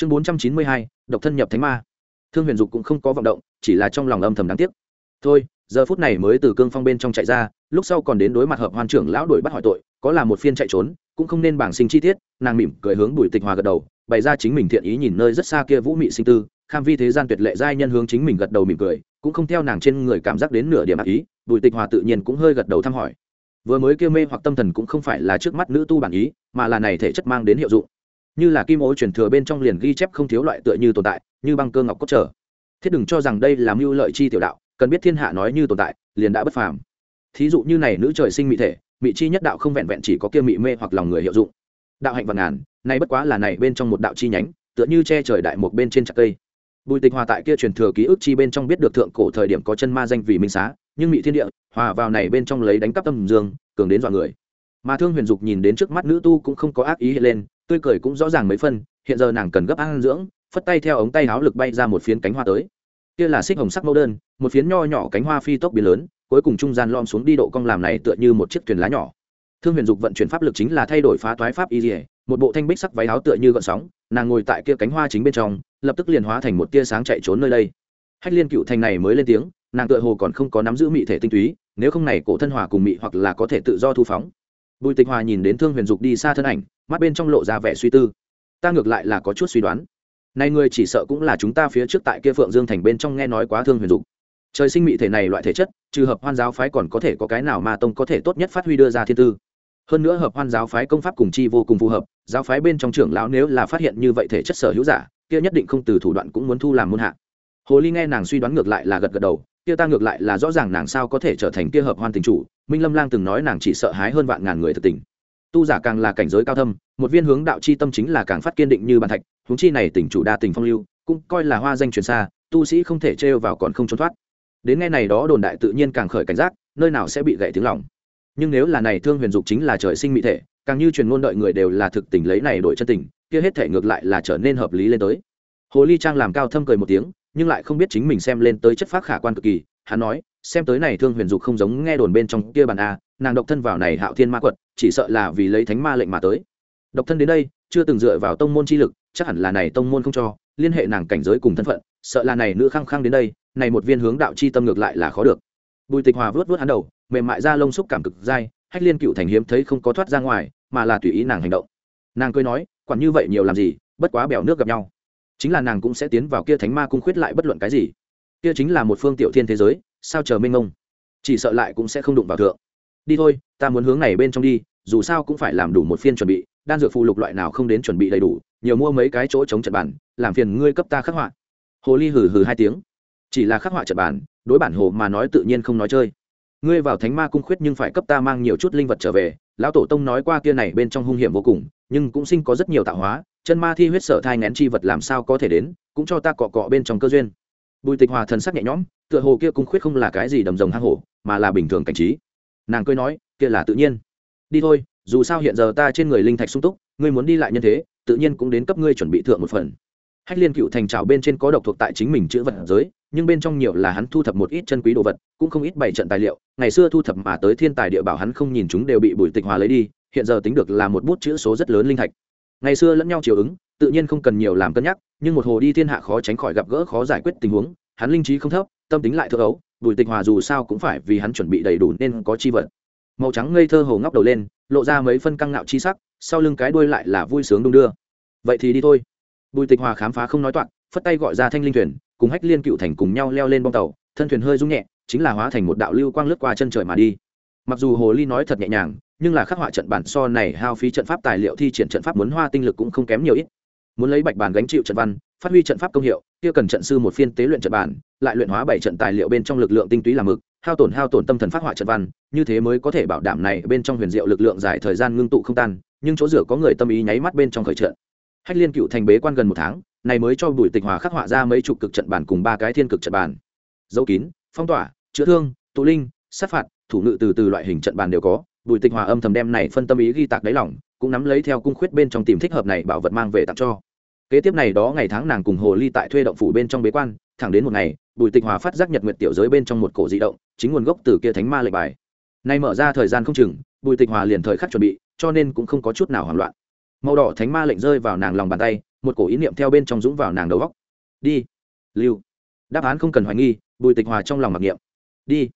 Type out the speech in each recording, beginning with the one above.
chương bốn trăm chín mươi hai, độc thân nhập thánh ma. Thương huyền dục cũng không có vọng động, chỉ là trong lòng âm thầm đáng tiếc. Thôi, giờ phút này mới từ cương phong bên trong chạy ra, lúc sau còn đến đối mặt hợp hoan trưởng lão đuổi bắt hỏi tội, có là một phiên chạy trốn, cũng không nên bảng sinh chi tiết, nàng mỉm cười hướng bùi tịch hòa gật đầu, bày ra chính mình thiện ý nhìn nơi rất xa kia vũ mị sinh tư, kham vi thế gian tuyệt lệ giai nhân hướng chính mình gật đầu mỉm cười, cũng không theo nàng trên người cảm giác đến nửa điểm ác ý, bùi tịch hòa tự nhiên cũng hơi gật đầu thăm hỏi. Vừa mới kêu mê hoặc tâm thần cũng không phải là trước mắt nữ tu bản ý, mà là này thể chất mang đến hiệu dụng như là kim ô truyền thừa bên trong liền ghi chép không thiếu loại tựa như tồn tại, như băng cơ ngọc cốt trở. Thiết đừng cho rằng đây là mưu lợi chi tiểu đạo, cần biết thiên hạ nói như tồn tại, liền đã bất phàm. Thí dụ như này nữ trời sinh mỹ thể mỹ chi nhất đạo không vẹn vẹn chỉ có kia mị mê hoặc lòng người hiệu dụng. Đạo hạnh và ngàn, nay bất quá là này bên trong một đạo chi nhánh, tựa như che trời đại một bên trên chặt cây. Bùi tịch hòa tại kia truyền thừa ký ức chi bên trong biết được thượng cổ thời điểm có chân ma danh vì minh xá, nhưng mị thiên địa, hòa vào này bên trong lấy đánh cắp tâm dương, cường đến dọa người. Mà thương huyền dục nhìn đến trước mắt nữ tu cũng không có ác ý hiện lên tươi cười cũng rõ ràng mấy phân, hiện giờ nàng cần gấp ăn dưỡng, phất tay theo ống tay áo lực bay ra một phiến cánh hoa tới. Kia là xích hồng sắc mẫu đơn, một phiến nho nhỏ cánh hoa phi tốc biến lớn, cuối cùng trung gian lom xuống đi độ cong làm này tựa như một chiếc thuyền lá nhỏ. Thương huyền dục vận chuyển pháp lực chính là thay đổi phá toái pháp y dỉa một bộ thanh bích sắc váy áo tựa như gợn sóng, nàng ngồi tại kia cánh hoa chính bên trong, lập tức liền hóa thành một tia sáng chạy trốn nơi đây. Hách liên cựu thành này mới lên tiếng, nàng tựa hồ còn không có nắm giữ mị thể tinh túy, nếu không này cổ thân hòa cùng mị hoặc là có thể tự do thu phóng. Bùi tịch hòa nhìn đến thương huyền dục đi xa thân ảnh mắt bên trong lộ ra vẻ suy tư. Ta ngược lại là có chút suy đoán. Này người chỉ sợ cũng là chúng ta phía trước tại kia phượng dương thành bên trong nghe nói quá thương huyền dục. Trời sinh mị thể này loại thể chất, trừ hợp hoan giáo phái còn có thể có cái nào mà tông có thể tốt nhất phát huy đưa ra thiên tư. Hơn nữa hợp hoan giáo phái công pháp cùng chi vô cùng phù hợp, giáo phái bên trong trưởng lão nếu là phát hiện như vậy thể chất sở hữu giả, kia nhất định không từ thủ đoạn cũng muốn thu làm môn hạ. Hồ ly nghe nàng suy đoán ngược lại là gật gật đầu, kia ta ngược lại là rõ ràng nàng sao có thể trở thành kia hợp hoan tình chủ, minh lâm lang từng nói nàng chỉ sợ hái hơn vạn ngàn người thực tình tu giả càng là cảnh giới cao thâm, một viên hướng đạo chi tâm chính là càng phát kiên định như bàn thạch, huống chi này tình chủ đa tình phong lưu, cũng coi là hoa danh truyền xa, tu sĩ không thể trêu vào còn không trốn thoát. Đến ngay này đó đồn đại tự nhiên càng khởi cảnh giác, nơi nào sẽ bị gãy tiếng lòng. Nhưng nếu là này thương huyền dục chính là trời sinh mỹ thể, càng như truyền ngôn đợi người đều là thực tình lấy này đổi chân tình, kia hết thể ngược lại là trở nên hợp lý lên tới. Hồ ly trang làm cao thâm cười một tiếng, nhưng lại không biết chính mình xem lên tới chất phác khả quan cực kỳ, hắn nói, xem tới này thương huyền dục không giống nghe đồn bên trong kia bàn a nàng độc thân vào này hạo thiên ma quật, chỉ sợ là vì lấy thánh ma lệnh mà tới. Độc thân đến đây, chưa từng dựa vào tông môn chi lực, chắc hẳn là này tông môn không cho, liên hệ nàng cảnh giới cùng thân phận, sợ là này nữ khăng khăng đến đây, này một viên hướng đạo chi tâm ngược lại là khó được. Bùi tịch hòa vớt vớt hắn đầu, mềm mại ra lông xúc cảm cực dai, hách liên cựu thành hiếm thấy không có thoát ra ngoài, mà là tùy ý nàng hành động. Nàng cười nói, quản như vậy nhiều làm gì, bất quá bèo nước gặp nhau. Chính là nàng cũng sẽ tiến vào kia thánh ma cung khuyết lại bất luận cái gì. Kia chính là một phương tiểu thiên thế giới, sao chờ minh ông chỉ sợ lại cũng sẽ không đụng vào thượng đi thôi, ta muốn hướng này bên trong đi, dù sao cũng phải làm đủ một phiên chuẩn bị, đan dược phụ lục loại nào không đến chuẩn bị đầy đủ, nhiều mua mấy cái chỗ chống trận bản làm phiền ngươi cấp ta khắc họa. Hồ ly hừ hừ hai tiếng. Chỉ là khắc họa trận bản đối bản hồ mà nói tự nhiên không nói chơi. Ngươi vào thánh ma cung khuyết nhưng phải cấp ta mang nhiều chút linh vật trở về, lão tổ tông nói qua kia này bên trong hung hiểm vô cùng, nhưng cũng sinh có rất nhiều tạo hóa, chân ma thi huyết sở thai ngén chi vật làm sao có thể đến, cũng cho ta cọ cọ bên trong cơ duyên. Bùi tịch hòa thần sắc nhẹ nhõm, tựa hồ kia cung khuyết không là cái gì đầm rồng hang hổ, mà là bình thường cảnh trí nàng cười nói, kia là tự nhiên. Đi thôi, dù sao hiện giờ ta trên người linh thạch sung túc, ngươi muốn đi lại nhân thế, tự nhiên cũng đến cấp ngươi chuẩn bị thượng một phần. Hách liên cựu thành trào bên trên có độc thuộc tại chính mình chữ vật giới, nhưng bên trong nhiều là hắn thu thập một ít chân quý đồ vật, cũng không ít bảy trận tài liệu. Ngày xưa thu thập mà tới thiên tài địa bảo hắn không nhìn chúng đều bị bùi tịch hòa lấy đi, hiện giờ tính được là một bút chữ số rất lớn linh thạch. Ngày xưa lẫn nhau chiều ứng, tự nhiên không cần nhiều làm cân nhắc, nhưng một hồ đi thiên hạ khó tránh khỏi gặp gỡ khó giải quyết tình huống, hắn linh trí không thấp, tâm tính lại thơ ấu bùi tịch hòa dù sao cũng phải vì hắn chuẩn bị đầy đủ nên có chi vật. Màu trắng ngây thơ hồ ngóc đầu lên, lộ ra mấy phân căng ngạo chi sắc, sau lưng cái đuôi lại là vui sướng đung đưa. Vậy thì đi thôi. Bùi tịch hòa khám phá không nói toạc, phất tay gọi ra thanh linh thuyền, cùng hách liên cựu thành cùng nhau leo lên bong tàu, thân thuyền hơi rung nhẹ, chính là hóa thành một đạo lưu quang lướt qua chân trời mà đi. Mặc dù hồ ly nói thật nhẹ nhàng, nhưng là khắc họa trận bản so này hao phí trận pháp tài liệu thi triển trận pháp muốn hoa tinh lực cũng không kém nhiều ít. Muốn lấy bạch bản gánh chịu trận văn, phát huy trận pháp công hiệu, kia cần trận sư một phiên tế luyện trận bản lại luyện hóa bảy trận tài liệu bên trong lực lượng tinh túy làm mực, hao tổn hao tổn tâm thần phát họa trận văn, như thế mới có thể bảo đảm này bên trong huyền diệu lực lượng dài thời gian ngưng tụ không tan, nhưng chỗ rửa có người tâm ý nháy mắt bên trong khởi trận. Hách liên cựu thành bế quan gần một tháng, này mới cho bùi tịch hòa khắc họa ra mấy chục cực trận bản cùng ba cái thiên cực trận bản. Dấu kín, phong tỏa, chữa thương, tụ linh, sát phạt, thủ ngự từ từ loại hình trận bản đều có, bùi tịch hòa âm thầm đem này phân tâm ý ghi tạc đáy lỏng cũng nắm lấy theo cung khuyết bên trong tìm thích hợp này bảo vật mang về tặng cho. Kế tiếp này đó ngày tháng nàng cùng hồ ly tại thuê động phủ bên trong bế quan, thẳng đến một ngày bùi tịch hòa phát giác nhật nguyệt tiểu giới bên trong một cổ di động, chính nguồn gốc từ kia thánh ma lệnh bài. Nay mở ra thời gian không chừng, bùi tịch hòa liền thời khắc chuẩn bị, cho nên cũng không có chút nào hoảng loạn. Màu đỏ thánh ma lệnh rơi vào nàng lòng bàn tay, một cổ ý niệm theo bên trong dũng vào nàng đầu góc. Đi, lưu. Đáp án không cần hoài nghi, bùi tịch hòa trong lòng mặc niệm. Đi.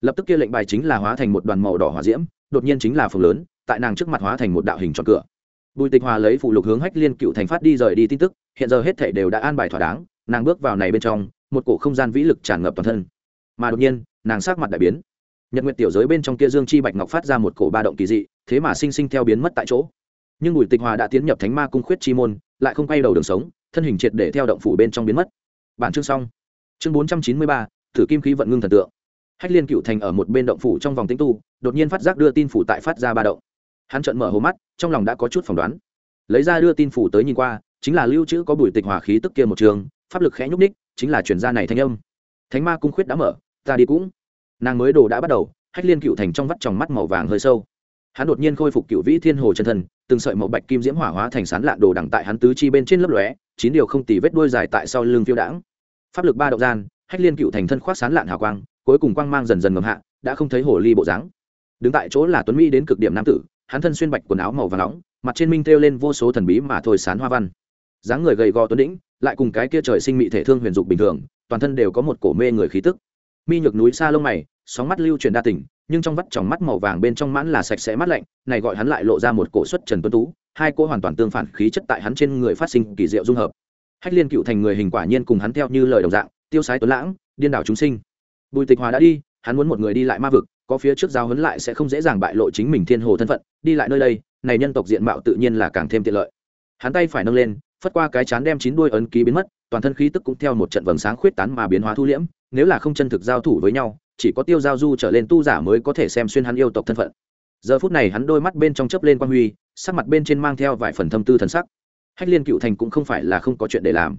Lập tức kia lệnh bài chính là hóa thành một đoàn màu đỏ hỏa diễm, đột nhiên chính là phường lớn, tại nàng trước mặt hóa thành một đạo hình tròn cửa. Bùi tịch hòa lấy phụ lục hướng hách liên cựu thành phát đi rời đi tin tức, hiện giờ hết thể đều đã an bài thỏa đáng, nàng bước vào này bên trong một cổ không gian vĩ lực tràn ngập toàn thân. Mà đột nhiên, nàng sát mặt đại biến. Nhật nguyện tiểu giới bên trong kia dương chi bạch ngọc phát ra một cổ ba động kỳ dị, thế mà sinh sinh theo biến mất tại chỗ. Nhưng bùi tịch hòa đã tiến nhập thánh ma cung khuyết chi môn, lại không quay đầu đường sống, thân hình triệt để theo động phủ bên trong biến mất. Bản chương xong. Chương bốn trăm chín mươi ba, thử kim khí vận ngưng thần tượng. Hách liên cựu thành ở một bên động phủ trong vòng tĩnh tu, đột nhiên phát giác đưa tin phủ tại phát ra ba động. Hắn trợn mở hồ mắt, trong lòng đã có chút phỏng đoán. Lấy ra đưa tin phủ tới nhìn qua, chính là lưu trữ có bùi tịch hòa khí tức kia một trường, pháp lực khẽ nhúc ních chính là chuyển gia này thanh âm. Thánh ma cung khuyết đã mở, ta đi cũng. Nàng mới đồ đã bắt đầu, hách liên cựu thành trong vắt tròng mắt màu vàng hơi sâu. Hắn đột nhiên khôi phục cựu vĩ thiên hồ chân thân, từng sợi màu bạch kim diễm hỏa hóa thành sán lạn đồ đẳng tại hắn tứ chi bên trên lớp lóe, chín điều không tì vết đuôi dài tại sau lưng phiêu đãng. Pháp lực ba động gian, hách liên cựu thành thân khoác sán lạn hào quang, cuối cùng quang mang dần dần ngầm hạ, đã không thấy hồ ly bộ dáng. Đứng tại chỗ là tuấn mỹ đến cực điểm nam tử, hắn thân xuyên bạch quần áo màu và nóng, mặt trên minh thêu lên vô số thần bí mà thôi sán hoa văn dáng người gầy gò tuấn đĩnh, lại cùng cái kia trời sinh mị thể thương huyền dục bình thường, toàn thân đều có một cổ mê người khí tức. Mi nhược núi xa lông mày, sóng mắt lưu truyền đa tỉnh nhưng trong vắt tròng mắt màu vàng bên trong mãn là sạch sẽ mắt lạnh, này gọi hắn lại lộ ra một cổ xuất trần tuấn tú, hai cô hoàn toàn tương phản khí chất tại hắn trên người phát sinh kỳ diệu dung hợp. Hách liên cựu thành người hình quả nhiên cùng hắn theo như lời đồng dạng, tiêu sái tuấn lãng, điên đảo chúng sinh. Bùi tịch hòa đã đi, hắn muốn một người đi lại ma vực, có phía trước giao hấn lại sẽ không dễ dàng bại lộ chính mình thiên hồ thân phận, đi lại nơi đây, này nhân tộc diện mạo tự nhiên là càng thêm tiện lợi. Hắn tay phải nâng lên phất qua cái chán đem chín đuôi ấn ký biến mất, toàn thân khí tức cũng theo một trận vầng sáng khuyết tán mà biến hóa thu liễm, nếu là không chân thực giao thủ với nhau, chỉ có tiêu giao du trở lên tu giả mới có thể xem xuyên hắn yêu tộc thân phận. Giờ phút này hắn đôi mắt bên trong chớp lên quan huy, sắc mặt bên trên mang theo vài phần thâm tư thần sắc. Hách liên cựu thành cũng không phải là không có chuyện để làm.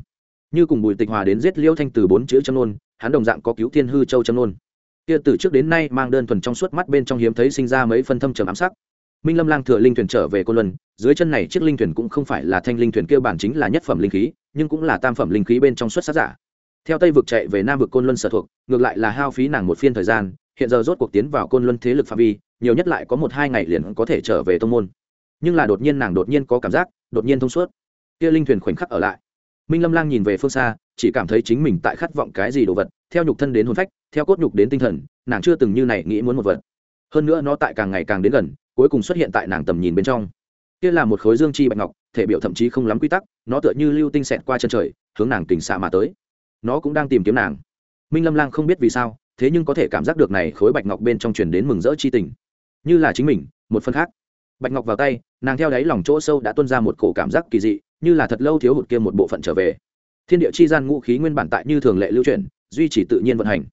Như cùng bùi tịch hòa đến giết liêu thanh từ bốn chữ châm nôn hắn đồng dạng có cứu thiên hư châu châm nôn kia từ trước đến nay mang đơn thuần trong suốt mắt bên trong hiếm thấy sinh ra mấy phân thâm trầm ám sắc minh lâm lang thừa linh thuyền trở về côn luân, dưới chân này chiếc linh thuyền cũng không phải là thanh linh thuyền kia bản chính là nhất phẩm linh khí, nhưng cũng là tam phẩm linh khí bên trong xuất sát giả. Theo tây vực chạy về nam vực côn luân sở thuộc, ngược lại là hao phí nàng một phiên thời gian, hiện giờ rốt cuộc tiến vào côn luân thế lực phạm vi, nhiều nhất lại có một hai ngày liền có thể trở về tông môn. Nhưng là đột nhiên nàng đột nhiên có cảm giác, đột nhiên thông suốt. Kia linh thuyền khoảnh khắc ở lại. Minh lâm lang nhìn về phương xa, chỉ cảm thấy chính mình tại khát vọng cái gì đồ vật, theo nhục thân đến hồn phách, theo cốt nhục đến tinh thần, nàng chưa từng như này nghĩ muốn một vật. Hơn nữa nó tại càng ngày càng đến gần cuối cùng xuất hiện tại nàng tầm nhìn bên trong. Kia là một khối dương chi bạch ngọc, thể biểu thậm chí không lắm quy tắc, nó tựa như lưu tinh xẹt qua chân trời, hướng nàng kình xạ mà tới. Nó cũng đang tìm kiếm nàng. Minh lâm lang không biết vì sao, thế nhưng có thể cảm giác được này khối bạch ngọc bên trong truyền đến mừng rỡ chi tình. Như là chính mình, một phần khác. Bạch ngọc vào tay, nàng theo đáy lòng chỗ sâu đã tuôn ra một cổ cảm giác kỳ dị, như là thật lâu thiếu hụt kia một bộ phận trở về. Thiên địa chi gian ngũ khí nguyên bản tại như thường lệ lưu chuyển, duy trì tự nhiên vận hành.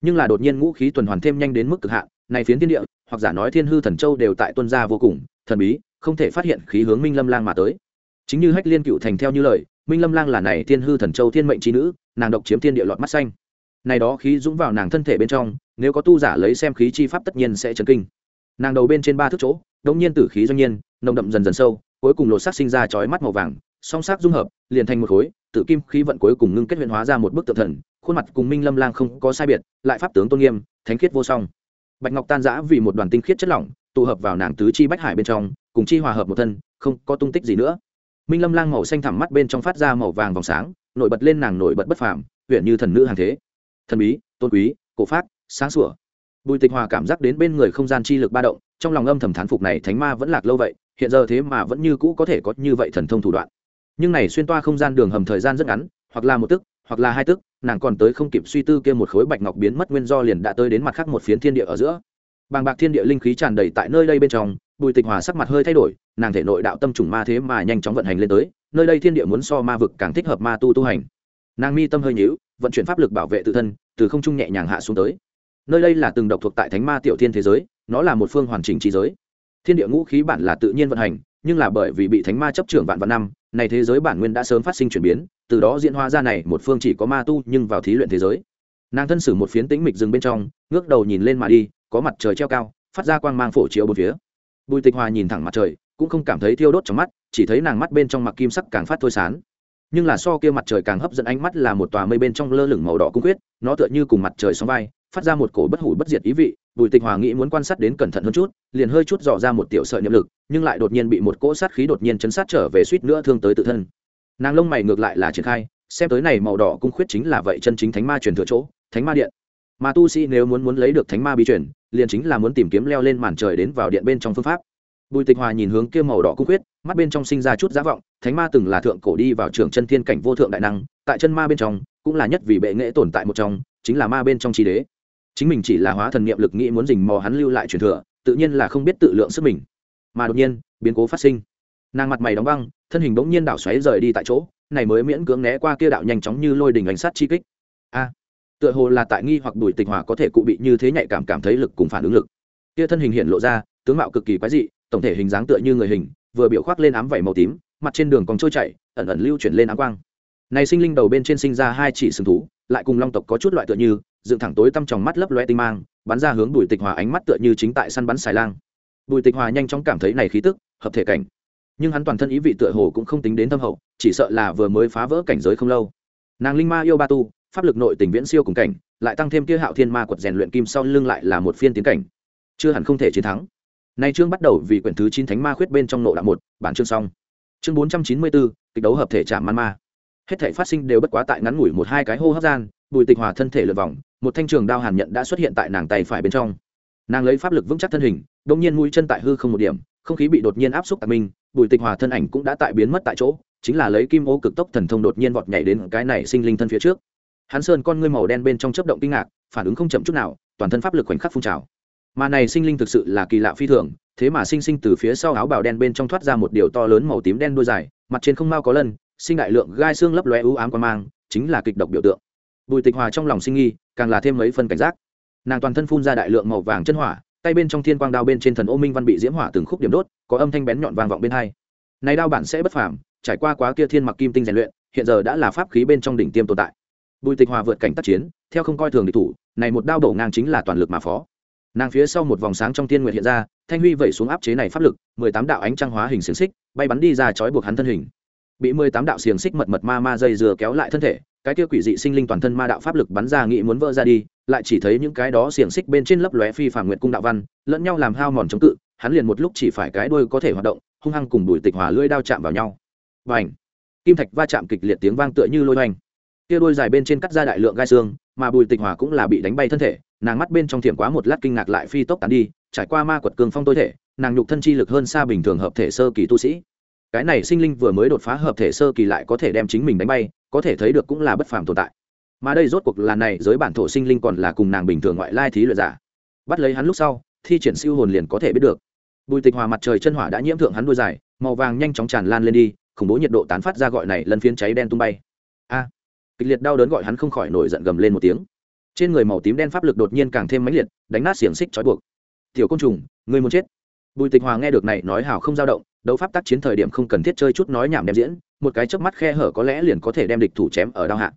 Nhưng là đột nhiên ngũ khí tuần hoàn thêm nhanh đến mức cực hạn này phiến thiên địa, hoặc giả nói thiên hư thần châu đều tại tuân gia vô cùng, thần bí, không thể phát hiện khí hướng minh lâm lang mà tới. Chính như hách liên cựu thành theo như lời, minh lâm lang là này thiên hư thần châu thiên mệnh trí nữ, nàng độc chiếm thiên địa lọt mắt xanh. Này đó khí dũng vào nàng thân thể bên trong, nếu có tu giả lấy xem khí chi pháp tất nhiên sẽ chấn kinh. Nàng đầu bên trên ba thước chỗ, đống nhiên tử khí doanh nhiên, nồng đậm dần dần sâu, cuối cùng lột sắc sinh ra chói mắt màu vàng, song sắc dung hợp, liền thành một khối tự kim khí vận cuối cùng ngưng kết huyện hóa ra một bức tượng thần, khuôn mặt cùng minh lâm lang không có sai biệt, lại pháp tướng tôn nghiêm, thánh khiết vô song bạch ngọc tan giã vì một đoàn tinh khiết chất lỏng, tụ hợp vào nàng tứ chi bách hải bên trong, cùng chi hòa hợp một thân, không có tung tích gì nữa. Minh lâm lang màu xanh thẳm mắt bên trong phát ra màu vàng vòng sáng, nổi bật lên nàng nổi bật bất phàm huyện như thần nữ hàng thế. Thần bí, tôn quý, cổ phát sáng sủa. Bùi tịch hòa cảm giác đến bên người không gian chi lực ba động, trong lòng âm thầm thán phục này thánh ma vẫn lạc lâu vậy, hiện giờ thế mà vẫn như cũ có thể có như vậy thần thông thủ đoạn. Nhưng này xuyên toa không gian đường hầm thời gian rất ngắn, hoặc là một tức hoặc là hai tức, nàng còn tới không kịp suy tư kia một khối bạch ngọc biến mất nguyên do liền đã tới đến mặt khác một phiến thiên địa ở giữa. Bàng bạc thiên địa linh khí tràn đầy tại nơi đây bên trong, bùi tịch hòa sắc mặt hơi thay đổi, nàng thể nội đạo tâm trùng ma thế mà nhanh chóng vận hành lên tới, nơi đây thiên địa muốn so ma vực càng thích hợp ma tu tu hành. Nàng mi tâm hơi nhíu, vận chuyển pháp lực bảo vệ tự thân, từ không trung nhẹ nhàng hạ xuống tới. Nơi đây là từng độc thuộc tại thánh ma tiểu thiên thế giới, nó là một phương hoàn chỉnh trí giới. Thiên địa ngũ khí bản là tự nhiên vận hành, nhưng là bởi vì bị thánh ma chấp trưởng vạn vạn năm, này thế giới bản nguyên đã sớm phát sinh chuyển biến từ đó diễn hóa ra này, một phương chỉ có ma tu nhưng vào thí luyện thế giới. Nàng thân sử một phiến tĩnh mịch rừng bên trong, ngước đầu nhìn lên mà đi, có mặt trời treo cao, phát ra quang mang phổ chiếu bốn phía. Bùi tịch hòa nhìn thẳng mặt trời, cũng không cảm thấy thiêu đốt trong mắt, chỉ thấy nàng mắt bên trong mặc kim sắc càng phát thôi sán. Nhưng là so kia mặt trời càng hấp dẫn ánh mắt là một tòa mây bên trong lơ lửng màu đỏ cung quyết, nó tựa như cùng mặt trời sóng vai, phát ra một cổ bất hủ bất diệt ý vị. Bùi tịch hòa nghĩ muốn quan sát đến cẩn thận hơn chút, liền hơi chút dò ra một tiểu sợi niệm lực, nhưng lại đột nhiên bị một cỗ sát khí đột nhiên chấn sát trở về suýt nữa thương tới tự thân nàng lông mày ngược lại là triển khai, xem tới này màu đỏ cung khuyết chính là vậy chân chính thánh ma truyền thừa chỗ, thánh ma điện. Mà tu sĩ nếu muốn muốn lấy được thánh ma bí truyền, liền chính là muốn tìm kiếm leo lên màn trời đến vào điện bên trong phương pháp. Bùi tịch hòa nhìn hướng kia màu đỏ cung khuyết, mắt bên trong sinh ra chút giá vọng, thánh ma từng là thượng cổ đi vào trường chân thiên cảnh vô thượng đại năng, tại chân ma bên trong, cũng là nhất vì bệ nghệ tồn tại một trong, chính là ma bên trong tri đế. Chính mình chỉ là hóa thần niệm lực nghĩ muốn dình mò hắn lưu lại truyền thừa, tự nhiên là không biết tự lượng sức mình. Mà đột nhiên, biến cố phát sinh nàng mặt mày đóng băng, thân hình bỗng nhiên đảo xoáy rời đi tại chỗ, này mới miễn cưỡng né qua kia đạo nhanh chóng như lôi đình ánh sát chi kích. A, tựa hồ là tại nghi hoặc đùi tịch hòa có thể cụ bị như thế nhạy cảm cảm thấy lực cùng phản ứng lực. Kia thân hình hiện lộ ra, tướng mạo cực kỳ quái dị, tổng thể hình dáng tựa như người hình, vừa biểu khoác lên ám vảy màu tím, mặt trên đường còn trôi chảy, ẩn ẩn lưu chuyển lên ám quang. Này sinh linh đầu bên trên sinh ra hai chỉ sừng thú, lại cùng long tộc có chút loại tựa như, dựng thẳng tối tăm tròng mắt lấp loe tinh mang, bắn ra hướng bùi tịch hòa ánh mắt tựa như chính tại săn bắn xài lang. Bùi tịch hòa nhanh chóng cảm thấy này khí tức, hợp thể cảnh nhưng hắn toàn thân ý vị tựa hồ cũng không tính đến thâm hậu, chỉ sợ là vừa mới phá vỡ cảnh giới không lâu. Nàng linh ma yêu ba tu, pháp lực nội tình viễn siêu cùng cảnh, lại tăng thêm kia hạo thiên ma quật rèn luyện kim sau lưng lại là một phiên tiến cảnh. Chưa hẳn không thể chiến thắng. Nay chương bắt đầu vì quyển thứ chín thánh ma khuyết bên trong nộ đạo một, bản chương xong. Chương bốn trăm chín mươi bốn, kịch đấu hợp thể trạm man ma. Hết thể phát sinh đều bất quá tại ngắn ngủi một hai cái hô hấp gian, bùi tịch hòa thân thể lượt vòng, một thanh trường đao hàn nhận đã xuất hiện tại nàng tay phải bên trong. Nàng lấy pháp lực vững chắc thân hình đông nhiên mũi chân tại hư không một điểm không khí bị đột nhiên áp xúc tạc minh bùi tịch hòa thân ảnh cũng đã tại biến mất tại chỗ, chính là lấy kim ô cực tốc thần thông đột nhiên vọt nhảy đến cái này sinh linh thân phía trước. Hắn sơn con ngươi màu đen bên trong chấp động kinh ngạc, phản ứng không chậm chút nào, toàn thân pháp lực khoảnh khắc phun trào. Mà này sinh linh thực sự là kỳ lạ phi thường, thế mà sinh sinh từ phía sau áo bào đen bên trong thoát ra một điều to lớn màu tím đen đôi dài, mặt trên không mau có lân, sinh đại lượng gai xương lấp lóe ưu ám quan mang, chính là kịch độc biểu tượng. Bùi tịch hòa trong lòng sinh nghi, càng là thêm mấy phân cảnh giác. Nàng toàn thân phun ra đại lượng màu vàng chân hỏa tay bên trong thiên quang đao bên trên thần ô minh văn bị diễm hỏa từng khúc điểm đốt, có âm thanh bén nhọn vang vọng bên hai. Này đao bản sẽ bất phàm, trải qua quá kia thiên mặc kim tinh rèn luyện, hiện giờ đã là pháp khí bên trong đỉnh tiêm tồn tại. Bùi tịch hòa vượt cảnh tác chiến, theo không coi thường địch thủ, này một đao đổ ngang chính là toàn lực mà phó. Nàng phía sau một vòng sáng trong thiên nguyện hiện ra, thanh huy vẩy xuống áp chế này pháp lực, mười tám đạo ánh trăng hóa hình xiềng xích, bay bắn đi ra chói buộc hắn thân hình. Bị mười tám đạo xiềng xích mật mật ma ma dây dừa kéo lại thân thể, cái kia quỷ dị sinh linh toàn thân ma đạo pháp lực bắn ra nghĩ muốn vỡ ra đi lại chỉ thấy những cái đó xiềng xích bên trên lấp lóe phi phàm nguyệt cung đạo văn, lẫn nhau làm hao mòn chống cự, hắn liền một lúc chỉ phải cái đuôi có thể hoạt động, hung hăng cùng đùi tịch hòa lưỡi đao chạm vào nhau. Và ảnh kim thạch va chạm kịch liệt tiếng vang tựa như lôi hoành. Kia đuôi dài bên trên cắt ra đại lượng gai xương, mà bùi tịch hòa cũng là bị đánh bay thân thể, nàng mắt bên trong thiểm quá một lát kinh ngạc lại phi tốc tán đi, trải qua ma quật cường phong tôi thể, nàng nhục thân chi lực hơn xa bình thường hợp thể sơ kỳ tu sĩ. Cái này sinh linh vừa mới đột phá hợp thể sơ kỳ lại có thể đem chính mình đánh bay, có thể thấy được cũng là bất phàm tồn tại mà đây rốt cuộc là này giới bản thổ sinh linh còn là cùng nàng bình thường ngoại lai thí luyện giả. Bắt lấy hắn lúc sau, thi triển siêu hồn liền có thể biết được. Bùi tịch hòa mặt trời chân hỏa đã nhiễm thượng hắn đôi dài, màu vàng nhanh chóng tràn lan lên đi, khủng bố nhiệt độ tán phát ra gọi này lần phiến cháy đen tung bay. A! Kịch liệt đau đớn gọi hắn không khỏi nổi giận gầm lên một tiếng. Trên người màu tím đen pháp lực đột nhiên càng thêm mãnh liệt, đánh nát xiềng xích trói buộc. Tiểu côn trùng người muốn chết? Bùi tịch hòa nghe được này nói hào không dao động, đấu pháp tác chiến thời điểm không cần thiết chơi chút nói nhảm đem diễn, một cái chớp mắt khe hở có lẽ liền có thể đem địch thủ chém ở đao hạ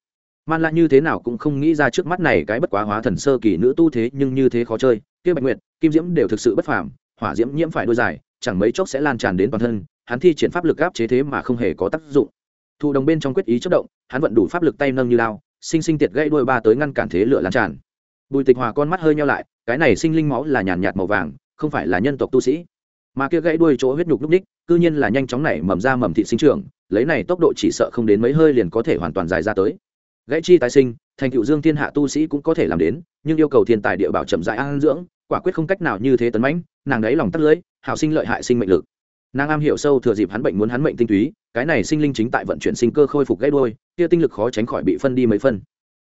man la như thế nào cũng không nghĩ ra trước mắt này cái bất quá hóa thần sơ kỳ nữ tu thế, nhưng như thế khó chơi. Kia bạch nguyệt, kim diễm đều thực sự bất phàm, hỏa diễm nhiễm phải đôi dài, chẳng mấy chốc sẽ lan tràn đến toàn thân, hắn thi triển pháp lực áp chế thế mà không hề có tác dụng. Thụ đồng bên trong quyết ý chất động, hắn vận đủ pháp lực tay nâng như lao, sinh sinh tiệt gãy đôi ba tới ngăn cản thế lửa lan tràn. Bùi tịch hòa con mắt hơi nhau lại, cái này sinh linh máu là nhàn nhạt màu vàng, không phải là nhân tộc tu sĩ. Mà kia gãy đuôi chỗ huyết nhục lúc ních cư nhiên là nhanh chóng này mầm ra mầm thị sinh trưởng, lấy này tốc độ chỉ sợ không đến mấy hơi liền có thể hoàn toàn dài ra tới gãy chi tái sinh, thành cựu dương thiên hạ tu sĩ cũng có thể làm đến, nhưng yêu cầu thiên tài địa bảo chậm dại an dưỡng, quả quyết không cách nào như thế tấn mãnh, nàng đấy lòng tắt lưới hảo sinh lợi hại sinh mệnh lực. Nàng am hiểu sâu thừa dịp hắn bệnh muốn hắn mệnh tinh túy, cái này sinh linh chính tại vận chuyển sinh cơ khôi phục gãy đôi kia tinh lực khó tránh khỏi bị phân đi mấy phân.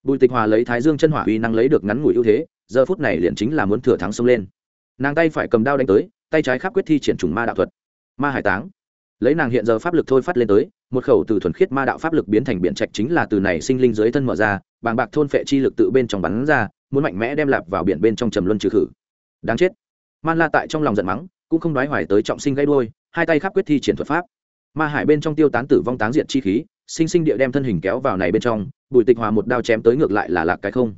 Bùi tịch hòa lấy thái dương chân hỏa uy năng lấy được ngắn ngủi ưu thế, giờ phút này liền chính là muốn thừa thắng xông lên. Nàng tay phải cầm đao đánh tới, tay trái khắc quyết thi triển trùng ma đạo thuật. Ma hải táng. Lấy nàng hiện giờ pháp lực thôi phát lên tới một khẩu từ thuần khiết ma đạo pháp lực biến thành biện trạch chính là từ này sinh linh dưới thân mở ra, bàng bạc thôn phệ chi lực tự bên trong bắn ra, muốn mạnh mẽ đem lạp vào biển bên trong trầm luân trừ khử. Đáng chết. Man la tại trong lòng giận mắng, cũng không nói hoài tới trọng sinh gãy đôi hai tay khắp quyết thi triển thuật pháp. Ma hải bên trong tiêu tán tử vong táng diện chi khí, sinh sinh địa đem thân hình kéo vào này bên trong, bùi tịch hòa một đao chém tới ngược lại là lạc cái không.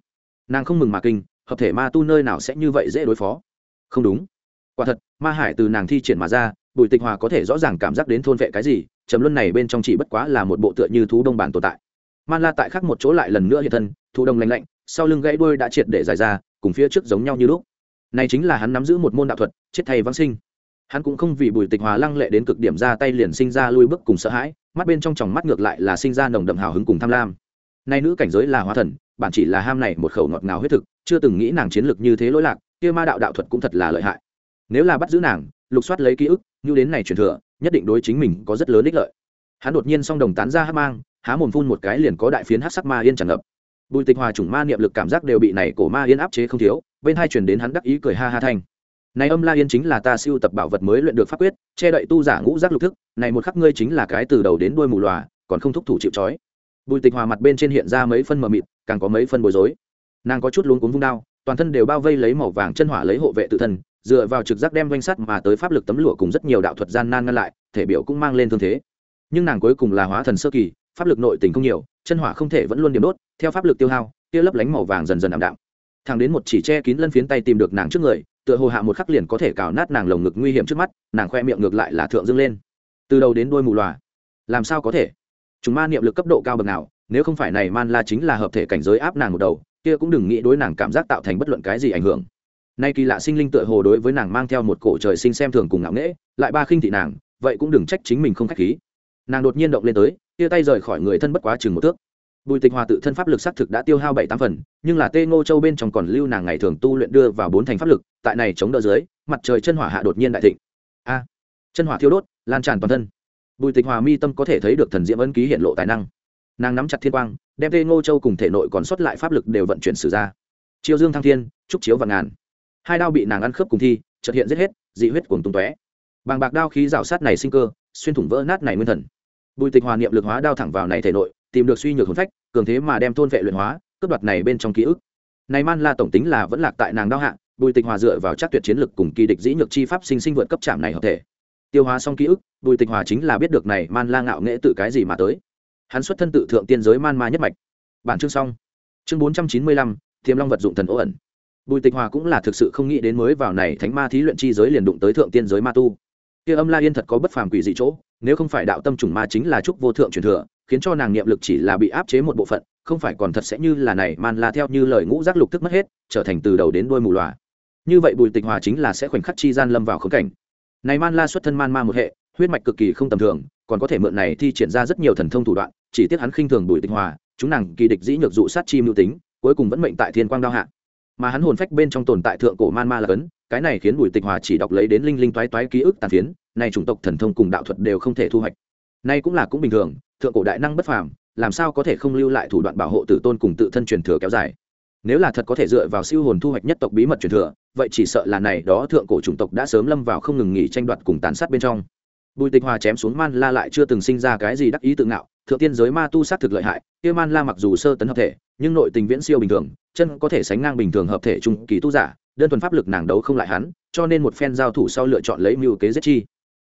Nàng không mừng mà kinh, hợp thể ma tu nơi nào sẽ như vậy dễ đối phó? Không đúng. Quả thật, ma hải từ nàng thi triển mà ra, bùi tịch hòa có thể rõ ràng cảm giác đến thôn vệ cái gì trầm luân này bên trong chỉ bất quá là một bộ tựa như thú đông bản tồn tại. Man la tại khắc một chỗ lại lần nữa hiện thân, thú đông lạnh lạnh, sau lưng gãy đuôi đã triệt để dài ra, cùng phía trước giống nhau như lúc. Này chính là hắn nắm giữ một môn đạo thuật, chết thay vãng sinh. Hắn cũng không vì bùi tịch hòa lăng lệ đến cực điểm ra tay liền sinh ra lui bước cùng sợ hãi, mắt bên trong tròng mắt ngược lại là sinh ra nồng đậm hào hứng cùng tham lam. Nay nữ cảnh giới là hóa thần, bản chỉ là ham này một khẩu ngọt ngào huyết thực, chưa từng nghĩ nàng chiến lược như thế lỗi lạc, kia ma đạo đạo thuật cũng thật là lợi hại. Nếu là bắt giữ nàng, lục soát lấy ký ức, như đến này truyền thừa nhất định đối chính mình có rất lớn ích lợi. Hắn đột nhiên song đồng tán ra hát mang, há mồm phun một cái liền có đại phiến hát sắc ma yên tràn ngập. Bùi tịch hòa chủng ma niệm lực cảm giác đều bị này cổ ma yên áp chế không thiếu, bên hai chuyển đến hắn đắc ý cười ha ha thanh. Này âm la yên chính là ta siêu tập bảo vật mới luyện được pháp quyết, che đậy tu giả ngũ giác lục thức, này một khắc ngươi chính là cái từ đầu đến đuôi mù lòa, còn không thúc thủ chịu trói. Bùi tịch hòa mặt bên trên hiện ra mấy phân mờ mịt, càng có mấy phân bối rối. Nàng có chút luống cuống vung đao toàn thân đều bao vây lấy màu vàng chân hỏa lấy hộ vệ tự thân, dựa vào trực giác đem doanh sắt mà tới pháp lực tấm lụa cùng rất nhiều đạo thuật gian nan ngăn lại, thể biểu cũng mang lên thương thế. Nhưng nàng cuối cùng là hóa thần sơ kỳ, pháp lực nội tình không nhiều, chân hỏa không thể vẫn luôn điểm đốt, theo pháp lực tiêu hao tia lấp lánh màu vàng dần dần ảm đạm. Thằng đến một chỉ che kín lân phiến tay tìm được nàng trước người, tựa hồ hạ một khắc liền có thể cào nát nàng lồng ngực nguy hiểm trước mắt, nàng khoe miệng ngược lại là thượng dâng lên. Từ đầu đến đuôi mù loà làm sao có thể? Chúng ma niệm lực cấp độ cao bậc nào, nếu không phải này man la chính là hợp thể cảnh giới áp nàng một đầu kia cũng đừng nghĩ đối nàng cảm giác tạo thành bất luận cái gì ảnh hưởng. Nay kỳ lạ sinh linh tựa hồ đối với nàng mang theo một cổ trời sinh xem thường cùng ngạo nghễ, lại ba khinh thị nàng, vậy cũng đừng trách chính mình không khách khí. Nàng đột nhiên động lên tới tia tay rời khỏi người thân bất quá chừng một thước. Bùi tịch hòa tự thân pháp lực xác thực đã tiêu hao bảy tám phần, nhưng là tê ngô châu bên trong còn lưu nàng ngày thường tu luyện đưa vào bốn thành pháp lực, tại này chống đỡ dưới, mặt trời chân hỏa hạ đột nhiên đại thịnh. A! Chân hỏa thiêu đốt, lan tràn toàn thân. Bùi tịch hòa mi tâm có thể thấy được thần diễm ấn ký hiện lộ tài năng nàng nắm chặt thiên quang, đem tê ngô châu cùng thể nội còn sót lại pháp lực đều vận chuyển sử ra. Chiêu dương thăng thiên, trúc chiếu và ngàn. Hai đao bị nàng ăn khớp cùng thi, chợt hiện giết hết, dị huyết cùng tung tóe. Bàng bạc đao khí rào sát này sinh cơ, xuyên thủng vỡ nát này nguyên thần. Bùi tịch hòa niệm lực hóa đao thẳng vào này thể nội, tìm được suy nhược hồn phách, cường thế mà đem thôn vệ luyện hóa, cướp đoạt này bên trong ký ức. Này man la tổng tính là vẫn lạc tại nàng đao hạ, bùi tịch hòa dựa vào chắc tuyệt chiến lực cùng kỳ địch dĩ nhược chi pháp sinh sinh vượt cấp chạm này hợp thể. Tiêu hóa xong ký ức, bùi tịch hòa chính là biết được này man la ngạo nghệ tự cái gì mà tới hắn xuất thân tự thượng tiên giới man ma nhất mạch. Bản chương xong. Chương bốn trăm chín mươi lăm thiềm long vật dụng thần ố ẩn. Bùi tịch hòa cũng là thực sự không nghĩ đến mới vào này thánh ma thí luyện chi giới liền đụng tới thượng tiên giới ma tu. Kia âm la yên thật có bất phàm quỷ dị chỗ, nếu không phải đạo tâm trùng ma chính là trúc vô thượng truyền thừa, khiến cho nàng niệm lực chỉ là bị áp chế một bộ phận, không phải còn thật sẽ như là này man la theo như lời ngũ giác lục tức mất hết, trở thành từ đầu đến đuôi mù loà như vậy bùi tịch hòa chính là sẽ khoảnh khắc chi gian lâm vào khống cảnh. Này man la xuất thân man ma một hệ, huyết mạch cực kỳ không tầm thường, còn có thể mượn này thi triển ra rất nhiều thần thông thủ đoạn chỉ tiếc hắn khinh thường bùi tịch hòa, chúng nàng kỳ địch dĩ nhược dụ sát chi mưu tính, cuối cùng vẫn mệnh tại thiên quang đao hạ. Mà hắn hồn phách bên trong tồn tại thượng cổ man ma là cấn, cái này khiến bùi tịch hòa chỉ đọc lấy đến linh linh toái toái ký ức tàn phiến này chủng tộc thần thông cùng đạo thuật đều không thể thu hoạch. Nay cũng là cũng bình thường, thượng cổ đại năng bất phàm, làm sao có thể không lưu lại thủ đoạn bảo hộ tử tôn cùng tự thân truyền thừa kéo dài? Nếu là thật có thể dựa vào siêu hồn thu hoạch nhất tộc bí mật truyền thừa, vậy chỉ sợ là này đó thượng cổ chủng tộc đã sớm lâm vào không ngừng nghỉ tranh đoạt cùng tàn sát bên trong. Bùi tịch hòa chém xuống man la lại chưa từng sinh ra cái gì đắc ý tự ngạo thượng tiên giới ma tu sát thực lợi hại, kia man la mặc dù sơ tấn hợp thể, nhưng nội tình viễn siêu bình thường, chân có thể sánh ngang bình thường hợp thể trung kỳ tu giả, đơn thuần pháp lực nàng đấu không lại hắn, cho nên một phen giao thủ sau lựa chọn lấy mưu kế giết chi.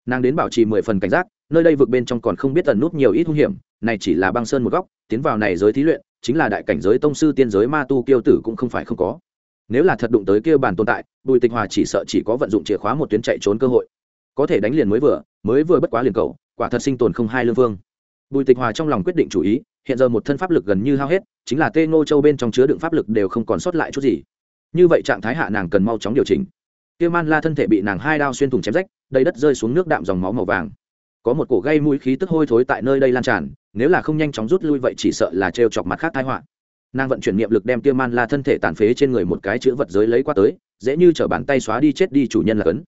Nàng đến bảo trì mười phần cảnh giác, nơi đây vượt bên trong còn không biết tần nút nhiều ít hung hiểm, này chỉ là băng sơn một góc, tiến vào này giới thí luyện, chính là đại cảnh giới tông sư tiên giới ma tu kiêu tử cũng không phải không có. Nếu là thật đụng tới kia bản tồn tại, bùi tịch hòa chỉ sợ chỉ có vận dụng chìa khóa một tuyến chạy trốn cơ hội. Có thể đánh liền mới vừa mới vừa bất quá liền cầu, quả thật sinh tồn không hai lương vương bùi tịch hòa trong lòng quyết định chủ ý, hiện giờ một thân pháp lực gần như hao hết, chính là tê ngô châu bên trong chứa đựng pháp lực đều không còn sót lại chút gì. Như vậy trạng thái hạ nàng cần mau chóng điều chỉnh. Kia man la thân thể bị nàng hai đao xuyên thủng chém rách, đầy đất rơi xuống nước đạm dòng máu màu vàng. Có một cổ gây mũi khí tức hôi thối tại nơi đây lan tràn, nếu là không nhanh chóng rút lui vậy chỉ sợ là trêu chọc mặt khác tai họa. Nàng vận chuyển niệm lực đem kia man la thân thể tàn phế trên người một cái chữ vật giới lấy qua tới, dễ như trở bàn tay xóa đi chết đi chủ nhân là cấn.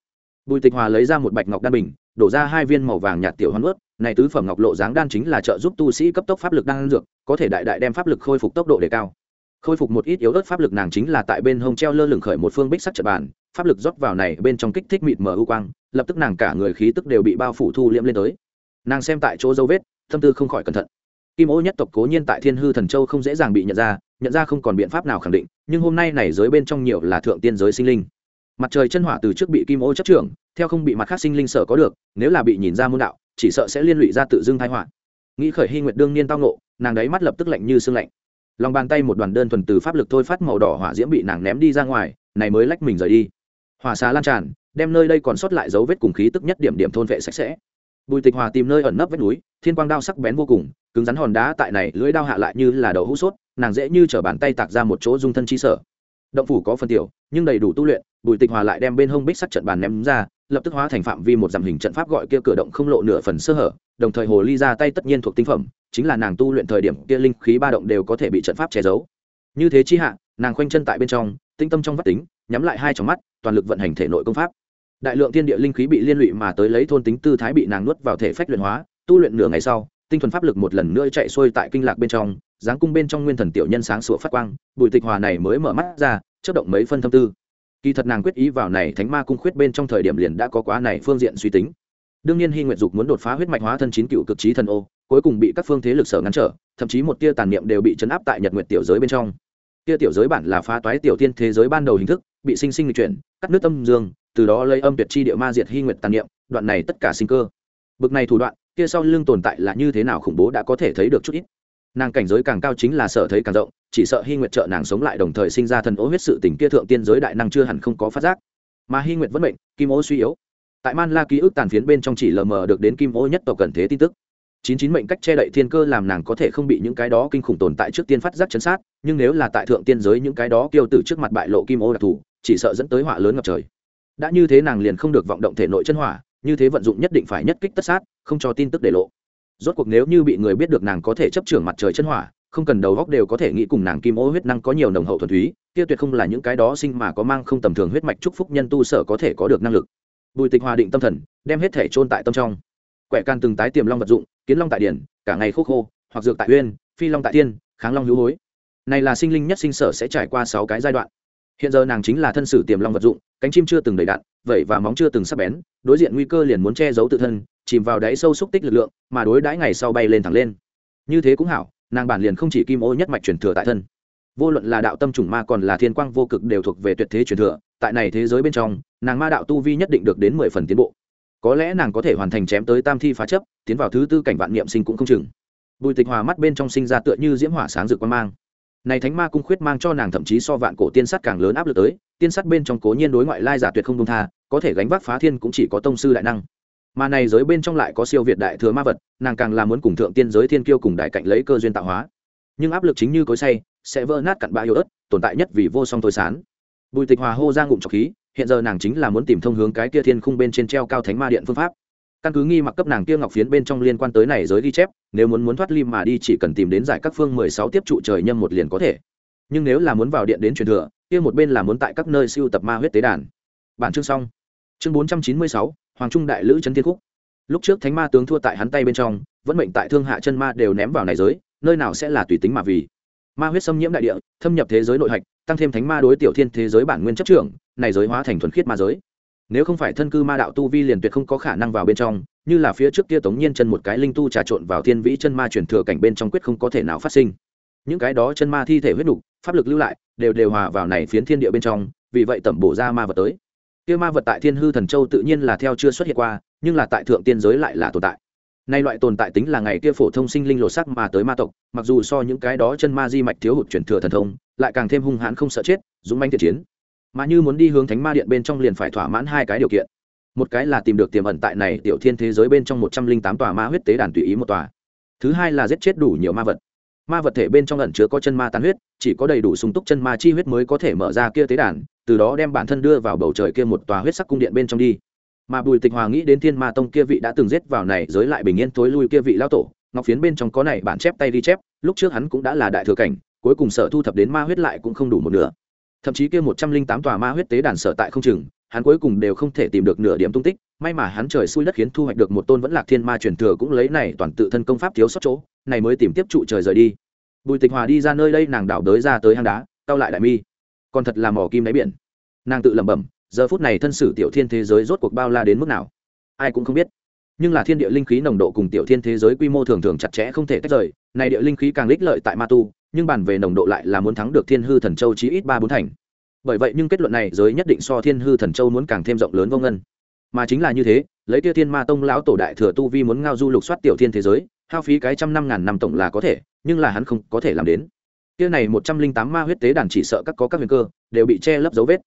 Bùi tịch hòa lấy ra một bạch ngọc đan bình đổ ra hai viên màu vàng nhạt tiểu hoan ướt, này tứ phẩm ngọc lộ dáng đan chính là trợ giúp tu sĩ cấp tốc pháp lực đan dược, có thể đại đại đem pháp lực khôi phục tốc độ đề cao. Khôi phục một ít yếu ớt pháp lực nàng chính là tại bên hông treo lơ lửng khởi một phương bích sắc trận bàn, pháp lực rót vào này bên trong kích thích mịt mờ u quang, lập tức nàng cả người khí tức đều bị bao phủ thu liễm lên tới. Nàng xem tại chỗ dấu vết, tâm tư không khỏi cẩn thận. Kim ô nhất tộc cố nhiên tại thiên hư thần châu không dễ dàng bị nhận ra nhận ra không còn biện pháp nào khẳng định, nhưng hôm nay này giới bên trong nhiều là thượng tiên giới sinh linh. Mặt trời chân hỏa từ trước bị kim ô chấp trưởng theo không bị mặt khác sinh linh sở có được, nếu là bị nhìn ra môn đạo, chỉ sợ sẽ liên lụy ra tự dưng thái họa. Nghĩ khởi hy nguyệt đương nhiên tao ngộ, nàng đấy mắt lập tức lạnh như sương lạnh. Lòng bàn tay một đoàn đơn thuần từ pháp lực thôi phát màu đỏ hỏa diễm bị nàng ném đi ra ngoài, này mới lách mình rời đi. Hỏa xá lan tràn, đem nơi đây còn sót lại dấu vết cùng khí tức nhất điểm điểm thôn vệ sạch sẽ. Bùi tịch hòa tìm nơi ẩn nấp vết núi, thiên quang đao sắc bén vô cùng, cứng rắn hòn đá tại này lưỡi đao hạ lại như là đậu hũ sốt, nàng dễ như chở bàn tay tạc ra một chỗ dung thân chi sở. Động phủ có phần tiểu, nhưng đầy đủ tu luyện, bùi tịch hòa lại đem bên hông bích sắc trận bàn ném ra lập tức hóa thành phạm vi một dặm hình trận pháp gọi kia cửa động không lộ nửa phần sơ hở, đồng thời hồ ly ra tay tất nhiên thuộc tinh phẩm, chính là nàng tu luyện thời điểm kia linh khí ba động đều có thể bị trận pháp che giấu. Như thế chi hạ, nàng khoanh chân tại bên trong, tinh tâm trong vắt tính, nhắm lại hai trong mắt, toàn lực vận hành thể nội công pháp. Đại lượng thiên địa linh khí bị liên lụy mà tới lấy thôn tính tư thái bị nàng nuốt vào thể phách luyện hóa, tu luyện nửa ngày sau, tinh thuần pháp lực một lần nữa chạy xuôi tại kinh lạc bên trong dáng cung bên trong nguyên thần tiểu nhân sáng sủa phát quang, bùi tịch hòa này mới mở mắt ra chất động mấy phân tâm tư kỳ thật nàng quyết ý vào này thánh ma cung khuyết bên trong thời điểm liền đã có quá này phương diện suy tính. Đương nhiên hy nguyện dục muốn đột phá huyết mạch hóa thân chín cựu cực trí thần ô, cuối cùng bị các phương thế lực sở ngăn trở, thậm chí một tia tàn niệm đều bị chấn áp tại nhật nguyệt tiểu giới bên trong. Tia tiểu giới bản là phá toái tiểu tiên thế giới ban đầu hình thức, bị sinh sinh lịch chuyển, cắt nước âm dương, từ đó lấy âm tuyệt chi địa ma diệt hy nguyệt tàn niệm, đoạn này tất cả sinh cơ. Bực này thủ đoạn, kia sau lưng tồn tại là như thế nào khủng bố đã có thể thấy được chút ít nàng cảnh giới càng cao chính là sợ thấy càng rộng, chỉ sợ hy nguyệt trợ nàng sống lại đồng thời sinh ra thần ố huyết sự tình kia thượng tiên giới đại năng chưa hẳn không có phát giác. Mà hy nguyệt vẫn bệnh kim ô suy yếu. Tại man la ký ức tàn phiến bên trong chỉ lờ mờ được đến kim ô nhất tộc cần thế tin tức. Chín chín mệnh cách che đậy thiên cơ làm nàng có thể không bị những cái đó kinh khủng tồn tại trước tiên phát giác chấn sát, nhưng nếu là tại thượng tiên giới những cái đó kiêu tử trước mặt bại lộ kim ô đặc thù, chỉ sợ dẫn tới họa lớn ngập trời. Đã như thế nàng liền không được vọng động thể nội chân hỏa, như thế vận dụng nhất định phải nhất kích tất sát, không cho tin tức để lộ rốt cuộc nếu như bị người biết được nàng có thể chấp trưởng mặt trời chân hỏa, không cần đầu góc đều có thể nghĩ cùng nàng kim ô huyết năng có nhiều nồng hậu thuần túy, kia tuyệt không là những cái đó sinh mà có mang không tầm thường huyết mạch chúc phúc nhân tu sở có thể có được năng lực. Bùi tịch hòa định tâm thần, đem hết thể trôn tại tâm trong. Quẻ can từng tái tiềm long vật dụng, kiến long tại điển, cả ngày khô khô, hoặc dược tại uyên, phi long tại tiên kháng long hữu hối. Này là sinh linh nhất sinh sở sẽ trải qua sáu cái giai đoạn hiện giờ nàng chính là thân sử tiềm long vật dụng, cánh chim chưa từng đầy đạn vậy và móng chưa từng sắp bén, đối diện nguy cơ liền muốn che giấu tự thân, chìm vào đáy sâu xúc tích lực lượng, mà đối đãi ngày sau bay lên thẳng lên. Như thế cũng hảo, nàng bản liền không chỉ kim ô nhất mạch truyền thừa tại thân. Vô luận là đạo tâm chủng ma còn là thiên quang vô cực đều thuộc về tuyệt thế truyền thừa, tại này thế giới bên trong, nàng ma đạo tu vi nhất định được đến mười phần tiến bộ. Có lẽ nàng có thể hoàn thành chém tới tam thi phá chấp, tiến vào thứ tư cảnh vạn niệm sinh cũng không chừng. Bùi tịch hòa mắt bên trong sinh ra tựa như diễm hỏa sáng rực quan mang này thánh ma cung khuyết mang cho nàng thậm chí so vạn cổ tiên sắt càng lớn áp lực tới, tiên sắt bên trong cố nhiên đối ngoại lai giả tuyệt không công tha, có thể gánh vác phá thiên cũng chỉ có tông sư đại năng. Mà này giới bên trong lại có siêu việt đại thừa ma vật, nàng càng là muốn cùng thượng tiên giới thiên kiêu cùng đại cạnh lấy cơ duyên tạo hóa. Nhưng áp lực chính như cối say, sẽ vỡ nát cặn bã yếu ớt, tồn tại nhất vì vô song thôi sán. Bùi tịch hòa hô ra ngụm trọc khí, hiện giờ nàng chính là muốn tìm thông hướng cái kia thiên khung bên trên treo cao thánh ma điện phương pháp căn cứ nghi mặc cấp nàng kia ngọc phiến bên trong liên quan tới này giới ghi chép, nếu muốn muốn thoát lim mà đi chỉ cần tìm đến giải các phương mười sáu tiếp trụ trời nhâm một liền có thể. Nhưng nếu là muốn vào điện đến truyền thừa, kia một bên là muốn tại các nơi siêu tập ma huyết tế đàn. Bản chương xong. Chương bốn trăm chín mươi sáu, hoàng trung đại lữ trấn thiên khúc. Lúc trước thánh ma tướng thua tại hắn tay bên trong, vẫn mệnh tại thương hạ chân ma đều ném vào này giới, nơi nào sẽ là tùy tính mà vì. Ma huyết xâm nhiễm đại địa, thâm nhập thế giới nội hạch, tăng thêm thánh ma đối tiểu thiên thế giới bản nguyên chấp trưởng, này giới hóa thành thuần khiết ma giới nếu không phải thân cư ma đạo tu vi liền tuyệt không có khả năng vào bên trong như là phía trước kia tống nhiên chân một cái linh tu trà trộn vào thiên vĩ chân ma chuyển thừa cảnh bên trong quyết không có thể nào phát sinh. Những cái đó chân ma thi thể huyết đủ, pháp lực lưu lại đều đều hòa vào này phiến thiên địa bên trong vì vậy tẩm bổ ra ma vật tới. Kia ma vật tại thiên hư thần châu tự nhiên là theo chưa xuất hiện qua nhưng là tại thượng tiên giới lại là tồn tại. Nay loại tồn tại tính là ngày kia phổ thông sinh linh lột sắc mà tới ma tộc mặc dù so những cái đó chân ma di mạch thiếu hụt chuyển thừa thần thông lại càng thêm hung hãn không sợ chết dũng manh thiện chiến mà như muốn đi hướng thánh ma điện bên trong liền phải thỏa mãn hai cái điều kiện. Một cái là tìm được tiềm ẩn tại này tiểu thiên thế giới bên trong một trăm linh tám tòa ma huyết tế đàn tùy ý một tòa. Thứ hai là giết chết đủ nhiều ma vật. Ma vật thể bên trong ẩn chứa có chân ma tan huyết, chỉ có đầy đủ sung túc chân ma chi huyết mới có thể mở ra kia tế đàn, từ đó đem bản thân đưa vào bầu trời kia một tòa huyết sắc cung điện bên trong đi. Mà bùi tịch hòa nghĩ đến thiên ma tông kia vị đã từng giết vào này giới lại bình yên tối lui kia vị lao tổ, ngọc phiến bên trong có này bản chép tay ghi chép, lúc trước hắn cũng đã là đại thừa cảnh, cuối cùng sở thu thập đến ma huyết lại cũng không đủ một nửa thậm chí kia một trăm linh tám tòa ma huyết tế đàn sở tại không chừng, hắn cuối cùng đều không thể tìm được nửa điểm tung tích, may mà hắn trời xui đất khiến thu hoạch được một tôn vẫn lạc thiên ma truyền thừa cũng lấy này toàn tự thân công pháp thiếu sót chỗ, này mới tìm tiếp trụ trời rời đi. Bùi tịch hòa đi ra nơi đây nàng đảo đới ra tới hang đá tao lại đại mi. Còn thật là mỏ kim đáy biển. Nàng tự lẩm bẩm, giờ phút này thân sử tiểu thiên thế giới rốt cuộc bao la đến mức nào? Ai cũng không biết. Nhưng là thiên địa linh khí nồng độ cùng tiểu thiên thế giới quy mô thường thường chặt chẽ không thể tách rời, này địa linh khí càng lích lợi tại ma tu nhưng bàn về nồng độ lại là muốn thắng được thiên hư thần châu chí ít ba bốn thành. Bởi vậy nhưng kết luận này giới nhất định so thiên hư thần châu muốn càng thêm rộng lớn vô ngân. Mà chính là như thế, lấy kia thiên ma tông lão tổ đại thừa tu vi muốn ngao du lục soát tiểu thiên thế giới, hao phí cái trăm năm ngàn năm tổng là có thể, nhưng là hắn không có thể làm đến. Kia này một trăm linh tám ma huyết tế đàn chỉ sợ các có các huyền cơ, đều bị che lấp dấu vết.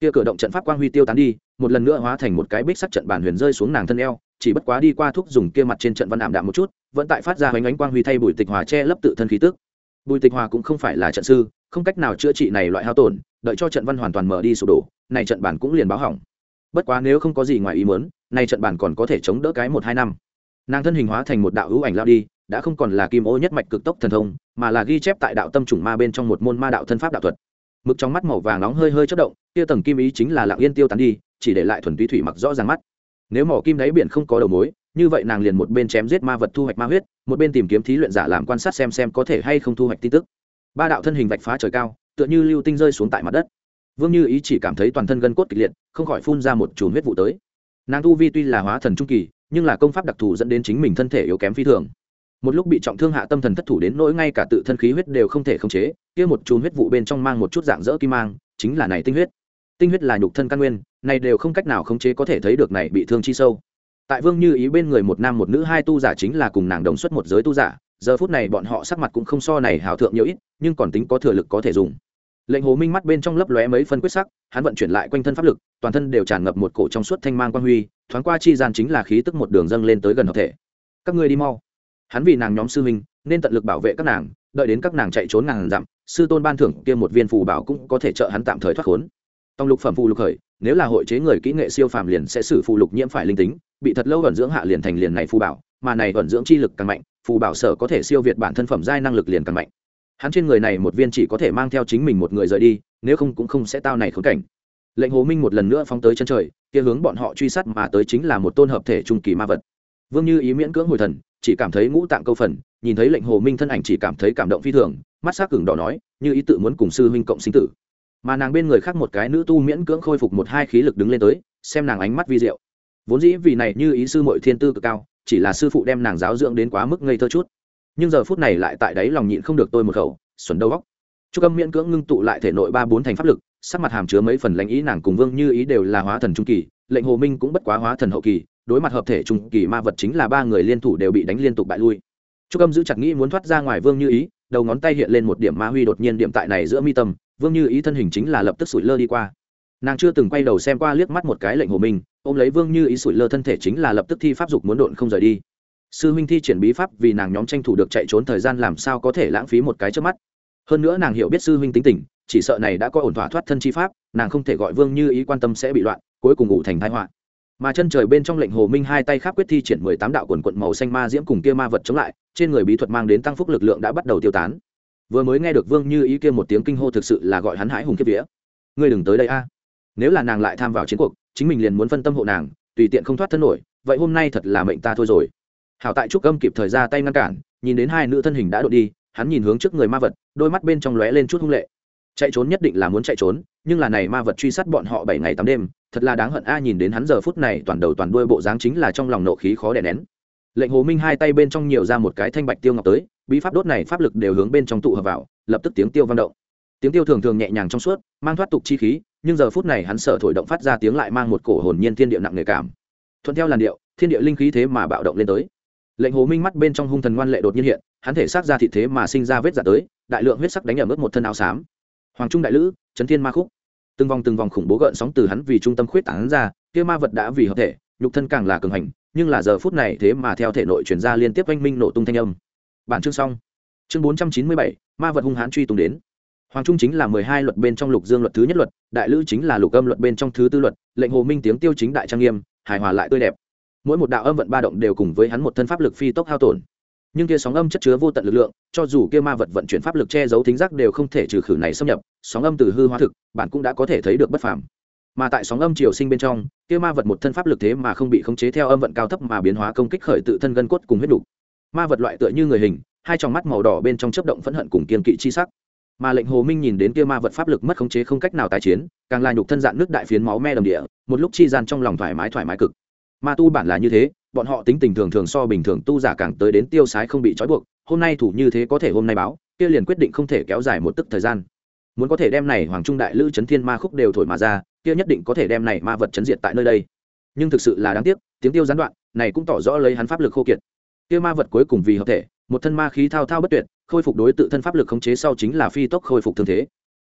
Kia cửa động trận pháp quang huy tiêu tán đi, một lần nữa hóa thành một cái bích sắt trận bản huyền rơi xuống nàng thân eo, chỉ bất quá đi qua thuốc dùng kia mặt trên trận văn ảm đạm một chút, vẫn tại phát ra hoành ánh quang huy thay bùi tịch hòa che lấp tự thân khí tức bùi tịch hòa cũng không phải là trận sư, không cách nào chữa trị này loại hao tổn, đợi cho trận văn hoàn toàn mở đi sụp đổ, này trận bản cũng liền báo hỏng. Bất quá nếu không có gì ngoài ý muốn, này trận bản còn có thể chống đỡ cái một hai năm. Nàng thân hình hóa thành một đạo hữu ảnh lao đi, đã không còn là kim ô nhất mạch cực tốc thần thông, mà là ghi chép tại đạo tâm chủng ma bên trong một môn ma đạo thân pháp đạo thuật. Mực trong mắt màu vàng nóng hơi hơi chất động kia tầng kim ý chính là lặng yên tiêu tán đi, chỉ để lại thuần túy thủy mặc rõ ràng mắt. Nếu mỏ kim đáy biển không có đầu mối như vậy nàng liền một bên chém giết ma vật thu hoạch ma huyết, một bên tìm kiếm thí luyện giả làm quan sát xem xem có thể hay không thu hoạch tin tức. Ba đạo thân hình vạch phá trời cao, tựa như lưu tinh rơi xuống tại mặt đất. Vương như ý chỉ cảm thấy toàn thân gân cốt kịch liệt, không khỏi phun ra một chùm huyết vụ tới. Nàng tu vi tuy là hóa thần trung kỳ, nhưng là công pháp đặc thù dẫn đến chính mình thân thể yếu kém phi thường. Một lúc bị trọng thương hạ tâm thần thất thủ đến nỗi ngay cả tự thân khí huyết đều không thể khống chế, kia một chùm huyết vụ bên trong mang một chút dạng dỡ kim mang, chính là này tinh huyết. Tinh huyết là nhục thân căn nguyên, này đều không cách nào khống chế có thể thấy được này bị thương chi sâu tại vương như ý bên người một nam một nữ hai tu giả chính là cùng nàng đồng xuất một giới tu giả. Giờ phút này bọn họ sắc mặt cũng không so này hào thượng nhiều ít, nhưng còn tính có thừa lực có thể dùng. Lệnh hồ minh mắt bên trong lấp lóe mấy phân quyết sắc, hắn vận chuyển lại quanh thân pháp lực, toàn thân đều tràn ngập một cổ trong suốt thanh mang quan huy, thoáng qua chi gian chính là khí tức một đường dâng lên tới gần hợp thể. Các ngươi đi mau. Hắn vì nàng nhóm sư huynh, nên tận lực bảo vệ các nàng, đợi đến các nàng chạy trốn ngàn dặm, sư tôn ban thưởng kia một viên phù bảo cũng có thể trợ hắn tạm thời thoát khốn. Tông lục phẩm phù lục khởi, nếu là hội chế người kỹ nghệ siêu phàm liền sẽ xử phù lục nhiễm phải linh tính bị thật lâu ẩn dưỡng hạ liền thành liền này phù bảo, mà này ẩn dưỡng chi lực càng mạnh, phù bảo sở có thể siêu việt bản thân phẩm giai năng lực liền càng mạnh. Hắn trên người này một viên chỉ có thể mang theo chính mình một người rời đi, nếu không cũng không sẽ tao này khốn cảnh. Lệnh hồ minh một lần nữa phóng tới chân trời, kia hướng bọn họ truy sát mà tới chính là một tôn hợp thể trung kỳ ma vật. Vương như ý miễn cưỡng hồi thần, chỉ cảm thấy ngũ tạng câu phần, nhìn thấy lệnh hồ minh thân ảnh chỉ cảm thấy cảm động phi thường, mắt s á c cừng đỏ nói, như ý tự muốn cùng sư huynh cộng sinh tử. Mà nàng bên người khác một cái nữ tu miễn cưỡng khôi phục một hai khí lực đứng lên tới, xem nàng ánh mắt vi diệu vốn dĩ vì này như ý sư mội thiên tư cực cao, chỉ là sư phụ đem nàng giáo dưỡng đến quá mức ngây thơ chút. Nhưng giờ phút này lại tại đấy lòng nhịn không được tôi một khẩu, xuẩn đầu góc chúc âm miễn cưỡng ngưng tụ lại thể nội ba bốn thành pháp lực, sắc mặt hàm chứa mấy phần lãnh ý nàng cùng vương như ý đều là hóa thần trung kỳ, lệnh hồ minh cũng bất quá hóa thần hậu kỳ, đối mặt hợp thể trung kỳ ma vật chính là ba người liên thủ đều bị đánh liên tục bại lui. Chúc âm giữ chặt nghĩ muốn thoát ra ngoài vương như ý, đầu ngón tay hiện lên một điểm ma huy đột nhiên điểm tại này giữa mi tâm, vương như ý thân hình chính là lập tức sủi lơ đi qua. Nàng chưa từng quay đầu xem qua liếc mắt một cái lệnh hồ minh ôm lấy vương như ý sủi lơ thân thể chính là lập tức thi pháp dục muốn độn không rời đi. Sư huynh thi triển bí pháp vì nàng nhóm tranh thủ được chạy trốn thời gian làm sao có thể lãng phí một cái trước mắt. Hơn nữa nàng hiểu biết sư huynh tính tình, chỉ sợ này đã có ổn thỏa thoát thân chi pháp, nàng không thể gọi vương như ý quan tâm sẽ bị loạn, cuối cùng ngủ thành thái họa. Mà chân trời bên trong lệnh hồ minh hai tay khắp quyết thi triển mười tám đạo quần quận màu xanh ma diễm cùng kia ma vật chống lại, trên người bí thuật mang đến tăng phúc lực lượng đã bắt đầu tiêu tán. Vừa mới nghe được vương như ý kia một tiếng kinh hô thực sự là gọi hắn hãi hùng kiếp vía. Ngươi đừng tới đây a nếu là nàng lại tham vào chiến cuộc, chính mình liền muốn phân tâm hộ nàng, tùy tiện không thoát thân nổi, vậy hôm nay thật là mệnh ta thôi rồi. Hảo tại trúc âm kịp thời ra tay ngăn cản, nhìn đến hai nữ thân hình đã đội đi, hắn nhìn hướng trước người ma vật, đôi mắt bên trong lóe lên chút hung lệ. Chạy trốn nhất định là muốn chạy trốn, nhưng là này ma vật truy sát bọn họ bảy ngày tám đêm, thật là đáng hận a, nhìn đến hắn giờ phút này toàn đầu toàn đuôi bộ dáng chính là trong lòng nộ khí khó đè nén. Lệnh hồ minh hai tay bên trong nhiều ra một cái thanh bạch tiêu ngọc tới, bí pháp đốt này pháp lực đều hướng bên trong tụ hợp vào, lập tức tiếng tiêu vang động. Tiếng tiêu thường thường nhẹ nhàng trong suốt, mang thoát tục chi khí nhưng giờ phút này hắn sợ thổi động phát ra tiếng lại mang một cổ hồn nhiên thiên địa nặng nề cảm. Thuận theo làn điệu, thiên địa linh khí thế mà bạo động lên tới. Lệnh hồ minh mắt bên trong hung thần ngoan lệ đột nhiên hiện, hắn thể xác ra thị thế mà sinh ra vết giả tới, đại lượng huyết sắc đánh ở mức một thân áo xám. Hoàng trung đại lữ, trấn thiên ma khúc. Từng vòng từng vòng khủng bố gợn sóng từ hắn vì trung tâm khuyết tảng ra, kia ma vật đã vì hợp thể, nhục thân càng là cường hành, nhưng là giờ phút này thế mà theo thể nội chuyển ra liên tiếp oanh minh nổ tung thanh âm. Bản chương xong. Chương bốn trăm chín mươi bảy, ma vật hung hãn truy tung đến hoàng trung chính là mười hai luật bên trong lục dương luật thứ nhất luật, đại lữ chính là lục âm luật bên trong thứ tư luật, lệnh hồ minh tiếng tiêu chính đại trang nghiêm, hài hòa lại tươi đẹp. Mỗi một đạo âm vận ba động đều cùng với hắn một thân pháp lực phi tốc hao tổn. Nhưng kia sóng âm chất chứa vô tận lực lượng, cho dù kia ma vật vận chuyển pháp lực che giấu thính giác đều không thể trừ khử này xâm nhập, sóng âm từ hư hóa thực, bạn cũng đã có thể thấy được bất phàm. Mà tại sóng âm triều sinh bên trong, kia ma vật một thân pháp lực thế mà không bị khống chế theo âm vận cao thấp mà biến hóa công kích khởi tự thân gân cốt cùng huyết đủ. ma vật loại tựa như người hình, hai tròng mắt màu đỏ bên trong chớp động phẫn hận cùng kiên kỵ chi sắc mà lệnh hồ minh nhìn đến kia ma vật pháp lực mất khống chế không cách nào tái chiến, càng là nhục thân dạng nước đại phiến máu me đầm địa, một lúc chi gian trong lòng thoải mái thoải mái cực. Ma tu bản là như thế, bọn họ tính tình thường thường so bình thường tu giả càng tới đến tiêu sái không bị trói buộc, hôm nay thủ như thế có thể hôm nay báo, kia liền quyết định không thể kéo dài một tức thời gian. Muốn có thể đem này hoàng trung đại lữ chấn thiên ma khúc đều thổi mà ra, kia nhất định có thể đem này ma vật chấn diệt tại nơi đây. Nhưng thực sự là đáng tiếc, tiếng tiêu gián đoạn, này cũng tỏ rõ lấy hắn pháp lực khô kiệt. Kia ma vật cuối cùng vì hợp thể, một thân ma khí thao thao bất tuyệt khôi phục đối tự thân pháp lực khống chế sau chính là phi tốc khôi phục thương thế.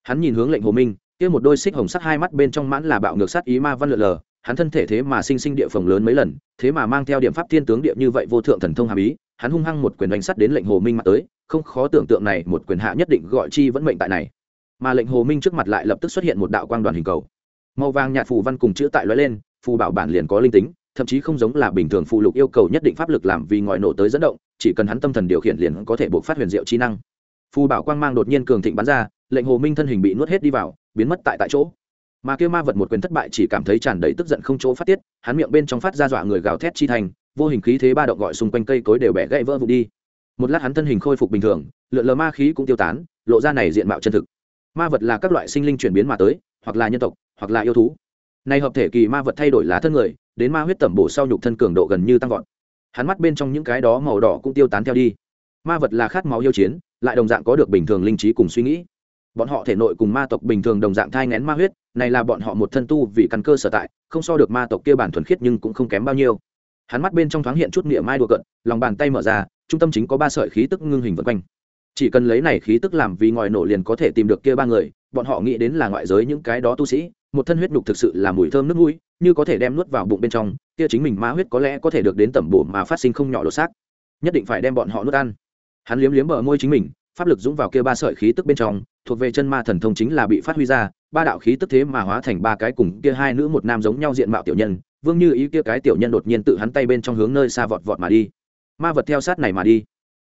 Hắn nhìn hướng lệnh hồ minh, kia một đôi xích hồng sắc hai mắt bên trong mãn là bạo ngược sát ý ma văn lượn lờ, hắn thân thể thế mà sinh sinh địa phòng lớn mấy lần, thế mà mang theo điểm pháp thiên tướng địa như vậy vô thượng thần thông hàm ý, hắn hung hăng một quyền đánh sắt đến lệnh hồ minh mặt tới, không khó tưởng tượng này một quyền hạ nhất định gọi chi vẫn mệnh tại này. Mà lệnh hồ minh trước mặt lại lập tức xuất hiện một đạo quang đoàn hình cầu. Màu vàng nhạt phù văn cùng chữ tại lóe lên, phù bảo bản liền có linh tính thậm chí không giống là bình thường phụ lục yêu cầu nhất định pháp lực làm vì ngòi nổ tới dẫn động, chỉ cần hắn tâm thần điều khiển liền có thể buộc phát huyền diệu chi năng. Phù bảo quang mang đột nhiên cường thịnh bắn ra, lệnh hồ minh thân hình bị nuốt hết đi vào, biến mất tại tại chỗ. Mà kia ma vật một quyền thất bại chỉ cảm thấy tràn đầy tức giận không chỗ phát tiết, hắn miệng bên trong phát ra dọa người gào thét chi thành, vô hình khí thế ba động gọi xung quanh cây cối đều bẻ gãy vỡ vụn đi. Một lát hắn thân hình khôi phục bình thường, lượn lờ ma khí cũng tiêu tán, lộ ra này diện mạo chân thực. Ma vật là các loại sinh linh chuyển biến mà tới, hoặc là nhân tộc, hoặc là yêu thú nay hợp thể kỳ ma vật thay đổi lá thân người, đến ma huyết tẩm bổ sau nhục thân cường độ gần như tăng vọt. Hắn mắt bên trong những cái đó màu đỏ cũng tiêu tán theo đi. Ma vật là khát máu yêu chiến, lại đồng dạng có được bình thường linh trí cùng suy nghĩ. Bọn họ thể nội cùng ma tộc bình thường đồng dạng thai ngén ma huyết, này là bọn họ một thân tu vì căn cơ sở tại, không so được ma tộc kia bản thuần khiết nhưng cũng không kém bao nhiêu. Hắn mắt bên trong thoáng hiện chút niệm mai đùa cận, lòng bàn tay mở ra, trung tâm chính có ba sợi khí tức ngưng hình vân quanh. Chỉ cần lấy này khí tức làm vì ngòi nổ liền có thể tìm được kia ba người, bọn họ nghĩ đến là ngoại giới những cái đó tu sĩ một thân huyết nhục thực sự là mùi thơm nước mũi, như có thể đem nuốt vào bụng bên trong, kia chính mình ma huyết có lẽ có thể được đến tẩm bổ mà phát sinh không nhỏ lột xác. Nhất định phải đem bọn họ nuốt ăn. Hắn liếm liếm bờ môi chính mình, pháp lực dũng vào kia ba sợi khí tức bên trong, thuộc về chân ma thần thông chính là bị phát huy ra, ba đạo khí tức thế mà hóa thành ba cái cùng kia hai nữ một nam giống nhau diện mạo tiểu nhân, vương như ý kia cái tiểu nhân đột nhiên tự hắn tay bên trong hướng nơi xa vọt vọt mà đi. Ma vật theo sát này mà đi.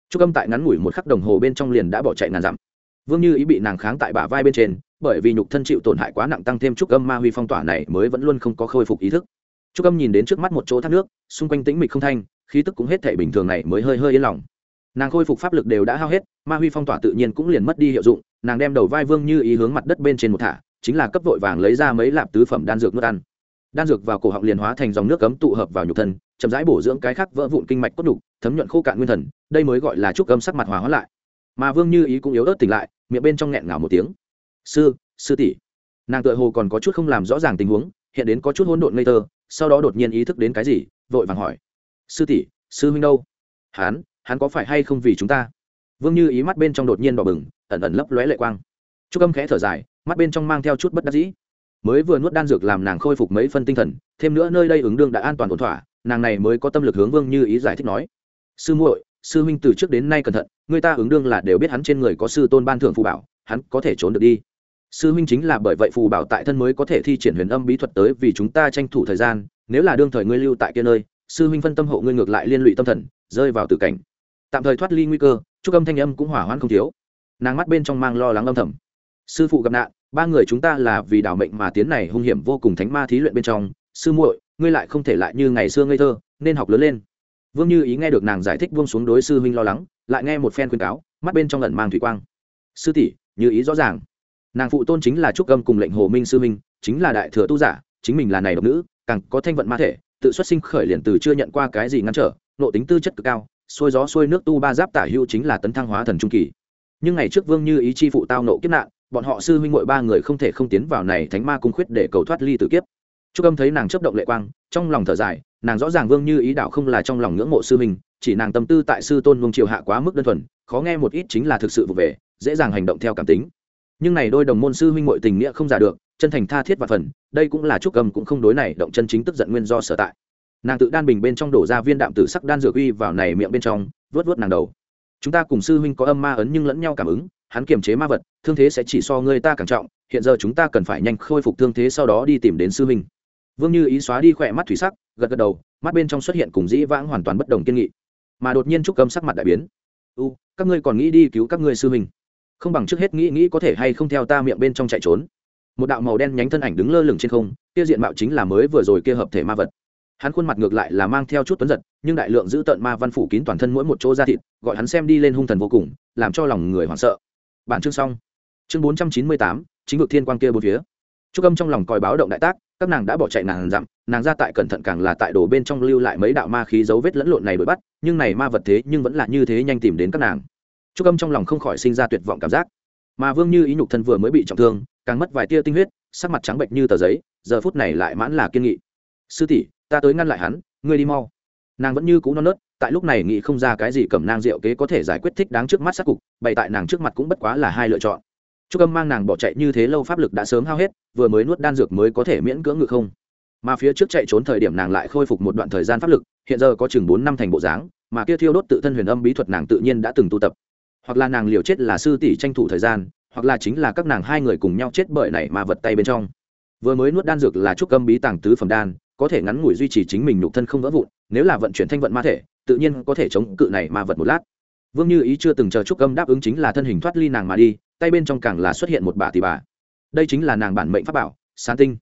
Trúc âm tại ngắn ngủi một khắc đồng hồ bên trong liền đã bỏ chạy ngàn dặm vương như ý bị nàng kháng tại bả vai bên trên, bởi vì nhục thân chịu tổn hại quá nặng tăng thêm trúc âm ma huy phong tỏa này mới vẫn luôn không có khôi phục ý thức. Trúc âm nhìn đến trước mắt một chỗ thác nước, xung quanh tĩnh mịch không thanh, khí tức cũng hết thể bình thường này mới hơi hơi yên lòng. Nàng khôi phục pháp lực đều đã hao hết, ma huy phong tỏa tự nhiên cũng liền mất đi hiệu dụng, nàng đem đầu vai vương như ý hướng mặt đất bên trên một thả, chính là cấp vội vàng lấy ra mấy lạp tứ phẩm đan dược nước ăn. Đan dược vào cổ họng liền hóa thành dòng nước cấm tụ hợp vào nhục thân, chậm rãi bổ dưỡng cái khác vỡ vụn kinh mạch cốt đục, thấm nhuận khô cạn nguyên thần, đây mới gọi là trúc âm sắc mặt hòa hóa lại. Mà vương như ý cũng yếu ớt tỉnh lại miệng bên trong nghẹn ngào một tiếng. Sư sư tỷ. Nàng tựa hồ còn có chút không làm rõ ràng tình huống, hiện đến có chút hỗn độn ngây thơ, sau đó đột nhiên ý thức đến cái gì, vội vàng hỏi. Sư tỷ, sư huynh đâu? Hán hắn có phải hay không vì chúng ta? Vương như ý mắt bên trong đột nhiên đỏ bừng, ẩn ẩn lấp lóe lệ quang. Trúc âm khẽ thở dài, mắt bên trong mang theo chút bất đắc dĩ. Mới vừa nuốt đan dược làm nàng khôi phục mấy phân tinh thần, thêm nữa nơi đây ứng đương đã an toàn ổn thỏa, nàng này mới có tâm lực hướng vương như ý giải thích nói. Sư muội sư huynh từ trước đến nay cẩn thận, người ta ứng đương là đều biết hắn trên người có sư tôn ban thưởng phù bảo, hắn có thể trốn được đi. Sư huynh chính là bởi vậy phù bảo tại thân mới có thể thi triển huyền âm bí thuật tới vì chúng ta tranh thủ thời gian, nếu là đương thời ngươi lưu tại kia nơi, sư huynh phân tâm hộ ngươi ngược lại liên lụy tâm thần, rơi vào tử cảnh. Tạm thời thoát ly nguy cơ, chúc âm thanh âm cũng hỏa hoãn không thiếu. Nàng mắt bên trong mang lo lắng âm thầm. Sư phụ gặp nạn, ba người chúng ta là vì đảo mệnh mà tiến này hung hiểm vô cùng thánh ma thí luyện bên trong. Sư muội, ngươi lại không thể lại như ngày xưa ngây thơ, nên học lớn lên vương như ý nghe được nàng giải thích buông xuống đối sư huynh lo lắng, lại nghe một phen khuyên cáo, mắt bên trong lần mang thủy quang. Sư tỷ, như ý rõ ràng. Nàng phụ tôn chính là trúc âm cùng lệnh hồ minh sư huynh, chính là đại thừa tu giả, chính mình là này độc nữ, càng có thanh vận ma thể, tự xuất sinh khởi liền từ chưa nhận qua cái gì ngăn trở, nộ tính tư chất cực cao, xuôi gió xuôi nước tu ba giáp tả hữu chính là tấn thăng hóa thần trung kỳ. Nhưng ngày trước vương như ý chi phụ tao nộ kiếp nạn, bọn họ sư huynh muội ba người không thể không tiến vào này thánh ma cung khuyết để cầu thoát ly tử kiếp. Trúc âm thấy nàng chấp động lệ quang, trong lòng thở dài nàng rõ ràng vương như ý đạo không là trong lòng ngưỡng mộ sư huynh chỉ nàng tâm tư tại sư tôn vương triều hạ quá mức đơn thuần, khó nghe một ít chính là thực sự vụ về, dễ dàng hành động theo cảm tính. Nhưng này đôi đồng môn sư huynh muội tình nghĩa không giả được, chân thành tha thiết và phần, đây cũng là trúc cầm cũng không đối này, động chân chính tức giận nguyên do sở tại. Nàng tự đan bình bên trong đổ ra viên đạm tử sắc đan dược uy vào này miệng bên trong vớt vớt nàng đầu. Chúng ta cùng sư huynh có âm ma ấn nhưng lẫn nhau cảm ứng, hắn kiềm chế ma vật, thương thế sẽ chỉ so người ta càng trọng, hiện giờ chúng ta cần phải nhanh khôi phục thương thế sau đó đi tìm đến sư huynh vương như ý xóa đi khỏe mắt thủy sắc, gật gật đầu, mắt bên trong xuất hiện cùng dĩ vãng hoàn toàn bất đồng kiên nghị. Mà đột nhiên trúc cầm sắc mặt đại biến. U, các ngươi còn nghĩ đi cứu các ngươi sư mình không bằng trước hết nghĩ nghĩ có thể hay không theo ta miệng bên trong chạy trốn. Một đạo màu đen nhánh thân ảnh đứng lơ lửng trên không, kia diện mạo chính là mới vừa rồi kia hợp thể ma vật. Hắn khuôn mặt ngược lại là mang theo chút tuấn giật, nhưng đại lượng giữ tợn ma văn phủ kín toàn thân mỗi một chỗ da thịt, gọi hắn xem đi lên hung thần vô cùng, làm cho lòng người hoảng sợ. Bản chương xong. Chương bốn trăm chín mươi tám, chính vực thiên quang kia bốn phía. Trúc âm trong lòng còi báo động đại tác các nàng đã bỏ chạy nàng dặm, nàng ra tại cẩn thận càng là tại đổ bên trong lưu lại mấy đạo ma khí dấu vết lẫn lộn này đuổi bắt, nhưng này ma vật thế nhưng vẫn là như thế nhanh tìm đến các nàng. Trúc âm trong lòng không khỏi sinh ra tuyệt vọng cảm giác. Mà vương như ý nhục thân vừa mới bị trọng thương, càng mất vài tia tinh huyết, sắc mặt trắng bệnh như tờ giấy, giờ phút này lại mãn là kiên nghị. Sư tỷ, ta tới ngăn lại hắn, ngươi đi mau. Nàng vẫn như cũ non nớt, tại lúc này nghĩ không ra cái gì cầm nang rượu kế có thể giải quyết thích đáng trước mắt sát cục, bày tại nàng trước mặt cũng bất quá là hai lựa chọn. Trúc Âm mang nàng bỏ chạy như thế lâu pháp lực đã sớm hao hết, vừa mới nuốt đan dược mới có thể miễn cưỡng ngự không. Mà phía trước chạy trốn thời điểm nàng lại khôi phục một đoạn thời gian pháp lực, hiện giờ có chừng bốn năm thành bộ dáng, mà kia thiêu đốt tự thân huyền âm bí thuật nàng tự nhiên đã từng tu tập. Hoặc là nàng liều chết là sư tỷ tranh thủ thời gian, hoặc là chính là các nàng hai người cùng nhau chết bởi này mà vật tay bên trong. Vừa mới nuốt đan dược là trúc âm bí tàng tứ phẩm đan, có thể ngắn ngủi duy trì chính mình nhục thân không vỡ vụn nếu là vận chuyển thanh vận ma thể tự nhiên có thể chống cự này mà vật một lát vương như ý chưa từng chờ trúc âm đáp ứng chính là thân hình thoát ly nàng mà đi tay bên trong càng là xuất hiện một bà tỷ bà đây chính là nàng bản mệnh pháp bảo sán tinh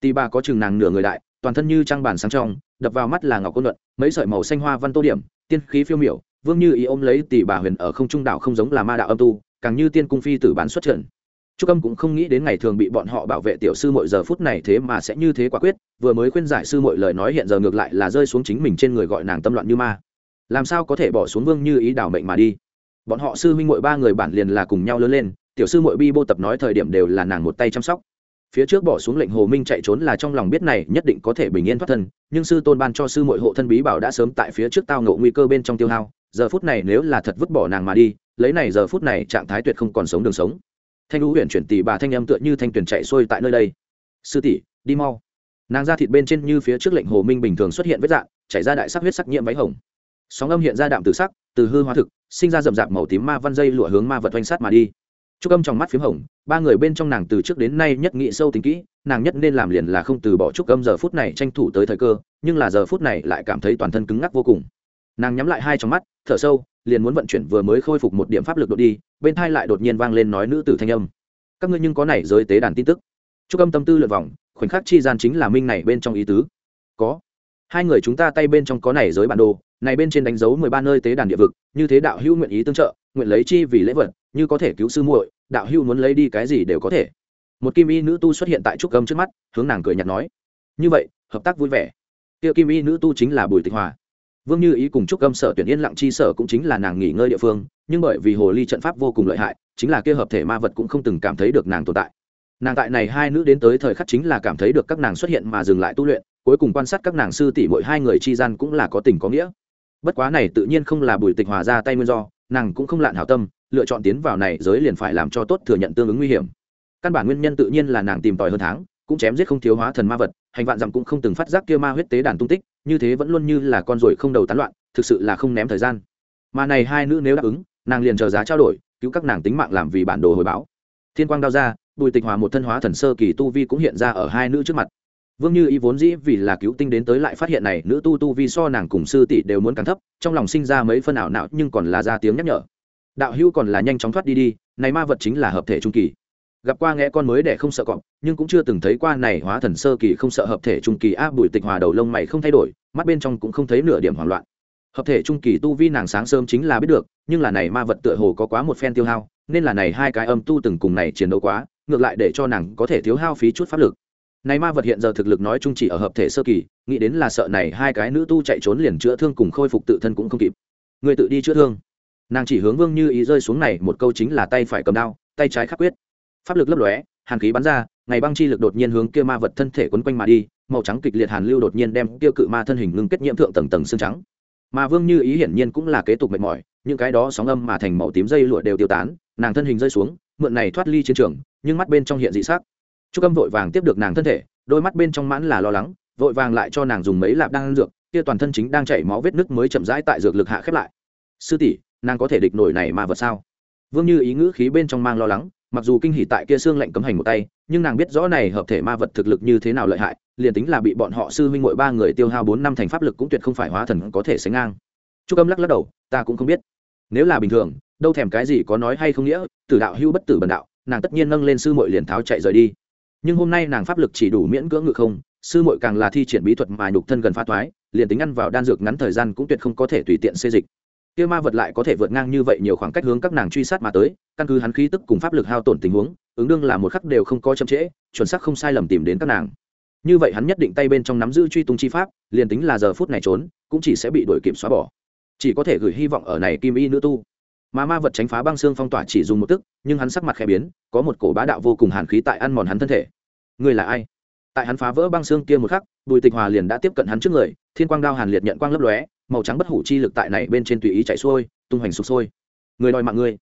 tỷ bà có chừng nàng nửa người đại toàn thân như trăng bản sáng trong đập vào mắt là ngọc côn luận mấy sợi màu xanh hoa văn tô điểm tiên khí phiêu miểu vương như ý ôm lấy tỷ bà huyền ở không trung đảo không giống là ma đạo âm tu càng như tiên cung phi tử bán xuất trận Trúc Âm cũng không nghĩ đến ngày thường bị bọn họ bảo vệ tiểu sư muội giờ phút này thế mà sẽ như thế quả quyết, vừa mới khuyên giải sư muội lời nói hiện giờ ngược lại là rơi xuống chính mình trên người gọi nàng tâm loạn như ma. Làm sao có thể bỏ xuống Vương Như ý đảo mệnh mà đi? Bọn họ sư huynh muội ba người bản liền là cùng nhau lớn lên, tiểu sư muội bi bô tập nói thời điểm đều là nàng một tay chăm sóc. Phía trước bỏ xuống lệnh Hồ Minh chạy trốn là trong lòng biết này nhất định có thể bình yên thoát thân, nhưng sư tôn ban cho sư muội hộ thân bí bảo đã sớm tại phía trước tao ngộ nguy cơ bên trong tiêu hao, giờ phút này nếu là thật vứt bỏ nàng mà đi, lấy này giờ phút này trạng thái tuyệt không còn sống đường sống. Thanh lũ huyện chuyển tỷ bà thanh âm tựa như thanh tuyển chạy xuôi tại nơi đây. Sư tỷ đi mau. Nàng ra thịt bên trên như phía trước lệnh hồ minh bình thường xuất hiện vết dạng chảy ra đại sắc huyết sắc nhiễm váy hồng. Sóng âm hiện ra đạm tử sắc từ hư hóa thực, sinh ra rậm rạp màu tím ma văn dây lụa hướng ma vật oanh sát mà đi. Trúc âm trong mắt p h í m hồng, ba người bên trong nàng từ trước đến nay nhất nghị sâu tính kỹ, nàng nhất nên làm liền là không từ bỏ trúc âm giờ phút này tranh thủ tới thời cơ, nhưng là giờ phút này lại cảm thấy toàn thân cứng ngắc vô cùng. Nàng nhắm lại hai trong mắt, thở sâu, liền muốn vận chuyển vừa mới khôi phục một điểm pháp lực đột đi, bên thai lại đột nhiên vang lên nói nữ tử thanh âm. Các ngươi nhưng có này giới tế đàn tin tức. Chúc âm tâm tư lượt vòng, khoảnh khắc chi gian chính là minh này bên trong ý tứ. Có. Hai người chúng ta tay bên trong có này giới bản đồ này bên trên đánh dấu mười ba nơi tế đàn địa vực, như thế đạo hữu nguyện ý tương trợ, nguyện lấy chi vì lễ vật, như có thể cứu sư muội, đạo hữu muốn lấy đi cái gì đều có thể. Một kim y nữ tu xuất hiện tại trúc âm trước mắt, hướng nàng cười nhạt nói. Như vậy, hợp tác vui vẻ. Kia kim y nữ tu chính là bùi tịch hòa. Vương như ý cùng trúc âm sở tuyển yên lặng chi sở cũng chính là nàng nghỉ ngơi địa phương, nhưng bởi vì hồ ly trận pháp vô cùng lợi hại, chính là kia hợp thể ma vật cũng không từng cảm thấy được nàng tồn tại. Nàng tại này hai nữ đến tới thời khắc chính là cảm thấy được các nàng xuất hiện mà dừng lại tu luyện, cuối cùng quan sát các nàng sư tỷ mỗi hai người chi gian cũng là có tình có nghĩa bất quá này tự nhiên không là bùi tịch hòa ra tay nguyên do, nàng cũng không lạn hảo tâm, lựa chọn tiến vào này giới liền phải làm cho tốt thừa nhận tương ứng nguy hiểm. Căn bản nguyên nhân tự nhiên là nàng tìm tòi hơn tháng, cũng chém giết không thiếu hóa thần ma vật, hành vạn dặm cũng không từng phát giác kia ma huyết tế đàn tung tích, như thế vẫn luôn như là con ruồi không đầu tán loạn, thực sự là không ném thời gian. Mà này hai nữ nếu đáp ứng, nàng liền chờ giá trao đổi, cứu các nàng tính mạng làm vì bản đồ hồi báo. Thiên quang đao ra, bùi tịch hòa một thân hóa thần sơ kỳ tu vi cũng hiện ra ở hai nữ trước mặt vương như ý vốn dĩ vì là cứu tinh đến tới lại phát hiện này, nữ tu tu vi so nàng cùng sư tỷ đều muốn càng thấp, trong lòng sinh ra mấy phân ảo não, nhưng còn là ra tiếng nhắc nhở. Đạo hữu còn là nhanh chóng thoát đi đi, này ma vật chính là hợp thể trung kỳ. Gặp qua nghe con mới để không sợ cọp, nhưng cũng chưa từng thấy qua này hóa thần sơ kỳ không sợ hợp thể trung kỳ áp bùi tịch hòa đầu lông mày không thay đổi, mắt bên trong cũng không thấy nửa điểm hoảng loạn. Hợp thể trung kỳ tu vi nàng sáng sớm chính là biết được, nhưng là này ma vật tựa hồ có quá một phen tiêu hao, nên là này hai cái âm tu từng cùng này chiến đấu quá, ngược lại để cho nàng có thể thiếu hao phí chút pháp lực này ma vật hiện giờ thực lực nói chung chỉ ở hợp thể sơ kỳ, nghĩ đến là sợ này hai cái nữ tu chạy trốn liền chữa thương cùng khôi phục tự thân cũng không kịp. Người tự đi chữa thương. Nàng chỉ hướng vương như ý rơi xuống này, một câu chính là tay phải cầm đao, tay trái khắc quyết. Pháp lực lấp lóe, hàn khí bắn ra, ngày băng chi lực đột nhiên hướng kia ma vật thân thể quấn quanh mà đi, màu trắng kịch liệt hàn lưu đột nhiên đem kia cự ma thân hình ngưng kết nhiễm thượng tầng tầng xương trắng. Mà vương như ý hiển nhiên cũng là kế tục mệt mỏi, những cái đó sóng âm mà thành màu tím dây lụa đều tiêu tán, nàng thân hình rơi xuống, mượn này thoát ly chiến trường, nhưng mắt bên trong hiện dị sắc. Chu Cầm vội vàng tiếp được nàng thân thể, đôi mắt bên trong mãn là lo lắng, vội vàng lại cho nàng dùng mấy lạp đang dược, kia toàn thân chính đang chảy máu vết nứt mới chậm rãi tại dược lực hạ khép lại. Sư tỷ, nàng có thể địch nổi này mà vật sao? Vương như ý ngữ khí bên trong mang lo lắng, mặc dù kinh hỉ tại kia xương lạnh cấm hành một tay, nhưng nàng biết rõ này hợp thể ma vật thực lực như thế nào lợi hại, liền tính là bị bọn họ sư huynh muội ba người tiêu hao bốn năm thành pháp lực cũng tuyệt không phải hóa thần có thể sánh ngang. Trúc âm lắc lắc đầu, ta cũng không biết. Nếu là bình thường, đâu thèm cái gì có nói hay không nghĩa, tử đạo hưu bất tử bần đạo, nàng tất nhiên nâng lên sư muội liền tháo chạy rời đi nhưng hôm nay nàng pháp lực chỉ đủ miễn cưỡng ngự không, sư muội càng là thi triển bí thuật mà nhục thân gần pha thoái, liền tính ăn vào đan dược ngắn thời gian cũng tuyệt không có thể tùy tiện xê dịch. Kia ma vật lại có thể vượt ngang như vậy nhiều khoảng cách hướng các nàng truy sát mà tới, căn cứ hắn khí tức cùng pháp lực hao tổn tình huống, ứng đương là một khắc đều không có chậm trễ, chuẩn xác không sai lầm tìm đến các nàng. Như vậy hắn nhất định tay bên trong nắm giữ truy tung chi pháp, liền tính là giờ phút này trốn, cũng chỉ sẽ bị đuổi kịp xóa bỏ. Chỉ có thể gửi hy vọng ở này kim y nữ tu. Mà ma vật tránh phá băng xương phong tỏa chỉ dùng một tức, nhưng hắn sắc mặt khẽ biến, có một cổ bá đạo vô cùng hàn khí tại ăn mòn hắn thân thể. Ngươi là ai? Tại hắn phá vỡ băng xương kia một khắc, bùi tịch hòa liền đã tiếp cận hắn trước người, thiên quang đao hàn liệt nhận quang lấp lóe, màu trắng bất hủ chi lực tại này bên trên tùy ý chạy xuôi, tung hoành sụp sôi. Người đòi mạng ngươi.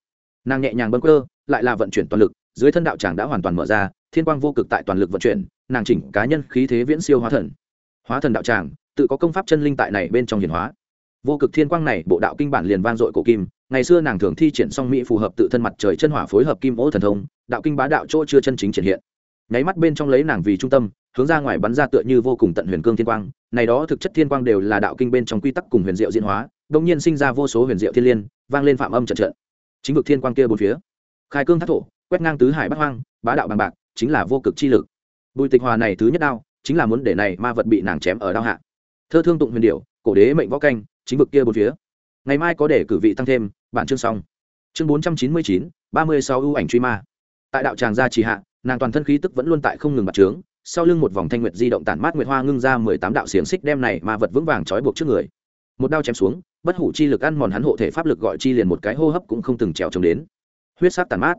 Nàng nhẹ nhàng bâng cơ lại là vận chuyển toàn lực, dưới thân đạo tràng đã hoàn toàn mở ra, thiên quang vô cực tại toàn lực vận chuyển, nàng chỉnh cá nhân khí thế viễn siêu hóa thần. Hóa thần đạo tràng, tự có công pháp chân linh tại này bên trong hiển hóa. Vô cực thiên quang này, bộ đạo kinh bản liền vang dội cổ kim, ngày xưa nàng thường thi triển song mỹ phù hợp tự thân mặt trời chân hỏa phối hợp kim ô thần thông, đạo kinh bá đạo chỗ chưa chân chính triển hiện nháy mắt bên trong lấy nàng vì trung tâm, hướng ra ngoài bắn ra tựa như vô cùng tận huyền cương thiên quang. Này đó thực chất thiên quang đều là đạo kinh bên trong quy tắc cùng huyền diệu diễn hóa đông nhiên sinh ra vô số huyền diệu thiên liên, vang lên phạm âm trận trận. Chính vực thiên quang kia bốn phía, khai cương thác thổ, quét ngang tứ hải bắc hoang, bá đạo bằng bạc, chính là vô cực chi lực. Bùi tịch hòa này thứ nhất đao, chính là muốn để này ma vật bị nàng chém ở đao hạ. Thơ thương tụng huyền điệu cổ đế mệnh võ canh, chính vực kia bốn phía. Ngày mai có để cử vị tăng thêm, bản chương xong. Chương bốn trăm chín mươi chín, ba mươi sáu ưu ảnh truy ma. Tại đạo tràng gia trì hạ nàng toàn thân khí tức vẫn luôn tại không ngừng bạt trướng, sau lưng một vòng thanh nguyệt di động tản mát nguyệt hoa ngưng ra mười tám đạo xiềng xích đem này ma vật vững vàng trói buộc trước người. Một đao chém xuống, bất hủ chi lực ăn mòn hắn hộ thể pháp lực gọi chi liền một cái hô hấp cũng không từng trèo trống đến. Huyết sắc tàn mát.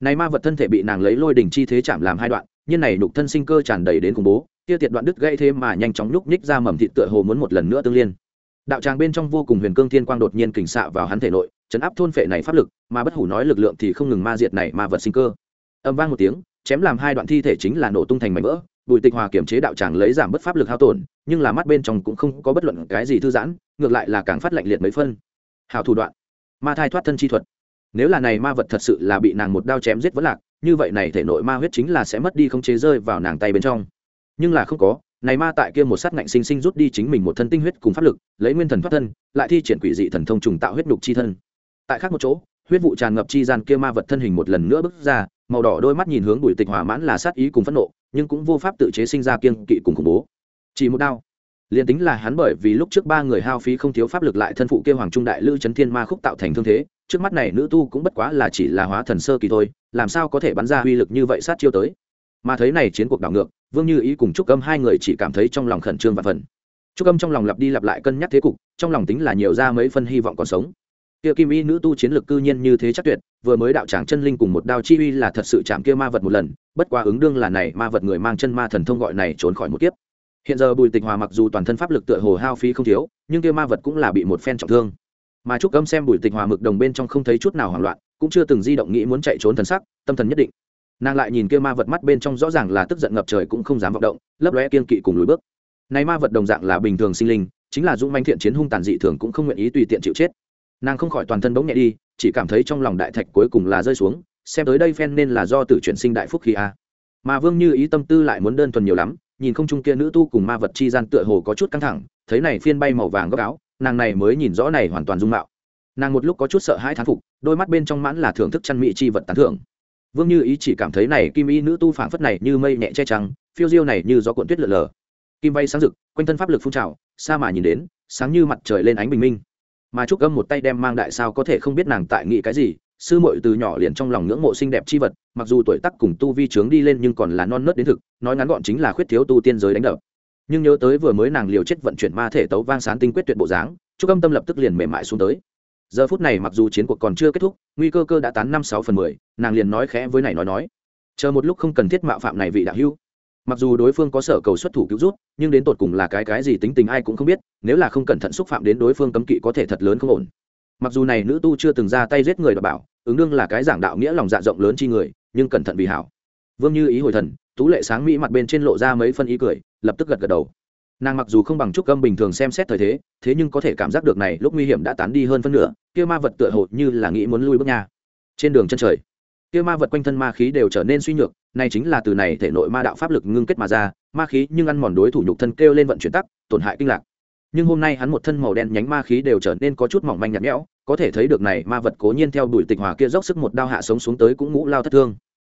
Này ma vật thân thể bị nàng lấy lôi đỉnh chi thế chạm làm hai đoạn, nhưng này nhục thân sinh cơ tràn đầy đến khủng bố, kia tiệt đoạn đứt gây thêm mà nhanh chóng nhúc nhích ra mầm thịt tựa hồ muốn một lần nữa tương liên. Đạo tràng bên trong vô cùng huyền cương thiên quang đột nhiên kình xạ vào hắn thể nội, chấn áp thôn phệ này pháp lực, mà bất hủ nói lực lượng thì không ngừng ma diệt này ma vật sinh cơ. Âm vang một tiếng chém làm hai đoạn thi thể chính là nổ tung thành mảnh vỡ, bùi tịch hòa kiểm chế đạo tràng lấy giảm bất pháp lực hao tổn, nhưng là mắt bên trong cũng không có bất luận cái gì thư giãn, ngược lại là càng phát lạnh liệt mấy phân. Hào thủ đoạn. Ma thai thoát thân chi thuật. Nếu là này ma vật thật sự là bị nàng một đao chém giết vẫn lạc, như vậy này thể nội ma huyết chính là sẽ mất đi không chế rơi vào nàng tay bên trong. Nhưng là không có, này ma tại kia một sát ngạnh sinh sinh rút đi chính mình một thân tinh huyết cùng pháp lực, lấy nguyên thần thoát thân, lại thi triển quỷ dị thần thông trùng tạo huyết nhục chi thân. Tại khác một chỗ, huyết vụ tràn ngập chi gian kia ma vật thân hình một lần nữa bước ra màu đỏ đôi mắt nhìn hướng bùi tịch hòa mãn là sát ý cùng phẫn nộ, nhưng cũng vô pháp tự chế sinh ra kiên kỵ cùng khủng bố. Chỉ một đao. Liền tính là hắn bởi vì lúc trước ba người hao phí không thiếu pháp lực lại thân phụ kêu hoàng trung đại lữ chấn thiên ma khúc tạo thành thương thế, trước mắt này nữ tu cũng bất quá là chỉ là hóa thần sơ kỳ thôi, làm sao có thể bắn ra uy lực như vậy sát chiêu tới. Mà thấy này chiến cuộc đảo ngược, vương như ý cùng trúc âm hai người chỉ cảm thấy trong lòng khẩn trương và phần trúc âm trong lòng lặp đi lặp lại cân nhắc thế cục, trong lòng tính là nhiều ra mấy phân hy vọng còn sống kia kim y nữ tu chiến lược cư nhiên như thế chắc tuyệt, vừa mới đạo tràng chân linh cùng một đao chi uy là thật sự chạm kia ma vật một lần, bất quá ứng đương là này ma vật người mang chân ma thần thông gọi này trốn khỏi một kiếp. Hiện giờ bùi tịch hòa mặc dù toàn thân pháp lực tựa hồ hao phí không thiếu, nhưng kia ma vật cũng là bị một phen trọng thương. Mà trúc âm xem bùi tịch hòa mực đồng bên trong không thấy chút nào hoảng loạn, cũng chưa từng di động nghĩ muốn chạy trốn thần sắc, tâm thần nhất định. Nàng lại nhìn kia ma vật mắt bên trong rõ ràng là tức giận ngập trời cũng không dám vọng động, lấp lóe kiên kỵ cùng lùi bước. Này ma vật đồng dạng là bình thường sinh linh, chính là dũng manh thiện chiến hung tàn dị thường cũng không nguyện ý tùy tiện chịu chết nàng không khỏi toàn thân bỗng nhẹ đi, chỉ cảm thấy trong lòng đại thạch cuối cùng là rơi xuống, xem tới đây phen nên là do tử chuyển sinh đại phúc khi a. Mà vương như ý tâm tư lại muốn đơn thuần nhiều lắm, nhìn không trung kia nữ tu cùng ma vật chi gian tựa hồ có chút căng thẳng, thấy này phiên bay màu vàng góc áo, nàng này mới nhìn rõ này hoàn toàn dung mạo. Nàng một lúc có chút sợ hãi thán phục, đôi mắt bên trong mãn là thưởng thức chăn mỹ chi vật tán thưởng. Vương như ý chỉ cảm thấy này kim y nữ tu phảng phất này như mây nhẹ che trắng, phiêu diêu này như gió cuộn tuyết lượn lờ. Kim bay sáng rực, quanh thân pháp lực phun trào xa mà nhìn đến, sáng như mặt trời lên ánh bình minh mà trúc âm một tay đem mang đại sao có thể không biết nàng tại nghĩ cái gì, sư muội từ nhỏ liền trong lòng ngưỡng mộ xinh đẹp chi vật, mặc dù tuổi tác cùng tu vi trướng đi lên nhưng còn là non nớt đến thực, nói ngắn gọn chính là khuyết thiếu tu tiên giới đánh đập. Nhưng nhớ tới vừa mới nàng liều chết vận chuyển ma thể tấu vang sán tinh quyết tuyệt bộ dáng, trúc âm tâm lập tức liền mềm mại xuống tới. Giờ phút này mặc dù chiến cuộc còn chưa kết thúc, nguy cơ cơ đã tán năm sáu phần mười, nàng liền nói khẽ với này nói nói. Chờ một lúc không cần thiết mạo phạm này vị đạo hưu mặc dù đối phương có sở cầu xuất thủ cứu rút nhưng đến tột cùng là cái cái gì tính tình ai cũng không biết, nếu là không cẩn thận xúc phạm đến đối phương cấm kỵ có thể thật lớn không ổn. Mặc dù này nữ tu chưa từng ra tay giết người đ bảo, ứng đương là cái giảng đạo nghĩa lòng dạ rộng lớn chi người, nhưng cẩn thận vì hảo. Vương như ý hồi thần, tú lệ sáng mỹ mặt bên trên lộ ra mấy phân ý cười, lập tức gật gật đầu. Nàng mặc dù không bằng trúc gâm bình thường xem xét thời thế thế nhưng có thể cảm giác được này lúc nguy hiểm đã tán đi hơn phân nửa, kia ma vật tựa hồ như là nghĩ muốn lui bước nha. Trên đường chân trời kia ma vật quanh thân ma khí đều trở nên suy nhược, này chính là từ này thể nội ma đạo pháp lực ngưng kết mà ra, ma khí nhưng ăn mòn đối thủ nhục thân kêu lên vận chuyển tắc, tổn hại kinh lạc. Nhưng hôm nay hắn một thân màu đen nhánh ma khí đều trở nên có chút mỏng manh nhạt nhẽo, có thể thấy được này ma vật cố nhiên theo đuổi tịch hòa kia dốc sức một đao hạ sống xuống tới cũng ngũ lao thất thương.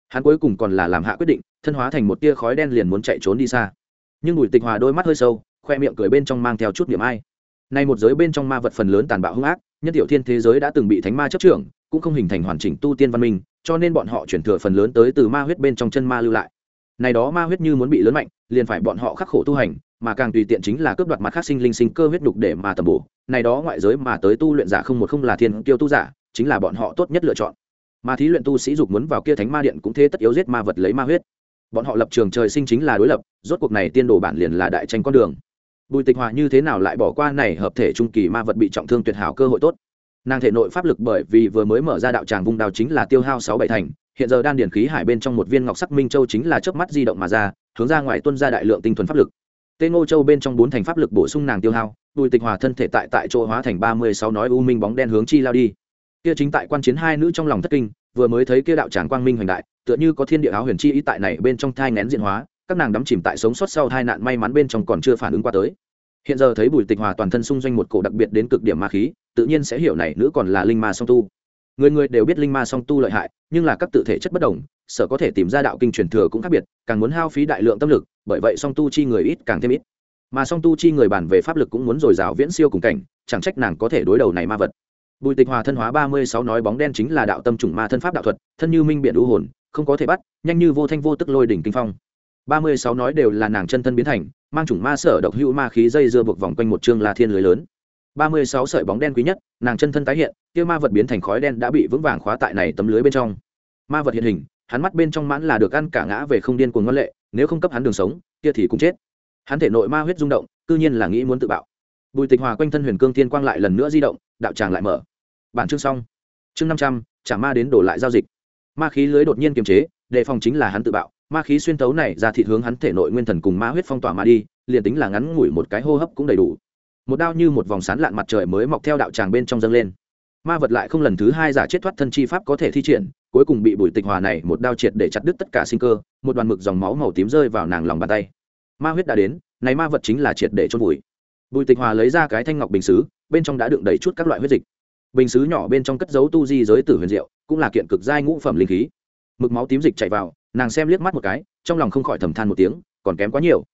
Hắn cuối cùng còn là làm hạ quyết định, thân hóa thành một tia khói đen liền muốn chạy trốn đi xa. Nhưng bùi tịch hòa đôi mắt hơi sâu, khoe miệng cười bên trong mang theo chút niệm ai. Nay một giới bên trong ma vật phần lớn tàn bạo hung ác, nhân tiểu thiên thế giới đã từng bị thánh ma chấp trưởng, cũng không hình thành hoàn chỉnh tu tiên văn minh cho nên bọn họ chuyển thừa phần lớn tới từ ma huyết bên trong chân ma lưu lại. Này đó ma huyết như muốn bị lớn mạnh, liền phải bọn họ khắc khổ tu hành, mà càng tùy tiện chính là cướp đoạt mặt khác sinh linh sinh cơ huyết đục để mà tầm bổ. Này đó ngoại giới mà tới tu luyện giả không một không là thiên tiêu tu giả, chính là bọn họ tốt nhất lựa chọn. Mà thí luyện tu sĩ dục muốn vào kia thánh ma điện cũng thế tất yếu giết ma vật lấy ma huyết. Bọn họ lập trường trời sinh chính là đối lập, rốt cuộc này tiên đồ bản liền là đại tranh con đường. Bùi tịch hòa như thế nào lại bỏ qua này hợp thể trung kỳ ma vật bị trọng thương tuyệt hảo cơ hội tốt? Nàng thể nội pháp lực bởi vì vừa mới mở ra đạo tràng vung đào chính là tiêu hao sáu bảy thành, hiện giờ đan điển khí hải bên trong một viên ngọc sắc minh châu chính là chớp mắt di động mà ra, hướng ra ngoài tuân ra đại lượng tinh thuần pháp lực. Tên ngô châu bên trong bốn thành pháp lực bổ sung nàng tiêu hao, bùi tịch hòa thân thể tại tại chỗ hóa thành ba mươi sáu nói u minh bóng đen hướng chi lao đi. Kia chính tại quan chiến hai nữ trong lòng thất kinh, vừa mới thấy kia đạo tràng quang minh hoành đại, tựa như có thiên địa áo huyền chi ý tại này bên trong thai nén diện hóa, các nàng đắm chìm tại sống sót sau hai nạn may mắn bên trong còn chưa phản ứng qua tới hiện giờ thấy bùi tịch hòa toàn thân xung doanh một cổ đặc biệt đến cực điểm ma khí, tự nhiên sẽ hiểu này nữ còn là linh ma song tu. Người người đều biết linh ma song tu lợi hại, nhưng là các tự thể chất bất đồng sở có thể tìm ra đạo kinh truyền thừa cũng khác biệt, càng muốn hao phí đại lượng tâm lực, bởi vậy song tu chi người ít càng thêm ít. Mà song tu chi người bản về pháp lực cũng muốn dồi dào viễn siêu cùng cảnh, chẳng trách nàng có thể đối đầu này ma vật. Bùi tịch hòa thân hóa ba mươi sáu nói bóng đen chính là đạo tâm chủng ma thân pháp đạo thuật, thân như minh biện đũ hồn, không có thể bắt, nhanh như vô thanh vô tức lôi đỉnh kinh phong. Ba mươi sáu nói đều là nàng chân thân biến thành mang chủng ma sở độc hữu ma khí dây dưa buộc vòng quanh một chương là thiên lưới lớn. Ba mươi sáu sợi bóng đen quý nhất, nàng chân thân tái hiện, kia ma vật biến thành khói đen đã bị vững vàng khóa tại này tấm lưới bên trong. Ma vật hiện hình, hắn mắt bên trong mãn là được ăn cả ngã về không điên cuồng ngân lệ, nếu không cấp hắn đường sống, kia thì cũng chết. Hắn thể nội ma huyết rung động, cư nhiên là nghĩ muốn tự bạo. Bùi tịch hòa quanh thân huyền cương thiên quang lại lần nữa di động, đạo tràng lại mở. Bản chương xong. Chương năm trăm, trả ma đến đổ lại giao dịch. Ma khí lưới đột nhiên kiềm chế, đề phòng chính là hắn tự bạo ma khí xuyên tấu này ra thịt hướng hắn thể nội nguyên thần cùng ma huyết phong tỏa ma đi, liền tính là ngắn ngủi một cái hô hấp cũng đầy đủ. Một đao như một vòng sán lạn mặt trời mới mọc theo đạo tràng bên trong dâng lên. Ma vật lại không lần thứ hai giả chết thoát thân chi pháp có thể thi triển, cuối cùng bị bùi tịch hòa này một đao triệt để chặt đứt tất cả sinh cơ, một đoàn mực dòng máu màu tím rơi vào nàng lòng bàn tay. Ma huyết đã đến, này ma vật chính là triệt để chôn vùi. Bùi tịch hòa lấy ra cái thanh ngọc bình xứ bên trong đã đựng đầy chút các loại huyết dịch. Bình xứ nhỏ bên trong cất dấu tu di giới tử huyền diệu, cũng là kiện cực giai ngũ phẩm linh khí. Mực máu tím dịch chảy vào nàng xem liếc mắt một cái, trong lòng không khỏi thầm than một tiếng, còn kém quá nhiều.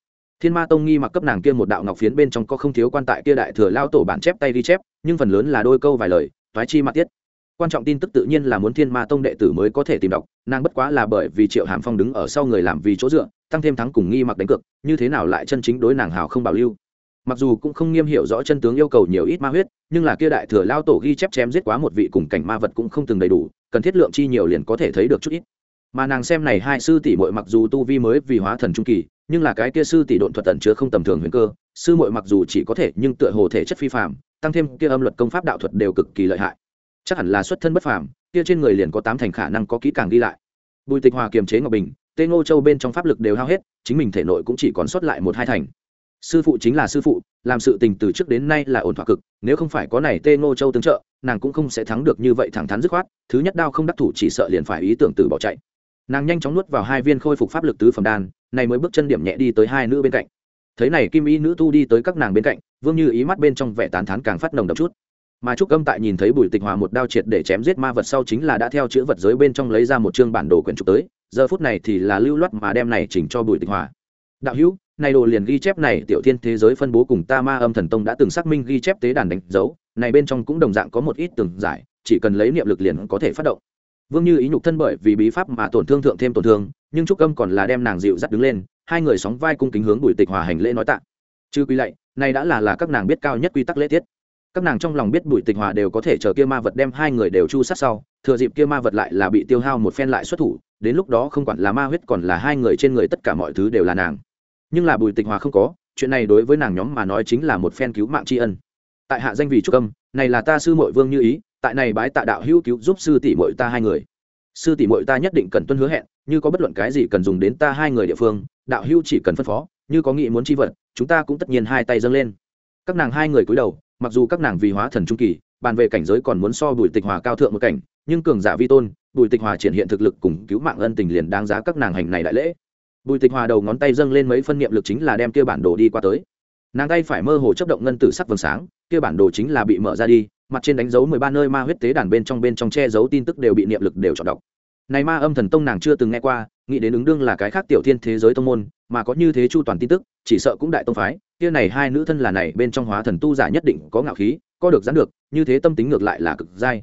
Thiên ma tông nghi mặc cấp nàng kia một đạo ngọc phiến bên trong có không thiếu quan tại kia đại thừa lao tổ bản chép tay ghi chép, nhưng phần lớn là đôi câu vài lời thoái chi mặt tiết. Quan trọng tin tức tự nhiên là muốn thiên ma tông đệ tử mới có thể tìm đọc, nàng bất quá là bởi vì triệu hàm phong đứng ở sau người làm vì chỗ dựa, tăng thêm thắng cùng nghi mặc đánh cược, như thế nào lại chân chính đối nàng hào không bảo lưu. Mặc dù cũng không nghiêm hiểu rõ chân tướng yêu cầu nhiều ít ma huyết, nhưng là kia đại thừa lao tổ ghi chép chém giết quá một vị cùng cảnh ma vật cũng không từng đầy đủ, cần thiết lượng chi nhiều liền có thể thấy được chút ít mà nàng xem này hai sư tỷ muội mặc dù tu vi mới vì hóa thần trung kỳ, nhưng là cái kia sư tỷ độn thuật tận chứa không tầm thường huyền cơ, sư muội mặc dù chỉ có thể nhưng tựa hồ thể chất phi phàm, tăng thêm kia âm luật công pháp đạo thuật đều cực kỳ lợi hại. Chắc hẳn là xuất thân bất phàm, kia trên người liền có tám thành khả năng có kỹ càng đi lại. Bùi tịch hòa kiềm chế ngọc bình, tê ngô châu bên trong pháp lực đều hao hết, chính mình thể nội cũng chỉ còn sót lại một hai thành. Sư phụ chính là sư phụ, làm sự tình từ trước đến nay là ổn thỏa cực, nếu không phải có này tê ngô châu tương trợ, nàng cũng không sẽ thắng được như vậy thẳng thắn dứt khoát, thứ nhất đao không đắc thủ chỉ sợ liền phải ý tưởng từ bỏ chạy nàng nhanh chóng nuốt vào hai viên khôi phục pháp lực tứ phẩm đan, này mới bước chân điểm nhẹ đi tới hai nữ bên cạnh. Thấy này kim y nữ tu đi tới các nàng bên cạnh, vương như ý mắt bên trong vẻ tán thán càng phát nồng đậm chút. Mà trúc âm tại nhìn thấy bùi tịch hòa một đao triệt để chém giết ma vật sau chính là đã theo chữ vật giới bên trong lấy ra một chương bản đồ quyển trục tới, giờ phút này thì là lưu loát mà đem này chỉnh cho bùi tịch hòa. Đạo hữu, này đồ liền ghi chép này, tiểu thiên thế giới phân bố cùng ta ma âm thần tông đã từng xác minh ghi chép tế đàn đánh dấu, này bên trong cũng đồng dạng có một ít từng giải, chỉ cần lấy niệm lực liền có thể phát động vương như ý nhục thân bởi vì bí pháp mà tổn thương thượng thêm tổn thương, nhưng trúc âm còn là đem nàng dịu dắt đứng lên, hai người sóng vai cung kính hướng bùi tịch hòa hành lễ nói tạ. Chư quy lạy, này đã là là các nàng biết cao nhất quy tắc lễ tiết. Các nàng trong lòng biết bùi tịch hòa đều có thể chờ kia ma vật đem hai người đều chu sát sau, thừa dịp kia ma vật lại là bị tiêu hao một phen lại xuất thủ, đến lúc đó không quản là ma huyết còn là hai người trên người tất cả mọi thứ đều là nàng. Nhưng là bùi tịch hòa không có, chuyện này đối với nàng nhóm mà nói chính là một phen cứu mạng tri ân. Tại hạ danh vì trúc âm, này là ta sư mội vương như ý tại này bái tạ đạo hữu cứu giúp sư tỷ muội ta hai người. Sư tỷ muội ta nhất định cần tuân hứa hẹn, như có bất luận cái gì cần dùng đến ta hai người địa phương, đạo hữu chỉ cần phân phó, như có nghị muốn chi vật, chúng ta cũng tất nhiên hai tay dâng lên. Các nàng hai người cúi đầu, mặc dù các nàng vì hóa thần trung kỳ, bàn về cảnh giới còn muốn so bùi tịch hòa cao thượng một cảnh, nhưng cường giả vi tôn, bùi tịch hòa triển hiện thực lực cùng cứu mạng ân tình liền đáng giá các nàng hành này đại lễ. Bùi tịch hòa đầu ngón tay dâng lên mấy phân niệm lực chính là đem kia bản đồ đi qua tới. Nàng tay phải mơ hồ chấp động ngân tử sắc vầng sáng, kia bản đồ chính là bị mở ra đi mặt trên đánh dấu mười ba nơi ma huyết tế đàn bên trong bên trong che giấu tin tức đều bị niệm lực đều chọn đọc. Này ma âm thần tông nàng chưa từng nghe qua, nghĩ đến ứng đương là cái khác tiểu thiên thế giới tông môn, mà có như thế chu toàn tin tức, chỉ sợ cũng đại tông phái. Kia này hai nữ thân là này, bên trong hóa thần tu giả nhất định có ngạo khí, có được gián được, như thế tâm tính ngược lại là cực dai.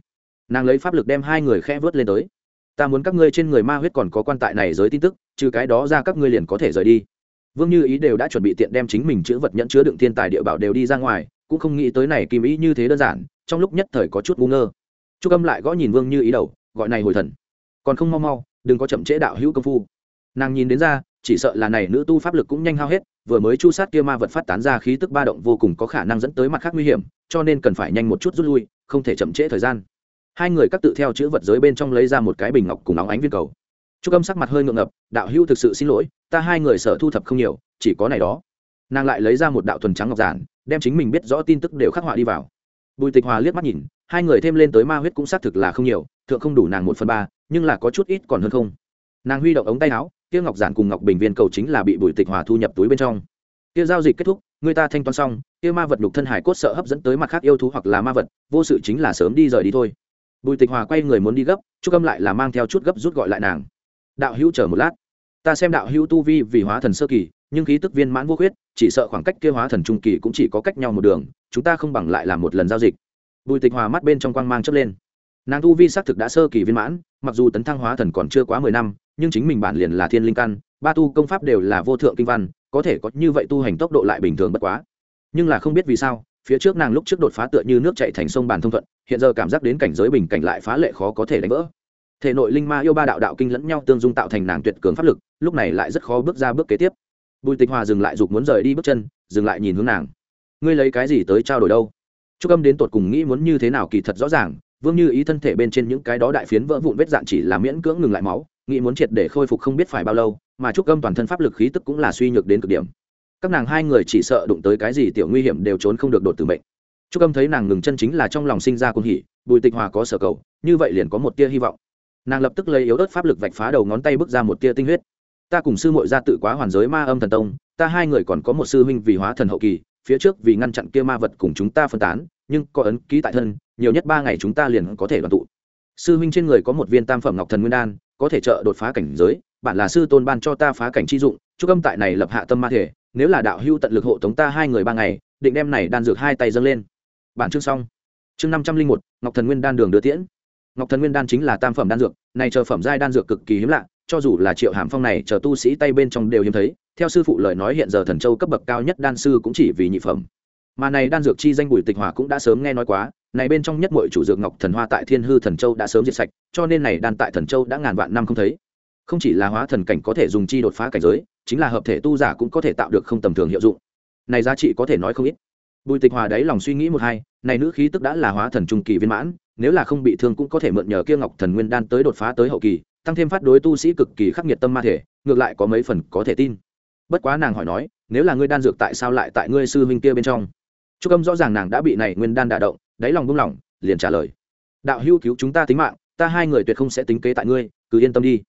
Nàng lấy pháp lực đem hai người khẽ vớt lên tới. Ta muốn các ngươi trên người ma huyết còn có quan tại này giới tin tức, trừ cái đó ra các ngươi liền có thể rời đi. Vương như ý đều đã chuẩn bị tiện đem chính mình chữ vật nhận chứa đựng thiên tài địa bảo đều đi ra ngoài, cũng không nghĩ tới này kim ý như thế đơn giản trong lúc nhất thời có chút ngu ngơ. Chu âm lại gõ nhìn vương như ý đầu, gọi này hồi thần. Còn không mau mau, đừng có chậm trễ đạo hữu công phu. Nàng nhìn đến ra, chỉ sợ là này nữ tu pháp lực cũng nhanh hao hết, vừa mới chu sát kia ma vật phát tán ra khí tức ba động vô cùng có khả năng dẫn tới mặt khác nguy hiểm, cho nên cần phải nhanh một chút rút lui, không thể chậm trễ thời gian. Hai người các tự theo chữ vật giới bên trong lấy ra một cái bình ngọc cùng óng ánh viên cầu. Trúc âm sắc mặt hơi ngượng ngập, đạo hữu thực sự xin lỗi, ta hai người sở thu thập không nhiều, chỉ có này đó. Nàng lại lấy ra một đạo thuần trắng ngọc giản, đem chính mình biết rõ tin tức đều khắc họa đi vào bùi tịch hòa liếc mắt nhìn, hai người thêm lên tới ma huyết cũng xác thực là không nhiều, thượng không đủ nàng một phần ba, nhưng là có chút ít còn hơn không. Nàng huy động ống tay áo, kia ngọc giản cùng ngọc bình viên cầu chính là bị bùi tịch hòa thu nhập túi bên trong. Kia giao dịch kết thúc, người ta thanh toán xong, kia ma vật nhục thân hải cốt sợ hấp dẫn tới mặt khác yêu thú hoặc là ma vật, vô sự chính là sớm đi rời đi thôi. Bùi tịch hòa quay người muốn đi gấp, chúc âm lại là mang theo chút gấp rút gọi lại nàng. Đạo hữu chờ một lát. Ta xem đạo hữu tu vi vì hóa thần sơ kỳ nhưng khí tức viên mãn vô khuyết, chỉ sợ khoảng cách kia hóa thần trung kỳ cũng chỉ có cách nhau một đường, chúng ta không bằng lại làm một lần giao dịch. Bùi tịch hòa mắt bên trong quang mang chớp lên. Nàng tu vi xác thực đã sơ kỳ viên mãn, mặc dù tấn thăng hóa thần còn chưa quá mười năm, nhưng chính mình bản liền là thiên linh căn, ba tu công pháp đều là vô thượng kinh văn, có thể có như vậy tu hành tốc độ lại bình thường bất quá. Nhưng là không biết vì sao, phía trước nàng lúc trước đột phá tựa như nước chạy thành sông bàn thông thuận, hiện giờ cảm giác đến cảnh giới bình cảnh lại phá lệ khó có thể đánh vỡ. Thể nội linh ma yêu ba đạo đạo kinh lẫn nhau tương dung tạo thành nàng tuyệt cường pháp lực, lúc này lại rất khó bước ra bước kế tiếp bùi tịch hòa dừng lại dục muốn rời đi bước chân, dừng lại nhìn hướng nàng. Ngươi lấy cái gì tới trao đổi đâu? Trúc âm đến tột cùng nghĩ muốn như thế nào kỳ thật rõ ràng, vương như ý thân thể bên trên những cái đó đại phiến vỡ vụn vết dạn chỉ là miễn cưỡng ngừng lại máu, nghĩ muốn triệt để khôi phục không biết phải bao lâu, mà trúc âm toàn thân pháp lực khí tức cũng là suy nhược đến cực điểm. Các nàng hai người chỉ sợ đụng tới cái gì tiểu nguy hiểm đều trốn không được đột từ mệnh. trúc âm thấy nàng ngừng chân chính là trong lòng sinh ra cung hỉ, bùi tịch hòa có sở cầu, như vậy liền có một tia hy vọng. Nàng lập tức lấy yếu ớt pháp lực vạch phá đầu ngón tay bước ra một tia tinh huyết ta cùng sư mội ra tự quá hoàn giới ma âm thần tông, ta hai người còn có một sư huynh vì hóa thần hậu kỳ, phía trước vì ngăn chặn kia ma vật cùng chúng ta phân tán, nhưng có ấn ký tại thân, nhiều nhất ba ngày chúng ta liền có thể đoàn tụ. Sư huynh trên người có một viên tam phẩm ngọc thần nguyên đan, có thể trợ đột phá cảnh giới bản là sư tôn ban cho ta phá cảnh chi dụng, chúc âm tại này lập hạ tâm ma thể, nếu là đạo hưu tận lực hộ tống ta hai người ba ngày, định đem này đan dược hai tay dâng lên. Bản chương xong. Chương năm trăm linh một, ngọc thần nguyên đan đường đưa tiễn. Ngọc thần nguyên đan chính là tam phẩm đan dược, này chờ phẩm giai đan dược cực kỳ hiếm lạ cho dù là triệu hàm phong này chờ tu sĩ tay bên trong đều hiếm thấy, theo sư phụ lời nói hiện giờ thần châu cấp bậc cao nhất đan sư cũng chỉ vì nhị phẩm. Mà này đan dược chi danh bùi tịch hòa cũng đã sớm nghe nói quá, này bên trong nhất mọi chủ dược ngọc thần hoa tại thiên hư thần châu đã sớm diệt sạch, cho nên này đan tại thần châu đã ngàn vạn năm không thấy. Không chỉ là hóa thần cảnh có thể dùng chi đột phá cảnh giới, chính là hợp thể tu giả cũng có thể tạo được không tầm thường hiệu dụng. Này giá trị có thể nói không ít. Bùi tịch hòa đáy lòng suy nghĩ một hai, này nữ khí tức đã là hóa thần trung kỳ viên mãn, nếu là không bị thương cũng có thể mượn nhờ kia ngọc thần nguyên đan tới đột phá tới hậu kỳ tăng thêm phát đối tu sĩ cực kỳ khắc nghiệt tâm ma thể, ngược lại có mấy phần có thể tin. Bất quá nàng hỏi nói, nếu là ngươi đan dược tại sao lại tại ngươi sư huynh kia bên trong? Trúc âm rõ ràng nàng đã bị này nguyên đan đả động, đáy lòng buông lỏng, liền trả lời, đạo hữu cứu chúng ta tính mạng, ta hai người tuyệt không sẽ tính kế tại ngươi, cứ yên tâm đi.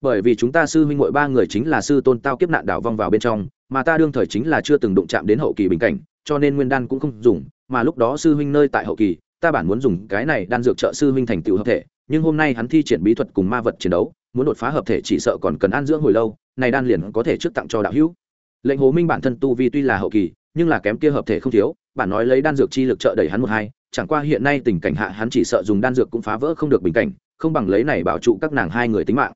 Bởi vì chúng ta sư huynh ngội ba người chính là sư tôn tao kiếp nạn đảo vong vào bên trong, mà ta đương thời chính là chưa từng đụng chạm đến hậu kỳ bình cảnh, cho nên nguyên đan cũng không dùng, mà lúc đó sư huynh nơi tại hậu kỳ, ta bản muốn dùng cái này đan dược trợ sư huynh thành tựu hợp thể nhưng hôm nay hắn thi triển bí thuật cùng ma vật chiến đấu, muốn đột phá hợp thể chỉ sợ còn cần an dưỡng hồi lâu, này đan liền có thể trước tặng cho đạo hữu. Lệnh hồ minh bản thân tu vi tuy là hậu kỳ, nhưng là kém kia hợp thể không thiếu, bản nói lấy đan dược chi lực trợ đẩy hắn một hai, chẳng qua hiện nay tình cảnh hạ hắn chỉ sợ dùng đan dược cũng phá vỡ không được bình cảnh, không bằng lấy này bảo trụ các nàng hai người tính mạng.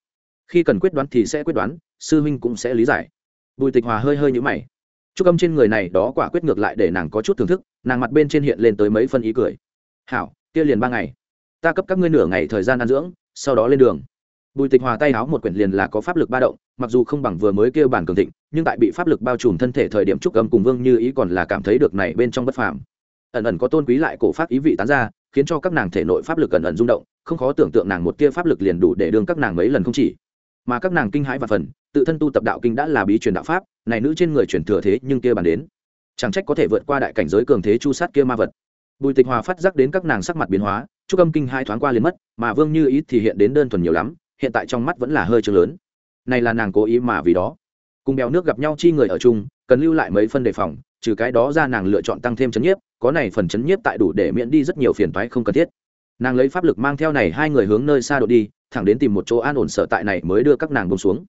Khi cần quyết đoán thì sẽ quyết đoán, sư huynh cũng sẽ lý giải. Bùi tịch hòa hơi hơi nhũ mày. Chúc âm trên người này đó quả quyết ngược lại để nàng có chút thưởng thức, nàng mặt bên trên hiện lên tới mấy phân ý cười. Hảo, kia liền ba ngày ta cấp các ngươi nửa ngày thời gian ăn dưỡng, sau đó lên đường. Bùi tịch hòa tay áo một quyển liền là có pháp lực ba động, mặc dù không bằng vừa mới kêu bản cường thịnh, nhưng tại bị pháp lực bao trùm thân thể thời điểm trúc âm cùng vương như ý còn là cảm thấy được này bên trong bất phàm. Ẩn ẩn có tôn quý lại cổ pháp ý vị tán ra, khiến cho các nàng thể nội pháp lực ẩn ẩn rung động, không khó tưởng tượng nàng một tia pháp lực liền đủ để đương các nàng mấy lần không chỉ. Mà các nàng kinh hãi và phần, tự thân tu tập đạo kinh đã là bí truyền đạo pháp, này nữ trên người truyền thừa thế nhưng kia bàn đến. Chẳng trách có thể vượt qua đại cảnh giới cường thế chu sát kia ma vật. Bùi tịch hòa phát giác đến các nàng sắc mặt biến hóa chúc âm kinh hai thoáng qua liền mất, mà vương như ý thì hiện đến đơn thuần nhiều lắm, hiện tại trong mắt vẫn là hơi trương lớn. Này là nàng cố ý mà vì đó. Cùng bèo nước gặp nhau chi người ở chung, cần lưu lại mấy phân đề phòng, trừ cái đó ra nàng lựa chọn tăng thêm chấn nhiếp, có này phần chấn nhiếp tại đủ để miễn đi rất nhiều phiền toái không cần thiết. Nàng lấy pháp lực mang theo này hai người hướng nơi xa đột đi, thẳng đến tìm một chỗ an ổn sở tại này mới đưa các nàng bông xuống.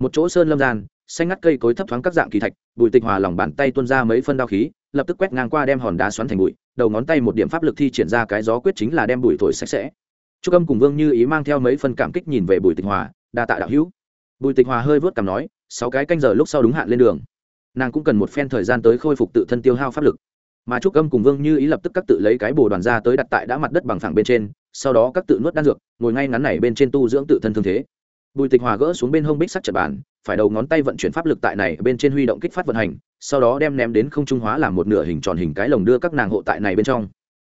Một chỗ sơn lâm gian, xanh ngắt cây cối thấp thoáng các dạng kỳ thạch, bùi tịch hòa lòng bàn tay tuôn ra mấy phân đao khí lập tức quét ngang qua đem hòn đá xoắn thành bụi, đầu ngón tay một điểm pháp lực thi triển ra cái gió quyết chính là đem bụi thổi sạch sẽ. Trúc âm cùng vương như ý mang theo mấy phần cảm kích nhìn về bùi tịch hòa, đa tạ đạo hữu. Bùi tịch hòa hơi vớt cảm nói, sáu cái canh giờ lúc sau đúng hạn lên đường. Nàng cũng cần một phen thời gian tới khôi phục tự thân tiêu hao pháp lực. Mà trúc âm cùng vương như ý lập tức các tự lấy cái bồ đoàn ra tới đặt tại đã mặt đất bằng phẳng bên trên, sau đó các tự nuốt đan dược, ngồi ngay ngắn này bên trên tu dưỡng tự thân thương thế. Bùi tịch hòa gỡ xuống bên hông bích sắc trật bàn phải đầu ngón tay vận chuyển pháp lực tại này bên trên huy động kích phát vận hành, sau đó đem ném đến không trung hóa làm một nửa hình tròn hình cái lồng đưa các nàng hộ tại này bên trong.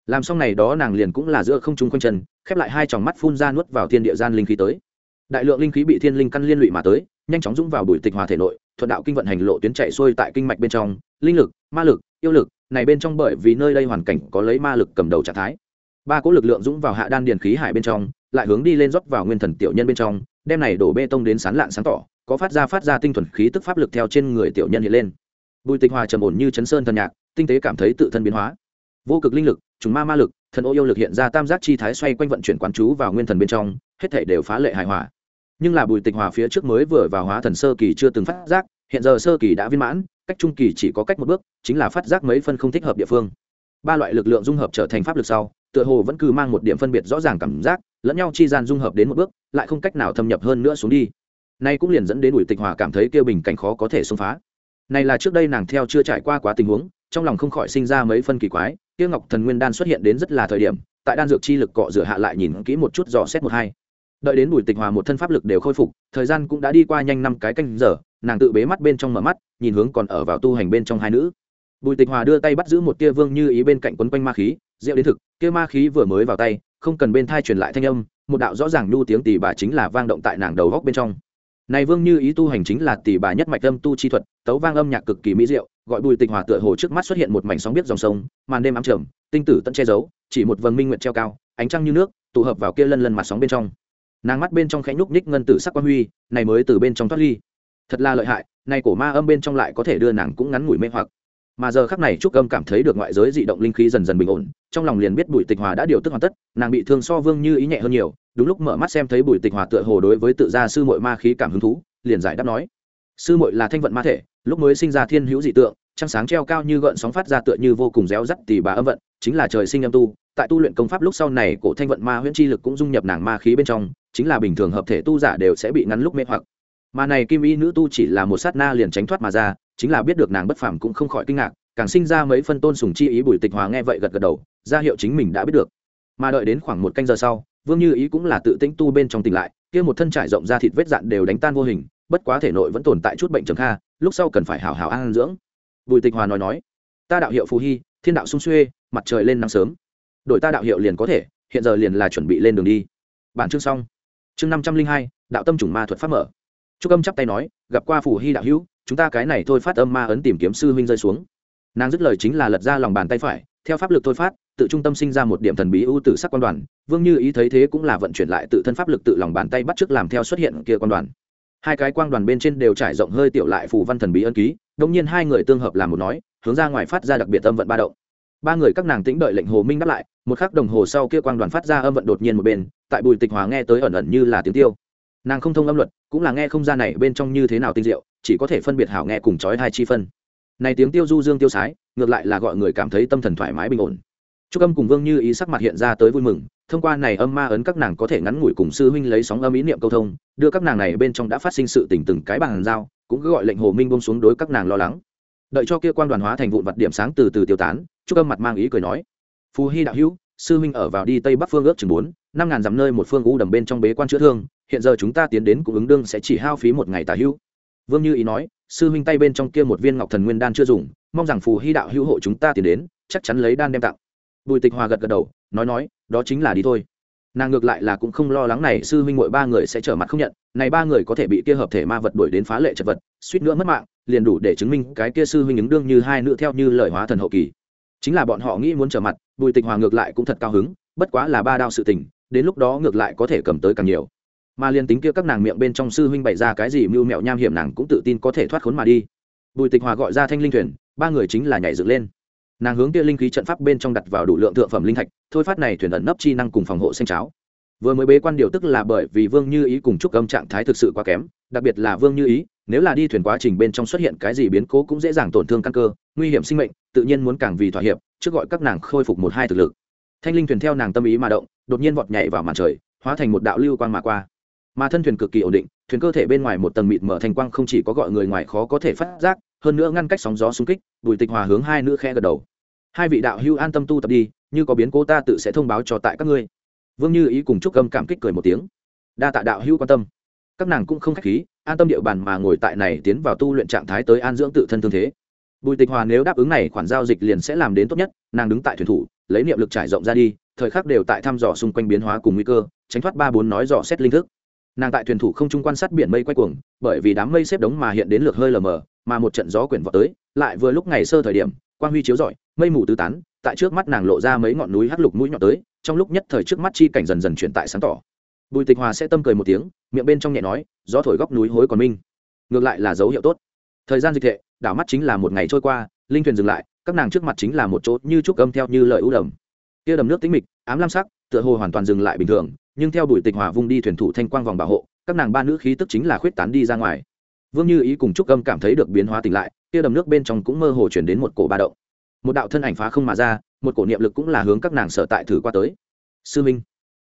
Làm xong này đó nàng liền cũng là giữa không trung quanh chân, khép lại hai tròng mắt phun ra nuốt vào thiên địa gian linh khí tới. Đại lượng linh khí bị thiên linh căn liên lụy mà tới, nhanh chóng dũng vào bùi tịch hòa thể nội, thuận đạo kinh vận hành lộ tuyến chạy xuôi tại kinh mạch bên trong, linh lực, ma lực, yêu lực, này bên trong bởi vì nơi đây hoàn cảnh có lấy ma lực cầm đầu trạng thái. Ba cỗ lực lượng dũng vào hạ đan điền khí hải bên trong, lại hướng đi lên rót vào nguyên thần tiểu nhân bên trong, đem này đổ bê tông đến sán lạn sáng tỏ có phát ra phát ra tinh thuần khí tức pháp lực theo trên người tiểu nhân hiện lên. Bùi tịch hòa trầm ổn như chấn sơn thần nhạc, tinh tế cảm thấy tự thân biến hóa. Vô cực linh lực chúng ma ma lực, thần ô yêu lực hiện ra tam giác chi thái xoay quanh vận chuyển quán chú vào nguyên thần bên trong, hết thể đều phá lệ hài hòa. Nhưng là bùi tịch hòa phía trước mới vừa vào hóa thần sơ kỳ chưa từng phát giác, hiện giờ sơ kỳ đã viên mãn, cách trung kỳ chỉ có cách một bước, chính là phát giác mấy phân không thích hợp địa phương. Ba loại lực lượng dung hợp trở thành pháp lực sau, tựa hồ vẫn cứ mang một điểm phân biệt rõ ràng cảm giác, lẫn nhau chi gian dung hợp đến một bước, lại không cách nào thâm nhập hơn nữa xuống đi nay cũng liền dẫn đến bùi tịch hòa cảm thấy kêu bình cảnh khó có thể xông phá. Này là trước đây nàng theo chưa trải qua quá tình huống, trong lòng không khỏi sinh ra mấy phân kỳ quái tiêu ngọc thần nguyên đan xuất hiện đến rất là thời điểm, tại đan dược chi lực cọ rửa hạ lại nhìn kỹ một chút dò xét một hai. Đợi đến bùi tịch hòa một thân pháp lực đều khôi phục, thời gian cũng đã đi qua nhanh năm cái canh giờ, nàng tự bế mắt bên trong mở mắt, nhìn hướng còn ở vào tu hành bên trong hai nữ. Bùi tịch hòa đưa tay bắt giữ một tia vương như ý bên cạnh quấn quanh ma khí, rượu đến thực, kia ma khí vừa mới vào tay, không cần bên thai truyền lại thanh âm, một đạo rõ ràng nhu tiếng tỷ bà chính là vang động tại nàng đầu góc bên trong này vương như ý tu hành chính là tỷ bà nhất mạch âm tu chi thuật, tấu vang âm nhạc cực kỳ mỹ diệu, gọi bùi tịch hòa tựa hồ trước mắt xuất hiện một mảnh sóng biết dòng sông, màn đêm ám trầm, tinh tử tận che giấu, chỉ một vầng minh nguyệt treo cao, ánh trăng như nước, tụ hợp vào kia lân lân mặt sóng bên trong. Nàng mắt bên trong khẽ nhúc nhích ngân tử sắc quan huy, này mới từ bên trong thoát ly. Thật là lợi hại, này cổ ma âm bên trong lại có thể đưa nàng cũng ngắn ngủi mê hoặc mà giờ khắc này trúc âm cảm thấy được ngoại giới dị động linh khí dần dần bình ổn, trong lòng liền biết bùi tịch hòa đã điều tức hoàn tất, nàng bị thương so vương như ý nhẹ hơn nhiều, đúng lúc mở mắt xem thấy bùi tịch hòa tựa hồ đối với tự gia sư mội ma khí cảm hứng thú, liền giải đáp nói, sư mội là thanh vận ma thể, lúc mới sinh ra thiên hữu dị tượng, trăng sáng treo cao như gợn sóng phát ra tựa như vô cùng réo rắt tỉ bà âm vận, chính là trời sinh âm tu, tại tu luyện công pháp lúc sau này, cổ thanh vận ma huyễn chi lực cũng dung nhập nàng ma khí bên trong, chính là bình thường hợp thể tu giả đều sẽ bị ngắn lúc mê hoặc. Mà này kim y nữ tu chỉ là một sát na liền tránh thoát mà ra chính là biết được nàng bất phàm cũng không khỏi kinh ngạc, càng sinh ra mấy phân tôn sùng chi ý bùi tịch hòa nghe vậy gật gật đầu, ra hiệu chính mình đã biết được. Mà đợi đến khoảng một canh giờ sau, vương như ý cũng là tự tĩnh tu bên trong tỉnh lại, kia một thân trải rộng ra thịt vết dạn đều đánh tan vô hình, bất quá thể nội vẫn tồn tại chút bệnh trầm kha, lúc sau cần phải hào hào ăn dưỡng. Bùi tịch hòa nói nói, ta đạo hiệu phù hy, thiên đạo sung xuê, mặt trời lên nắng sớm. Đổi ta đạo hiệu liền có thể, hiện giờ liền là chuẩn bị lên đường đi. Bản chương xong. Chương năm trăm linh hai, đạo tâm chủng ma thuật pháp mở. Chu âm chắp tay nói, gặp qua phù hy đạo hữu chúng ta cái này thôi phát âm ma ấn tìm kiếm sư huynh rơi xuống. Nàng dứt lời chính là lật ra lòng bàn tay phải, theo pháp lực thôi phát, tự trung tâm sinh ra một điểm thần bí ưu tử sắc quan đoàn. Vương như ý thấy thế cũng là vận chuyển lại tự thân pháp lực tự lòng bàn tay bắt trước làm theo xuất hiện kia quan đoàn. Hai cái quang đoàn bên trên đều trải rộng hơi tiểu lại phù văn thần bí ân ký đông nhiên hai người tương hợp làm một nói, hướng ra ngoài phát ra đặc biệt âm vận ba động. Ba người các nàng tĩnh đợi lệnh hồ minh đáp lại, một khắc đồng hồ sau kia quang đoàn phát ra âm vận đột nhiên một bên, tại bùi tịch hòa nghe tới ẩn ẩn như là tiếng tiêu nàng không thông âm luật cũng là nghe không ra này bên trong như thế nào tinh diệu chỉ có thể phân biệt hảo nghe cùng chói hai chi phân này tiếng tiêu du dương tiêu sái ngược lại là gọi người cảm thấy tâm thần thoải mái bình ổn Trúc Âm cùng Vương Như ý sắc mặt hiện ra tới vui mừng, thông qua này âm ma ấn các nàng có thể ngắn ngủi cùng sư huynh lấy sóng âm ý niệm câu thông, đưa các nàng này bên trong đã phát sinh sự tình từng cái bằng giao, cũng cứ gọi lệnh Hồ Minh buông xuống đối các nàng lo lắng. Đợi cho kia quan đoàn hóa thành vụn vật điểm sáng từ từ tiêu tán, Trúc Âm mặt mang ý cười nói: "Phù Hi đạo hữu, sư huynh ở vào đi tây bắc phương ước chừng bốn năm ngàn dặm nơi một phương u đầm bên trong bế quan chữa thương, hiện giờ chúng ta tiến đến cũng ứng đương sẽ chỉ hao phí một ngày tà hữu." Vương Như ý nói: "Sư huynh tay bên trong kia một viên ngọc thần nguyên đan chưa dùng, mong rằng phù hy đạo hữu hộ chúng ta tiến đến, chắc chắn lấy đan đem tặng." bùi tịch hòa gật gật đầu nói nói đó chính là đi thôi nàng ngược lại là cũng không lo lắng này sư huynh mỗi ba người sẽ trở mặt không nhận này ba người có thể bị kia hợp thể ma vật đuổi đến phá lệ chật vật suýt nữa mất mạng liền đủ để chứng minh cái kia sư huynh ứng đương như hai nữ theo như lời hóa thần hậu kỳ chính là bọn họ nghĩ muốn trở mặt bùi tịch hòa ngược lại cũng thật cao hứng bất quá là ba đao sự tình đến lúc đó ngược lại có thể cầm tới càng nhiều mà liền tính kia các nàng miệng bên trong sư huynh bày ra cái gì mưu mẹo nham hiểm nàng cũng tự tin có thể thoát khốn mà đi. Bùi tịch hòa gọi ra thanh linh thuyền, ba người chính là nhảy dựng lên. Nàng hướng kia linh khí trận pháp bên trong đặt vào đủ lượng thượng phẩm linh thạch, thôi phát này thuyền ẩn nấp chi năng cùng phòng hộ xanh cháo. Vừa mới bế quan điều tức là bởi vì vương như ý cùng trúc âm trạng thái thực sự quá kém, đặc biệt là vương như ý, nếu là đi thuyền quá trình bên trong xuất hiện cái gì biến cố cũng dễ dàng tổn thương căn cơ, nguy hiểm sinh mệnh, tự nhiên muốn càng vì thỏa hiệp, trước gọi các nàng khôi phục một hai thực lực. Thanh linh thuyền theo nàng tâm ý mà động, đột nhiên vọt nhảy vào màn trời, hóa thành một đạo lưu quang mà qua mà thân thuyền cực kỳ ổn định, thuyền cơ thể bên ngoài một tầng mịt mở thành quang không chỉ có gọi người ngoài khó có thể phát giác, hơn nữa ngăn cách sóng gió xung kích, bùi tịch hòa hướng hai nữ khe gật đầu. Hai vị đạo hưu an tâm tu tập đi, như có biến cố ta tự sẽ thông báo cho tại các ngươi. Vương như ý cùng chúc âm cảm kích cười một tiếng. Đa tạ đạo hưu quan tâm. Các nàng cũng không k h á c h khí, an tâm địa bàn mà ngồi tại này tiến vào tu luyện trạng thái tới an dưỡng tự thân thương thế. Bùi tịch hòa nếu đáp ứng này khoản giao dịch liền sẽ làm đến tốt nhất, nàng đứng tại thuyền thủ, lấy niệm lực trải rộng ra đi, thời khắc đều tại thăm dò xung quanh biến hóa cùng nguy cơ, tránh thoát ba bốn nói dò xét linh thức nàng tại thuyền thủ không trung quan sát biển mây quay cuồng, bởi vì đám mây xếp đống mà hiện đến lượt hơi lờ mờ, mà một trận gió quyển vọt tới, lại vừa lúc ngày sơ thời điểm, quang huy chiếu rọi, mây mù tứ tán, tại trước mắt nàng lộ ra mấy ngọn núi hắt lục mũi nhọn tới, trong lúc nhất thời trước mắt chi cảnh dần dần chuyển tại sáng tỏ. Bùi tịch hòa sẽ tâm cười một tiếng, miệng bên trong nhẹ nói, gió thổi góc núi hối còn minh. Ngược lại là dấu hiệu tốt. Thời gian dịch thệ, đảo mắt chính là một ngày trôi qua, linh thuyền dừng lại, các nàng trước mặt chính là một chỗ như trúc âm theo như lời ưu đầm. Kia đầm nước tĩnh mịch, ám lam sắc, tựa hồ hoàn toàn dừng lại bình thường nhưng theo bùi tịch hòa vung đi thuyền thủ thanh quang vòng bảo hộ, các nàng ba nữ khí tức chính là khuyết tán đi ra ngoài. Vương như ý cùng trúc âm cảm thấy được biến hóa tỉnh lại, kia đầm nước bên trong cũng mơ hồ chuyển đến một cổ ba động. Một đạo thân ảnh phá không mà ra, một cổ niệm lực cũng là hướng các nàng sở tại thử qua tới. Sư minh,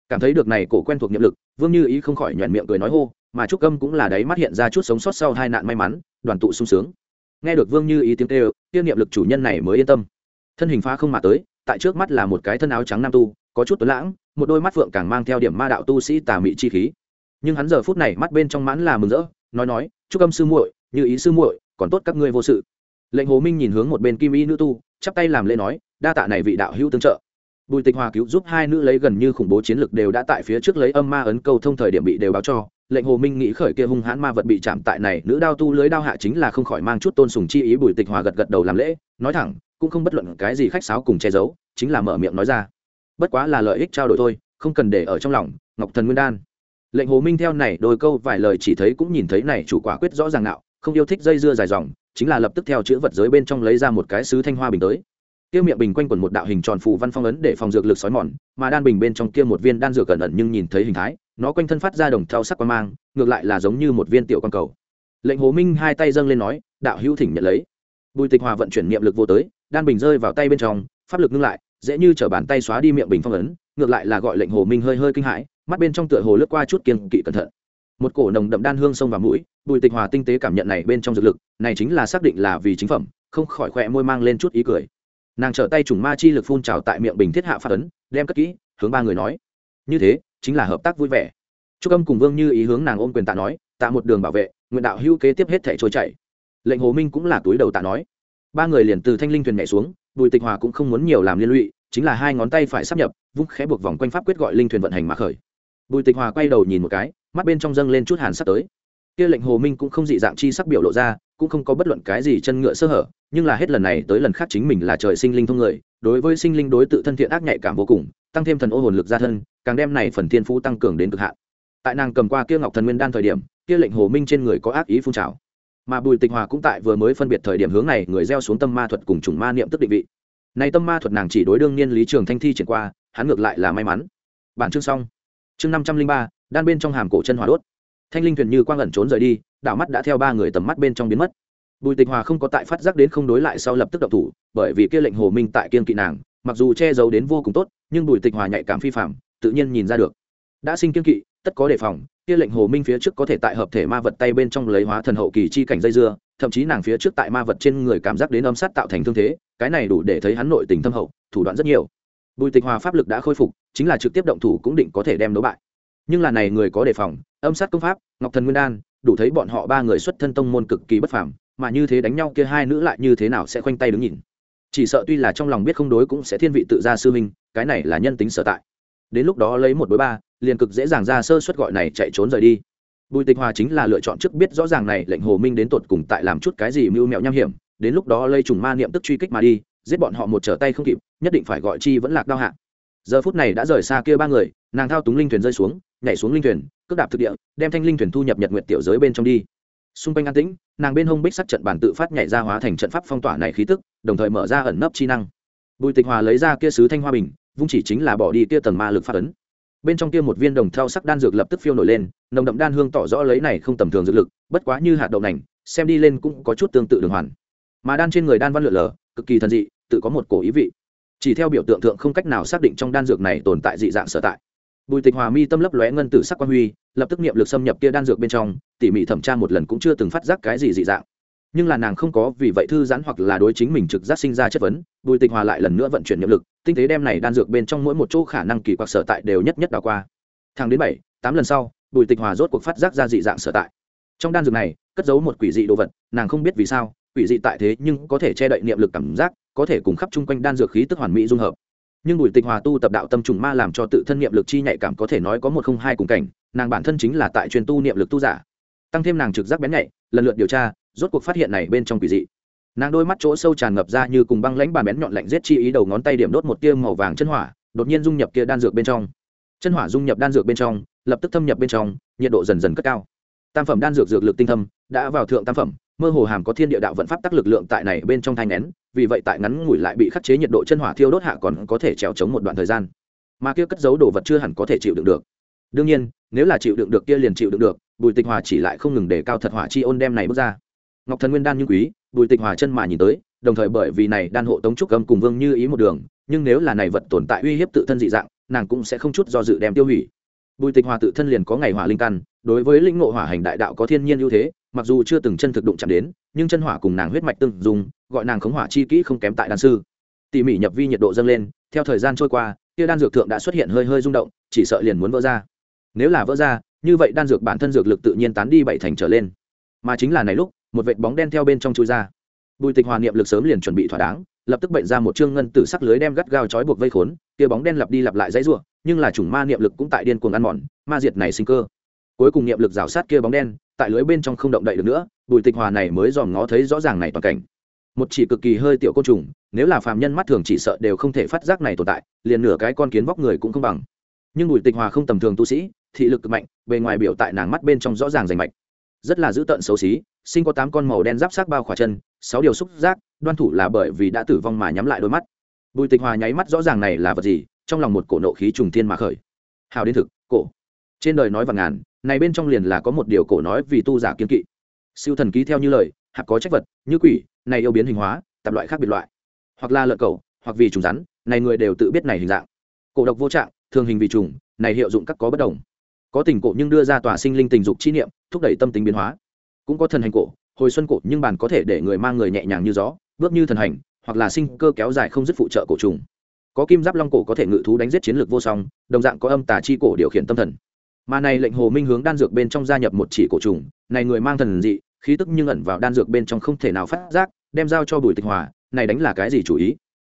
cảm thấy được này cổ quen thuộc niệm lực, vương như ý không khỏi nhoẹn miệng cười nói hô, mà trúc âm cũng là đấy mắt hiện ra chút sống sót sau hai nạn may mắn, đoàn tụ sung sướng. Nghe được vương như ý tiếng kêu tiêu niệm lực chủ nhân này mới yên tâm. Thân hình phá không mà tới, tại trước mắt là một cái thân áo trắng nam tu, có chút tuấn lãng một đôi mắt phượng càng mang theo điểm ma đạo tu sĩ tà mị chi khí. Nhưng hắn giờ phút này mắt bên trong mãn là mừng rỡ, nói nói, chúc âm sư muội, như ý sư muội, còn tốt các ngươi vô sự. Lệnh hồ minh nhìn hướng một bên kim y nữ tu, chắp tay làm lễ nói, đa tạ này vị đạo hữu tương trợ. Bùi tịch hòa cứu giúp hai nữ lấy gần như khủng bố chiến lực đều đã tại phía trước lấy âm ma ấn câu thông thời điểm bị đều báo cho. Lệnh hồ minh nghĩ khởi kia hung hãn ma vật bị chạm tại này, nữ đao tu lưới đao hạ chính là không khỏi mang chút tôn sùng chi ý. Bùi tịch hòa gật gật đầu làm lễ, nói thẳng, cũng không bất luận cái gì khách sáo cùng che giấu, chính là mở miệng nói ra bất quá là lợi ích trao đổi thôi, không cần để ở trong lòng, ngọc thần nguyên đan. Lệnh hồ minh theo này đôi câu vài lời chỉ thấy cũng nhìn thấy này chủ quả quyết rõ ràng nào không yêu thích dây dưa dài dòng, chính là lập tức theo chữ vật giới bên trong lấy ra một cái sứ thanh hoa bình tới. Kia miệng bình quanh quẩn một đạo hình tròn phù văn phong ấn để phòng dược lực sói mòn, mà đan bình bên trong kia một viên đan dược cẩn ẩn nhưng nhìn thấy hình thái, nó quanh thân phát ra đồng theo sắc quan mang, ngược lại là giống như một viên tiểu quan cầu. Lệnh hồ minh hai tay dâng lên nói, đạo hữu thỉnh nhận lấy. Bùi tịch hòa vận chuyển niệm lực vô tới, đan bình rơi vào tay bên trong, pháp lực ngưng lại dễ như chở bàn tay xóa đi miệng bình phong ấn, ngược lại là gọi lệnh hồ minh hơi hơi kinh hãi, mắt bên trong tựa hồ lướt qua chút kiên kỵ cẩn thận. Một cổ nồng đậm đan hương sông vào mũi, bùi tịch hòa tinh tế cảm nhận này bên trong dược lực, này chính là xác định là vì chính phẩm, không khỏi khỏe môi mang lên chút ý cười. Nàng trở tay trùng ma chi lực phun trào tại miệng bình thiết hạ phát ấn, đem cất kỹ, hướng ba người nói. Như thế, chính là hợp tác vui vẻ. Trúc âm cùng vương như ý hướng nàng ôm quyền tạ nói, tạ một đường bảo vệ, nguyện đạo hữu kế tiếp hết thể trôi chảy. Lệnh hồ minh cũng là túi đầu tạ nói. Ba người liền từ thanh linh thuyền nhảy xuống bùi tịch hòa cũng không muốn nhiều làm liên lụy, chính là hai ngón tay phải sắp nhập, vung khẽ buộc vòng quanh pháp quyết gọi linh thuyền vận hành mà khởi. Bùi tịch hòa quay đầu nhìn một cái, mắt bên trong dâng lên chút hàn sắp tới. Kia lệnh hồ minh cũng không dị dạng chi sắc biểu lộ ra, cũng không có bất luận cái gì chân ngựa sơ hở, nhưng là hết lần này tới lần khác chính mình là trời sinh linh thông người, đối với sinh linh đối tự thân thiện ác nhạy cảm vô cùng, tăng thêm thần ô hồn lực gia thân, càng đem này phần thiên phú tăng cường đến cực hạn. Tại nàng cầm qua kia ngọc thần nguyên đan thời điểm, kia lệnh hồ minh trên người có ác ý phun trào mà bùi tịch hòa cũng tại vừa mới phân biệt thời điểm hướng này người gieo xuống tâm ma thuật cùng chủng ma niệm tức định vị. Này tâm ma thuật nàng chỉ đối đương niên lý trường thanh thi triển qua, hắn ngược lại là may mắn. Bản chương xong. Chương năm trăm linh ba, đan bên trong hàm cổ chân hòa đốt. Thanh linh thuyền như quang ẩn trốn rời đi đảo mắt đã theo ba người tầm mắt bên trong biến mất. Bùi tịch hòa không có tại phát giác đến không đối lại sau lập tức độc thủ, bởi vì kia lệnh hồ minh tại kiên kỵ nàng, mặc dù che giấu đến vô cùng tốt, nhưng bùi tịch hòa nhạy cảm phi phạm tự nhiên nhìn ra được. Đã sinh kiên kỵ tất có đề phòng, kia lệnh hồ minh phía trước có thể tại hợp thể ma vật tay bên trong lấy hóa thần hậu kỳ chi cảnh dây dưa, thậm chí nàng phía trước tại ma vật trên người cảm giác đến âm sát tạo thành thương thế, cái này đủ để thấy hắn nội tình thâm hậu, thủ đoạn rất nhiều. Bùi tịch hòa pháp lực đã khôi phục, chính là trực tiếp động thủ cũng định có thể đem đấu bại. Nhưng là này người có đề phòng, âm sát công pháp, ngọc thần nguyên đan, đủ thấy bọn họ ba người xuất thân tông môn cực kỳ bất phàm, mà như thế đánh nhau kia hai nữ lại như thế nào sẽ khoanh tay đứng nhìn. Chỉ sợ tuy là trong lòng biết không đối cũng sẽ thiên vị tự ra sư minh cái này là nhân tính sở tại. Đến lúc đó lấy một đối ba liền cực dễ dàng ra sơ suất gọi này chạy trốn rời đi. Bùi tịch hòa chính là lựa chọn trước biết rõ ràng này lệnh hồ minh đến tột cùng tại làm chút cái gì mưu mẹo nham hiểm, đến lúc đó lây trùng ma niệm tức truy kích mà đi, giết bọn họ một trở tay không kịp, nhất định phải gọi chi vẫn lạc đau hạ. Giờ phút này đã rời xa kia ba người, nàng thao túng linh thuyền rơi xuống, nhảy xuống linh thuyền cướp đạp thực địa, đem thanh linh thuyền thu nhập nhật nguyện tiểu giới bên trong đi. Xung quanh an tĩnh, nàng bên hông bích sắt trận bản tự phát nhảy ra hóa thành trận pháp phong tỏa này khí tức, đồng thời mở ra ẩn nấp chi năng. Bùi tịch hòa lấy ra kia sứ thanh hoa bình, vung chỉ chính là bỏ đi kia tầng ma lực phát ấn bên trong kia một viên đồng theo sắc đan dược lập tức phiêu nổi lên, nồng đậm đan hương tỏ rõ lấy này không tầm thường dược lực, bất quá như hạt đậu nành, xem đi lên cũng có chút tương tự đường hoàn. Mà đan trên người đan văn lượn lờ, cực kỳ thần dị, tự có một cổ ý vị. Chỉ theo biểu tượng thượng không cách nào xác định trong đan dược này tồn tại dị dạng sở tại. Bùi tịch hòa mi tâm lấp lóe ngân tử sắc quan huy, lập tức niệm lực xâm nhập kia đan dược bên trong, tỉ mỉ thẩm tra một lần cũng chưa từng phát giác cái gì dị dạng nhưng là nàng không có vì vậy thư giãn hoặc là đối chính mình trực giác sinh ra chất vấn, bùi tịch hòa lại lần nữa vận chuyển nhiệm lực, tinh tế đem này đan dược bên trong mỗi một chỗ khả năng kỳ quặc sở tại đều nhất nhất đào qua. Thang đến bảy, tám lần sau, bùi tịch hòa rốt cuộc phát giác ra dị dạng sở tại. Trong đan dược này, cất giấu một quỷ dị đồ vật, nàng không biết vì sao, quỷ dị tại thế nhưng có thể che đậy niệm lực cảm giác, có thể cùng khắp chung quanh đan dược khí tức hoàn mỹ dung hợp. Nhưng bùi tịch hòa tu tập đạo tâm trùng ma làm cho tự thân niệm lực chi nhạy cảm có thể nói có một không hai cùng cảnh, nàng bản thân chính là tại truyền tu niệm lực tu giả. Tăng thêm nàng trực giác bén nhạy, lần lượt điều tra rốt cuộc phát hiện này bên trong quỷ dị. Nàng đôi mắt chỗ sâu tràn ngập ra như cùng băng lãnh bàn bén nhọn lạnh giết chi ý đầu ngón tay điểm đốt một tia màu vàng chân hỏa, đột nhiên dung nhập kia đan dược bên trong. Chân hỏa dung nhập đan dược bên trong, lập tức thâm nhập bên trong, nhiệt độ dần dần cất cao. Tam phẩm đan dược dược lực tinh thâm, đã vào thượng tam phẩm, mơ hồ hàm có thiên địa đạo vận pháp tác lực lượng tại này bên trong thai nén, vì vậy tại ngắn ngủi lại bị khắc chế nhiệt độ chân hỏa thiêu đốt hạ còn có thể trèo chống một đoạn thời gian. Mà kia cất giấu đồ vật chưa hẳn có thể chịu đựng được. Đương nhiên, nếu là chịu đựng được kia liền chịu đựng được, bùi tịch hòa chỉ lại không ngừng để cao thật hỏa chi ôn đem này bước ra ngọc thần nguyên đan như quý, bùi tịch hòa chân mà nhìn tới, đồng thời bởi vì này đan hộ tống trúc âm cùng vương như ý một đường, nhưng nếu là này vật tồn tại uy hiếp tự thân dị dạng, nàng cũng sẽ không chút do dự đem tiêu hủy. Bùi tịch hòa tự thân liền có ngày hỏa linh căn, đối với linh ngộ hỏa hành đại đạo có thiên nhiên ưu thế, mặc dù chưa từng chân thực đụng chạm đến, nhưng chân hỏa cùng nàng huyết mạch tương dùng gọi nàng khống hỏa chi kỹ không kém tại đan sư. Tỉ mỉ nhập vi nhiệt độ dâng lên, theo thời gian trôi qua, kia đan dược thượng đã xuất hiện hơi hơi rung động, chỉ sợ liền muốn vỡ ra. Nếu là vỡ ra, như vậy đan dược bản thân dược lực tự nhiên tán đi bảy thành trở lên. Mà chính là này lúc một vệt bóng đen theo bên trong chui ra. Bùi tịch hòa niệm lực sớm liền chuẩn bị thỏa đáng, lập tức bệnh ra một chương ngân tử sắc lưới đem gắt gao trói buộc vây khốn, kia bóng đen lặp đi lặp lại dãy ruộng nhưng là chủng ma niệm lực cũng tại điên cuồng ăn mòn, ma diệt này sinh cơ. Cuối cùng niệm lực rào sát kia bóng đen, tại lưới bên trong không động đậy được nữa, bùi tịch hòa này mới dòm ngó thấy rõ ràng này toàn cảnh. Một chỉ cực kỳ hơi tiểu côn trùng, nếu là phàm nhân mắt thường chỉ sợ đều không thể phát giác này tồn tại, liền nửa cái con kiến vóc người cũng không bằng. Nhưng bùi tịch hòa không tầm thường tu sĩ, thị lực cực mạnh, bề ngoài biểu tại nàng mắt bên trong rõ ràng rành mạch rất là dữ tợn xấu xí, sinh có tám con màu đen giáp sát bao khỏa chân, sáu điều xúc giác, đoan thủ là bởi vì đã tử vong mà nhắm lại đôi mắt. Bùi tịch hòa nháy mắt rõ ràng này là vật gì, trong lòng một cổ nộ khí trùng thiên mà khởi. Hào đến thực, cổ. Trên đời nói và ngàn, này bên trong liền là có một điều cổ nói vì tu giả kiên kỵ. Siêu thần ký theo như lời, hạt có trách vật, như quỷ, này yêu biến hình hóa, tạp loại khác biệt loại. Hoặc là lợn cầu, hoặc vì trùng rắn, này người đều tự biết này hình dạng. Cổ độc vô trạng, thường hình vì trùng, này hiệu dụng các có bất đồng có tình cổ nhưng đưa ra tòa sinh linh tình dục chi niệm, thúc đẩy tâm tính biến hóa. Cũng có thần hành cổ, hồi xuân cổ nhưng bản có thể để người mang người nhẹ nhàng như gió, bước như thần hành, hoặc là sinh cơ kéo dài không dứt phụ trợ cổ trùng. Có kim giáp long cổ có thể ngự thú đánh giết chiến lược vô song, đồng dạng có âm tà chi cổ điều khiển tâm thần. Mà này lệnh hồ minh hướng đan dược bên trong gia nhập một chỉ cổ trùng, này người mang thần dị, khí tức nhưng ẩn vào đan dược bên trong không thể nào phát giác, đem giao cho bùi tịch hòa, này đánh là cái gì chủ ý?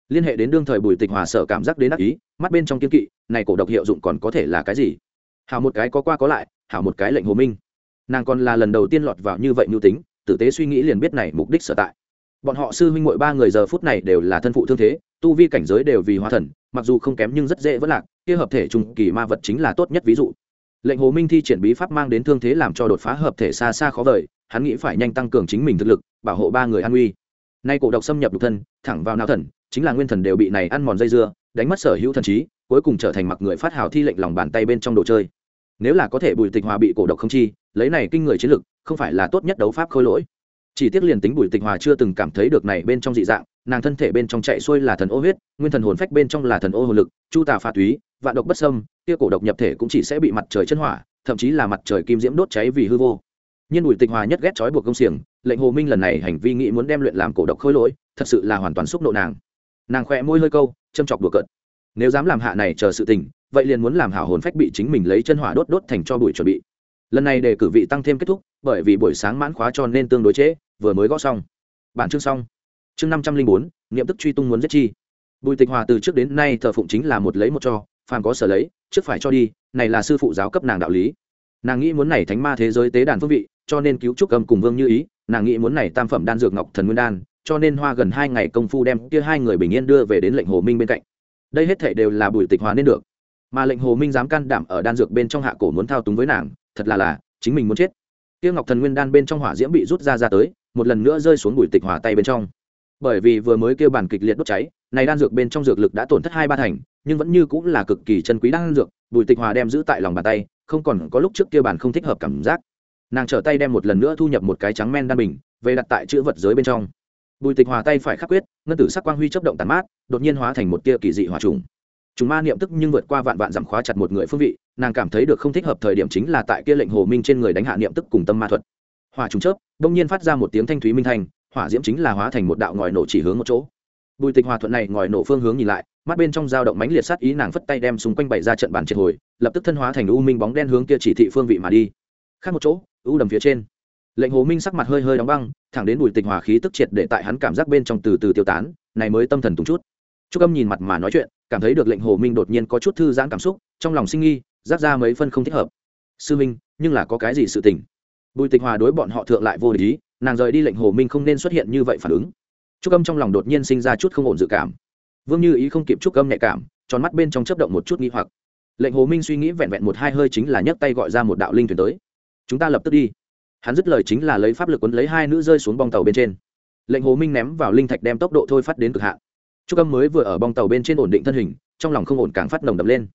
Liên hệ đến đương thời bùi tịch hòa sợ cảm giác đến đắc ý, mắt bên trong kiên kỵ, này cổ độc hiệu dụng còn có thể là cái gì? Hảo một cái có qua có lại, hảo một cái lệnh hồ minh. Nàng còn là lần đầu tiên lọt vào như vậy mưu tính, tử tế suy nghĩ liền biết này mục đích sở tại. Bọn họ sư huynh mội ba người giờ phút này đều là thân phụ thương thế, tu vi cảnh giới đều vì hóa thần, mặc dù không kém nhưng rất dễ vẫn lạc, kia hợp thể trung kỳ ma vật chính là tốt nhất ví dụ. Lệnh hồ minh thi triển bí pháp mang đến thương thế làm cho đột phá hợp thể xa xa khó vời, hắn nghĩ phải nhanh tăng cường chính mình thực lực, bảo hộ ba người an uy nay cổ độc xâm nhập đục thân, thẳng vào não thần, chính là nguyên thần đều bị này ăn mòn dây dưa, đánh mất sở hữu thần trí cuối cùng trở thành mặc người phát hào thi lệnh lòng bàn tay bên trong đồ chơi. Nếu là có thể bùi tịch hòa bị cổ độc không chi, lấy này kinh người chiến lực, không phải là tốt nhất đấu pháp khôi lỗi. Chỉ tiếc liền tính bùi tịch hòa chưa từng cảm thấy được này bên trong dị dạng, nàng thân thể bên trong chạy xuôi là thần ô huyết, nguyên thần hồn phách bên trong là thần ô hồn lực, chu tà pha túy, vạn độc bất sâm kia cổ độc nhập thể cũng chỉ sẽ bị mặt trời chân hỏa, thậm chí là mặt trời kim diễm đốt cháy vì hư vô. Nhiên bùi tịch hòa nhất ghét trói buộc công xiềng, lệnh hồ minh lần này hành vi nghĩ muốn đem luyện làm cổ độc khôi lỗi, thật sự là hoàn toàn xúc nộ nàng. Nàng khỏe môi hơi câu, châm chọc đùa cợt nếu dám làm hạ này chờ sự tình, vậy liền muốn làm hảo hồn phách bị chính mình lấy chân hỏa đốt đốt thành cho bụi chuẩn bị. Lần này để cử vị tăng thêm kết thúc, bởi vì buổi sáng mãn khóa cho nên tương đối trễ, vừa mới gõ xong. Bản chương xong. Chương năm trăm linh bốn, niệm tức truy tung muốn giết chi. Bùi tịch hòa từ trước đến nay thờ phụng chính là một lấy một cho, phàm có sở lấy, trước phải cho đi, này là sư phụ giáo cấp nàng đạo lý. Nàng nghĩ muốn này thánh ma thế giới tế đàn phước vị, cho nên cứu trúc cầm cùng vương như ý, nàng nghĩ muốn này tam phẩm đan dược ngọc thần nguyên đan, cho nên hoa gần hai ngày công phu đem kia hai người bình yên đưa về đến lệnh hồ minh bên cạnh đây hết thể đều là bùi tịch hòa nên được. Mà lệnh hồ minh dám can đảm ở đan dược bên trong hạ cổ muốn thao túng với nàng, thật là là, chính mình muốn chết. Tiêu ngọc thần nguyên đan bên trong hỏa diễm bị rút ra ra tới, một lần nữa rơi xuống bùi tịch hòa tay bên trong. Bởi vì vừa mới kêu bản kịch liệt đốt cháy, này đan dược bên trong dược lực đã tổn thất hai ba thành, nhưng vẫn như cũng là cực kỳ chân quý đan dược, bùi tịch hòa đem giữ tại lòng bàn tay, không còn có lúc trước kia bản không thích hợp cảm giác. Nàng trở tay đem một lần nữa thu nhập một cái trắng men đan bình, về đặt tại chữ vật giới bên trong. Bùi tịch hòa tay phải khắc quyết ngân tử sắc quang huy chấp động tàn mát, đột nhiên hóa thành một tia kỳ dị hòa trùng. Chúng ma niệm tức nhưng vượt qua vạn vạn giảm khóa chặt một người phương vị, nàng cảm thấy được không thích hợp thời điểm chính là tại kia lệnh hồ minh trên người đánh hạ niệm tức cùng tâm ma thuật. Hỏa trùng chớp, đông nhiên phát ra một tiếng thanh thúy minh thanh, hỏa diễm chính là hóa thành một đạo ngòi nổ chỉ hướng một chỗ. Bùi tịch hòa thuận này ngòi nổ phương hướng nhìn lại, mắt bên trong dao động mãnh liệt sát ý nàng phất tay đem xung quanh bày ra trận bàn triệt hồi, lập tức thân hóa thành u minh bóng đen hướng kia chỉ thị phương vị mà đi. Khác một chỗ, u đầm phía trên lệnh hồ minh sắc mặt hơi hơi đóng băng, thẳng đến bùi tịch hòa khí tức triệt để tại hắn cảm giác bên trong từ từ tiêu tán, này mới tâm thần tùng chút. Trúc âm nhìn mặt mà nói chuyện, cảm thấy được lệnh hồ minh đột nhiên có chút thư giãn cảm xúc, trong lòng sinh nghi, rác ra mấy phân không thích hợp. Sư minh, nhưng là có cái gì sự tình? Bùi tịch hòa đối bọn họ thượng lại vô lý nàng rời đi lệnh hồ minh không nên xuất hiện như vậy phản ứng. Trúc âm trong lòng đột nhiên sinh ra chút không ổn dự cảm. Vương như ý không kịp trúc âm nhạy cảm, tròn mắt bên trong chấp động một chút nghi hoặc. Lệnh hồ minh suy nghĩ vẹn vẹn một hai hơi chính là nhấc tay gọi ra một đạo linh thuyền tới. Chúng ta lập tức đi hắn dứt lời chính là lấy pháp lực quấn lấy hai nữ rơi xuống bong tàu bên trên. Lệnh hồ minh ném vào linh thạch đem tốc độ thôi phát đến cực hạn. Trúc âm mới vừa ở bong tàu bên trên ổn định thân hình, trong lòng không ổn càng phát nồng đập lên.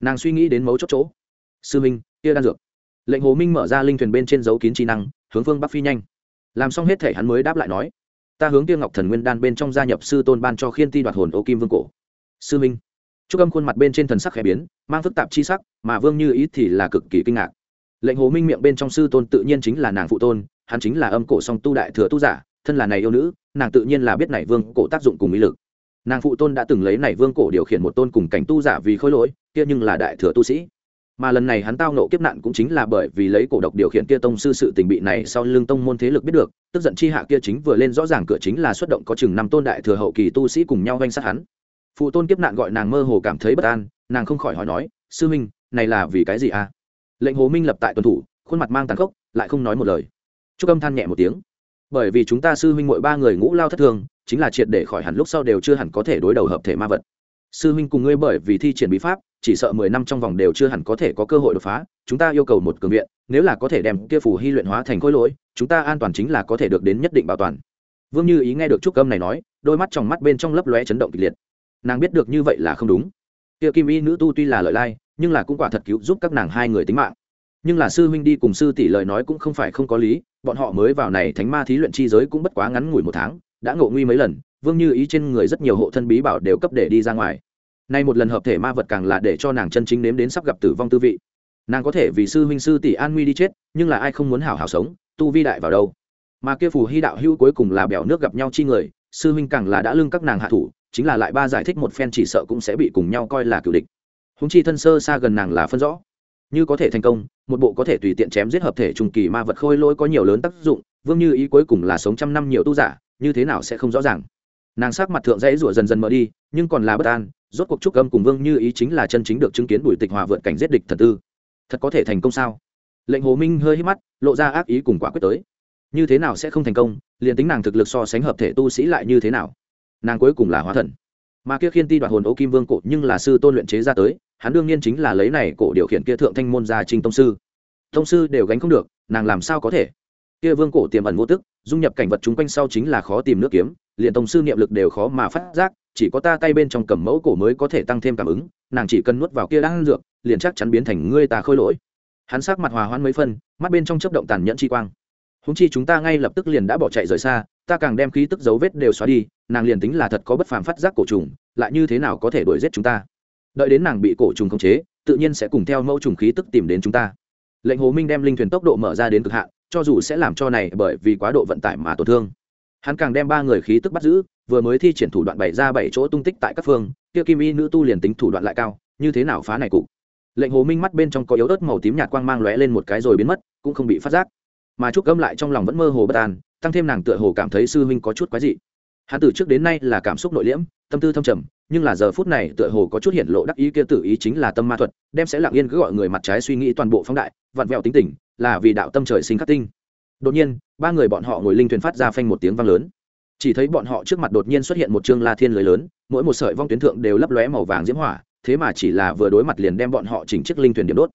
Nàng suy nghĩ đến mấu chốt chỗ. Sư minh, kia đan dược. Lệnh hồ minh mở ra linh thuyền bên trên dấu kín trí năng, hướng phương bắc phi nhanh. Làm xong hết thể hắn mới đáp lại nói, ta hướng tiêu ngọc thần nguyên đan bên trong gia nhập sư tôn ban cho khiên ti đoạt hồn ô kim vương cổ. Sư minh. Trúc âm khuôn mặt bên trên thần sắc khẽ biến, mang phức tạp chi sắc, mà vương như ý thì là cực kỳ kinh ngạc lệnh hồ minh miệng bên trong sư tôn tự nhiên chính là nàng phụ tôn, hắn chính là âm cổ song tu đại thừa tu giả, thân là này yêu nữ, nàng tự nhiên là biết này vương cổ tác dụng cùng ý lực. Nàng phụ tôn đã từng lấy này vương cổ điều khiển một tôn cùng cảnh tu giả vì khối lỗi, kia nhưng là đại thừa tu sĩ. Mà lần này hắn tao nộ kiếp nạn cũng chính là bởi vì lấy cổ độc điều khiển kia tông sư sự tình bị này sau lưng tông môn thế lực biết được, tức giận chi hạ kia chính vừa lên rõ ràng cửa chính là xuất động có chừng năm tôn đại thừa hậu kỳ tu sĩ cùng nhau vanh sát hắn. Phụ tôn kiếp nạn gọi nàng mơ hồ cảm thấy bất an, nàng không khỏi hỏi nói, sư minh, này là vì cái gì à lệnh hồ minh lập tại tuần thủ, khuôn mặt mang tàn khốc, lại không nói một lời. Chúc âm than nhẹ một tiếng. Bởi vì chúng ta sư huynh mỗi ba người ngũ lao thất thường, chính là triệt để khỏi hẳn lúc sau đều chưa hẳn có thể đối đầu hợp thể ma vật. Sư huynh cùng ngươi bởi vì thi triển bí pháp, chỉ sợ mười năm trong vòng đều chưa hẳn có thể có cơ hội đột phá, chúng ta yêu cầu một cường viện, nếu là có thể đem kia phù hy luyện hóa thành khối lỗi, chúng ta an toàn chính là có thể được đến nhất định bảo toàn. Vương như ý nghe được trúc âm này nói, đôi mắt trong mắt bên trong lấp lóe chấn động kịch liệt. Nàng biết được như vậy là không đúng. Kia kim y nữ tu tuy là lợi lai nhưng là cũng quả thật cứu giúp các nàng hai người tính mạng. Nhưng là sư huynh đi cùng sư tỷ lời nói cũng không phải không có lý, bọn họ mới vào này thánh ma thí luyện chi giới cũng bất quá ngắn ngủi một tháng, đã ngộ nguy mấy lần, vương như ý trên người rất nhiều hộ thân bí bảo đều cấp để đi ra ngoài. Nay một lần hợp thể ma vật càng là để cho nàng chân chính nếm đến sắp gặp tử vong tư vị. Nàng có thể vì sư huynh sư tỷ an nguy đi chết, nhưng là ai không muốn hảo hảo sống, tu vi đại vào đâu. Mà kia phù hy đạo hữu cuối cùng là bèo nước gặp nhau chi người, sư huynh càng là đã lưng các nàng hạ thủ, chính là lại ba giải thích một phen chỉ sợ cũng sẽ bị cùng nhau coi là cựu địch húng chi thân sơ xa gần nàng là phân rõ. Như có thể thành công, một bộ có thể tùy tiện chém giết hợp thể trùng kỳ ma vật khôi lỗi có nhiều lớn tác dụng, vương như ý cuối cùng là sống trăm năm nhiều tu giả, như thế nào sẽ không rõ ràng. Nàng sắc mặt thượng dãy rủa dần dần mở đi, nhưng còn là bất an, rốt cuộc trúc âm cùng vương như ý chính là chân chính được chứng kiến bùi tịch hòa vượt cảnh giết địch thần tư. Thật có thể thành công sao? Lệnh hồ minh hơi hít mắt, lộ ra ác ý cùng quả quyết tới. Như thế nào sẽ không thành công, liền tính nàng thực lực so sánh hợp thể tu sĩ lại như thế nào? Nàng cuối cùng là hóa thần mà kia khiên ti đoạt hồn ô kim vương cổ nhưng là sư tôn luyện chế ra tới, hắn đương nhiên chính là lấy này cổ điều khiển kia thượng thanh môn gia trinh tông sư. Tông sư đều gánh không được, nàng làm sao có thể? Kia vương cổ tiềm ẩn vô tức, dung nhập cảnh vật chung quanh sau chính là khó tìm nước kiếm, liền tông sư niệm lực đều khó mà phát giác, chỉ có ta tay bên trong cầm mẫu cổ mới có thể tăng thêm cảm ứng, nàng chỉ cần nuốt vào kia đang dược, liền chắc chắn biến thành ngươi ta khôi lỗi. Hắn sắc mặt hòa hoãn mấy phân, mắt bên trong chớp động tàn nhẫn chi quang. Húng chi chúng ta ngay lập tức liền đã bỏ chạy rời xa ta càng đem khí tức dấu vết đều xóa đi, nàng liền tính là thật có bất phàm phát giác cổ trùng, lại như thế nào có thể đuổi giết chúng ta? Đợi đến nàng bị cổ trùng khống chế, tự nhiên sẽ cùng theo mẫu trùng khí tức tìm đến chúng ta. Lệnh hồ minh đem linh thuyền tốc độ mở ra đến cực hạn, cho dù sẽ làm cho này bởi vì quá độ vận tải mà tổn thương. Hắn càng đem ba người khí tức bắt giữ, vừa mới thi triển thủ đoạn bảy ra bảy chỗ tung tích tại các phương, kia kim y nữ tu liền tính thủ đoạn lại cao, như thế nào phá này cụ lệnh hồ minh mắt bên trong có yếu ớt màu tím nhạt quang mang lóe lên một cái rồi biến mất, cũng không bị phát giác. Mà trúc gâm lại trong lòng vẫn mơ hồ bất an tăng thêm nàng tựa hồ cảm thấy sư huynh có chút quái dị. Hắn từ trước đến nay là cảm xúc nội liễm, tâm tư thâm trầm, nhưng là giờ phút này tựa hồ có chút hiện lộ đắc ý kia tự ý chính là tâm ma thuật, đem sẽ lặng yên cứ gọi người mặt trái suy nghĩ toàn bộ phóng đại, vặn vẹo tính tình, là vì đạo tâm trời sinh khắc tinh. Đột nhiên, ba người bọn họ ngồi linh thuyền phát ra phanh một tiếng vang lớn. Chỉ thấy bọn họ trước mặt đột nhiên xuất hiện một chương la thiên lưới lớn, mỗi một sợi vong tuyến thượng đều lấp lóe màu vàng diễm hỏa, thế mà chỉ là vừa đối mặt liền đem bọn họ chỉnh chiếc linh thuyền điểm đốt.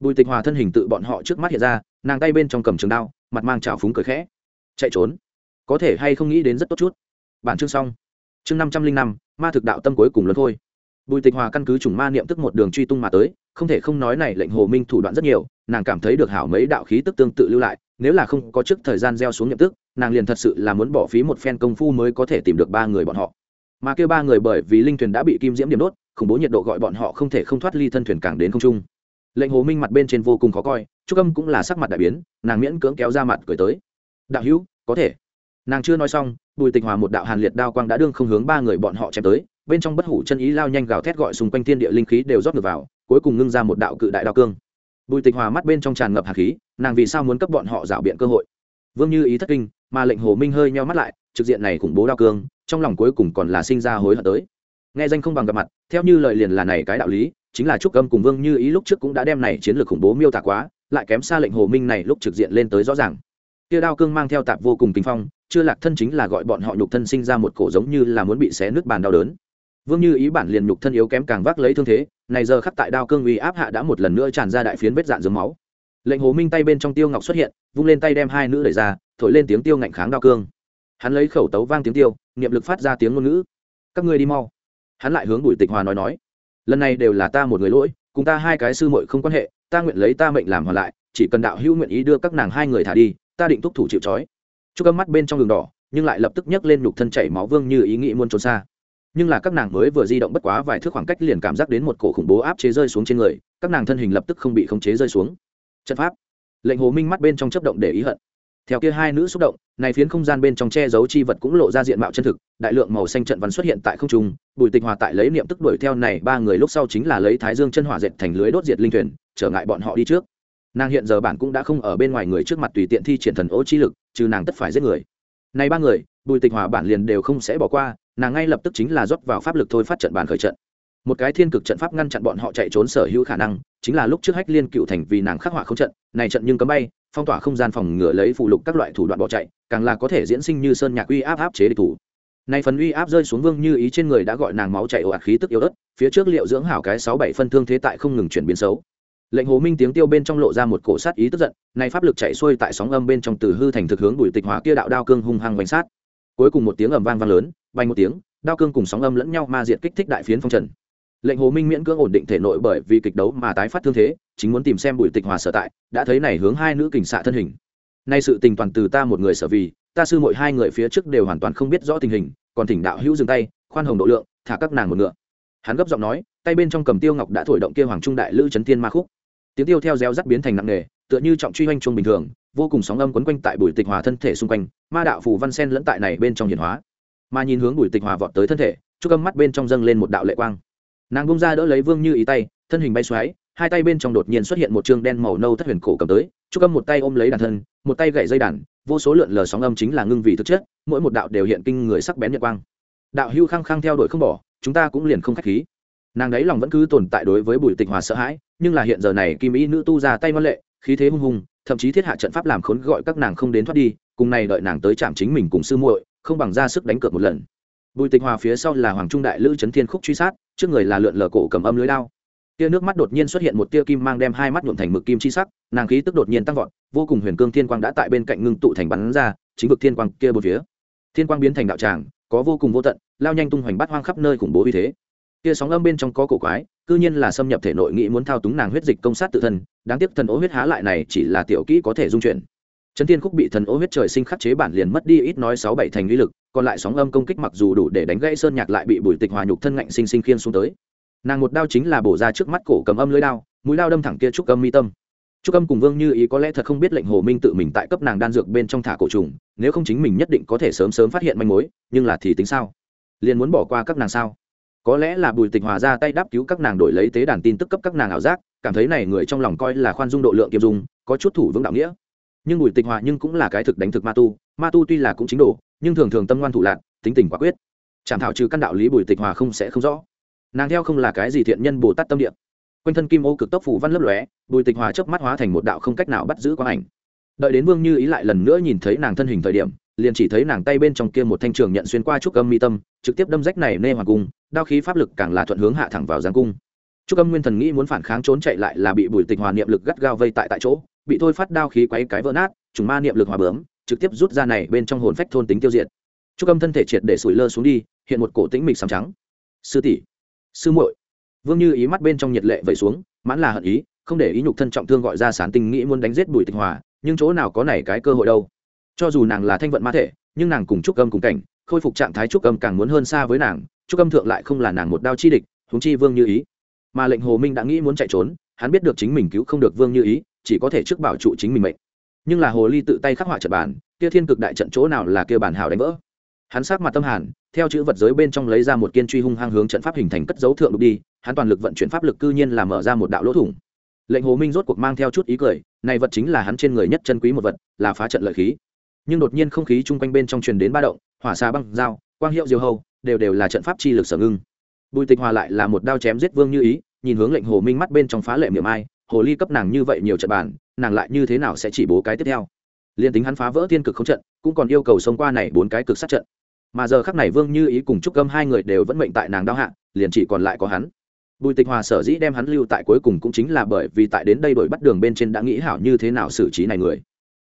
Bùi tịch hòa thân hình tự bọn họ trước mắt hiện ra, nàng tay bên trong cầm trường đao, mặt mang trào phúng cười khẽ chạy trốn. Có thể hay không nghĩ đến rất tốt chút. Bản chương xong. Chương năm trăm linh năm, ma thực đạo tâm cuối cùng lớn thôi. Bùi tịch hòa căn cứ chủng ma niệm tức một đường truy tung mà tới, không thể không nói này lệnh hồ minh thủ đoạn rất nhiều, nàng cảm thấy được hảo mấy đạo khí tức tương tự lưu lại, nếu là không có trước thời gian gieo xuống nhậm tức, nàng liền thật sự là muốn bỏ phí một phen công phu mới có thể tìm được ba người bọn họ. Mà kêu ba người bởi vì linh thuyền đã bị kim diễm điểm đốt, khủng bố nhiệt độ gọi bọn họ không thể không thoát ly thân thuyền càng đến không trung. Lệnh hồ minh mặt bên trên vô cùng khó coi, trúc âm cũng là sắc mặt đại biến, nàng miễn cưỡng kéo ra mặt cười tới đạo hữu, có thể. Nàng chưa nói xong, bùi tịch hòa một đạo hàn liệt đao quang đã đương không hướng ba người bọn họ chém tới, bên trong bất hủ chân ý lao nhanh gào thét gọi xung quanh thiên địa linh khí đều rót ngược vào, cuối cùng ngưng ra một đạo cự đại đao cương. Bùi tịch hòa mắt bên trong tràn ngập hạt khí, nàng vì sao muốn cấp bọn họ rảo biện cơ hội? Vương như ý thất kinh, mà lệnh hồ minh hơi nheo mắt lại, trực diện này khủng bố đao cương, trong lòng cuối cùng còn là sinh ra hối hận tới. Nghe danh không bằng gặp mặt, theo như lời liền là này cái đạo lý, chính là trúc âm cùng vương như ý lúc trước cũng đã đem này chiến lược khủng bố miêu tả quá, lại kém xa lệnh hồ minh này lúc trực diện lên tới rõ ràng kia đao cương mang theo tạp vô cùng kinh phong, chưa lạc thân chính là gọi bọn họ nhục thân sinh ra một cổ giống như là muốn bị xé nước bàn đau đớn. Vương như ý bản liền nhục thân yếu kém càng vác lấy thương thế, này giờ khắc tại đao cương uy áp hạ đã một lần nữa tràn ra đại phiến vết dạn dướng máu. Lệnh hồ minh tay bên trong tiêu ngọc xuất hiện, vung lên tay đem hai nữ đẩy ra, thổi lên tiếng tiêu ngạnh kháng đao cương. Hắn lấy khẩu tấu vang tiếng tiêu, niệm lực phát ra tiếng ngôn ngữ. Các ngươi đi mau. Hắn lại hướng bùi tịch hòa nói nói. Lần này đều là ta một người lỗi, cùng ta hai cái sư muội không quan hệ, ta nguyện lấy ta mệnh làm hoàn lại, chỉ cần đạo hữu nguyện ý đưa các nàng hai người thả đi ta định thúc thủ chịu trói. Chúc âm mắt bên trong đường đỏ, nhưng lại lập tức nhấc lên nhục thân chảy máu vương như ý nghĩ muốn trốn xa. Nhưng là các nàng mới vừa di động bất quá vài thước khoảng cách liền cảm giác đến một cổ khủng bố áp chế rơi xuống trên người, các nàng thân hình lập tức không bị khống chế rơi xuống. Trận pháp. Lệnh hồ minh mắt bên trong chấp động để ý hận. Theo kia hai nữ xúc động, này phiến không gian bên trong che giấu chi vật cũng lộ ra diện mạo chân thực, đại lượng màu xanh trận văn xuất hiện tại không trung, bùi tịch hòa tại lấy niệm tức đuổi theo này ba người lúc sau chính là lấy thái dương chân hỏa dệt thành lưới đốt diệt linh thuyền, trở ngại bọn họ đi trước nàng hiện giờ bản cũng đã không ở bên ngoài người trước mặt tùy tiện thi triển thần ô chi lực, trừ nàng tất phải giết người. Này ba người, bùi tịch hòa bản liền đều không sẽ bỏ qua, nàng ngay lập tức chính là rót vào pháp lực thôi phát trận bản khởi trận. Một cái thiên cực trận pháp ngăn chặn bọn họ chạy trốn sở hữu khả năng, chính là lúc trước hách liên cựu thành vì nàng khắc họa không trận, này trận nhưng cấm bay, phong tỏa không gian phòng ngừa lấy phụ lục các loại thủ đoạn bỏ chạy, càng là có thể diễn sinh như sơn nhạc uy áp áp chế địch thủ. Nay phần uy áp rơi xuống vương như ý trên người đã gọi nàng máu chạy ồ ạt khí tức yếu ớt, phía trước liệu dưỡng hảo cái sáu bảy phân thương thế tại không ngừng chuyển biến xấu lệnh hồ minh tiếng tiêu bên trong lộ ra một cổ sát ý tức giận, nay pháp lực chạy xuôi tại sóng âm bên trong từ hư thành thực hướng bùi tịch hỏa kia đạo đao cương hung hăng bánh sát. Cuối cùng một tiếng ầm vang vang lớn bay một tiếng, đao cương cùng sóng âm lẫn nhau ma diện kích thích đại phiến phong trần. Lệnh hồ minh miễn cưỡng ổn định thể nội bởi vì kịch đấu mà tái phát thương thế, chính muốn tìm xem bùi tịch hòa sở tại, đã thấy này hướng hai nữ kình xạ thân hình. Nay sự tình toàn từ ta một người sở vì, ta sư mỗi hai người phía trước đều hoàn toàn không biết rõ tình hình, còn thỉnh đạo hữu dừng tay, khoan hồng độ lượng, thả các nàng một ngựa. Hắn gấp giọng nói, tay bên trong cầm tiêu ngọc đã thổi động kia hoàng trung đại lữ trấn tiên ma khúc tiếng tiêu theo reo rắt biến thành nặng nề, tựa như trọng truy oanh chuông bình thường, vô cùng sóng âm quấn quanh tại bùi tịch hòa thân thể xung quanh, ma đạo phù văn sen lẫn tại này bên trong hiển hóa. Mà nhìn hướng bùi tịch hòa vọt tới thân thể, chúc âm mắt bên trong dâng lên một đạo lệ quang. Nàng bung ra đỡ lấy vương như ý tay, thân hình bay xoáy, hai tay bên trong đột nhiên xuất hiện một chương đen màu nâu thất huyền cổ cầm tới, chúc âm một tay ôm lấy đàn thân, một tay gậy dây đàn, vô số lượn lờ sóng âm chính là ngưng vì thực chất, mỗi một đạo đều hiện kinh người sắc bén nhật quang. Đạo hưu khăng khăng theo đuổi không bỏ, chúng ta cũng liền không khách khí nàng đấy lòng vẫn cứ tồn tại đối với bùi tịch hòa sợ hãi, nhưng là hiện giờ này kim ý nữ tu ra tay ngoan lệ, khí thế hung hùng, thậm chí thiết hạ trận pháp làm khốn gọi các nàng không đến thoát đi, cùng này đợi nàng tới chạm chính mình cùng sư muội, không bằng ra sức đánh cược một lần. Bùi tịch hòa phía sau là hoàng trung đại lữ trấn thiên khúc truy sát, trước người là lượn lờ cổ cầm âm lưới đao. Tia nước mắt đột nhiên xuất hiện một tia kim mang đem hai mắt nhuộm thành mực kim chi sắc, nàng khí tức đột nhiên tăng vọt, vô cùng huyền cương thiên quang đã tại bên cạnh ngưng tụ thành bắn ra, chính vực thiên quang kia bốn phía. Thiên quang biến thành đạo tràng, có vô cùng vô tận, lao nhanh tung hoành bắt hoang khắp nơi khủng bố uy thế kia sóng âm bên trong có cổ quái, cư nhiên là xâm nhập thể nội nghĩ muốn thao túng nàng huyết dịch công sát tự thân, đáng tiếc thần ố huyết há lại này chỉ là tiểu kỹ có thể dung chuyển. Trấn thiên khúc bị thần ố huyết trời sinh khắc chế bản liền mất đi ít nói sáu bảy thành uy lực, còn lại sóng âm công kích mặc dù đủ để đánh gãy sơn nhạc lại bị bùi tịch hòa nhục thân ngạnh sinh sinh khiên xuống tới. Nàng một đao chính là bổ ra trước mắt cổ cầm âm lưới đao, mũi đao đâm thẳng kia trúc âm mi tâm. Trúc âm cùng vương như ý có lẽ thật không biết lệnh hồ minh tự mình tại cấp nàng đan dược bên trong thả cổ trùng, nếu không chính mình nhất định có thể sớm sớm phát hiện manh mối, nhưng là thì tính sao? Liền muốn bỏ qua các nàng sao? Có lẽ là bùi tịch hòa ra tay đáp cứu các nàng đổi lấy tế đàn tin tức cấp các nàng ảo giác, cảm thấy này người trong lòng coi là khoan dung độ lượng kiêm dung, có chút thủ vững đạo nghĩa. Nhưng bùi tịch hòa nhưng cũng là cái thực đánh thực ma tu ma tu tuy là cũng chính độ nhưng thường thường tâm ngoan thủ lạc, tính tình quả quyết. Chẳng thảo trừ căn đạo lý bùi tịch hòa không sẽ không rõ. Nàng theo không là cái gì thiện nhân bồ tát tâm địa. Quanh thân kim ô cực tốc phủ văn lấp lóe, bùi tịch hòa chớp mắt hóa thành một đạo không cách nào bắt giữ quang ảnh. Đợi đến vương như ý lại lần nữa nhìn thấy nàng thân hình thời điểm, liền chỉ thấy nàng tay bên trong kia một thanh trường nhận xuyên qua trúc âm mi tâm, trực tiếp đâm rách này nê hoàng cung đao khí pháp lực càng là thuận hướng hạ thẳng vào giáng cung. Trúc âm nguyên thần nghĩ muốn phản kháng trốn chạy lại là bị bùi tịch hòa niệm lực gắt gao vây tại tại chỗ, bị thôi phát đao khí quấy cái vỡ nát, trùng ma niệm lực hòa bướm, trực tiếp rút ra này bên trong hồn phách thôn tính tiêu diệt. Trúc âm thân thể triệt để sủi lơ xuống đi, hiện một cổ tĩnh mịch sầm trắng. Sư tỷ, sư muội. Vương như ý mắt bên trong nhiệt lệ vẩy xuống, mãn là hận ý, không để ý nhục thân trọng thương gọi ra sán tình nghĩ muốn đánh giết bùi tịch hòa, nhưng chỗ nào có này cái cơ hội đâu. Cho dù nàng là thanh vận ma thể, nhưng nàng cùng trúc âm cùng cảnh khôi phục trạng thái trúc âm càng muốn hơn xa với nàng, trúc âm thượng lại không là nàng một đao chi địch, huống chi vương như ý. Mà lệnh hồ minh đã nghĩ muốn chạy trốn, hắn biết được chính mình cứu không được vương như ý, chỉ có thể trước bảo trụ chính mình mệnh. Nhưng là hồ ly tự tay khắc họa trận bàn, kia thiên cực đại trận chỗ nào là kia bản hào đánh vỡ. Hắn sát mặt tâm hàn, theo chữ vật giới bên trong lấy ra một kiên truy hung hăng hướng trận pháp hình thành cất dấu thượng đục đi, hắn toàn lực vận chuyển pháp lực cư nhiên là mở ra một đạo lỗ thủng. Lệnh hồ minh rốt cuộc mang theo chút ý cười, này vật chính là hắn trên người nhất chân quý một vật, là phá trận lợi khí. Nhưng đột nhiên không khí chung quanh bên trong truyền đến ba động hỏa xa băng dao, quang hiệu diều hầu đều đều là trận pháp chi lực sở ngưng. Bùi tịch hòa lại là một đao chém giết vương như ý, nhìn hướng lệnh hồ minh mắt bên trong phá lệ miệng ai, hồ ly cấp nàng như vậy nhiều trận bản nàng lại như thế nào sẽ chỉ bố cái tiếp theo? Liền tính hắn phá vỡ thiên cực không trận, cũng còn yêu cầu xông qua này bốn cái cực sát trận. Mà giờ khắc này vương như ý cùng trúc gâm hai người đều vẫn mệnh tại nàng đao hạ, liền chỉ còn lại có hắn. Bùi tịch hòa sở dĩ đem hắn lưu tại cuối cùng cũng chính là bởi vì tại đến đây đổi bắt đường bên trên đã nghĩ hảo như thế nào xử trí này người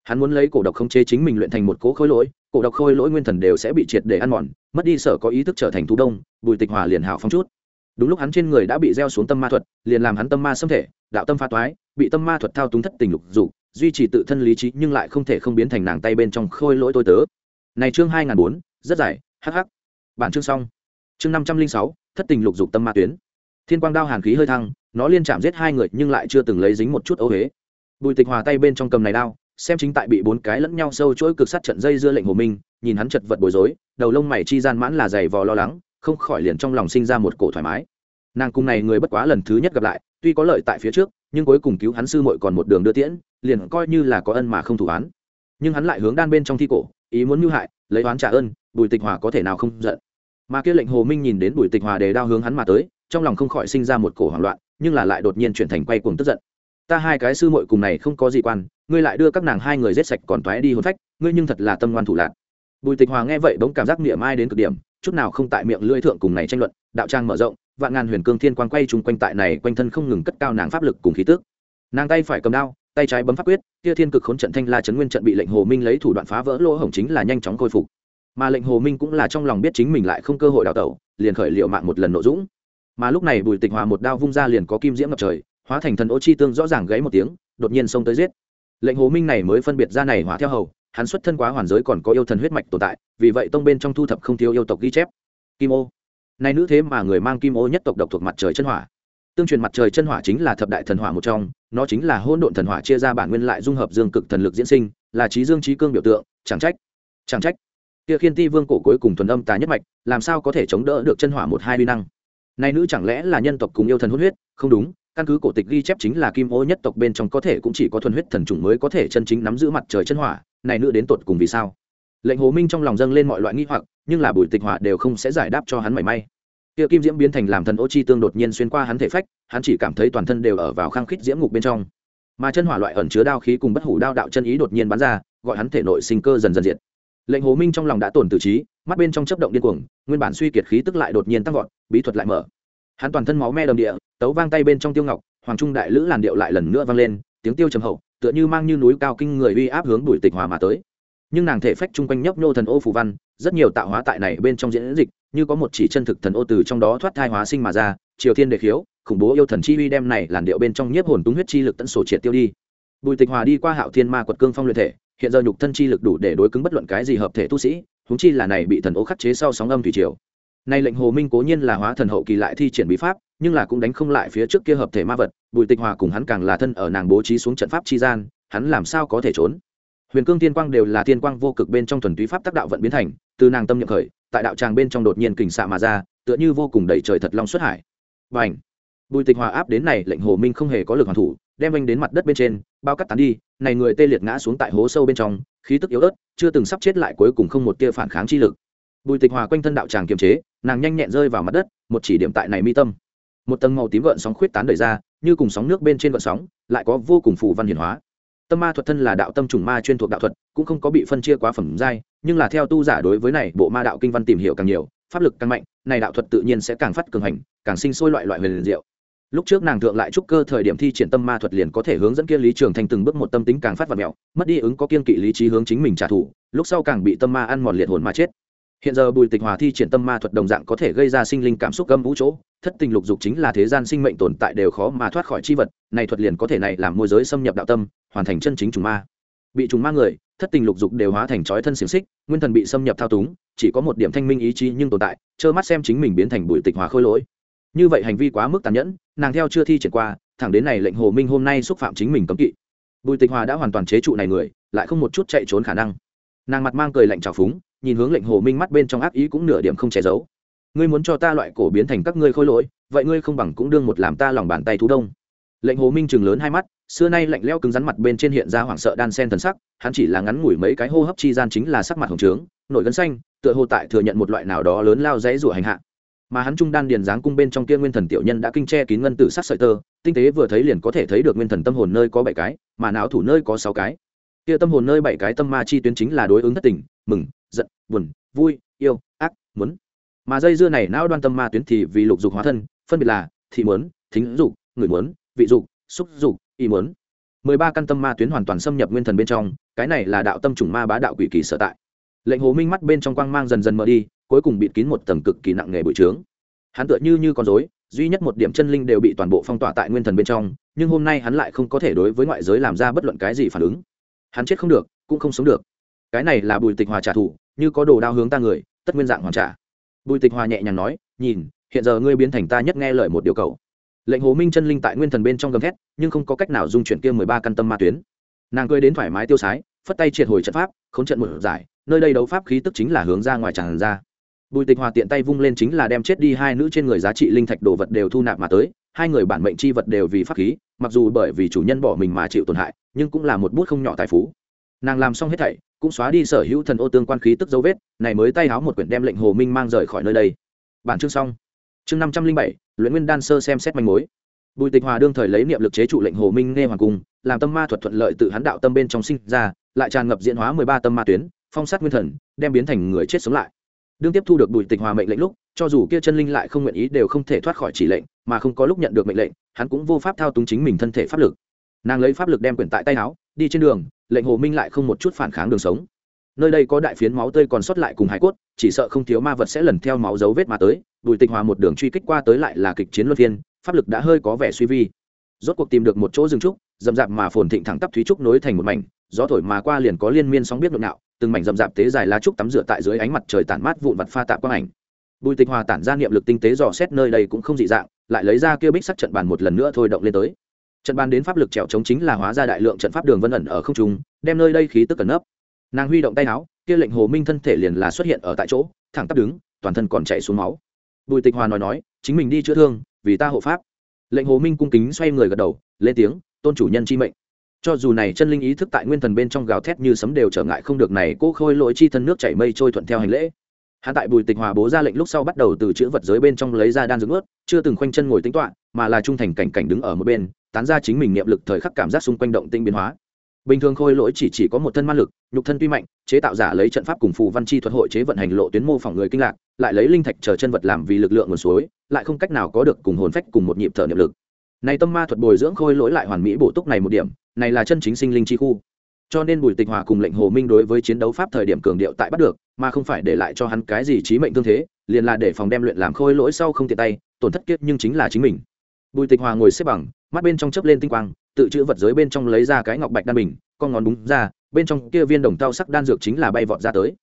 hắn muốn lấy cổ độc không chế chính mình luyện thành một cố khối lỗi, cổ độc khôi lỗi nguyên thần đều sẽ bị triệt để ăn mòn, mất đi sở có ý thức trở thành thú đông, bùi tịch hòa liền hào phong chút. Đúng lúc hắn trên người đã bị gieo xuống tâm ma thuật, liền làm hắn tâm ma xâm thể, đạo tâm pha toái, bị tâm ma thuật thao túng thất tình lục dục, duy trì tự thân lý trí nhưng lại không thể không biến thành nàng tay bên trong khôi lỗi tôi tớ. Này chương hai ngàn bốn, rất dài hh bản chương xong. Chương năm trăm linh sáu, thất tình lục dục tâm ma tuyến. Thiên quang đao hàn khí hơi thăng, nó liên chạm giết hai người nhưng lại chưa từng lấy dính một chút ấu huế. Bùi tịch hòa tay bên trong cầm này đao xem chính tại bị bốn cái lẫn nhau sâu chuỗi cực sát trận dây dưa lệnh hồ minh, nhìn hắn chật vật bối rối, đầu lông mày chi gian mãn là dày vò lo lắng, không khỏi liền trong lòng sinh ra một cổ thoải mái. Nàng cùng này người bất quá lần thứ nhất gặp lại, tuy có lợi tại phía trước, nhưng cuối cùng cứu hắn sư muội còn một đường đưa tiễn, liền coi như là có ân mà không thủ án. Nhưng hắn lại hướng đan bên trong thi cổ, ý muốn mưu hại, lấy oán trả ơn, bùi tịch hòa có thể nào không giận. Mà kia lệnh hồ minh nhìn đến bùi tịch hòa đề đao hướng hắn mà tới, trong lòng không khỏi sinh ra một cổ hoảng loạn, nhưng là lại đột nhiên chuyển thành quay cuồng tức giận ta hai cái sư muội cùng này không có gì quan, ngươi lại đưa các nàng hai người giết sạch còn toé đi hôn phách, ngươi nhưng thật là tâm ngoan thủ lạc. Bùi tịch hòa nghe vậy bỗng cảm giác niệm ai đến cực điểm, chút nào không tại miệng lưỡi thượng cùng này tranh luận, đạo trang mở rộng, vạn ngàn huyền cương thiên quang quay chung quanh tại này quanh thân không ngừng cất cao nàng pháp lực cùng khí tước nàng tay phải cầm đao, tay trái bấm pháp quyết, kia thiên cực khốn trận thanh la chấn nguyên trận bị lệnh hồ minh lấy thủ đoạn phá vỡ lỗ hổng chính là nhanh chóng khôi phục. Mà lệnh hồ minh cũng là trong lòng biết chính mình lại không cơ hội đào tẩu, liền khởi liệu mạng một lần nội dũng. Mà lúc này bùi tịch hòa một đao vung ra liền có kim diễm ngập trời hóa thành thần ô chi tương rõ ràng gáy một tiếng, đột nhiên xông tới giết. Lệnh hồ minh này mới phân biệt ra này hỏa theo hầu, hắn xuất thân quá hoàn giới còn có yêu thần huyết mạch tồn tại, vì vậy tông bên trong thu thập không thiếu yêu tộc ghi chép. Kim ô. Này nữ thế mà người mang kim ô nhất tộc độc thuộc mặt trời chân hỏa. Tương truyền mặt trời chân hỏa chính là thập đại thần hỏa một trong, nó chính là hôn độn thần hỏa chia ra bản nguyên lại dung hợp dương cực thần lực diễn sinh, là trí dương trí cương biểu tượng, chẳng trách chẳng trách. Kia khiên ti vương cổ cuối cùng thuần âm tà nhất mạch, làm sao có thể chống đỡ được chân hỏa một hai uy năng? Này nữ chẳng lẽ là nhân tộc cùng yêu thần hôn huyết? Không đúng căn cứ cổ tịch ghi chép chính là kim ô nhất tộc bên trong có thể cũng chỉ có thuần huyết thần trùng mới có thể chân chính nắm giữ mặt trời chân hỏa, này nữ đến tột cùng vì sao? Lệnh hồ minh trong lòng dâng lên mọi loại nghi hoặc, nhưng là bùi tịch hỏa đều không sẽ giải đáp cho hắn mảy may. Kia kim diễm biến thành làm thần ô chi tương đột nhiên xuyên qua hắn thể phách, hắn chỉ cảm thấy toàn thân đều ở vào khang khít diễm ngục bên trong. Mà chân hỏa loại ẩn chứa đao khí cùng bất hủ đao đạo chân ý đột nhiên bắn ra, gọi hắn thể nội sinh cơ dần dần diệt. Lệnh hồ minh trong lòng đã tổn tự trí, mắt bên trong chấp động điên cuồng, nguyên bản suy kiệt khí tức lại đột nhiên tăng vọt, bí thuật lại mở hắn toàn thân máu me đầm địa, tấu vang tay bên trong tiêu ngọc, hoàng trung đại lữ làn điệu lại lần nữa vang lên, tiếng tiêu trầm hậu, tựa như mang như núi cao kinh người uy áp hướng đuổi tịch hòa mà tới. Nhưng nàng thể phách chung quanh nhấp nhô thần ô phù văn, rất nhiều tạo hóa tại này bên trong diễn dịch, như có một chỉ chân thực thần ô từ trong đó thoát thai hóa sinh mà ra, triều thiên đề khiếu, khủng bố yêu thần chi uy đem này làn điệu bên trong nhiếp hồn túng huyết chi lực tận sổ triệt tiêu đi. Bùi tịch hòa đi qua hạo thiên ma quật cương phong luyện thể, hiện giờ nhục thân chi lực đủ để đối cứng bất luận cái gì hợp thể tu sĩ húng chi là này bị thần ô khắc chế sau sóng âm thủy triều nay lệnh hồ minh cố nhiên là hóa thần hậu kỳ lại thi triển bí pháp, nhưng là cũng đánh không lại phía trước kia hợp thể ma vật, bùi tịch hòa cùng hắn càng là thân ở nàng bố trí xuống trận pháp chi gian, hắn làm sao có thể trốn? Huyền cương tiên quang đều là tiên quang vô cực bên trong thuần túy pháp tác đạo vận biến thành, từ nàng tâm nhậm khởi, tại đạo tràng bên trong đột nhiên kình xạ mà ra, tựa như vô cùng đầy trời thật long xuất hải. Và ảnh bùi tịch hòa áp đến này, lệnh hồ minh không hề có lực hoàn thủ, đem anh đến mặt đất bên trên, bao cắt tán đi, này người tê liệt ngã xuống tại hố sâu bên trong, khí tức yếu ớt, chưa từng sắp chết lại cuối cùng không một tia phản kháng chi lực. Bùi tịch hòa quanh thân đạo tràng kiềm chế nàng nhanh nhẹn rơi vào mặt đất, một chỉ điểm tại này mi tâm. Một tầng màu tím gợn sóng khuyết tán đời ra, như cùng sóng nước bên trên gợn sóng, lại có vô cùng phù văn hiển hóa. Tâm ma thuật thân là đạo tâm trùng ma chuyên thuộc đạo thuật, cũng không có bị phân chia quá phẩm giai, nhưng là theo tu giả đối với này bộ ma đạo kinh văn tìm hiểu càng nhiều, pháp lực càng mạnh, này đạo thuật tự nhiên sẽ càng phát cường hành, càng sinh sôi loại loại huyền diệu. Lúc trước nàng thượng lại trúc cơ thời điểm thi triển tâm ma thuật liền có thể hướng dẫn kia lý trường thành từng bước một tâm tính càng phát và mẹo, mất đi ứng có kiên kỵ lý trí hướng chính mình trả thù, lúc sau càng bị tâm ma ăn mòn liệt hồn mà chết hiện giờ bùi tịch hòa thi triển tâm ma thuật đồng dạng có thể gây ra sinh linh cảm xúc gâm vũ chỗ, thất tình lục dục chính là thế gian sinh mệnh tồn tại đều khó mà thoát khỏi chi vật, này thuật liền có thể này làm môi giới xâm nhập đạo tâm, hoàn thành chân chính trùng ma. Bị trùng ma người, thất tình lục dục đều hóa thành trói thân xiềng xích, nguyên thần bị xâm nhập thao túng, chỉ có một điểm thanh minh ý chí nhưng tồn tại, trơ mắt xem chính mình biến thành bùi tịch hòa khôi lỗi. Như vậy hành vi quá mức tàn nhẫn, nàng theo chưa thi triển qua, thẳng đến này lệnh hồ minh hôm nay xúc phạm chính mình cấm kỵ. Bùi tịch hòa đã hoàn toàn chế trụ này người, lại không một chút chạy trốn khả năng. Nàng mặt mang cười lạnh trào phúng nhìn hướng lệnh hồ minh mắt bên trong ác ý cũng nửa điểm không che giấu. Ngươi muốn cho ta loại cổ biến thành các ngươi khôi lỗi, vậy ngươi không bằng cũng đương một làm ta lòng bàn tay thú đông. Lệnh hồ minh chừng lớn hai mắt, xưa nay lạnh leo cứng rắn mặt bên trên hiện ra hoảng sợ đan sen thần sắc, hắn chỉ là ngắn ngủi mấy cái hô hấp chi gian chính là sắc mặt hồng trướng, nội gân xanh, tựa hồ tại thừa nhận một loại nào đó lớn lao dãy rủa hành hạ. Mà hắn trung đan điền dáng cung bên trong kia nguyên thần tiểu nhân đã kinh che kín ngân tử sắc sợi tơ, tinh tế vừa thấy liền có thể thấy được nguyên thần tâm hồn nơi có bảy cái, mà não thủ nơi có sáu cái. Kia tâm hồn nơi bảy cái tâm ma chi tuyến chính là đối ứng thất tình, mừng giận, buồn, vui, yêu, ác, muốn. Mà dây dưa này não đoan tâm ma tuyến thì vì lục dục hóa thân, phân biệt là thị muốn, thính dục người muốn, vị dục, xúc dục ý muốn. Mười ba căn tâm ma tuyến hoàn toàn xâm nhập nguyên thần bên trong, cái này là đạo tâm chủng ma bá đạo quỷ kỳ sở tại. Lệnh hồ minh mắt bên trong quang mang dần dần mở đi, cuối cùng bịt kín một tầng cực kỳ nặng nề bụi trướng. Hắn tựa như như con dối duy nhất một điểm chân linh đều bị toàn bộ phong tỏa tại nguyên thần bên trong, nhưng hôm nay hắn lại không có thể đối với ngoại giới làm ra bất luận cái gì phản ứng. Hắn chết không được, cũng không sống được cái này là bùi tịch hòa trả thù, như có đồ đao hướng ta người, tất nguyên dạng hoàn trả. Bùi tịch hòa nhẹ nhàng nói, nhìn, hiện giờ ngươi biến thành ta nhất nghe lời một điều cầu. Lệnh hồ minh chân linh tại nguyên thần bên trong gầm thét, nhưng không có cách nào dung chuyển kia mười ba căn tâm ma tuyến. Nàng cười đến thoải mái tiêu sái, phất tay triệt hồi trận pháp k h ố n trận một giải, nơi đây đấu pháp khí tức chính là hướng ra ngoài tràn ra. Bùi tịch hòa tiện tay vung lên chính là đem chết đi hai nữ trên người giá trị linh thạch đồ vật đều thu nạp mà tới, hai người bản mệnh chi vật đều vì pháp khí, mặc dù bởi vì chủ nhân bỏ mình mà chịu tổn hại, nhưng cũng là một bút không nhỏ tài phú. Nàng làm xong hết thảy cũng xóa đi sở hữu thần ô tương quan khí tức dấu vết, này mới tay háo một quyển đem lệnh hồ minh mang rời khỏi nơi đây. Bản chương xong. Chương năm trăm linh bảy, luyện nguyên đan sơ xem xét manh mối. Bùi tịch hòa đương thời lấy niệm lực chế trụ lệnh hồ minh nghe hoàng cung, làm tâm ma thuật thuận lợi tự hắn đạo tâm bên trong sinh ra, lại tràn ngập diễn hóa mười ba tâm ma tuyến, phong sát nguyên thần, đem biến thành người chết sống lại. Đương tiếp thu được bùi tịch hòa mệnh lệnh lúc, cho dù kia chân linh lại không nguyện ý đều không thể thoát khỏi chỉ lệnh, mà không có lúc nhận được mệnh lệnh, hắn cũng vô pháp thao túng chính mình thân thể pháp lực. Nàng lấy pháp lực đem quyển tại tay áo đi trên đường, lệnh hồ minh lại không một chút phản kháng đường sống. Nơi đây có đại phiến máu tươi còn sót lại cùng hải cốt, chỉ sợ không thiếu ma vật sẽ lần theo máu dấu vết mà tới, bùi tịch hòa một đường truy kích qua tới lại là kịch chiến luân phiên, pháp lực đã hơi có vẻ suy vi. Rốt cuộc tìm được một chỗ rừng trúc rậm rạp mà phồn thịnh thẳng tắp thúy trúc nối thành một mảnh, gió thổi mà qua liền có liên miên sóng biết nhộn nhạo từng mảnh rậm rạp tế dài lá trúc tắm rửa tại dưới ánh mặt trời tản mát vụn vặt pha tạp quang ảnh. Bùi tịch hòa tản ra niệm lực tinh tế dò xét nơi đây cũng không dị dạng, lại lấy ra kia bích sắc trận bàn một lần nữa thôi động lên tới trận bàn đến pháp lực trèo chống chính là hóa ra đại lượng trận pháp đường vân ẩn ở không trung, đem nơi đây khí tức cẩn nấp. Nàng huy động tay áo, kia lệnh hồ minh thân thể liền là xuất hiện ở tại chỗ, thẳng tắp đứng, toàn thân còn chạy xuống máu. Bùi tịch hòa nói nói, chính mình đi chữa thương, vì ta hộ pháp. Lệnh hồ minh cung kính xoay người gật đầu, lên tiếng, tôn chủ nhân chi mệnh. Cho dù này chân linh ý thức tại nguyên thần bên trong gào thét như sấm đều trở ngại không được này cô khôi lỗi chi thân nước chảy mây trôi thuận theo hành lễ. Hạ tại bùi tịch hòa bố ra lệnh lúc sau bắt đầu từ chữ vật giới bên trong lấy ra đan dưỡng ướt, chưa từng khoanh chân ngồi tính toạ mà là trung thành cảnh cảnh đứng ở một bên tán ra chính mình niệm lực thời khắc cảm giác xung quanh động tinh biến hóa. Bình thường khôi lỗi chỉ chỉ có một thân ma lực, nhục thân tuy mạnh, chế tạo giả lấy trận pháp cùng phù văn chi thuật hội chế vận hành lộ tuyến mô phỏng người kinh lạc, lại lấy linh thạch chờ chân vật làm vì lực lượng nguồn suối, lại không cách nào có được cùng hồn phách cùng một nhịp thở niệm lực. Này tâm ma thuật bồi dưỡng khôi lỗi lại hoàn mỹ bổ túc này một điểm, này là chân chính sinh linh chi khu. Cho nên bùi tịch hòa cùng lệnh hồ minh đối với chiến đấu pháp thời điểm cường điệu tại bắt được, mà không phải để lại cho hắn cái gì trí mệnh thương thế, liền là để phòng đem luyện làm khôi lỗi sau không tiện tay, tổn thất kiếp nhưng chính là chính mình. Bùi tịch hòa ngồi xếp bằng mắt bên trong chớp lên tinh quang, tự chữ vật giới bên trong lấy ra cái ngọc bạch đan bình, con ngón búng ra, bên trong kia viên đồng tao sắc đan dược chính là bay vọt ra tới.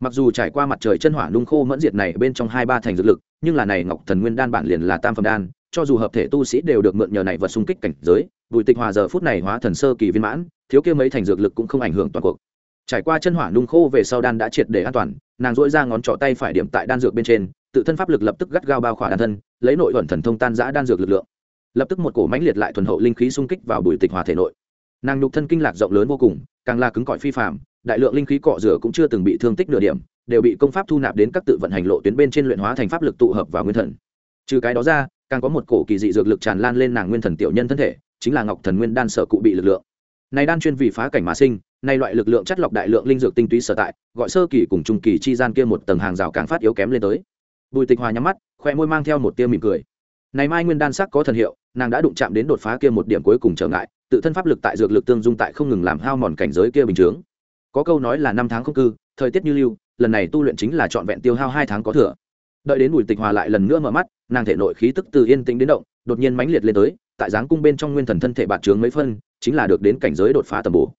Mặc dù trải qua mặt trời chân hỏa nung khô mẫn diệt này bên trong hai ba thành dược lực, nhưng là này ngọc thần nguyên đan bản liền là tam phẩm đan, cho dù hợp thể tu sĩ đều được mượn nhờ này vật xung kích cảnh giới, bùi tịch hòa giờ phút này hóa thần sơ kỳ viên mãn, thiếu kia mấy thành dược lực cũng không ảnh hưởng toàn cuộc. Trải qua chân hỏa nung khô về sau đan đã triệt để an toàn, nàng dỗi ra ngón trỏ tay phải điểm tại đan dược bên trên, tự thân pháp lực lập tức gắt gao bao khỏa đan thân, lấy nội thuận thần thông tan giã đan dược lực lượng lập tức một cổ mãnh liệt lại thuần hậu linh khí xung kích vào bùi tịch hòa thể nội. Nàng nhục thân kinh lạc rộng lớn vô cùng, càng là cứng cỏi phi phạm đại lượng linh khí cọ rửa cũng chưa từng bị thương tích nửa điểm, đều bị công pháp thu nạp đến các tự vận hành lộ tuyến bên trên luyện hóa thành pháp lực tụ hợp vào nguyên thần. Trừ cái đó ra, càng có một cổ kỳ dị dược lực tràn lan lên nàng nguyên thần tiểu nhân thân thể, chính là ngọc thần nguyên đan sở cụ bị lực lượng. Này đan chuyên vì phá cảnh mà sinh nay loại lực lượng chất lọc đại lượng linh dược tinh túy sở tại, gọi sơ kỳ cùng trung kỳ chi gian kia một tầng hàng rào càng phát yếu kém lên tới. Bùi tịch hòa nhắm mắt, khoe môi mang theo một tia mỉm cười. Này mai nguyên đan sắc có thần hiệu nàng đã đụng chạm đến đột phá kia một điểm cuối cùng trở ngại, tự thân pháp lực tại dược lực tương dung tại không ngừng làm hao mòn cảnh giới kia bình chướng có câu nói là năm tháng không cư, thời tiết như lưu, lần này tu luyện chính là trọn vẹn tiêu hao hai tháng có thừa. Đợi đến bùi tịch hòa lại lần nữa mở mắt, nàng thể nội khí tức từ yên tĩnh đến động, đột nhiên mãnh liệt lên tới, tại dáng cung bên trong nguyên thần thân thể bạt trướng mấy phân, chính là được đến cảnh giới đột phá tầm bổ.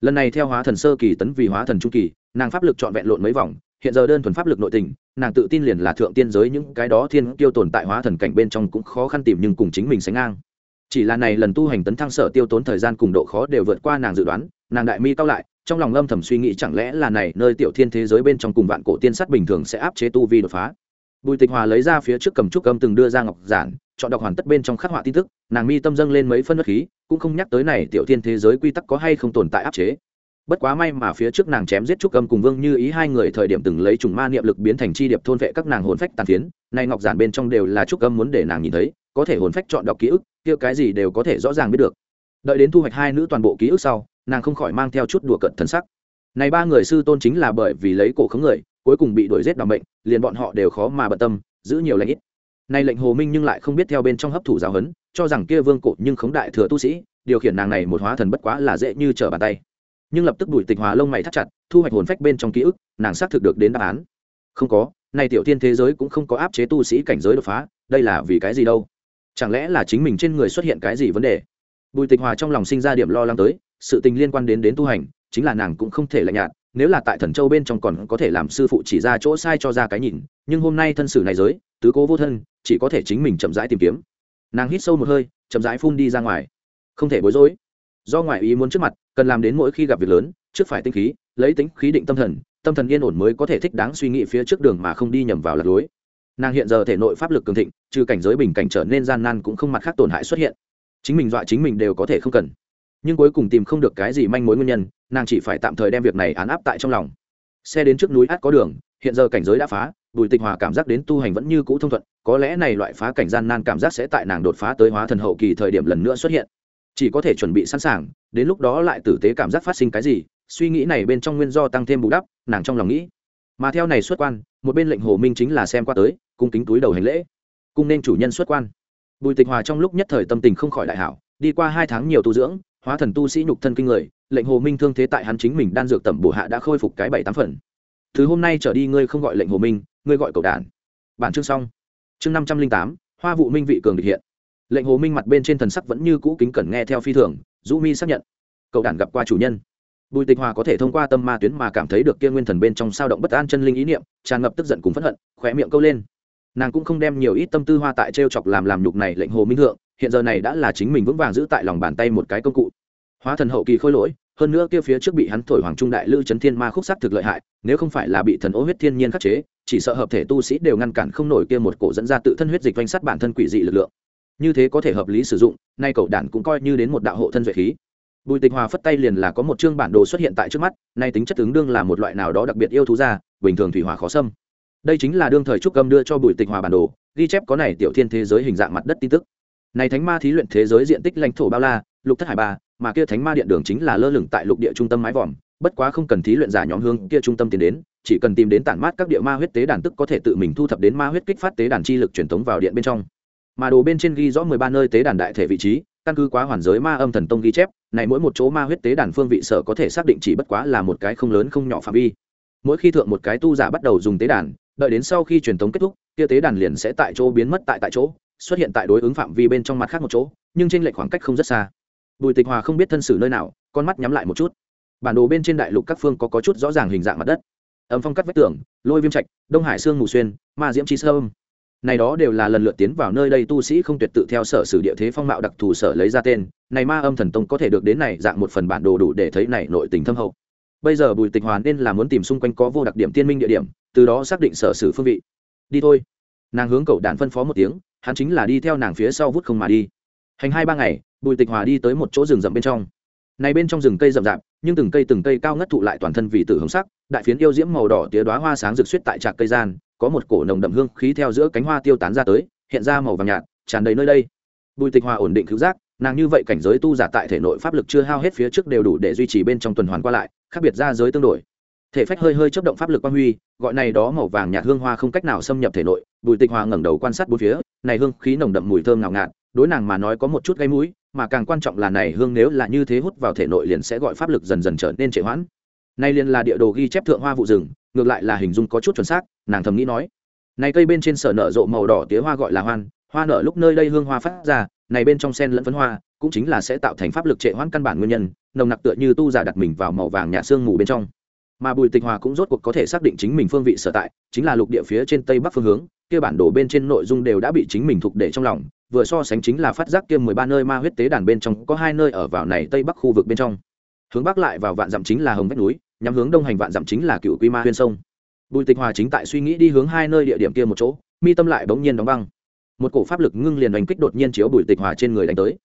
Lần này theo hóa thần sơ kỳ tấn vì hóa thần trung kỳ, nàng pháp lực trọn vẹn lộn mấy vòng, hiện giờ đơn thuần pháp lực nội tình nàng tự tin liền là thượng tiên giới những cái đó thiên tiêu tồn tại hóa thần cảnh bên trong cũng khó khăn tìm nhưng cùng chính mình sánh ngang. Chỉ là này lần tu hành tấn thăng sở tiêu tốn thời gian cùng độ khó đều vượt qua nàng dự đoán, nàng đại mi cao lại, trong lòng lâm thầm suy nghĩ chẳng lẽ là này nơi tiểu thiên thế giới bên trong cùng vạn cổ tiên sát bình thường sẽ áp chế tu vi đột phá. Bùi tịch hòa lấy ra phía trước cầm trúc cầm từng đưa ra ngọc giản, chọn đọc hoàn tất bên trong khắc họa tin tức, nàng mi tâm dâng lên mấy phân đất khí, cũng không nhắc tới này tiểu thiên thế giới quy tắc có hay không tồn tại áp chế bất quá may mà phía trước nàng chém giết trúc âm cùng vương như ý, hai người thời điểm từng lấy trùng ma niệm lực biến thành chi điệp thôn vệ các nàng hồn phách tàn phiến. Nay ngọc giản bên trong đều là trúc âm muốn để nàng nhìn thấy, có thể hồn phách chọn đọc ký ức, kia cái gì đều có thể rõ ràng biết được. Đợi đến thu hoạch hai nữ toàn bộ ký ức sau, nàng không khỏi mang theo chút đùa cận thần sắc. Này ba người sư tôn chính là bởi vì lấy cổ khống người, cuối cùng bị đuổi giết bằng bệnh liền bọn họ đều khó mà bận tâm, giữ nhiều lãnh ít. Nay lệnh hồ minh nhưng lại không biết theo bên trong hấp thụ giáo huấn, cho rằng kia vương cổ nhưng khống đại thừa tu sĩ, điều khiển nàng này một hóa thần bất quá là dễ như trở bàn tay nhưng lập tức bùi tịch hòa lông mày thắt chặt, thu hoạch hồn phách bên trong ký ức, nàng xác thực được đến đáp án. Không có, nay tiểu thiên thế giới cũng không có áp chế tu sĩ cảnh giới đột phá, đây là vì cái gì đâu? Chẳng lẽ là chính mình trên người xuất hiện cái gì vấn đề? Bùi tịch hòa trong lòng sinh ra điểm lo lắng tới, sự tình liên quan đến đến tu hành, chính là nàng cũng không thể lạnh nhạt, nếu là tại thần châu bên trong còn có thể làm sư phụ chỉ ra chỗ sai cho ra cái nhìn, nhưng hôm nay thân sử này giới, tứ cố vô thân, chỉ có thể chính mình chậm rãi tìm kiếm. Nàng hít sâu một hơi, chậm rãi phun đi ra ngoài. Không thể bối rối. Do ngoại ý muốn trước mặt cần làm đến mỗi khi gặp việc lớn, trước phải tinh khí, lấy tính khí định tâm thần tâm thần yên ổn mới có thể thích đáng suy nghĩ phía trước đường mà không đi nhầm vào lạc lối. Nàng hiện giờ thể nội pháp lực cường thịnh, trừ cảnh giới bình cảnh trở nên gian nan cũng không mặt khác tổn hại xuất hiện. Chính mình dọa chính mình đều có thể không cần. Nhưng cuối cùng tìm không được cái gì manh mối nguyên nhân, nàng chỉ phải tạm thời đem việc này án áp tại trong lòng. Xe đến trước núi át có đường, hiện giờ cảnh giới đã phá, bùi tịch hòa cảm giác đến tu hành vẫn như cũ thông thuận, có lẽ này loại phá cảnh gian nan cảm giác sẽ tại nàng đột phá tới hóa thần hậu kỳ thời điểm lần nữa xuất hiện chỉ có thể chuẩn bị sẵn sàng, đến lúc đó lại tử tế cảm giác phát sinh cái gì, suy nghĩ này bên trong nguyên do tăng thêm bù đắp, nàng trong lòng nghĩ. Mà theo này xuất quan, một bên lệnh hồ minh chính là xem qua tới, cung kính túi đầu hành lễ. Cung nên chủ nhân xuất quan. Bùi tịch hòa trong lúc nhất thời tâm tình không khỏi đại hảo, đi qua hai tháng nhiều tu dưỡng, hóa thần tu sĩ nhục thân kinh người, lệnh hồ minh thương thế tại hắn chính mình đan dược tẩm bổ hạ đã khôi phục cái bảy tám phần. Thứ hôm nay trở đi ngươi không gọi lệnh hồ minh, ngươi gọi cầu đàn bản chương xong. Chương năm trăm linh tám, hoa vụ minh vị cường địch hiện lệnh hồ minh mặt bên trên thần sắc vẫn như cũ kính cẩn nghe theo phi thường, dũ mi xác nhận. Cậu đàn gặp qua chủ nhân. Bùi tịch hòa có thể thông qua tâm ma tuyến mà cảm thấy được kia nguyên thần bên trong sao động bất an chân linh ý niệm, tràn ngập tức giận cùng phẫn hận khỏe miệng câu lên. Nàng cũng không đem nhiều ít tâm tư hoa tại t r e o chọc làm làm nhục này lệnh hồ minh thượng, hiện giờ này đã là chính mình vững vàng giữ tại lòng bàn tay một cái công cụ. Hóa thần hậu kỳ khôi lỗi, hơn nữa kia phía trước bị hắn thổi hoàng trung đại lư chấn thiên ma khúc sắc thực lợi hại, nếu không phải là bị thần ô huyết thiên nhiên khắc chế, chỉ sợ hợp thể tu sĩ đều ngăn cản không nổi kia một cổ dẫn ra tự thân huyết dịch danh sắt bản thân quỷ dị lực lượng như thế có thể hợp lý sử dụng, nay cậu đản cũng coi như đến một đạo hộ thân duệ khí. Bùi tịch hòa phất tay liền là có một chương bản đồ xuất hiện tại trước mắt, nay tính chất ứng đương là một loại nào đó đặc biệt yêu thú ra, bình thường thủy hòa khó xâm. Đây chính là đương thời trúc âm đưa cho bùi tịch hòa bản đồ, ghi chép có này tiểu thiên thế giới hình dạng mặt đất tin tức. Này thánh ma thí luyện thế giới diện tích lãnh thổ bao la, lục thất hải ba, mà kia thánh ma điện đường chính là lơ lửng tại lục địa trung tâm mái vòm, bất quá không cần thí luyện giả nhóm hương kia trung tâm tiến đến, chỉ cần tìm đến tản mát các địa ma huyết tế đàn tức có thể tự mình thu thập đến ma huyết kích phát tế đàn chi lực truyền thống vào điện bên trong mà đồ bên trên ghi rõ mười ba nơi tế đàn đại thể vị trí căn cứ quá hoàn giới ma âm thần tông ghi chép này mỗi một chỗ ma huyết tế đàn phương vị sở có thể xác định chỉ bất quá là một cái không lớn không nhỏ phạm vi. Mỗi khi thượng một cái tu giả bắt đầu dùng tế đàn đợi đến sau khi truyền thống kết thúc kia tế đàn liền sẽ tại chỗ biến mất tại tại chỗ xuất hiện tại đối ứng phạm vi bên trong mặt khác một chỗ nhưng trên lệch khoảng cách không rất xa. Bùi tịch hòa không biết thân xử nơi nào con mắt nhắm lại một chút. Bản đồ bên trên đại lục các phương có, có chút rõ ràng hình dạng mặt đất. Âm phong cắt vách tường lôi viêm trạch đông hải sương mù xuyên ma diễm trí sơ âm này đó đều là lần lượt tiến vào nơi đây tu sĩ không tuyệt tự theo sở sử địa thế phong mạo đặc thù sở lấy ra tên. Này ma âm thần tông có thể được đến này dạng một phần bản đồ đủ để thấy này nội tình thâm hậu. Bây giờ bùi tịch hoàn nên là muốn tìm xung quanh có vô đặc điểm tiên minh địa điểm, từ đó xác định sở sử phương vị. Đi thôi. Nàng hướng cậu đạn phân phó một tiếng, hắn chính là đi theo nàng phía sau vút không mà đi. Hành hai ba ngày, bùi tịch hòa đi tới một chỗ rừng rậm bên trong. Này bên trong rừng cây rậm rạp, nhưng từng cây từng cây cao ngất thụ lại toàn thân vì tử hồng sắc, đại phiến yêu diễm màu đỏ tía đoá hoa sáng rực suýt tại trạc cây gian có một cổ nồng đậm hương khí theo giữa cánh hoa tiêu tán ra tới, hiện ra màu vàng nhạt, tràn đầy nơi đây. Bùi tịch hòa ổn định cứu giác, nàng như vậy cảnh giới tu giả tại thể nội pháp lực chưa hao hết phía trước đều đủ để duy trì bên trong tuần hoàn qua lại, khác biệt ra giới tương đổi. Thể phách hơi hơi chấp động pháp lực quang huy, gọi này đó màu vàng nhạt hương hoa không cách nào xâm nhập thể nội, bùi tịch hòa ngẩng đầu quan sát bốn phía, này hương khí nồng đậm mùi thơm ngào ngạt, đối nàng mà nói có một chút gây mũi, mà càng quan trọng là này hương nếu là như thế hút vào thể nội liền sẽ gọi pháp lực dần dần trở nên trệ hoãn. Nay liền là địa đồ ghi chép thượng hoa vụ rừng ngược lại là hình dung có chút chuẩn xác, nàng thầm nghĩ nói, này cây bên trên sở nở rộ màu đỏ tía hoa gọi là hoan, hoa nở lúc nơi đây hương hoa phát ra, này bên trong sen lẫn phấn hoa, cũng chính là sẽ tạo thành pháp lực trệ hoãn căn bản nguyên nhân, nồng nặc tựa như tu giả đặt mình vào màu vàng nhạt xương mù bên trong. Mà bùi tịch hòa cũng rốt cuộc có thể xác định chính mình phương vị sở tại, chính là lục địa phía trên tây bắc phương hướng, kia bản đồ bên trên nội dung đều đã bị chính mình thuộc để trong lòng, vừa so sánh chính là phát giác kia mười ba nơi ma huyết tế đàn bên trong có hai nơi ở vào này tây bắc khu vực bên trong. Hướng bắc lại vào vạn dặm chính là hồng vách núi nhắm hướng đông hành vạn dặm chính là cựu quy ma huyên sông. Bùi tịch hòa chính tại suy nghĩ đi hướng hai nơi địa điểm kia một chỗ, mi tâm lại bỗng nhiên đóng băng. Một cổ pháp lực ngưng liền đánh kích đột nhiên chiếu bùi tịch hòa trên người đánh tới.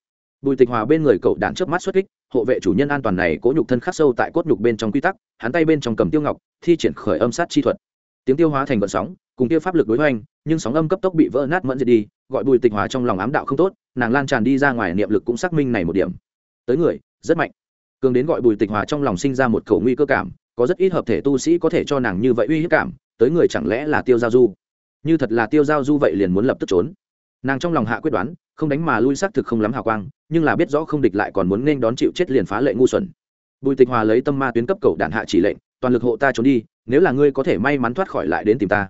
Bùi tịch hòa bên người cậu đạn trước mắt xuất kích, hộ vệ chủ nhân an toàn này cố nhục thân khắc sâu tại cốt nhục bên trong quy tắc, hắn tay bên trong cầm tiêu ngọc, thi triển khởi âm sát chi thuật. Tiếng tiêu hóa thành vận sóng, cùng tiêu pháp lực đối hoành, nhưng sóng âm cấp tốc bị vỡ nát mẫn diệt đi, gọi bùi tịch hòa trong lòng ám đạo không tốt, nàng lan tràn đi ra ngoài niệm lực cũng xác minh này một điểm. Tới người, rất mạnh cường đến gọi bùi tịch hòa trong lòng sinh ra một khẩu nguy cơ cảm, có rất ít hợp thể tu sĩ có thể cho nàng như vậy uy hiếp cảm, tới người chẳng lẽ là tiêu giao du? Như thật là tiêu giao du vậy liền muốn lập tức trốn. Nàng trong lòng hạ quyết đoán, không đánh mà lui xác thực không lắm hào quang, nhưng là biết rõ không địch lại còn muốn nên đón chịu chết liền phá lệ ngu xuẩn. Bùi tịch hòa lấy tâm ma tuyến cấp cầu đạn hạ chỉ lệnh, toàn lực hộ ta trốn đi, nếu là ngươi có thể may mắn thoát khỏi lại đến tìm ta.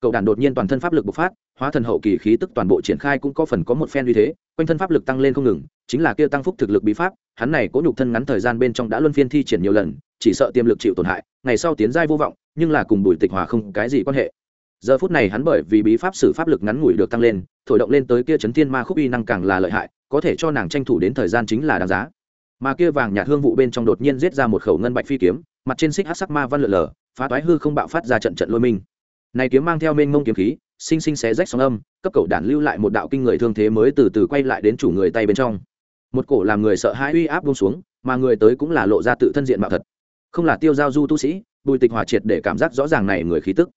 Cậu đản đột nhiên toàn thân pháp lực bộc phát, hóa thần hậu kỳ khí tức toàn bộ triển khai cũng có phần có một phen uy thế quanh thân pháp lực tăng lên không ngừng, chính là kia tăng phúc thực lực bí pháp, hắn này cố nhục thân ngắn thời gian bên trong đã luân phiên thi triển nhiều lần, chỉ sợ tiềm lực chịu tổn hại, ngày sau tiến giai vô vọng, nhưng là cùng bùi tịch hòa không cái gì quan hệ. Giờ phút này hắn bởi vì bí pháp sử pháp lực ngắn ngủi được tăng lên, thổi động lên tới kia chấn thiên ma khúc uy năng càng là lợi hại, có thể cho nàng tranh thủ đến thời gian chính là đáng giá. Mà kia vàng nhạt hương vụ bên trong đột nhiên giết ra một khẩu ngân bạch phi kiếm, mặt trên xích hát sắc ma văn lượn lờ, phá toái hư không bạo phát ra trận trận lôi minh này kiếm mang theo mênh mông kiếm khí, sinh sinh xé rách sóng âm, cấp cầu đản lưu lại một đạo kinh người thương thế mới từ từ quay lại đến chủ người tay bên trong. Một cổ làm người sợ hãi uy áp buông xuống, mà người tới cũng là lộ ra tự thân diện mạo thật. Không là tiêu giao du tu sĩ, bùi tịch hòa triệt để cảm giác rõ ràng này người khí tức.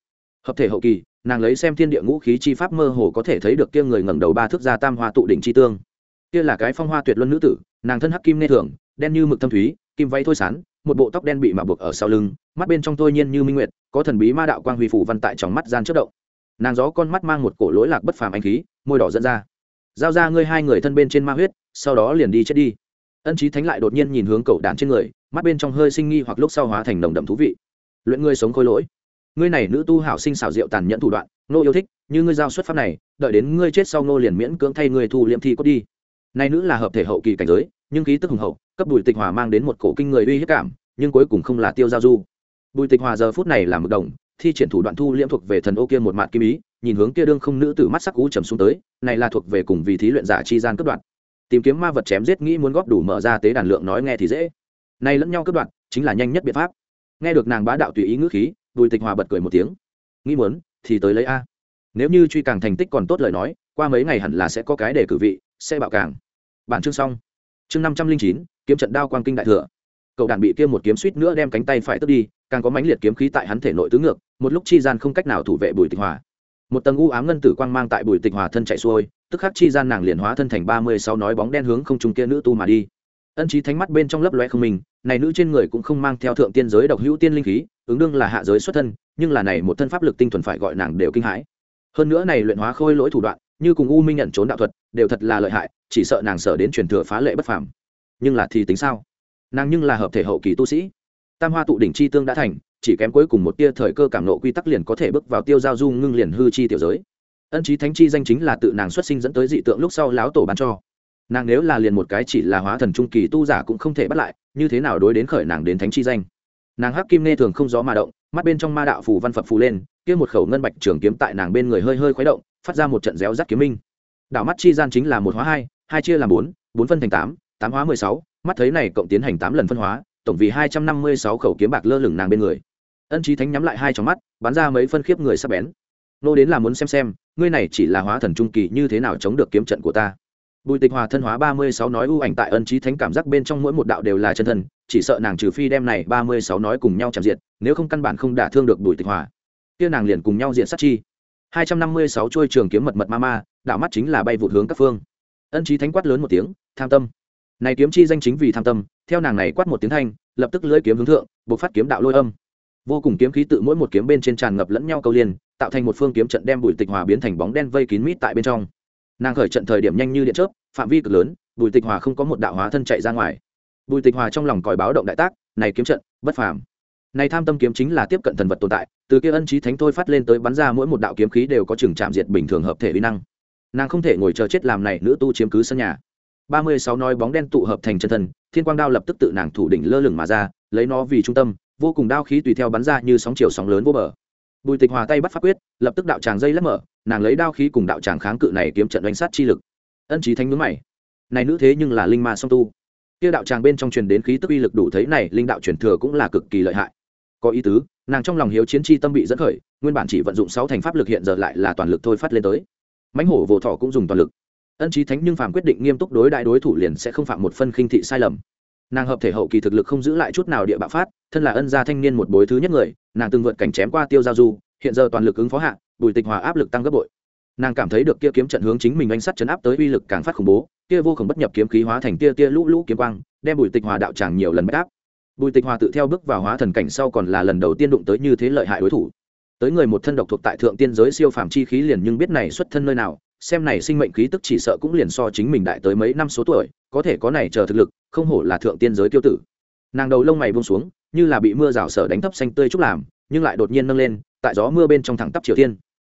Hợp thể hậu kỳ, nàng lấy xem thiên địa ngũ khí chi pháp mơ hồ có thể thấy được kia người ngẩng đầu ba thước ra tam hoa tụ đỉnh chi tương. Kia là cái phong hoa tuyệt luân nữ tử, nàng thân hắc kim nê thường, đen như mực thâm thúy, kim váy thôi sán một bộ tóc đen bị mạ buộc ở sau lưng, mắt bên trong tôi nhiên như minh nguyệt, có thần bí ma đạo quang huy phủ văn tại trong mắt gian chất động. Nàng gió con mắt mang một cổ lỗi lạc bất phàm anh khí, môi đỏ dẫn ra. Giao ra ngươi hai người thân bên trên ma huyết, sau đó liền đi chết đi. Ân trí thánh lại đột nhiên nhìn hướng cậu đàn trên người, mắt bên trong hơi sinh nghi hoặc lúc sau hóa thành nồng đậm thú vị. Luyện ngươi sống khôi lỗi. Ngươi này nữ tu hảo sinh xảo diệu tàn nhẫn thủ đoạn, nô yêu thích, như ngươi giao xuất pháp này, đợi đến ngươi chết sau nô liền miễn cưỡng thay ngươi thu liệm thi cốt đi nay nữ là hợp thể hậu kỳ cảnh giới, nhưng khí tức hùng hậu, cấp bùi tịch hòa mang đến một cổ kinh người uy hiếp cảm, nhưng cuối cùng không là tiêu giao du. Bùi tịch hòa giờ phút này là mực đồng, thi triển thủ đoạn thu liễm thuộc về thần ô kia một mạt kim ý, nhìn hướng kia đương không nữ tử mắt sắc cú trầm xuống tới, này là thuộc về cùng vì thí luyện giả chi gian cấp đoạn tìm kiếm ma vật chém giết nghĩ muốn góp đủ mở ra tế đàn lượng nói nghe thì dễ. Nay lẫn nhau cấp đoạn chính là nhanh nhất biện pháp. Nghe được nàng bá đạo tùy ý ngữ khí, bùi tịch hòa bật cười một tiếng. Nghĩ muốn, thì tới lấy a. Nếu như truy càng thành tích còn tốt lời nói, qua mấy ngày hẳn là sẽ có cái để cử vị sẽ bạo càng. Bản chương xong. Chương năm trăm linh chín, kiếm trận đao quang kinh đại thừa. Cậu đàn bị kia một kiếm suýt nữa đem cánh tay phải tước đi, càng có mãnh liệt kiếm khí tại hắn thể nội tứ ngược, một lúc chi gian không cách nào thủ vệ bùi tịch hòa. Một tầng u ám ngân tử quang mang tại bùi tịch hòa thân chạy xuôi, tức khắc chi gian nàng liền hóa thân thành ba mươi sáu nói bóng đen hướng không trung kia nữ tu mà đi. Ân trí thánh mắt bên trong lấp loe không mình, này nữ trên người cũng không mang theo thượng tiên giới độc hữu tiên linh khí, ứng đương là hạ giới xuất thân, nhưng là này một thân pháp lực tinh thuần phải gọi nàng đều kinh hãi hơn nữa này luyện hóa khôi lỗi thủ đoạn, như cùng u minh nhận trốn đạo thuật, đều thật là lợi hại, chỉ sợ nàng sợ đến truyền thừa phá lệ bất phàm. Nhưng là thì tính sao? Nàng nhưng là hợp thể hậu kỳ tu sĩ. Tam hoa tụ đỉnh chi tương đã thành, chỉ kém cuối cùng một tia thời cơ cảm nộ quy tắc liền có thể bước vào tiêu giao du ngưng liền hư chi tiểu giới. Ân trí thánh chi danh chính là tự nàng xuất sinh dẫn tới dị tượng lúc sau láo tổ bán cho. Nàng nếu là liền một cái chỉ là hóa thần trung kỳ tu giả cũng không thể bắt lại, như thế nào đối đến khởi nàng đến thánh chi danh? Nàng hắc kim nê thường không gió mà động mắt bên trong ma đạo phù văn phật phù lên, kia một khẩu ngân bạch trường kiếm tại nàng bên người hơi hơi khuấy động, phát ra một trận réo rắt kiếm minh. Đạo mắt chi gian chính là một hóa hai hai chia làm bốn bốn phân thành tám tám hóa mười sáu, mắt thấy này cộng tiến hành tám lần phân hóa, tổng vì hai trăm năm mươi sáu khẩu kiếm bạc lơ lửng nàng bên người. Ân trí thánh nhắm lại hai trong mắt, bắn ra mấy phân khiếp người sắp bén. Nô đến là muốn xem xem, ngươi này chỉ là hóa thần trung kỳ như thế nào chống được kiếm trận của ta bùi tịch hòa thân hóa ba mươi sáu nói ưu ảnh tại ân trí thánh cảm giác bên trong mỗi một đạo đều là chân thần, chỉ sợ nàng trừ phi đem này ba mươi sáu nói cùng nhau chạm diện nếu không căn bản không đả thương được bùi tịch hòa. Kia nàng liền cùng nhau diện sát chi. hai trăm năm mươi sáu trôi trường kiếm mật mật ma ma đạo mắt chính là bay vụt hướng các phương. Ân trí thánh quát lớn một tiếng tham tâm. Này kiếm chi danh chính vì tham tâm theo nàng này quát một tiếng thanh lập tức lưỡi kiếm hướng thượng buộc phát kiếm đạo lôi âm. Vô cùng kiếm khí tự mỗi một kiếm bên trên tràn ngập lẫn nhau câu liền tạo thành một phương kiếm trận đem bùi tịch hòa biến thành bóng đen vây kín mít tại bên trong nàng khởi trận thời điểm nhanh như điện chớp, phạm vi cực lớn, bùi tịch hòa không có một đạo hóa thân chạy ra ngoài. Bùi tịch hòa trong lòng còi báo động đại tác, này kiếm trận, bất phàm. Này tham tâm kiếm chính là tiếp cận thần vật tồn tại, từ kia ân trí thánh thôi phát lên tới bắn ra mỗi một đạo kiếm khí đều có chừng chạm diệt bình thường hợp thể uy năng. Nàng không thể ngồi chờ chết làm này nữ tu chiếm cứ sân nhà. Ba mươi sáu nói bóng đen tụ hợp thành chân thân, thiên quang đao lập tức tự nàng thủ đỉnh lơ lửng mà ra, lấy nó vì trung tâm, vô cùng đao khí tùy theo bắn ra như sóng chiều sóng lớn vô bờ bùi tịch hòa tay bắt pháp quyết, lập tức đạo tràng dây lấp mở, nàng lấy đao khí cùng đạo tràng kháng cự này kiếm trận đánh sát chi lực. Ân trí thánh ngưỡng mày. Này nữ thế nhưng là linh ma song tu. Kia đạo tràng bên trong truyền đến khí tức uy lực đủ thấy này, linh đạo truyền thừa cũng là cực kỳ lợi hại. Có ý tứ, nàng trong lòng hiếu chiến chi tâm bị dẫn khởi, nguyên bản chỉ vận dụng sáu thành pháp lực hiện giờ lại là toàn lực thôi phát lên tới. Mãnh hổ vồ thọ cũng dùng toàn lực. Ân trí thánh nhưng phàm quyết định nghiêm túc đối đại đối thủ liền sẽ không phạm một phân khinh thị sai lầm nàng hợp thể hậu kỳ thực lực không giữ lại chút nào địa bạo phát, thân là ân gia thanh niên một bối thứ nhất người, nàng từng vượt cảnh chém qua tiêu giao du, hiện giờ toàn lực ứng phó hạ, bùi tịch hòa áp lực tăng gấp bội. Nàng cảm thấy được kia kiếm trận hướng chính mình anh sắt chấn áp tới uy lực càng phát khủng bố, kia vô cùng bất nhập kiếm khí hóa thành tia tia lũ lũ kiếm quang, đem bùi tịch hòa đạo tràng nhiều lần bắt áp. Bùi tịch hòa tự theo bước vào hóa thần cảnh sau còn là lần đầu tiên đụng tới như thế lợi hại đối thủ. Tới người một thân độc thuộc tại thượng tiên giới siêu phàm chi khí liền nhưng biết này xuất thân nơi nào, xem này sinh mệnh khí tức chỉ sợ cũng liền so chính mình đại tới mấy năm số tuổi, có thể có này chờ thực lực không hổ là thượng tiên giới tiêu tử. Nàng đầu lông mày buông xuống, như là bị mưa rào sở đánh thấp xanh tươi trúc làm, nhưng lại đột nhiên nâng lên, tại gió mưa bên trong thẳng tắp triều tiên.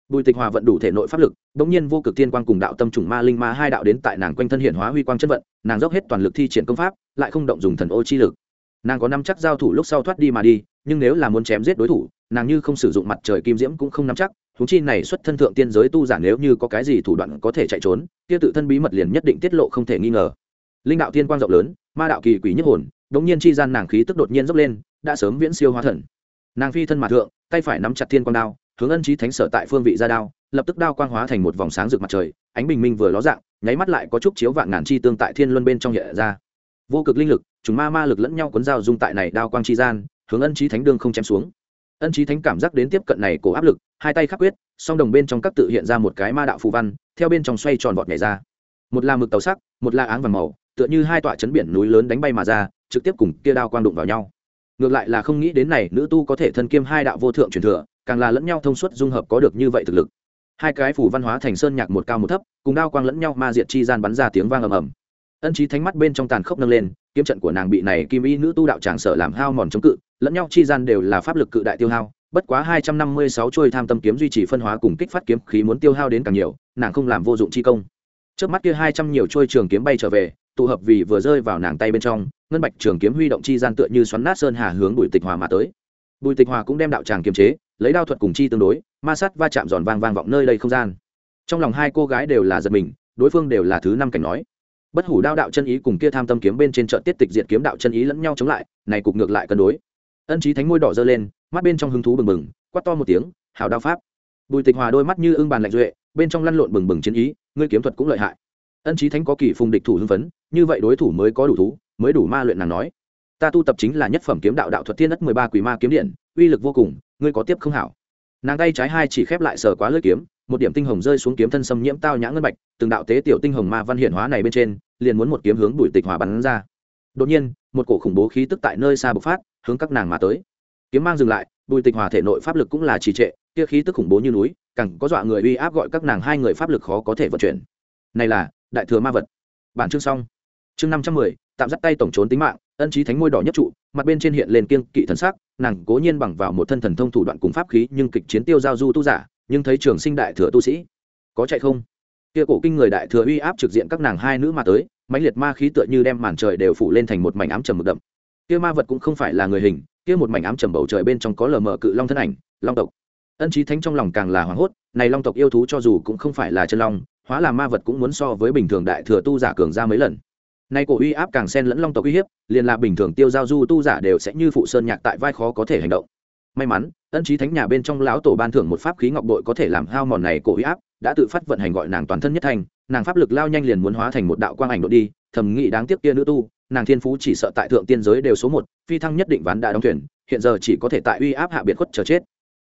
Bùi tịch hòa vận đủ thể nội pháp lực đ ỗ n g nhiên vô cực tiên quang cùng đạo tâm trùng ma linh ma hai đạo đến tại nàng quanh thân hiển hóa huy quang chân vận, nàng dốc hết toàn lực thi triển công pháp, lại không động dùng thần ô chi lực. Nàng có năm chắc giao thủ lúc sau thoát đi mà đi, nhưng nếu là muốn chém giết đối thủ, nàng như không sử dụng mặt trời kim diễm cũng không nắm chắc thú chi này xuất thân thượng tiên giới tu giả nếu như có cái gì thủ đoạn có thể chạy trốn, kia tự thân bí mật liền nhất định tiết lộ không thể nghi ngờ linh đạo thiên quang rộng lớn, ma đạo kỳ quỷ nhất hồn, đống nhiên chi gian nàng khí tức đột nhiên dốc lên, đã sớm viễn siêu hóa thần. Nàng phi thân mà thượng, tay phải nắm chặt thiên quang đao, hướng ân trí thánh sở tại phương vị ra đao, lập tức đao quang hóa thành một vòng sáng rực mặt trời, ánh bình minh vừa ló dạng, nháy mắt lại có chút chiếu vạn ngàn chi tương tại thiên luân bên trong hiện ra. Vô cực linh lực, chúng ma ma lực lẫn nhau cuốn dao dung tại này đao quang chi gian, hướng ân trí thánh đương không chém xuống. Ân trí thánh cảm giác đến tiếp cận này cổ áp lực, hai tay khắc quyết, song đồng bên trong các tự hiện ra một cái ma đạo phù văn, theo bên trong xoay tròn vọt nhảy ra. Một là mực tàu sắc, một là áng vàng màu tựa như hai tọa chấn biển núi lớn đánh bay mà ra, trực tiếp cùng kia đao quang đụng vào nhau. Ngược lại là không nghĩ đến này, nữ tu có thể thân kiêm hai đạo vô thượng truyền thừa, càng là lẫn nhau thông suốt dung hợp có được như vậy thực lực. Hai cái phủ văn hóa thành sơn nhạc một cao một thấp, cùng đao quang lẫn nhau ma diệt chi gian bắn ra tiếng vang ầm ầm. Ân trí thánh mắt bên trong tàn khốc nâng lên, kiếm trận của nàng bị này kim y nữ tu đạo tràng sở làm hao mòn chống cự, lẫn nhau chi gian đều là pháp lực cự đại tiêu hao, bất quá hai trăm năm mươi sáu trôi tham tâm kiếm duy trì phân hóa cùng kích phát kiếm khí muốn tiêu hao đến càng nhiều, nàng không làm vô dụng chi công. Trước mắt kia hai trăm nhiều trôi trường kiếm bay trở về tụ hợp vì vừa rơi vào nàng tay bên trong, ngân bạch trường kiếm huy động chi gian tựa như xoắn nát sơn hà hướng bùi tịch hòa mà tới. Bùi tịch hòa cũng đem đạo tràng kiềm chế, lấy đao thuật cùng chi tương đối, ma sát va chạm giòn vang vang vọng nơi đây không gian. Trong lòng hai cô gái đều là giật mình, đối phương đều là thứ năm cảnh nói. Bất hủ đao đạo chân ý cùng kia tham tâm kiếm bên trên trận tiết tịch diệt kiếm đạo chân ý lẫn nhau chống lại, này cục ngược lại cân đối. Ân trí thánh môi đỏ dơ lên, mắt bên trong hứng thú bừng bừng, quát to một tiếng, hảo đao pháp. Bùi tịch hòa đôi mắt như ưng bàn lạnh duệ, bên trong lăn lộn bừng bừng chiến ý, ngươi kiếm thuật cũng lợi hại ân trí thánh có kỳ phùng địch thủ hưng phấn, như vậy đối thủ mới có đủ thú, mới đủ ma luyện nàng nói. Ta tu tập chính là nhất phẩm kiếm đạo đạo thuật thiên đất mười ba quỷ ma kiếm điện, uy lực vô cùng, ngươi có tiếp không hảo? Nàng tay trái hai chỉ khép lại sờ quá lưỡi kiếm, một điểm tinh hồng rơi xuống kiếm thân xâm nhiễm tao nhã ngân bạch, từng đạo tế tiểu tinh hồng ma văn hiển hóa này bên trên, liền muốn một kiếm hướng bùi tịch hòa bắn ra. Đột nhiên, một cổ khủng bố khí tức tại nơi xa bộc phát, hướng các nàng mà tới. Kiếm mang dừng lại, bùi tịch hòa thể nội pháp lực cũng là trì trệ, kia khí tức khủng bố như núi, càng có dọa người uy áp gọi các nàng hai người pháp lực khó có thể vận chuyển. Này là đại thừa ma vật. Bản chương xong. Chương năm trăm mười, tạm dắt tay tổng trốn tính mạng, ân trí thánh ngôi đỏ nhất trụ, mặt bên trên hiện lên kiêng kỵ thần sắc, nàng cố nhiên bằng vào một thân thần thông thủ đoạn cùng pháp khí nhưng kịch chiến tiêu giao du tu giả, nhưng thấy trường sinh đại thừa tu sĩ. Có chạy không? Kia cổ kinh người đại thừa uy áp trực diện các nàng hai nữ mà tới, mãnh liệt ma khí tựa như đem màn trời đều phủ lên thành một mảnh ám trầm mực đậm. Kia ma vật cũng không phải là người hình, kia một mảnh ám trầm bầu trời bên trong có lờ mờ cự long thân ảnh, long tộc. Ân trí thánh trong lòng càng là hoảng hốt, này long tộc yêu thú cho dù cũng không phải là chân long hóa là ma vật cũng muốn so với bình thường đại thừa tu giả cường ra mấy lần. Nay cổ uy áp càng xen lẫn long tộc uy hiếp, liền là bình thường tiêu giao du tu giả đều sẽ như phụ sơn nhạc tại vai khó có thể hành động. May mắn, ân trí thánh nhà bên trong lão tổ ban thưởng một pháp khí ngọc bội có thể làm hao mòn này cổ uy áp, đã tự phát vận hành gọi nàng toàn thân nhất thành, nàng pháp lực lao nhanh liền muốn hóa thành một đạo quang ảnh đội đi, thầm nghĩ đáng tiếc kia nữ tu, nàng thiên phú chỉ sợ tại thượng tiên giới đều số một, phi thăng nhất định ván đã đóng thuyền, hiện giờ chỉ có thể tại uy áp hạ biệt khuất chờ chết.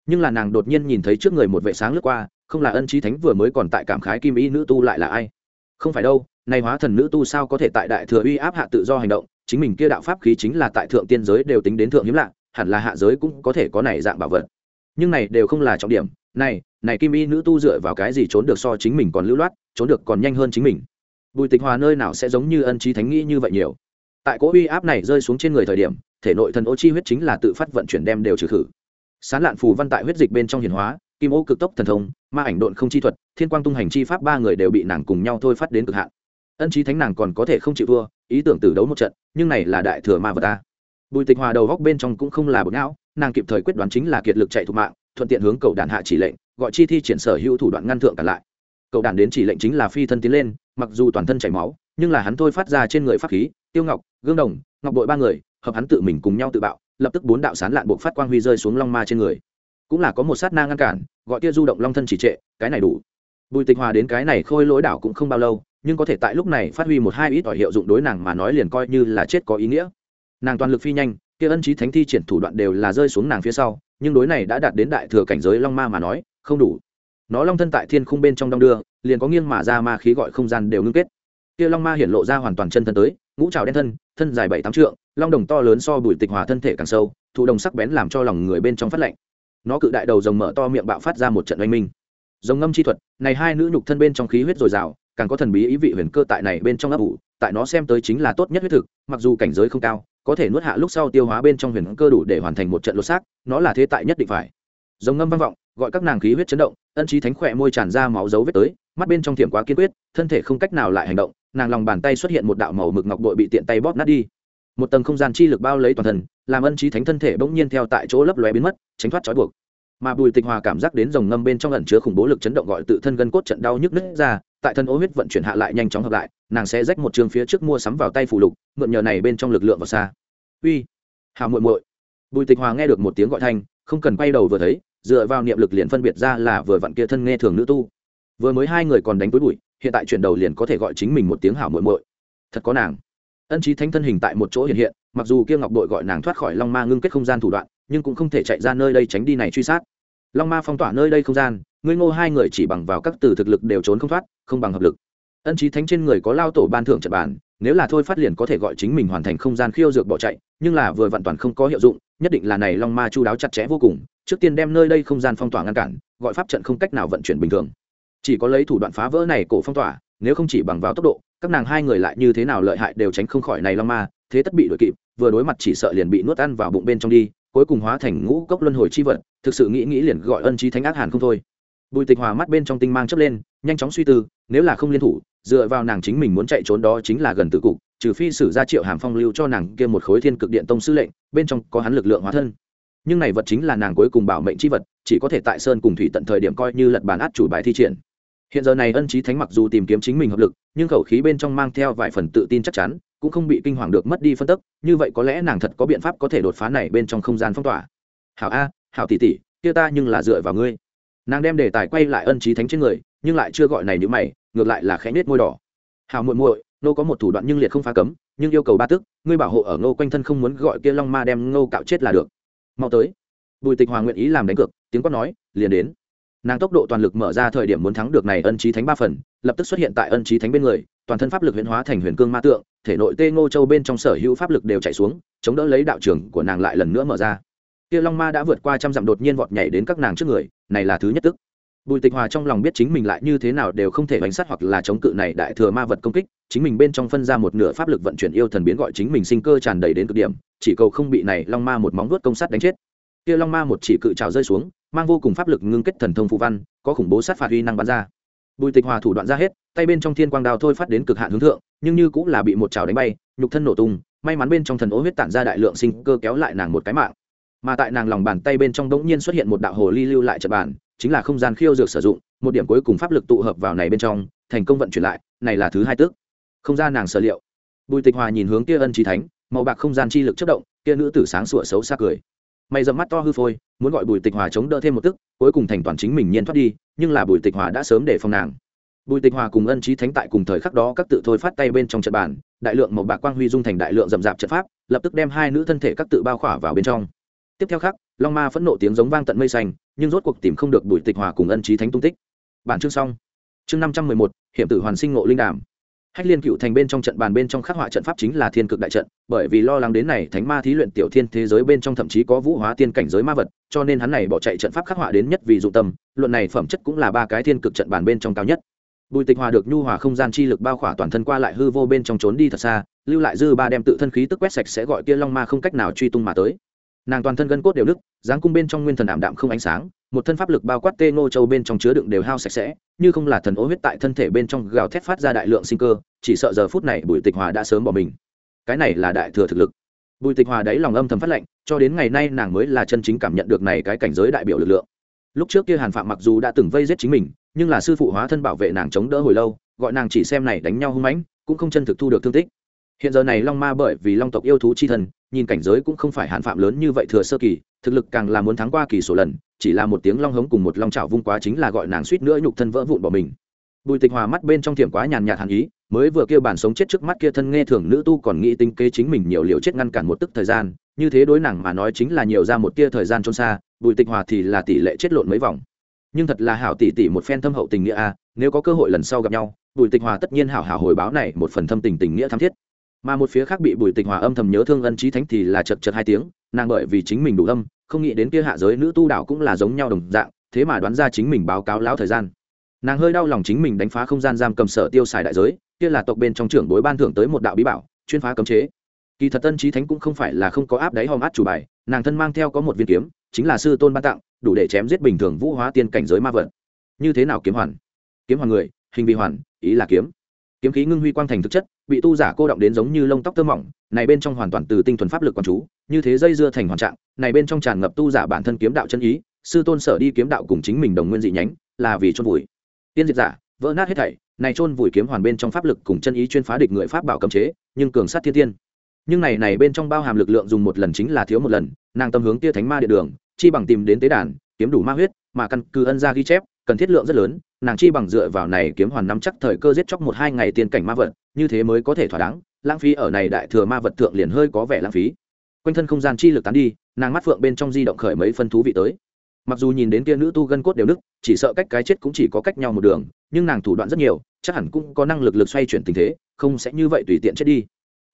Nhưng là nàng đột nhiên nhìn thấy trước người một vệ sáng lướt qua không là ân trí thánh vừa mới còn tại cảm khái kim ý nữ tu lại là ai? Không phải đâu nay hóa thần nữ tu sao có thể tại đại thừa uy áp hạ tự do hành động? Chính mình kia đạo pháp khí chính là tại thượng tiên giới đều tính đến thượng hiếm lạ, hẳn là hạ giới cũng có thể có này dạng bảo vật. Nhưng này đều không là trọng điểm. Này này kim y nữ tu dựa vào cái gì trốn được so chính mình còn lưu loát, trốn được còn nhanh hơn chính mình? Bùi tịch hòa nơi nào sẽ giống như ân trí thánh nghĩ như vậy nhiều? Tại cỗ uy áp này rơi xuống trên người thời điểm, thể nội thần ô chi huyết chính là tự phát vận chuyển đem đều trừ khử. Sán lạn phù văn tại huyết dịch bên trong hiền hóa, kim ô cực tốc thần thông ma ảnh độn không chi thuật, thiên quang tung hành chi pháp ba người đều bị nàng cùng nhau thôi phát đến cực hạn. Ân trí thánh nàng còn có thể không chịu thua, ý tưởng từ đấu một trận, nhưng này là đại thừa ma vật ta. Bùi tịch hòa đầu góc bên trong cũng không là bực não, nàng kịp thời quyết đoán chính là kiệt lực chạy thục mạng, thuận tiện hướng cầu đàn hạ chỉ lệnh, gọi chi thi triển sở hữu thủ đoạn ngăn thượng cản lại. Cầu đàn đến chỉ lệnh chính là phi thân tiến lên, mặc dù toàn thân chảy máu, nhưng là hắn thôi phát ra trên người pháp khí, tiêu ngọc, gương đồng, ngọc bội ba người, hợp hắn tự mình cùng nhau tự bạo, lập tức bốn đạo sán lạn buộc phát quang huy rơi xuống long ma trên người cũng là có một sát na ngăn cản, gọi tia du động long thân chỉ trệ, cái này đủ. Bùi tịch hòa đến cái này khôi lỗi đảo cũng không bao lâu, nhưng có thể tại lúc này phát huy một hai ít ỏi hiệu dụng đối nàng mà nói liền coi như là chết có ý nghĩa. Nàng toàn lực phi nhanh, kia ân trí thánh thi triển thủ đoạn đều là rơi xuống nàng phía sau, nhưng đối này đã đạt đến đại thừa cảnh giới long ma mà nói, không đủ. Nó long thân tại thiên khung bên trong đong đưa, liền có nghiêng mà ra ma khí gọi không gian đều ngưng kết. Kia long ma hiển lộ ra hoàn toàn chân thân tới, ngũ trào đen thân thân dài bảy tám trượng, long đồng to lớn so bùi tịch hòa thân thể càng sâu, thụ đồng sắc bén làm cho lòng người bên trong phát lạnh nó cự đại đầu rồng mở to miệng bạo phát ra một trận oanh minh. Rồng ngâm chi thuật, này hai nữ nhục thân bên trong khí huyết dồi dào, càng có thần bí ý vị huyền cơ tại này bên trong ấp ủ, tại nó xem tới chính là tốt nhất huyết thực, mặc dù cảnh giới không cao, có thể nuốt hạ lúc sau tiêu hóa bên trong huyền cơ đủ để hoàn thành một trận lột xác, nó là thế tại nhất định phải. Rồng ngâm vang vọng, gọi các nàng khí huyết chấn động, ân trí thánh khỏe môi tràn ra máu dấu vết tới, mắt bên trong thiểm quá kiên quyết, thân thể không cách nào lại hành động, nàng lòng bàn tay xuất hiện một đạo màu mực ngọc bội bị tiện tay bóp nát đi một tầng không gian chi lực bao lấy toàn thân, làm ân trí thánh thân thể bỗng nhiên theo tại chỗ lấp lóe biến mất, tránh thoát trói buộc. Mà bùi tịch hòa cảm giác đến dòng ngâm bên trong ẩn chứa khủng bố lực chấn động gọi tự thân gân cốt trận đau nhức nứt ra, tại thân ô huyết vận chuyển hạ lại nhanh chóng hợp lại, nàng sẽ rách một trường phía trước mua sắm vào tay phủ lục, mượn nhờ này bên trong lực lượng vào xa. Uy, hào muội muội. Bùi tịch hòa nghe được một tiếng gọi thanh, không cần quay đầu vừa thấy, dựa vào niệm lực liền phân biệt ra là vừa vặn kia thân nghe thường nữ tu. Vừa mới hai người còn đánh túi bụi, hiện tại chuyển đầu liền có thể gọi chính mình một tiếng hảo muội muội. Thật có nàng ân trí thánh thân hình tại một chỗ hiện hiện, mặc dù kia ngọc đội gọi nàng thoát khỏi long ma ngưng kết không gian thủ đoạn, nhưng cũng không thể chạy ra nơi đây tránh đi này truy sát. Long ma phong tỏa nơi đây không gian, ngươi ngô hai người chỉ bằng vào các từ thực lực đều trốn không thoát, không bằng hợp lực. Ân trí thánh trên người có lao tổ ban thưởng trận bàn, nếu là thôi phát liền có thể gọi chính mình hoàn thành không gian khiêu dược bỏ chạy, nhưng là vừa vạn toàn không có hiệu dụng, nhất định là này long ma chu đáo chặt chẽ vô cùng, trước tiên đem nơi đây không gian phong tỏa ngăn cản, gọi pháp trận không cách nào vận chuyển bình thường. Chỉ có lấy thủ đoạn phá vỡ này cổ phong tỏa nếu không chỉ bằng vào tốc độ, các nàng hai người lại như thế nào lợi hại đều tránh không khỏi này long ma, thế tất bị đuổi kịp, vừa đối mặt chỉ sợ liền bị nuốt ăn vào bụng bên trong đi, cuối cùng hóa thành ngũ cốc luân hồi chi vật, thực sự nghĩ nghĩ liền gọi ân trí thánh ác hàn không thôi. Bùi tịch hòa mắt bên trong tinh mang chấp lên, nhanh chóng suy tư, nếu là không liên thủ, dựa vào nàng chính mình muốn chạy trốn đó chính là gần tự cục, trừ phi sử ra triệu hàm phong lưu cho nàng kia một khối thiên cực điện tông sư lệnh, bên trong có hắn lực lượng hóa thân. Nhưng này vật chính là nàng cuối cùng bảo mệnh chi vật, chỉ có thể tại sơn cùng thủy tận thời điểm coi như lật bàn át chủ bài thi triển hiện giờ này ân trí thánh mặc dù tìm kiếm chính mình hợp lực, nhưng khẩu khí bên trong mang theo vài phần tự tin chắc chắn, cũng không bị kinh hoàng được mất đi phân tức, như vậy có lẽ nàng thật có biện pháp có thể đột phá này bên trong không gian phong tỏa. Hảo a, hảo tỷ tỷ, kia ta nhưng là dựa vào ngươi. Nàng đem đề tài quay lại ân trí thánh trên người, nhưng lại chưa gọi này như mày, ngược lại là khẽ nết môi đỏ. Hảo muội muội nô có một thủ đoạn nhưng liệt không phá cấm, nhưng yêu cầu ba tức, ngươi bảo hộ ở nô quanh thân không muốn gọi kia long ma đem nô cạo chết là được. Mau tới. Bùi tịch hòa nguyện ý làm đánh cược, tiếng quát nói, liền đến nàng tốc độ toàn lực mở ra thời điểm muốn thắng được này ân trí thánh ba phần, lập tức xuất hiện tại ân trí thánh bên người, toàn thân pháp lực huyễn hóa thành huyền cương ma tượng, thể nội tê ngô châu bên trong sở hữu pháp lực đều chạy xuống, chống đỡ lấy đạo trưởng của nàng lại lần nữa mở ra. Kia long ma đã vượt qua trăm dặm đột nhiên vọt nhảy đến các nàng trước người, này là thứ nhất tức. Bùi tịch hòa trong lòng biết chính mình lại như thế nào đều không thể bánh sát hoặc là chống cự này đại thừa ma vật công kích, chính mình bên trong phân ra một nửa pháp lực vận chuyển yêu thần biến gọi chính mình sinh cơ tràn đầy đến cực điểm, chỉ cầu không bị này long ma một móng vuốt công sát đánh chết. Kia long ma một chỉ cự trào rơi xuống mang vô cùng pháp lực ngưng kết thần thông phụ văn, có khủng bố sát phạt uy năng bắn ra. Bùi tịch hòa thủ đoạn ra hết, tay bên trong thiên quang đao thôi phát đến cực hạn hướng thượng, nhưng như cũng là bị một chảo đánh bay, nhục thân nổ tung, may mắn bên trong thần ố huyết tản ra đại lượng sinh cơ kéo lại nàng một cái mạng. Mà tại nàng lòng bàn tay bên trong đống nhiên xuất hiện một đạo hồ ly lưu lại trận bàn, chính là không gian khiêu dược sử dụng, một điểm cuối cùng pháp lực tụ hợp vào này bên trong, thành công vận chuyển lại, này là thứ hai tước. Không ra nàng sở liệu. Bùi tịch hòa nhìn hướng kia ân trí thánh, màu bạc không gian chi lực chất động, kia nữ tử sáng sủa xấu xa cười mày dầm mắt to hư phôi, muốn gọi bùi tịch hòa chống đỡ thêm một tức, cuối cùng thành toàn chính mình nhiên thoát đi, nhưng là bùi tịch hòa đã sớm để phòng nàng. Bùi tịch hòa cùng ân trí thánh tại cùng thời khắc đó các tự thôi phát tay bên trong trận bàn, đại lượng màu bạc quang huy dung thành đại lượng rậm rạp trận pháp, lập tức đem hai nữ thân thể các tự bao khỏa vào bên trong. Tiếp theo khắc, long ma phẫn nộ tiếng giống vang tận mây xanh, nhưng rốt cuộc tìm không được bùi tịch hòa cùng ân trí thánh tung tích. Bản chương xong. Chương năm trăm mười một, hiểm tử hoàn sinh ngộ linh đàm hách liên cựu thành bên trong trận bàn bên trong khắc họa trận pháp chính là thiên cực đại trận, bởi vì lo lắng đến này thánh ma thí luyện tiểu thiên thế giới bên trong thậm chí có vũ hóa tiên cảnh giới ma vật, cho nên hắn này bỏ chạy trận pháp khắc họa đến nhất vì dụng tâm, luận này phẩm chất cũng là ba cái thiên cực trận bàn bên trong cao nhất. Bùi tịch hòa được nhu hòa không gian chi lực bao khỏa toàn thân qua lại hư vô bên trong trốn đi thật xa, lưu lại dư ba đem tự thân khí tức quét sạch sẽ gọi kia long ma không cách nào truy tung mà tới. Nàng toàn thân gân cốt đều nứt, dáng cung bên trong nguyên thần ảm đạm không ánh sáng một thân pháp lực bao quát tê ngô châu bên trong chứa đựng đều hao sạch sẽ, như không là thần ố huyết tại thân thể bên trong gào thét phát ra đại lượng sinh cơ, chỉ sợ giờ phút này bùi tịch hòa đã sớm bỏ mình. Cái này là đại thừa thực lực. Bùi tịch hòa đáy lòng âm thầm phát lệnh, cho đến ngày nay nàng mới là chân chính cảm nhận được này cái cảnh giới đại biểu lực lượng. Lúc trước kia hàn phạm mặc dù đã từng vây giết chính mình, nhưng là sư phụ hóa thân bảo vệ nàng chống đỡ hồi lâu, gọi nàng chỉ xem này đánh nhau hung mãnh, cũng không chân thực thu được thương tích. Hiện giờ này long ma bởi vì long tộc yêu thú chi thần, nhìn cảnh giới cũng không phải hàn phạm lớn như vậy thừa sơ kỳ thực lực càng là muốn thắng qua kỳ số lần, chỉ là một tiếng long hống cùng một long trào vung quá chính là gọi nàng suýt nữa nhục thân vỡ vụn bỏ mình. Bùi tịch hòa mắt bên trong thiểm quá nhàn nhạt hàn ý, mới vừa kêu bản sống chết trước mắt kia thân nghe thường nữ tu còn nghĩ tinh kế chính mình nhiều liều chết ngăn cản một tức thời gian, như thế đối nàng mà nói chính là nhiều ra một tia thời gian trôn xa, bùi tịch hòa thì là tỷ lệ chết lộn mấy vòng. Nhưng thật là hảo tỷ tỷ một phen thâm hậu tình nghĩa a, nếu có cơ hội lần sau gặp nhau, bùi tịch hòa tất nhiên hảo hảo hồi báo này một phần thâm tình tình nghĩa tham thiết mà một phía khác bị bùi tịch hòa âm thầm nhớ thương ân trí thánh thì là chật chật hai tiếng, nàng bởi vì chính mình đủ âm, không nghĩ đến kia hạ giới nữ tu đạo cũng là giống nhau đồng dạng, thế mà đoán ra chính mình báo cáo lão thời gian. Nàng hơi đau lòng chính mình đánh phá không gian giam cầm sở tiêu xài đại giới, kia là tộc bên trong trưởng bối ban thưởng tới một đạo bí bảo, chuyên phá cấm chế. Kỳ thật tân trí thánh cũng không phải là không có áp đáy hòm át chủ bài, nàng thân mang theo có một viên kiếm, chính là sư tôn ban tặng, đủ để chém giết bình thường vũ hóa tiên cảnh giới ma vật. Như thế nào kiếm hoàn? Kiếm hoàn người, hình vi hoàn, ý là kiếm. Kiếm khí ngưng huy quang thành thực chất bị tu giả cô động đến giống như lông tóc tơ mỏng, này bên trong hoàn toàn từ tinh thuần pháp lực quản chú, như thế dây dưa thành hoàn trạng, này bên trong tràn ngập tu giả bản thân kiếm đạo chân ý, sư tôn sở đi kiếm đạo cùng chính mình đồng nguyên dị nhánh, là vì chôn vùi. Tiên diệt giả, vỡ nát hết thảy, này chôn vùi kiếm hoàn bên trong pháp lực cùng chân ý chuyên phá địch người pháp bảo cấm chế, nhưng cường sát thiên tiên. Nhưng này này bên trong bao hàm lực lượng dùng một lần chính là thiếu một lần, nàng tâm hướng tia thánh ma địa đường, chi bằng tìm đến tế đàn, kiếm đủ ma huyết, mà căn cứ ân ra ghi chép, cần thiết lượng rất lớn, nàng chi bằng dựa vào này kiếm hoàn nắm chắc thời cơ giết chóc một hai ngày tiên cảnh ma vật như thế mới có thể thỏa đáng, lãng phí ở này đại thừa ma vật thượng liền hơi có vẻ lãng phí. Quanh thân không gian chi lực tán đi, nàng mắt phượng bên trong di động khởi mấy phân thú vị tới. Mặc dù nhìn đến kia nữ tu gân cốt đều đức chỉ sợ cách cái chết cũng chỉ có cách nhau một đường, nhưng nàng thủ đoạn rất nhiều, chắc hẳn cũng có năng lực lực xoay chuyển tình thế, không sẽ như vậy tùy tiện chết đi.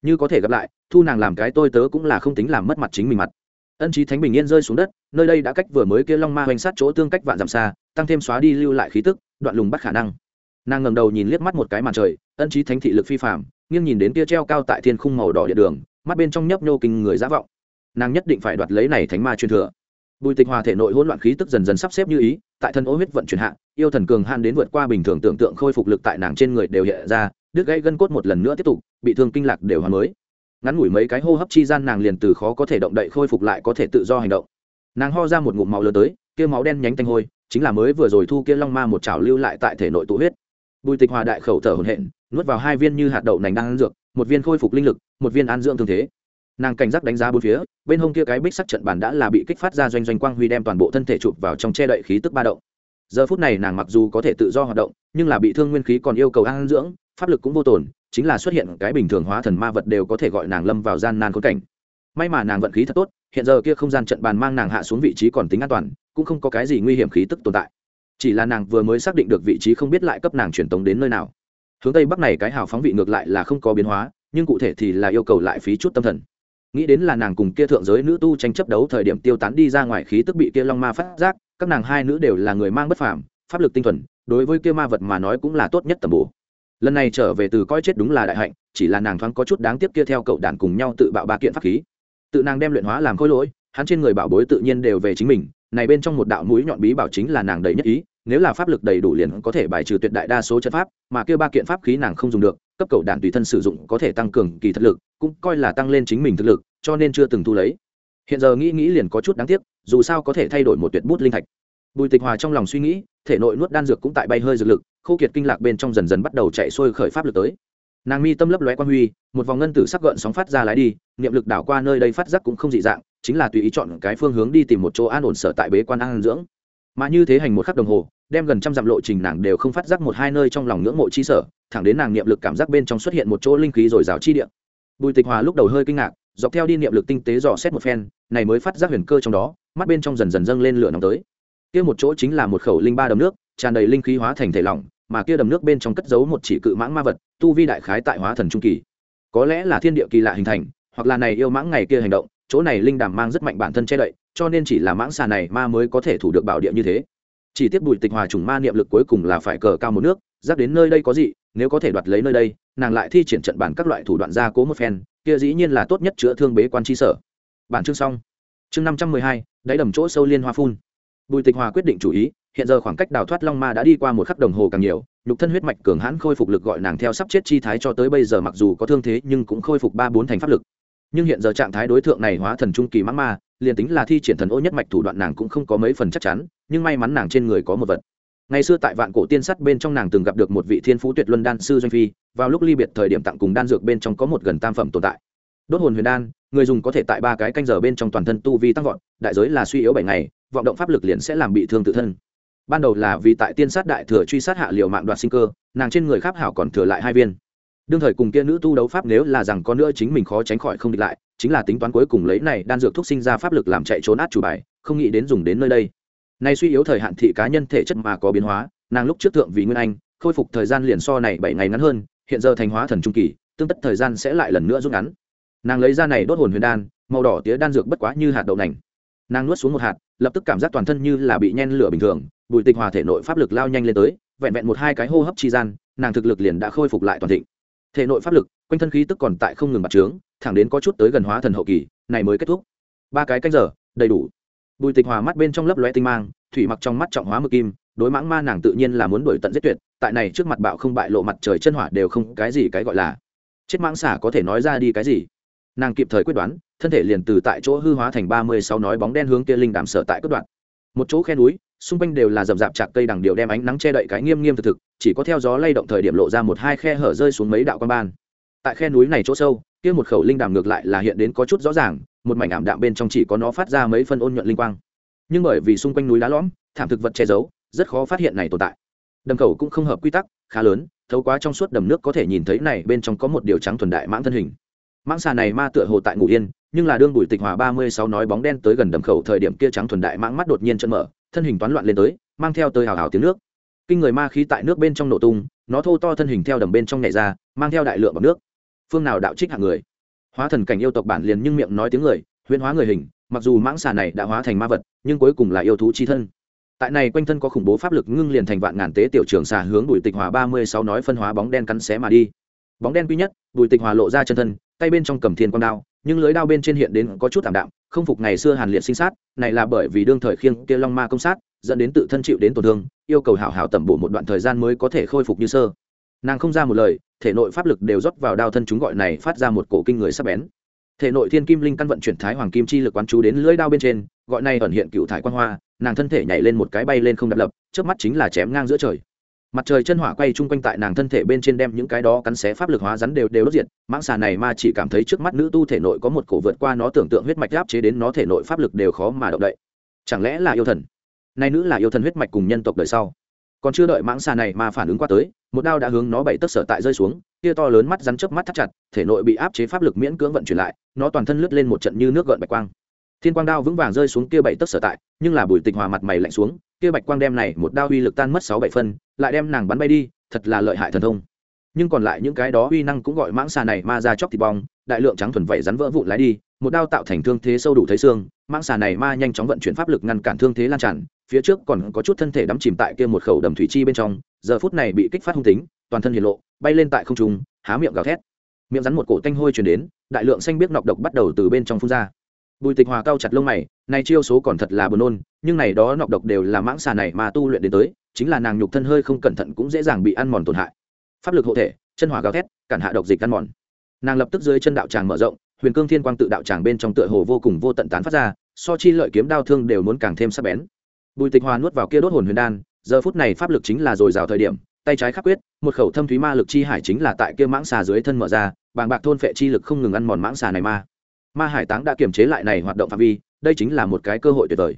Như có thể gặp lại, thu nàng làm cái tôi tớ cũng là không tính làm mất mặt chính mình mặt. Ân trí thánh bình yên rơi xuống đất, nơi đây đã cách vừa mới kia long ma hoành sát chỗ tương cách vạn dặm xa, tăng thêm xóa đi lưu lại khí tức, đoạn lùng bắt khả năng nàng ngầm đầu nhìn liếc mắt một cái màn trời, ân trí thánh thị lực phi phạm nghiêng nhìn đến tia treo cao tại thiên khung màu đỏ địa đường, mắt bên trong nhấp nhô kinh người giả vọng. Nàng nhất định phải đoạt lấy này thánh ma truyền thừa. Bùi tịch hòa thể nội hỗn loạn khí tức dần dần sắp xếp như ý, tại thân ô huyết vận chuyển hạ, yêu thần cường han đến vượt qua bình thường tưởng tượng khôi phục lực tại nàng trên người đều hiện ra, đứt gãy gân cốt một lần nữa tiếp tục, bị thương kinh lạc đều hoàn mới. Ngắn ngủi mấy cái hô hấp chi gian nàng liền từ khó có thể động đậy khôi phục lại có thể tự do hành động. Nàng ho ra một ngụm máu lớn tới, kia máu đen nhánh tanh hôi, chính là mới vừa rồi thu kia long ma một chảo lưu lại tại thể nội tụ huyết bùi tịch hòa đại khẩu thở hổn hển, nuốt vào hai viên như hạt đậu nành đang ăn dược, một viên khôi phục linh lực, một viên an dưỡng thương thế. Nàng cảnh giác đánh giá bốn phía, bên hông kia cái bích sắc trận bàn đã là bị kích phát ra doanh doanh quang huy đem toàn bộ thân thể chụp vào trong che đậy khí tức ba động. Giờ phút này nàng mặc dù có thể tự do hoạt động, nhưng là bị thương nguyên khí còn yêu cầu an dưỡng, pháp lực cũng vô tổn chính là xuất hiện cái bình thường hóa thần ma vật đều có thể gọi nàng lâm vào gian nan khốn cảnh. May mà nàng vận khí thật tốt, hiện giờ kia không gian trận bàn mang nàng hạ xuống vị trí còn tính an toàn, cũng không có cái gì nguy hiểm khí tức tồn tại chỉ là nàng vừa mới xác định được vị trí không biết lại cấp nàng truyền tống đến nơi nào. Hướng tây bắc này cái hào phóng vị ngược lại là không có biến hóa, nhưng cụ thể thì là yêu cầu lại phí chút tâm thần. Nghĩ đến là nàng cùng kia thượng giới nữ tu tranh chấp đấu thời điểm tiêu tán đi ra ngoài khí tức bị kia long ma phát giác, các nàng hai nữ đều là người mang bất phàm, pháp lực tinh thuần, đối với kia ma vật mà nói cũng là tốt nhất tầm bổ. Lần này trở về từ coi chết đúng là đại hạnh, chỉ là nàng thoáng có chút đáng tiếc kia theo cậu đàn cùng nhau tự bạo ba kiện pháp khí. Tự nàng đem luyện hóa làm khối lỗi, hắn trên người bảo bối tự nhiên đều về chính mình, này bên trong một đạo mũi nhọn bí bảo chính là nàng đầy nhất ý nếu là pháp lực đầy đủ liền có thể bài trừ tuyệt đại đa số chất pháp, mà kia ba kiện pháp khí nàng không dùng được, cấp cầu đàn tùy thân sử dụng có thể tăng cường kỳ thực lực, cũng coi là tăng lên chính mình thực lực, cho nên chưa từng thu lấy. Hiện giờ nghĩ nghĩ liền có chút đáng tiếc, dù sao có thể thay đổi một tuyệt bút linh thạch. Bùi tịch hòa trong lòng suy nghĩ, thể nội nuốt đan dược cũng tại bay hơi dược lực, khô kiệt kinh lạc bên trong dần dần bắt đầu chạy xuôi khởi pháp lực tới. Nàng mi tâm lấp lóe quan huy, một vòng ngân tử sắc gợn sóng phát ra lái đi, niệm lực đảo qua nơi đây phát giác cũng không dị dạng, chính là tùy ý chọn cái phương hướng đi tìm một chỗ an ổn sở tại bế quan an dưỡng mà như thế hành một khắc đồng hồ, đem gần trăm dặm lộ trình nàng đều không phát giác một hai nơi trong lòng ngưỡng mộ chi sở, thẳng đến nàng niệm lực cảm giác bên trong xuất hiện một chỗ linh khí rồi rào chi địa. Bùi tịch hòa lúc đầu hơi kinh ngạc, dọc theo đi niệm lực tinh tế dò xét một phen, này mới phát giác huyền cơ trong đó, mắt bên trong dần dần dâng lên lửa nóng tới. Kia một chỗ chính là một khẩu linh ba đầm nước, tràn đầy linh khí hóa thành thể lỏng, mà kia đầm nước bên trong cất giấu một chỉ cự mãng ma vật, tu vi đại khái tại hóa thần trung kỳ. Có lẽ là thiên địa kỳ lạ hình thành, hoặc là này yêu mãng ngày kia hành động chỗ này linh đàm mang rất mạnh bản thân che đậy, cho nên chỉ là mãng xà này ma mới có thể thủ được bảo địa như thế. Chỉ tiếp bùi tịch hòa trùng ma niệm lực cuối cùng là phải cờ cao một nước giáp đến nơi đây có gì, nếu có thể đoạt lấy nơi đây, nàng lại thi triển trận bản các loại thủ đoạn gia cố một phen, kia dĩ nhiên là tốt nhất chữa thương bế quan chi sở. Bản chương xong. Chương năm trăm mười hai, đáy đầm chỗ sâu liên hoa phun. Bùi tịch hòa quyết định chủ ý, hiện giờ khoảng cách đào thoát long ma đã đi qua một khắc đồng hồ càng nhiều, nhục thân huyết mạch cường hãn khôi phục lực gọi nàng theo sắp chết chi thái cho tới bây giờ mặc dù có thương thế nhưng cũng khôi phục ba bốn thành pháp lực nhưng hiện giờ trạng thái đối tượng này hóa thần trung kỳ mãng ma, liền tính là thi triển thần ô nhất mạch thủ đoạn nàng cũng không có mấy phần chắc chắn, nhưng may mắn nàng trên người có một vật. Ngày xưa tại vạn cổ tiên sắt bên trong nàng từng gặp được một vị thiên phú tuyệt luân đan sư doanh phi, vào lúc ly biệt thời điểm tặng cùng đan dược bên trong có một gần tam phẩm tồn tại. Đốt hồn huyền đan, người dùng có thể tại ba cái canh giờ bên trong toàn thân tu vi tăng vọt, đại giới là suy yếu bảy ngày, vọng động pháp lực liền sẽ làm bị thương tự thân. Ban đầu là vì tại tiên sát đại thừa truy sát hạ liều mạng đoạt sinh cơ, nàng trên người khắp hảo còn thừa lại hai viên đương thời cùng kia nữ tu đấu pháp nếu là rằng có nữa chính mình khó tránh khỏi không địch lại, chính là tính toán cuối cùng lấy này đan dược thuốc sinh ra pháp lực làm chạy trốn át chủ bài, không nghĩ đến dùng đến nơi đây. Nay suy yếu thời hạn thị cá nhân thể chất mà có biến hóa, nàng lúc trước thượng vì nguyên anh, khôi phục thời gian liền so này bảy ngày ngắn hơn, hiện giờ thành hóa thần trung kỳ, tương tất thời gian sẽ lại lần nữa rút ngắn. Nàng lấy ra này đốt hồn huyền đan, màu đỏ tía đan dược bất quá như hạt đậu nành. Nàng nuốt xuống một hạt, lập tức cảm giác toàn thân như là bị nhen lửa bình thường, bùi tịch hòa thể nội pháp lực lao nhanh lên tới, vẹn vẹn một hai cái hô hấp chi gian, nàng thực lực liền đã khôi phục lại toàn thịnh thể nội pháp lực, quanh thân khí tức còn tại không ngừng bạt trướng, thẳng đến có chút tới gần hóa thần hậu kỳ, này mới kết thúc. Ba cái canh giờ, đầy đủ. Bùi tịch hòa mắt bên trong lấp lóe tinh mang, thủy mặc trong mắt trọng hóa mực kim, đối mãng ma nàng tự nhiên là muốn đổi tận giết tuyệt, tại này trước mặt bạo không bại lộ mặt trời chân hỏa đều không cái gì cái gọi là. Chết mãng xả có thể nói ra đi cái gì? Nàng kịp thời quyết đoán, thân thể liền từ tại chỗ hư hóa thành ba mươi sáu nói bóng đen hướng kia linh đảm sở tại cất đoạn. Một chỗ khe núi xung quanh đều là rậm rạp chạc cây đằng điều đem ánh nắng che đậy cái nghiêm nghiêm thực thực, chỉ có theo gió lay động thời điểm lộ ra một hai khe hở rơi xuống mấy đạo quan ban. Tại khe núi này chỗ sâu, kia một khẩu linh đàm ngược lại là hiện đến có chút rõ ràng, một mảnh ảm đạm bên trong chỉ có nó phát ra mấy phân ôn nhuận linh quang. Nhưng bởi vì xung quanh núi đá lõm, thảm thực vật che giấu, rất khó phát hiện này tồn tại. Đầm khẩu cũng không hợp quy tắc, khá lớn, thấu quá trong suốt đầm nước có thể nhìn thấy này bên trong có một điều trắng thuần đại mãng thân hình. Mãng xà này ma tựa hồ tại ngủ yên nhưng là đương bùi tịch hòa ba mươi sáu nói bóng đen tới gần đầm khẩu thời điểm kia trắng thuần đại mãng mắt đột nhiên chân mở, thân hình toán loạn lên tới, mang theo tới hào hào tiếng nước. Kinh người ma khí tại nước bên trong nổ tung, nó thô to thân hình theo đầm bên trong nhảy ra, mang theo đại lượng bọt nước. Phương nào đạo trích hạng người? Hóa thần cảnh yêu tộc bản liền nhưng miệng nói tiếng người, huyễn hóa người hình, mặc dù mãng xà này đã hóa thành ma vật, nhưng cuối cùng là yêu thú chi thân. Tại này quanh thân có khủng bố pháp lực ngưng liền thành vạn ngàn tế tiểu trường xà hướng bùi tịch hòa ba mươi sáu nói phân hóa bóng đen cắn xé mà đi. Bóng đen quy nhất, bùi tịch hòa lộ ra chân thân, tay bên trong cầm thiên quang đao nhưng lưới đao bên trên hiện đến có chút tạm đạm, không phục ngày xưa hàn liệt sinh sát, này là bởi vì đương thời khiêng kia long ma công sát, dẫn đến tự thân chịu đến tổn thương, yêu cầu hảo hảo tẩm bổ một đoạn thời gian mới có thể khôi phục như sơ. Nàng không ra một lời, thể nội pháp lực đều rót vào đao thân chúng gọi này phát ra một cổ kinh người sắp bén. Thể nội thiên kim linh căn vận chuyển thái hoàng kim chi lực quán chú đến lưỡi đao bên trên, gọi này ẩn hiện cựu thải quan hoa, nàng thân thể nhảy lên một cái bay lên không đập lập trước mắt chính là chém ngang giữa trời mặt trời chân hỏa quay chung quanh tại nàng thân thể bên trên đem những cái đó cắn xé pháp lực hóa rắn đều đều đốt diệt, mãng xà này mà chỉ cảm thấy trước mắt nữ tu thể nội có một cổ vượt qua nó tưởng tượng huyết mạch áp chế đến nó thể nội pháp lực đều khó mà động đậy. Chẳng lẽ là yêu thần? Nay nữ là yêu thần huyết mạch cùng nhân tộc đời sau. Còn chưa đợi mãng xà này mà phản ứng qua tới, một đao đã hướng nó bảy tấc sở tại rơi xuống kia to lớn mắt rắn chớp mắt thắt chặt, thể nội bị áp chế pháp lực miễn cưỡng vận chuyển lại, nó toàn thân lướt lên một trận như nước gợn bạch quang. Thiên quang đao vững vàng rơi xuống kia bảy tấc sở tại, nhưng là bùi tịch hòa mặt mày lạnh xuống kia bạch quang đem này một đao uy lực tan mất sáu bảy phân, lại đem nàng bắn bay đi, thật là lợi hại thần thông. Nhưng còn lại những cái đó uy năng cũng gọi mãng xà này ma ra chóc thịt bong, đại lượng trắng thuần vẩy rắn vỡ vụn lái đi, một đao tạo thành thương thế sâu đủ thấy xương, mãng xà này ma nhanh chóng vận chuyển pháp lực ngăn cản thương thế lan tràn, phía trước còn có chút thân thể đắm chìm tại kia một khẩu đầm thủy chi bên trong, giờ phút này bị kích phát hung tính, toàn thân hiện lộ, bay lên tại không trung, há miệng gào thét. Miệng rắn một cổ tanh hôi truyền đến, đại lượng xanh biếc nọc độc bắt đầu từ bên trong phun ra bùi tịch hòa cao chặt lông mày này chiêu số còn thật là buồn nôn, nhưng này đó nọc độc đều là mãng xà này mà tu luyện đến tới, chính là nàng nhục thân hơi không cẩn thận cũng dễ dàng bị ăn mòn tổn hại. Pháp lực hộ thể, chân hỏa gào thét, cản hạ độc dịch ăn mòn. Nàng lập tức dưới chân đạo tràng mở rộng, huyền cương thiên quang tự đạo tràng bên trong tựa hồ vô cùng vô tận tán phát ra, so chi lợi kiếm đao thương đều muốn càng thêm sắc bén. Bùi tịch hòa nuốt vào kia đốt hồn huyền đan, giờ phút này pháp lực chính là dồi dào thời điểm, tay trái khắc quyết, một khẩu thâm thúy ma lực chi hải chính là tại kia mãng xà dưới thân mở ra, bàng bạc thôn phệ chi lực không ngừng ăn mòn mãng xà này ma ma hải táng đã kiềm chế lại này hoạt động phạm vi, đây chính là một cái cơ hội tuyệt vời.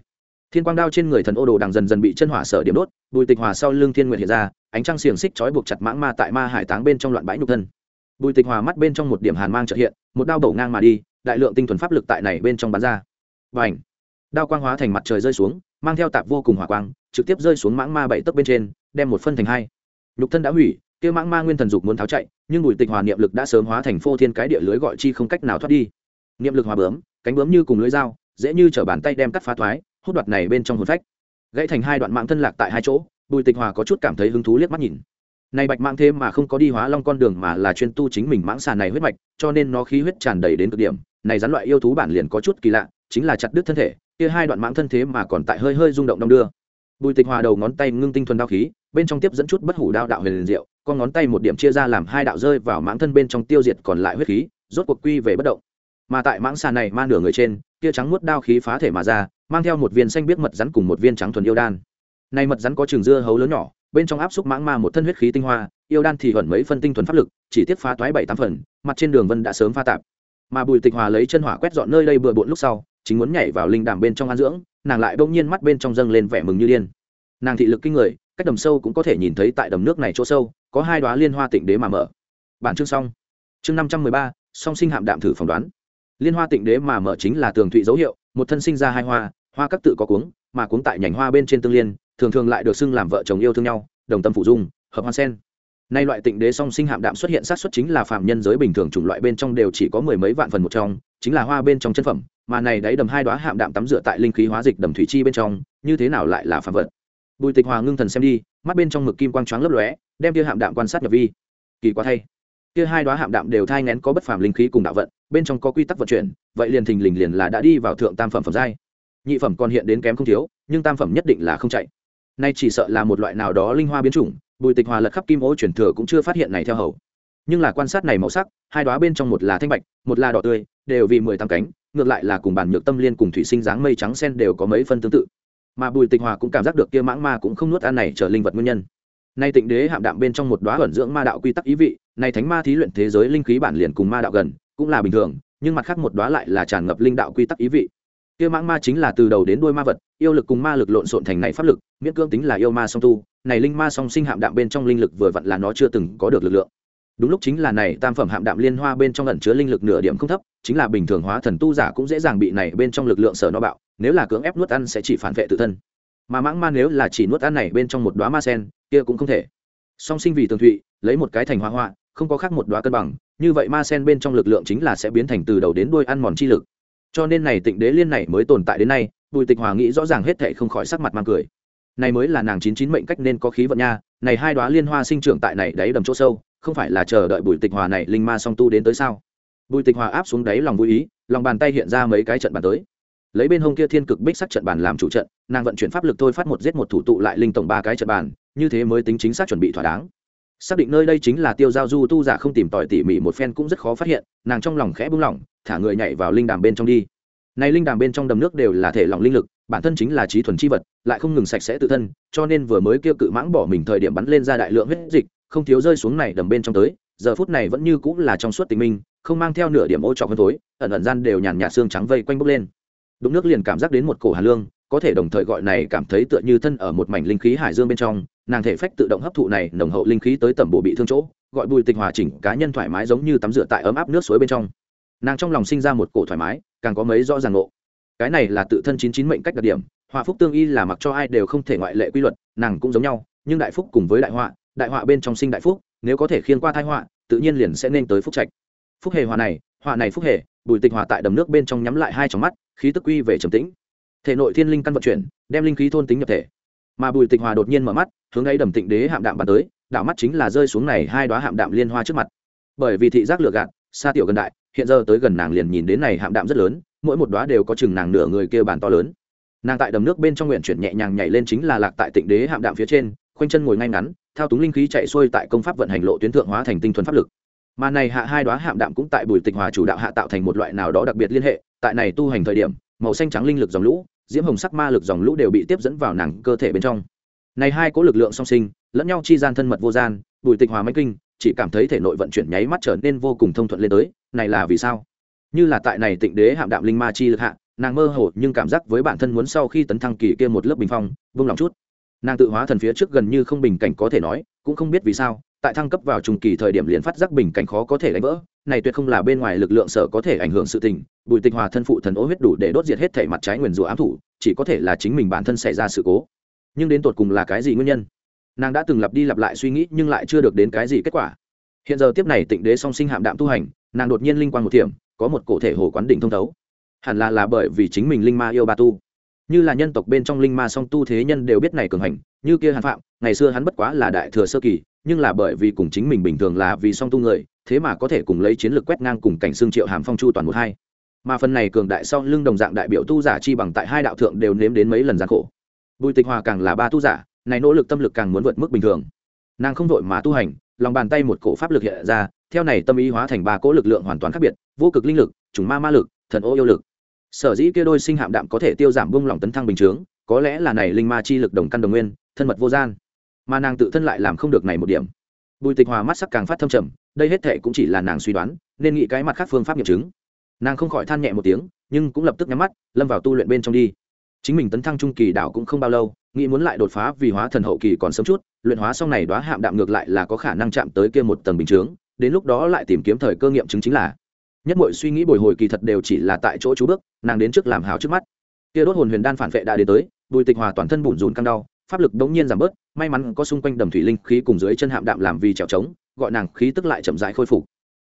Thiên quang đao trên người thần ô đồ đang dần dần bị chân hỏa sở điểm đốt, bùi tịch hòa sau lưng thiên nguyện hiện ra, ánh trăng xiềng xích trói buộc chặt mãng ma tại ma hải táng bên trong loạn bãi nhục thân. Bùi tịch hòa mắt bên trong một điểm hàn mang trợ hiện, một đao bổ ngang mà đi, đại lượng tinh thuần pháp lực tại này bên trong bắn ra. Và ảnh đao quang hóa thành mặt trời rơi xuống, mang theo tạp vô cùng hỏa quang, trực tiếp rơi xuống mãng ma bảy tấc bên trên, đem một phân thành hai. Nhục thân đã hủy, kia mãng ma nguyên thần dục muốn tháo chạy, nhưng bùi tịch hòa niệm lực đã sớm hóa thành phô thiên cái địa lưới gọi chi không cách nào thoát đi niệm lực hòa bướm, cánh bướm như cùng lưới dao, dễ như chở bàn tay đem cắt phá thoái, hút đoạt này bên trong hồn phách. Gãy thành hai đoạn mạng thân lạc tại hai chỗ, bùi tịch hòa có chút cảm thấy hứng thú liếc mắt nhìn. Này bạch mạng thêm mà không có đi hóa long con đường mà là chuyên tu chính mình mãng xà này huyết mạch, cho nên nó khí huyết tràn đầy đến cực điểm. Này rắn loại yêu thú bản liền có chút kỳ lạ, chính là chặt đứt thân thể, kia hai đoạn mãng thân thế mà còn tại hơi hơi rung động đong đưa. Bùi tịch hòa đầu ngón tay ngưng tinh thuần đao khí, bên trong tiếp dẫn chút bất hủ đao đạo huyền diệu, con ngón tay một điểm chia ra làm hai đạo rơi vào mãng thân bên trong tiêu diệt còn lại huyết khí, rốt cuộc quy về bất động mà tại mãng xà này mang nửa người trên kia trắng muốt đao khí phá thể mà ra, mang theo một viên xanh biết mật rắn cùng một viên trắng thuần yêu đan. Này mật rắn có trường dưa hấu lớn nhỏ, bên trong áp xúc mãng ma một thân huyết khí tinh hoa, yêu đan thì hẩn mấy phân tinh thuần pháp lực, chỉ tiếp phá toái bảy tám phần, mặt trên đường vân đã sớm pha tạp. Mà bùi tịch hòa lấy chân hỏa quét dọn nơi đây bừa bộn lúc sau, chính muốn nhảy vào linh đàm bên trong an dưỡng, nàng lại bỗng nhiên mắt bên trong dâng lên vẻ mừng như điên. Nàng thị lực kinh người, cách đầm sâu cũng có thể nhìn thấy tại đầm nước này chỗ sâu, có hai đoá liên hoa tịnh đế mà mở. Bản chương xong. Chương năm trăm mười ba, song sinh hạm đạm thử phỏng đoán liên hoa tịnh đế mà mở chính là tường thụy dấu hiệu, một thân sinh ra hai hoa hoa các tự có cuống, mà cuống tại nhành hoa bên trên tương liên, thường thường lại được xưng làm vợ chồng yêu thương nhau, đồng tâm phụ dung, hợp hoa sen. Nay loại tịnh đế song sinh hạm đạm xuất hiện sát xuất chính là phạm nhân giới bình thường chủng loại bên trong đều chỉ có mười mấy vạn phần một trong, chính là hoa bên trong chân phẩm, mà này đáy đầm hai đoá hạm đạm tắm rửa tại linh khí hóa dịch đầm thủy chi bên trong, như thế nào lại là phạm vật? Bùi tịch hòa ngưng thần xem đi, mắt bên trong mực kim quang choáng lấp lóe, đem kia hạm đạm quan sát nhập vi. Kỳ quá thay. Kia hai đoá hạm đạm đều thai ngén có bất phàm linh khí cùng đạo vận bên trong có quy tắc vận chuyển, vậy liền thình lình liền là đã đi vào thượng tam phẩm phẩm giai. Nhị phẩm còn hiện đến kém không thiếu, nhưng tam phẩm nhất định là không chạy. Nay chỉ sợ là một loại nào đó linh hoa biến chủng, bùi tịch hòa lật khắp kim ô chuyển thừa cũng chưa phát hiện này theo hầu. Nhưng là quan sát này màu sắc, hai đoá bên trong một là thanh bạch, một là đỏ tươi, đều vì mười tam cánh, ngược lại là cùng bản nhược tâm liên cùng thủy sinh dáng mây trắng sen đều có mấy phân tương tự. Mà bùi tịch hòa cũng cảm giác được kia mãng ma cũng không nuốt ăn này trở linh vật nguyên nhân. Nay tịnh đế hạm đạm bên trong một đoá ẩn dưỡng ma đạo quy tắc ý vị, nay thánh ma thí luyện thế giới linh khí bản liền cùng ma đạo gần cũng là bình thường, nhưng mặt khác một đoá lại là tràn ngập linh đạo quy tắc ý vị. Kia mãng ma chính là từ đầu đến đuôi ma vật, yêu lực cùng ma lực lộn xộn thành này pháp lực, miễn cương tính là yêu ma song tu, này linh ma song sinh hạm đạm bên trong linh lực vừa vặn là nó chưa từng có được lực lượng. Đúng lúc chính là này tam phẩm hạm đạm liên hoa bên trong ẩn chứa linh lực nửa điểm không thấp, chính là bình thường hóa thần tu giả cũng dễ dàng bị này bên trong lực lượng sở nó bạo, nếu là cưỡng ép nuốt ăn sẽ chỉ phản vệ tự thân. Mà mãng ma nếu là chỉ nuốt ăn này bên trong một đoá ma sen, kia cũng không thể. Song sinh vì tường thụy, lấy một cái thành hoa hoa không có khác một đoá cân bằng như vậy ma sen bên trong lực lượng chính là sẽ biến thành từ đầu đến đuôi ăn mòn chi lực. Cho nên này tịnh đế liên này mới tồn tại đến nay, bùi tịch hòa nghĩ rõ ràng hết thệ không khỏi sắc mặt mang cười. Này mới là nàng chín chín mệnh cách nên có khí vận nha, này hai đoá liên hoa sinh trưởng tại này đáy đầm chỗ sâu, không phải là chờ đợi bùi tịch hòa này linh ma song tu đến tới sao? Bùi tịch hòa áp xuống đáy lòng vui ý, lòng bàn tay hiện ra mấy cái trận bàn tới. Lấy bên hông kia thiên cực bích sắc trận bàn làm chủ trận, nàng vận chuyển pháp lực thôi phát một giết một thủ tụ lại linh tổng ba cái trận bàn, như thế mới tính chính xác chuẩn bị thỏa đáng xác định nơi đây chính là tiêu giao du tu giả không tìm tòi tỉ mỉ một phen cũng rất khó phát hiện, nàng trong lòng khẽ bung lỏng, thả người nhảy vào linh đàm bên trong đi. Này linh đàm bên trong đầm nước đều là thể lỏng linh lực, bản thân chính là trí thuần chi vật, lại không ngừng sạch sẽ tự thân, cho nên vừa mới kêu cự mãng bỏ mình thời điểm bắn lên ra đại lượng huyết dịch, không thiếu rơi xuống này đầm bên trong tới, giờ phút này vẫn như cũng là trong suốt tình minh, không mang theo nửa điểm ô trọc hơn tối ẩn ẩn gian đều nhàn nhạt xương trắng vây quanh bốc lên. Đụng nước liền cảm giác đến một cổ hà lương có thể đồng thời gọi này cảm thấy tựa như thân ở một mảnh linh khí hải dương bên trong, nàng thể phách tự động hấp thụ này nồng hậu linh khí tới tầm bộ bị thương chỗ, gọi bùi tịch hòa chỉnh cá nhân thoải mái giống như tắm rửa tại ấm áp nước suối bên trong. Nàng trong lòng sinh ra một cổ thoải mái, càng có mấy rõ ràng ngộ. Cái này là tự thân chín chín mệnh cách đặc điểm, họa phúc tương y là mặc cho ai đều không thể ngoại lệ quy luật, nàng cũng giống nhau, nhưng đại phúc cùng với đại họa đại họa bên trong sinh đại phúc, nếu có thể khiên qua thai họa, tự nhiên liền sẽ nên tới phúc trạch. Phúc hề họa này họa này phúc hề, bùi tịch hòa tại đầm nước bên trong nhắm lại hai tròng mắt, khí tức quy về trầm tĩnh thể nội thiên linh căn vận chuyển, đem linh khí thôn tính nhập thể. Mà bùi tịch hòa đột nhiên mở mắt, hướng ấy đầm tịnh đế hạm đạm bàn tới, đạo mắt chính là rơi xuống này hai đoá hạm đạm liên hoa trước mặt. Bởi vì thị giác lựa gạt xa tiểu gần đại, hiện giờ tới gần nàng liền nhìn đến này hạm đạm rất lớn, mỗi một đoá đều có chừng nàng nửa người kia bàn to lớn. Nàng tại đầm nước bên trong nguyện chuyển nhẹ nhàng nhảy lên chính là lạc tại tịnh đế hạm đạm phía trên, khoanh chân ngồi ngay ngắn, thao túng linh khí chạy xuôi tại công pháp vận hành lộ tuyến thượng hóa thành tinh thuần pháp lực. Mà này hạ hai đoá hạm đạm cũng tại bùi tịch hòa chủ đạo hạ tạo thành một loại nào đó đặc biệt liên hệ, tại này tu hành thời điểm, màu xanh trắng linh lực dòng lũ diễm hồng sắc ma lực dòng lũ đều bị tiếp dẫn vào nàng cơ thể bên trong. Này hai có lực lượng song sinh, lẫn nhau chi gian thân mật vô gian, bùi tịch hòa mãnh kinh, chỉ cảm thấy thể nội vận chuyển nháy mắt trở nên vô cùng thông thuận lên tới, này là vì sao? Như là tại này tịnh đế hạm đạm linh ma chi lực hạ, nàng mơ hồ nhưng cảm giác với bản thân muốn sau khi tấn thăng kỳ kia một lớp bình phong, vung lòng chút nàng tự hóa thần phía trước gần như không bình cảnh có thể nói, cũng không biết vì sao, tại thăng cấp vào trùng kỳ thời điểm liền phát giác bình cảnh khó có thể đánh vỡ, này tuyệt không là bên ngoài lực lượng sở có thể ảnh hưởng sự tình, bùi tịch hòa thân phụ thần ố huyết đủ để đốt diệt hết thể mặt trái nguyền rủa ám thủ, chỉ có thể là chính mình bản thân xảy ra sự cố. Nhưng đến tột cùng là cái gì nguyên nhân? Nàng đã từng lặp đi lặp lại suy nghĩ nhưng lại chưa được đến cái gì kết quả. Hiện giờ tiếp này tịnh đế song sinh hạm đạm tu hành, nàng đột nhiên linh quan một thiểm, có một cổ thể hồ quán đỉnh thông thấu. Hẳn là là bởi vì chính mình linh ma yêu ba tu như là nhân tộc bên trong linh ma song tu thế nhân đều biết này cường hành, như kia hàn phạm, ngày xưa hắn bất quá là đại thừa sơ kỳ, nhưng là bởi vì cùng chính mình bình thường là vì song tu người, thế mà có thể cùng lấy chiến lược quét ngang cùng cảnh xương triệu hàm phong chu toàn một hai. Mà phần này cường đại sau lưng đồng dạng đại biểu tu giả chi bằng tại hai đạo thượng đều nếm đến mấy lần gian khổ. Bùi tịch hòa càng là ba tu giả, này nỗ lực tâm lực càng muốn vượt mức bình thường. Nàng không vội mà tu hành, lòng bàn tay một cổ pháp lực hiện ra, theo này tâm ý hóa thành ba cỗ lực lượng hoàn toàn khác biệt, vô cực linh lực chủng ma ma lực, thần ô yêu lực sở dĩ kia đôi sinh hạm đạm có thể tiêu giảm bung lỏng tấn thăng bình chướng, có lẽ là này linh ma chi lực đồng căn đồng nguyên, thân mật vô gian. Mà nàng tự thân lại làm không được này một điểm. Bùi tịch hòa mắt sắc càng phát thâm trầm, đây hết thệ cũng chỉ là nàng suy đoán, nên nghĩ cái mặt khác phương pháp nghiệm chứng. Nàng không khỏi than nhẹ một tiếng, nhưng cũng lập tức nhắm mắt, lâm vào tu luyện bên trong đi. Chính mình tấn thăng trung kỳ đảo cũng không bao lâu, nghĩ muốn lại đột phá vì hóa thần hậu kỳ còn sớm chút, luyện hóa xong này đoá hạm đạm ngược lại là có khả năng chạm tới kia một tầng bình chướng, đến lúc đó lại tìm kiếm thời cơ nghiệm chứng chính là. Nhất mọi suy nghĩ bồi hồi kỳ thật đều chỉ là tại chỗ chú bước nàng đến trước làm hào trước mắt. Kia đốt hồn huyền đan phản vệ đã đến tới, bùi tịch hòa toàn thân bủn rùn căng đau, pháp lực đống nhiên giảm bớt, may mắn có xung quanh đầm thủy linh khí cùng dưới chân hạm đạm làm vì trèo trống, gọi nàng khí tức lại chậm rãi khôi phục.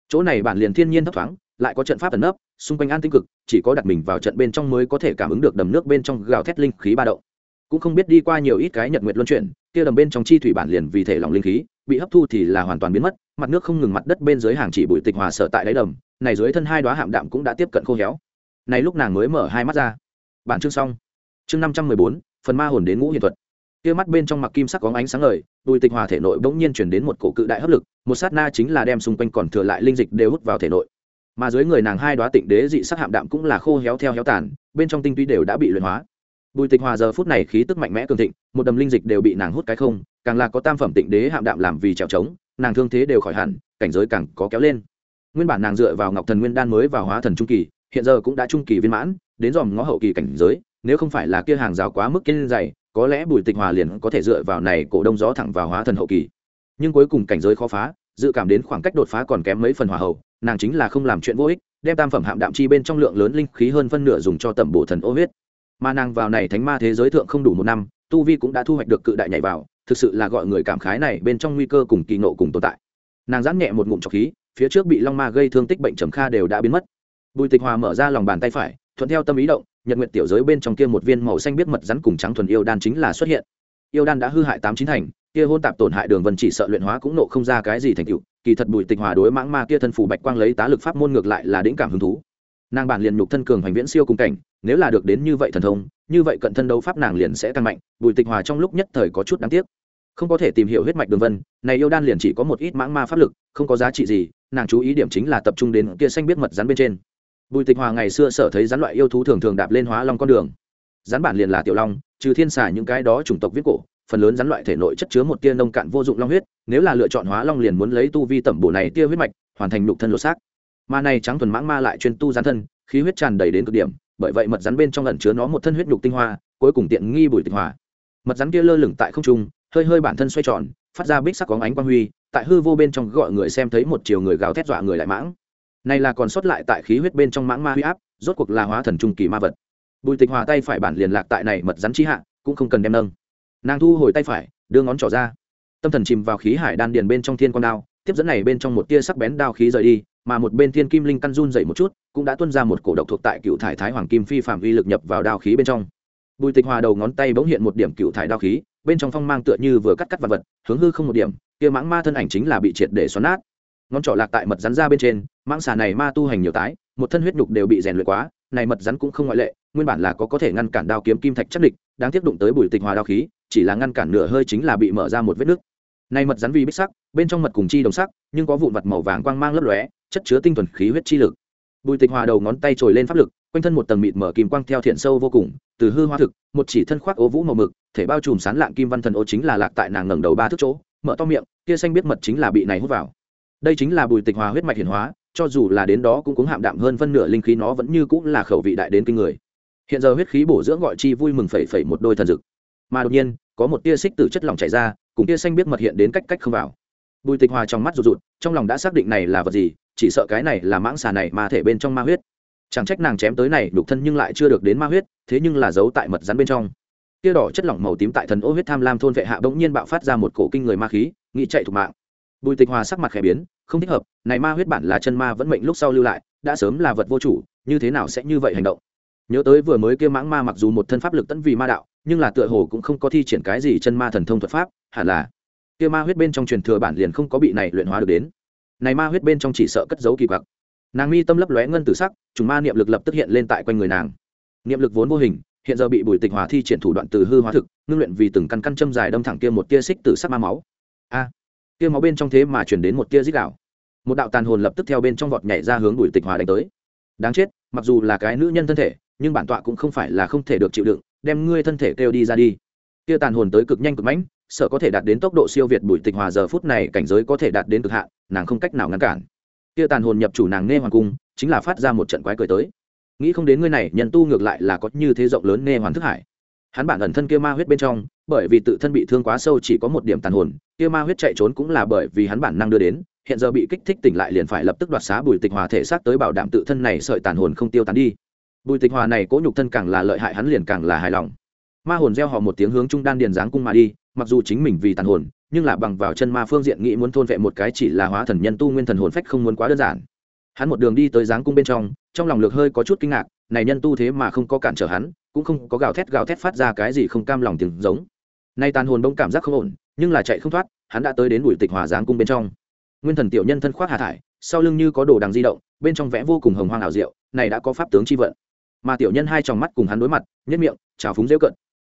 Chỗ này bản liền thiên nhiên thấp thoáng, lại có trận pháp ẩn nấp, xung quanh an tinh cực, chỉ có đặt mình vào trận bên trong mới có thể cảm ứng được đầm nước bên trong gào thét linh khí ba động. Cũng không biết đi qua nhiều ít cái nhật nguyệt luân chuyển, kia đầm bên trong chi thủy bản liền vì thể lòng linh khí, bị hấp thu thì là hoàn toàn biến mất, mặt nước không ngừng mặt đất bên dưới hàng chỉ bụi tịch hòa sở tại đáy đầm, này dưới thân hai đóa hạm đạm cũng đã tiếp cận khô héo này lúc nàng mới mở hai mắt ra. Bản chương xong. Chương năm trăm mười bốn, phần ma hồn đến ngũ hiện thuật. Kia mắt bên trong mặc kim sắc có ánh sáng ngời, bùi tịch hòa thể nội bỗng nhiên chuyển đến một cổ cự đại hấp lực, một sát na chính là đem xung quanh còn thừa lại linh dịch đều hút vào thể nội. Mà dưới người nàng hai đoá tịnh đế dị sắc hạm đạm cũng là khô héo theo héo tàn, bên trong tinh túy đều đã bị luyện hóa. Bùi tịch hòa giờ phút này khí tức mạnh mẽ cường thịnh, một đầm linh dịch đều bị nàng hút cái không, càng là có tam phẩm tịnh đế hạm đạm làm vì trèo trống, nàng thương thế đều khỏi hẳn, cảnh giới càng có kéo lên. Nguyên bản nàng dựa vào ngọc thần nguyên đan mới vào hóa thần trung kỳ hiện giờ cũng đã trung kỳ viên mãn, đến dòm ngõ hậu kỳ cảnh giới, nếu không phải là kia hàng rào quá mức kiên dày, có lẽ bùi tịch hòa liền có thể dựa vào này cổ đông gió thẳng vào hóa thần hậu kỳ. Nhưng cuối cùng cảnh giới khó phá, dự cảm đến khoảng cách đột phá còn kém mấy phần hòa hậu, nàng chính là không làm chuyện vô ích, đem tam phẩm hạm đạm chi bên trong lượng lớn linh khí hơn phân nửa dùng cho tẩm bổ thần ô huyết. Mà nàng vào này thánh ma thế giới thượng không đủ một năm, tu vi cũng đã thu hoạch được cự đại nhảy vào, thực sự là gọi người cảm khái này bên trong nguy cơ cùng kỳ nộ cùng tồn tại. Nàng giãn nhẹ một ngụm trọc khí, phía trước bị long ma gây thương tích bệnh trầm kha đều đã biến mất bùi tịch hòa mở ra lòng bàn tay phải, thuận theo tâm ý động, nhật nguyện tiểu giới bên trong kia một viên màu xanh biết mật rắn cùng trắng thuần yêu đan chính là xuất hiện. Yêu đan đã hư hại tám chín thành, kia hôn tạp tổn hại đường vân chỉ sợ luyện hóa cũng nộ không ra cái gì thành tựu. Kỳ thật bùi tịch hòa đối mãng ma kia thân phủ bạch quang lấy tá lực pháp môn ngược lại là đĩnh cảm hứng thú. Nàng bản liền nhục thân cường hành viễn siêu cùng cảnh, nếu là được đến như vậy thần thông, như vậy cận thân đấu pháp nàng liền sẽ tăng mạnh, bùi tịch hòa trong lúc nhất thời có chút đáng tiếc. Không có thể tìm hiểu huyết mạch đường vân, này yêu đan liền chỉ có một ít mãng ma pháp lực, không có giá trị gì, nàng chú ý điểm chính là tập trung đến kia xanh biết mật rắn bên trên bùi tịch hòa ngày xưa sở thấy rắn loại yêu thú thường thường đạp lên hóa long con đường. Rắn bản liền là tiểu long, trừ thiên xà những cái đó chủng tộc viết cổ, phần lớn rắn loại thể nội chất chứa một tia nông cạn vô dụng long huyết, nếu là lựa chọn hóa long liền muốn lấy tu vi tẩm bổ này tia huyết mạch, hoàn thành nhục thân lột xác. Mà này trắng thuần mãng ma lại chuyên tu rắn thân, khí huyết tràn đầy đến cực điểm, bởi vậy mật rắn bên trong lần chứa nó một thân huyết nhục tinh hoa, cuối cùng tiện nghi bùi tịch hòa. Mật rắn kia lơ lửng tại không trung, hơi hơi bản thân xoay tròn, phát ra bích sắc có ánh quang huy, tại hư vô bên trong gọi người xem thấy một chiều người gào thét dọa người lại mãng này là còn sót lại tại khí huyết bên trong mãng ma huy áp, rốt cuộc là hóa thần trung kỳ ma vật. Bùi tịch hòa tay phải bản liền lạc tại này mật rắn chi hạ, cũng không cần đem nâng. Nàng thu hồi tay phải, đưa ngón trỏ ra. Tâm thần chìm vào khí hải đan điền bên trong thiên con đao, tiếp dẫn này bên trong một tia sắc bén đao khí rời đi, mà một bên thiên kim linh căn run dậy một chút, cũng đã tuân ra một cổ độc thuộc tại cựu thải thái hoàng kim phi phạm vi lực nhập vào đao khí bên trong. Bùi tịch hòa đầu ngón tay bỗng hiện một điểm cựu thải đao khí, bên trong phong mang tựa như vừa cắt cắt vật vật, hướng hư không một điểm, kia mãng ma thân ảnh chính là bị triệt để xoắn nát ngón trỏ lạc tại mật rắn ra bên trên, mãng xà này ma tu hành nhiều tái, một thân huyết nhục đều bị rèn luyện quá, này mật rắn cũng không ngoại lệ, nguyên bản là có có thể ngăn cản đao kiếm kim thạch chất địch, đáng tiếc đụng tới bùi tịch hòa đao khí, chỉ là ngăn cản nửa hơi chính là bị mở ra một vết nứt. Này mật rắn vì bích sắc, bên trong mật cùng chi đồng sắc, nhưng có vụn vật màu vàng quang mang lấp lóe, chất chứa tinh thuần khí huyết chi lực. Bùi tịch hòa đầu ngón tay trồi lên pháp lực, quanh thân một tầng mịt mở kim quang theo thiện sâu vô cùng, từ hư hoa thực, một chỉ thân khoác ố vũ màu mực, thể bao trùm sán lạng kim văn thần ô chính là lạc tại nàng ngẩng đầu ba thước chỗ, mở to miệng kia xanh biết mật chính là bị này hút vào đây chính là bùi tịch hòa huyết mạch hiển hóa, cho dù là đến đó cũng cũng hạm đạm hơn phân nửa linh khí nó vẫn như cũng là khẩu vị đại đến kinh người. Hiện giờ huyết khí bổ dưỡng gọi chi vui mừng phẩy phẩy một đôi thần dực. Mà đột nhiên, có một tia xích từ chất lỏng chảy ra, cùng tia xanh biết mật hiện đến cách cách không vào. Bùi tịch hòa trong mắt rụt rụt, trong lòng đã xác định này là vật gì, chỉ sợ cái này là mãng xà này mà thể bên trong ma huyết. Chẳng trách nàng chém tới này đục thân nhưng lại chưa được đến ma huyết, thế nhưng là giấu tại mật rắn bên trong. Tia đỏ chất lỏng màu tím tại thần ô huyết tham lam thôn vệ hạ bỗng nhiên bạo phát ra một cổ kinh người ma khí nghị chạy thục mạng bùi tịch hòa sắc mặt khẽ biến, không thích hợp, này ma huyết bản là chân ma vẫn mệnh lúc sau lưu lại, đã sớm là vật vô chủ, như thế nào sẽ như vậy hành động? Nhớ tới vừa mới kia mãng ma mặc dù một thân pháp lực tấn vì ma đạo, nhưng là tựa hồ cũng không có thi triển cái gì chân ma thần thông thuật pháp, hẳn là kia ma huyết bên trong truyền thừa bản liền không có bị này luyện hóa được đến. Này ma huyết bên trong chỉ sợ cất giấu kỳ quặc. Nàng mi tâm lấp lóe ngân tử sắc chúng ma niệm lực lập tức hiện lên tại quanh người nàng. Niệm lực vốn vô hình, hiện giờ bị bùi tịch hòa thi triển thủ đoạn từ hư hóa thực, ngưng luyện vì từng căn căn châm dài đâm thẳng kia một tia xích từ sắc ma máu. A kia máu bên trong thế mà chuyển đến một tia dích đạo một đạo tàn hồn lập tức theo bên trong vọt nhảy ra hướng bùi tịch hòa đánh tới. Đáng chết, mặc dù là cái nữ nhân thân thể, nhưng bản tọa cũng không phải là không thể được chịu đựng, đem ngươi thân thể kêu đi ra đi. Kia tàn hồn tới cực nhanh cực mãnh, sợ có thể đạt đến tốc độ siêu việt bùi tịch hòa giờ phút này cảnh giới có thể đạt đến cực hạn, nàng không cách nào ngăn cản. Kia tàn hồn nhập chủ nàng nghe hoàng cung, chính là phát ra một trận quái cười tới. Nghĩ không đến ngươi này, nhân tu ngược lại là có như thế rộng lớn nghe hoàn thức hải hắn bản ẩn thân kia ma huyết bên trong, bởi vì tự thân bị thương quá sâu chỉ có một điểm tàn hồn, kia ma huyết chạy trốn cũng là bởi vì hắn bản năng đưa đến, hiện giờ bị kích thích tỉnh lại liền phải lập tức đoạt xá bùi tịch hòa thể xác tới bảo đảm tự thân này sợi tàn hồn không tiêu tán đi. Bùi tịch hòa này cố nhục thân càng là lợi hại hắn liền càng là hài lòng. Ma hồn gieo họ một tiếng hướng trung đan điền giáng cung mà đi, mặc dù chính mình vì tàn hồn, nhưng là bằng vào chân ma phương diện nghĩ muốn thôn vệ một cái chỉ là hóa thần nhân tu nguyên thần hồn phách không muốn quá đơn giản. Hắn một đường đi tới giáng cung bên trong trong lòng lược hơi có chút kinh ngạc, này nhân tu thế mà không có cản trở hắn cũng không có gào thét gào thét phát ra cái gì không cam lòng tiếng giống. Nay tàn hồn bỗng cảm giác không ổn, nhưng là chạy không thoát, hắn đã tới đến bụi tịch hòa giáng cung bên trong. Nguyên thần tiểu nhân thân khoác hạ thải, sau lưng như có đồ đằng di động, bên trong vẽ vô cùng hồng hoang ảo diệu, này đã có pháp tướng chi vận. Mà tiểu nhân hai tròng mắt cùng hắn đối mặt, nhất miệng, trào phúng rêu cận.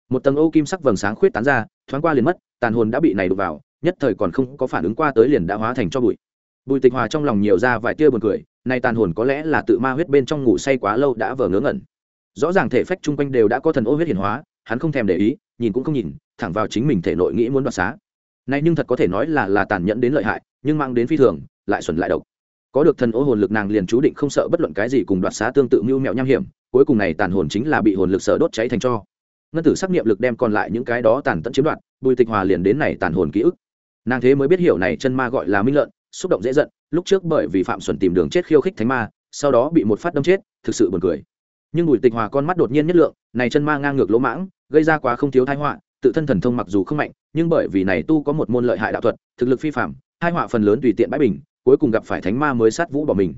Một tầng ô kim sắc vầng sáng khuyết tán ra, thoáng qua liền mất, tàn hồn đã bị này đục vào, nhất thời còn không có phản ứng qua tới liền đã hóa thành cho bụi. Bùi tịch hòa trong lòng nhiều ra vài tia buồn cười, nay tàn hồn có lẽ là tự ma huyết bên trong ngủ say quá lâu đã vờ ngớ ngẩn rõ ràng thể phách chung quanh đều đã có thần ô huyết hiển hóa, hắn không thèm để ý, nhìn cũng không nhìn, thẳng vào chính mình thể nội nghĩ muốn đoạt xá. Nay nhưng thật có thể nói là là tàn nhẫn đến lợi hại, nhưng mang đến phi thường, lại xuẩn lại độc. Có được thần ô hồn lực nàng liền chú định không sợ bất luận cái gì cùng đoạt xá tương tự mưu mẹo nham hiểm, cuối cùng này tàn hồn chính là bị hồn lực sở đốt cháy thành cho. Ngân tử xác niệm lực đem còn lại những cái đó tàn tận chiếm đoạt, bùi tịch hòa liền đến này tàn hồn ký ức. Nàng thế mới biết hiểu này chân ma gọi là minh lợn, xúc động dễ giận, lúc trước bởi vì phạm xuẩn tìm đường chết khiêu khích thánh ma, sau đó bị một phát đâm chết, thực sự buồn cười nhưng bùi tịch hòa con mắt đột nhiên nhất lượng, này chân ma ngang ngược lỗ mãng, gây ra quá không thiếu thái họa, tự thân thần thông mặc dù không mạnh, nhưng bởi vì này tu có một môn lợi hại đạo thuật, thực lực phi phạm hai họa phần lớn tùy tiện bãi bình, cuối cùng gặp phải thánh ma mới sát vũ bỏ mình.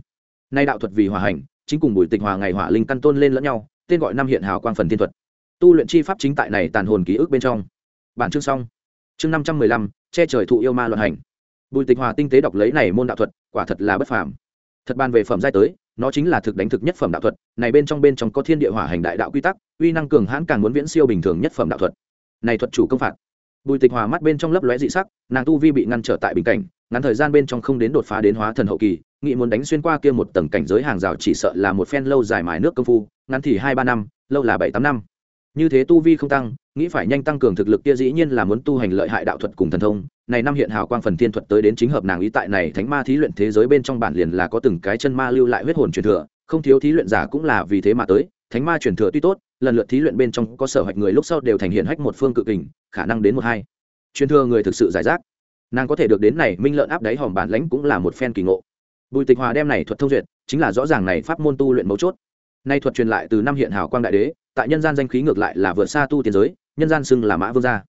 Nay đạo thuật vì hòa hành, chính cùng bùi tịch hòa ngày hỏa linh căn tôn lên lẫn nhau, tên gọi năm hiện hào quang phần thiên thuật. Tu luyện chi pháp chính tại này tàn hồn ký ức bên trong. Bản chương xong. Chương năm trăm mười lăm, che trời thụ yêu ma loạn hành. Bùi tịch hòa tinh tế đọc lấy này môn đạo thuật, quả thật là bất phàm. Thật bàn về phẩm giai tới nó chính là thực đánh thực nhất phẩm đạo thuật, này bên trong bên trong có thiên địa hỏa hành đại đạo quy tắc, uy năng cường hãn càng muốn viễn siêu bình thường nhất phẩm đạo thuật. Này thuật chủ công phạt. Bùi tịch hòa mắt bên trong lấp lóe dị sắc, nàng tu vi bị ngăn trở tại bình cảnh, ngắn thời gian bên trong không đến đột phá đến hóa thần hậu kỳ nghị muốn đánh xuyên qua kia một tầng cảnh giới hàng rào chỉ sợ là một phen lâu dài mài nước công phu, ngắn thì hai ba năm, lâu là bảy tám năm như thế tu vi không tăng, nghĩ phải nhanh tăng cường thực lực kia dĩ nhiên là muốn tu hành lợi hại đạo thuật cùng thần thông. Này năm hiện hào quang phần thiên thuật tới đến chính hợp nàng ý tại này thánh ma thí luyện thế giới bên trong bản liền là có từng cái chân ma lưu lại huyết hồn truyền thừa, không thiếu thí luyện giả cũng là vì thế mà tới. Thánh ma truyền thừa tuy tốt, lần lượt thí luyện bên trong có sở hoạch người lúc sau đều thành hiện hách một phương cự kình, khả năng đến một hai. Truyền thừa người thực sự giải rác. Nàng có thể được đến này minh lợn áp đáy hòm bản lãnh cũng là một phen kỳ ngộ. Bùi tịch hòa đem này thuật thông duyệt, chính là rõ ràng này pháp môn tu luyện mấu chốt. Nay thuật truyền lại từ năm hiện hào quang đại đế tại nhân gian danh khí ngược lại là vượt xa tu tiên giới, nhân gian xưng là mã vương gia.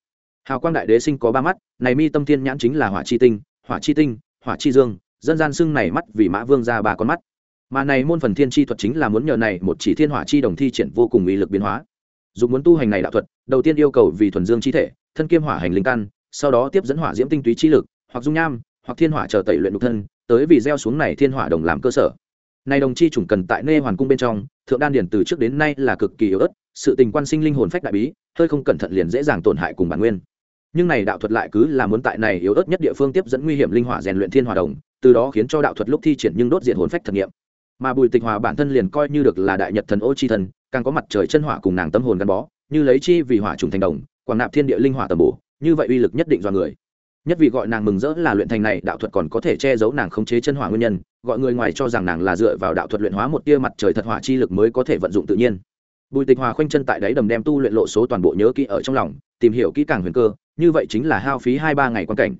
Hào quang đại đế sinh có ba mắt, này mi tâm thiên nhãn chính là hỏa chi tinh, hỏa chi tinh, hỏa chi dương, dân gian xưng này mắt vì mã vương gia ba con mắt. Mà này môn phần thiên chi thuật chính là muốn nhờ này một chỉ thiên hỏa chi đồng thi triển vô cùng uy lực biến hóa. Dùng muốn tu hành này đạo thuật, đầu tiên yêu cầu vì thuần dương chi thể, thân kiêm hỏa hành linh căn, sau đó tiếp dẫn hỏa diễm tinh túy chi lực, hoặc dung nham, hoặc thiên hỏa chờ tẩy luyện nhục thân, tới vì gieo xuống này thiên hỏa đồng làm cơ sở này đồng chi chủng cần tại nê hoàn cung bên trong, thượng đan điển từ trước đến nay là cực kỳ yếu ớt, sự tình quan sinh linh hồn phách đại bí, hơi không cẩn thận liền dễ dàng tổn hại cùng bản nguyên. Nhưng này đạo thuật lại cứ là muốn tại này yếu ớt nhất địa phương tiếp dẫn nguy hiểm linh hỏa rèn luyện thiên hỏa đồng, từ đó khiến cho đạo thuật lúc thi triển nhưng đốt diện hồn phách thực nghiệm. Mà bùi tịch hòa bản thân liền coi như được là đại nhật thần ô chi thần, càng có mặt trời chân hỏa cùng nàng tâm hồn gắn bó, như lấy chi vì hỏa trùng thành đồng, quảng nạp thiên địa linh hỏa tầm bổ, như vậy uy lực nhất định do người nhất vì gọi nàng mừng rỡ là luyện thành này, đạo thuật còn có thể che giấu nàng khống chế chân hỏa nguyên nhân, gọi người ngoài cho rằng nàng là dựa vào đạo thuật luyện hóa một tia mặt trời thật hỏa chi lực mới có thể vận dụng tự nhiên. Bùi tịch hòa khoanh chân tại đáy đầm đem tu luyện lộ số toàn bộ nhớ kỹ ở trong lòng, tìm hiểu kỹ càng huyền cơ, như vậy chính là hao phí hai ba ngày quan cảnh.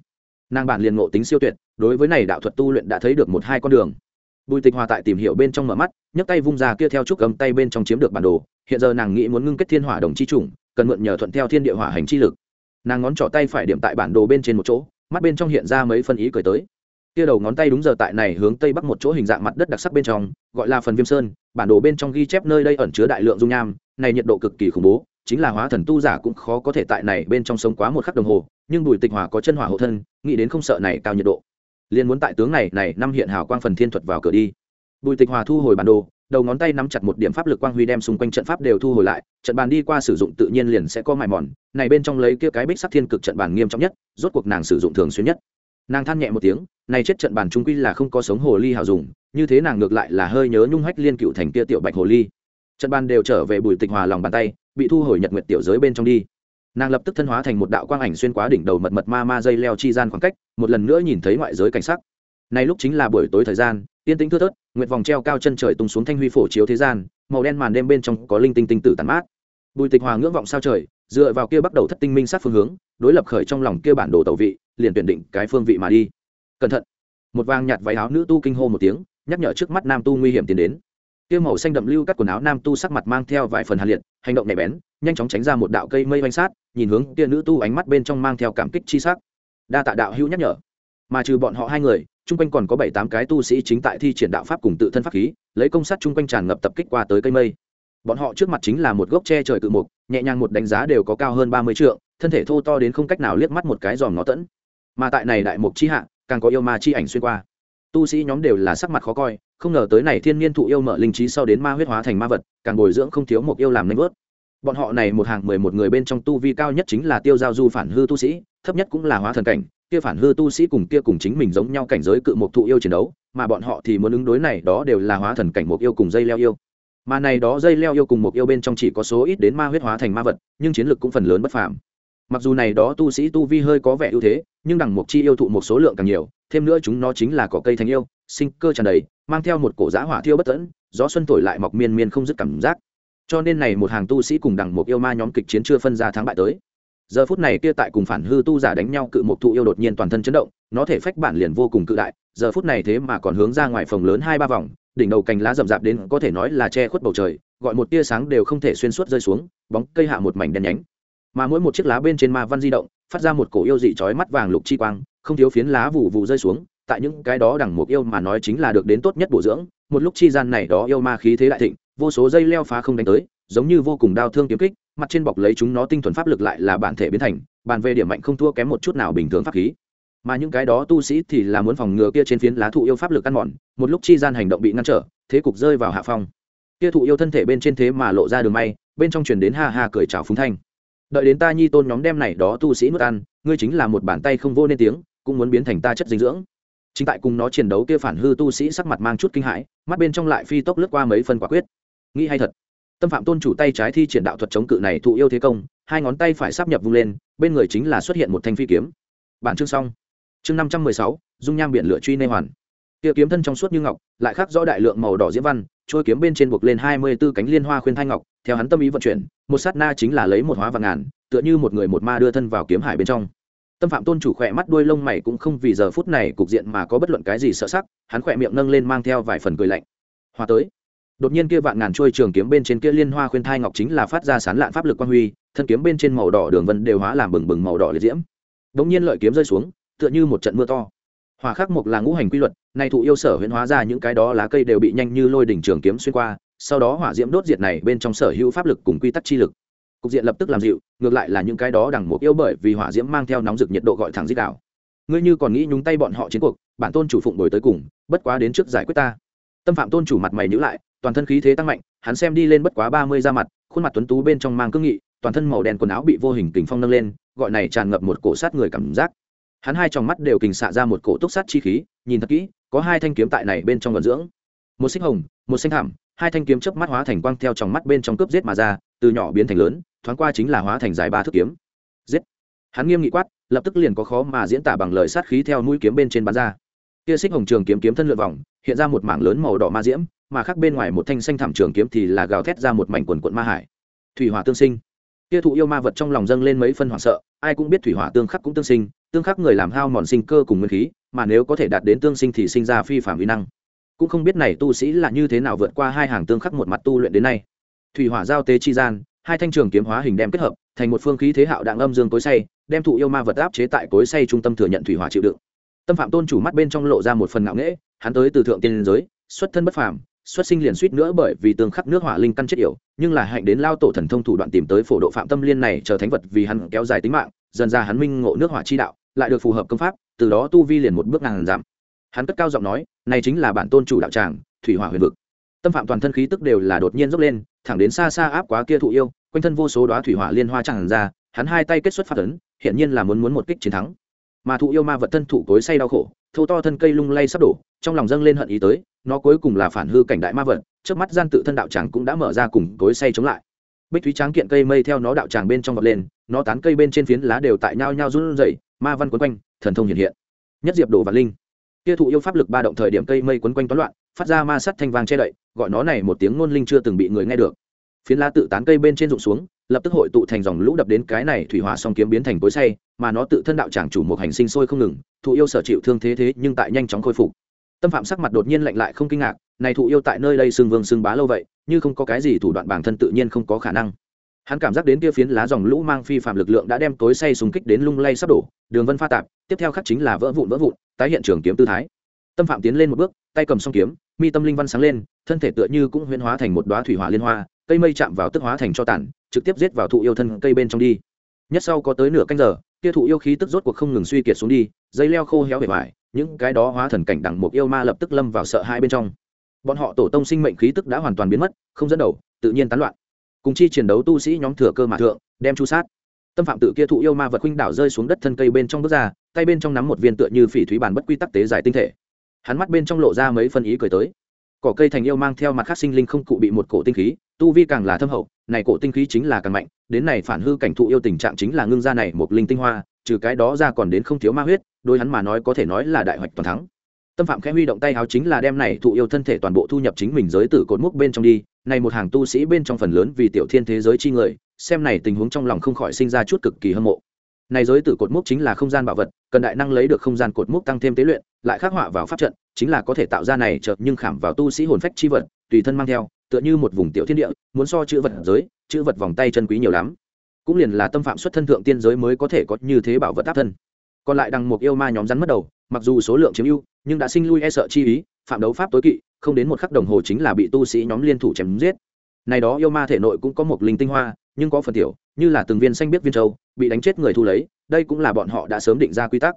Nàng bản liền ngộ tính siêu tuyệt, đối với này đạo thuật tu luyện đã thấy được một hai con đường. Bùi tịch hòa tại tìm hiểu bên trong mở mắt, nhấc tay vung ra kia theo trúc cầm tay bên trong chiếm được bản đồ, hiện giờ nàng nghĩ muốn ngưng kết thiên hỏa đồng chi chủng, cần mượn nhờ thuận theo thiên địa hỏa hành chi lực nàng ngón trỏ tay phải điểm tại bản đồ bên trên một chỗ, mắt bên trong hiện ra mấy phân ý cười tới. Kia đầu ngón tay đúng giờ tại này hướng tây bắc một chỗ hình dạng mặt đất đặc sắc bên trong, gọi là phần viêm sơn, bản đồ bên trong ghi chép nơi đây ẩn chứa đại lượng dung nham, này nhiệt độ cực kỳ khủng bố, chính là hóa thần tu giả cũng khó có thể tại này bên trong sống quá một khắc đồng hồ, nhưng bùi tịch hòa có chân hỏa hộ thân, nghĩ đến không sợ này cao nhiệt độ. Liền muốn tại tướng này này năm hiện hào quang phần thiên thuật vào cửa đi. Bùi tịch hòa thu hồi bản đồ đầu ngón tay nắm chặt một điểm pháp lực quang huy đem xung quanh trận pháp đều thu hồi lại, trận bàn đi qua sử dụng tự nhiên liền sẽ có mài mòn, này bên trong lấy kia cái bích sắc thiên cực trận bàn nghiêm trọng nhất, rốt cuộc nàng sử dụng thường xuyên nhất. Nàng than nhẹ một tiếng, này chết trận bàn trung quy là không có sống hồ ly hào dùng, như thế nàng ngược lại là hơi nhớ nhung hách liên cựu thành kia tiểu bạch hồ ly. Trận bàn đều trở về bùi tịch hòa lòng bàn tay, bị thu hồi nhật nguyệt tiểu giới bên trong đi. Nàng lập tức thân hóa thành một đạo quang ảnh xuyên quá đỉnh đầu mật mật ma ma dây leo chi gian khoảng cách, một lần nữa nhìn thấy ngoại giới cảnh sắc. Này lúc chính là buổi tối thời gian yên tĩnh thưa thớt, nguyệt vòng treo cao chân trời tung xuống thanh huy phổ chiếu thế gian, màu đen màn đêm bên trong có linh tinh tinh tử tàn mát. Bùi tịch hòa ngưỡng vọng sao trời, dựa vào kia bắt đầu thất tinh minh sát phương hướng, đối lập khởi trong lòng kia bản đồ tàu vị, liền tuyển định cái phương vị mà đi. Cẩn thận. Một vàng nhạt váy áo nữ tu kinh hô một tiếng, nhắc nhở trước mắt nam tu nguy hiểm tiến đến. Kia màu xanh đậm lưu cắt quần áo nam tu sắc mặt mang theo vài phần hàn liệt, hành động nhạy bén, nhanh chóng tránh ra một đạo cây mây oanh sát, nhìn hướng kia nữ tu ánh mắt bên trong mang theo cảm kích chi sắc. Đa tạ đạo hữu nhắc nhở mà trừ bọn họ hai người, chung quanh còn có bảy tám cái tu sĩ chính tại thi triển đạo pháp cùng tự thân pháp khí, lấy công sát chung quanh tràn ngập tập kích qua tới cây mây. Bọn họ trước mặt chính là một gốc tre trời cự mục, nhẹ nhàng một đánh giá đều có cao hơn ba mươi trượng, thân thể thô to đến không cách nào liếc mắt một cái dòm ngó tẫn. Mà tại này đại mục chi hạ, càng có yêu ma chi ảnh xuyên qua. Tu sĩ nhóm đều là sắc mặt khó coi, không ngờ tới này thiên niên thụ yêu mở linh trí sau đến ma huyết hóa thành ma vật, càng bồi dưỡng không thiếu một yêu làm nanh vớt. Bọn họ này một hàng mười một người bên trong tu vi cao nhất chính là tiêu giao du phản hư tu sĩ, thấp nhất cũng là hóa thần cảnh kia phản hư tu sĩ cùng kia cùng chính mình giống nhau cảnh giới cự một thụ yêu chiến đấu, mà bọn họ thì muốn ứng đối này đó đều là hóa thần cảnh một yêu cùng dây leo yêu. Mà này đó dây leo yêu cùng một yêu bên trong chỉ có số ít đến ma huyết hóa thành ma vật, nhưng chiến lược cũng phần lớn bất phàm. Mặc dù này đó tu sĩ tu vi hơi có vẻ ưu thế, nhưng đằng mục chi yêu thụ một số lượng càng nhiều, thêm nữa chúng nó chính là cỏ cây thành yêu, sinh cơ tràn đầy, mang theo một cổ giã hỏa thiêu bất tẫn, gió xuân thổi lại mọc miên miên không dứt cảm giác. Cho nên này một hàng tu sĩ cùng đằng một yêu ma nhóm kịch chiến chưa phân ra thắng bại tới giờ phút này kia tại cùng phản hư tu giả đánh nhau cự một thụ yêu đột nhiên toàn thân chấn động, nó thể phách bản liền vô cùng cự đại, giờ phút này thế mà còn hướng ra ngoài phòng lớn hai ba vòng, đỉnh đầu cành lá rậm rạp đến có thể nói là che khuất bầu trời, gọi một tia sáng đều không thể xuyên suốt rơi xuống, bóng cây hạ một mảnh đen nhánh. Mà mỗi một chiếc lá bên trên ma văn di động, phát ra một cổ yêu dị chói mắt vàng lục chi quang, không thiếu phiến lá vụ vụ rơi xuống, tại những cái đó đằng một yêu mà nói chính là được đến tốt nhất bổ dưỡng, một lúc chi gian này đó yêu ma khí thế đại thịnh, vô số dây leo phá không đánh tới, giống như vô cùng đau thương kiếm kích mặt trên bọc lấy chúng nó tinh thuần pháp lực lại là bản thể biến thành, bàn về điểm mạnh không thua kém một chút nào bình thường pháp khí. Mà những cái đó tu sĩ thì là muốn phòng ngừa kia trên phiến lá thụ yêu pháp lực ăn mòn, một lúc chi gian hành động bị ngăn trở, thế cục rơi vào hạ phong. Kia thụ yêu thân thể bên trên thế mà lộ ra đường may, bên trong truyền đến ha ha cười chào phúng thanh. Đợi đến ta nhi tôn nhóm đem này đó tu sĩ nuốt ăn, ngươi chính là một bàn tay không vô nên tiếng, cũng muốn biến thành ta chất dinh dưỡng. Chính tại cùng nó chiến đấu kia phản hư tu sĩ sắc mặt mang chút kinh hãi, mắt bên trong lại phi tốc lướt qua mấy phần quả quyết. Nghĩ hay thật tâm phạm tôn chủ tay trái thi triển đạo thuật chống cự này thụ yêu thế công, hai ngón tay phải sắp nhập vung lên, bên người chính là xuất hiện một thanh phi kiếm. Bản chương xong. Chương năm trăm mười sáu, dung nham biển lửa truy nê hoàn. Kia kiếm thân trong suốt như ngọc, lại khắc rõ đại lượng màu đỏ diễm văn, trôi kiếm bên trên buộc lên hai mươi b ố cánh liên hoa khuyên thanh ngọc, theo hắn tâm ý vận chuyển, một sát na chính là lấy một hóa và ngàn, tựa như một người một ma đưa thân vào kiếm hải bên trong. Tâm phạm tôn chủ khỏe mắt đuôi lông mày cũng không vì giờ phút này cục diện mà có bất luận cái gì sợ sắc, hắn khỏe miệng nâng lên mang theo vài phần cười lạnh. Hoa tới đột nhiên kia vạn ngàn trôi trường kiếm bên trên kia liên hoa khuyên thai ngọc chính là phát ra sán lạn pháp lực quan huy, thân kiếm bên trên màu đỏ đường vân đều hóa làm bừng bừng màu đỏ liệt diễm. Đ ỗ n g nhiên lợi kiếm rơi xuống, tựa như một trận mưa to. Hòa khắc mục là ngũ hành quy luật, nay thụ yêu sở huyễn hóa ra những cái đó lá cây đều bị nhanh như lôi đỉnh trường kiếm xuyên qua, sau đó hỏa diễm đốt diệt này bên trong sở hữu pháp lực cùng quy tắc chi lực. Cục diện lập tức làm dịu, ngược lại là những cái đó đằng mục yêu bởi vì hỏa diễm mang theo nóng rực nhiệt độ gọi thẳng dích đạo. Ngươi như còn nghĩ nhúng tay bọn họ chiến cuộc, bản tôn chủ phụng đổi tới cùng, bất quá đến trước giải quyết ta. Tâm phạm tôn chủ mặt mày nhữ lại toàn thân khí thế tăng mạnh, hắn xem đi lên bất quá ba mươi ra mặt, khuôn mặt tuấn tú bên trong mang cương nghị, toàn thân màu đen quần áo bị vô hình kình phong nâng lên, gọi này tràn ngập một cổ sát người cảm giác. Hắn hai tròng mắt đều kình xạ ra một cổ túc sát chi khí, nhìn thật kỹ, có hai thanh kiếm tại này bên trong vận dưỡng. Một xích hồng, một xanh thảm, hai thanh kiếm chớp mắt hóa thành quang theo tròng mắt bên trong cướp giết mà ra, từ nhỏ biến thành lớn, thoáng qua chính là hóa thành dài ba thước kiếm. Giết! Hắn nghiêm nghị quát, lập tức liền có khó mà diễn tả bằng lời sát khí theo mũi kiếm bên trên bắn ra. Kia xích hồng trường kiếm kiếm thân lượn vòng, hiện ra một mảng lớn màu đỏ ma diễm mà khác bên ngoài một thanh xanh thảm trường kiếm thì là gào thét ra một mảnh quần quận ma hải. Thủy hỏa tương sinh. Kia thụ yêu ma vật trong lòng dâng lên mấy phân hoảng sợ, ai cũng biết thủy hỏa tương khắc cũng tương sinh, tương khắc người làm hao mòn sinh cơ cùng nguyên khí, mà nếu có thể đạt đến tương sinh thì sinh ra phi phạm uy năng. Cũng không biết này tu sĩ là như thế nào vượt qua hai hàng tương khắc một mặt tu luyện đến nay. Thủy hỏa giao tế chi gian, hai thanh trường kiếm hóa hình đem kết hợp, thành một phương khí thế hạo đạn âm dương tối say, đem thụ yêu ma vật áp chế tại cối say trung tâm thừa nhận thủy hỏa chịu đựng. Tâm phạm tôn chủ mắt bên trong lộ ra một phần ngạo nghễ, hắn tới từ thượng tiên giới, xuất thân bất phàm xuất sinh liền suýt nữa bởi vì tương khắc nước hỏa linh căn chết yểu, nhưng là hạnh đến lao tổ thần thông thủ đoạn tìm tới phổ độ phạm tâm liên này trở thánh vật vì hắn kéo dài tính mạng, dần ra hắn minh ngộ nước hỏa chi đạo, lại được phù hợp công pháp, từ đó tu vi liền một bước ngàn giảm. Hắn cất cao giọng nói, này chính là bản tôn chủ đạo tràng, thủy hỏa huyền vực. Tâm phạm toàn thân khí tức đều là đột nhiên dốc lên, thẳng đến xa xa áp quá kia thụ yêu, quanh thân vô số đóa thủy hỏa liên hoa tràn ra, hắn hai tay kết xuất phát ấn hiện nhiên là muốn muốn một kích chiến thắng. Mà thụ yêu ma vật thân thủ cối say đau khổ thô to thân cây lung lay sắp đổ, trong lòng dâng lên hận ý tới, nó cuối cùng là phản hư cảnh đại ma vật, trước mắt gian tự thân đạo tràng cũng đã mở ra cùng cối say chống lại. Bích thúy tráng kiện cây mây theo nó đạo tràng bên trong vọt lên, nó tán cây bên trên phiến lá đều tại nhau nhau run rẩy, ma văn quấn quanh, thần thông hiện hiện. Nhất diệp đổ và linh. Kia thụ yêu pháp lực ba động thời điểm cây mây quấn quanh toán loạn, phát ra ma sắt thanh vang che đậy, gọi nó này một tiếng ngôn linh chưa từng bị người nghe được. Phiến lá tự tán cây bên trên rụng xuống, lập tức hội tụ thành dòng lũ đập đến cái này thủy hỏa song kiếm biến thành cối say mà nó tự thân đạo tràng chủ một hành sinh sôi không ngừng, thụ yêu sở chịu thương thế thế nhưng tại nhanh chóng khôi phục. Tâm phạm sắc mặt đột nhiên lạnh lại không kinh ngạc, này thụ yêu tại nơi đây xưng vương xưng bá lâu vậy, như không có cái gì thủ đoạn bản thân tự nhiên không có khả năng. Hắn cảm giác đến kia phiến lá dòng lũ mang phi phạm lực lượng đã đem tối say súng kích đến lung lay sắp đổ, đường vân pha tạp, tiếp theo khắc chính là vỡ vụn vỡ vụn, tái hiện trường kiếm tư thái. Tâm phạm tiến lên một bước, tay cầm song kiếm, mi tâm linh văn sáng lên, thân thể tựa như cũng huyễn hóa thành một đoá thủy hỏa liên hoa, cây mây chạm vào tức hóa thành cho tản trực tiếp giết vào thụ yêu thân cây bên trong đi. Nhất sau có tới nửa canh giờ kia thụ yêu khí tức rốt cuộc không ngừng suy kiệt xuống đi, dây leo khô héo bề ngoài, những cái đó hóa thần cảnh đẳng một yêu ma lập tức lâm vào sợ hai bên trong. Bọn họ tổ tông sinh mệnh khí tức đã hoàn toàn biến mất, không dẫn đầu, tự nhiên tán loạn. Cùng chi chiến đấu tu sĩ nhóm thừa cơ mà thượng, đem chu sát. Tâm phạm tự kia thụ yêu ma vật khuynh đảo rơi xuống đất thân cây bên trong bước ra, tay bên trong nắm một viên tựa như phỉ thúy bàn bất quy tắc tế giải tinh thể. Hắn mắt bên trong lộ ra mấy phân ý cười tới. Cỏ cây thành yêu mang theo mặt khác sinh linh không cụ bị một cổ tinh khí tu vi càng là thâm hậu, này cổ tinh khí chính là càng mạnh, đến này phản hư cảnh thụ yêu tình trạng chính là ngưng ra này một linh tinh hoa, trừ cái đó ra còn đến không thiếu ma huyết đôi hắn mà nói có thể nói là đại hoạch toàn thắng. Tâm phạm khẽ huy động tay áo chính là đem này thụ yêu thân thể toàn bộ thu nhập chính mình giới tử cột mốc bên trong đi, này một hàng tu sĩ bên trong phần lớn vì tiểu thiên thế giới chi người, xem này tình huống trong lòng không khỏi sinh ra chút cực kỳ hâm mộ. Này giới tử cột mốc chính là không gian bảo vật, cần đại năng lấy được không gian cột mốc tăng thêm tế luyện, lại khắc họa vào pháp trận, chính là có thể tạo ra này chợt nhưng khảm vào tu sĩ hồn phách chi vật, tùy thân mang theo tựa như một vùng tiểu thiên địa, muốn so chữ vật giới, chữ vật vòng tay chân quý nhiều lắm. Cũng liền là tâm phạm xuất thân thượng tiên giới mới có thể có như thế bảo vật áp thân. Còn lại đằng một yêu ma nhóm rắn mất đầu, mặc dù số lượng chiếm ưu, nhưng đã sinh lui e sợ chi ý, phạm đấu pháp tối kỵ, không đến một khắc đồng hồ chính là bị tu sĩ nhóm liên thủ chém giết. Này đó yêu ma thể nội cũng có một linh tinh hoa, nhưng có phần tiểu, như là từng viên xanh biết viên châu, bị đánh chết người thu lấy, đây cũng là bọn họ đã sớm định ra quy tắc.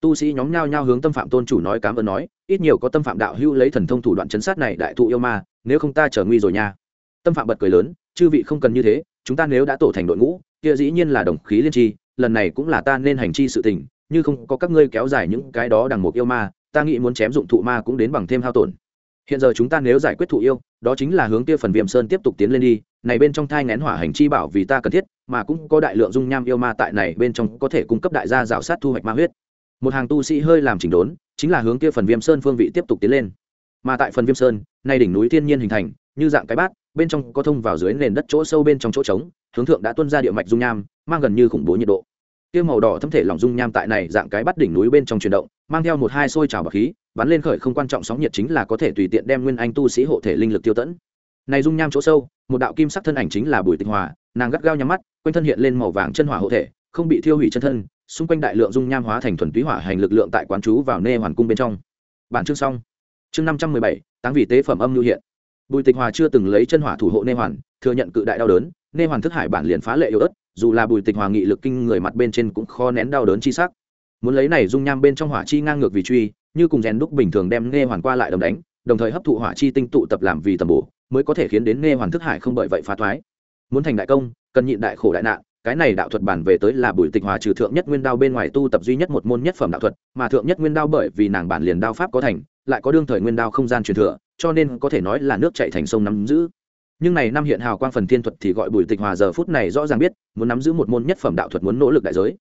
Tu sĩ nhóm nhao nhao hướng tâm phạm tôn chủ nói cám ơn nói ít nhiều có tâm phạm đạo hữu lấy thần thông thủ đoạn chấn sát này đại thụ yêu ma, nếu không ta trở nguy rồi nha. Tâm phạm bật cười lớn, chư vị không cần như thế, chúng ta nếu đã tổ thành đội ngũ, kia dĩ nhiên là đồng khí liên tri, lần này cũng là ta nên hành chi sự tình, như không có các ngươi kéo dài những cái đó đằng một yêu ma, ta nghĩ muốn chém dụng thụ ma cũng đến bằng thêm hao tổn. Hiện giờ chúng ta nếu giải quyết thụ yêu, đó chính là hướng kia phần viêm sơn tiếp tục tiến lên đi, này bên trong thai ngén hỏa hành chi bảo vì ta cần thiết, mà cũng có đại lượng dung nham yêu ma tại này bên trong có thể cung cấp đại gia rào sát thu hoạch ma huyết. Một hàng tu sĩ hơi làm chỉnh đốn chính là hướng kia phần viêm sơn phương vị tiếp tục tiến lên. Mà tại phần viêm sơn, nay đỉnh núi thiên nhiên hình thành, như dạng cái bát, bên trong có thông vào dưới nền đất chỗ sâu bên trong chỗ trống, hướng thượng đã tuân ra địa mạch dung nham, mang gần như khủng bố nhiệt độ. Kia màu đỏ thâm thể lỏng dung nham tại này dạng cái bắt đỉnh núi bên trong chuyển động, mang theo một hai sôi trào bọc khí, bắn lên khởi không quan trọng sóng nhiệt chính là có thể tùy tiện đem nguyên anh tu sĩ hộ thể linh lực tiêu tẫn. Này dung nham chỗ sâu, một đạo kim sắc thân ảnh chính là bùi tịch hòa, nàng gắt gao nhắm mắt, quanh thân hiện lên màu vàng chân hỏa hộ thể, không bị thiêu hủy chân thân xung quanh đại lượng dung nham hóa thành thuần túy hỏa hành lực lượng tại quán chú vào nê hoàn cung bên trong. Bản chương xong. Chương năm trăm mười bảy, táng vị tế phẩm âm lưu hiện. Bùi tịch hòa chưa từng lấy chân hỏa thủ hộ nê hoàn, thừa nhận cự đại đau đớn, nê hoàn thức hải bản liền phá lệ yếu ớt, dù là bùi tịch hòa nghị lực kinh người mặt bên trên cũng khó nén đau đớn chi sắc. Muốn lấy này dung nham bên trong hỏa chi ngang ngược vì truy, như cùng rèn đúc bình thường đem nghe hoàn qua lại đầm đánh, đồng thời hấp thụ hỏa chi tinh tụ tập làm vì tầm bổ, mới có thể khiến đến nghe hoàn thức hải không bởi vậy phá thoái. Muốn thành đại công, cần nhịn đại khổ đại nạn cái này đạo thuật bản về tới là bùi tịch hòa trừ thượng nhất nguyên đao bên ngoài tu tập duy nhất một môn nhất phẩm đạo thuật, mà thượng nhất nguyên đao bởi vì nàng bản liền đao pháp có thành, lại có đương thời nguyên đao không gian truyền thừa, cho nên có thể nói là nước chạy thành sông nắm giữ. Nhưng này năm hiện hào quang phần thiên thuật thì gọi bùi tịch hòa giờ phút này rõ ràng biết, muốn nắm giữ một môn nhất phẩm đạo thuật muốn nỗ lực đại giới.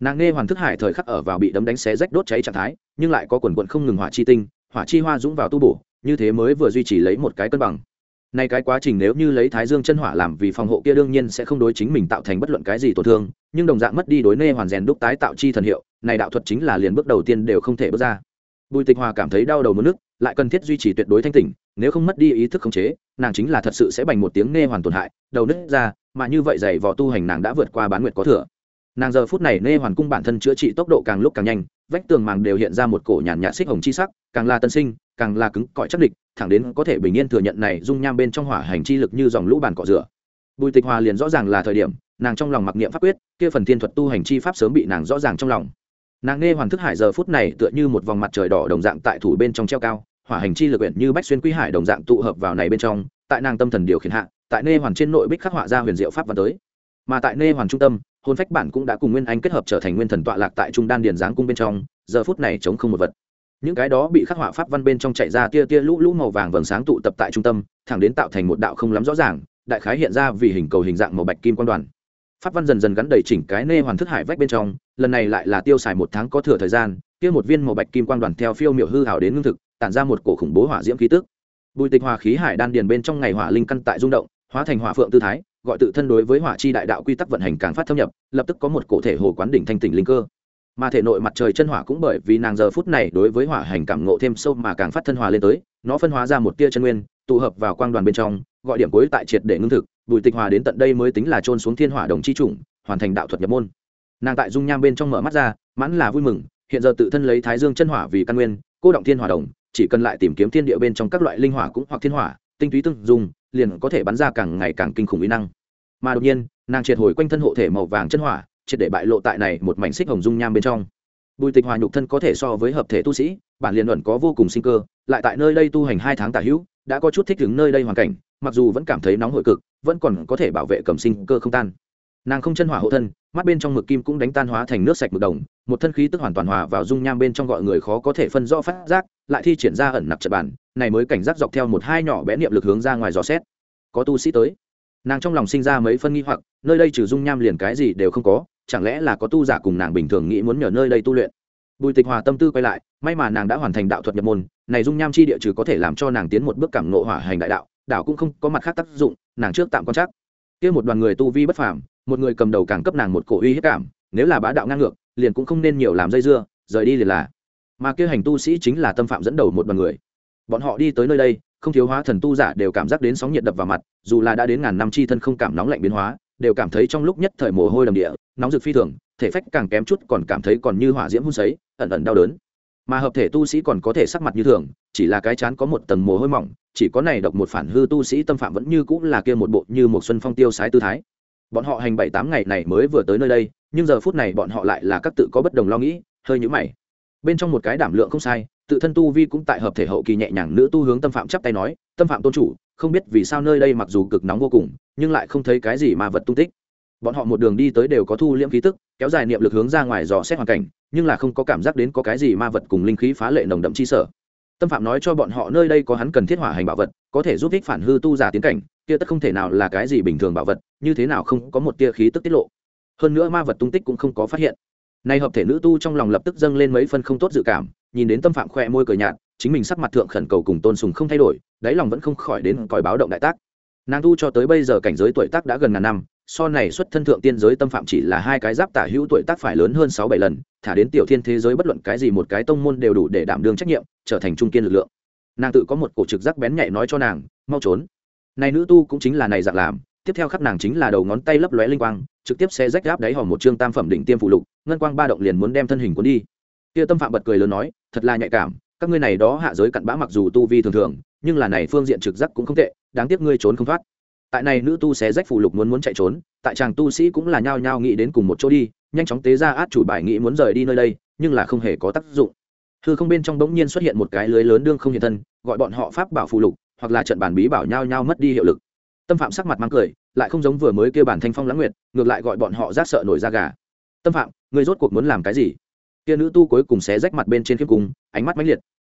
Nàng nghe hoàn thức hải thời khắc ở vào bị đấm đánh xé rách đốt cháy trạng thái, nhưng lại có quần quận không ngừng hỏa chi tinh, hỏa chi hoa dũng vào tu bổ, như thế mới vừa duy trì lấy một cái cân bằng nay cái quá trình nếu như lấy thái dương chân hỏa làm vì phòng hộ kia đương nhiên sẽ không đối chính mình tạo thành bất luận cái gì tổn thương, nhưng đồng dạng mất đi đối nê hoàn rèn đúc tái tạo chi thần hiệu, này đạo thuật chính là liền bước đầu tiên đều không thể bước ra. Bùi tịch hòa cảm thấy đau đầu mất nước, lại cần thiết duy trì tuyệt đối thanh tỉnh, nếu không mất đi ý thức khống chế, nàng chính là thật sự sẽ bành một tiếng nê hoàn tổn hại, đầu nứt ra, mà như vậy dày vò tu hành nàng đã vượt qua bán nguyệt có thừa. Nàng giờ phút này nê hoàn cung bản thân chữa trị tốc độ càng lúc càng nhanh, vách tường màng đều hiện ra một cổ nhàn nhạt xích hồng chi sắc, càng là tân sinh, càng là cứng cỏi chắc địch thẳng đến có thể bình yên thừa nhận này dung nham bên trong hỏa hành chi lực như dòng lũ bàn cọ rửa. Bùi tịch hòa liền rõ ràng là thời điểm, nàng trong lòng mặc niệm pháp quyết, kia phần thiên thuật tu hành chi pháp sớm bị nàng rõ ràng trong lòng. Nàng nghe hoàn thức hải giờ phút này tựa như một vòng mặt trời đỏ đồng dạng tại thủ bên trong treo cao, hỏa hành chi lực quyển như bách xuyên quý hải đồng dạng tụ hợp vào này bên trong, tại nàng tâm thần điều khiển hạ, tại nê hoàn trên nội bích khắc họa ra huyền diệu pháp và tới. Mà tại nê hoàn trung tâm hôn phách bản cũng đã cùng nguyên anh kết hợp trở thành nguyên thần tọa lạc tại trung đan điền giáng cung bên trong, giờ phút này chống không một vật những cái đó bị khắc họa pháp văn bên trong chạy ra tia tia lũ lũ màu vàng vầng sáng tụ tập tại trung tâm, thẳng đến tạo thành một đạo không lắm rõ ràng, đại khái hiện ra vì hình cầu hình dạng màu bạch kim quan đoàn. Pháp văn dần dần gắn đầy chỉnh cái nê hoàn thức hải vách bên trong, lần này lại là tiêu xài một tháng có thừa thời gian, kia một viên màu bạch kim quan đoàn theo phiêu miệu hư hảo đến ngưng thực, tản ra một cổ khủng bố hỏa diễm khí tức. Bùi tịch hòa khí hải đan điền bên trong ngày hỏa linh căn tại rung động, hóa thành hỏa phượng tư thái, gọi tự thân đối với hỏa chi đại đạo quy tắc vận hành càng phát thâm nhập, lập tức có một cổ thể hồ quán đỉnh thanh tỉnh linh cơ mà thể nội mặt trời chân hỏa cũng bởi vì nàng giờ phút này đối với hỏa hành cảm ngộ thêm sâu mà càng phát thân hòa lên tới, nó phân hóa ra một tia chân nguyên, tụ hợp vào quang đoàn bên trong, gọi điểm cuối tại triệt để ngưng thực, bùi tịch hòa đến tận đây mới tính là trôn xuống thiên hỏa đồng chi chủng, hoàn thành đạo thuật nhập môn. Nàng tại dung nham bên trong mở mắt ra, mãn là vui mừng, hiện giờ tự thân lấy thái dương chân hỏa vì căn nguyên, cô động thiên hỏa đồng, chỉ cần lại tìm kiếm thiên địa bên trong các loại linh hỏa cũng hoặc thiên hỏa, tinh túy tương dùng liền có thể bắn ra càng ngày càng kinh khủng uy năng. Mà đột nhiên, nàng triệt hồi quanh thân hộ thể màu vàng chân hỏa triệt để bại lộ tại này một mảnh xích hồng dung nham bên trong. Bùi tịch hòa nhục thân có thể so với hợp thể tu sĩ, bản liền luận có vô cùng sinh cơ, lại tại nơi đây tu hành hai tháng tả hữu, đã có chút thích ứng nơi đây hoàn cảnh, mặc dù vẫn cảm thấy nóng hổi cực, vẫn còn có thể bảo vệ cầm sinh cơ không tan. Nàng không chân hỏa hộ thân, mắt bên trong mực kim cũng đánh tan hóa thành nước sạch mực đồng, một thân khí tức hoàn toàn hòa vào dung nham bên trong gọi người khó có thể phân rõ phát giác, lại thi triển ra ẩn nặc trận bản, này mới cảnh giác dọc theo một hai nhỏ bé niệm lực hướng ra ngoài dò xét. Có tu sĩ tới. Nàng trong lòng sinh ra mấy phân nghi hoặc, nơi đây trừ dung nham liền cái gì đều không có chẳng lẽ là có tu giả cùng nàng bình thường nghĩ muốn nhờ nơi đây tu luyện? Bùi tịch hòa tâm tư quay lại, may mà nàng đã hoàn thành đạo thuật nhập môn, này dung nham chi địa trừ có thể làm cho nàng tiến một bước cảm nộ hỏa hành đại đạo đạo cũng không có mặt khác tác dụng, nàng trước tạm quan chắc kia một đoàn người tu vi bất phàm, một người cầm đầu càng cấp nàng một cổ uy hiếp cảm, nếu là bá đạo ngang ngược, liền cũng không nên nhiều làm dây dưa, rời đi liền là. Mà kia hành tu sĩ chính là tâm phạm dẫn đầu một đoàn người. Bọn họ đi tới nơi đây, không thiếu hóa thần tu giả đều cảm giác đến sóng nhiệt đập vào mặt, dù là đã đến ngàn năm chi thân không cảm nóng lạnh biến hóa đều cảm thấy trong lúc nhất thời mồ hôi đầm địa, nóng rực phi thường, thể phách càng kém chút còn cảm thấy còn như hỏa diễm hun sấy, ẩn ẩn đau đớn. Mà hợp thể tu sĩ còn có thể sắc mặt như thường, chỉ là cái chán có một tầng mồ hôi mỏng, chỉ có này độc một phản hư tu sĩ tâm phạm vẫn như cũng là kia một bộ như một xuân phong tiêu sái tư thái. Bọn họ hành bảy tám ngày này mới vừa tới nơi đây, nhưng giờ phút này bọn họ lại là các tự có bất đồng lo nghĩ, hơi nhũ mày. Bên trong một cái đảm lượng không sai, tự thân tu vi cũng tại hợp thể hậu kỳ nhẹ nhàng nữ tu hướng tâm phạm chắp tay nói, tâm phạm tôn chủ, không biết vì sao nơi đây mặc dù cực nóng vô cùng nhưng lại không thấy cái gì mà vật tung tích. Bọn họ một đường đi tới đều có thu liễm khí tức, kéo dài niệm lực hướng ra ngoài dò xét hoàn cảnh, nhưng là không có cảm giác đến có cái gì ma vật cùng linh khí phá lệ nồng đậm chi sở. Tâm phạm nói cho bọn họ nơi đây có hắn cần thiết hỏa hành bảo vật, có thể giúp ích phản hư tu giả tiến cảnh, kia tất không thể nào là cái gì bình thường bảo vật, như thế nào không có một tia khí tức tiết lộ. Hơn nữa ma vật tung tích cũng không có phát hiện. Nay hợp thể nữ tu trong lòng lập tức dâng lên mấy phân không tốt dự cảm, nhìn đến tâm phạm khoe môi cười nhạt, chính mình sắc mặt thượng khẩn cầu cùng tôn sùng không thay đổi, đáy lòng vẫn không khỏi đến còi báo động đại tác nàng tu cho tới bây giờ cảnh giới tuổi tác đã gần ngàn năm, so này xuất thân thượng tiên giới tâm phạm chỉ là hai cái giáp tả hữu tuổi tác phải lớn hơn sáu bảy lần, thả đến tiểu thiên thế giới bất luận cái gì một cái tông môn đều đủ để đảm đương trách nhiệm, trở thành trung kiên lực lượng. Nàng tự có một cổ trực giác bén nhạy nói cho nàng, mau trốn. Này nữ tu cũng chính là này dạng làm, tiếp theo khắp nàng chính là đầu ngón tay lấp lóe linh quang, trực tiếp xe rách gáp đáy hòm một chương tam phẩm đỉnh tiêm phụ lục, ngân quang ba động liền muốn đem thân hình cuốn đi. Kia tâm phạm bật cười lớn nói, thật là nhạy cảm, các ngươi này đó hạ giới cặn bã mặc dù tu vi thường thường nhưng là này phương diện trực giác cũng không tệ đáng tiếc ngươi trốn không thoát. Tại này nữ tu xé rách phù lục muốn muốn chạy trốn tại chàng tu sĩ cũng là nhao nhao nghĩ đến cùng một chỗ đi nhanh chóng tế ra át chủ bài nghĩ muốn rời đi nơi đây nhưng là không hề có tác dụng. Hư không bên trong bỗng nhiên xuất hiện một cái lưới lớn đương không hiện thân gọi bọn họ pháp bảo phù lục hoặc là trận bản bí bảo nhao nhao mất đi hiệu lực. Tâm phạm sắc mặt mang cười lại không giống vừa mới kêu bản thanh phong lãng nguyệt ngược lại gọi bọn họ rát sợ nổi da gà. Tâm phạm người rốt cuộc muốn làm cái gì? Kia nữ tu cuối cùng xé rách mặt bên trên khiếp cùng, ánh mắt mãnh liệt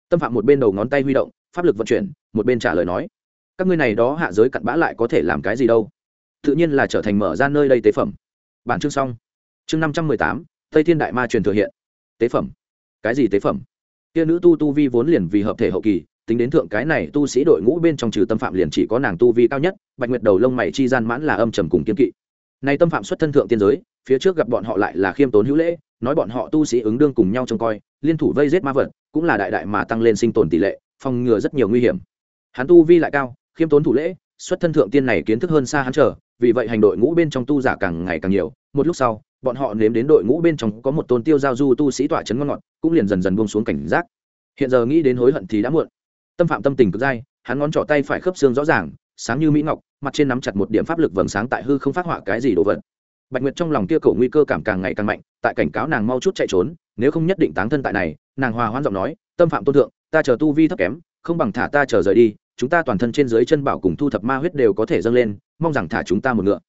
tâm phạm một bên đầu ngón tay huy động, pháp lực vận chuyển, một bên trả lời nói, các ngươi này đó hạ giới cặn bã lại có thể làm cái gì đâu? Tự nhiên là trở thành mở ra nơi đây tế phẩm. Bản chương xong. Chương năm trăm mười tám, tây thiên đại ma truyền thừa hiện. Tế phẩm. Cái gì tế phẩm? Kia nữ tu tu vi vốn liền vì hợp thể hậu kỳ, tính đến thượng cái này tu sĩ đội ngũ bên trong trừ tâm phạm liền chỉ có nàng tu vi cao nhất, bạch nguyệt đầu lông mày chi gian mãn là âm trầm cùng kiên kỵ. Nay tâm phạm xuất thân thượng tiên giới, phía trước gặp bọn họ lại là khiêm tốn hữu lễ, nói bọn họ tu sĩ ứng đương cùng nhau trông coi, liên thủ vây giết ma vật cũng là đại đại mà tăng lên sinh tồn tỷ lệ, phòng ngừa rất nhiều nguy hiểm. Hắn tu vi lại cao, khiêm tốn thủ lễ, xuất thân thượng tiên này kiến thức hơn xa hắn trở vì vậy hành đội ngũ bên trong tu giả càng ngày càng nhiều. Một lúc sau, bọn họ nếm đến đội ngũ bên trong có một tôn tiêu giao du tu sĩ tỏa chấn ngon ngọt, cũng liền dần dần buông xuống cảnh giác. Hiện giờ nghĩ đến hối hận thì đã muộn. Tâm phạm tâm tình cực dai, hắn ngón trỏ tay phải khớp xương rõ ràng, sáng như mỹ ngọc, mặt trên nắm chặt một điểm pháp lực vầng sáng tại hư không phát họa cái gì đồ vật. Bạch nguyệt trong lòng kia cầu nguy cơ cảm càng ngày càng mạnh, tại cảnh cáo nàng mau chút chạy trốn nếu không nhất định táng thân tại này, nàng hòa hoan giọng nói, tâm phạm tôn thượng, ta chờ tu vi thấp kém, không bằng thả ta chờ rời đi, chúng ta toàn thân trên dưới chân bảo cùng thu thập ma huyết đều có thể dâng lên, mong rằng thả chúng ta một ngựa.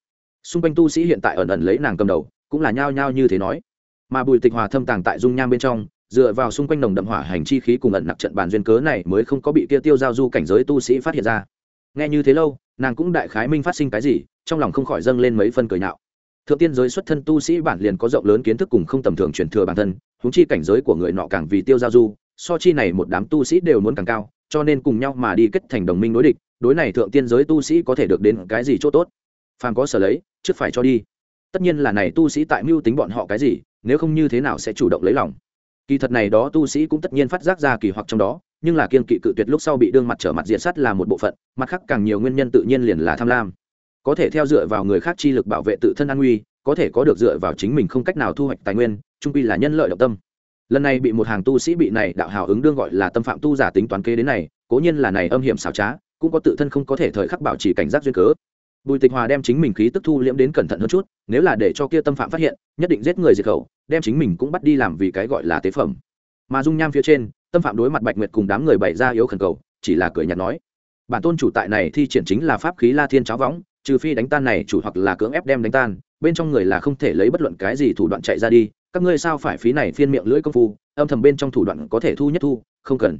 Xung quanh tu sĩ hiện tại ẩn ẩn lấy nàng cầm đầu, cũng là nhao nhao như thế nói. Mà bùi tịch hòa thâm tàng tại dung nham bên trong, dựa vào xung quanh nồng đậm hỏa hành chi khí cùng ẩn nặc trận bàn duyên cớ này mới không có bị kia tiêu giao du cảnh giới tu sĩ phát hiện ra. Nghe như thế lâu, nàng cũng đại khái minh phát sinh cái gì, trong lòng không khỏi dâng lên mấy phân cười nhạo thượng tiên giới xuất thân tu sĩ bản liền có rộng lớn kiến thức cùng không tầm thường truyền thừa bản thân húng chi cảnh giới của người nọ càng vì tiêu giao du, so chi này một đám tu sĩ đều muốn càng cao, cho nên cùng nhau mà đi kết thành đồng minh đối địch, đối này thượng tiên giới tu sĩ có thể được đến cái gì chỗ tốt? Phàm có sở lấy, trước phải cho đi. Tất nhiên là này tu sĩ tại mưu tính bọn họ cái gì, nếu không như thế nào sẽ chủ động lấy lòng. Kỳ thật này đó tu sĩ cũng tất nhiên phát giác ra kỳ hoặc trong đó, nhưng là kiên kỵ cự tuyệt lúc sau bị đương mặt trở mặt diện sắt là một bộ phận, mặt khác càng nhiều nguyên nhân tự nhiên liền là tham lam có thể theo dựa vào người khác chi lực bảo vệ tự thân an nguy, có thể có được dựa vào chính mình không cách nào thu hoạch tài nguyên, trung quy là nhân lợi động tâm. Lần này bị một hàng tu sĩ bị này đạo hào ứng đương gọi là tâm phạm tu giả tính toán kế đến này, cố nhiên là này âm hiểm xảo trá, cũng có tự thân không có thể thời khắc bảo trì cảnh giác duyên cớ. Bùi tịch hòa đem chính mình khí tức thu liễm đến cẩn thận hơn chút, nếu là để cho kia tâm phạm phát hiện, nhất định giết người diệt khẩu, đem chính mình cũng bắt đi làm vì cái gọi là tế phẩm. Mà dung nham phía trên, tâm phạm đối mặt bạch nguyệt cùng đám người bày ra yếu khẩn cầu, chỉ là cười nhạt nói, bản tôn chủ tại này thi triển chính là pháp khí la thiên cháo võng trừ phi đánh tan này chủ hoặc là cưỡng ép đem đánh tan, bên trong người là không thể lấy bất luận cái gì thủ đoạn chạy ra đi. Các ngươi sao phải phí này phiên miệng lưỡi công phu, âm thầm bên trong thủ đoạn có thể thu nhất thu, không cần.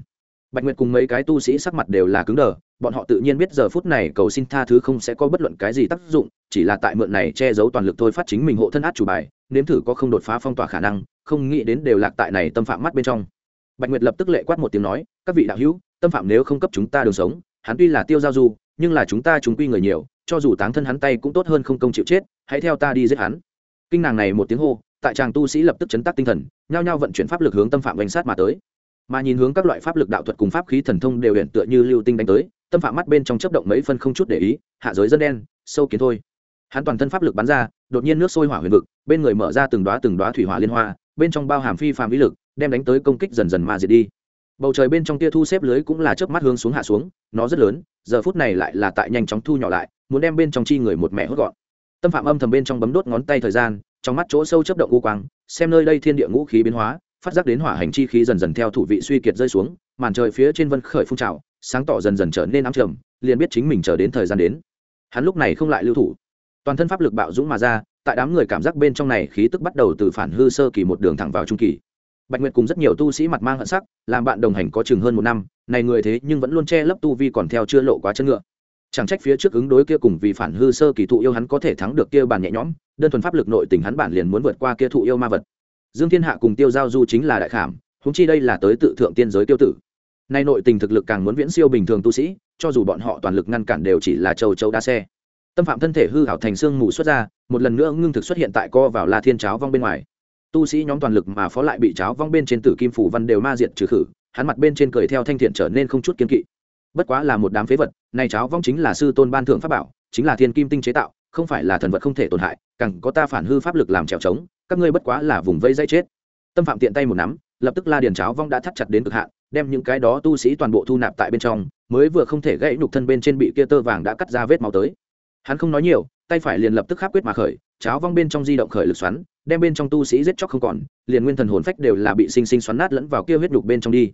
Bạch nguyệt cùng mấy cái tu sĩ sắc mặt đều là cứng đờ, bọn họ tự nhiên biết giờ phút này cầu xin tha thứ không sẽ có bất luận cái gì tác dụng, chỉ là tại mượn này che giấu toàn lực thôi phát chính mình hộ thân át chủ bài, nếm thử có không đột phá phong tỏa khả năng, không nghĩ đến đều lạc tại này tâm phạm mắt bên trong. Bạch nguyệt lập tức lệ quát một tiếng nói, các vị đạo hữu, tâm phạm nếu không cấp chúng ta đường sống, hắn tuy là tiêu giao du, nhưng là chúng ta chúng quy người nhiều cho dù táng thân hắn tay cũng tốt hơn không công chịu chết, hãy theo ta đi giết hắn. Kinh nàng này một tiếng hô, tại tràng tu sĩ lập tức chấn tác tinh thần, nhao nhao vận chuyển pháp lực hướng tâm phạm bánh sát mà tới. Mà nhìn hướng các loại pháp lực đạo thuật cùng pháp khí thần thông đều hiện tựa như lưu tinh đánh tới, tâm phạm mắt bên trong chấp động mấy phân không chút để ý, hạ giới dân đen, sâu kiến thôi. Hắn toàn thân pháp lực bắn ra, đột nhiên nước sôi hỏa huyền vực, bên người mở ra từng đoá từng đoá thủy hỏa liên hoa, bên trong bao hàm phi phàm vĩ lực, đem đánh tới công kích dần dần ma diệt đi. Bầu trời bên trong tia thu xếp lưới cũng là chớp mắt hướng xuống hạ xuống, nó rất lớn, giờ phút này lại là tại nhanh chóng thu nhỏ lại muốn đem bên trong chi người một mẹ hốt gọn. Tâm phạm âm thầm bên trong bấm đốt ngón tay thời gian, trong mắt chỗ sâu chấp động u quang, xem nơi đây thiên địa ngũ khí biến hóa, phát giác đến hỏa hành chi khí dần dần theo thủ vị suy kiệt rơi xuống, màn trời phía trên vân khởi phun trào, sáng tỏ dần dần trở nên ám trầm, liền biết chính mình chờ đến thời gian đến. Hắn lúc này không lại lưu thủ. Toàn thân pháp lực bạo dũng mà ra, tại đám người cảm giác bên trong này khí tức bắt đầu từ phản hư sơ kỳ một đường thẳng vào trung kỳ. Bạch nguyệt cùng rất nhiều tu sĩ mặt mang hận sắc, làm bạn đồng hành có chừng hơn một năm, này người thế nhưng vẫn luôn che lấp tu vi còn theo chưa lộ quá chân ngựa chẳng trách phía trước ứng đối kia cùng vì phản hư sơ kỳ thụ yêu hắn có thể thắng được kia bản nhẹ nhõm, đơn thuần pháp lực nội tình hắn bản liền muốn vượt qua kia thụ yêu ma vật. Dương thiên hạ cùng tiêu giao du chính là đại khảm húng chi đây là tới tự thượng tiên giới tiêu tử. Nay nội tình thực lực càng muốn viễn siêu bình thường tu sĩ, cho dù bọn họ toàn lực ngăn cản đều chỉ là châu châu đa xe. Tâm phạm thân thể hư hảo thành xương mù xuất ra, một lần nữa ngưng thực xuất hiện tại co vào la thiên cháo vong bên ngoài. Tu sĩ nhóm toàn lực mà phó lại bị cháo vong bên trên tử kim phủ văn đều ma diệt trừ khử, hắn mặt bên trên cười theo thanh thiện trở nên không chút kiên kỵ bất quá là một đám phế vật, này cháo vong chính là sư tôn ban thượng pháp bảo, chính là thiên kim tinh chế tạo, không phải là thần vật không thể tổn hại, càng có ta phản hư pháp lực làm trèo trống, các ngươi bất quá là vùng vây dây chết. Tâm phạm tiện tay một nắm, lập tức la điền cháo vong đã thắt chặt đến cực hạn, đem những cái đó tu sĩ toàn bộ thu nạp tại bên trong, mới vừa không thể gãy nhục thân bên trên bị kia tơ vàng đã cắt ra vết máu tới. Hắn không nói nhiều, tay phải liền lập tức khắp quyết mà khởi, cháo vong bên trong di động khởi lực xoắn, đem bên trong tu sĩ giết chóc không còn, liền nguyên thần hồn phách đều là bị sinh sinh xoắn nát lẫn vào kia huyết nhục bên trong đi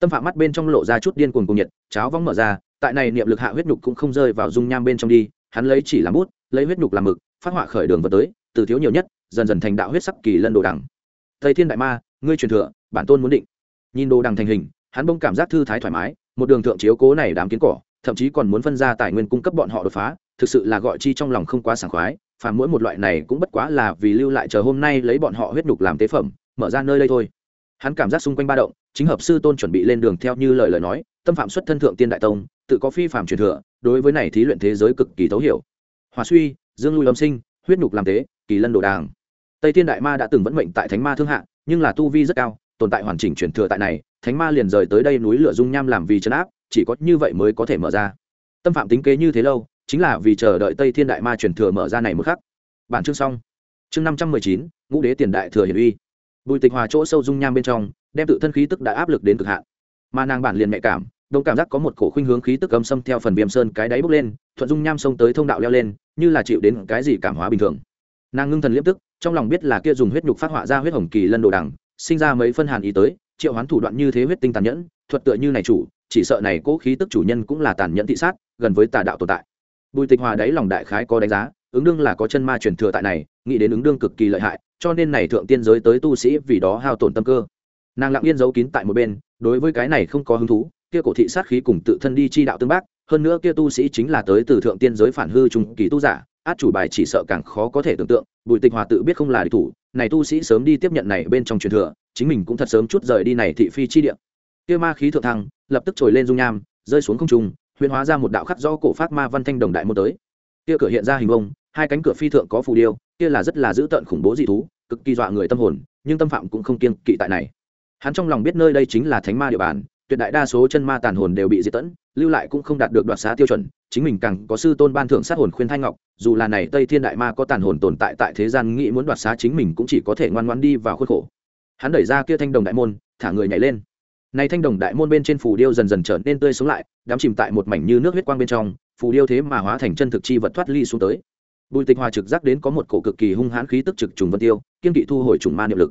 tâm phạm mắt bên trong lộ ra chút điên cuồng cùng nhiệt, cháo vong mở ra, tại này niệm lực hạ huyết nhục cũng không rơi vào dung nham bên trong đi, hắn lấy chỉ làm bút, lấy huyết nhục làm mực, phát họa khởi đường vật tới, từ thiếu nhiều nhất, dần dần thành đạo huyết sắc kỳ lân đồ đằng. Thầy thiên đại ma, ngươi truyền thừa, bản tôn muốn định. Nhìn đồ đằng thành hình, hắn bông cảm giác thư thái thoải mái, một đường thượng chiếu cố này đám kiến cỏ, thậm chí còn muốn phân ra tài nguyên cung cấp bọn họ đột phá, thực sự là gọi chi trong lòng không quá sảng khoái, phàm mỗi một loại này cũng bất quá là vì lưu lại chờ hôm nay lấy bọn họ huyết nhục làm tế phẩm, mở ra nơi đây thôi hắn cảm giác xung quanh ba động, chính hợp sư tôn chuẩn bị lên đường theo như lời lời nói, tâm phạm xuất thân thượng tiên đại tông, tự có phi phạm truyền thừa, đối với này thí luyện thế giới cực kỳ thấu hiểu. Hòa suy, dương lui lâm sinh, huyết nhục làm tế, kỳ lân đồ đàng. Tây thiên đại ma đã từng vẫn mệnh tại thánh ma thương hạ, nhưng là tu vi rất cao, tồn tại hoàn chỉnh truyền thừa tại này, thánh ma liền rời tới đây núi lửa dung nham làm vì trấn áp, chỉ có như vậy mới có thể mở ra. Tâm phạm tính kế như thế lâu, chính là vì chờ đợi tây thiên đại ma truyền thừa mở ra này một khắc. Bản chương xong. Chương năm trăm mười chín, ngũ đế tiền đại thừa hiển uy bùi tịch hòa chỗ sâu dung nham bên trong, đem tự thân khí tức đã áp lực đến cực hạn. Mà nàng bản liền mẹ cảm, đông cảm giác có một cổ khuynh hướng khí tức âm xâm theo phần viêm sơn cái đáy bốc lên, thuận dung nham sông tới thông đạo leo lên, như là chịu đến cái gì cảm hóa bình thường. Nàng ngưng thần liếp tức, trong lòng biết là kia dùng huyết nhục phát họa ra huyết hồng kỳ lân đồ đằng, sinh ra mấy phân hàn ý tới, triệu hoán thủ đoạn như thế huyết tinh tàn nhẫn, thuật tựa như này chủ, chỉ sợ này cố khí tức chủ nhân cũng là tàn nhẫn thị sát, gần với tà đạo tồn tại. Bùi tịch hòa đáy lòng đại khái có đánh giá, ứng đương là có chân ma truyền thừa tại này, nghĩ đến ứng đương cực kỳ lợi hại cho nên này thượng tiên giới tới tu sĩ vì đó hao tổn tâm cơ. Nàng lặng yên giấu kín tại một bên đối với cái này không có hứng thú kia cổ thị sát khí cùng tự thân đi chi đạo tương bác hơn nữa kia tu sĩ chính là tới từ thượng tiên giới phản hư trung kỳ tu giả át chủ bài chỉ sợ càng khó có thể tưởng tượng bùi tịch hòa tự biết không là địch thủ này tu sĩ sớm đi tiếp nhận này bên trong truyền thừa chính mình cũng thật sớm chút rời đi này thị phi chi địa. Kia ma khí thượng thăng lập tức trồi lên dung nham rơi xuống không trung huyền hóa ra một đạo khắc do cổ phát ma văn thanh đồng đại môn tới. Kia cửa hiện ra hình bông, hai cánh cửa phi thượng có phù điêu kia là rất là dữ tợn khủng bố dị thú, cực kỳ dọa người tâm hồn, nhưng tâm phạm cũng không kiên kỵ tại này. Hắn trong lòng biết nơi đây chính là thánh ma địa bàn, tuyệt đại đa số chân ma tàn hồn đều bị diệt tẫn lưu lại cũng không đạt được đoạt xá tiêu chuẩn, chính mình càng có sư tôn ban thưởng sát hồn khuyên thanh ngọc, dù là này tây thiên đại ma có tàn hồn tồn tại tại thế gian nghĩ muốn đoạt xá chính mình cũng chỉ có thể ngoan ngoan đi vào khuôn khổ. Hắn đẩy ra kia thanh đồng đại môn, thả người nhảy lên. Này thanh đồng đại môn bên trên phù điêu dần dần trở nên tươi sống lại đám chìm tại một mảnh như nước huyết quang bên trong, phù điêu thế mà hóa thành chân thực chi vật thoát ly xuống tới bùi tịch hòa trực giác đến có một cổ cực kỳ hung hãn khí tức trực trùng vân tiêu, kiên kỵ thu hồi trùng ma niệm lực.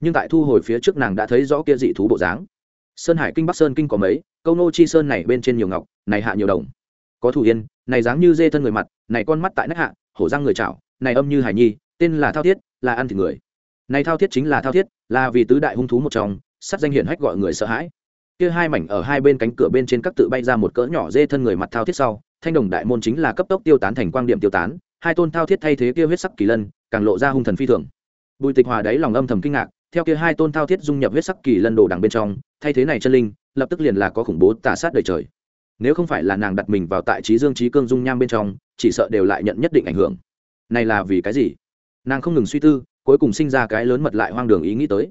Nhưng tại thu hồi phía trước nàng đã thấy rõ kia dị thú bộ dáng. Sơn hải kinh, bắc sơn kinh có mấy, câu nô chi sơn này bên trên nhiều ngọc, này hạ nhiều đồng. Có thủ yên, này dáng như dê thân người mặt, này con mắt tại nách hạ, hổ răng người chảo, này âm như hải nhi, tên là thao thiết, là ăn thịt người. Này thao thiết chính là thao thiết, là vì tứ đại hung thú một trong sắt danh hiển hách gọi người sợ hãi. Kia hai mảnh ở hai bên cánh cửa bên trên các tự bay ra một cỡ nhỏ dê thân người mặt thao thiết sau, thanh đồng đại môn chính là cấp tốc tiêu tán thành quang điểm tiêu tán hai tôn thao thiết thay thế kia huyết sắc kỳ lân, càng lộ ra hung thần phi thường. Bùi tịch hòa đáy lòng âm thầm kinh ngạc, theo kia hai tôn thao thiết dung nhập huyết sắc kỳ lân đồ đằng bên trong, thay thế này chân linh, lập tức liền là có khủng bố tà sát đời trời. Nếu không phải là nàng đặt mình vào tại trí dương trí cương dung nham bên trong, chỉ sợ đều lại nhận nhất định ảnh hưởng. Này là vì cái gì? Nàng không ngừng suy tư, cuối cùng sinh ra cái lớn mật lại hoang đường ý nghĩ tới.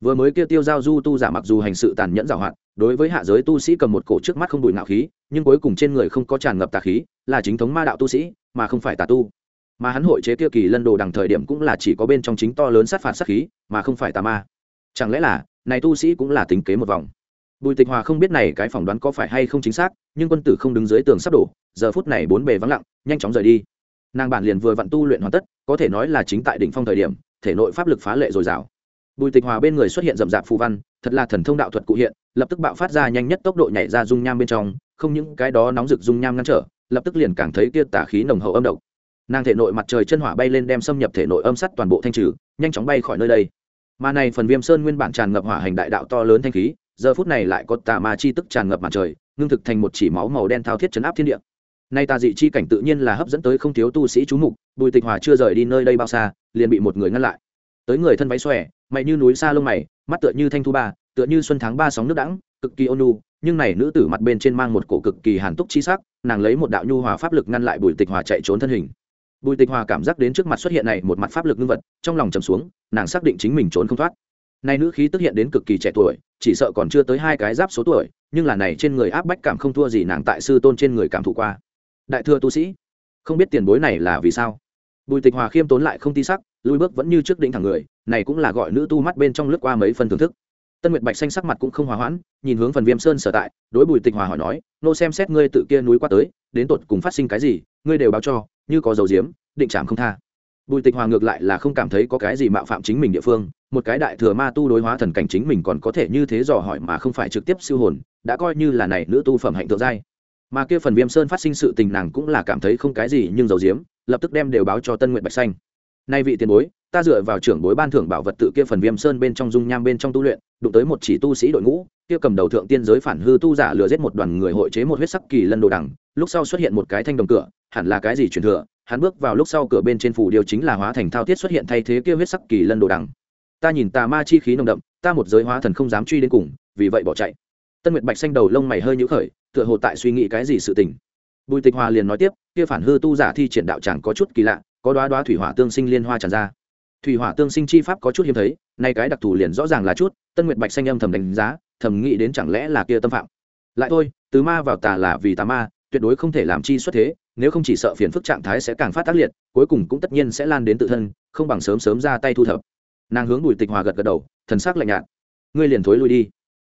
Vừa mới kia tiêu giao du tu giả mặc dù hành sự tàn nhẫn giảo hoạt, đối với hạ giới tu sĩ cầm một cổ trước mắt không đùi ngạo khí, nhưng cuối cùng trên người không có tràn ngập tà khí, là chính thống ma đạo tu sĩ mà không phải tà tu. Mà hắn hội chế kia kỳ lân đồ đằng thời điểm cũng là chỉ có bên trong chính to lớn sát phạt sát khí, mà không phải tà ma. Chẳng lẽ là, này tu sĩ cũng là tính kế một vòng? Bùi tịch hòa không biết này cái phỏng đoán có phải hay không chính xác, nhưng quân tử không đứng dưới tường sắp đổ, giờ phút này bốn bề vắng lặng, nhanh chóng rời đi. Nàng bản liền vừa vặn tu luyện hoàn tất, có thể nói là chính tại đỉnh phong thời điểm, thể nội pháp lực phá lệ dồi dào. Bùi tịch hòa bên người xuất hiện rậm rạp phù văn, thật là thần thông đạo thuật cụ hiện, lập tức bạo phát ra nhanh nhất tốc độ nhảy ra dung nham bên trong, không những cái đó nóng rực dung nham ngăn trở lập tức liền càng thấy kia tả khí nồng hậu âm độc. Nàng thể nội mặt trời chân hỏa bay lên đem xâm nhập thể nội âm sắt toàn bộ thanh trừ, nhanh chóng bay khỏi nơi đây. Mà này phần viêm sơn nguyên bản tràn ngập hỏa hành đại đạo to lớn thanh khí, giờ phút này lại có tà ma chi tức tràn ngập mặt trời, ngưng thực thành một chỉ máu màu đen thao thiết chấn áp thiên địa. Nay tà dị chi cảnh tự nhiên là hấp dẫn tới không thiếu tu sĩ chú mục, bùi tịch hòa chưa rời đi nơi đây bao xa, liền bị một người ngăn lại. Tới người thân váy xòe, mày như núi xa lông mày, mắt tựa như thanh thu ba, tựa như xuân tháng ba sóng nước đãng, cực kỳ ôn nhu nhưng này nữ tử mặt bên trên mang một cổ cực kỳ hàn túc chi sắc, nàng lấy một đạo nhu hòa pháp lực ngăn lại bùi tịch hòa chạy trốn thân hình. Bùi tịch hòa cảm giác đến trước mặt xuất hiện này một mặt pháp lực ngưng vật, trong lòng trầm xuống, nàng xác định chính mình trốn không thoát. Nay nữ khí tức hiện đến cực kỳ trẻ tuổi, chỉ sợ còn chưa tới hai cái giáp số tuổi, nhưng là này trên người áp bách cảm không thua gì nàng tại sư tôn trên người cảm thụ qua. Đại thừa tu sĩ, không biết tiền bối này là vì sao? Bùi tịch hòa khiêm tốn lại không tí sắc, lùi bước vẫn như trước đỉnh thẳng người, này cũng là gọi nữ tu mắt bên trong lướt qua mấy phần thưởng thức tân nguyệt bạch xanh sắc mặt cũng không hòa hoãn, nhìn hướng phần viêm sơn sở tại, đối bùi tịch hòa hỏi nói, nô xem xét ngươi tự kia núi qua tới, đến tột cùng phát sinh cái gì, ngươi đều báo cho, như có dầu diếm, định trảm không tha. Bùi tịch hòa ngược lại là không cảm thấy có cái gì mạo phạm chính mình địa phương, một cái đại thừa ma tu đối hóa thần cảnh chính mình còn có thể như thế dò hỏi mà không phải trực tiếp siêu hồn, đã coi như là này nữ tu phẩm hạnh thượng giai. Mà kia phần viêm sơn phát sinh sự tình nàng cũng là cảm thấy không cái gì nhưng dầu diếm, lập tức đem đều báo cho tân nguyện bạch xanh. Nay vị tiền bối ta dựa vào trưởng bối ban thưởng bảo vật tự kia phần viêm sơn bên trong dung nham bên trong tu luyện, đụng tới một chỉ tu sĩ đội ngũ, kia cầm đầu thượng tiên giới phản hư tu giả lừa giết một đoàn người hội chế một huyết sắc kỳ lân đồ đằng, lúc sau xuất hiện một cái thanh đồng cửa, hẳn là cái gì truyền thừa, hắn bước vào lúc sau cửa bên trên phủ điều chính là hóa thành thao thiết xuất hiện thay thế kia huyết sắc kỳ lân đồ đằng. Ta nhìn tà ma chi khí nồng đậm, ta một giới hóa thần không dám truy đến cùng, vì vậy bỏ chạy. Tân nguyệt bạch xanh đầu lông mày hơi nhũ khởi, tựa hồ tại suy nghĩ cái gì sự tình. Bùi tịch hòa liền nói tiếp, kia phản hư tu giả thi triển đạo chẳng có chút kỳ lạ, có đoá đoá thủy hỏa tương sinh liên hoa tràn ra thủy hỏa tương sinh chi pháp có chút hiếm thấy, nay cái đặc thù liền rõ ràng là chút, tân nguyệt bạch xanh âm thầm đánh giá, thầm nghĩ đến chẳng lẽ là kia tâm phạm. Lại thôi, từ ma vào tà là vì tà ma, tuyệt đối không thể làm chi xuất thế, nếu không chỉ sợ phiền phức trạng thái sẽ càng phát tác liệt, cuối cùng cũng tất nhiên sẽ lan đến tự thân, không bằng sớm sớm ra tay thu thập. Nàng hướng bùi tịch hòa gật gật đầu, thần sắc lạnh nhạt. Ngươi liền thối lui đi.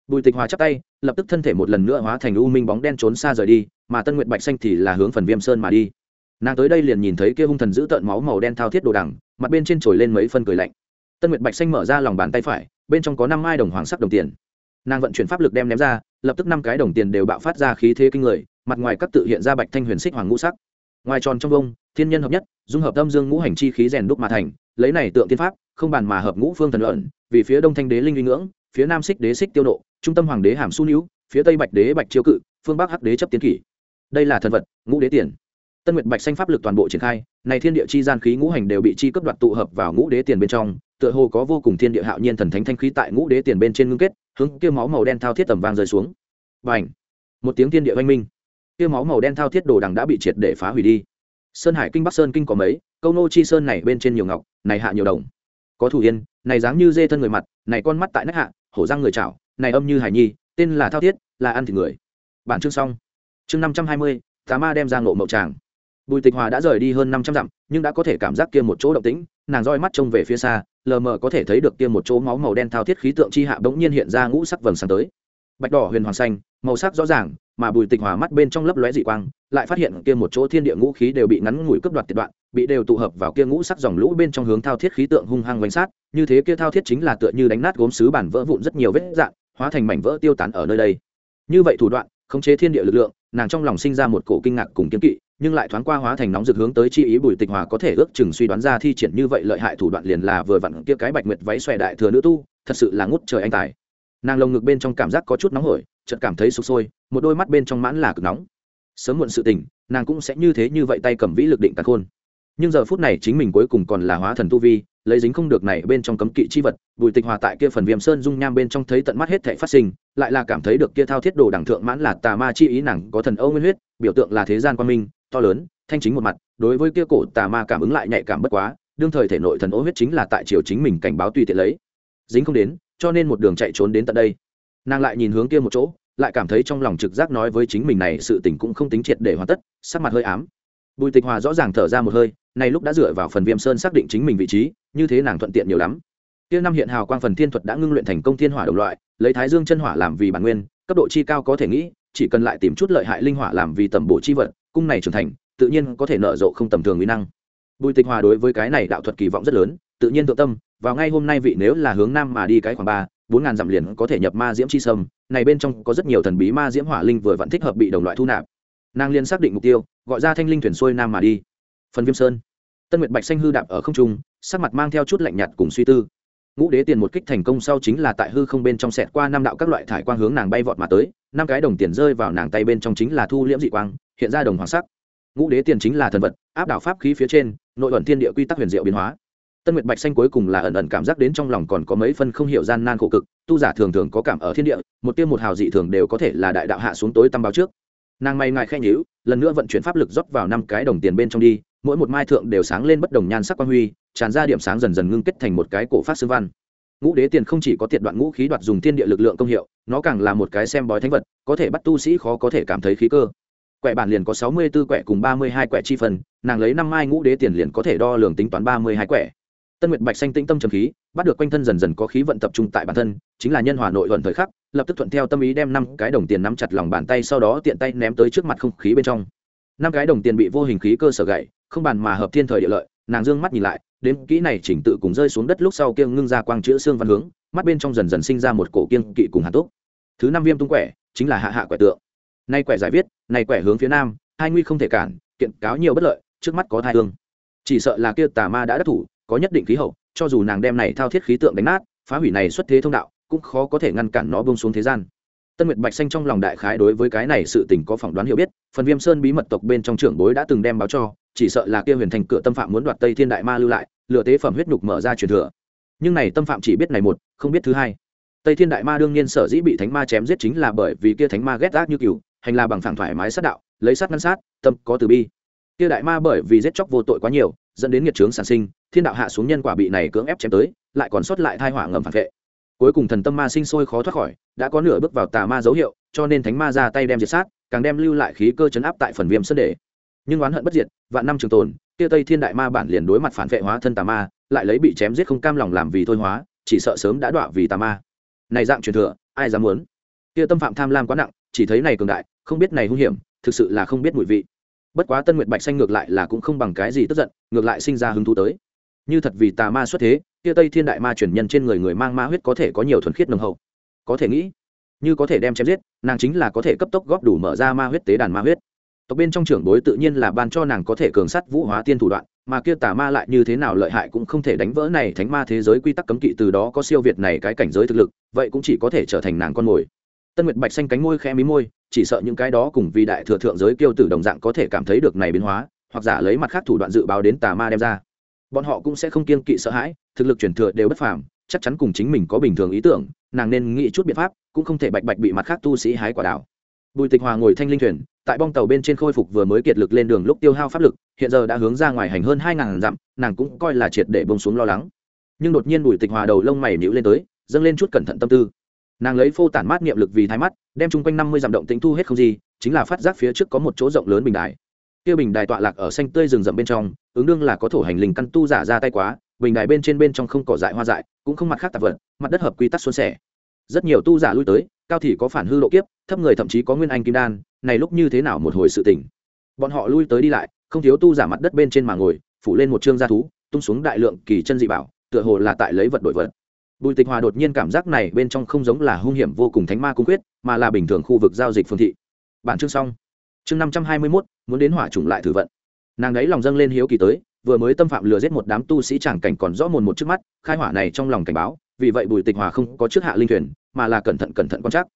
Bùi tịch hòa chắp tay, lập tức thân thể một lần nữa hóa thành u minh bóng đen trốn xa rời đi, mà tân nguyệt bạch xanh thì là hướng phần viêm sơn mà đi. Nàng tới đây liền nhìn thấy kia hung thần giữ tợn máu màu đen thao thiết đồ đằng mặt bên trên trồi lên mấy phân cười lạnh. Tân nguyệt bạch xanh mở ra lòng bàn tay phải, bên trong có năm mai đồng hoàng sắc đồng tiền. Nàng vận chuyển pháp lực đem ném ra, lập tức năm cái đồng tiền đều bạo phát ra khí thế kinh người, mặt ngoài các tự hiện ra bạch thanh huyền xích hoàng ngũ sắc. Ngoài tròn trong vông, thiên nhân hợp nhất, dung hợp tâm dương ngũ hành chi khí rèn đúc mà thành, lấy này tượng tiên pháp, không bàn mà hợp ngũ phương thần luận, vì phía đông thanh đế linh uy ngưỡng, phía nam xích đế xích tiêu nộ, trung tâm hoàng đế hàm su níu, phía tây bạch đế bạch chiêu cự, phương bắc hắc đế chấp tiến kỷ. Đây là thần vật, ngũ đế tiền tân nguyệt bạch xanh pháp lực toàn bộ triển khai, này thiên địa chi gian khí ngũ hành đều bị chi cấp đoạt tụ hợp vào ngũ đế tiền bên trong, tựa hồ có vô cùng thiên địa hạo nhiên thần thánh thanh khí tại ngũ đế tiền bên trên ngưng kết, hướng kia máu màu đen thao thiết tầm vang rơi xuống. Và ảnh một tiếng thiên địa oanh minh. Kia máu màu đen thao thiết đồ đằng đã bị triệt để phá hủy đi. Sơn hải kinh, bắc sơn kinh có mấy, câu nô chi sơn này bên trên nhiều ngọc, này hạ nhiều đồng. Có thủ yên, này dáng như dê thân người mặt, này con mắt tại nách hạ, hổ răng người chảo, này âm như hải nhi, tên là thao thiết, là ăn thịt người. Bản chương xong. Chương năm trăm hai mươi, tà ma đem ra ngộ mậu tràng bùi tịch hòa đã rời đi hơn năm trăm dặm, nhưng đã có thể cảm giác kia một chỗ động tĩnh, nàng roi mắt trông về phía xa, lờ mờ có thể thấy được kia một chỗ máu màu đen thao thiết khí tượng chi hạ bỗng nhiên hiện ra ngũ sắc vầng sáng tới. Bạch đỏ huyền hoàng xanh, màu sắc rõ ràng, mà bùi tịch hòa mắt bên trong lấp lóe dị quang, lại phát hiện kia một chỗ thiên địa ngũ khí đều bị ngắn ngủi cướp đoạt tiệt đoạn, bị đều tụ hợp vào kia ngũ sắc dòng lũ bên trong hướng thao thiết khí tượng hung hăng vây sát, như thế kia thao thiết chính là tựa như đánh nát gốm sứ bản vỡ vụn rất nhiều vết dạng hóa thành mảnh vỡ tiêu tán ở nơi đây. Như vậy thủ đoạn, khống chế thiên địa lực lượng nàng trong lòng sinh ra một cổ kinh ngạc cùng kiếm kỵ, nhưng lại thoáng qua hóa thành nóng rực hướng tới chi ý bùi tịch hòa có thể ước chừng suy đoán ra thi triển như vậy lợi hại thủ đoạn liền là vừa vặn kia cái bạch nguyệt váy xòe đại thừa nữ tu, thật sự là ngút trời anh tài. Nàng lồng ngực bên trong cảm giác có chút nóng hổi, chợt cảm thấy sụp sôi, một đôi mắt bên trong mãn là cực nóng. Sớm muộn sự tình, nàng cũng sẽ như thế như vậy tay cầm vĩ lực định tạc khôn. Nhưng giờ phút này chính mình cuối cùng còn là hóa thần tu vi lấy dính không được này bên trong cấm kỵ chi vật, bùi tịch hòa tại kia phần viêm sơn dung nham bên trong thấy tận mắt hết thể phát sinh, lại là cảm thấy được kia thao thiết đồ đẳng thượng mãn là tà ma chi ý nàng có thần âu nguyên huyết, biểu tượng là thế gian quan minh, to lớn, thanh chính một mặt, đối với kia cổ tà ma cảm ứng lại nhạy cảm bất quá, đương thời thể nội thần ô huyết chính là tại triều chính mình cảnh báo tùy tiện lấy. Dính không đến, cho nên một đường chạy trốn đến tận đây. Nàng lại nhìn hướng kia một chỗ, lại cảm thấy trong lòng trực giác nói với chính mình này sự tình cũng không tính triệt để hoàn tất, sắc mặt hơi ám. Bùi tịch hòa rõ ràng thở ra một hơi nay lúc đã dựa vào phần viêm sơn xác định chính mình vị trí như thế nàng thuận tiện nhiều lắm. Tiêu năm hiện hào quang phần thiên thuật đã ngưng luyện thành công thiên hỏa đồng loại, lấy thái dương chân hỏa làm vì bản nguyên, cấp độ chi cao có thể nghĩ, chỉ cần lại tìm chút lợi hại linh hỏa làm vì tầm bổ chi vật, cung này trưởng thành, tự nhiên có thể nở rộ không tầm thường uy năng. Bùi tịch hòa đối với cái này đạo thuật kỳ vọng rất lớn, tự nhiên tự tâm, vào ngay hôm nay vị nếu là hướng nam mà đi cái khoảng ba, bốn ngàn dặm liền có thể nhập ma diễm chi sâm, này bên trong có rất nhiều thần bí ma diễm hỏa linh vừa vẫn thích hợp bị đồng loại thu nạp. Nàng liên xác định mục tiêu, gọi ra thanh linh thuyền xuôi nam mà đi. Phần viêm sơn tân nguyệt bạch xanh hư đạp ở không trung, sắc mặt mang theo chút lạnh nhạt cùng suy tư. Ngũ đế tiền một kích thành công sau chính là tại hư không bên trong sẹt qua năm đạo các loại thải quang hướng nàng bay vọt mà tới, năm cái đồng tiền rơi vào nàng tay bên trong chính là thu liễm dị quang, hiện ra đồng hoàng sắc. Ngũ đế tiền chính là thần vật, áp đảo pháp khí phía trên, nội ẩn thiên địa quy tắc huyền diệu biến hóa. Tân nguyệt bạch xanh cuối cùng là ẩn ẩn cảm giác đến trong lòng còn có mấy phân không hiểu gian nan khổ cực, tu giả thường thường có cảm ở thiên địa, một tiêu một hào dị thường đều có thể là đại đạo hạ xuống tối tăm báo trước. Nàng may ngại khen nhữ lần nữa vận chuyển pháp lực rót vào năm cái đồng tiền bên trong đi mỗi một mai thượng đều sáng lên bất đồng nhan sắc quan huy, tràn ra điểm sáng dần dần ngưng kết thành một cái cổ phát sư văn. Ngũ đế tiền không chỉ có tiệt đoạn ngũ khí đoạt dùng thiên địa lực lượng công hiệu, nó càng là một cái xem bói thánh vật, có thể bắt tu sĩ khó có thể cảm thấy khí cơ. Quẻ bản liền có sáu mươi 64 quẻ cùng ba mươi hai quẻ chi phần, nàng lấy năm mai ngũ đế tiền liền có thể đo lường tính toán ba mươi hai quẻ. Tân nguyệt bạch xanh tĩnh tâm trầm khí, bắt được quanh thân dần dần có khí vận tập trung tại bản thân, chính là nhân hòa nội thuận thời khắc, lập tức thuận theo tâm ý đem năm cái đồng tiền nắm chặt lòng bàn tay sau đó tiện tay ném tới trước mặt không khí bên trong năm cái đồng tiền bị vô hình khí cơ sở gậy, không bàn mà hợp thiên thời địa lợi, nàng dương mắt nhìn lại, đến kỹ này chỉnh tự cùng rơi xuống đất lúc sau kiêng ngưng ra quang chữ xương văn hướng, mắt bên trong dần dần sinh ra một cổ kiêng kỵ cùng hạt túc. Thứ năm viêm tung quẻ, chính là hạ hạ quẻ tượng. Nay quẻ giải viết, nay quẻ hướng phía nam, hai nguy không thể cản, kiện cáo nhiều bất lợi, trước mắt có thai hương. Chỉ sợ là kia tà ma đã đắc thủ, có nhất định khí hậu, cho dù nàng đem này thao thiết khí tượng đánh nát, phá hủy này xuất thế thông đạo, cũng khó có thể ngăn cản nó bông xuống thế gian tân nguyệt bạch xanh trong lòng đại khái đối với cái này sự tình có phỏng đoán hiểu biết, phần viêm sơn bí mật tộc bên trong trưởng bối đã từng đem báo cho, chỉ sợ là kia huyền thành cửa tâm phạm muốn đoạt tây thiên đại ma lưu lại lựa tế phẩm huyết nhục mở ra truyền thừa. Nhưng này tâm phạm chỉ biết này một, không biết thứ hai. Tây thiên đại ma đương nhiên sở dĩ bị thánh ma chém giết chính là bởi vì kia thánh ma ghét ác như cừu, hành là bằng phẳng thoải mái sát đạo, lấy sát ngăn sát, tâm có từ bi. Kia đại ma bởi vì giết chóc vô tội quá nhiều, dẫn đến nghiệt trướng sản sinh, thiên đạo hạ xuống nhân quả bị này cưỡng ép chém tới, lại còn sót lại thai hỏa ngầm phản vệ cuối cùng thần tâm ma sinh sôi khó thoát khỏi, đã có nửa bước vào tà ma dấu hiệu, cho nên thánh ma ra tay đem diệt sát, càng đem lưu lại khí cơ chấn áp tại phần viêm sân đề nhưng oán hận bất diệt, vạn năm trường tồn, kia tây thiên đại ma bản liền đối mặt phản vệ hóa thân tà ma, lại lấy bị chém giết không cam lòng làm vì thôi hóa, chỉ sợ sớm đã đọa vì tà ma. Này dạng truyền thừa, ai dám muốn? Kia tâm phạm tham lam quá nặng, chỉ thấy này cường đại, không biết này hung hiểm, thực sự là không biết mùi vị. Bất quá tân nguyệt bạch xanh ngược lại là cũng không bằng cái gì tức giận, ngược lại sinh ra hứng thú tới như thật vì tà ma xuất thế, kia tây thiên đại ma truyền nhân trên người người mang ma huyết có thể có nhiều thuần khiết nồng hậu. Có thể nghĩ, như có thể đem chém giết, nàng chính là có thể cấp tốc góp đủ mở ra ma huyết tế đàn ma huyết. Tộc bên trong trưởng bối tự nhiên là ban cho nàng có thể cường sắt vũ hóa tiên thủ đoạn, mà kia tà ma lại như thế nào lợi hại cũng không thể đánh vỡ này thánh ma thế giới quy tắc cấm kỵ từ đó có siêu việt này cái cảnh giới thực lực, vậy cũng chỉ có thể trở thành nàng con mồi. Tân nguyệt bạch xanh cánh môi khẽ mí môi, chỉ sợ những cái đó cùng vì đại thừa thượng giới kiêu tử đồng dạng có thể cảm thấy được này biến hóa, hoặc giả lấy mặt khác thủ đoạn dự báo đến tà ma đem ra bọn họ cũng sẽ không kiên kỵ sợ hãi, thực lực truyền thừa đều bất phàm, chắc chắn cùng chính mình có bình thường ý tưởng, nàng nên nghĩ chút biện pháp, cũng không thể bạch bạch bị mặt khác tu sĩ hái quả đảo bùi tịch hòa ngồi thanh linh thuyền, tại bong tàu bên trên khôi phục vừa mới kiệt lực lên đường lúc tiêu hao pháp lực, hiện giờ đã hướng ra ngoài hành hơn hai ngàn dặm, nàng cũng coi là triệt để bông xuống lo lắng. Nhưng đột nhiên bùi tịch hòa đầu lông mày nhữ lên tới, dâng lên chút cẩn thận tâm tư. Nàng lấy phô tản mát niệm lực vì thái mắt, đem chung quanh năm mươi dặm động tính thu hết không gì, chính là phát giác phía trước có một chỗ rộng lớn bình đài kia bình đài tọa lạc ở xanh tươi rừng rậm bên trong, ứng đương là có thổ hành linh căn tu giả ra tay quá, bình đài bên trên bên trong không cỏ dại hoa dại, cũng không mặt khác tạp vật, mặt đất hợp quy tắc xuân sẻ. Rất nhiều tu giả lui tới, cao thì có phản hư độ kiếp, thấp người thậm chí có nguyên anh kim đan, này lúc như thế nào một hồi sự tỉnh bọn họ lui tới đi lại, không thiếu tu giả mặt đất bên trên mà ngồi, phủ lên một trương gia thú, tung xuống đại lượng kỳ chân dị bảo, tựa hồ là tại lấy vật đổi vật. Bùi tịch hòa đột nhiên cảm giác này bên trong không giống là hung hiểm vô cùng thánh ma cung quyết, mà là bình thường khu vực giao dịch phương thị. Bản chương xong. Chương năm trăm hai mươi mốt muốn đến hỏa chủng lại thử vận. Nàng ấy lòng dâng lên hiếu kỳ tới, vừa mới tâm phạm lừa giết một đám tu sĩ chẳng cảnh còn rõ mồn một trước mắt, khai hỏa này trong lòng cảnh báo, vì vậy bùi tịch hòa không có trước hạ linh thuyền, mà là cẩn thận cẩn thận quan trắc.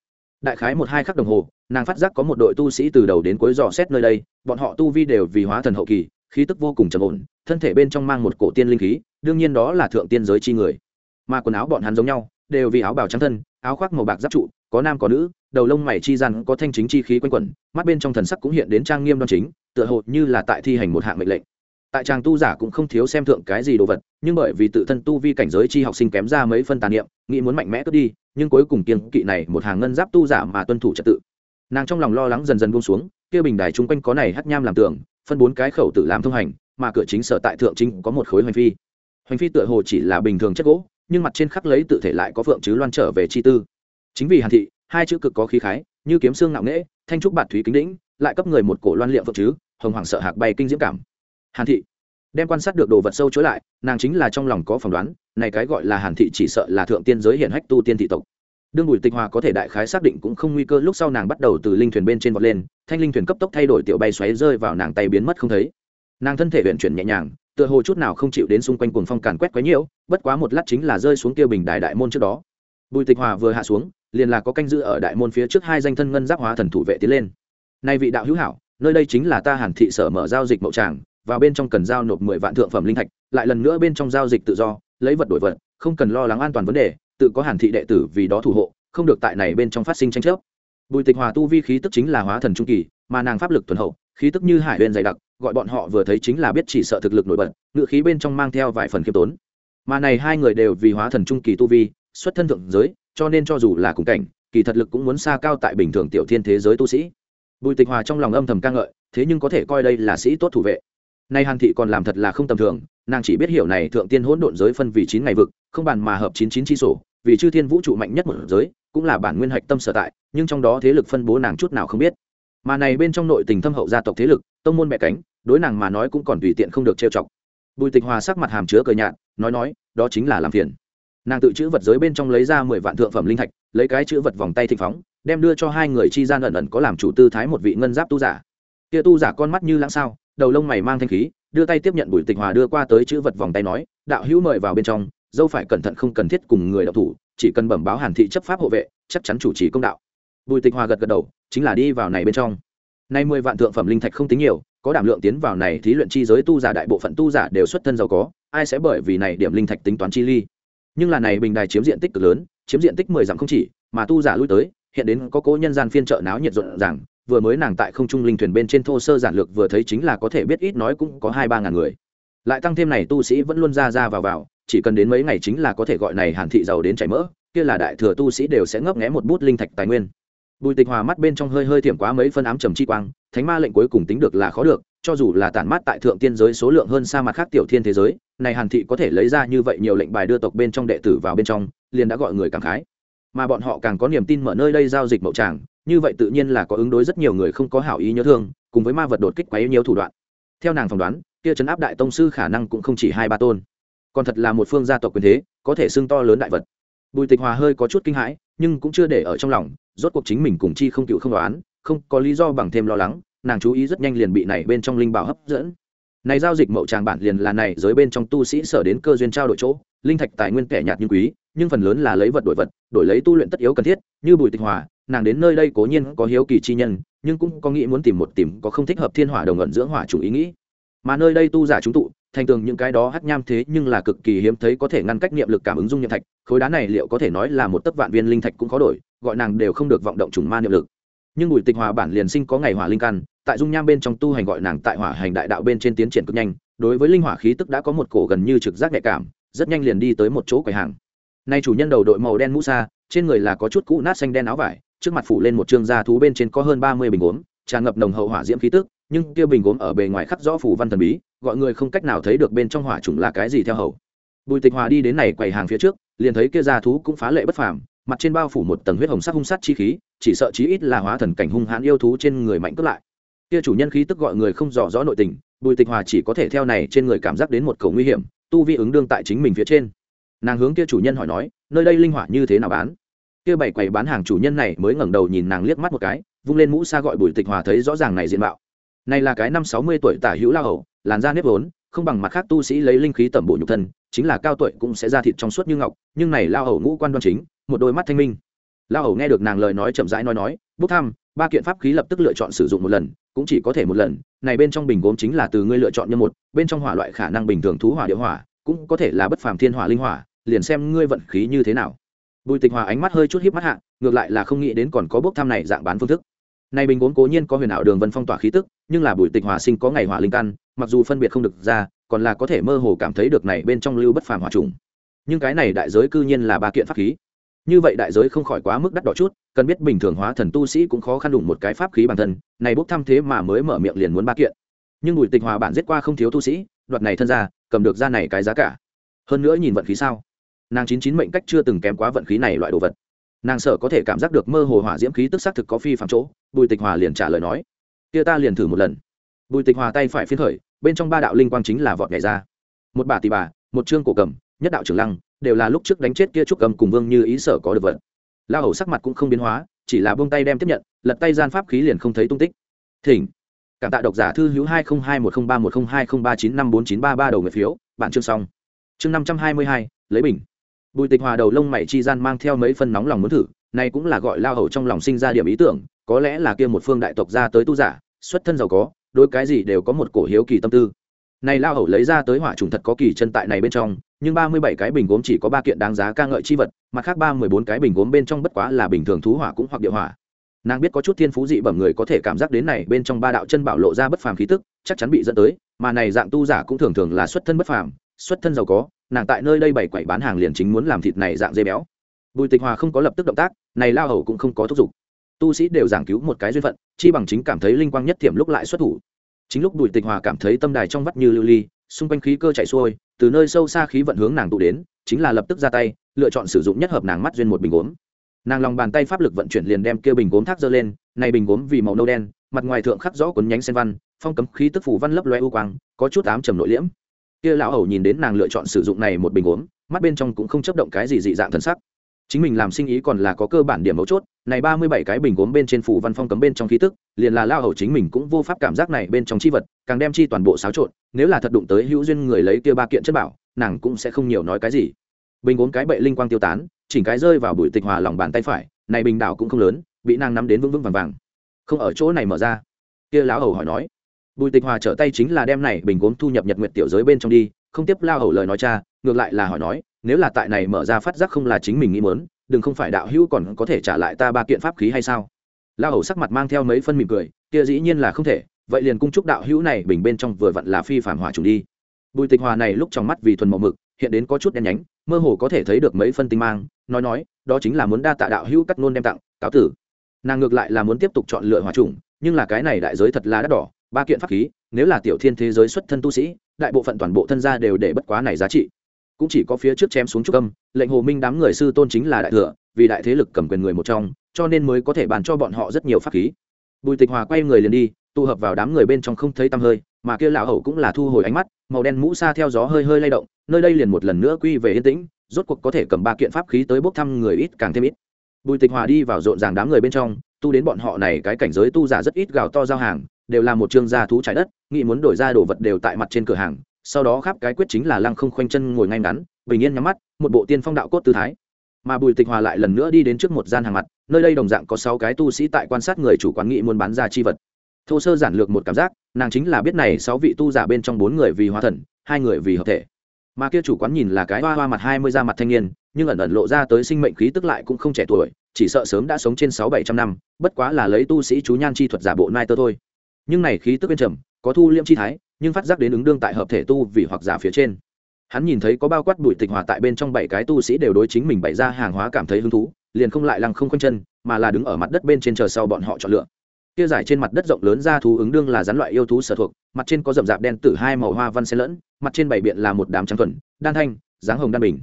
Đại khái một hai khắc đồng hồ, nàng phát giác có một đội tu sĩ từ đầu đến cuối dò xét nơi đây, bọn họ tu vi đều vì hóa thần hậu kỳ, khí tức vô cùng trầm ổn, thân thể bên trong mang một cổ tiên linh khí, đương nhiên đó là thượng tiên giới chi người. Mà quần áo bọn hắn giống nhau đều vì áo bào trắng thân, áo khoác màu bạc giáp trụ, có nam có nữ, đầu lông mày chi rằng có thanh chính chi khí quanh quẩn, mắt bên trong thần sắc cũng hiện đến trang nghiêm đoan chính, tựa hồ như là tại thi hành một hạng mệnh lệnh. Tại trang tu giả cũng không thiếu xem thượng cái gì đồ vật, nhưng bởi vì tự thân tu vi cảnh giới chi học sinh kém ra mấy phân tàn niệm, nghĩ muốn mạnh mẽ cướp đi, nhưng cuối cùng kiên kỵ này một hàng ngân giáp tu giả mà tuân thủ trật tự. Nàng trong lòng lo lắng dần dần buông xuống, kia bình đài chung quanh có này hắt nham làm tường, phân bốn cái khẩu tự làm thông hành, mà cửa chính sở tại thượng chính có một khối hoành phi. Hoành phi tựa hồ chỉ là bình thường chất gỗ nhưng mặt trên khắc lấy tự thể lại có phượng chứ loan trở về chi tư. Chính vì hàn thị, hai chữ cực có khí khái, như kiếm xương ngạo nghễ, thanh trúc bạt thúy kính đĩnh, lại cấp người một cổ loan liệm phượng chứ, hồng hoàng sợ hạc bay kinh diễm cảm. Hàn thị, đem quan sát được đồ vật sâu chối lại, nàng chính là trong lòng có phỏng đoán, này cái gọi là hàn thị chỉ sợ là thượng tiên giới hiển hách tu tiên thị tộc. Đương bùi tịch hòa có thể đại khái xác định cũng không nguy cơ, lúc sau nàng bắt đầu từ linh thuyền bên trên vọt lên, thanh linh thuyền cấp tốc thay đổi tiểu bay xoáy rơi vào nàng tay biến mất không thấy. Nàng thân thể huyện chuyển nhẹ nhàng tựa hồ chút nào không chịu đến xung quanh cuồng phong càn quét quấy nhiễu, bất quá một lát chính là rơi xuống kia bình đài đại môn trước đó. Bùi tịch hòa vừa hạ xuống, liền là có canh giữ ở đại môn phía trước hai danh thân ngân giáp hóa thần thủ vệ tiến lên. Nay vị đạo hữu hảo, nơi đây chính là ta hàn thị sở mở giao dịch mậu tràng, vào bên trong cần giao nộp mười vạn thượng phẩm linh thạch, lại lần nữa bên trong giao dịch tự do, lấy vật đổi vật, không cần lo lắng an toàn vấn đề, tự có hàn thị đệ tử vì đó thủ hộ, không được tại này bên trong phát sinh tranh chấp. Bùi tịch hòa tu vi khí tức chính là hóa thần trung kỳ, mà nàng pháp lực thuần hậu, khí tức như hải uyên dày đặc gọi bọn họ vừa thấy chính là biết chỉ sợ thực lực nổi bật, ngựa khí bên trong mang theo vài phần khiêm tốn. Mà này hai người đều vì hóa thần trung kỳ tu vi, xuất thân thượng giới, cho nên cho dù là cùng cảnh, kỳ thật lực cũng muốn xa cao tại bình thường tiểu thiên thế giới tu sĩ. Bùi tịch hòa trong lòng âm thầm ca ngợi, thế nhưng có thể coi đây là sĩ tốt thủ vệ. Nay hàn thị còn làm thật là không tầm thường, nàng chỉ biết hiểu này thượng tiên hỗn độn giới phân vì chín ngày vực, không bàn mà hợp chín chín chi sổ, vì chư thiên vũ trụ mạnh nhất một giới, cũng là bản nguyên hạch tâm sở tại, nhưng trong đó thế lực phân bố nàng chút nào không biết. Mà này bên trong nội tình thâm hậu gia tộc thế lực, tông môn mẹ cánh đối nàng mà nói cũng còn tùy tiện không được trêu chọc. Bùi tịch hòa sắc mặt hàm chứa cờ nhạt, nói nói, đó chính là làm phiền. Nàng tự chữ vật giới bên trong lấy ra mười vạn thượng phẩm linh thạch, lấy cái chữ vật vòng tay thịnh phóng, đem đưa cho hai người chi gian ẩn ẩn có làm chủ tư thái một vị ngân giáp tu giả. Kia tu giả con mắt như lãng sao, đầu lông mày mang thanh khí, đưa tay tiếp nhận bùi tịch hòa đưa qua tới chữ vật vòng tay nói, đạo hữu mời vào bên trong, dâu phải cẩn thận không cần thiết cùng người đạo thủ, chỉ cần bẩm báo hàn thị chấp pháp hộ vệ, chắc chắn chủ trì công đạo. Bùi tịch hòa gật gật đầu, chính là đi vào này bên trong. Nay mười vạn thượng phẩm linh thạch không tính nhiều có đảm lượng tiến vào này thí luyện chi giới tu giả đại bộ phận tu giả đều xuất thân giàu có, ai sẽ bởi vì này điểm linh thạch tính toán chi ly? Nhưng là này bình đài chiếm diện tích cực lớn, chiếm diện tích mười dặm không chỉ, mà tu giả lui tới, hiện đến có cố nhân gian phiên trợ náo nhiệt rộn ràng, vừa mới nàng tại không trung linh thuyền bên trên thô sơ giản lược vừa thấy chính là có thể biết ít nói cũng có hai ba ngàn người. Lại tăng thêm này tu sĩ vẫn luôn ra ra vào vào, chỉ cần đến mấy ngày chính là có thể gọi này hàn thị giàu đến chảy mỡ, kia là đại thừa tu sĩ đều sẽ ngấp nghé một bút linh thạch tài nguyên bùi tịch hòa mắt bên trong hơi hơi thiểm quá mấy phân ám trầm chi quang, thánh ma lệnh cuối cùng tính được là khó được, cho dù là tản mát tại thượng tiên giới số lượng hơn xa mặt khác tiểu thiên thế giới, này hàn thị có thể lấy ra như vậy nhiều lệnh bài đưa tộc bên trong đệ tử vào bên trong, liền đã gọi người cảm khái. Mà bọn họ càng có niềm tin mở nơi đây giao dịch mậu tràng, như vậy tự nhiên là có ứng đối rất nhiều người không có hảo ý nhớ thương, cùng với ma vật đột kích quá nhiều thủ đoạn. Theo nàng phỏng đoán, kia Trấn áp đại tông sư khả năng cũng không chỉ hai ba tôn. Còn thật là một phương gia tộc quyền thế, có thể xưng to lớn đại vật. Bùi tịch hòa hơi có chút kinh hãi, nhưng cũng chưa để ở trong lòng rốt cuộc chính mình cùng chi không cựu không đoán, không có lý do bằng thêm lo lắng, nàng chú ý rất nhanh liền bị này bên trong linh bảo hấp dẫn. Này giao dịch mậu tràng bản liền là này giới bên trong tu sĩ sở đến cơ duyên trao đổi chỗ, linh thạch tài nguyên kẻ nhạt như quý, nhưng phần lớn là lấy vật đổi vật, đổi lấy tu luyện tất yếu cần thiết, như bùi tịch hòa, nàng đến nơi đây cố nhiên có hiếu kỳ chi nhân, nhưng cũng có nghĩ muốn tìm một tìm có không thích hợp thiên hỏa đồng ẩn dưỡng hỏa chủ ý nghĩ. Mà nơi đây tu giả chúng tụ, thành tường những cái đó hắc nham thế nhưng là cực kỳ hiếm thấy có thể ngăn cách niệm lực cảm ứng dung nhậm thạch, khối đá này liệu có thể nói là một tấc vạn viên linh thạch cũng khó đổi gọi nàng đều không được vọng động trùng ma niệm lực. Nhưng bùi tịch hòa bản liền sinh có ngày hỏa linh căn, tại dung nham bên trong tu hành gọi nàng tại hỏa hành đại đạo bên trên tiến triển cực nhanh, đối với linh hỏa khí tức đã có một cổ gần như trực giác nhạy cảm, rất nhanh liền đi tới một chỗ quầy hàng. Nay chủ nhân đầu đội màu đen mũ xa trên người là có chút cũ nát xanh đen áo vải, trước mặt phủ lên một trương da thú bên trên có hơn ba mươi bình uống tràn ngập nồng hậu hỏa diễm khí tức, nhưng kia bình gốm ở bề ngoài khắc rõ phủ văn thần bí, gọi người không cách nào thấy được bên trong hỏa chủng là cái gì theo hầu. Bùi tịch hòa đi đến này quầy hàng phía trước, liền thấy kia da thú cũng phá lệ bất phàm mặt trên bao phủ một tầng huyết hồng sắc hung sát chi khí, chỉ sợ chí ít là hóa thần cảnh hung hãn yêu thú trên người mạnh cướp lại. Kia chủ nhân khí tức gọi người không rõ rõ nội tình, bùi tịch hòa chỉ có thể theo này trên người cảm giác đến một cầu nguy hiểm, tu vi ứng đương tại chính mình phía trên. Nàng hướng kia chủ nhân hỏi nói, nơi đây linh hỏa như thế nào bán? Kia bảy quầy bán hàng chủ nhân này mới ngẩng đầu nhìn nàng liếc mắt một cái, vung lên mũ xa gọi bùi tịch hòa thấy rõ ràng này diện mạo. Này là cái năm sáu mươi tuổi tả hữu la hầu, làn da nếp vốn, không bằng mặt khác tu sĩ lấy linh khí tẩm bổ nhục thân, chính là cao tuổi cũng sẽ ra thịt trong suốt như ngọc, nhưng này lao hầu ngũ quan đoan chính một đôi mắt thanh minh. Lao hầu nghe được nàng lời nói chậm rãi nói nói, bốc thăm, ba kiện pháp khí lập tức lựa chọn sử dụng một lần, cũng chỉ có thể một lần. Này bên trong bình gốm chính là từ ngươi lựa chọn như một, bên trong hỏa loại khả năng bình thường thú hỏa địa hỏa, cũng có thể là bất phàm thiên hỏa linh hỏa, liền xem ngươi vận khí như thế nào. Bùi tịch hòa ánh mắt hơi chút hiếp mắt hạ, ngược lại là không nghĩ đến còn có bốc thăm này dạng bán phương thức. Này bình gốm cố nhiên có huyền ảo đường vân phong tỏa khí tức, nhưng là bùi tịch hòa sinh có ngày hỏa linh căn, mặc dù phân biệt không được ra, còn là có thể mơ hồ cảm thấy được này bên trong lưu bất phàm hỏa trùng. Nhưng cái này đại giới cư nhiên là ba kiện pháp khí như vậy đại giới không khỏi quá mức đắt đỏ chút, cần biết bình thường hóa thần tu sĩ cũng khó khăn đủ một cái pháp khí bản thân, này bốc thăm thế mà mới mở miệng liền muốn ba kiện. Nhưng bùi tịch hòa bản giết qua không thiếu tu sĩ, đoạt này thân ra, cầm được ra này cái giá cả. Hơn nữa nhìn vận khí sao? Nàng chín chín mệnh cách chưa từng kém quá vận khí này loại đồ vật. Nàng sợ có thể cảm giác được mơ hồ hỏa diễm khí tức xác thực có phi phạm chỗ, bùi tịch hòa liền trả lời nói. Kia ta liền thử một lần. Bùi tịch hòa tay phải phiên khởi, bên trong ba đạo linh quang chính là vọt nhảy ra. Một bà tì bà, một chương cổ cầm, nhất đạo trưởng lăng đều là lúc trước đánh chết kia trúc cầm cùng vương như ý sở có được vật. La hầu sắc mặt cũng không biến hóa, chỉ là buông tay đem tiếp nhận, lật tay gian pháp khí liền không thấy tung tích. Thỉnh. Cảm tạ độc giả thư hữu hai không hai một không ba một không hai không ba chín năm bốn chín ba ba đầu người phiếu bản chương xong. Chương năm trăm hai mươi hai, lấy bình. Bùi tịch hòa đầu lông mày chi gian mang theo mấy phân nóng lòng muốn thử, này cũng là gọi lao hầu trong lòng sinh ra điểm ý tưởng, có lẽ là kia một phương đại tộc ra tới tu giả, xuất thân giàu có đôi cái gì đều có một cổ hiếu kỳ tâm tư. Này lao hầu lấy ra tới hỏa trùng thật có kỳ chân tại này bên trong nhưng ba mươi bảy cái bình gốm chỉ có ba kiện đáng giá ca ngợi chi vật, mặt khác ba mười bốn cái bình gốm bên trong bất quá là bình thường thú hỏa cũng hoặc địa hỏa. Nàng biết có chút thiên phú dị bẩm người có thể cảm giác đến này bên trong ba đạo chân bảo lộ ra bất phàm khí tức, chắc chắn bị dẫn tới, mà này dạng tu giả cũng thường thường là xuất thân bất phàm, xuất thân giàu có, nàng tại nơi đây bày quậy bán hàng liền chính muốn làm thịt này dạng dây béo. Bùi tịch hòa không có lập tức động tác, này lao hầu cũng không có thúc giục. Tu sĩ đều giảng cứu một cái duyên phận, chi bằng chính cảm thấy linh quang nhất thiểm lúc lại xuất thủ. Chính lúc bùi tịch hòa cảm thấy tâm đài trong vắt như lưu ly xung quanh khí cơ chạy xuôi, từ nơi sâu xa khí vận hướng nàng tụ đến, chính là lập tức ra tay, lựa chọn sử dụng nhất hợp nàng mắt duyên một bình gốm. Nàng lòng bàn tay pháp lực vận chuyển liền đem kia bình gốm thác dơ lên, này bình gốm vì màu nâu đen, mặt ngoài thượng khắc rõ cuốn nhánh sen văn, phong cấm khí tức phủ văn lấp loe u quang, có chút ám trầm nội liễm. Kia lão hầu nhìn đến nàng lựa chọn sử dụng này một bình gốm, mắt bên trong cũng không chấp động cái gì dị dạng thần sắc chính mình làm sinh ý còn là có cơ bản điểm mấu chốt, này ba mươi bảy cái bình gốm bên trên phủ văn phong cấm bên trong khí tức, liền là lao hầu chính mình cũng vô pháp cảm giác này bên trong chi vật, càng đem chi toàn bộ xáo trộn, nếu là thật đụng tới hữu duyên người lấy kia ba kiện chất bảo, nàng cũng sẽ không nhiều nói cái gì. Bình gốm cái bệ linh quang tiêu tán, chỉnh cái rơi vào bụi tịch hòa lòng bàn tay phải, này bình đảo cũng không lớn, bị nàng nắm đến vững vững vàng vàng. Không ở chỗ này mở ra. Kia lão hầu hỏi nói. Bùi tịch hòa trở tay chính là đem này bình gốm thu nhập nhật nguyện tiểu giới bên trong đi, không tiếp lao hầu lời nói cha, ngược lại là hỏi nói nếu là tại này mở ra phát giác không là chính mình nghĩ muốn, đừng không phải đạo hữu còn có thể trả lại ta ba kiện pháp khí hay sao? La hầu sắc mặt mang theo mấy phân mỉm cười kia dĩ nhiên là không thể vậy liền cung chúc đạo hữu này bình bên trong vừa vặn là phi phàm hỏa trùng đi. Bùi tịch hòa này lúc trong mắt vì thuần màu mực hiện đến có chút đen nhánh mơ hồ có thể thấy được mấy phân tinh mang nói nói đó chính là muốn đa tạ đạo hữu cắt nôn đem tặng cáo tử. Nàng ngược lại là muốn tiếp tục chọn lựa hỏa trùng nhưng là cái này đại giới thật là đắt đỏ ba kiện pháp khí nếu là tiểu thiên thế giới xuất thân tu sĩ đại bộ phận toàn bộ thân gia đều để bất quá này giá trị cũng chỉ có phía trước chém xuống trúc âm, lệnh hồ minh đám người sư tôn chính là đại thừa, vì đại thế lực cầm quyền người một trong, cho nên mới có thể bàn cho bọn họ rất nhiều pháp khí. Bùi tịch hòa quay người liền đi, tụ hợp vào đám người bên trong không thấy tăm hơi, mà kia lão hậu cũng là thu hồi ánh mắt, màu đen mũ xa theo gió hơi hơi lay động, nơi đây liền một lần nữa quy về yên tĩnh, rốt cuộc có thể cầm ba kiện pháp khí tới bốc thăm người ít càng thêm ít. Bùi tịch hòa đi vào rộn ràng đám người bên trong, tu đến bọn họ này cái cảnh giới tu giả rất ít gào to giao hàng, đều là một chương gia thú trái đất, nghĩ muốn đổi ra đồ vật đều tại mặt trên cửa hàng sau đó khắp cái quyết chính là lăng không khoanh chân ngồi ngay ngắn, bình yên nhắm mắt, một bộ tiên phong đạo cốt tư thái. Mà bùi tịch hòa lại lần nữa đi đến trước một gian hàng mặt, nơi đây đồng dạng có sáu cái tu sĩ tại quan sát người chủ quán nghị muốn bán ra chi vật. Thô sơ giản lược một cảm giác, nàng chính là biết này sáu vị tu giả bên trong bốn người vì hóa thần, hai người vì hợp thể. Mà kia chủ quán nhìn là cái hoa hoa mặt hai mươi da mặt thanh niên, nhưng ẩn ẩn lộ ra tới sinh mệnh khí tức lại cũng không trẻ tuổi, chỉ sợ sớm đã sống trên sáu bảy trăm năm, bất quá là lấy tu sĩ chú nhan chi thuật giả bộ nai tơ thôi. Nhưng này khí tức bên trầm, có thu liêm chi thái nhưng phát giác đến ứng đương tại hợp thể tu vì hoặc giả phía trên. Hắn nhìn thấy có bao quát bụi tịch hòa tại bên trong bảy cái tu sĩ đều đối chính mình bày ra hàng hóa cảm thấy hứng thú, liền không lại lăng không quanh chân, mà là đứng ở mặt đất bên trên chờ sau bọn họ chọn lựa. Kia giải trên mặt đất rộng lớn ra thú ứng đương là rắn loại yêu thú sở thuộc, mặt trên có rậm rạp đen tử hai màu hoa văn xen lẫn, mặt trên bảy biện là một đám trắng thuần, đan thanh, dáng hồng đan bình.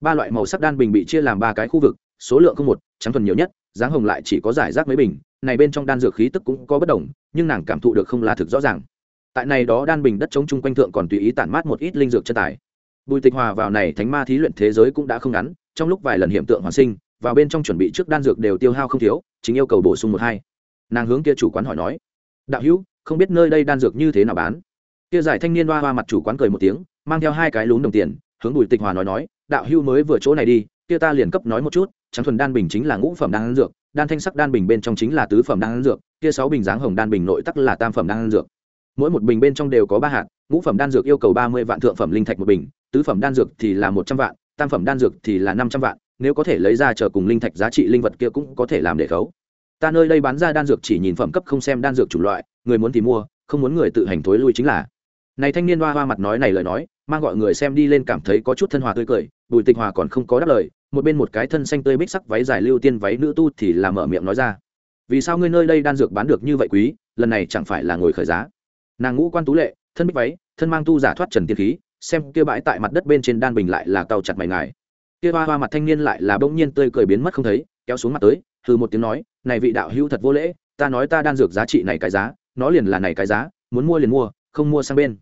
Ba loại màu sắc đan bình bị chia làm ba cái khu vực, số lượng không một, trắng thuần nhiều nhất, dáng hồng lại chỉ có giải rác mấy bình, này bên trong đan dược khí tức cũng có bất đồng, nhưng nàng cảm thụ được không là thực rõ ràng tại này đó đan bình đất chống chung quanh thượng còn tùy ý tản mát một ít linh dược chân tài. Bùi tịch hòa vào này thánh ma thí luyện thế giới cũng đã không ngắn, trong lúc vài lần hiện tượng hoàn sinh, vào bên trong chuẩn bị trước đan dược đều tiêu hao không thiếu, chính yêu cầu bổ sung một hai. Nàng hướng kia chủ quán hỏi nói, đạo hữu, không biết nơi đây đan dược như thế nào bán? Kia giải thanh niên hoa hoa mặt chủ quán cười một tiếng, mang theo hai cái lún đồng tiền, hướng bùi tịch hòa nói nói, đạo hữu mới vừa chỗ này đi, kia ta liền cấp nói một chút, trắng thuần đan bình chính là ngũ phẩm đan dược, đan thanh sắc đan bình bên trong chính là tứ phẩm đan dược, kia sáu bình dáng hồng đan bình nội tắc là tam phẩm đan dược mỗi một bình bên trong đều có ba hạt, ngũ phẩm đan dược yêu cầu ba mươi vạn thượng phẩm linh thạch một bình, tứ phẩm đan dược thì là một trăm vạn, tam phẩm đan dược thì là năm trăm vạn, nếu có thể lấy ra chờ cùng linh thạch giá trị linh vật kia cũng có thể làm để khấu. Ta nơi đây bán ra đan dược chỉ nhìn phẩm cấp không xem đan dược chủng loại, người muốn thì mua, không muốn người tự hành thối lui chính là. Này thanh niên hoa hoa mặt nói này lời nói, mang gọi người xem đi lên cảm thấy có chút thân hòa tươi cười, bùi tịch hòa còn không có đáp lời, một bên một cái thân xanh tươi bích sắc váy dài lưu tiên váy nữ tu thì làm mở miệng nói ra. Vì sao ngươi nơi đây đan dược bán được như vậy quý, lần này chẳng phải là ngồi khởi giá? Nàng ngũ quan tú lệ, thân bích váy, thân mang tu giả thoát trần tiên khí, xem kia bãi tại mặt đất bên trên đan bình lại là cao chặt mày ngài. Kia hoa hoa mặt thanh niên lại là bỗng nhiên tươi cười biến mất không thấy, kéo xuống mặt tới, hừ một tiếng nói, này vị đạo hữu thật vô lễ, ta nói ta đan dược giá trị này cái giá, nó liền là này cái giá, muốn mua liền mua, không mua sang bên.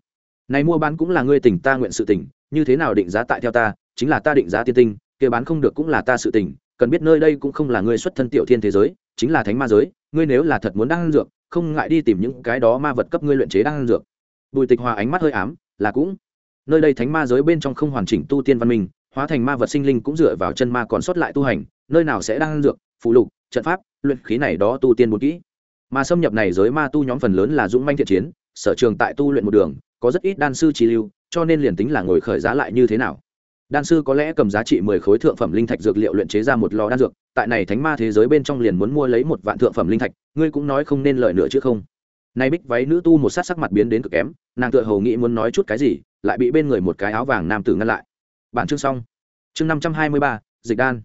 Này mua bán cũng là ngươi tỉnh ta nguyện sự tỉnh, như thế nào định giá tại theo ta, chính là ta định giá tiên tinh, kia bán không được cũng là ta sự tỉnh, cần biết nơi đây cũng không là ngươi xuất thân tiểu thiên thế giới, chính là thánh ma giới, ngươi nếu là thật muốn đan dược không ngại đi tìm những cái đó ma vật cấp ngươi luyện chế đan dược. Bùi tịch hòa ánh mắt hơi ám, là cũng. Nơi đây thánh ma giới bên trong không hoàn chỉnh tu tiên văn minh, hóa thành ma vật sinh linh cũng dựa vào chân ma còn sót lại tu hành, nơi nào sẽ đan dược phụ lục, trận pháp, luyện khí này đó tu tiên một kỹ. Mà xâm nhập này giới ma tu nhóm phần lớn là dũng manh thiện chiến, sở trường tại tu luyện một đường, có rất ít đan sư trí lưu, cho nên liền tính là ngồi khởi giá lại như thế nào đan sư có lẽ cầm giá trị mười khối thượng phẩm linh thạch dược liệu luyện chế ra một lò đan dược, tại này thánh ma thế giới bên trong liền muốn mua lấy một vạn thượng phẩm linh thạch, ngươi cũng nói không nên lời nữa chứ không? Nay bích váy nữ tu một sát sắc mặt biến đến cực kém, nàng tựa hầu nghĩ muốn nói chút cái gì, lại bị bên người một cái áo vàng nam tử ngăn lại. Bản chương xong. Chương năm trăm hai mươi ba, dịch đan.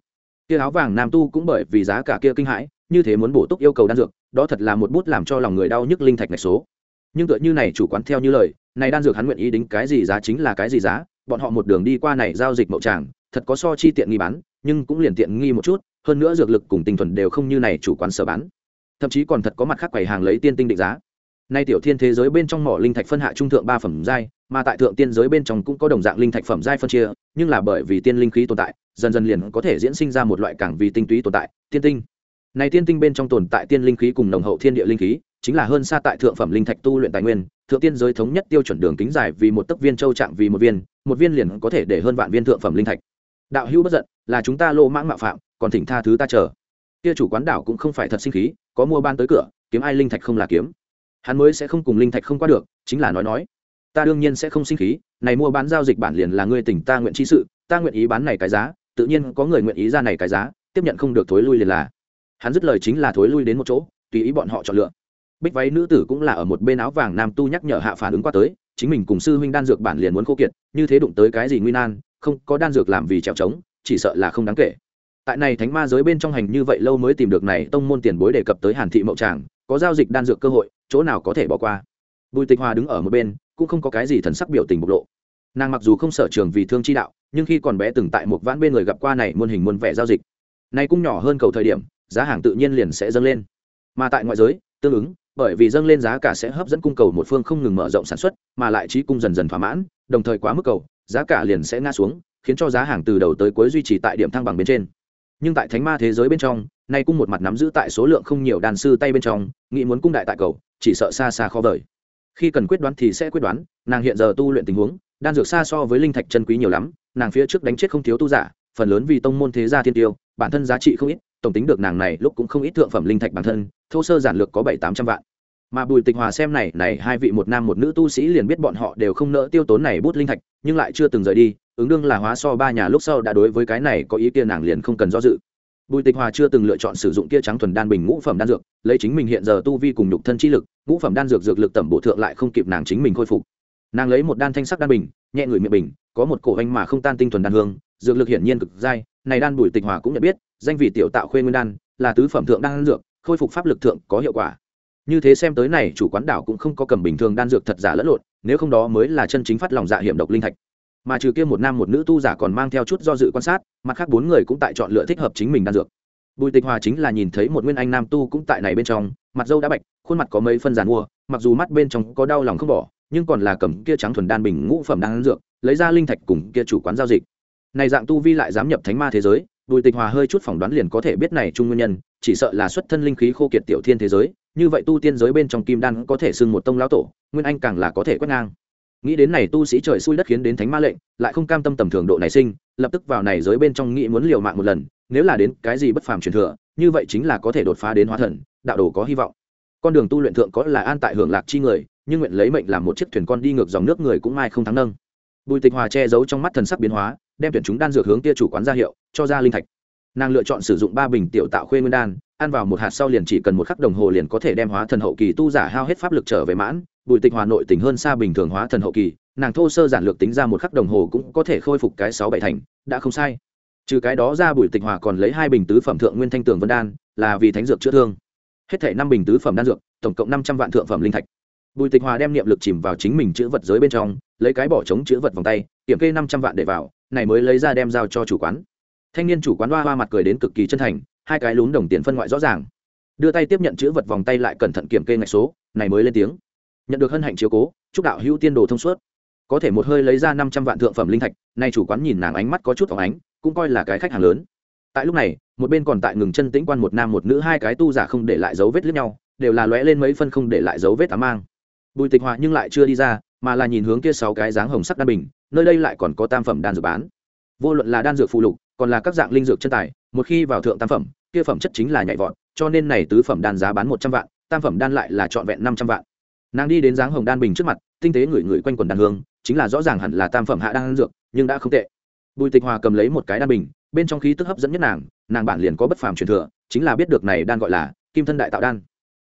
Kia áo vàng nam tu cũng bởi vì giá cả kia kinh hãi, như thế muốn bổ túc yêu cầu đan dược, đó thật là một bút làm cho lòng người đau nhức linh thạch này số. Nhưng tựa như này chủ quán theo như lời, này đan dược hắn nguyện ý đính cái gì giá chính là cái gì giá bọn họ một đường đi qua này giao dịch mậu tràng, thật có so chi tiện nghi bán, nhưng cũng liền tiện nghi một chút, hơn nữa dược lực cùng tinh thuần đều không như này chủ quán sở bán. Thậm chí còn thật có mặt khác quầy hàng lấy tiên tinh định giá. Nay tiểu thiên thế giới bên trong mỏ linh thạch phân hạ trung thượng ba phẩm giai, mà tại thượng tiên giới bên trong cũng có đồng dạng linh thạch phẩm giai phân chia, nhưng là bởi vì tiên linh khí tồn tại, dần dần liền có thể diễn sinh ra một loại cảng vì tinh túy tồn tại, tiên tinh. Này tiên tinh bên trong tồn tại tiên linh khí cùng nồng hậu thiên địa linh khí, chính là hơn xa tại thượng phẩm linh thạch tu luyện tài nguyên thượng tiên giới thống nhất tiêu chuẩn đường kính dài vì một tấc viên châu trạng vì một viên một viên liền có thể để hơn vạn viên thượng phẩm linh thạch. Đạo hữu bất giận, là chúng ta lô mãng mạo phạm, còn thỉnh tha thứ ta chờ. Kia chủ quán đảo cũng không phải thật sinh khí, có mua ban tới cửa, kiếm ai linh thạch không là kiếm. Hắn mới sẽ không cùng linh thạch không qua được, chính là nói nói. Ta đương nhiên sẽ không sinh khí, này mua bán giao dịch bản liền là ngươi tỉnh ta nguyện chi sự, ta nguyện ý bán này cái giá, tự nhiên có người nguyện ý ra này cái giá, tiếp nhận không được thối lui liền là. Hắn dứt lời chính là thối lui đến một chỗ, tùy ý bọn họ chọn lựa bích váy nữ tử cũng là ở một bên áo vàng nam tu nhắc nhở hạ phản ứng qua tới, chính mình cùng sư huynh đan dược bản liền muốn khô kiệt, như thế đụng tới cái gì nguy nan, không có đan dược làm vì trèo trống, chỉ sợ là không đáng kể. Tại này thánh ma giới bên trong hành như vậy lâu mới tìm được này tông môn tiền bối đề cập tới hàn thị mậu tràng, có giao dịch đan dược cơ hội, chỗ nào có thể bỏ qua. Bùi tịch hòa đứng ở một bên, cũng không có cái gì thần sắc biểu tình bộc lộ. Nàng mặc dù không sở trường vì thương chi đạo, nhưng khi còn bé từng tại một vãn bên người gặp qua này muôn hình muôn vẻ giao dịch. Nay cũng nhỏ hơn cầu thời điểm, giá hàng tự nhiên liền sẽ dâng lên. Mà tại ngoại giới, tương ứng bởi vì dâng lên giá cả sẽ hấp dẫn cung cầu một phương không ngừng mở rộng sản xuất, mà lại trí cung dần dần thỏa mãn, đồng thời quá mức cầu, giá cả liền sẽ ngã xuống, khiến cho giá hàng từ đầu tới cuối duy trì tại điểm thăng bằng bên trên. Nhưng tại thánh ma thế giới bên trong, nay cung một mặt nắm giữ tại số lượng không nhiều đàn sư tay bên trong, nghĩ muốn cung đại tại cầu, chỉ sợ xa xa khó vời. Khi cần quyết đoán thì sẽ quyết đoán, nàng hiện giờ tu luyện tình huống, đan dược xa so với linh thạch chân quý nhiều lắm, nàng phía trước đánh chết không thiếu tu giả, phần lớn vì tông môn thế gia thiên tiêu, bản thân giá trị không ít tổng tính được nàng này lúc cũng không ít thượng phẩm linh thạch bản thân, thô sơ giản lược có bảy tám trăm vạn. Mà bùi tịch hòa xem này này hai vị một nam một nữ tu sĩ liền biết bọn họ đều không nỡ tiêu tốn này bút linh thạch, nhưng lại chưa từng rời đi, ứng đương là hóa so ba nhà lúc sau đã đối với cái này có ý kiến nàng liền không cần do dự. Bùi tịch hòa chưa từng lựa chọn sử dụng kia trắng thuần đan bình ngũ phẩm đan dược, lấy chính mình hiện giờ tu vi cùng nhục thân chi lực, ngũ phẩm đan dược dược lực tẩm bổ thượng lại không kịp nàng chính mình khôi phục. Nàng lấy một đan thanh sắc đan bình, nhẹ người miệng bình, có một cổ anh mà không tan tinh thuần đan hương dược lực hiển nhiên cực dai, này đan bùi tịch hòa cũng nhận biết, danh vị tiểu tạo khuê nguyên đan, là tứ phẩm thượng đan dược, khôi phục pháp lực thượng có hiệu quả. Như thế xem tới này, chủ quán đảo cũng không có cầm bình thường đan dược thật giả lẫn lộn, nếu không đó mới là chân chính phát lòng dạ hiểm độc linh thạch. Mà trừ kia một nam một nữ tu giả còn mang theo chút do dự quan sát, mặt khác bốn người cũng tại chọn lựa thích hợp chính mình đan dược. Bùi tịch hòa chính là nhìn thấy một nguyên anh nam tu cũng tại này bên trong, mặt dâu đã bạch, khuôn mặt có mấy phân giàn mua, mặc dù mắt bên trong có đau lòng không bỏ, nhưng còn là cầm kia trắng thuần đan bình ngũ phẩm đan dược, lấy ra linh thạch cùng kia chủ quán giao dịch này dạng tu vi lại dám nhập thánh ma thế giới, bùi tịch hòa hơi chút phỏng đoán liền có thể biết này chung nguyên nhân, chỉ sợ là xuất thân linh khí khô kiệt tiểu thiên thế giới, như vậy tu tiên giới bên trong kim đan có thể xưng một tông lão tổ, nguyên anh càng là có thể quét ngang. Nghĩ đến này tu sĩ trời xui đất khiến đến thánh ma lệnh, lại không cam tâm tầm thường độ này sinh, lập tức vào này giới bên trong nghĩ muốn liều mạng một lần, nếu là đến cái gì bất phàm truyền thừa, như vậy chính là có thể đột phá đến hóa thần, đạo đồ có hy vọng. Con đường tu luyện thượng có là an tại hưởng lạc chi người, nhưng nguyện lấy mệnh làm một chiếc thuyền con đi ngược dòng nước người cũng mai không thắng nâng. Bùi tịch hòa che giấu trong mắt thần sắc biến hóa đem tuyển chúng đan dược hướng tia chủ quán ra hiệu, cho ra linh thạch. Nàng lựa chọn sử dụng ba bình tiểu tạo khuê nguyên đan, ăn vào một hạt sau liền chỉ cần một khắc đồng hồ liền có thể đem hóa thần hậu kỳ tu giả hao hết pháp lực trở về mãn, bùi tịch hòa nội tỉnh hơn xa bình thường hóa thần hậu kỳ, nàng thô sơ giản lược tính ra một khắc đồng hồ cũng có thể khôi phục cái sáu bảy thành, đã không sai. Trừ cái đó ra bùi tịch hòa còn lấy hai bình tứ phẩm thượng nguyên thanh tường vân đan, là vì thánh dược chữa thương. Hết thể năm bình tứ phẩm đan dược, tổng cộng năm trăm vạn thượng phẩm linh thạch. Bùi tịch hòa đem niệm lực chìm vào chính mình chữ vật giới bên trong, lấy cái bỏ trống chữ vật vòng tay, kiểm kê năm trăm vạn để vào này mới lấy ra đem giao cho chủ quán. Thanh niên chủ quán hoa hoa mặt cười đến cực kỳ chân thành, hai cái lún đồng tiền phân ngoại rõ ràng. Đưa tay tiếp nhận chữ vật vòng tay lại cẩn thận kiểm kê ngạch số, này mới lên tiếng. Nhận được hân hạnh chiếu cố, chúc đạo hữu tiên đồ thông suốt. Có thể một hơi lấy ra năm trăm vạn thượng phẩm linh thạch, nay chủ quán nhìn nàng ánh mắt có chút phóng ánh, cũng coi là cái khách hàng lớn. Tại lúc này, một bên còn tại ngừng chân tĩnh quan một nam một nữ hai cái tu giả không để lại dấu vết lướt nhau, đều là lóe lên mấy phân không để lại dấu vết ám mang. Bùi tịch hòa nhưng lại chưa đi ra mà là nhìn hướng kia sáu cái dáng hồng sắc đan bình, nơi đây lại còn có tam phẩm đan dược bán. Vô luận là đan dược phụ lục, còn là các dạng linh dược chân tài, một khi vào thượng tam phẩm, kia phẩm chất chính là nhảy vọt, cho nên này tứ phẩm đan giá bán một trăm vạn, tam phẩm đan lại là trọn vẹn năm trăm vạn. Nàng đi đến dáng hồng đan bình trước mặt, tinh tế ngửi ngửi quanh quần đan hương, chính là rõ ràng hẳn là tam phẩm hạ đan dược, nhưng đã không tệ. Bùi tịch hòa cầm lấy một cái đan bình, bên trong khí tức hấp dẫn nhất nàng nàng bản liền có bất phàm truyền thừa, chính là biết được này đan gọi là kim thân đại tạo đan.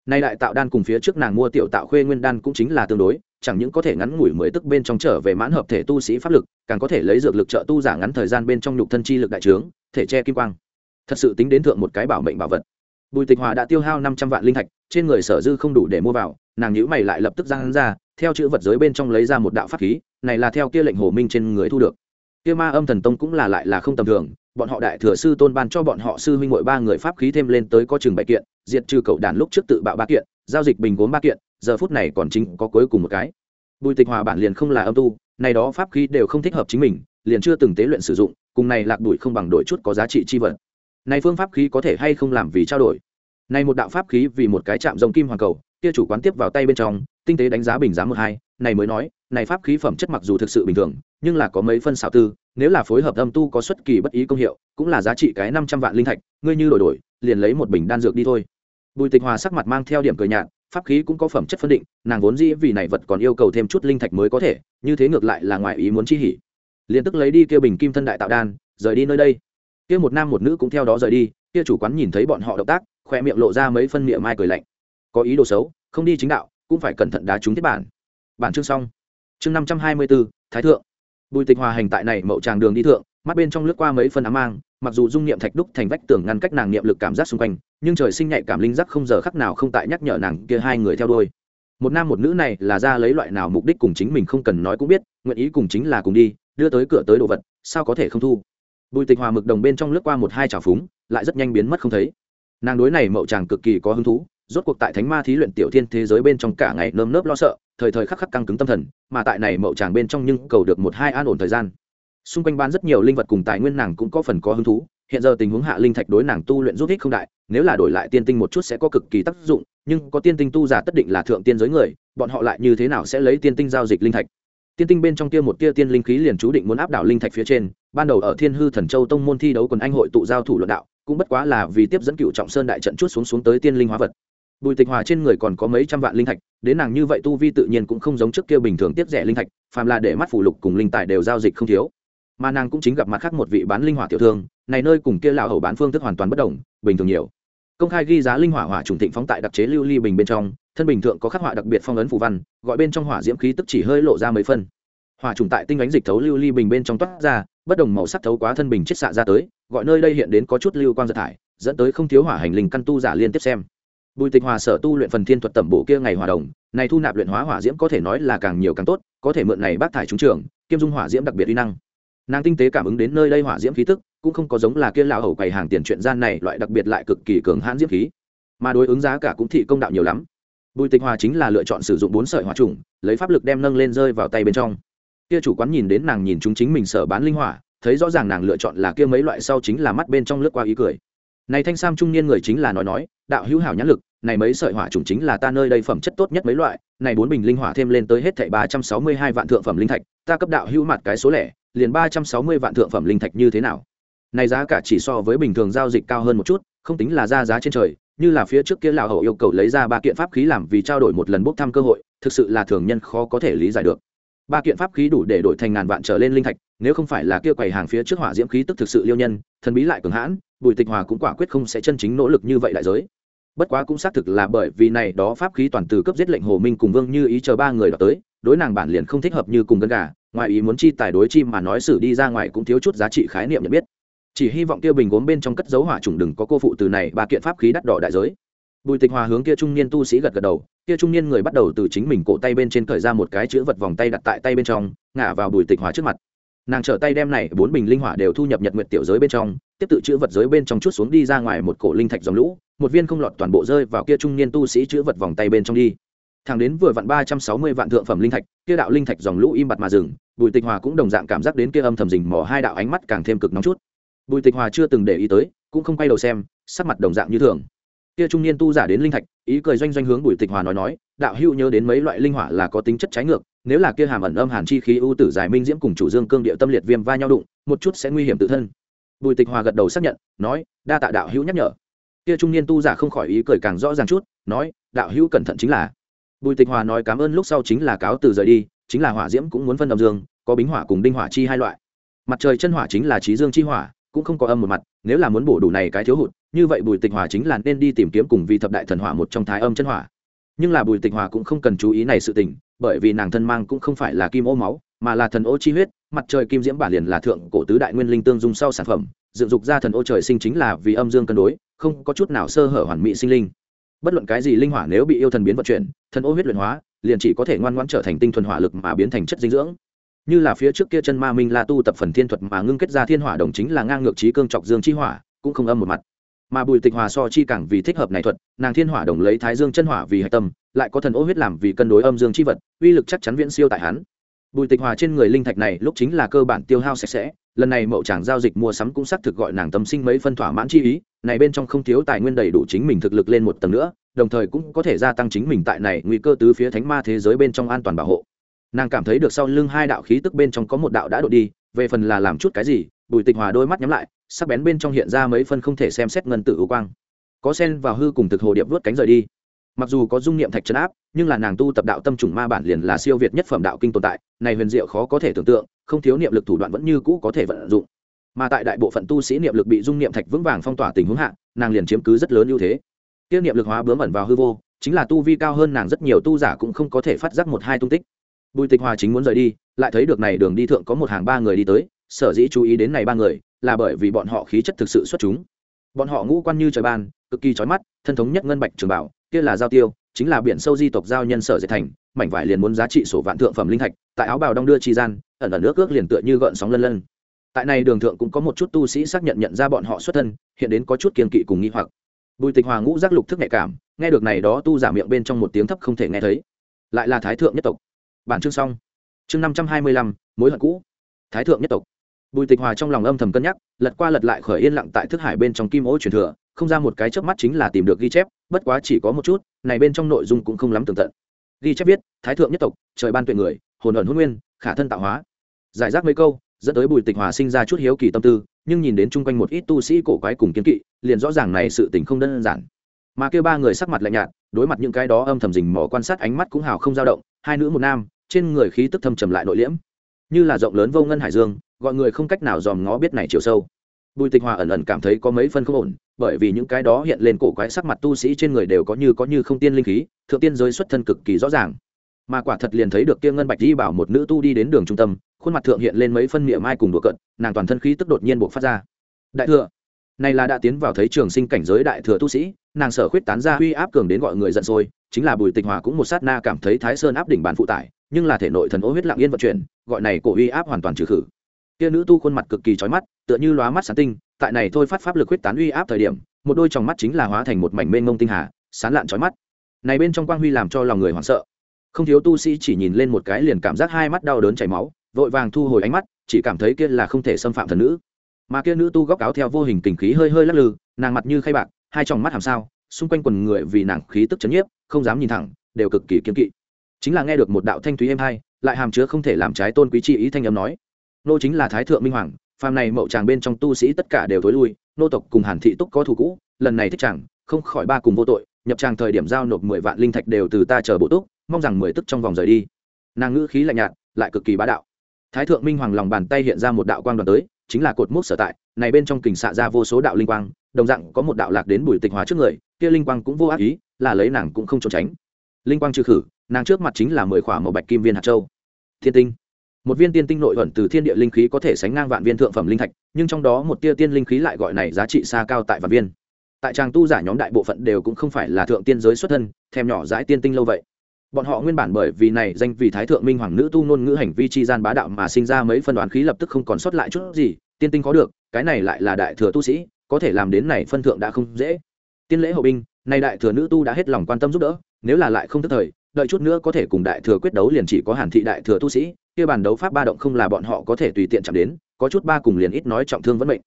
Nay đại tạo đan cùng phía trước nàng mua tiểu tạo khuê nguyên đan cũng chính là tương đối chẳng những có thể ngắn ngủi mới tức bên trong trở về mãn hợp thể tu sĩ pháp lực, càng có thể lấy dược lực trợ tu giả ngắn thời gian bên trong nhục thân chi lực đại trướng, thể che kim quang. Thật sự tính đến thượng một cái bảo mệnh bảo vật. Bùi tịch hòa đã tiêu hao năm trăm vạn linh thạch, trên người sở dư không đủ để mua vào, nàng nhữ mày lại lập tức ra hắn ra, theo chữ vật giới bên trong lấy ra một đạo pháp khí, này là theo kia lệnh hồ minh trên người thu được. Kia ma âm thần tông cũng là lại là không tầm thường, bọn họ đại thừa sư tôn ban cho bọn họ sư huynh ngội ba người pháp khí thêm lên tới có chừng bảy kiện, diệt trừ cậu đàn lúc trước tự bạo ba kiện, giao dịch bình gốm ba kiện giờ phút này còn chính có cuối cùng một cái. Bùi tịch hòa bản liền không là âm tu này đó pháp khí đều không thích hợp chính mình, liền chưa từng tế luyện sử dụng, cùng này lạc đuổi không bằng đổi chút có giá trị chi vật. Này phương pháp khí có thể hay không làm vì trao đổi? Này một đạo pháp khí vì một cái chạm rồng kim hoàng cầu, kia chủ quán tiếp vào tay bên trong, tinh tế đánh giá bình giá một hai, này mới nói, này pháp khí phẩm chất mặc dù thực sự bình thường, nhưng là có mấy phân xảo tư, nếu là phối hợp âm tu có xuất kỳ bất ý công hiệu, cũng là giá trị cái năm trăm vạn linh thạch, ngươi như đổi đổi, liền lấy một bình đan dược đi thôi. Bùi tịch hòa sắc mặt mang theo điểm cười nhạt pháp khí cũng có phẩm chất phân định, nàng vốn dĩ vì này vật còn yêu cầu thêm chút linh thạch mới có thể, như thế ngược lại là ngoài ý muốn chi hỉ. Liền tức lấy đi kia bình kim thân đại tạo đan, rời đi nơi đây. Kia một nam một nữ cũng theo đó rời đi, kia chủ quán nhìn thấy bọn họ động tác, khoe miệng lộ ra mấy phân miệng mai cười lạnh. Có ý đồ xấu, không đi chính đạo, cũng phải cẩn thận đá trúng thiết bản. Bản chương xong. Chương năm trăm hai mươi bốn, thái thượng. Bùi tịch hòa hành tại này mậu tràng đường đi thượng, mắt bên trong lướt qua mấy phân ám mang mặc dù dung niệm thạch đúc thành vách tường ngăn cách nàng niệm lực cảm giác xung quanh, nhưng trời sinh nhạy cảm linh giác không giờ khắc nào không tại nhắc nhở nàng kia hai người theo đôi một nam một nữ này là ra lấy loại nào mục đích cùng chính mình không cần nói cũng biết, nguyện ý cùng chính là cùng đi, đưa tới cửa tới đồ vật, sao có thể không thu? Bùi tịch hòa mực đồng bên trong lướt qua một hai trào phúng, lại rất nhanh biến mất không thấy. Nàng đối này mậu chàng cực kỳ có hứng thú, rốt cuộc tại thánh ma thí luyện tiểu thiên thế giới bên trong cả ngày nơm nớp lo sợ, thời thời khắc khắc căng cứng tâm thần, mà tại này mậu chàng bên trong nhưng cầu được một hai an ổn thời gian xung quanh bán rất nhiều linh vật cùng tài nguyên nàng cũng có phần có hứng thú. Hiện giờ tình huống hạ linh thạch đối nàng tu luyện giúp ích không đại, nếu là đổi lại tiên tinh một chút sẽ có cực kỳ tác dụng, nhưng có tiên tinh tu giả tất định là thượng tiên giới người, bọn họ lại như thế nào sẽ lấy tiên tinh giao dịch linh thạch? Tiên tinh bên trong kia một tia tiên linh khí liền chú định muốn áp đảo linh thạch phía trên, ban đầu ở thiên hư thần châu tông môn thi đấu quần anh hội tụ giao thủ luận đạo, cũng bất quá là vì tiếp dẫn cựu trọng sơn đại trận chút xuống xuống tới tiên linh hóa vật. Bùi tịch hòa trên người còn có mấy trăm vạn linh thạch, đến nàng như vậy tu vi tự nhiên cũng không giống trước kia bình thường tiếp rẻ linh thạch, phàm là để mắt phủ lục cùng linh tài đều giao dịch không thiếu mà nàng cũng chính gặp mặt khác một vị bán linh hỏa tiểu thương, này nơi cùng kia lão hầu bán phương thức hoàn toàn bất đồng, bình thường nhiều. Công khai ghi giá linh hỏa hỏa trùng thịnh phóng tại đặc chế lưu ly bình bên trong, thân bình thượng có khắc họa đặc biệt phong ấn phù văn, gọi bên trong hỏa diễm khí tức chỉ hơi lộ ra mấy phân. Hỏa trùng tại tinh ánh dịch thấu lưu ly bình bên trong toát ra, bất đồng màu sắc thấu quá thân bình chết xạ ra tới, gọi nơi đây hiện đến có chút lưu quang giật thải, dẫn tới không thiếu hỏa hành linh căn tu giả liên tiếp xem. Bùi tịch hòa sở tu luyện phần thiên thuật tẩm bổ kia ngày hòa đồng, này thu nạp luyện hóa hỏa diễm có thể nói là càng nhiều càng tốt, có thể mượn này bác thải trúng trường, kiêm dung hỏa diễm đặc biệt uy năng nàng tinh tế cảm ứng đến nơi đây hỏa diễm khí tức, cũng không có giống là kia lão hầu quầy hàng tiền chuyện gian này loại đặc biệt lại cực kỳ cường hãn diễm khí. Mà đối ứng giá cả cũng thị công đạo nhiều lắm. Bùi tịch hòa chính là lựa chọn sử dụng bốn sợi hỏa trùng, lấy pháp lực đem nâng lên rơi vào tay bên trong. Kia chủ quán nhìn đến nàng nhìn chúng chính mình sở bán linh hỏa, thấy rõ ràng nàng lựa chọn là kia mấy loại sau chính là mắt bên trong lướt qua ý cười. Này thanh sam trung niên người chính là nói nói, đạo hữu hảo nhãn lực này mấy sợi hỏa trùng chính là ta nơi đây phẩm chất tốt nhất mấy loại, này bốn bình linh hỏa thêm lên tới hết thảy ba trăm sáu mươi hai vạn thượng phẩm linh thạch, ta cấp đạo hữu mặt cái số lẻ, liền ba trăm sáu mươi vạn thượng phẩm linh thạch như thế nào? Này giá cả chỉ so với bình thường giao dịch cao hơn một chút, không tính là ra giá trên trời, như là phía trước kia lão hậu yêu cầu lấy ra ba kiện pháp khí làm vì trao đổi một lần bốc thăm cơ hội, thực sự là thường nhân khó có thể lý giải được. Ba kiện pháp khí đủ để đổi thành ngàn vạn trở lên linh thạch, nếu không phải là kia quầy hàng phía trước hỏa diễm khí tức thực sự liêu nhân, thần bí lại cường hãn, bùi tịch hòa cũng quả quyết không sẽ chân chính nỗ lực như vậy đại giới bất quá cũng xác thực là bởi vì này đó pháp khí toàn từ cấp giết lệnh hồ minh cùng vương như ý chờ ba người đó tới, đối nàng bản liền không thích hợp như cùng gân gà, ngoài ý muốn chi tài đối chi mà nói xử đi ra ngoài cũng thiếu chút giá trị khái niệm nhận biết. Chỉ hy vọng kia bình gốm bên trong cất dấu hỏa trùng đừng có cô phụ từ này ba kiện pháp khí đắt đỏ đại giới. Bùi tịch hòa hướng kia trung niên tu sĩ gật gật đầu, kia trung niên người bắt đầu từ chính mình cổ tay bên trên cởi ra một cái chữ vật vòng tay đặt tại tay bên trong, ngả vào bùi tịch hòa trước mặt. Nàng trở tay đem này bốn bình linh hỏa đều thu nhập nhật nguyệt tiểu giới bên trong, tiếp tự chữ vật giới bên trong chút xuống đi ra ngoài một cổ linh thạch dòng lũ một viên không lọt toàn bộ rơi vào kia trung niên tu sĩ chữ vật vòng tay bên trong đi. Thẳng đến vừa vặn ba trăm sáu mươi vạn thượng phẩm linh thạch, kia đạo linh thạch dòng lũ im bặt mà dừng, bùi tịch hòa cũng đồng dạng cảm giác đến kia âm thầm rình mò hai đạo ánh mắt càng thêm cực nóng chút. Bùi tịch hòa chưa từng để ý tới, cũng không quay đầu xem, sắc mặt đồng dạng như thường. Kia trung niên tu giả đến linh thạch, ý cười doanh doanh hướng bùi tịch hòa nói nói, đạo hữu nhớ đến mấy loại linh hỏa là có tính chất trái ngược, nếu là kia hàm ẩn âm hàn chi khí ưu tử giải minh diễm cùng chủ dương cương địa tâm liệt viêm va nhau đụng, một chút sẽ nguy hiểm tự thân. Bùi tịch hòa gật đầu xác nhận, nói, đa tạ đạo hữu nhắc nhở kia trung niên tu giả không khỏi ý cười càng rõ ràng chút, nói, đạo hữu cẩn thận chính là. Bùi tịch hòa nói cảm ơn lúc sau chính là cáo từ rời đi, chính là hỏa diễm cũng muốn phân âm dương, có bính hỏa cùng đinh hỏa chi hai loại. Mặt trời chân hỏa chính là trí dương chi hỏa, cũng không có âm một mặt, nếu là muốn bổ đủ này cái thiếu hụt, như vậy bùi tịch hòa chính là nên đi tìm kiếm cùng vì thập đại thần hỏa một trong thái âm chân hỏa. Nhưng là bùi tịch hòa cũng không cần chú ý này sự tình, bởi vì nàng thân mang cũng không phải là kim ô máu, mà là thần ô chi huyết, mặt trời kim diễm bản liền là thượng cổ tứ đại nguyên linh tương dung sau sản phẩm, dựng dục ra thần ô trời sinh chính là vì âm dương cân đối không có chút nào sơ hở hoàn mỹ sinh linh. Bất luận cái gì linh hỏa nếu bị yêu thần biến vận chuyển, thần ô huyết luyện hóa, liền chỉ có thể ngoan ngoãn trở thành tinh thuần hỏa lực mà biến thành chất dinh dưỡng. Như là phía trước kia chân ma minh la tu tập phần thiên thuật mà ngưng kết ra thiên hỏa đồng chính là ngang ngược trí cương trọc dương chi hỏa, cũng không âm một mặt. Mà bùi tịch hòa so chi càng vì thích hợp này thuật, nàng thiên hỏa đồng lấy thái dương chân hỏa vì hạch tâm, lại có thần ô huyết làm vì cân đối âm dương chi vật, uy lực chắc chắn viễn siêu tại hắn. Bùi tịch hòa trên người linh thạch này lúc chính là cơ bản tiêu hao sạch sẽ lần này mậu tràng giao dịch mua sắm cũng xác thực gọi nàng tâm sinh mấy phân thỏa mãn chi ý, này bên trong không thiếu tài nguyên đầy đủ chính mình thực lực lên một tầng nữa, đồng thời cũng có thể gia tăng chính mình tại này nguy cơ tứ phía thánh ma thế giới bên trong an toàn bảo hộ. Nàng cảm thấy được sau lưng hai đạo khí tức bên trong có một đạo đã đổ đi, về phần là làm chút cái gì, bùi tịch hòa đôi mắt nhắm lại, sắc bén bên trong hiện ra mấy phân không thể xem xét ngân tử ưu quang. Có sen vào hư cùng thực hồ điệp vớt cánh rời đi. Mặc dù có dung niệm thạch trấn áp, nhưng là nàng tu tập đạo tâm trùng ma bản liền là siêu việt nhất phẩm đạo kinh tồn tại, này huyền diệu khó có thể tưởng tượng không thiếu niệm lực thủ đoạn vẫn như cũ có thể vận dụng. Mà tại đại bộ phận tu sĩ niệm lực bị dung niệm thạch vững vàng phong tỏa tình huống hạ, nàng liền chiếm cứ rất lớn ưu thế. Tiêu niệm lực hóa bướm ẩn vào hư vô, chính là tu vi cao hơn nàng rất nhiều tu giả cũng không có thể phát giác một hai tung tích. Bùi tịch hòa chính muốn rời đi, lại thấy được này đường đi thượng có một hàng ba người đi tới, sở dĩ chú ý đến này ba người, là bởi vì bọn họ khí chất thực sự xuất chúng. Bọn họ ngũ quan như trời ban, cực kỳ trói mắt, thân thống nhất ngân bạch trường bảo, kia là giao tiêu, chính là biển sâu di tộc giao nhân sở dệt thành, mảnh vải liền muốn giá trị sổ vạn thượng phẩm linh thạch, tại áo bào đong đưa chi gian ẩn ẩn nước ước liền tựa như gợn sóng lân lân. Tại này đường thượng cũng có một chút tu sĩ xác nhận nhận ra bọn họ xuất thân, hiện đến có chút kiên kỵ cùng nghi hoặc. Bùi tịch hòa ngũ giác lục thức nhạy cảm, nghe được này đó tu giả miệng bên trong một tiếng thấp không thể nghe thấy. Lại là thái thượng nhất tộc. Bản chương xong. Chương năm trăm hai mươi lăm, mối hận cũ. Thái thượng nhất tộc. Bùi tịch hòa trong lòng âm thầm cân nhắc, lật qua lật lại khởi yên lặng tại thức hải bên trong kim ô truyền thừa, không ra một cái trước mắt chính là tìm được ghi chép, bất quá chỉ có một chút, này bên trong nội dung cũng không lắm tường tận. Ghi chép viết, thái thượng nhất tộc, trời ban tuệ người, hồn ẩn hôn nguyên, khả thân tạo hóa giải rác mấy câu, dẫn tới bùi tịch hòa sinh ra chút hiếu kỳ tâm tư, nhưng nhìn đến chung quanh một ít tu sĩ cổ quái cùng kiến kỵ, liền rõ ràng này sự tình không đơn giản. Mà kêu ba người sắc mặt lạnh nhạt, đối mặt những cái đó âm thầm rình mò quan sát ánh mắt cũng hào không dao động, hai nữ một nam, trên người khí tức thâm trầm lại nội liễm. Như là rộng lớn vô ngân hải dương, gọi người không cách nào dòm ngó biết này chiều sâu. Bùi tịch hòa ẩn ẩn cảm thấy có mấy phân không ổn, bởi vì những cái đó hiện lên cổ quái sắc mặt tu sĩ trên người đều có như có như không tiên linh khí, thượng tiên giới xuất thân cực kỳ rõ ràng mà quả thật liền thấy được kia ngân bạch di bảo một nữ tu đi đến đường trung tâm, khuôn mặt thượng hiện lên mấy phân miệng mai cùng đùa cận nàng toàn thân khí tức đột nhiên buộc phát ra. Đại thừa, này là đã tiến vào thấy trường sinh cảnh giới đại thừa tu sĩ, nàng sở khuyết tán ra uy áp cường đến gọi người giận sôi, chính là bùi tịch hòa cũng một sát na cảm thấy thái sơn áp đỉnh bàn phụ tải, nhưng là thể nội thần ô huyết lặng yên vận chuyển, gọi này cổ uy áp hoàn toàn trừ khử. Kia nữ tu khuôn mặt cực kỳ trói mắt, tựa như lóa mắt sáng tinh, tại này thôi phát pháp lực huyết tán uy áp thời điểm, một đôi tròng mắt chính là hóa thành một mảnh mênh mông tinh hà, sán lạn trói mắt. Này bên trong quang huy làm cho lòng người hoảng sợ không thiếu tu sĩ chỉ nhìn lên một cái liền cảm giác hai mắt đau đớn chảy máu, vội vàng thu hồi ánh mắt, chỉ cảm thấy kia là không thể xâm phạm thần nữ. Mà kia nữ tu góc áo theo vô hình kình khí hơi hơi lắc lư, nàng mặt như khay bạc, hai tròng mắt hàm sao, xung quanh quần người vì nàng khí tức chấn nhiếp, không dám nhìn thẳng, đều cực kỳ kiên kỵ. Chính là nghe được một đạo thanh thúy êm hai, lại hàm chứa không thể làm trái tôn quý chi ý thanh âm nói, nô chính là thái thượng minh hoàng, phàm này mậu tràng bên trong tu sĩ tất cả đều thối lui, nô tộc cùng hàn thị túc có thù cũ, lần này thích chàng, không khỏi ba cùng vô tội, nhập tràng thời điểm giao nộp mười vạn linh thạch đều từ ta chờ bộ túc mong rằng mười tức trong vòng rời đi. Nàng ngữ khí lạnh nhạt, lại cực kỳ bá đạo. Thái thượng minh hoàng lòng bàn tay hiện ra một đạo quang đoàn tới, chính là cột mốc sở tại, này bên trong kình xạ ra vô số đạo linh quang, đồng dạng có một đạo lạc đến bùi tịch hóa trước người, kia linh quang cũng vô ác ý, là lấy nàng cũng không trốn tránh. Linh quang trừ khử, nàng trước mặt chính là mười khỏa màu bạch kim viên hạt châu. Thiên tinh. Một viên tiên tinh nội ẩn từ thiên địa linh khí có thể sánh ngang vạn viên thượng phẩm linh thạch, nhưng trong đó một tia tiên linh khí lại gọi này giá trị xa cao tại vạn viên. Tại trang tu giả nhóm đại bộ phận đều cũng không phải là thượng tiên giới xuất thân, thèm nhỏ dãi tiên tinh lâu vậy bọn họ nguyên bản bởi vì này danh vì thái thượng minh hoàng nữ tu nôn ngữ hành vi chi gian bá đạo mà sinh ra mấy phân đoán khí lập tức không còn sót lại chút gì, tiên tinh có được, cái này lại là đại thừa tu sĩ, có thể làm đến này phân thượng đã không dễ. Tiên lễ hậu binh nay đại thừa nữ tu đã hết lòng quan tâm giúp đỡ, nếu là lại không tức thời, đợi chút nữa có thể cùng đại thừa quyết đấu liền chỉ có hàn thị đại thừa tu sĩ, kia bàn đấu pháp ba động không là bọn họ có thể tùy tiện chạm đến, có chút ba cùng liền ít nói trọng thương vẫn mệnh.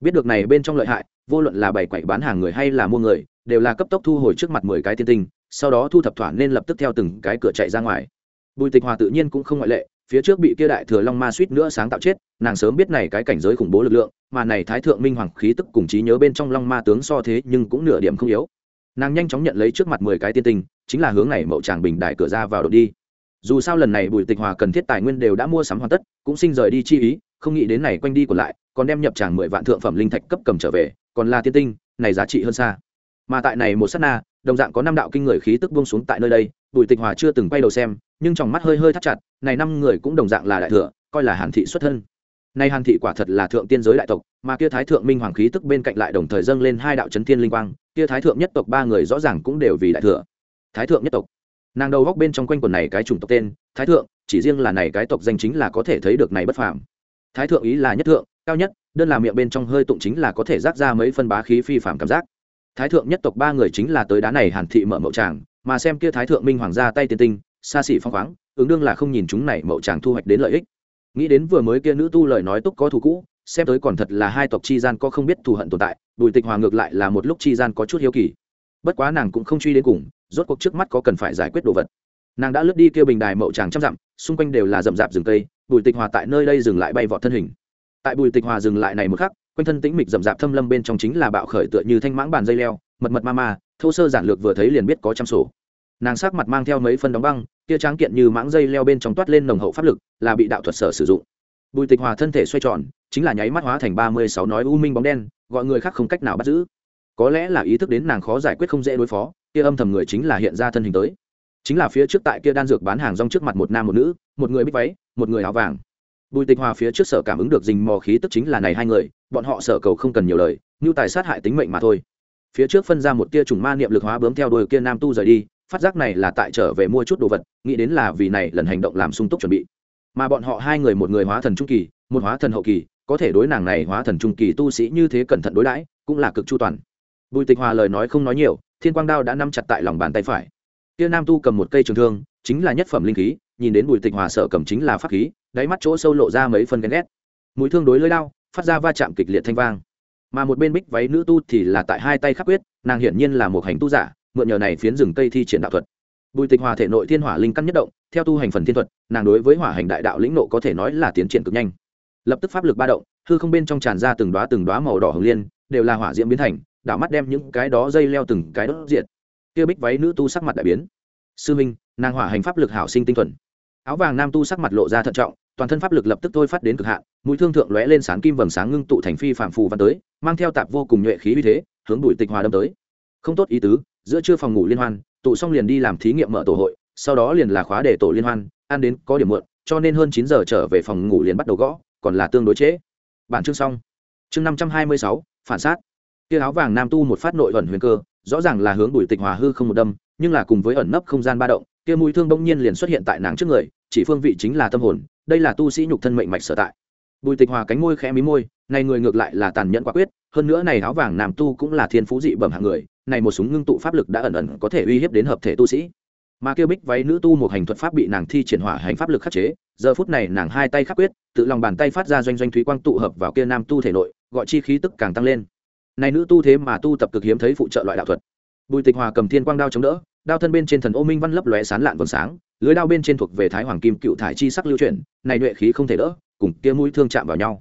Biết được này bên trong lợi hại, vô luận là bày quậy bán hàng người hay là mua người, đều là cấp tốc thu hồi trước mặt mười cái tiên tinh sau đó thu thập thỏa nên lập tức theo từng cái cửa chạy ra ngoài. Bùi tịch hòa tự nhiên cũng không ngoại lệ, phía trước bị kia đại thừa long ma suýt nữa sáng tạo chết, nàng sớm biết này cái cảnh giới khủng bố lực lượng, mà này thái thượng minh hoàng khí tức cùng trí nhớ bên trong long ma tướng so thế nhưng cũng nửa điểm không yếu. Nàng nhanh chóng nhận lấy trước mặt mười cái tiên tinh, chính là hướng này mậu tràng bình đại cửa ra vào đột đi. Dù sao lần này bùi tịch hòa cần thiết tài nguyên đều đã mua sắm hoàn tất, cũng sinh rời đi chi ý, không nghĩ đến này quanh đi còn lại, còn đem nhập tràng mười vạn thượng phẩm linh thạch cấp cầm trở về, còn là tiên tinh, này giá trị hơn xa mà tại này một sát na, đồng dạng có năm đạo kinh người khí tức buông xuống tại nơi đây, bùi tịch hòa chưa từng quay đầu xem, nhưng trong mắt hơi hơi thắt chặt, này năm người cũng đồng dạng là đại thừa, coi là hàn thị xuất thân. Nay hàn thị quả thật là thượng tiên giới đại tộc, mà kia thái thượng minh hoàng khí tức bên cạnh lại đồng thời dâng lên hai đạo chấn thiên linh quang, kia thái thượng nhất tộc ba người rõ ràng cũng đều vì đại thừa. Thái thượng nhất tộc. Nàng đầu góc bên trong quanh quần này cái chủng tộc tên, thái thượng, chỉ riêng là này cái tộc danh chính là có thể thấy được này bất phàm. Thái thượng ý là nhất thượng, cao nhất, đơn là miệng bên trong hơi tụng chính là có thể rác ra mấy phân bá khí phi phạm cảm giác thái thượng nhất tộc ba người chính là tới đá này hàn thị mở mậu tràng, mà xem kia thái thượng minh hoàng ra tay tiên tinh, xa xỉ phong khoáng, ứng đương là không nhìn chúng này mậu tràng thu hoạch đến lợi ích. Nghĩ đến vừa mới kia nữ tu lời nói túc có thù cũ, xem tới còn thật là hai tộc chi gian có không biết thù hận tồn tại, bùi tịch hòa ngược lại là một lúc chi gian có chút hiếu kỳ. Bất quá nàng cũng không truy đến cùng, rốt cuộc trước mắt có cần phải giải quyết đồ vật. Nàng đã lướt đi kia bình đài mậu tràng trăm dặm, xung quanh đều là rậm rạp rừng cây, bùi tịch hòa tại nơi đây dừng lại bay vọt thân hình. Tại bùi tịch hòa dừng lại này một khắc quanh thân tĩnh mịch rậm rạp thâm lâm bên trong chính là bạo khởi tựa như thanh mãng bàn dây leo, mật mật ma ma, thô sơ giản lược vừa thấy liền biết có trăm sổ. Nàng sắc mặt mang theo mấy phân đóng băng tia tráng kiện như mãng dây leo bên trong toát lên nồng hậu pháp lực, là bị đạo thuật sở sử dụng. Bùi tịch hòa thân thể xoay tròn, chính là nháy mắt hóa thành ba mươi sáu nói u minh bóng đen, gọi người khác không cách nào bắt giữ. Có lẽ là ý thức đến nàng khó giải quyết không dễ đối phó, kia âm thầm người chính là hiện ra thân hình tới. Chính là phía trước tại kia đan dược bán hàng rong trước mặt một nam một nữ, một người bích váy, một người áo vàng bùi tịch hòa phía trước sở cảm ứng được dình mò khí tức chính là này hai người, bọn họ sở cầu không cần nhiều lời, như tài sát hại tính mệnh mà thôi. Phía trước phân ra một tia trùng ma niệm lực hóa bướm theo đuôi kia nam tu rời đi, phát giác này là tại trở về mua chút đồ vật, nghĩ đến là vì này lần hành động làm sung túc chuẩn bị. Mà bọn họ hai người một người hóa thần trung kỳ, một hóa thần hậu kỳ, có thể đối nàng này hóa thần trung kỳ tu sĩ như thế cẩn thận đối đãi, cũng là cực chu toàn. Bùi tịch hòa lời nói không nói nhiều, thiên quang đao đã nắm chặt tại lòng bàn tay phải. Kia nam tu cầm một cây trường thương chính là nhất phẩm linh khí, nhìn đến bùi tịch hòa sợ cầm chính là pháp khí, đáy mắt chỗ sâu lộ ra mấy phần ghen ghét. Mũi thương đối lưỡi lao, phát ra va chạm kịch liệt thanh vang. Mà một bên bích váy nữ tu thì là tại hai tay khắc quyết, nàng hiển nhiên là một hành tu giả, mượn nhờ này phiến rừng cây thi triển đạo thuật. Bùi tịch hòa thể nội thiên hỏa linh căn nhất động, theo tu hành phần thiên thuật, nàng đối với hỏa hành đại đạo lĩnh nộ có thể nói là tiến triển cực nhanh. Lập tức pháp lực ba động, hư không bên trong tràn ra từng đoá từng đoá màu đỏ hồng liên, đều là hỏa diễm biến thành, đảo mắt đem những cái đó dây leo từng cái đốt diệt. Kia bích váy nữ tu sắc mặt đại biến sư minh, nàng hỏa hành pháp lực hảo sinh tinh thuần. Áo vàng nam tu sắc mặt lộ ra thận trọng, toàn thân pháp lực lập tức thôi phát đến cực hạn, mũi thương thượng lóe lên sáng kim vầng sáng ngưng tụ thành phi phạm phù văn tới, mang theo tạp vô cùng nhuệ khí uy thế, hướng đuổi tịch hòa đâm tới. Không tốt ý tứ, giữa trưa phòng ngủ liên hoan, tụ xong liền đi làm thí nghiệm mở tổ hội, sau đó liền là khóa để tổ liên hoan, ăn đến có điểm muộn, cho nên hơn chín giờ trở về phòng ngủ liền bắt đầu gõ, còn là tương đối trễ. Bản chương xong. Chương năm trăm hai mươi sáu, phản sát. Kia áo vàng nam tu một phát nội ẩn huyền cơ, rõ ràng là hướng bùi tịch hòa hư không một đâm nhưng là cùng với ẩn nấp không gian ba động, kia mũi thương bỗng nhiên liền xuất hiện tại nàng trước người, chỉ phương vị chính là tâm hồn, đây là tu sĩ nhục thân mệnh mạch sở tại. Bùi tịch hòa cánh môi khẽ mí môi, này người ngược lại là tàn nhẫn quả quyết, hơn nữa này áo vàng nam tu cũng là thiên phú dị bẩm hạng người, này một súng ngưng tụ pháp lực đã ẩn ẩn có thể uy hiếp đến hợp thể tu sĩ. Mà kêu bích váy nữ tu một hành thuật pháp bị nàng thi triển hỏa hành pháp lực khắc chế, giờ phút này nàng hai tay khắc quyết, tự lòng bàn tay phát ra doanh doanh thúy quang tụ hợp vào kia nam tu thể nội, gọi chi khí tức càng tăng lên. Này nữ tu thế mà tu tập cực hiếm thấy phụ trợ loại đạo thuật bùi tịch hòa cầm thiên quang đao chống đỡ, đao thân bên trên thần ô minh văn lấp lóe sán lạn vầng sáng, lưới đao bên trên thuộc về thái hoàng kim cựu thải chi sắc lưu chuyển, này nhuệ khí không thể đỡ, cùng kia mũi thương chạm vào nhau.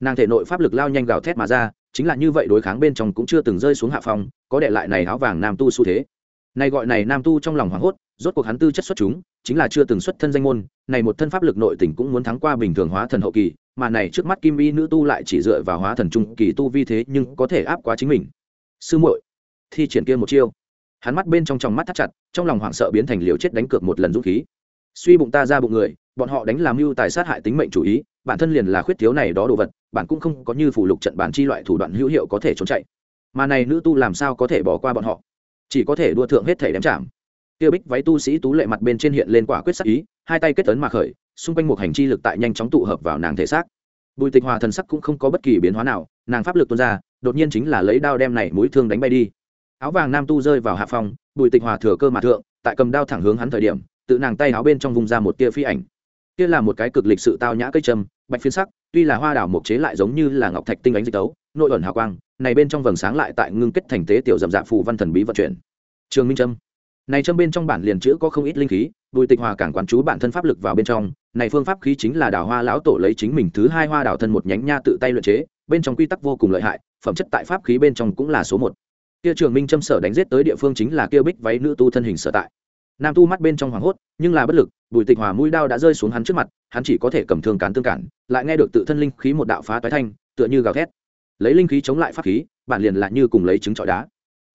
Nàng thể nội pháp lực lao nhanh gào thét mà ra, chính là như vậy đối kháng bên trong cũng chưa từng rơi xuống hạ phong, có đệ lại này áo vàng nam tu xu thế. Này gọi này nam tu trong lòng hoảng hốt, rốt cuộc hắn tư chất xuất chúng, chính là chưa từng xuất thân danh môn, này một thân pháp lực nội tình cũng muốn thắng qua bình thường hóa thần hậu kỳ, mà này trước mắt kim vi nữ tu lại chỉ dựa vào hóa thần trung kỳ tu vi thế nhưng có thể áp quá chính mình. Sư muội thi triển kia một chiêu. Hắn mắt bên trong trong mắt thắt chặt, trong lòng hoảng sợ biến thành liều chết đánh cược một lần dũng khí. Suy bụng ta ra bụng người, bọn họ đánh làm mưu tài sát hại tính mệnh chủ ý, bản thân liền là khuyết thiếu này đó đồ vật, bản cũng không có như phủ lục trận bản chi loại thủ đoạn hữu hiệu có thể trốn chạy. Mà này nữ tu làm sao có thể bỏ qua bọn họ? Chỉ có thể đua thượng hết thể đếm chạm. Tiêu bích váy tu sĩ tú lệ mặt bên trên hiện lên quả quyết sắc ý, hai tay kết tấn mà khởi, xung quanh một hành chi lực tại nhanh chóng tụ hợp vào nàng thể xác. Bùi tịch hòa thần sắc cũng không có bất kỳ biến hóa nào, nàng pháp lực tuôn ra, đột nhiên chính là lấy đao đem này mũi thương đánh bay đi áo vàng nam tu rơi vào hạ phòng bùi tịch hòa thừa cơ mà thượng, tại cầm đao thẳng hướng hắn thời điểm, tự nàng tay áo bên trong vùng ra một tia phi ảnh. Kia là một cái cực lịch sự tao nhã cây trầm bạch phiến sắc, tuy là hoa đảo mộc chế lại giống như là ngọc thạch tinh ánh dịch tấu, nội ẩn hào quang, này bên trong vầng sáng lại tại ngưng kết thành tế tiểu dầm dạ phù văn thần bí vận chuyển. Trường minh trâm. Này trâm bên trong bản liền chữ có không ít linh khí, bùi tịch hòa cảng quán chú bản thân pháp lực vào bên trong, này phương pháp khí chính là đào hoa lão tổ lấy chính mình thứ hai hoa đào thân một nhánh nha tự tay luyện chế, bên trong quy tắc vô cùng lợi hại, phẩm chất tại pháp khí bên trong cũng là số một kia trường minh châm sở đánh giết tới địa phương chính là kia bích váy nữ tu thân hình sở tại. Nam tu mắt bên trong hoảng hốt, nhưng là bất lực, bùi tịch hòa mũi đao đã rơi xuống hắn trước mặt, hắn chỉ có thể cầm thương cán tương cản, lại nghe được tự thân linh khí một đạo phá toái thanh, tựa như gào thét. Lấy linh khí chống lại pháp khí bản liền lại như cùng lấy trứng trọi đá.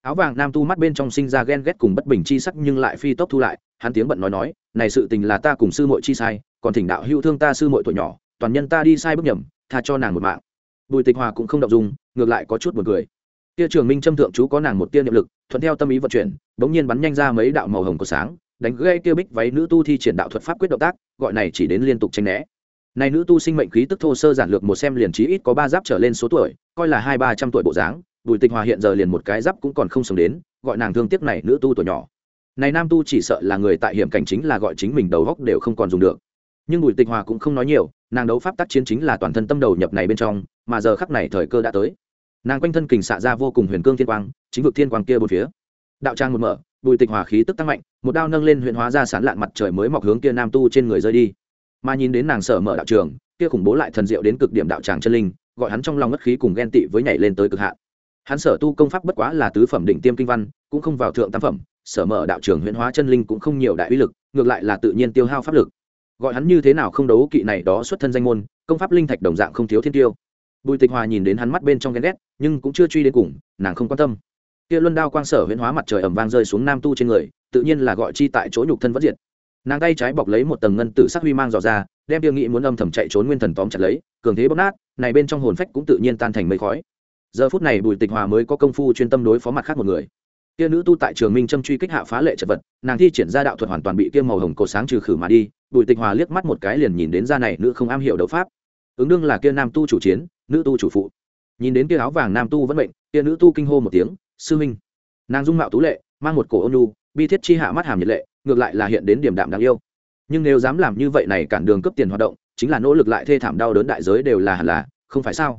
Áo vàng nam tu mắt bên trong sinh ra ghen ghét cùng bất bình chi sắc, nhưng lại phi tốc thu lại, hắn tiếng bận nói nói, này sự tình là ta cùng sư muội chi sai, còn thỉnh đạo hữu thương ta sư muội tuổi nhỏ, toàn nhân ta đi sai bước nhầm, tha cho nàng một mạng. Bùi tịch hòa cũng không động dung, ngược lại có chút buồn cười kia trường minh châm thượng chú có nàng một tia niệm lực, thuận theo tâm ý vận chuyển, bỗng nhiên bắn nhanh ra mấy đạo màu hồng của sáng, đánh gây kia bích váy nữ tu thi triển đạo thuật pháp quyết động tác, gọi này chỉ đến liên tục tranh né. Này nữ tu sinh mệnh khí tức thô sơ giản lược một xem liền trí ít có ba giáp trở lên số tuổi, coi là hai ba trăm tuổi bộ dáng, bùi tịch hòa hiện giờ liền một cái giáp cũng còn không sống đến, gọi nàng thương tiếc này nữ tu tuổi nhỏ. Này nam tu chỉ sợ là người tại hiểm cảnh chính là gọi chính mình đầu góc đều không còn dùng được. Nhưng bùi tịch hòa cũng không nói nhiều, nàng đấu pháp tác chiến chính là toàn thân tâm đầu nhập này bên trong, mà giờ khắc này thời cơ đã tới nàng quanh thân kình xạ ra vô cùng huyền cương thiên quang, chính vực thiên quang kia bốn phía. Đạo trang một mở, bùi tịch hòa khí tức tăng mạnh, một đao nâng lên huyện hóa ra sán lạn mặt trời mới mọc hướng kia nam tu trên người rơi đi. Mà nhìn đến nàng sở mở đạo trường, kia khủng bố lại thần diệu đến cực điểm đạo tràng chân linh, gọi hắn trong lòng ngất khí cùng ghen tị với nhảy lên tới cực hạn. Hắn sở tu công pháp bất quá là tứ phẩm đỉnh tiêm kinh văn, cũng không vào thượng tam phẩm, sở mở đạo trường huyện hóa chân linh cũng không nhiều đại uy lực, ngược lại là tự nhiên tiêu hao pháp lực. Gọi hắn như thế nào không đấu kỵ này đó xuất thân danh môn, công pháp linh thạch đồng dạng không thiếu thiên tiêu bùi tịch hòa nhìn đến hắn mắt bên trong ghen ghét, nhưng cũng chưa truy đến cùng, nàng không quan tâm. Kia luân đao quang sở huyễn hóa mặt trời ẩm vang rơi xuống nam tu trên người, tự nhiên là gọi chi tại chỗ nhục thân vẫn diệt. Nàng tay trái bọc lấy một tầng ngân tử sắc huy mang dò ra, đem tiêu nghị muốn âm thầm chạy trốn nguyên thần tóm chặt lấy, cường thế bóc nát, này bên trong hồn phách cũng tự nhiên tan thành mây khói. Giờ phút này bùi tịch hòa mới có công phu chuyên tâm đối phó mặt khác một người. Kia nữ tu tại trường minh châm truy kích hạ phá lệ chật vật, nàng thi triển ra đạo thuật hoàn toàn bị kia màu hồng cổ sáng trừ khử mà đi, bùi tịch hòa liếc mắt một cái liền nhìn đến ra này nữ không am hiểu đấu pháp ứng đương là kia nam tu chủ chiến, nữ tu chủ phụ. Nhìn đến kia áo vàng nam tu vẫn bệnh kia nữ tu kinh hô một tiếng, sư minh. Nàng dung mạo tú lệ, mang một cổ ôn nhu, bi thiết chi hạ mắt hàm nhiệt lệ, ngược lại là hiện đến điểm đạm đáng yêu. Nhưng nếu dám làm như vậy này cản đường cấp tiền hoạt động, chính là nỗ lực lại thê thảm đau đớn đại giới đều là hẳn là, không phải sao?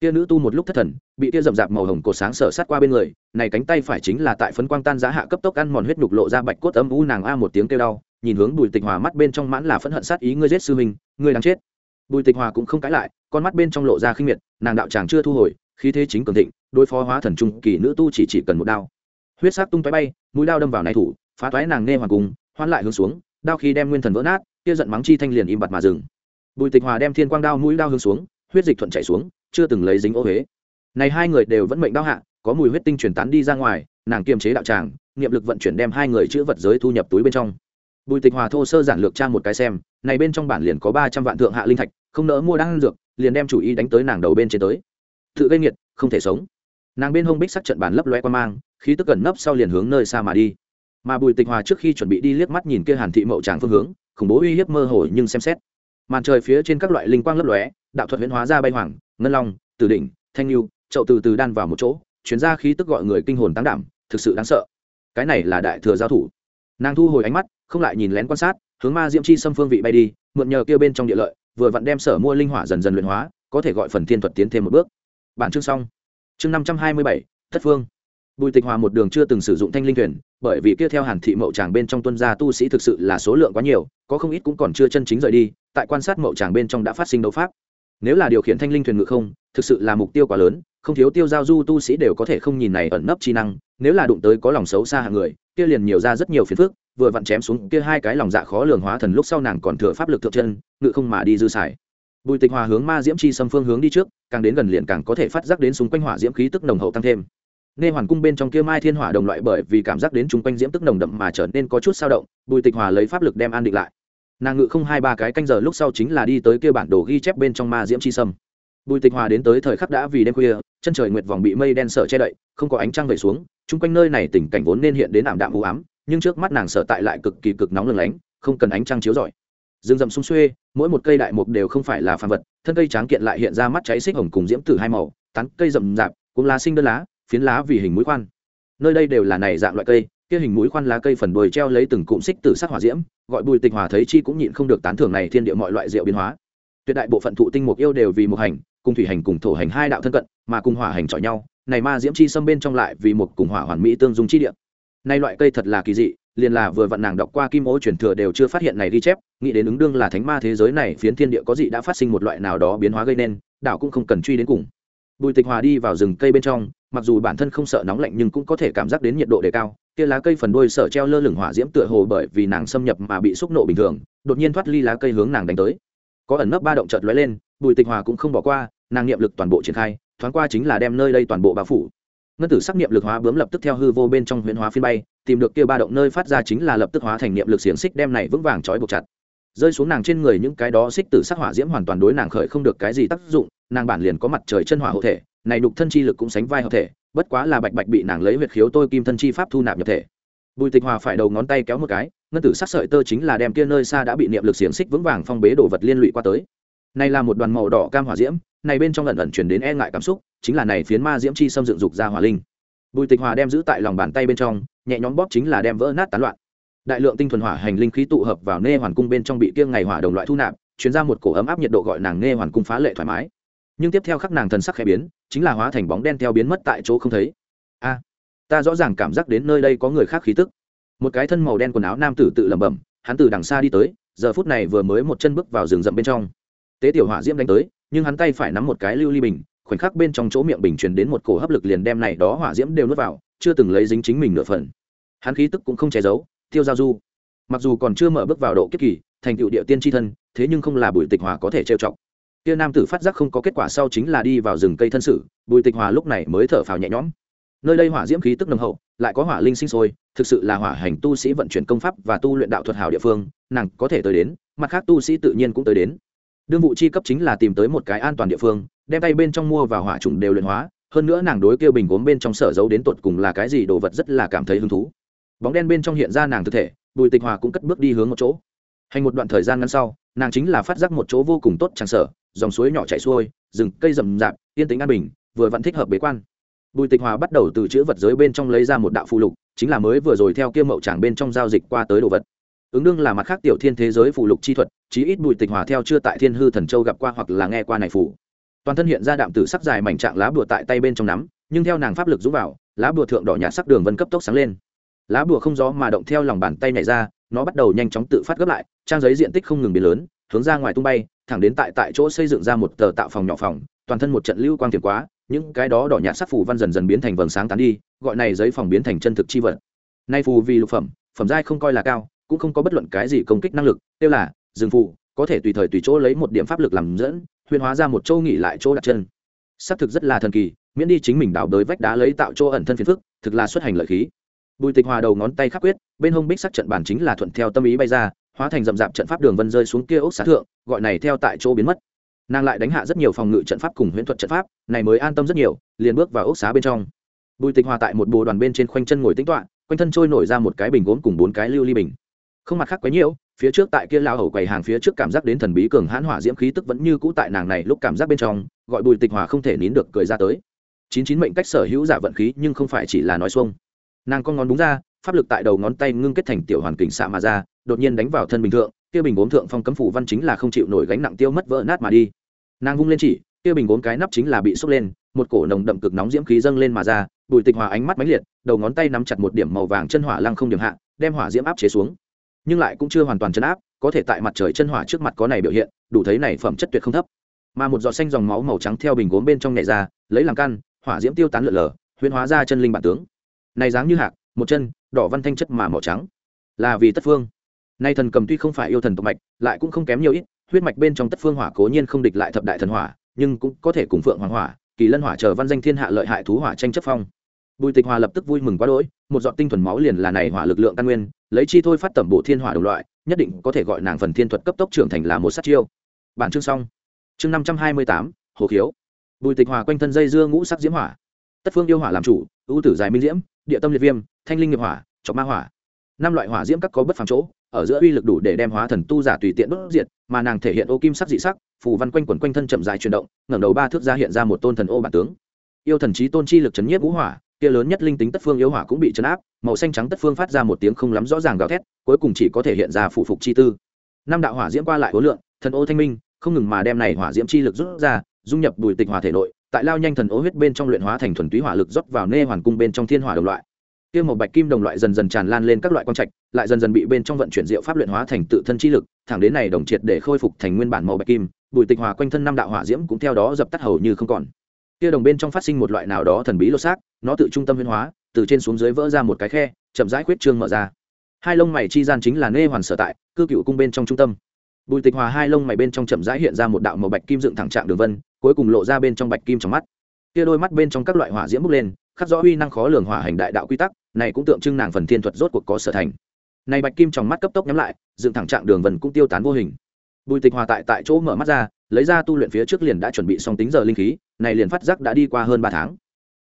Kia nữ tu một lúc thất thần, bị kia rậm rạp màu hồng cổ sáng sở sát qua bên người, này cánh tay phải chính là tại phấn quang tan giá hạ cấp tốc ăn mòn huyết nhục lộ ra bạch cốt âm u nàng a một tiếng kêu đau, nhìn hướng bùi tịch hòa mắt bên trong mãn là phẫn hận sát ý, ngươi giết sư minh, ngươi đang chết bùi tịch hòa cũng không cãi lại, con mắt bên trong lộ ra khinh miệt, nàng đạo tràng chưa thu hồi, khí thế chính cường thịnh, đối phó hóa thần trung kỳ nữ tu chỉ chỉ cần một đao. Huyết sắc tung tóe bay, mũi đao đâm vào này thủ, phá toái nàng nghe hoàng cùng hoan lại hướng xuống, đao khi đem nguyên thần vỡ nát, kia giận mắng chi thanh liền im bặt mà dừng. Bùi tịch hòa đem thiên quang đao mũi đao hướng xuống, huyết dịch thuận chảy xuống, chưa từng lấy dính ô huế này hai người đều vẫn mệnh đau hạ, có mùi huyết tinh truyền tán đi ra ngoài, nàng kiềm chế đạo tràng niệm lực vận chuyển đem hai người chữ vật giới thu nhập túi bên trong. Bùi tịch hòa thô sơ giản lược trang một cái xem này bên trong bản liền có ba trăm vạn thượng hạ linh thạch, không nỡ mua đan dược, liền đem chủ ý đánh tới nàng đầu bên trên tới. Tự gây nghiệt, không thể sống. Nàng bên hông bích sắc trận bản lấp loe qua mang, khí tức gần nấp sau liền hướng nơi xa mà đi. Mà bùi tịch hòa trước khi chuẩn bị đi liếc mắt nhìn kia hàn thị mậu tràng phương hướng, khủng bố uy hiếp mơ hồ nhưng xem xét. Màn trời phía trên các loại linh quang lấp lóe, đạo thuật huyễn hóa ra bay hoàng, ngân long, tử đỉnh, thanh lưu, chậu từ từ đan vào một chỗ chuyến ra khí tức gọi người kinh hồn tăng đảm, thực sự đáng sợ. Cái này là đại thừa giao thủ. Nàng thu hồi ánh mắt, không lại nhìn lén quan sát hướng ma diễm chi xâm phương vị bay đi, mượn nhờ kêu bên trong địa lợi, vừa vặn đem sở mua linh hỏa dần dần luyện hóa, có thể gọi phần thiên thuật tiến thêm một bước. Bản chương xong. Chương năm trăm hai mươi bảy, thất phương. Bùi tịch hòa một đường chưa từng sử dụng thanh linh thuyền, bởi vì kia theo hàn thị mậu tràng bên trong tuân gia tu sĩ thực sự là số lượng quá nhiều, có không ít cũng còn chưa chân chính rời đi, tại quan sát mậu tràng bên trong đã phát sinh đấu pháp. Nếu là điều khiển thanh linh thuyền ngự không, thực sự là mục tiêu quá lớn, không thiếu tiêu giao du tu sĩ đều có thể không nhìn này ẩn nấp chi năng, nếu là đụng tới có lòng xấu xa hạng người, kia liền nhiều ra rất nhiều phiền phức vừa vặn chém xuống kia hai cái lòng dạ khó lường hóa thần lúc sau nàng còn thừa pháp lực thượng chân, ngự không mà đi dư xài. Bùi tịch hòa hướng ma diễm chi xâm phương hướng đi trước, càng đến gần liền càng có thể phát giác đến xung quanh hỏa diễm khí tức nồng hậu tăng thêm. Nghe hoàn cung bên trong kia mai thiên hỏa đồng loại bởi vì cảm giác đến chung quanh diễm tức nồng đậm mà trở nên có chút sao động, bùi tịch hòa lấy pháp lực đem an định lại. Nàng ngự không hai ba cái canh giờ lúc sau chính là đi tới kia bản đồ ghi chép bên trong ma diễm chi sâm bùi tịch hòa đến tới thời khắc đã vì đêm khuya, chân trời nguyệt vòng bị mây đen sợ che đậy, không có ánh trăng về xuống chung quanh nơi này tình cảnh vốn nên hiện đến ảm đạm u ám nhưng trước mắt nàng sợ tại lại cực kỳ cực nóng lừng lánh, không cần ánh trăng chiếu rọi. Rừng rậm sung xuê, mỗi một cây đại mục đều không phải là phàm vật, thân cây tráng kiện lại hiện ra mắt cháy xích hồng cùng diễm tử hai màu, tán cây rậm rạp cũng lá sinh đơn lá, phiến lá vì hình mũi khoan. Nơi đây đều là này dạng loại cây, kia hình mũi khoan lá cây phần đuôi treo lấy từng cụm xích từ sắc hỏa diễm, gọi bùi tịch hòa thấy chi cũng nhịn không được tán thưởng này thiên địa mọi loại rượu biến hóa. Tuyệt đại bộ phận thụ tinh mục yêu đều vì một hành, cùng thủy hành cùng thổ hành hai đạo thân cận, mà cùng hỏa hành chọi nhau, này ma diễm chi xâm bên trong lại vì một cùng hỏa hoàn mỹ tương dung chi địa nay loại cây thật là kỳ dị, liền là vừa vặn nàng đọc qua kim ô truyền thừa đều chưa phát hiện này ghi chép, nghĩ đến ứng đương là thánh ma thế giới này phiến thiên địa có dị đã phát sinh một loại nào đó biến hóa gây nên, đảo cũng không cần truy đến cùng. Bùi tịch hòa đi vào rừng cây bên trong, mặc dù bản thân không sợ nóng lạnh nhưng cũng có thể cảm giác đến nhiệt độ đề cao, kia lá cây phần đuôi sợ treo lơ lửng hỏa diễm tựa hồ bởi vì nàng xâm nhập mà bị xúc nộ bình thường, đột nhiên thoát ly lá cây hướng nàng đánh tới. Có ẩn nấp ba động chợt lóe lên, bùi tịch hòa cũng không bỏ qua, nàng niệm lực toàn bộ triển khai, thoáng qua chính là đem nơi đây toàn bộ bao phủ ngân tử sắc niệm lực hóa bướm lập tức theo hư vô bên trong huyễn hóa phiên bay, tìm được kia ba động nơi phát ra chính là lập tức hóa thành niệm lực xiềng xích đem này vững vàng trói buộc chặt. Rơi xuống nàng trên người những cái đó xích tử sắc hỏa diễm hoàn toàn đối nàng khởi không được cái gì tác dụng, nàng bản liền có mặt trời chân hỏa hộ thể, này đục thân chi lực cũng sánh vai hợp thể, bất quá là bạch bạch bị nàng lấy huyệt khiếu tôi kim thân chi pháp thu nạp nhập thể. Bùi tịch hòa phải đầu ngón tay kéo một cái, ngân tử sắc sợi tơ chính là đem kia nơi xa đã bị niệm lực xiềng xích vững vàng phong bế đồ vật liên lụy qua tới này là một đoàn màu đỏ cam hỏa diễm, này bên trong lần ẩn chuyển đến e ngại cảm xúc, chính là này phiến ma diễm chi xâm dựng dục ra hỏa linh. Bùi tịch hòa đem giữ tại lòng bàn tay bên trong, nhẹ nhõm bóp chính là đem vỡ nát tán loạn. Đại lượng tinh thuần hỏa hành linh khí tụ hợp vào nê hoàn cung bên trong bị kiêng ngày hỏa đồng loại thu nạp chuyển ra một cổ ấm áp nhiệt độ gọi nàng nê hoàn cung phá lệ thoải mái. Nhưng tiếp theo khắc nàng thần sắc khẽ biến, chính là hóa thành bóng đen theo biến mất tại chỗ không thấy. A, ta rõ ràng cảm giác đến nơi đây có người khác khí tức. Một cái thân màu đen quần áo nam tử tự lẩm bẩm, hắn từ đằng xa đi tới, giờ phút này vừa mới một chân bước vào rừng rậm bên trong tế tiểu hỏa diễm đánh tới, nhưng hắn tay phải nắm một cái lưu ly bình, khoảnh khắc bên trong chỗ miệng bình truyền đến một cổ hấp lực liền đem này đó hỏa diễm đều nuốt vào, chưa từng lấy dính chính mình nửa phần. Hắn khí tức cũng không che giấu, tiêu giao du. Mặc dù còn chưa mở bước vào độ kiếp kỳ, thành tựu địa tiên tri thân, thế nhưng không là bùi tịch hòa có thể trêu chọc. Kia nam tử phát giác không có kết quả sau chính là đi vào rừng cây thân sử, bùi tịch hòa lúc này mới thở phào nhẹ nhõm. Nơi đây hỏa diễm khí tức nồng hậu, lại có hỏa linh sinh sôi, thực sự là hỏa hành tu sĩ vận chuyển công pháp và tu luyện đạo thuật hảo địa phương, nàng có thể tới đến, mặt khác tu sĩ tự nhiên cũng tới đến đương vụ chi cấp chính là tìm tới một cái an toàn địa phương, đem tay bên trong mua vào hỏa trùng đều luyện hóa, hơn nữa nàng đối kêu bình gốm bên trong sở giấu đến tột cùng là cái gì đồ vật rất là cảm thấy hứng thú. Bóng đen bên trong hiện ra nàng thực thể, bùi tịch hòa cũng cất bước đi hướng một chỗ. Hành một đoạn thời gian ngắn sau, nàng chính là phát giác một chỗ vô cùng tốt tràn sở, dòng suối nhỏ chảy xuôi, rừng, cây rậm rạp, yên tĩnh an bình, vừa vẫn thích hợp bế quan. Bùi tịch hòa bắt đầu từ chữ vật giới bên trong lấy ra một đạo phụ lục, chính là mới vừa rồi theo kia mậu tràng bên trong giao dịch qua tới đồ vật. Ứng đương là mặt khác tiểu thiên thế giới phụ lục chi thuật chí ít bùi tịch hòa theo chưa tại thiên hư thần châu gặp qua hoặc là nghe qua này phủ. Toàn thân hiện ra đạm tử sắc dài mảnh trạng lá bùa tại tay bên trong nắm, nhưng theo nàng pháp lực rút vào, lá bùa thượng đỏ nhạt sắc đường vân cấp tốc sáng lên. Lá bùa không gió mà động theo lòng bàn tay này ra, nó bắt đầu nhanh chóng tự phát gấp lại, trang giấy diện tích không ngừng biến lớn, hướng ra ngoài tung bay, thẳng đến tại tại chỗ xây dựng ra một tờ tạo phòng nhỏ phòng, toàn thân một trận lưu quang tiềm quá, những cái đó đỏ nhạt sắc phù văn dần dần biến thành vầng sáng tán đi, gọi này giấy phòng biến thành chân thực chi vật. Nay phù vì lục phẩm phẩm giai không coi là cao, cũng không có bất luận cái gì công kích năng lực tiêu là rừng phụ có thể tùy thời tùy chỗ lấy một điểm pháp lực làm dẫn, huyền hóa ra một chỗ nghỉ lại chỗ đặt chân. Xác thực rất là thần kỳ, miễn đi chính mình đào đới vách đá lấy tạo chỗ ẩn thân phiền phức, thực là xuất hành lợi khí. Bùi tịch hòa đầu ngón tay khắc quyết, bên hông bích sắc trận bản chính là thuận theo tâm ý bay ra, hóa thành rậm rạp trận pháp đường vân rơi xuống kia ốc xá thượng, gọi này theo tại chỗ biến mất. Nàng lại đánh hạ rất nhiều phòng ngự trận pháp cùng huyễn thuật trận pháp, này mới an tâm rất nhiều, liền bước vào ốc xá bên trong. Bùi tịch hòa tại một bồ đoàn bên trên khoanh chân ngồi tính toạ quanh thân trôi nổi ra một cái bình gốm cùng bốn cái lưu ly bình. Không mặt khác quấy nhiễu phía trước tại kia lao hầu quầy hàng phía trước cảm giác đến thần bí cường hãn hỏa diễm khí tức vẫn như cũ tại nàng này lúc cảm giác bên trong, gọi bùi tịch hòa không thể nín được cười ra tới. Chín chín mệnh cách sở hữu giả vận khí nhưng không phải chỉ là nói xuông. Nàng con ngón đúng ra, pháp lực tại đầu ngón tay ngưng kết thành tiểu hoàn kình xạ mà ra, đột nhiên đánh vào thân bình thượng, kia bình gốm thượng phong cấm phủ văn chính là không chịu nổi gánh nặng tiêu mất vỡ nát mà đi. Nàng vung lên chỉ, kia bình gốm cái nắp chính là bị sốc lên, một cổ nồng đậm cực nóng diễm khí dâng lên mà ra, bùi tịch hòa ánh mắt mãnh liệt, đầu ngón tay nắm chặt một điểm màu vàng chân hỏa lăng không điểm hạ, đem hỏa diễm áp chế xuống nhưng lại cũng chưa hoàn toàn chấn áp, có thể tại mặt trời chân hỏa trước mặt có này biểu hiện, đủ thấy này phẩm chất tuyệt không thấp. Mà một giọt xanh dòng máu màu trắng theo bình gốm bên trong nhảy ra, lấy làm căn, hỏa diễm tiêu tán lượn lờ, huyễn hóa ra chân linh bản tướng. Này dáng như hạc, một chân, đỏ văn thanh chất mà màu trắng. Là vì tất phương. Nay thần cầm tuy không phải yêu thần tộc mạch, lại cũng không kém nhiều ít, huyết mạch bên trong tất phương hỏa cố nhiên không địch lại thập đại thần hỏa, nhưng cũng có thể cùng phượng hoàng hỏa, kỳ lân hỏa chờ văn danh thiên hạ lợi hại thú hỏa tranh chấp phong bùi tịch hòa lập tức vui mừng quá đỗi, một giọt tinh thuần máu liền là này hỏa lực lượng căn nguyên, lấy chi thôi phát tẩm bộ thiên hỏa đồng loại, nhất định có thể gọi nàng phần thiên thuật cấp tốc trưởng thành là một sát chiêu. Bản chương xong. Chương năm trăm hai mươi tám, hồ khiếu. Bùi tịch hòa quanh thân dây dưa ngũ sắc diễm hỏa. Tất phương yêu hỏa làm chủ, ưu tử dài minh diễm, địa tâm liệt viêm, thanh linh nghiệp hỏa, chọc ma hỏa. Năm loại hỏa diễm các có bất phàm chỗ, ở giữa uy lực đủ để đem hóa thần tu giả tùy tiện đốt diệt, mà nàng thể hiện ô kim sắc dị sắc, phù văn quanh quẩn quanh thân chậm dài chuyển động, ngẩng đầu ba thước ra hiện ra một tôn thần ô bản tướng. Yêu thần trí tôn chi lực chấn nhiếp ngũ hỏa kia lớn nhất linh tính tất phương yếu hỏa cũng bị chấn áp, màu xanh trắng tất phương phát ra một tiếng không lắm rõ ràng gào thét, cuối cùng chỉ có thể hiện ra phủ phục chi tư. Năm đạo hỏa diễm qua lại hối lượng thần ô thanh minh, không ngừng mà đem này hỏa diễm chi lực rút ra, dung nhập bùi tịch hỏa thể nội, tại lao nhanh thần ô huyết bên trong luyện hóa thành thuần túy hỏa lực rót vào nê hoàn cung bên trong thiên hỏa đồng loại. Kia một bạch kim đồng loại dần dần tràn lan lên các loại quang trạch, lại dần dần bị bên trong vận chuyển diệu pháp luyện hóa thành tự thân chi lực, thẳng đến này đồng triệt để khôi phục thành nguyên bản màu bạch kim, bùi tịch hòa quanh thân năm đạo hỏa diễm cũng theo đó dập tắt hầu như không còn kia đồng bên trong phát sinh một loại nào đó thần bí lô xác, nó tự trung tâm huyên hóa, từ trên xuống dưới vỡ ra một cái khe, chậm rãi khuyết trương mở ra. Hai lông mày chi gian chính là nê hoàn sở tại, cư cựu cung bên trong trung tâm. Bùi tịch hòa hai lông mày bên trong chậm rãi hiện ra một đạo màu bạch kim dựng thẳng trạng đường vân, cuối cùng lộ ra bên trong bạch kim trong mắt. Kia đôi mắt bên trong các loại hỏa diễm bốc lên, khắc rõ uy năng khó lường hỏa hành đại đạo quy tắc, này cũng tượng trưng nàng phần thiên thuật rốt cuộc có sở thành. Này bạch kim trong mắt cấp tốc nhắm lại, dựng thẳng trạng đường vân cũng tiêu tán vô hình bùi tịch hòa tại tại chỗ mở mắt ra, lấy ra tu luyện phía trước liền đã chuẩn bị xong tính giờ linh khí, này liền phát giác đã đi qua hơn ba tháng.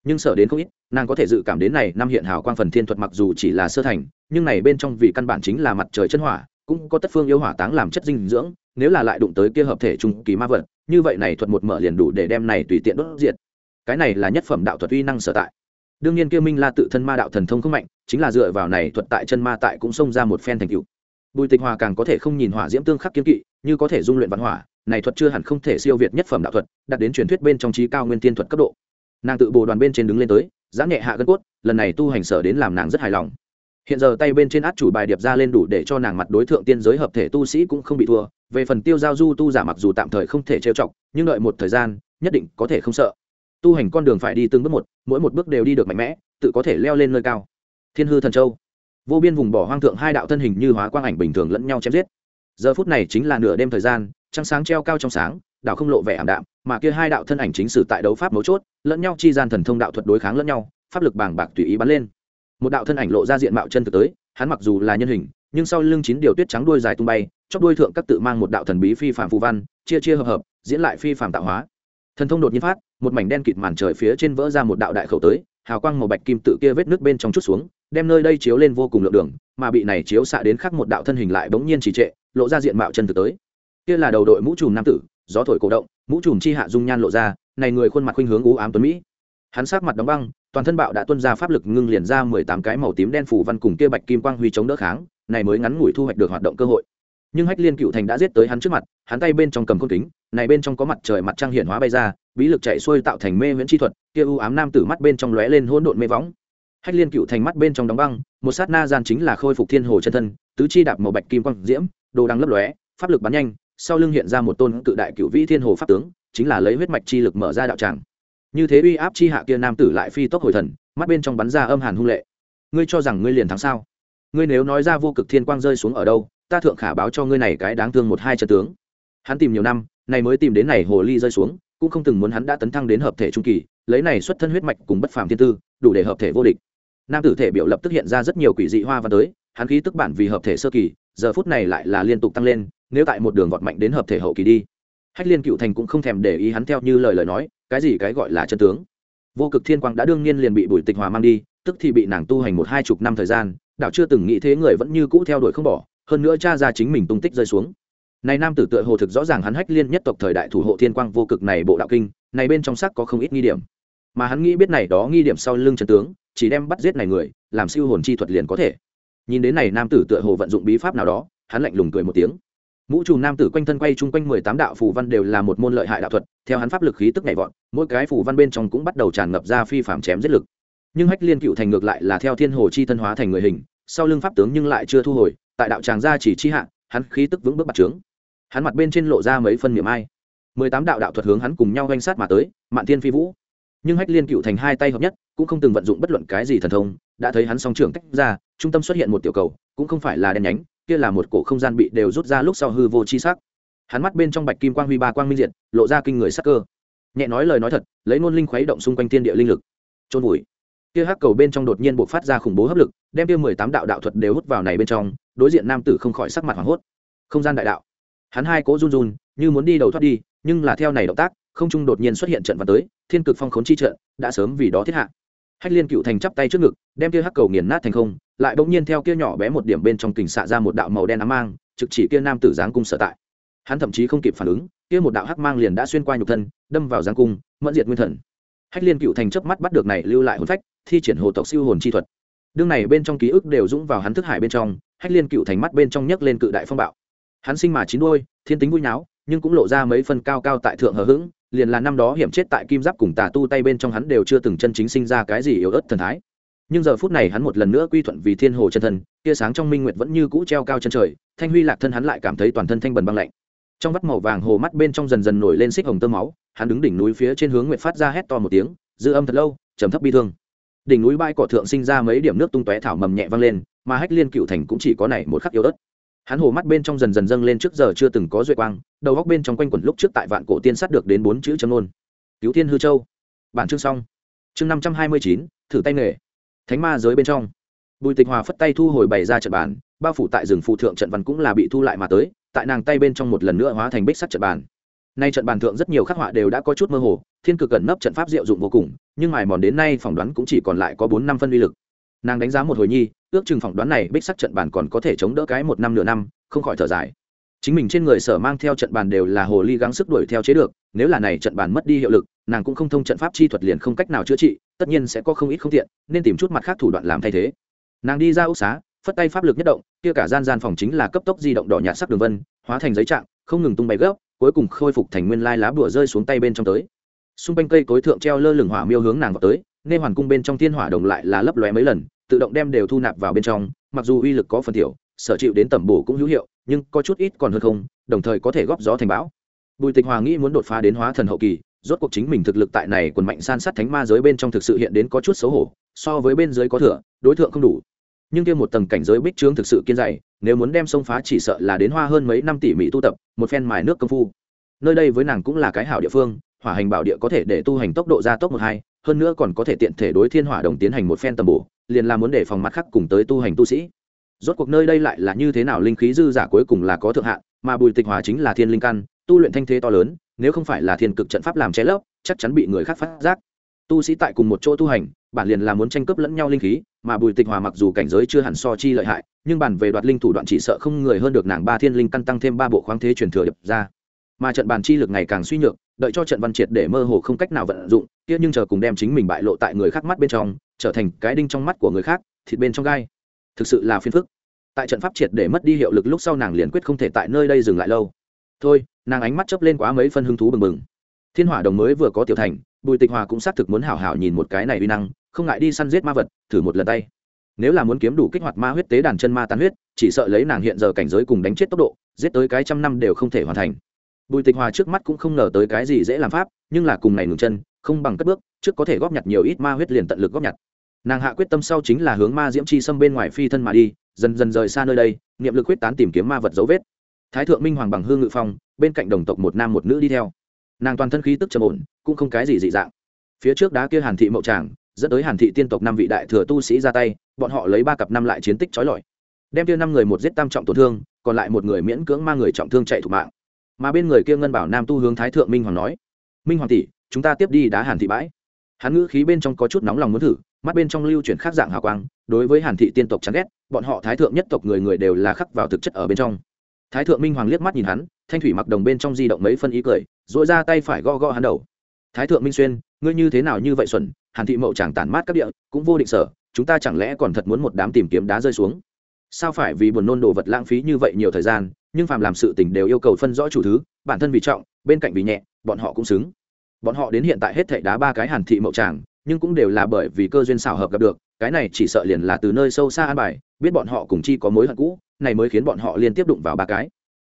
Nhưng sở đến không ít, nàng có thể dự cảm đến này năm hiện hào quang phần thiên thuật mặc dù chỉ là sơ thành, nhưng này bên trong vì căn bản chính là mặt trời chân hỏa, cũng có tất phương yêu hỏa táng làm chất dinh dưỡng, nếu là lại đụng tới kia hợp thể trung kỳ ma vật, như vậy này thuật một mở liền đủ để đem này tùy tiện đốt diệt. Cái này là nhất phẩm đạo thuật uy năng sở tại. Đương nhiên kia minh la tự thân ma đạo thần thông không mạnh, chính là dựa vào này thuật tại chân ma tại cũng xông ra một phen thành tựu bùi tịch hòa càng có thể không nhìn hỏa diễm tương khắc kiên kỵ, như có thể dung luyện văn hỏa, này thuật chưa hẳn không thể siêu việt nhất phẩm đạo thuật, đạt đến truyền thuyết bên trong trí cao nguyên tiên thuật cấp độ. Nàng tự bồ đoàn bên trên đứng lên tới, giãn nhẹ hạ gân cốt, lần này tu hành sở đến làm nàng rất hài lòng. Hiện giờ tay bên trên át chủ bài điệp ra lên đủ để cho nàng mặt đối tượng tiên giới hợp thể tu sĩ cũng không bị thua, về phần tiêu giao du tu giả mặc dù tạm thời không thể trêu chọc, nhưng đợi một thời gian, nhất định có thể không sợ. Tu hành con đường phải đi từng bước một, mỗi một bước đều đi được mạnh mẽ, tự có thể leo lên nơi cao. Thiên hư thần châu vô biên vùng bỏ hoang thượng hai đạo thân hình như hóa quang ảnh bình thường lẫn nhau chém giết. Giờ phút này chính là nửa đêm thời gian, trăng sáng treo cao trong sáng đạo không lộ vẻ ảm đạm, mà kia hai đạo thân ảnh chính sử tại đấu pháp mấu chốt, lẫn nhau chi gian thần thông đạo thuật đối kháng lẫn nhau, pháp lực bàng bạc tùy ý bắn lên. Một đạo thân ảnh lộ ra diện mạo chân thực tới, hắn mặc dù là nhân hình, nhưng sau lưng chín điều tuyết trắng đuôi dài tung bay chóc đuôi thượng các tự mang một đạo thần bí phi phạm phù văn, chia chia hợp hợp, diễn lại phi phạm tạo hóa. Thần thông đột nhiên phát, một mảnh đen kịt màn trời phía trên vỡ ra một đạo đại khẩu tới, hào quang màu bạch kim tự kia vết nước bên trong chút xuống đem nơi đây chiếu lên vô cùng lượng đường, mà bị này chiếu xạ đến khắc một đạo thân hình lại bỗng nhiên trì trệ, lộ ra diện mạo chân thực tới. Kia là đầu đội mũ trùm nam tử, gió thổi cổ động, mũ trùm chi hạ dung nhan lộ ra, này người khuôn mặt khuynh hướng u ám tuấn mỹ. Hắn sát mặt đóng băng, toàn thân bạo đã tuân ra pháp lực ngưng liền ra mười tám cái màu tím đen phủ văn cùng kia bạch kim quang huy chống đỡ kháng, này mới ngắn ngủi thu hoạch được hoạt động cơ hội. Nhưng hách liên cựu thành đã giết tới hắn trước mặt, hắn tay bên trong cầm côn kính, này bên trong có mặt trời mặt trăng hiển hóa bay ra, bí lực chạy xuôi tạo thành mê viễn chi thuật, kia u ám nam tử mắt bên trong lóe lên hỗn độn mê võng hách liên cựu thành mắt bên trong đóng băng, một sát na gian chính là khôi phục thiên hồ chân thân, tứ chi đạp màu bạch kim quang diễm, đồ đang lấp lóe, pháp lực bắn nhanh, sau lưng hiện ra một tôn cự đại cựu vĩ thiên hồ pháp tướng, chính là lấy huyết mạch chi lực mở ra đạo tràng. Như thế uy áp chi hạ kia nam tử lại phi tốc hồi thần, mắt bên trong bắn ra âm hàn hung lệ. Ngươi cho rằng ngươi liền thắng sao? Ngươi nếu nói ra vô cực thiên quang rơi xuống ở đâu, ta thượng khả báo cho ngươi này cái đáng thương một hai trận tướng. Hắn tìm nhiều năm, này mới tìm đến này hồ ly rơi xuống, cũng không từng muốn hắn đã tấn thăng đến hợp thể trung kỳ, lấy này xuất thân huyết mạch cùng bất phàm thiên tư, đủ để hợp thể vô địch nam tử thể biểu lập tức hiện ra rất nhiều quỷ dị hoa văn tới, hắn khí tức bản vì hợp thể sơ kỳ, giờ phút này lại là liên tục tăng lên, nếu tại một đường vọt mạnh đến hợp thể hậu kỳ đi. Hách liên cựu thành cũng không thèm để ý hắn theo như lời lời nói, cái gì cái gọi là chân tướng. Vô cực thiên quang đã đương nhiên liền bị bùi tịch hòa mang đi, tức thì bị nàng tu hành một hai chục năm thời gian đạo chưa từng nghĩ thế người vẫn như cũ theo đuổi không bỏ, hơn nữa cha ra chính mình tung tích rơi xuống. Này nam tử tựa hồ thực rõ ràng hắn hách liên nhất tộc thời đại thủ hộ thiên quang vô cực này bộ đạo kinh, này bên trong sắc có không ít nghi điểm mà hắn nghĩ biết này đó nghi điểm sau lưng trần tướng, chỉ đem bắt giết này người, làm siêu hồn chi thuật liền có thể. Nhìn đến này nam tử tựa hồ vận dụng bí pháp nào đó, hắn lạnh lùng cười một tiếng. Mũ trùm nam tử quanh thân quay chung quanh mười tám đạo phù văn đều là một môn lợi hại đạo thuật, theo hắn pháp lực khí tức nhảy vọt, mỗi cái phù văn bên trong cũng bắt đầu tràn ngập ra phi phạm chém giết lực. Nhưng hách liên cựu thành ngược lại là theo thiên hồ chi thân hóa thành người hình, sau lưng pháp tướng nhưng lại chưa thu hồi, tại đạo tràng gia chỉ chi hạ, hắn khí tức vững bước bạt trướng. Hắn mặt bên trên lộ ra mấy phân niệm ai. Mười tám đạo đạo thuật hướng hắn cùng nhau doanh sát mà tới, mạn thiên phi vũ nhưng hách liên cựu thành hai tay hợp nhất cũng không từng vận dụng bất luận cái gì thần thông, đã thấy hắn song trưởng tách ra, trung tâm xuất hiện một tiểu cầu, cũng không phải là đen nhánh, kia là một cổ không gian bị đều rút ra lúc sau hư vô chi sắc. Hắn mắt bên trong bạch kim quang huy ba quang minh diệt, lộ ra kinh người sắc cơ. Nhẹ nói lời nói thật, lấy ngôn linh khuấy động xung quanh thiên địa linh lực. Trôn vùi. Kia hắc cầu bên trong đột nhiên buộc phát ra khủng bố hấp lực, đem kia mười tám đạo đạo thuật đều hút vào này bên trong, đối diện nam tử không khỏi sắc mặt hoảng hốt. Không gian đại đạo. Hắn hai cố run run, như muốn đi đầu thoát đi, nhưng là theo này động tác không trung đột nhiên xuất hiện trận văn tới, thiên cực phong khốn chi trận, đã sớm vì đó thiết hạ. Hách liên cựu thành chắp tay trước ngực, đem kia hắc cầu nghiền nát thành không, lại bỗng nhiên theo kia nhỏ bé một điểm bên trong kình xạ ra một đạo màu đen ám mang, trực chỉ kia nam tử giáng cung sở tại. Hắn thậm chí không kịp phản ứng, kia một đạo hắc mang liền đã xuyên qua nhục thân, đâm vào giáng cung, mẫn diệt nguyên thần. Hách liên cựu thành chớp mắt bắt được này lưu lại hồn phách, thi triển hồ tộc siêu hồn chi thuật. Đương này bên trong ký ức đều dũng vào hắn thức hải bên trong, hách liên cựu thành mắt bên trong nhấc lên cự đại phong bạo. Hắn sinh mà chín đôi thiên tính vui nháo, nhưng cũng lộ ra mấy phân cao cao tại thượng hờ hững liền là năm đó hiểm chết tại kim giáp cùng tà tu tay bên trong hắn đều chưa từng chân chính sinh ra cái gì yếu ớt thần thái. Nhưng giờ phút này hắn một lần nữa quy thuận vì thiên hồ chân thần tia sáng trong minh nguyệt vẫn như cũ treo cao chân trời, thanh huy lạc thân hắn lại cảm thấy toàn thân thanh bần băng lạnh. Trong vắt màu vàng hồ mắt bên trong dần dần nổi lên xích hồng tơ máu, hắn đứng đỉnh núi phía trên hướng nguyệt phát ra hét to một tiếng, dư âm thật lâu, trầm thấp bi thương. Đỉnh núi bãi cỏ thượng sinh ra mấy điểm nước tung tóe thảo mầm nhẹ vang lên, mà hách liên cựu thành cũng chỉ có này một khắc yếu ớt hắn hồ mắt bên trong dần dần dâng lên trước giờ chưa từng có duệ quang, đầu góc bên trong quanh quẩn lúc trước tại vạn cổ tiên sát được đến bốn chữ châm nôn cứu thiên hư châu. Bản chương xong. Chương năm trăm hai mươi chín, thử tay nghề. Thánh ma giới bên trong. Bùi tịch hòa phất tay thu hồi bày ra trận bàn, bao phủ tại rừng phụ thượng trận văn cũng là bị thu lại mà tới, tại nàng tay bên trong một lần nữa hóa thành bích sắt trận bàn. Nay trận bàn thượng rất nhiều khắc họa đều đã có chút mơ hồ, thiên cực gần nấp trận pháp diệu dụng vô cùng, nhưng mài mòn đến nay phỏng đoán cũng chỉ còn lại có bốn năm phân uy lực nàng đánh giá một hồi nhi, ước chừng phỏng đoán này bích sắc trận bàn còn có thể chống đỡ cái một năm nửa năm, không khỏi thở dài. Chính mình trên người sở mang theo trận bàn đều là hồ ly gắng sức đuổi theo chế được, nếu là này trận bàn mất đi hiệu lực, nàng cũng không thông trận pháp chi thuật liền không cách nào chữa trị, tất nhiên sẽ có không ít không tiện, nên tìm chút mặt khác thủ đoạn làm thay thế. Nàng đi ra ốc xá, phất tay pháp lực nhất động, kia cả gian gian phòng chính là cấp tốc di động đỏ nhạt sắc đường vân, hóa thành giấy trạng, không ngừng tung bay gấp, cuối cùng khôi phục thành nguyên lai lá bùa rơi xuống tay bên trong tới. Xung quanh cây cối thượng treo lơ lửng hỏa miêu hướng nàng vào tới nên hoàn cung bên trong thiên hỏa đồng lại là lấp lóe mấy lần, tự động đem đều thu nạp vào bên trong, mặc dù uy lực có phần thiểu sở chịu đến tẩm bổ cũng hữu hiệu, nhưng có chút ít còn hơn không, đồng thời có thể góp gió thành bão. Bùi tịch hòa nghĩ muốn đột phá đến hóa thần hậu kỳ, rốt cuộc chính mình thực lực tại này quần mạnh san sát thánh ma giới bên trong thực sự hiện đến có chút xấu hổ, so với bên dưới có thừa, đối tượng không đủ. Nhưng kia một tầng cảnh giới bích trướng thực sự kiên dày, nếu muốn đem sông phá chỉ sợ là đến hoa hơn mấy năm tỷ mỹ tu tập, một phen mài nước công phu. Nơi đây với nàng cũng là cái hảo địa phương, hỏa hành bảo địa có thể để tu hành tốc độ gia tốc một hai hơn nữa còn có thể tiện thể đối thiên hỏa đồng tiến hành một phen tầm bổ, liền là muốn để phòng mặt khác cùng tới tu hành tu sĩ. Rốt cuộc nơi đây lại là như thế nào linh khí dư giả cuối cùng là có thượng hạn, mà bùi tịch hòa chính là thiên linh căn, tu luyện thanh thế to lớn, nếu không phải là thiên cực trận pháp làm che lấp, chắc chắn bị người khác phát giác. Tu sĩ tại cùng một chỗ tu hành, bản liền là muốn tranh cướp lẫn nhau linh khí, mà bùi tịch hòa mặc dù cảnh giới chưa hẳn so chi lợi hại, nhưng bản về đoạt linh thủ đoạn chỉ sợ không người hơn được nàng ba thiên linh căn tăng thêm ba bộ khoáng thế truyền thừa đập ra. Mà trận bàn chi lực ngày càng suy nhược đợi cho trận văn triệt để mơ hồ không cách nào vận dụng, kia nhưng chờ cùng đem chính mình bại lộ tại người khác mắt bên trong, trở thành cái đinh trong mắt của người khác, thịt bên trong gai. Thực sự là phiền phức. Tại trận pháp triệt để mất đi hiệu lực lúc sau nàng liền quyết không thể tại nơi đây dừng lại lâu. Thôi, nàng ánh mắt chớp lên quá mấy phân hứng thú bừng bừng. Thiên hỏa đồng mới vừa có tiểu thành, bùi tịch hòa cũng xác thực muốn hảo hảo nhìn một cái này uy năng, không ngại đi săn giết ma vật, thử một lần tay. Nếu là muốn kiếm đủ kích hoạt ma huyết tế đàn chân ma tan huyết, chỉ sợ lấy nàng hiện giờ cảnh giới cùng đánh chết tốc độ, giết tới cái trăm năm đều không thể hoàn thành bùi tịch hòa trước mắt cũng không ngờ tới cái gì dễ làm pháp, nhưng là cùng này ngừng chân, không bằng cất bước, trước có thể góp nhặt nhiều ít ma huyết liền tận lực góp nhặt. Nàng hạ quyết tâm sau chính là hướng ma diễm chi xâm bên ngoài phi thân mà đi, dần dần rời xa nơi đây, niệm lực quyết tán tìm kiếm ma vật dấu vết. Thái thượng minh hoàng bằng hương ngự phong, bên cạnh đồng tộc một nam một nữ đi theo. Nàng toàn thân khí tức trầm ổn, cũng không cái gì dị dạng. Phía trước đá kia hàn thị mậu tràng, dẫn tới hàn thị tiên tộc năm vị đại thừa tu sĩ ra tay, bọn họ lấy ba cặp năm lại chiến tích trói lọi. Đem kia năm người một giết tam trọng tổn thương, còn lại một người miễn cưỡng mang người trọng thương chạy thủ mạng mà bên người kia ngân bảo nam tu hướng thái thượng minh hoàng nói, minh hoàng tỷ, chúng ta tiếp đi đá hàn thị bãi. Hắn ngữ khí bên trong có chút nóng lòng muốn thử, mắt bên trong lưu chuyển khác dạng hào quang, đối với hàn thị tiên tộc chán ghét, bọn họ thái thượng nhất tộc người người đều là khắc vào thực chất ở bên trong. Thái thượng minh hoàng liếc mắt nhìn hắn, thanh thủy mặc đồng bên trong di động mấy phân ý cười dội ra tay phải gõ gõ hắn đầu. Thái thượng minh xuyên, ngươi như thế nào như vậy xuẩn, hàn thị mậu chẳng tản mát các địa, cũng vô định sở, chúng ta chẳng lẽ còn thật muốn một đám tìm kiếm đá rơi xuống? Sao phải vì buồn nôn đồ vật lãng phí như vậy nhiều thời gian nhưng phàm làm sự tình đều yêu cầu phân rõ chủ thứ, bản thân vì trọng, bên cạnh vì nhẹ, bọn họ cũng xứng. Bọn họ đến hiện tại hết thảy đá ba cái hàn thị mậu tràng, nhưng cũng đều là bởi vì cơ duyên xảo hợp gặp được, cái này chỉ sợ liền là từ nơi sâu xa an bài, biết bọn họ cùng chi có mối hận cũ, này mới khiến bọn họ liên tiếp đụng vào ba cái.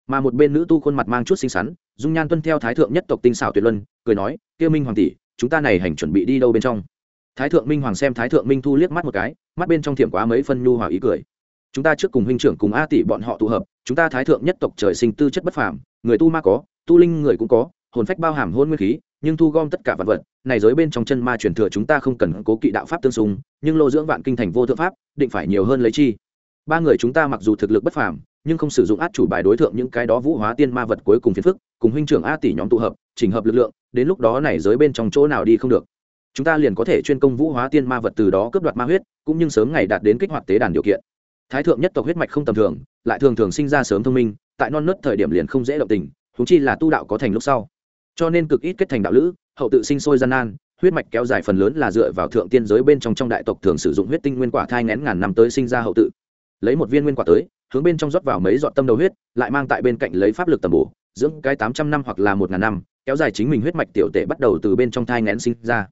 Mà một bên nữ tu khuôn mặt mang chút xinh xắn, dung nhan tuân theo thái thượng nhất tộc tinh xảo tuyệt luân, cười nói kia minh hoàng tỷ, chúng ta này hành chuẩn bị đi đâu bên trong? Thái thượng minh hoàng xem thái thượng minh thu liếc mắt một cái, mắt bên trong thiểm quá mấy phân nhu hòa ý cười chúng ta trước cùng huynh trưởng cùng a tỷ bọn họ tụ hợp, chúng ta thái thượng nhất tộc trời sinh tư chất bất phàm, người tu ma có, tu linh người cũng có, hồn phách bao hàm hôn nguyên khí, nhưng thu gom tất cả vật vật, này giới bên trong chân ma truyền thừa chúng ta không cần cố kỵ đạo pháp tương xung, nhưng lô dưỡng vạn kinh thành vô thượng pháp, định phải nhiều hơn lấy chi. Ba người chúng ta mặc dù thực lực bất phàm, nhưng không sử dụng át chủ bài đối tượng những cái đó vũ hóa tiên ma vật cuối cùng phiền phức, cùng huynh trưởng a tỷ nhóm tụ hợp, chỉnh hợp lực lượng, đến lúc đó này giới bên trong chỗ nào đi không được. Chúng ta liền có thể chuyên công vũ hóa tiên ma vật từ đó cướp đoạt ma huyết, cũng như sớm ngày đạt đến kích hoạt tế đàn điều kiện thái thượng nhất tộc huyết mạch không tầm thường, lại thường thường sinh ra sớm thông minh, tại non nớt thời điểm liền không dễ động tình thúng chi là tu đạo có thành lúc sau. Cho nên cực ít kết thành đạo lữ, hậu tự sinh sôi gian nan, huyết mạch kéo dài phần lớn là dựa vào thượng tiên giới bên trong trong đại tộc thường sử dụng huyết tinh nguyên quả thai ngén ngàn năm tới sinh ra hậu tự. Lấy một viên nguyên quả tới, hướng bên trong rót vào mấy giọt tâm đầu huyết, lại mang tại bên cạnh lấy pháp lực tầm bổ, dưỡng cái tám trăm năm hoặc là một ngàn năm, kéo dài chính mình huyết mạch tiểu tệ bắt đầu từ bên trong thai ngén sinh ra.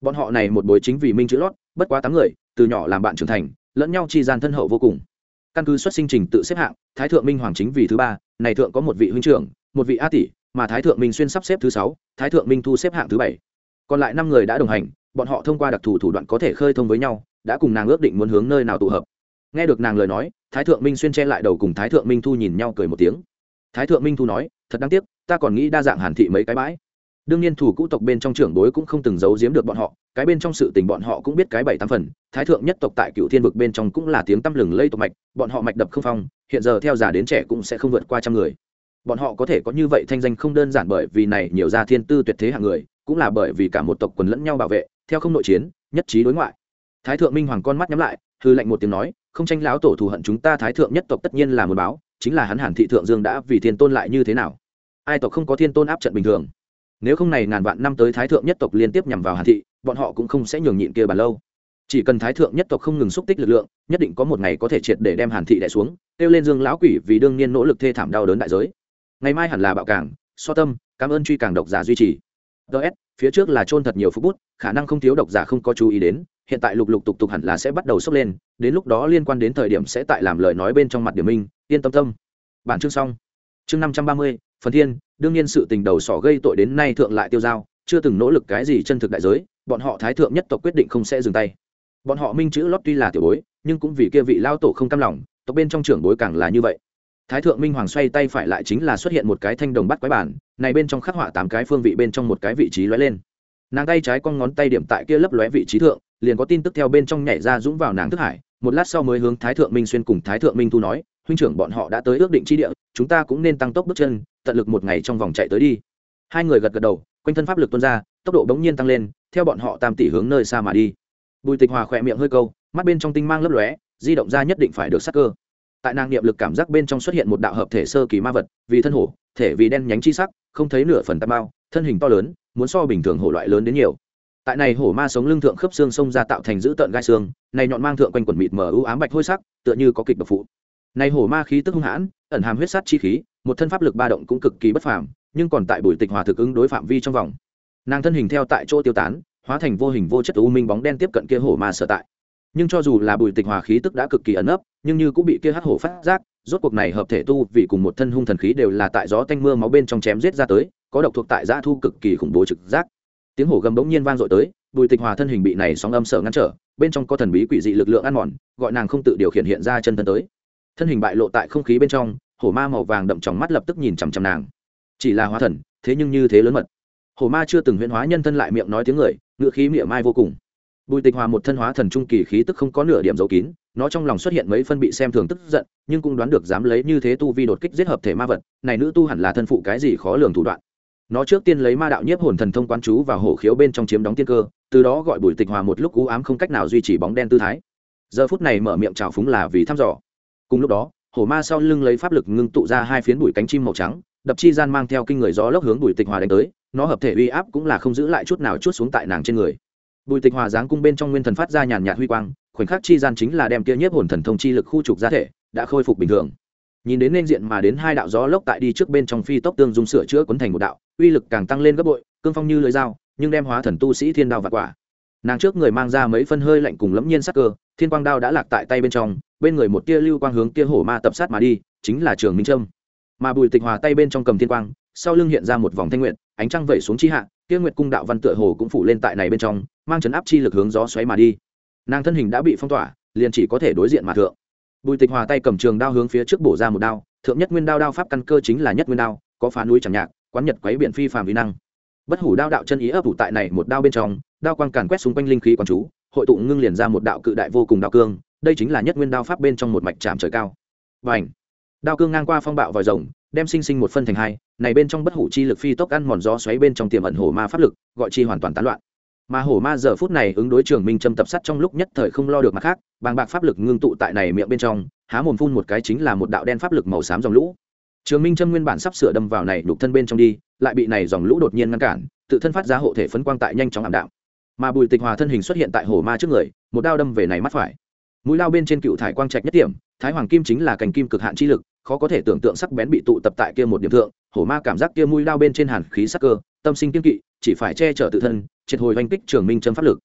Bọn họ này một bối chính vì minh chữ lót, bất quá tám người, từ nhỏ làm bạn trưởng thành lẫn nhau chi gian thân hậu vô cùng. Căn cứ xuất sinh trình tự xếp hạng, thái thượng minh hoàng chính vì thứ ba, này thượng có một vị huynh trưởng, một vị a tỷ, mà thái thượng minh xuyên sắp xếp thứ sáu, thái thượng minh thu xếp hạng thứ bảy. Còn lại năm người đã đồng hành, bọn họ thông qua đặc thù thủ đoạn có thể khơi thông với nhau, đã cùng nàng ước định muốn hướng nơi nào tụ hợp. Nghe được nàng lời nói, thái thượng minh xuyên che lại đầu cùng thái thượng minh thu nhìn nhau cười một tiếng. Thái thượng minh thu nói, thật đáng tiếc, ta còn nghĩ đa dạng hàn thị mấy cái bãi đương nhiên thủ cũ tộc bên trong trưởng bối cũng không từng giấu giếm được bọn họ, cái bên trong sự tình bọn họ cũng biết cái bảy tám phần, thái thượng nhất tộc tại cựu thiên vực bên trong cũng là tiếng tăm lừng lây tộc mạch, bọn họ mạch đập không phong, hiện giờ theo già đến trẻ cũng sẽ không vượt qua trăm người. Bọn họ có thể có như vậy thanh danh không đơn giản bởi vì này nhiều gia thiên tư tuyệt thế hạng người, cũng là bởi vì cả một tộc quần lẫn nhau bảo vệ, theo không nội chiến, nhất trí đối ngoại. Thái thượng minh hoàng con mắt nhắm lại, hư lệnh một tiếng nói, không tranh láo tổ thù hận chúng ta thái thượng nhất tộc tất nhiên là một báo, chính là hắn hàn thị thượng dương đã vì thiên tôn lại như thế nào? Ai tộc không có thiên tôn áp trận bình thường? Nếu không này ngàn vạn năm tới thái thượng nhất tộc liên tiếp nhằm vào hàn thị, bọn họ cũng không sẽ nhường nhịn kia bàn lâu. Chỉ cần thái thượng nhất tộc không ngừng xúc tích lực lượng, nhất định có một ngày có thể triệt để đem hàn thị đẻ xuống, kêu lên dương lão quỷ vì đương nhiên nỗ lực thê thảm đau đớn đại giới. Ngày mai hẳn là bạo cảng so tâm, cảm ơn truy càng độc giả duy trì. Ts phía trước là trôn thật nhiều phút bút, khả năng không thiếu độc giả không có chú ý đến, hiện tại lục lục tục tục hẳn là sẽ bắt đầu sốc lên, đến lúc đó liên quan đến thời điểm sẽ tại làm lời nói bên trong mặt điểm minh, yên tâm tâm. Bản chương xong. Chương năm trăm ba mươi phần thiên, đương nhiên sự tình đầu sỏ gây tội đến nay thượng lại tiêu dao chưa từng nỗ lực cái gì chân thực đại giới, bọn họ thái thượng nhất tộc quyết định không sẽ dừng tay. Bọn họ minh chữ lót tuy là tiểu bối, nhưng cũng vì kia vị lao tổ không cam lòng, tộc bên trong trưởng bối càng là như vậy. Thái thượng minh hoàng xoay tay phải lại chính là xuất hiện một cái thanh đồng bắt quái bản, này bên trong khắc họa tám cái phương vị bên trong một cái vị trí lóe lên. Nàng tay trái con ngón tay điểm tại kia lấp lóe vị trí thượng, liền có tin tức theo bên trong nhảy ra dũng vào nàng thức hải, một lát sau mới hướng thái thượng minh xuyên cùng thái thượng minh thu nói, huynh trưởng, bọn họ đã tới ước định chi địa, chúng ta cũng nên tăng tốc bước chân tận lực một ngày trong vòng chạy tới đi. Hai người gật gật đầu, quanh thân pháp lực tuôn ra, tốc độ bỗng nhiên tăng lên, theo bọn họ tam tỷ hướng nơi xa mà đi. Bùi tịch hòa khỏe miệng hơi câu, mắt bên trong tinh mang lấp lóe, di động ra nhất định phải được sắc cơ. Tại nàng niệm lực cảm giác bên trong xuất hiện một đạo hợp thể sơ kỳ ma vật, vì thân hổ, thể vì đen nhánh chi sắc, không thấy nửa phần tam bao thân hình to lớn, muốn so bình thường hổ loại lớn đến nhiều. Tại này hổ ma sống lưng thượng khớp xương xông ra tạo thành giữ tợn gai xương, này nhọn mang thượng quanh quần mịt mờ ưu ám bạch hôi sắc, tựa như có kịch độc phụ. Này hổ ma khí tức hung hãn, ẩn hàm huyết sát chi khí một thân pháp lực ba động cũng cực kỳ bất phàm, nhưng còn tại bùi tịch hòa thực ứng đối phạm vi trong vòng. Nàng thân hình theo tại chỗ tiêu tán, hóa thành vô hình vô chất u minh bóng đen tiếp cận kia hổ ma sở tại. Nhưng cho dù là bùi tịch hòa khí tức đã cực kỳ ẩn ấp nhưng như cũng bị kia hắc hổ phát giác, rốt cuộc này hợp thể tu vì cùng một thân hung thần khí đều là tại gió tanh mưa máu bên trong chém giết ra tới, có độc thuộc tại giã thu cực kỳ khủng bố trực giác. Tiếng hổ gầm bỗng nhiên vang dội tới, bùi tịch hòa thân hình bị này sóng âm sợ ngăn trở, bên trong có thần bí quỷ dị lực lượng ăn mòn, gọi nàng không tự điều khiển hiện ra chân thân tới. Thân hình bại lộ tại không khí bên trong hổ ma màu vàng đậm trong mắt lập tức nhìn chằm chằm nàng. Chỉ là hóa thần, thế nhưng như thế lớn mật. Hổ ma chưa từng huyễn hóa nhân thân lại miệng nói tiếng người ngựa khí miệng mai vô cùng. Bùi tịch hòa một thân hóa thần trung kỳ khí tức không có nửa điểm dấu kín, nó trong lòng xuất hiện mấy phân bị xem thường tức giận, nhưng cũng đoán được dám lấy như thế tu vi đột kích giết hợp thể ma vật, này nữ tu hẳn là thân phụ cái gì khó lường thủ đoạn. Nó trước tiên lấy ma đạo nhiếp hồn thần thông quán chú vào hổ khiếu bên trong chiếm đóng tiên cơ, từ đó gọi bùi tịch hòa một lúc cú ám không cách nào duy trì bóng đen tư thái. Giờ phút này mở miệng trào phúng là vì thăm dò. Cùng lúc đó hổ ma sau lưng lấy pháp lực ngưng tụ ra hai phiến bụi cánh chim màu trắng, đập chi gian mang theo kinh người gió lốc hướng bùi tịch hòa đánh tới, nó hợp thể uy áp cũng là không giữ lại chút nào chút xuống tại nàng trên người. Bùi tịch hòa giáng cung bên trong nguyên thần phát ra nhàn nhạt huy quang, khoảnh khắc chi gian chính là đem kia nhiếp hồn thần thông chi lực khu trục ra thể, đã khôi phục bình thường. Nhìn đến nên diện mà đến hai đạo gió lốc tại đi trước bên trong phi tốc tương dung sửa chữa quấn thành một đạo, uy lực càng tăng lên gấp bội, cương phong như lưới dao, nhưng đem hóa thần tu sĩ thiên đao và quả. Nàng trước người mang ra mấy phân hơi lạnh cùng lẫm nhiên sắc cơ, thiên quang đao đã lạc tại tay bên trong bên người một tia lưu quang hướng tia hổ ma tập sát mà đi, chính là trường minh trâm. Mà bùi tịch hòa tay bên trong cầm thiên quang, sau lưng hiện ra một vòng thanh nguyện ánh trăng vẩy xuống chi hạ tia nguyệt cung đạo văn tựa hồ cũng phủ lên tại này bên trong, mang chấn áp chi lực hướng gió xoáy mà đi. Nàng thân hình đã bị phong tỏa, liền chỉ có thể đối diện mà thượng. Bùi tịch hòa tay cầm trường đao hướng phía trước bổ ra một đao, thượng nhất nguyên đao đao pháp căn cơ chính là nhất nguyên đao, có phá núi chẳng nhạc, quán nhật quấy biện phi phàm vi năng. Bất hủ đao đạo chân ý ấp ủ tại này một đao bên trong, đao quang càn quét xung quanh linh khí quán chú, hội tụ ngưng liền ra một đạo cự đại vô cùng đạo cương đây chính là nhất nguyên đao pháp bên trong một mạch trạm trời cao. Và ảnh đao cương ngang qua phong bạo vòi rồng, đem sinh sinh một phân thành hai, này bên trong bất hủ chi lực phi tốc ăn mòn gió xoáy bên trong tiềm ẩn hổ ma pháp lực, gọi chi hoàn toàn tán loạn. Mà hổ ma giờ phút này ứng đối trường minh châm tập sát trong lúc nhất thời không lo được mặt khác, bàng bạc pháp lực ngưng tụ tại này miệng bên trong, há mồm phun một cái chính là một đạo đen pháp lực màu xám dòng lũ. Trường minh châm nguyên bản sắp sửa đâm vào này đục thân bên trong đi, lại bị này dòng lũ đột nhiên ngăn cản, tự thân phát ra hộ thể phấn quang tại nhanh chóng ảm đạm. Mà bùi tịch hòa thân hình xuất hiện tại hổ ma trước người, một đao đâm về này mắt phải mũi lao bên trên cựu thải quang trạch nhất điểm, thái hoàng kim chính là cành kim cực hạn chi lực, khó có thể tưởng tượng sắc bén bị tụ tập tại kia một điểm thượng, hổ ma cảm giác kia mũi lao bên trên hàn khí sắc cơ, tâm sinh kiên kỵ, chỉ phải che chở tự thân, triệt hồi oanh kích trường minh châm pháp lực.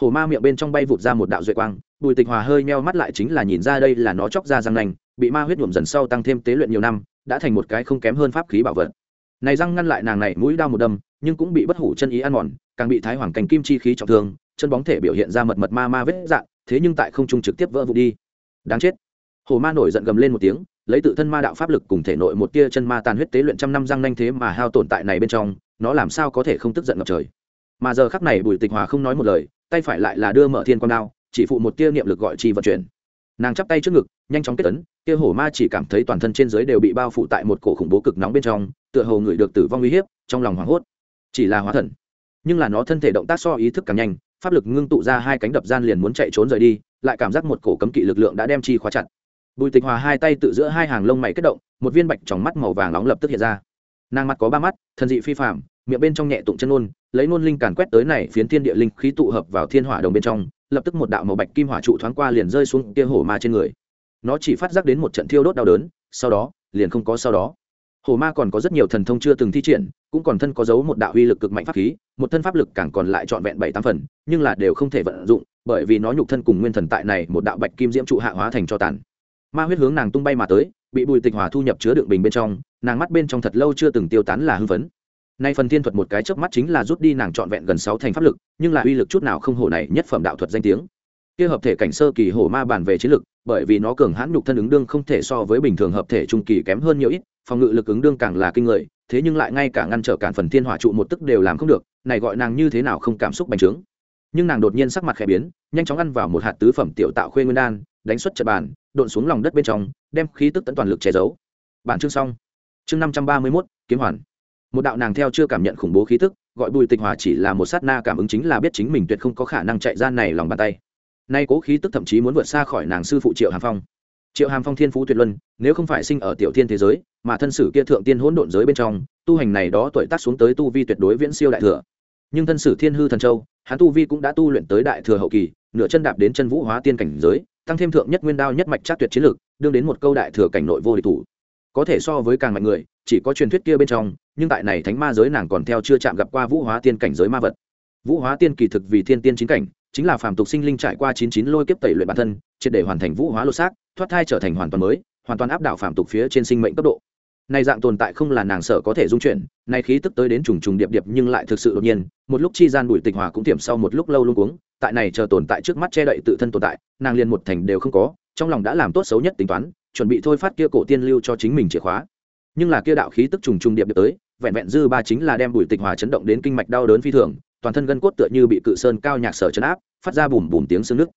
Hổ ma miệng bên trong bay vụt ra một đạo duệ quang, bùi tịch hòa hơi meo mắt lại chính là nhìn ra đây là nó chóc ra răng nành, bị ma huyết nhuộm dần sau tăng thêm tế luyện nhiều năm, đã thành một cái không kém hơn pháp khí bảo vật. Này răng ngăn lại nàng này mũi đao một đâm, nhưng cũng bị bất hủ chân ý ăn mòn, càng bị thái hoàng cành kim chi khí trọng thương, chân bóng thể biểu hiện ra mật mật ma ma vết dạng thế nhưng tại không trung trực tiếp vỡ vụ đi. Đáng chết. Hồ ma nổi giận gầm lên một tiếng, lấy tự thân ma đạo pháp lực cùng thể nội một tia chân ma tàn huyết tế luyện trăm năm răng nanh thế mà hao tồn tại này bên trong, nó làm sao có thể không tức giận ngập trời? Mà giờ khắc này bùi tịch hòa không nói một lời, tay phải lại là đưa mở thiên quang đao, chỉ phụ một tia niệm lực gọi chi vận chuyển. Nàng chắp tay trước ngực, nhanh chóng kết tấn tia hổ ma chỉ cảm thấy toàn thân trên dưới đều bị bao phủ tại một cổ khủng bố cực nóng bên trong, tựa hồ người được tử vong uy hiếp, trong lòng hoảng hốt. Chỉ là hóa thần. Nhưng là nó thân thể động tác so ý thức càng nhanh pháp lực ngưng tụ ra hai cánh đập gian liền muốn chạy trốn rời đi, lại cảm giác một cổ cấm kỵ lực lượng đã đem chi khóa chặt. Bùi tịch hòa hai tay tự giữa hai hàng lông mày kết động, một viên bạch tròng mắt màu vàng nóng lập tức hiện ra. Nàng mặt có ba mắt, thần dị phi phạm miệng bên trong nhẹ tụng chân ôn lấy nôn linh càn quét tới này phiến thiên địa linh khí tụ hợp vào thiên hỏa đồng bên trong, lập tức một đạo màu bạch kim hỏa trụ thoáng qua liền rơi xuống kia hổ ma trên người. Nó chỉ phát giác đến một trận thiêu đốt đau đớn, sau đó, liền không có sau đó. Hổ ma còn có rất nhiều thần thông chưa từng thi triển cũng còn thân có dấu một đạo uy lực cực mạnh pháp khí, một thân pháp lực càng còn lại trọn vẹn bảy tám phần, nhưng là đều không thể vận dụng, bởi vì nó nhục thân cùng nguyên thần tại này một đạo bạch kim diễm trụ hạ hóa thành cho tàn. Ma huyết hướng nàng tung bay mà tới, bị bùi tịch hòa thu nhập chứa đựng bình bên trong, nàng mắt bên trong thật lâu chưa từng tiêu tán là hưng phấn. Nay phần thiên thuật một cái chớp mắt chính là rút đi nàng trọn vẹn gần sáu thành pháp lực, nhưng là uy lực chút nào không hổ này nhất phẩm đạo thuật danh tiếng. Kia hợp thể cảnh sơ kỳ hổ ma bản về chiến lực, bởi vì nó cường hãn nhục thân ứng đương không thể so với bình thường hợp thể trung kỳ kém hơn nhiều ít, phòng ngự lực ứng đương càng là kinh người thế nhưng lại ngay cả ngăn trở cản phần thiên hỏa trụ một tức đều làm không được, này gọi nàng như thế nào không cảm xúc bành trướng. Nhưng nàng đột nhiên sắc mặt khẽ biến, nhanh chóng ăn vào một hạt tứ phẩm tiểu tạo khuê nguyên đan, đánh xuất trận bàn, độn xuống lòng đất bên trong, đem khí tức tận toàn lực che giấu. Bản chương xong. Chương năm trăm ba mươi mốt, kiếm hoàn. Một đạo nàng theo chưa cảm nhận khủng bố khí tức, gọi bùi tịch hòa chỉ là một sát na cảm ứng chính là biết chính mình tuyệt không có khả năng chạy ra này lòng bàn tay. Nay cố khí tức thậm chí muốn vượt xa khỏi nàng sư phụ triệu hàm phong triệu hàm phong thiên phú tuyệt luân, nếu không phải sinh ở tiểu thiên thế giới, mà thân sử kia thượng tiên hỗn độn giới bên trong, tu hành này đó tuổi tác xuống tới tu vi tuyệt đối viễn siêu đại thừa. Nhưng thân sử thiên hư thần châu, hắn tu vi cũng đã tu luyện tới đại thừa hậu kỳ, nửa chân đạp đến chân vũ hóa tiên cảnh giới, tăng thêm thượng nhất nguyên đao nhất mạch chắc tuyệt chiến lực, đương đến một câu đại thừa cảnh nội vô địch thủ. Có thể so với càng mạnh người, chỉ có truyền thuyết kia bên trong, nhưng tại này thánh ma giới nàng còn theo chưa chạm gặp qua vũ hóa tiên cảnh giới ma vật. Vũ hóa tiên kỳ thực vì thiên tiên chính cảnh chính là phàm tục sinh linh trải qua chín chín lôi kiếp tẩy luyện bản thân, triệt để hoàn thành vũ hóa lô xác, thoát thai trở thành hoàn toàn mới, hoàn toàn áp đảo phàm tục phía trên sinh mệnh cấp độ. Này dạng tồn tại không là nàng sợ có thể dung chuyển, này khí tức tới đến trùng trùng điệp điệp nhưng lại thực sự đột nhiên, một lúc chi gian bùi tịch hòa cũng tiệm sau một lúc lâu luôn cuống, tại này chờ tồn tại trước mắt che đậy tự thân tồn tại, nàng liền một thành đều không có, trong lòng đã làm tốt xấu nhất tính toán, chuẩn bị thôi phát kia cổ tiên lưu cho chính mình chìa khóa. Nhưng là kia đạo khí tức trùng trùng điệp điệp tới, vẹn vẹn dư ba chính là đem bùi tịch hòa chấn động đến kinh mạch đau đớn phi thường toàn thân gân cốt tựa như bị cự sơn cao nhạc sở chấn áp, phát ra bùm bùm tiếng xương nước.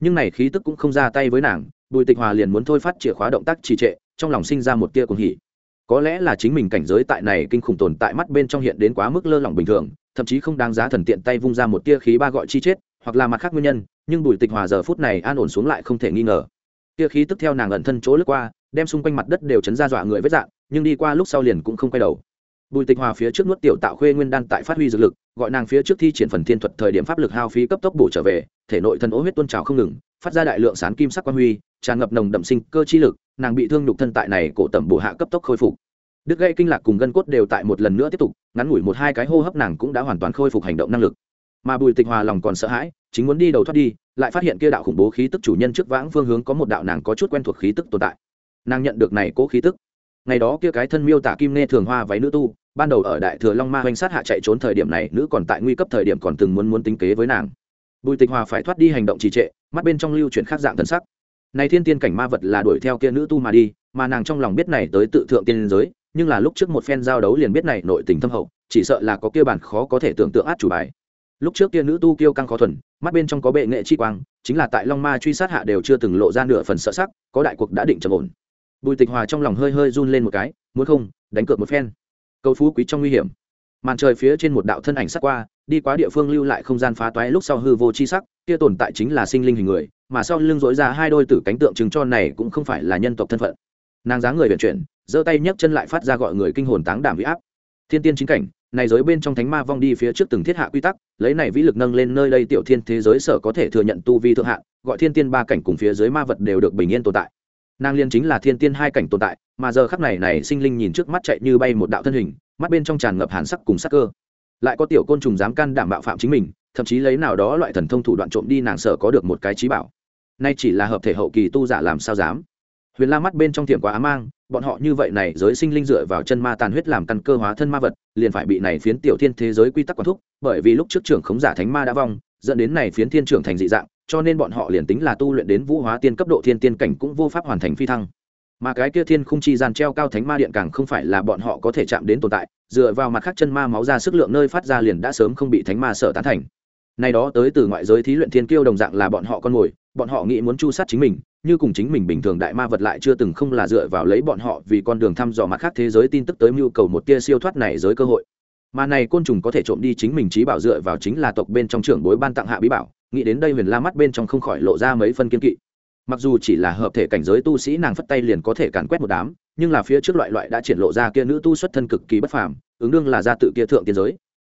Nhưng này khí tức cũng không ra tay với nàng, bùi tịch hòa liền muốn thôi phát chìa khóa động tác trì trệ, trong lòng sinh ra một tia cuồng hỉ. Có lẽ là chính mình cảnh giới tại này kinh khủng tồn tại mắt bên trong hiện đến quá mức lơ lỏng bình thường, thậm chí không đáng giá thần tiện tay vung ra một tia khí ba gọi chi chết, hoặc là mặt khác nguyên nhân, nhưng bùi tịch hòa giờ phút này an ổn xuống lại không thể nghi ngờ. Tia khí tức theo nàng ẩn thân chỗ lướt qua, đem xung quanh mặt đất đều chấn ra dọa người vết dạng nhưng đi qua lúc sau liền cũng không quay đầu bùi tịch hòa phía trước nuốt tiểu tạo khuê nguyên đan tại phát huy dược lực, gọi nàng phía trước thi triển phần thiên thuật thời điểm pháp lực hao phí cấp tốc bổ trở về, thể nội thân ố huyết tuôn trào không ngừng, phát ra đại lượng sán kim sắc quan huy, tràn ngập nồng đậm sinh cơ chi lực, nàng bị thương nhục thân tại này cổ tẩm bổ hạ cấp tốc khôi phục. Đứt gây kinh lạc cùng gân cốt đều tại một lần nữa tiếp tục, ngắn ngủi một hai cái hô hấp nàng cũng đã hoàn toàn khôi phục hành động năng lực. Mà bùi tịch hòa lòng còn sợ hãi, chính muốn đi đầu thoát đi, lại phát hiện kia đạo khủng bố khí tức chủ nhân trước vãng phương hướng có một đạo nàng có chút quen thuộc khí tức tồn tại. Nàng nhận được này cố khí tức. Ngày đó kia cái thân miêu tả kim nê thường hoa váy nữ tu ban đầu ở đại thừa long ma hoành sát hạ chạy trốn thời điểm này, nữ còn tại nguy cấp thời điểm còn từng muốn muốn tính kế với nàng. Bùi tịch hòa phải thoát đi hành động trì trệ, mắt bên trong lưu chuyển khác dạng thân sắc. Này thiên tiên cảnh ma vật là đuổi theo kia nữ tu mà đi, mà nàng trong lòng biết này tới tự thượng tiên giới, nhưng là lúc trước một phen giao đấu liền biết này nội tình thâm hậu, chỉ sợ là có kia bản khó có thể tưởng tượng át chủ bài. Lúc trước kia nữ tu kiêu căng khó thuần, mắt bên trong có bệ nghệ chi quang, chính là tại long ma truy sát hạ đều chưa từng lộ ra nửa phần sợ sắc, có đại cuộc đã định trầm ổn. Bùi tịch hòa trong lòng hơi hơi run lên một cái, muốn không, đánh cược một phen cầu phú quý trong nguy hiểm. Màn trời phía trên một đạo thân ảnh sắc qua đi qua địa phương lưu lại không gian phá toái lúc sau hư vô chi sắc kia tồn tại chính là sinh linh hình người mà sau lưng dối ra hai đôi tử cánh tượng chứng cho này cũng không phải là nhân tộc thân phận. Nàng dáng người vận chuyển giơ tay nhấc chân lại phát ra gọi người kinh hồn táng đảm huy áp. Thiên tiên chính cảnh này giới bên trong thánh ma vong đi phía trước từng thiết hạ quy tắc lấy này vĩ lực nâng lên nơi đây tiểu thiên thế giới sở có thể thừa nhận tu vi thượng hạ, gọi thiên tiên ba cảnh cùng phía dưới ma vật đều được bình yên tồn tại nàng liên chính là thiên tiên hai cảnh tồn tại, mà giờ khắc này này sinh linh nhìn trước mắt chạy như bay một đạo thân hình, mắt bên trong tràn ngập hàn sắc cùng sắc cơ. Lại có tiểu côn trùng dám can đảm bạo phạm chính mình, thậm chí lấy nào đó loại thần thông thủ đoạn trộm đi nàng sở có được một cái trí bảo. Nay chỉ là hợp thể hậu kỳ tu giả làm sao dám? Huyền la mắt bên trong tiệm quá á mang, bọn họ như vậy này giới sinh linh dựa vào chân ma tàn huyết làm căn cơ hóa thân ma vật, liền phải bị này phiến tiểu thiên thế giới quy tắc quản thúc, bởi vì lúc trước trưởng khống giả thánh ma đã vong, dẫn đến này phiến thiên trưởng thành dị dạng cho nên bọn họ liền tính là tu luyện đến vũ hóa tiên cấp độ thiên tiên cảnh cũng vô pháp hoàn thành phi thăng. Mà cái kia thiên khung chi gian treo cao thánh ma điện càng không phải là bọn họ có thể chạm đến tồn tại, dựa vào mặt khác chân ma máu ra sức lượng nơi phát ra liền đã sớm không bị thánh ma sợ tán thành. Nay đó tới từ ngoại giới thí luyện thiên kiêu đồng dạng là bọn họ con mồi, bọn họ nghĩ muốn chu sát chính mình, như cùng chính mình bình thường đại ma vật lại chưa từng không là dựa vào lấy bọn họ vì con đường thăm dò mặt khác thế giới tin tức tới mưu cầu một tia siêu thoát này giới cơ hội. Mà này côn trùng có thể trộm đi chính mình trí bảo dựa vào chính là tộc bên trong trưởng bối ban tặng hạ bí bảo nghĩ đến đây huyền la mắt bên trong không khỏi lộ ra mấy phân kiên kỵ. Mặc dù chỉ là hợp thể cảnh giới tu sĩ nàng phất tay liền có thể càn quét một đám nhưng là phía trước loại loại đã triển lộ ra kia nữ tu xuất thân cực kỳ bất phàm ứng đương là ra tự kia thượng tiên giới.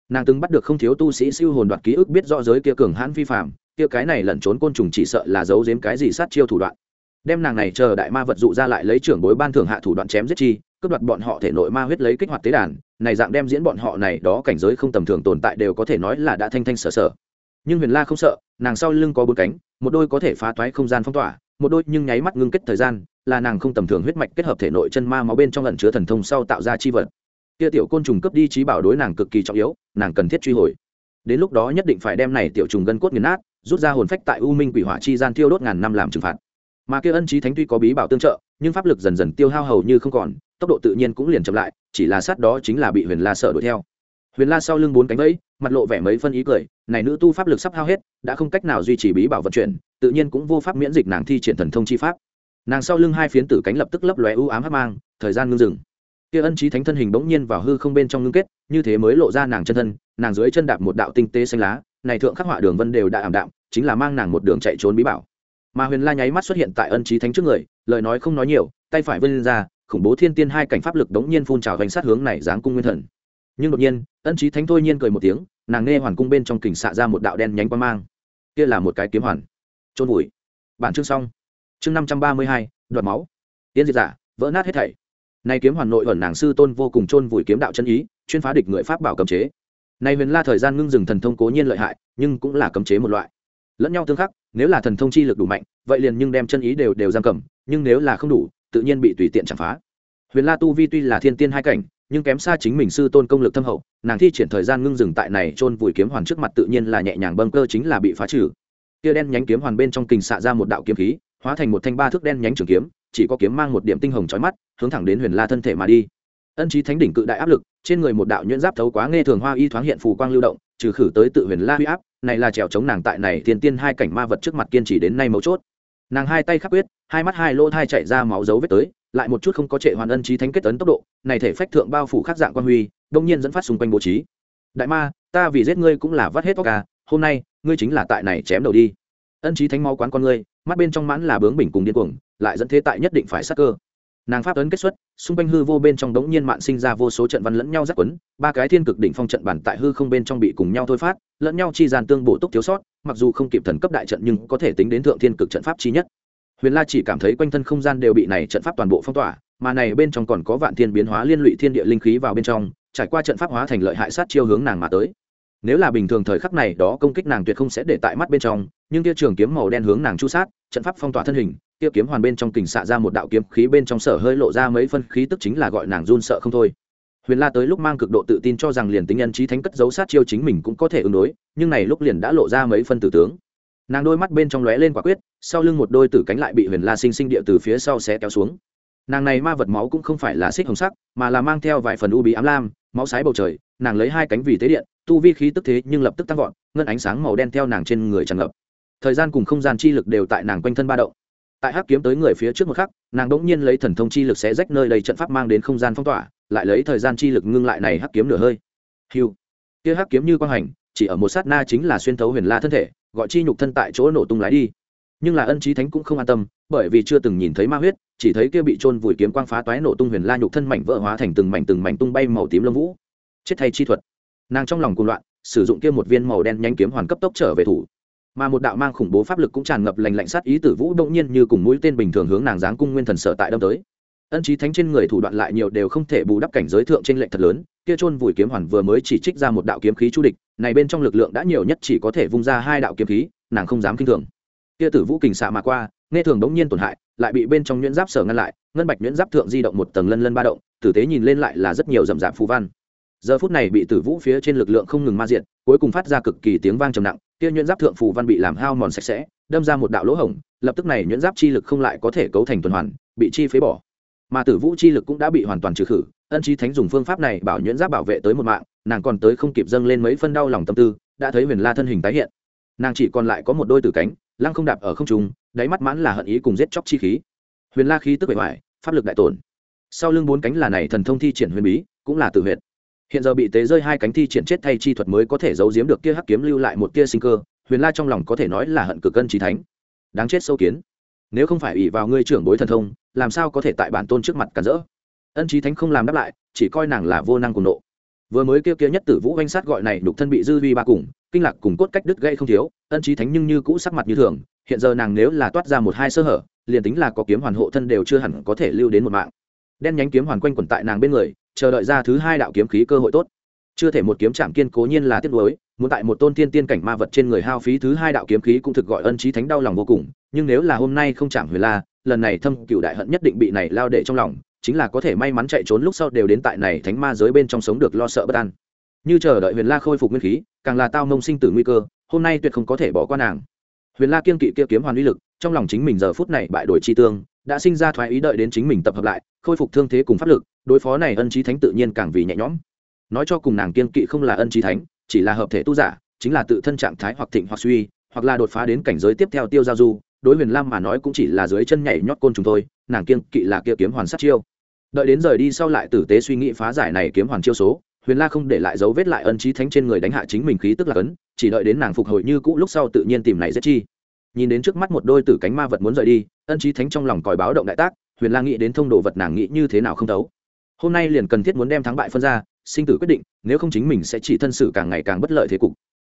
Nàng từng bắt được không thiếu tu sĩ siêu hồn đoạt ký ức biết rõ giới kia cường hãn vi phạm, kia cái này lẩn trốn côn trùng chỉ sợ là giấu giếm cái gì sát chiêu thủ đoạn. Đem nàng này chờ đại ma vật dụ ra lại lấy trưởng bối ban thưởng hạ thủ đoạn chém giết chi cướp đoạt bọn họ thể nội ma huyết lấy kích hoạt tế đàn này dạng đem diễn bọn họ này đó cảnh giới không tầm thường tồn tại đều có thể nói là đã thanh thanh sở sở nhưng huyền la không sợ, nàng sau lưng có bốn cánh, một đôi có thể phá toái không gian phong tỏa, một đôi nhưng nháy mắt ngưng kết thời gian, là nàng không tầm thường huyết mạch kết hợp thể nội chân ma máu bên trong lần chứa thần thông sau tạo ra chi vật. Kia tiểu côn trùng cướp đi trí bảo đối nàng cực kỳ trọng yếu, nàng cần thiết truy hồi. Đến lúc đó nhất định phải đem này tiểu trùng gân cốt nghiền nát, rút ra hồn phách tại u minh quỷ hỏa chi gian tiêu đốt ngàn năm làm trừng phạt. Mà kia ân trí thánh tuy có bí bảo tương trợ, nhưng pháp lực dần dần tiêu hao hầu như không còn, tốc độ tự nhiên cũng liền chậm lại, chỉ là sát đó chính là bị huyền la sợ đuổi theo. Huyền la sau lưng bốn cánh vẫy mặt lộ vẻ mấy phân ý cười, này nữ tu pháp lực sắp hao hết, đã không cách nào duy trì bí bảo vận chuyển, tự nhiên cũng vô pháp miễn dịch nàng thi triển thần thông chi pháp. Nàng sau lưng hai phiến tử cánh lập tức lấp lóe ưu ám hắc mang, thời gian ngưng dừng. Kia ân trí thánh thân hình bỗng nhiên vào hư không bên trong ngưng kết, như thế mới lộ ra nàng chân thân, nàng dưới chân đạp một đạo tinh tế xanh lá, này thượng khắc họa đường vân đều đã ảm đạm, chính là mang nàng một đường chạy trốn bí bảo. Mà huyền la nháy mắt xuất hiện tại ân trí thánh trước người, lời nói không nói nhiều, tay phải vươn ra, khủng bố thiên tiên hai cảnh pháp lực đống nhiên phun trào hành sát hướng này giáng cung nguyên thần. Nhưng đột nhiên, ân trí thánh thôi nhiên cười một tiếng nàng nghe hoàn cung bên trong kình xạ ra một đạo đen nhánh qua mang. Kia là một cái kiếm hoàn. Trôn vùi. Bản chương xong. Chương năm trăm ba mươi hai, đoạt máu. Tiên diệt giả, vỡ nát hết thảy. Nay kiếm hoàn nội ẩn nàng sư tôn vô cùng trôn vùi kiếm đạo chân ý, chuyên phá địch người pháp bảo cấm chế. Nay huyền la thời gian ngưng dừng thần thông cố nhiên lợi hại, nhưng cũng là cấm chế một loại. Lẫn nhau tương khắc, nếu là thần thông chi lực đủ mạnh, vậy liền nhưng đem chân ý đều đều giam cầm, nhưng nếu là không đủ, tự nhiên bị tùy tiện chạm phá huyền la tu vi tuy là thiên tiên hai cảnh, nhưng kém xa chính mình sư tôn công lực thâm hậu, nàng thi triển thời gian ngưng dừng tại này chôn vùi kiếm hoàn trước mặt tự nhiên là nhẹ nhàng bâng cơ chính là bị phá trừ. Kia đen nhánh kiếm hoàn bên trong kình xạ ra một đạo kiếm khí, hóa thành một thanh ba thước đen nhánh trường kiếm, chỉ có kiếm mang một điểm tinh hồng chói mắt, hướng thẳng đến huyền la thân thể mà đi. Ân trí thánh đỉnh cự đại áp lực, trên người một đạo nhuyễn giáp thấu quá nghe thường hoa y thoáng hiện phù quang lưu động, trừ khử tới tự huyền la huy áp, này là trèo chống nàng tại này thiên tiên hai cảnh ma vật trước mặt kiên trì đến nay mấu chốt. Nàng hai tay khắc quyết, hai mắt hai lỗ thai chạy ra máu dấu vết tới lại một chút không có trệ hoàn ân trí thánh kết ấn tốc độ, này thể phách thượng bao phủ khắc dạng quan huy, đông nhiên dẫn phát xung quanh bố trí. Đại ma, ta vì giết ngươi cũng là vắt hết tóc ca hôm nay, ngươi chính là tại này chém đầu đi. Ân trí thánh mau quán con ngươi, mắt bên trong mãn là bướng bình cùng điên cuồng, lại dẫn thế tại nhất định phải sát cơ. Nàng pháp ấn kết xuất, xung quanh hư vô bên trong đống nhiên mạn sinh ra vô số trận văn lẫn nhau giác quấn, ba cái thiên cực đỉnh phong trận bản tại hư không bên trong bị cùng nhau thôi phát, lẫn nhau chi gian tương bổ túc thiếu sót, mặc dù không kịp thần cấp đại trận nhưng có thể tính đến thượng thiên cực trận pháp chi nhất huyền la chỉ cảm thấy quanh thân không gian đều bị này trận pháp toàn bộ phong tỏa, mà này bên trong còn có vạn thiên biến hóa liên lụy thiên địa linh khí vào bên trong, trải qua trận pháp hóa thành lợi hại sát chiêu hướng nàng mà tới. Nếu là bình thường thời khắc này đó công kích nàng tuyệt không sẽ để tại mắt bên trong, nhưng kia trường kiếm màu đen hướng nàng chu sát, trận pháp phong tỏa thân hình kia kiếm hoàn bên trong kình xạ ra một đạo kiếm khí bên trong sở hơi lộ ra mấy phân khí tức chính là gọi nàng run sợ không thôi. Huyền la tới lúc mang cực độ tự tin cho rằng liền tính nhân trí thánh cất giấu sát chiêu chính mình cũng có thể ứng đối, nhưng này lúc liền đã lộ ra mấy phân tử tướng nàng đôi mắt bên trong lóe lên quả quyết, sau lưng một đôi tử cánh lại bị huyền la sinh sinh địa từ phía sau sẽ kéo xuống. Nàng này ma vật máu cũng không phải là xích hồng sắc, mà là mang theo vài phần u bí ám lam, máu sái bầu trời, nàng lấy hai cánh vì tế điện, tu vi khí tức thế nhưng lập tức tăng vọt, ngân ánh sáng màu đen theo nàng trên người tràn ngập. Thời gian cùng không gian chi lực đều tại nàng quanh thân ba động. Tại hắc kiếm tới người phía trước một khắc, nàng đ ỗ n g nhiên lấy thần thông chi lực sẽ rách nơi đầy trận pháp mang đến không gian phong tỏa, lại lấy thời gian chi lực ngưng lại này hắc kiếm nửa hơi. Hiu kia hắc kiếm như quang hành, chỉ ở một sát na chính là xuyên thấu huyền la thân thể gọi chi nhục thân tại chỗ nổ tung lái đi. Nhưng là ân trí thánh cũng không an tâm, bởi vì chưa từng nhìn thấy ma huyết, chỉ thấy kia bị trôn vùi kiếm quang phá toái nổ tung huyền la nhục thân mảnh vỡ hóa thành từng mảnh từng mảnh tung bay màu tím lông vũ. Chết thay chi thuật. Nàng trong lòng cuồng loạn, sử dụng kia một viên màu đen nhanh kiếm hoàn cấp tốc trở về thủ. Mà một đạo mang khủng bố pháp lực cũng tràn ngập lành lạnh sát ý tử vũ động nhiên như cùng mũi tên bình thường hướng nàng giáng cung nguyên thần sở tại đâm tới ân trí thánh trên người thủ đoạn lại nhiều đều không thể bù đắp cảnh giới thượng trên lệnh thật lớn, kia chôn vùi kiếm hoàn vừa mới chỉ trích ra một đạo kiếm khí chu địch, này bên trong lực lượng đã nhiều nhất chỉ có thể vung ra hai đạo kiếm khí, nàng không dám kinh thường. Kia tử vũ kình xạ mà qua, nghe thường đống nhiên tổn hại, lại bị bên trong nhuyễn giáp sở ngăn lại, ngân bạch nhuyễn giáp thượng di động một tầng lân lân ba động, tử tế nhìn lên lại là rất nhiều rậm rạp phù văn. Giờ phút này bị tử vũ phía trên lực lượng không ngừng ma diện cuối cùng phát ra cực kỳ tiếng vang trầm nặng, kia nhuyễn giáp thượng phù văn bị làm hao mòn sạch sẽ, đâm ra một đạo lỗ hổng, lập tức này nhuyễn giáp chi lực không lại có thể cấu thành tuần hoàn, bị chi phế bỏ mà tử vũ chi lực cũng đã bị hoàn toàn trừ khử. Ân trí thánh dùng phương pháp này bảo nhuyễn giáp bảo vệ tới một mạng, nàng còn tới không kịp dâng lên mấy phân đau lòng tâm tư, đã thấy huyền la thân hình tái hiện. Nàng chỉ còn lại có một đôi tử cánh, lăng không đạp ở không trung, đáy mắt mãn là hận ý cùng giết chóc chi khí. Huyền la khí tức bề ngoài pháp lực đại tổn. Sau lưng bốn cánh là này thần thông thi triển huyền bí, cũng là tự huyệt. Hiện giờ bị tế rơi hai cánh thi triển chết thay chi thuật mới có thể giấu giếm được kia hắc kiếm lưu lại một kia sinh cơ, huyền la trong lòng có thể nói là hận cực cân trí thánh. Đáng chết sâu kiến nếu không phải ủy vào ngươi trưởng bối thần thông, làm sao có thể tại bản tôn trước mặt cản rỡ? Ân trí thánh không làm đáp lại, chỉ coi nàng là vô năng cùng nộ. Vừa mới kia kia nhất tử vũ oanh sát gọi này đục thân bị dư vi ba cùng, kinh lạc cùng cốt cách đứt gây không thiếu, ân trí thánh nhưng như cũ sắc mặt như thường, hiện giờ nàng nếu là toát ra một hai sơ hở, liền tính là có kiếm hoàn hộ thân đều chưa hẳn có thể lưu đến một mạng. Đen nhánh kiếm hoàn quanh quẩn tại nàng bên người, chờ đợi ra thứ hai đạo kiếm khí cơ hội tốt. Chưa thể một kiếm chạm kiên cố nhiên là tiếc nuối, muốn tại một tôn tiên tiên cảnh ma vật trên người hao phí thứ hai đạo kiếm khí cũng thực gọi ân trí thánh đau lòng vô cùng nhưng nếu là hôm nay không chạm huyền la, lần này thâm cựu đại hận nhất định bị này lao đệ trong lòng, chính là có thể may mắn chạy trốn lúc sau đều đến tại này thánh ma giới bên trong sống được lo sợ bất an. Như chờ đợi huyền la khôi phục nguyên khí, càng là tao mông sinh tử nguy cơ, hôm nay tuyệt không có thể bỏ qua nàng. Huyền la kiên kỵ kia kiếm hoàn uy lực, trong lòng chính mình giờ phút này bại đổi chi tương, đã sinh ra thoái ý đợi đến chính mình tập hợp lại, khôi phục thương thế cùng pháp lực, đối phó này ân trí thánh tự nhiên càng vì nhẹ nhõm. Nói cho cùng nàng kiên kỵ không là ân trí thánh, chỉ là hợp thể tu giả, chính là tự thân trạng thái hoặc thịnh hoặc suy, hoặc là đột phá đến cảnh giới tiếp theo tiêu giao du đối huyền lam mà nói cũng chỉ là dưới chân nhảy nhót côn trùng thôi, nàng kiên kỵ là kia kiếm hoàn sát chiêu. Đợi đến rời đi sau lại tử tế suy nghĩ phá giải này kiếm hoàn chiêu số, huyền la không để lại dấu vết lại ân trí thánh trên người đánh hạ chính mình khí tức là cấn, chỉ đợi đến nàng phục hồi như cũ lúc sau tự nhiên tìm này giết chi. Nhìn đến trước mắt một đôi tử cánh ma vật muốn rời đi, ân trí thánh trong lòng còi báo động đại tác, huyền la nghĩ đến thông đồ vật nàng nghĩ như thế nào không thấu. Hôm nay liền cần thiết muốn đem thắng bại phân ra, sinh tử quyết định, nếu không chính mình sẽ chỉ thân sự càng ngày càng bất lợi thế cục.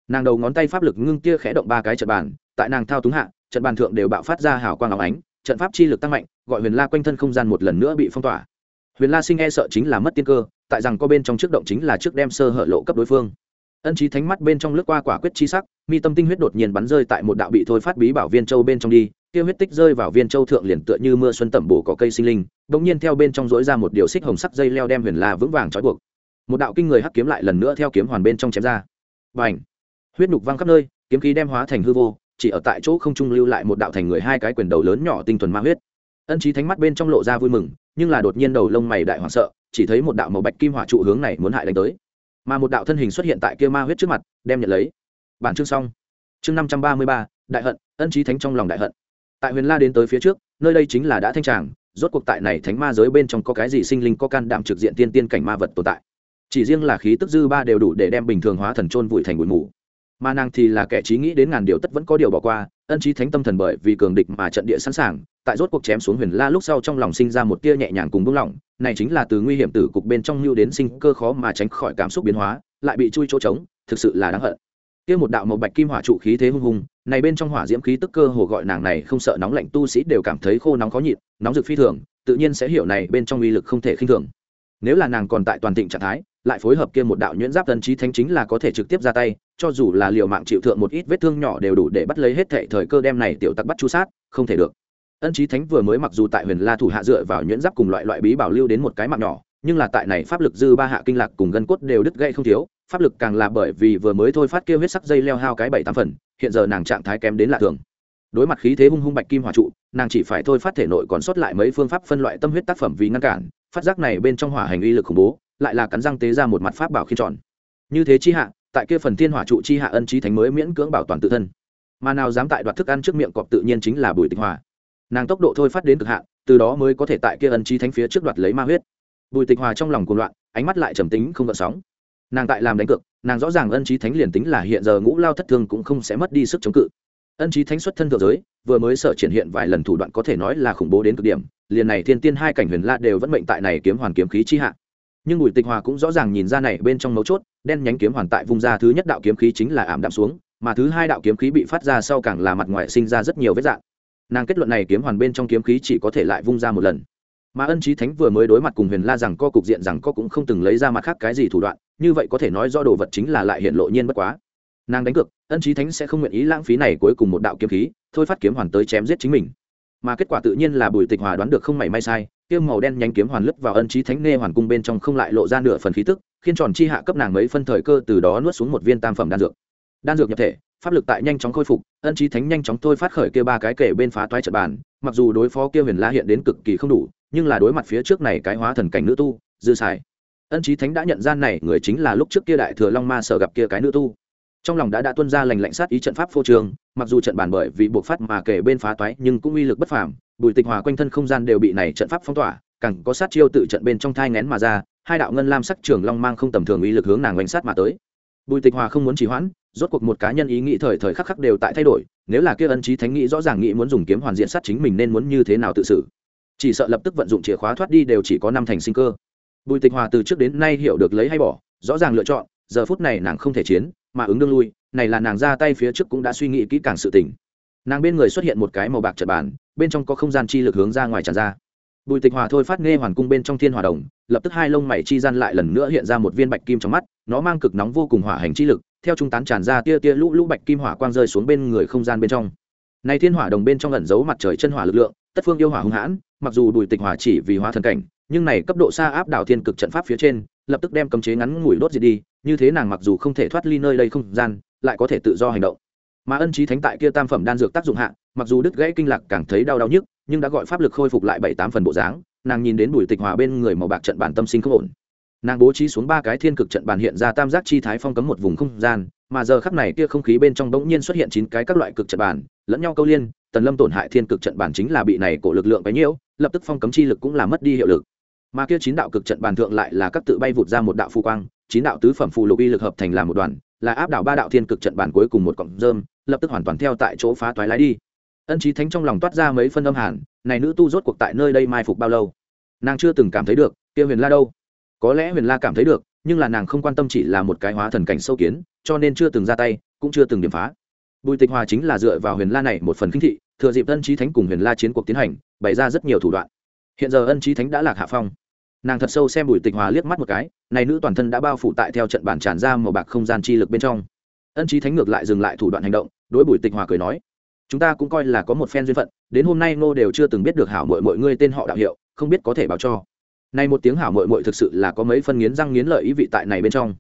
Nàng đầu ngón tay pháp lực ngưng kia khẽ động ba cái trận bàn, tại nàng thao túng hạ trận bàn thượng đều bạo phát ra hào quang áo ánh, trận pháp chi lực tăng mạnh, gọi huyền la quanh thân không gian một lần nữa bị phong tỏa. Huyền la sinh e sợ chính là mất tiên cơ, tại rằng có bên trong trước động chính là trước đem sơ hở lộ cấp đối phương. Ân trí thánh mắt bên trong lướt qua quả quyết chi sắc, mi tâm tinh huyết đột nhiên bắn rơi tại một đạo bị thôi phát bí bảo viên châu bên trong đi, kia huyết tích rơi vào viên châu thượng liền tựa như mưa xuân tẩm bổ có cây sinh linh, bỗng nhiên theo bên trong dỗi ra một điều xích hồng sắc dây leo đem huyền la vững vàng trói buộc. Một đạo kinh người hắc kiếm lại lần nữa theo kiếm hoàn bên trong chém ra. Và ảnh huyết nhục văng khắp nơi, kiếm khí đem hóa thành hư vô chỉ ở tại chỗ không trung lưu lại một đạo thành người hai cái quyền đầu lớn nhỏ tinh thuần ma huyết. Ân trí thánh mắt bên trong lộ ra vui mừng, nhưng là đột nhiên đầu lông mày đại hoảng sợ, chỉ thấy một đạo màu bạch kim hỏa trụ hướng này muốn hại đánh tới. Mà một đạo thân hình xuất hiện tại kia ma huyết trước mặt, đem nhận lấy. Bản chương xong. Chương năm trăm ba mươi ba, đại hận, ân trí thánh trong lòng đại hận. Tại huyền la đến tới phía trước, nơi đây chính là đã thanh tràng, rốt cuộc tại này thánh ma giới bên trong có cái gì sinh linh có can đảm trực diện tiên tiên cảnh ma vật tồn tại. Chỉ riêng là khí tức dư ba đều đủ để đem bình thường hóa thần trôn vùi thành bụi mù mà nàng thì là kẻ trí nghĩ đến ngàn điều tất vẫn có điều bỏ qua, ân trí thánh tâm thần bởi vì cường địch mà trận địa sẵn sàng, tại rốt cuộc chém xuống huyền la lúc sau trong lòng sinh ra một tia nhẹ nhàng cùng buông lỏng, này chính là từ nguy hiểm từ cục bên trong lưu đến sinh cơ khó mà tránh khỏi cảm xúc biến hóa, lại bị chui chỗ trống, thực sự là đáng hận. Kia một đạo màu bạch kim hỏa trụ khí thế hung hùng, này bên trong hỏa diễm khí tức cơ hồ gọi nàng này không sợ nóng lạnh tu sĩ đều cảm thấy khô nóng khó nhịn, nóng rực phi thường, tự nhiên sẽ hiểu này bên trong uy lực không thể khinh thường. Nếu là nàng còn tại toàn thịnh trạng thái, lại phối hợp kia một đạo nhuyễn giáp tân trí thánh chính là có thể trực tiếp ra tay cho dù là liều mạng chịu thượng một ít vết thương nhỏ đều đủ để bắt lấy hết thệ thời cơ đem này tiểu tặc bắt chu sát, không thể được. Ân trí thánh vừa mới mặc dù tại huyền la thủ hạ dựa vào nhuyễn giáp cùng loại loại bí bảo lưu đến một cái mạng nhỏ, nhưng là tại này pháp lực dư ba hạ kinh lạc cùng gân cốt đều đứt gãy không thiếu, pháp lực càng là bởi vì vừa mới thôi phát kia huyết sắc dây leo hao cái bảy tám phần, hiện giờ nàng trạng thái kém đến lạ thường. Đối mặt khí thế hung hung bạch kim hỏa trụ, nàng chỉ phải thôi phát thể nội còn sót lại mấy phương pháp phân loại tâm huyết tác phẩm vì ngăn cản, phát giác này bên trong hỏa hành uy lực khủng bố, lại là cắn răng tế ra một mặt pháp bảo khiên tròn. Như thế chi hạ tại kia phần thiên hỏa trụ chi hạ ân trí thánh mới miễn cưỡng bảo toàn tự thân. Mà nào dám tại đoạt thức ăn trước miệng cọp tự nhiên chính là bùi tịch hòa. Nàng tốc độ thôi phát đến cực hạn, từ đó mới có thể tại kia ân trí thánh phía trước đoạt lấy ma huyết. Bùi tịch hòa trong lòng cuồng loạn, ánh mắt lại trầm tính, không gợn sóng. Nàng tại làm đánh cược, nàng rõ ràng ân trí thánh liền tính là hiện giờ ngũ lao thất thương cũng không sẽ mất đi sức chống cự. Ân trí thánh xuất thân thượng giới, vừa mới sở triển hiện vài lần thủ đoạn có thể nói là khủng bố đến cực điểm, liền này thiên tiên hai cảnh huyền la đều vẫn mệnh tại này kiếm hoàn kiếm khí chi hạ nhưng bùi tịch hòa cũng rõ ràng nhìn ra này bên trong mấu chốt, đen nhánh kiếm hoàn tại vùng ra thứ nhất đạo kiếm khí chính là ảm đạm xuống, mà thứ hai đạo kiếm khí bị phát ra sau càng là mặt ngoài sinh ra rất nhiều vết dạng. Nàng kết luận này kiếm hoàn bên trong kiếm khí chỉ có thể lại vung ra một lần. Mà ân trí thánh vừa mới đối mặt cùng huyền la rằng co cục diện rằng co cũng không từng lấy ra mặt khác cái gì thủ đoạn, như vậy có thể nói do đồ vật chính là lại hiện lộ nhiên bất quá. Nàng đánh cược, ân trí thánh sẽ không nguyện ý lãng phí này cuối cùng một đạo kiếm khí, thôi phát kiếm hoàn tới chém giết chính mình. Mà kết quả tự nhiên là bùi tịch hòa đoán được không mảy may sai kiếm màu đen nhánh kiếm hoàn lướt vào ân trí thánh nê hoàn cung bên trong không lại lộ ra nửa phần khí tức, khiến tròn chi hạ cấp nàng mấy phân thời cơ từ đó nuốt xuống một viên tam phẩm đan dược. Đan dược nhập thể, pháp lực tại nhanh chóng khôi phục, ân trí thánh nhanh chóng thôi phát khởi kia ba cái kể bên phá toái trận bàn, mặc dù đối phó kia huyền la hiện đến cực kỳ không đủ, nhưng là đối mặt phía trước này cái hóa thần cảnh nữ tu, dư xài. Ân trí thánh đã nhận ra này, người chính là lúc trước kia đại thừa long ma sở gặp kia cái nữ tu. Trong lòng đã đã tuân ra lành lạnh sát ý trận pháp phô trường mặc dù trận bàn bởi vì buộc phát mà kể bên phá toái, nhưng cũng uy lực bất phàm bùi tịch hòa quanh thân không gian đều bị này trận pháp phong tỏa, càng có sát chiêu tự trận bên trong thai ngén mà ra, hai đạo ngân lam sắc trường long mang không tầm thường uy lực hướng nàng oanh sát mà tới. Bùi tịch hòa không muốn trì hoãn, rốt cuộc một cá nhân ý nghĩ thời thời khắc khắc đều tại thay đổi, nếu là kia ân trí thánh nghĩ rõ ràng nghĩ muốn dùng kiếm hoàn diện sát chính mình nên muốn như thế nào tự xử. Chỉ sợ lập tức vận dụng chìa khóa thoát đi đều chỉ có năm thành sinh cơ. Bùi tịch hòa từ trước đến nay hiểu được lấy hay bỏ, rõ ràng lựa chọn, giờ phút này nàng không thể chiến, mà ứng đương lui, này là nàng ra tay phía trước cũng đã suy nghĩ kỹ càng sự tình nàng bên người xuất hiện một cái màu bạc trật bàn, bên trong có không gian chi lực hướng ra ngoài tràn ra. Bùi tịch hòa thôi phát nghe hoàn cung bên trong thiên hòa đồng, lập tức hai lông mày chi gian lại lần nữa hiện ra một viên bạch kim trong mắt, nó mang cực nóng vô cùng hỏa hành chi lực, theo trung tán tràn ra tia tia lũ lũ bạch kim hỏa quang rơi xuống bên người không gian bên trong. Này thiên hỏa đồng bên trong ẩn giấu mặt trời chân hỏa lực lượng, tất phương yêu hỏa hung hãn, mặc dù bùi tịch hỏa chỉ vì hóa thần cảnh, nhưng này cấp độ xa áp đảo thiên cực trận pháp phía trên, lập tức đem cấm chế ngắn ngủi đốt diệt đi, như thế nàng mặc dù không thể thoát ly nơi đây không gian, lại có thể tự do hành động mà ân trí thánh tại kia tam phẩm đan dược tác dụng hạ mặc dù đứt gãy kinh lạc càng thấy đau đau nhức nhưng đã gọi pháp lực khôi phục lại bảy tám phần bộ dáng nàng nhìn đến bùi tịch hòa bên người màu bạc trận bản tâm sinh không ổn. Nàng bố trí xuống ba cái thiên cực trận bàn hiện ra tam giác chi thái phong cấm một vùng không gian mà giờ khắp này kia không khí bên trong bỗng nhiên xuất hiện chín cái các loại cực trận bàn lẫn nhau câu liên tần lâm tổn hại thiên cực trận bàn chính là bị này cổ lực lượng bấy nhiễu, lập tức phong cấm chi lực cũng là mất đi hiệu lực mà kia chín đạo cực trận bàn thượng lại là các tự bay vụt ra một đạo phù quang, chín đạo tứ phẩm phù lục y lực hợp thành làm một đoàn, là áp đảo ba đạo thiên cực trận bàn cuối cùng một cọng rơm, lập tức hoàn toàn theo tại chỗ phá toái lái đi. Ân trí thánh trong lòng toát ra mấy phân âm hàn, này nữ tu rốt cuộc tại nơi đây mai phục bao lâu? Nàng chưa từng cảm thấy được, kia huyền la đâu? Có lẽ huyền la cảm thấy được, nhưng là nàng không quan tâm chỉ là một cái hóa thần cảnh sâu kiến, cho nên chưa từng ra tay, cũng chưa từng điểm phá. Bùi tịch hòa chính là dựa vào huyền la này một phần kinh thị, thừa dịp ân trí thánh cùng huyền la chiến cuộc tiến hành, bày ra rất nhiều thủ đoạn hiện giờ ân trí thánh đã lạc hạ phong. Nàng thật sâu xem bùi tịch hòa liếc mắt một cái, này nữ toàn thân đã bao phủ tại theo trận bản tràn ra màu bạc không gian chi lực bên trong. Ân trí thánh ngược lại dừng lại thủ đoạn hành động, đối bùi tịch hòa cười nói, chúng ta cũng coi là có một phen duyên phận, đến hôm nay ngô đều chưa từng biết được hảo mội mọi ngươi tên họ đạo hiệu, không biết có thể báo cho. Này một tiếng hảo mội mội thực sự là có mấy phân nghiến răng nghiến lợi ý vị tại này bên trong.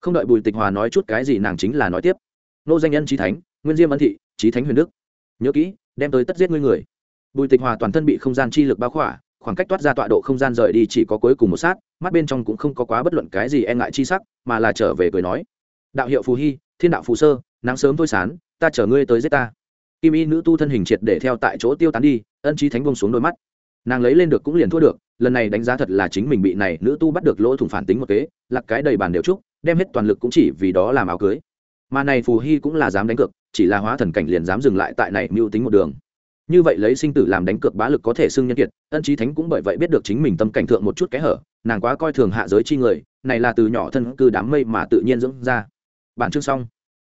Không đợi bùi tịch hòa nói chút cái gì nàng chính là nói tiếp, nô danh nhân trí thánh, nguyên diêm ân thị trí thánh huyền đức. Nhớ kỹ, đem tới tất giết ngươi người. Bùi tịch hòa toàn thân bị không gian chi lực bao khỏa khoảng cách toát ra tọa độ không gian rời đi chỉ có cuối cùng một sát, mắt bên trong cũng không có quá bất luận cái gì e ngại chi sắc, mà là trở về cười nói. Đạo hiệu phù hy, thiên đạo phù sơ, nắng sớm thôi sán, ta chở ngươi tới giết ta. Kim y nữ tu thân hình triệt để theo tại chỗ tiêu tán đi, ân trí thánh bông xuống đôi mắt. Nàng lấy lên được cũng liền thua được, lần này đánh giá thật là chính mình bị này nữ tu bắt được lỗ thủng phản tính một kế lặc cái đầy bàn đều trúc, đem hết toàn lực cũng chỉ vì đó làm áo cưới. Mà này phù hy cũng là dám đánh cược, chỉ là hóa thần cảnh liền dám dừng lại tại này mưu tính một đường như vậy lấy sinh tử làm đánh cược bá lực có thể xưng nhân kiệt, ân trí thánh cũng bởi vậy biết được chính mình tâm cảnh thượng một chút kẽ hở, nàng quá coi thường hạ giới chi người, này là từ nhỏ thân cư đám mây mà tự nhiên dưỡng ra. Bản chương xong.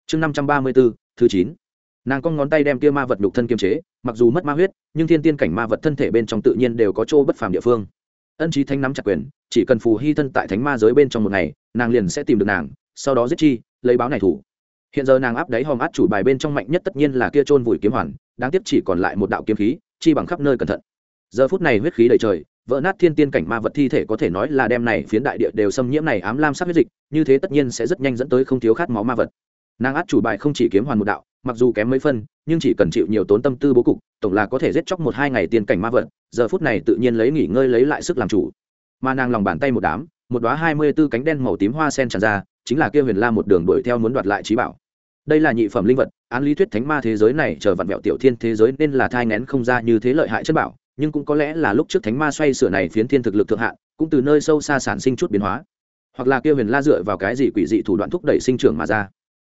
Chương năm trăm ba mươi bốn thứ chín. Nàng cong ngón tay đem kia ma vật nhục thân kiềm chế, mặc dù mất ma huyết, nhưng thiên tiên cảnh ma vật thân thể bên trong tự nhiên đều có chỗ bất phàm địa phương. Ân trí thánh nắm chặt quyền, chỉ cần phù hy thân tại thánh ma giới bên trong một ngày, nàng liền sẽ tìm được nàng, sau đó giết chi, lấy báo này thủ. Hiện giờ nàng áp đáy hòm át chủ bài bên trong mạnh nhất tất nhiên là kia trôn vùi kiếm hoàn đáng tiếc chỉ còn lại một đạo kiếm khí, chi bằng khắp nơi cẩn thận. Giờ phút này huyết khí đầy trời, vỡ nát thiên tiên cảnh ma vật thi thể có thể nói là đem này phiến đại địa đều xâm nhiễm này ám lam sắc huyết dịch, như thế tất nhiên sẽ rất nhanh dẫn tới không thiếu khát máu ma vật. Nàng át chủ bài không chỉ kiếm hoàn một đạo, mặc dù kém mấy phân, nhưng chỉ cần chịu nhiều tốn tâm tư bố cục, tổng là có thể giết chóc một hai ngày tiên cảnh ma vật, giờ phút này tự nhiên lấy nghỉ ngơi lấy lại sức làm chủ. Mà nàng lòng bàn tay một đám, một đóa hai mươi b ố cánh đen màu tím hoa sen tràn ra, chính là kia huyền la một đường đuổi theo muốn đoạt lại trí bảo. Đây là nhị phẩm linh vật án lý thuyết thánh ma thế giới này chờ vặn vẹo tiểu thiên thế giới nên là thai ngén không ra như thế lợi hại chất bảo, nhưng cũng có lẽ là lúc trước thánh ma xoay sửa này phiến thiên thực lực thượng hạn, cũng từ nơi sâu xa sản sinh chút biến hóa. Hoặc là kia huyền la dựa vào cái gì quỷ dị thủ đoạn thúc đẩy sinh trưởng mà ra.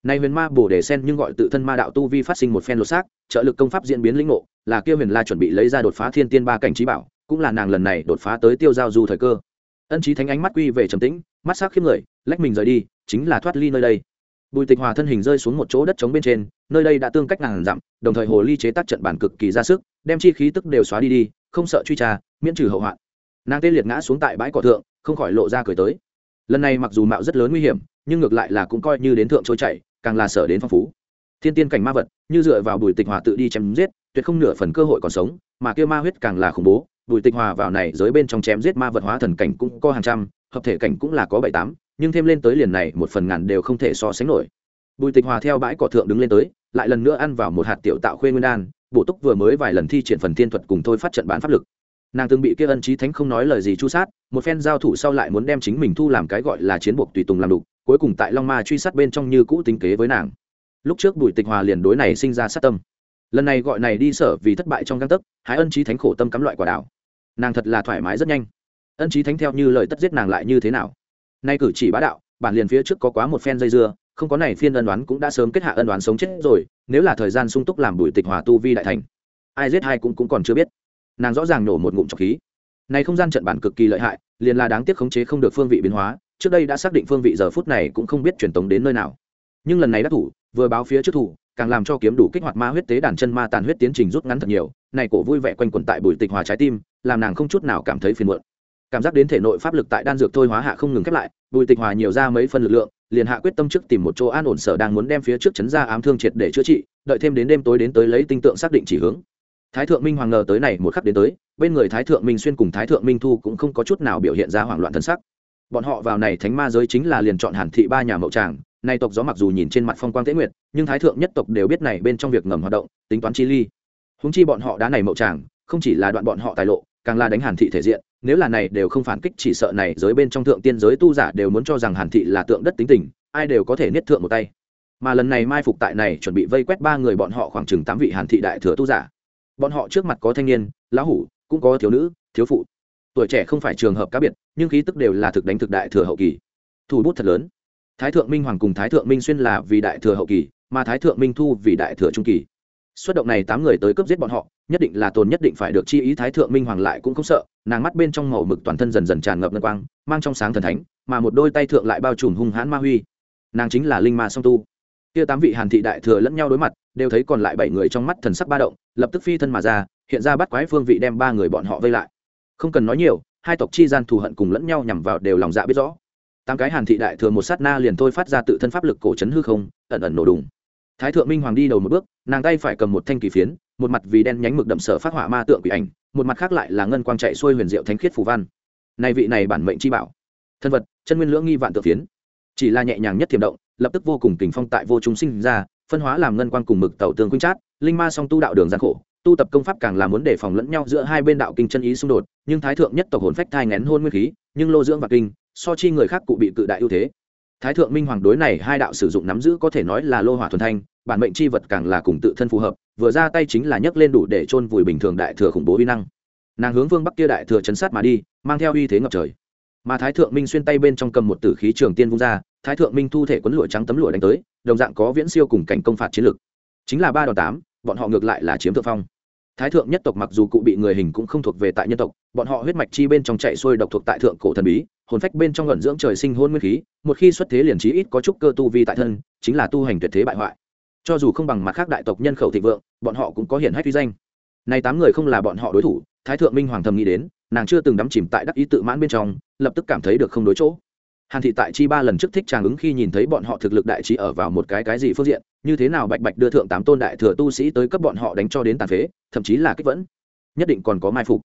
Nay huyền ma bổ đề sen nhưng gọi tự thân ma đạo tu vi phát sinh một phen lột xác, trợ lực công pháp diễn biến lĩnh ngộ, là kia huyền la chuẩn bị lấy ra đột phá thiên tiên ba cảnh trí bảo, cũng là nàng lần này đột phá tới tiêu giao du thời cơ. Ân trí thánh ánh mắt quy về trầm tĩnh, mắt sắc khiếp người, lách mình rời đi, chính là thoát ly nơi đây bùi tịch hòa thân hình rơi xuống một chỗ đất trống bên trên, nơi đây đã tương cách ngàn dặm, đồng thời hồ ly chế tác trận bản cực kỳ ra sức, đem chi khí tức đều xóa đi đi, không sợ truy tra, miễn trừ hậu hoạn. Nàng tê liệt ngã xuống tại bãi cỏ thượng, không khỏi lộ ra cười tới. Lần này mặc dù mạo rất lớn nguy hiểm, nhưng ngược lại là cũng coi như đến thượng trôi chảy, càng là sở đến phong phú. Thiên tiên cảnh ma vật, như dựa vào bùi tịch hòa tự đi chém giết, tuyệt không nửa phần cơ hội còn sống, mà kia ma huyết càng là khủng bố. Bùi tịch hòa vào này giới bên trong chém giết ma vật hóa thần cảnh cũng có hàng trăm, hợp thể cảnh cũng là có bảy tám nhưng thêm lên tới liền này, một phần ngàn đều không thể so sánh nổi. Bùi tịch hòa theo bãi cỏ thượng đứng lên tới, lại lần nữa ăn vào một hạt tiểu tạo khuê nguyên đan, bổ túc vừa mới vài lần thi triển phần thiên thuật cùng thôi phát trận bán pháp lực. Nàng từng bị kia ân trí thánh không nói lời gì chu sát, một phen giao thủ sau lại muốn đem chính mình thu làm cái gọi là chiến buộc tùy tùng làm đục, cuối cùng tại long ma truy sát bên trong như cũ tính kế với nàng. Lúc trước bùi tịch hòa liền đối này sinh ra sát tâm. Lần này gọi này đi sở vì thất bại trong găng tấc, hái ân trí thánh khổ tâm cắm loại quả đảo. Nàng thật là thoải mái rất nhanh. Ân trí thánh theo như lời tất giết nàng lại như thế nào? Nay cử chỉ bá đạo bản liền phía trước có quá một phen dây dưa không có này phiên ân đoán cũng đã sớm kết hạ ân đoán sống chết rồi nếu là thời gian sung túc làm bùi tịch hòa tu vi đại thành ai giết hai cũng, cũng còn chưa biết. Nàng rõ ràng nổ một ngụm trọc khí. Này không gian trận bản cực kỳ lợi hại liền là đáng tiếc khống chế không được phương vị biến hóa trước đây đã xác định phương vị giờ phút này cũng không biết truyền tống đến nơi nào. Nhưng lần này đã thủ vừa báo phía trước thủ càng làm cho kiếm đủ kích hoạt ma huyết tế đàn chân ma tàn huyết tiến trình rút ngắn thật nhiều này cổ vui vẻ quanh quẩn tại bùi tịch hòa trái tim làm nàng không chút nào cảm thấy phiền muộn cảm giác đến thể nội pháp lực tại đan dược thôi hóa hạ không ngừng khép lại, bùi tịch hòa nhiều ra mấy phân lực lượng, liền hạ quyết tâm trước tìm một chỗ an ổn sở đang muốn đem phía trước chấn ra ám thương triệt để chữa trị, đợi thêm đến đêm tối đến tới lấy tinh tượng xác định chỉ hướng. Thái thượng minh hoàng ngờ tới này một khắc đến tới, bên người thái thượng minh xuyên cùng thái thượng minh thu cũng không có chút nào biểu hiện ra hoảng loạn thân sắc. Bọn họ vào này thánh ma giới chính là liền chọn hàn thị ba nhà mậu tràng, nay tộc gió mặc dù nhìn trên mặt phong quang tế nguyệt, nhưng thái thượng nhất tộc đều biết này bên trong việc ngầm hoạt động, tính toán chi ly. Húng chi bọn họ đá này mậu tràng, không chỉ là đoạn bọn họ tài lộ càng là đánh hàn thị thể diện, nếu là này đều không phản kích chỉ sợ này giới bên trong thượng tiên giới tu giả đều muốn cho rằng hàn thị là tượng đất tính tình, ai đều có thể niết thượng một tay. Mà lần này mai phục tại này chuẩn bị vây quét ba người bọn họ khoảng chừng tám vị hàn thị đại thừa tu giả. Bọn họ trước mặt có thanh niên, lão hủ, cũng có thiếu nữ, thiếu phụ. Tuổi trẻ không phải trường hợp cá biệt, nhưng khí tức đều là thực đánh thực đại thừa hậu kỳ. Thủ bút thật lớn. Thái thượng minh hoàng cùng thái thượng minh xuyên là vì đại thừa hậu kỳ, mà thái thượng minh thu vì đại thừa trung kỳ. Xuất động này tám người tới cướp giết bọn họ nhất định là tồn nhất định phải được chi ý thái thượng minh hoàng lại cũng không sợ, nàng mắt bên trong màu mực toàn thân dần dần tràn ngập ngân quang, mang trong sáng thần thánh, mà một đôi tay thượng lại bao trùm hung hãn ma huy. Nàng chính là linh ma song tu. Kia tám vị hàn thị đại thừa lẫn nhau đối mặt, đều thấy còn lại bảy người trong mắt thần sắc ba động, lập tức phi thân mà ra, hiện ra bắt quái phương vị đem ba người bọn họ vây lại. Không cần nói nhiều, hai tộc chi gian thù hận cùng lẫn nhau nhằm vào đều lòng dạ biết rõ. Tám cái hàn thị đại thừa một sát na liền thôi phát ra tự thân pháp lực cổ chấn hư không, ẩn ẩn nổ đùng. Thái thượng minh hoàng đi đầu một bước, nàng tay phải cầm một thanh kỳ phiến một mặt vì đen nhánh mực đậm sở phát họa ma tượng quỷ ảnh, một mặt khác lại là ngân quang chạy xuôi huyền diệu thánh khiết phù văn. Nay vị này bản mệnh chi bảo, thân vật, chân nguyên lưỡng nghi vạn tự phiến, chỉ là nhẹ nhàng nhất thiểm động, lập tức vô cùng tình phong tại vô chúng sinh ra, phân hóa làm ngân quang cùng mực tàu tương quynh chát, linh ma song tu đạo đường gian khổ, tu tập công pháp càng là muốn đề phòng lẫn nhau giữa hai bên đạo kinh chân ý xung đột, nhưng thái thượng nhất tộc hồn phách thai ngén hôn nguyên khí, nhưng lô dưỡng và kinh, so chi người khác cụ bị cự đại ưu thế thái thượng minh hoàng đối này hai đạo sử dụng nắm giữ có thể nói là lô hỏa thuần thanh, bản mệnh chi vật càng là cùng tự thân phù hợp, vừa ra tay chính là nhấc lên đủ để chôn vùi bình thường đại thừa khủng bố uy năng. Nàng hướng vương bắc kia đại thừa chấn sát mà đi, mang theo uy thế ngập trời. Mà thái thượng minh xuyên tay bên trong cầm một tử khí trường tiên vung ra, thái thượng minh thu thể quấn lụa trắng tấm lụa đánh tới, đồng dạng có viễn siêu cùng cảnh công phạt chiến lược chính là ba đòn tám, bọn họ ngược lại là chiếm thượng phong thái thượng nhất tộc mặc dù cụ bị người hình cũng không thuộc về tại nhân tộc, bọn họ huyết mạch chi bên trong chạy xuôi độc thuộc tại thượng cổ thần bí, hồn phách bên trong luận dưỡng trời sinh hôn nguyên khí, một khi xuất thế liền trí ít có chút cơ tu vi tại thân, chính là tu hành tuyệt thế bại hoại. Cho dù không bằng mặt khác đại tộc nhân khẩu thịnh vượng, bọn họ cũng có hiển hách uy danh. Này tám người không là bọn họ đối thủ, thái thượng minh hoàng thầm nghĩ đến, nàng chưa từng đắm chìm tại đắc ý tự mãn bên trong, lập tức cảm thấy được không đối chỗ hàn thị tại chi ba lần trước thích tràng ứng khi nhìn thấy bọn họ thực lực đại trí ở vào một cái cái gì phương diện, như thế nào bạch bạch đưa thượng tám tôn đại thừa tu sĩ tới cấp bọn họ đánh cho đến tàn phế, thậm chí là kích vẫn. Nhất định còn có mai phục.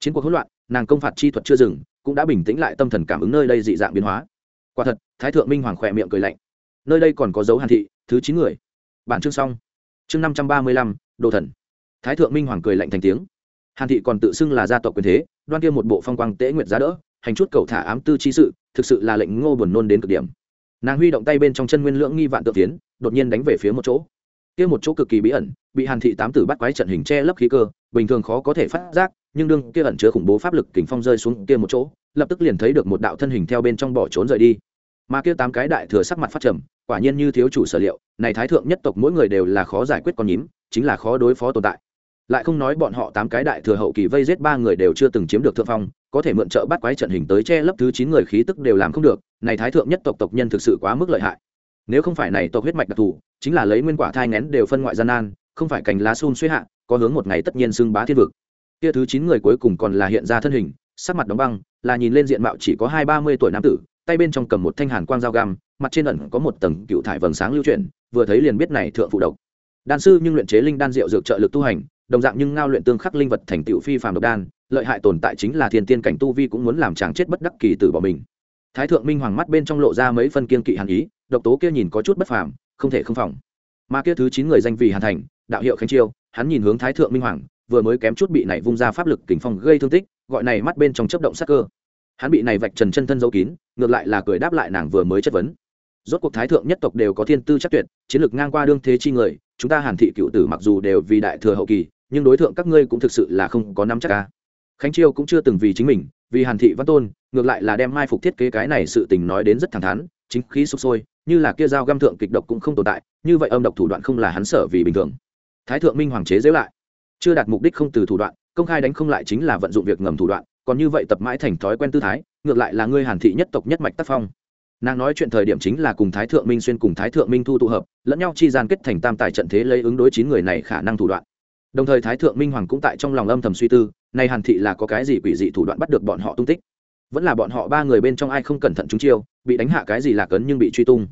Chiến cuộc hỗn loạn, nàng công phạt chi thuật chưa dừng, cũng đã bình tĩnh lại tâm thần cảm ứng nơi đây dị dạng biến hóa. Quả thật, thái thượng minh hoàng khỏe miệng cười lạnh. Nơi đây còn có dấu hàn thị, thứ chín người. Bản chương xong. Chương năm trăm ba mươi lăm, đồ thần. Thái thượng minh hoàng cười lạnh thành tiếng. Hàn thị còn tự xưng là gia tộc quyền thế, đoan kia một bộ phong quang tễ nguyện giá đỡ hành chút cầu thả ám tư chi sự, thực sự là lệnh ngô buồn nôn đến cực điểm. Nàng huy động tay bên trong chân nguyên lưỡng nghi vạn tự tiến, đột nhiên đánh về phía một chỗ. Kia một chỗ cực kỳ bí ẩn, bị hàn thị tám tử bắt quái trận hình che lấp khí cơ, bình thường khó có thể phát giác, nhưng đương kia ẩn chứa khủng bố pháp lực kình phong rơi xuống kia một chỗ, lập tức liền thấy được một đạo thân hình theo bên trong bỏ trốn rời đi. Mà kia tám cái đại thừa sắc mặt phát trầm, quả nhiên như thiếu chủ sở liệu, này thái thượng nhất tộc mỗi người đều là khó giải quyết con nhím, chính là khó đối phó tồn tại. Lại không nói bọn họ tám cái đại thừa hậu kỳ vây giết ba người đều chưa từng chiếm được thượng phong có thể mượn trợ bắt quái trận hình tới che lấp thứ chín người khí tức đều làm không được, này thái thượng nhất tộc tộc nhân thực sự quá mức lợi hại. Nếu không phải này tộc huyết mạch đặc thù, chính là lấy nguyên quả thai ngén đều phân ngoại gian nan, không phải cành lá xun suy hạ, có hướng một ngày tất nhiên xưng bá thiên vực. Kia thứ chín người cuối cùng còn là hiện ra thân hình, sắc mặt đóng băng, là nhìn lên diện mạo chỉ có hai ba mươi tuổi nam tử, tay bên trong cầm một thanh hàn quang dao găm, mặt trên ẩn có một tầng cựu thải vầng sáng lưu chuyển, vừa thấy liền biết này thượng phụ độc. Đan sư nhưng luyện chế linh đan rượu dược trợ lực tu hành, đồng dạng nhưng ngao luyện tương khắc linh vật thành tựu phi phàm độc đan lợi hại tồn tại chính là thiên tiên cảnh tu vi cũng muốn làm chàng chết bất đắc kỳ tử bỏ mình. Thái thượng minh hoàng mắt bên trong lộ ra mấy phân kiên kỵ hàn ý, độc tố kia nhìn có chút bất phàm, không thể không phòng. Mà kia thứ chín người danh vì hàn thành, đạo hiệu khánh chiêu, hắn nhìn hướng thái thượng minh hoàng, vừa mới kém chút bị này vung ra pháp lực kình phong gây thương tích, gọi này mắt bên trong chấp động sắc cơ. Hắn bị này vạch trần chân thân dấu kín, ngược lại là cười đáp lại nàng vừa mới chất vấn. Rốt cuộc thái thượng nhất tộc đều có thiên tư chắc tuyệt, chiến lược ngang qua đương thế chi người, chúng ta hàn thị cựu tử mặc dù đều vì đại thừa hậu kỳ, nhưng đối tượng các ngươi cũng thực sự là không có năm chắc ca khánh chiêu cũng chưa từng vì chính mình, vì hàn thị văn tôn, ngược lại là đem mai phục thiết kế cái này sự tình nói đến rất thẳng thắn, chính khí sụp sôi, như là kia dao găm thượng kịch độc cũng không tồn tại, như vậy âm độc thủ đoạn không là hắn sở vì bình thường. Thái thượng minh hoàng chế dễu lại. Chưa đạt mục đích không từ thủ đoạn, công khai đánh không lại chính là vận dụng việc ngầm thủ đoạn, còn như vậy tập mãi thành thói quen tư thái, ngược lại là ngươi hàn thị nhất tộc nhất mạch tác phong. Nàng nói chuyện thời điểm chính là cùng thái thượng minh xuyên cùng thái thượng minh thu tụ hợp, lẫn nhau chi gian kết thành tam tài trận thế lấy ứng đối chín người này khả năng thủ đoạn đồng thời thái thượng minh hoàng cũng tại trong lòng âm thầm suy tư, nay hàn thị là có cái gì quỷ dị thủ đoạn bắt được bọn họ tung tích? Vẫn là bọn họ ba người bên trong ai không cẩn thận chúng chiêu, bị đánh hạ cái gì là cấn nhưng bị truy tung.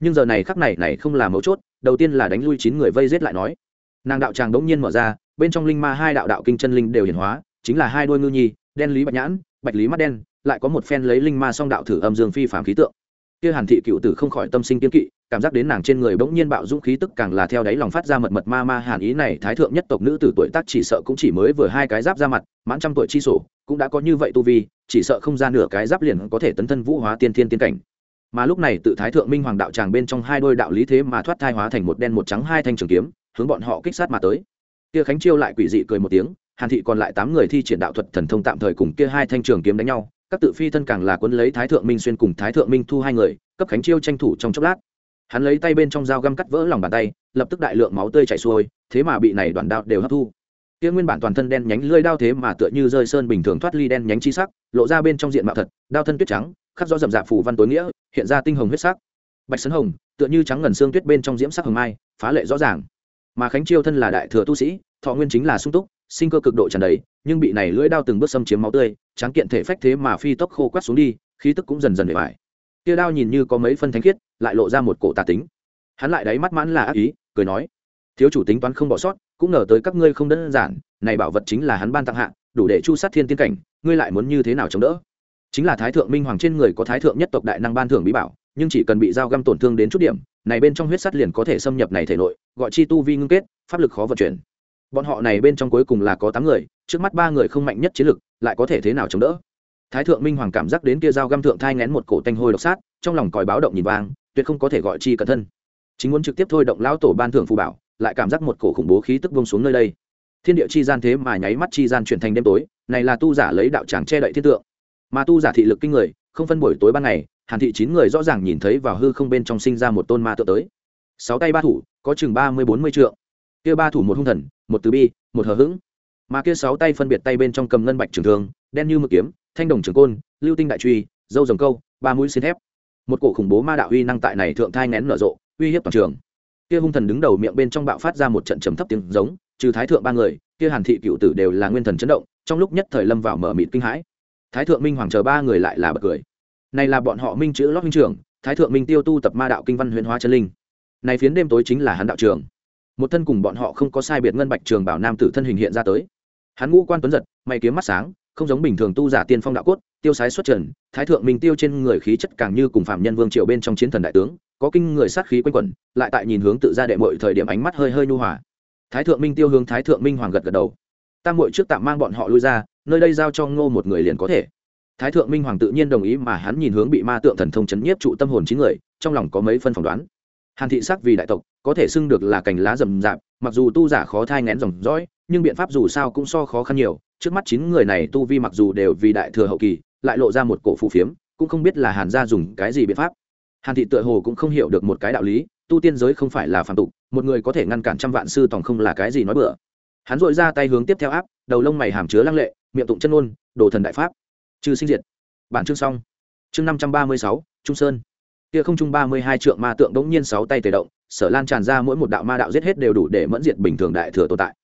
Nhưng giờ này khắc này này không là mấu chốt, đầu tiên là đánh lui chín người vây giết lại nói. Nàng đạo tràng đống nhiên mở ra, bên trong linh ma hai đạo đạo kinh chân linh đều hiển hóa, chính là hai đôi ngư nhi, đen lý bạch nhãn, bạch lý mắt đen, lại có một phen lấy linh ma song đạo thử âm dương phi phàm khí tượng. Kia hàn thị cựu tử không khỏi tâm sinh kiên kỵ cảm giác đến nàng trên người bỗng nhiên bạo dũng khí tức càng là theo đáy lòng phát ra mật mật ma ma hàn ý này, thái thượng nhất tộc nữ tử tuổi tác chỉ sợ cũng chỉ mới vừa hai cái giáp ra mặt, mãn trăm tuổi chi sổ, cũng đã có như vậy tu vi, chỉ sợ không ra nửa cái giáp liền có thể tấn thân vũ hóa tiên thiên tiên cảnh. Mà lúc này tự thái thượng minh hoàng đạo tràng bên trong hai đôi đạo lý thế mà thoát thai hóa thành một đen một trắng hai thanh trường kiếm, hướng bọn họ kích sát mà tới. Kia khánh chiêu lại quỷ dị cười một tiếng, hàn thị còn lại tám người thi triển đạo thuật thần thông tạm thời cùng kia hai thanh trường kiếm đánh nhau, các tự phi thân càng là quân lấy thái thượng minh xuyên cùng thái thượng minh thu hai người, cấp khánh chiêu tranh thủ trong chốc lát hắn lấy tay bên trong dao găm cắt vỡ lòng bàn tay, lập tức đại lượng máu tươi chảy xuôi, thế mà bị này đoàn đao đều hấp thu. Kia nguyên bản toàn thân đen nhánh lưỡi đao thế mà tựa như rơi sơn bình thường thoát ly đen nhánh chi sắc, lộ ra bên trong diện mạo thật, đao thân tuyết trắng, khắc do rậm rạp phủ văn tối nghĩa, hiện ra tinh hồng huyết sắc. Bạch sấn hồng, tựa như trắng ngần xương tuyết bên trong diễm sắc hồng mai, phá lệ rõ ràng. Mà khánh chiêu thân là đại thừa tu sĩ, thọ nguyên chính là sung túc, sinh cơ cực độ tràn đầy, nhưng bị này lưỡi đao từng bước xâm chiếm máu tươi trắng kiện thể phách thế mà phi tốc khô quát xuống đi, khí tức cũng dần dần để bại kia đao nhìn như có mấy phân thánh khiết, lại lộ ra một cổ tà tính. Hắn lại đáy mắt mãn là ác ý, cười nói, thiếu chủ tính toán không bỏ sót, cũng ngờ tới các ngươi không đơn giản, này bảo vật chính là hắn ban tặng hạ, đủ để chu sát thiên tiên cảnh, ngươi lại muốn như thế nào chống đỡ? Chính là thái thượng minh hoàng trên người có thái thượng nhất tộc đại năng ban thưởng bí bảo, nhưng chỉ cần bị dao găm tổn thương đến chút điểm, này bên trong huyết sắt liền có thể xâm nhập này thể nội, gọi chi tu vi ngưng kết, pháp lực khó vận chuyển. Bọn họ này bên trong cuối cùng là có tám người, trước mắt ba người không mạnh nhất chiến lực, lại có thể thế nào chống đỡ? Thái thượng minh hoàng cảm giác đến kia dao găm thượng thai ngén một cổ tanh hôi độc sát, trong lòng còi báo động nhìn vang, tuyệt không có thể gọi chi cẩn thân. Chính muốn trực tiếp thôi động lão tổ ban thượng phù bảo, lại cảm giác một cổ khủng bố khí tức buông xuống nơi đây. Thiên địa chi gian thế mà nháy mắt chi gian chuyển thành đêm tối, này là tu giả lấy đạo tràng che đậy thiên tượng. Mà tu giả thị lực kinh người, không phân buổi tối ban ngày, hàn thị chín người rõ ràng nhìn thấy vào hư không bên trong sinh ra một tôn ma tượng tới. Sáu tay ba thủ, có chừng ba mươi bốn mươi trượng. Kia ba thủ một hung thần, một từ bi, một hờ hững. Mà kia sáu tay phân biệt tay bên trong cầm ngân bạch trường thương, đen như mực kiếm thanh đồng trường côn, lưu tinh đại truy, dâu rồng câu, ba mũi xin thép. Một cổ khủng bố ma đạo uy năng tại này thượng thai nén nở rộ, uy hiếp toàn trường. Kia hung thần đứng đầu miệng bên trong bạo phát ra một trận trầm thấp tiếng giống, trừ thái thượng ba người, kia hàn thị cựu tử đều là nguyên thần chấn động, trong lúc nhất thời lâm vào mở mịt kinh hãi. Thái thượng minh hoàng chờ ba người lại là bật cười. Này là bọn họ minh chữ lót minh trưởng thái thượng minh tiêu tu tập ma đạo kinh văn huyền hóa chân linh. Này phiến đêm tối chính là hắn đạo trường. Một thân cùng bọn họ không có sai biệt ngân bạch trường bảo nam tử thân hình hiện ra tới. Hắn ngũ quan tuấn giật, mày kiếm mắt sáng không giống bình thường tu giả tiên phong đạo cốt, tiêu sái xuất trần, thái thượng minh tiêu trên người khí chất càng như cùng phạm nhân vương triều bên trong chiến thần đại tướng, có kinh người sát khí quanh quẩn, lại tại nhìn hướng tự ra đệ mội thời điểm ánh mắt hơi hơi nhu hòa. Thái thượng minh tiêu hướng thái thượng minh hoàng gật gật đầu. Tam mội trước tạm mang bọn họ lui ra, nơi đây giao cho ngô một người liền có thể. Thái thượng minh hoàng tự nhiên đồng ý mà hắn nhìn hướng bị ma tượng thần thông chấn nhiếp trụ tâm hồn chín người, trong lòng có mấy phân phỏng đoán. Hàn thị sắc vì đại tộc, có thể xưng được là cành lá rầm rạp, mặc dù tu giả khó thai ngén dòng dõi, nhưng biện pháp dù sao cũng so khó khăn nhiều trước mắt chín người này tu vi mặc dù đều vì đại thừa hậu kỳ, lại lộ ra một cổ phù phiếm, cũng không biết là hàn gia dùng cái gì biện pháp. Hàn thị tựa hồ cũng không hiểu được một cái đạo lý, tu tiên giới không phải là phản tục, một người có thể ngăn cản trăm vạn sư tòng không là cái gì nói bừa. Hắn dội ra tay hướng tiếp theo áp, đầu lông mày hàm chứa lăng lệ, miệng tụng chân ôn đồ thần đại pháp. Trừ sinh diệt. Bản chương xong. Chương năm trăm ba mươi sáu, trung sơn. Kia không trung ba mươi hai trượng ma tượng đống nhiên sáu tay tề động, sở lan tràn ra mỗi một đạo ma đạo giết hết đều đủ để mẫn diệt bình thường đại thừa tồn tại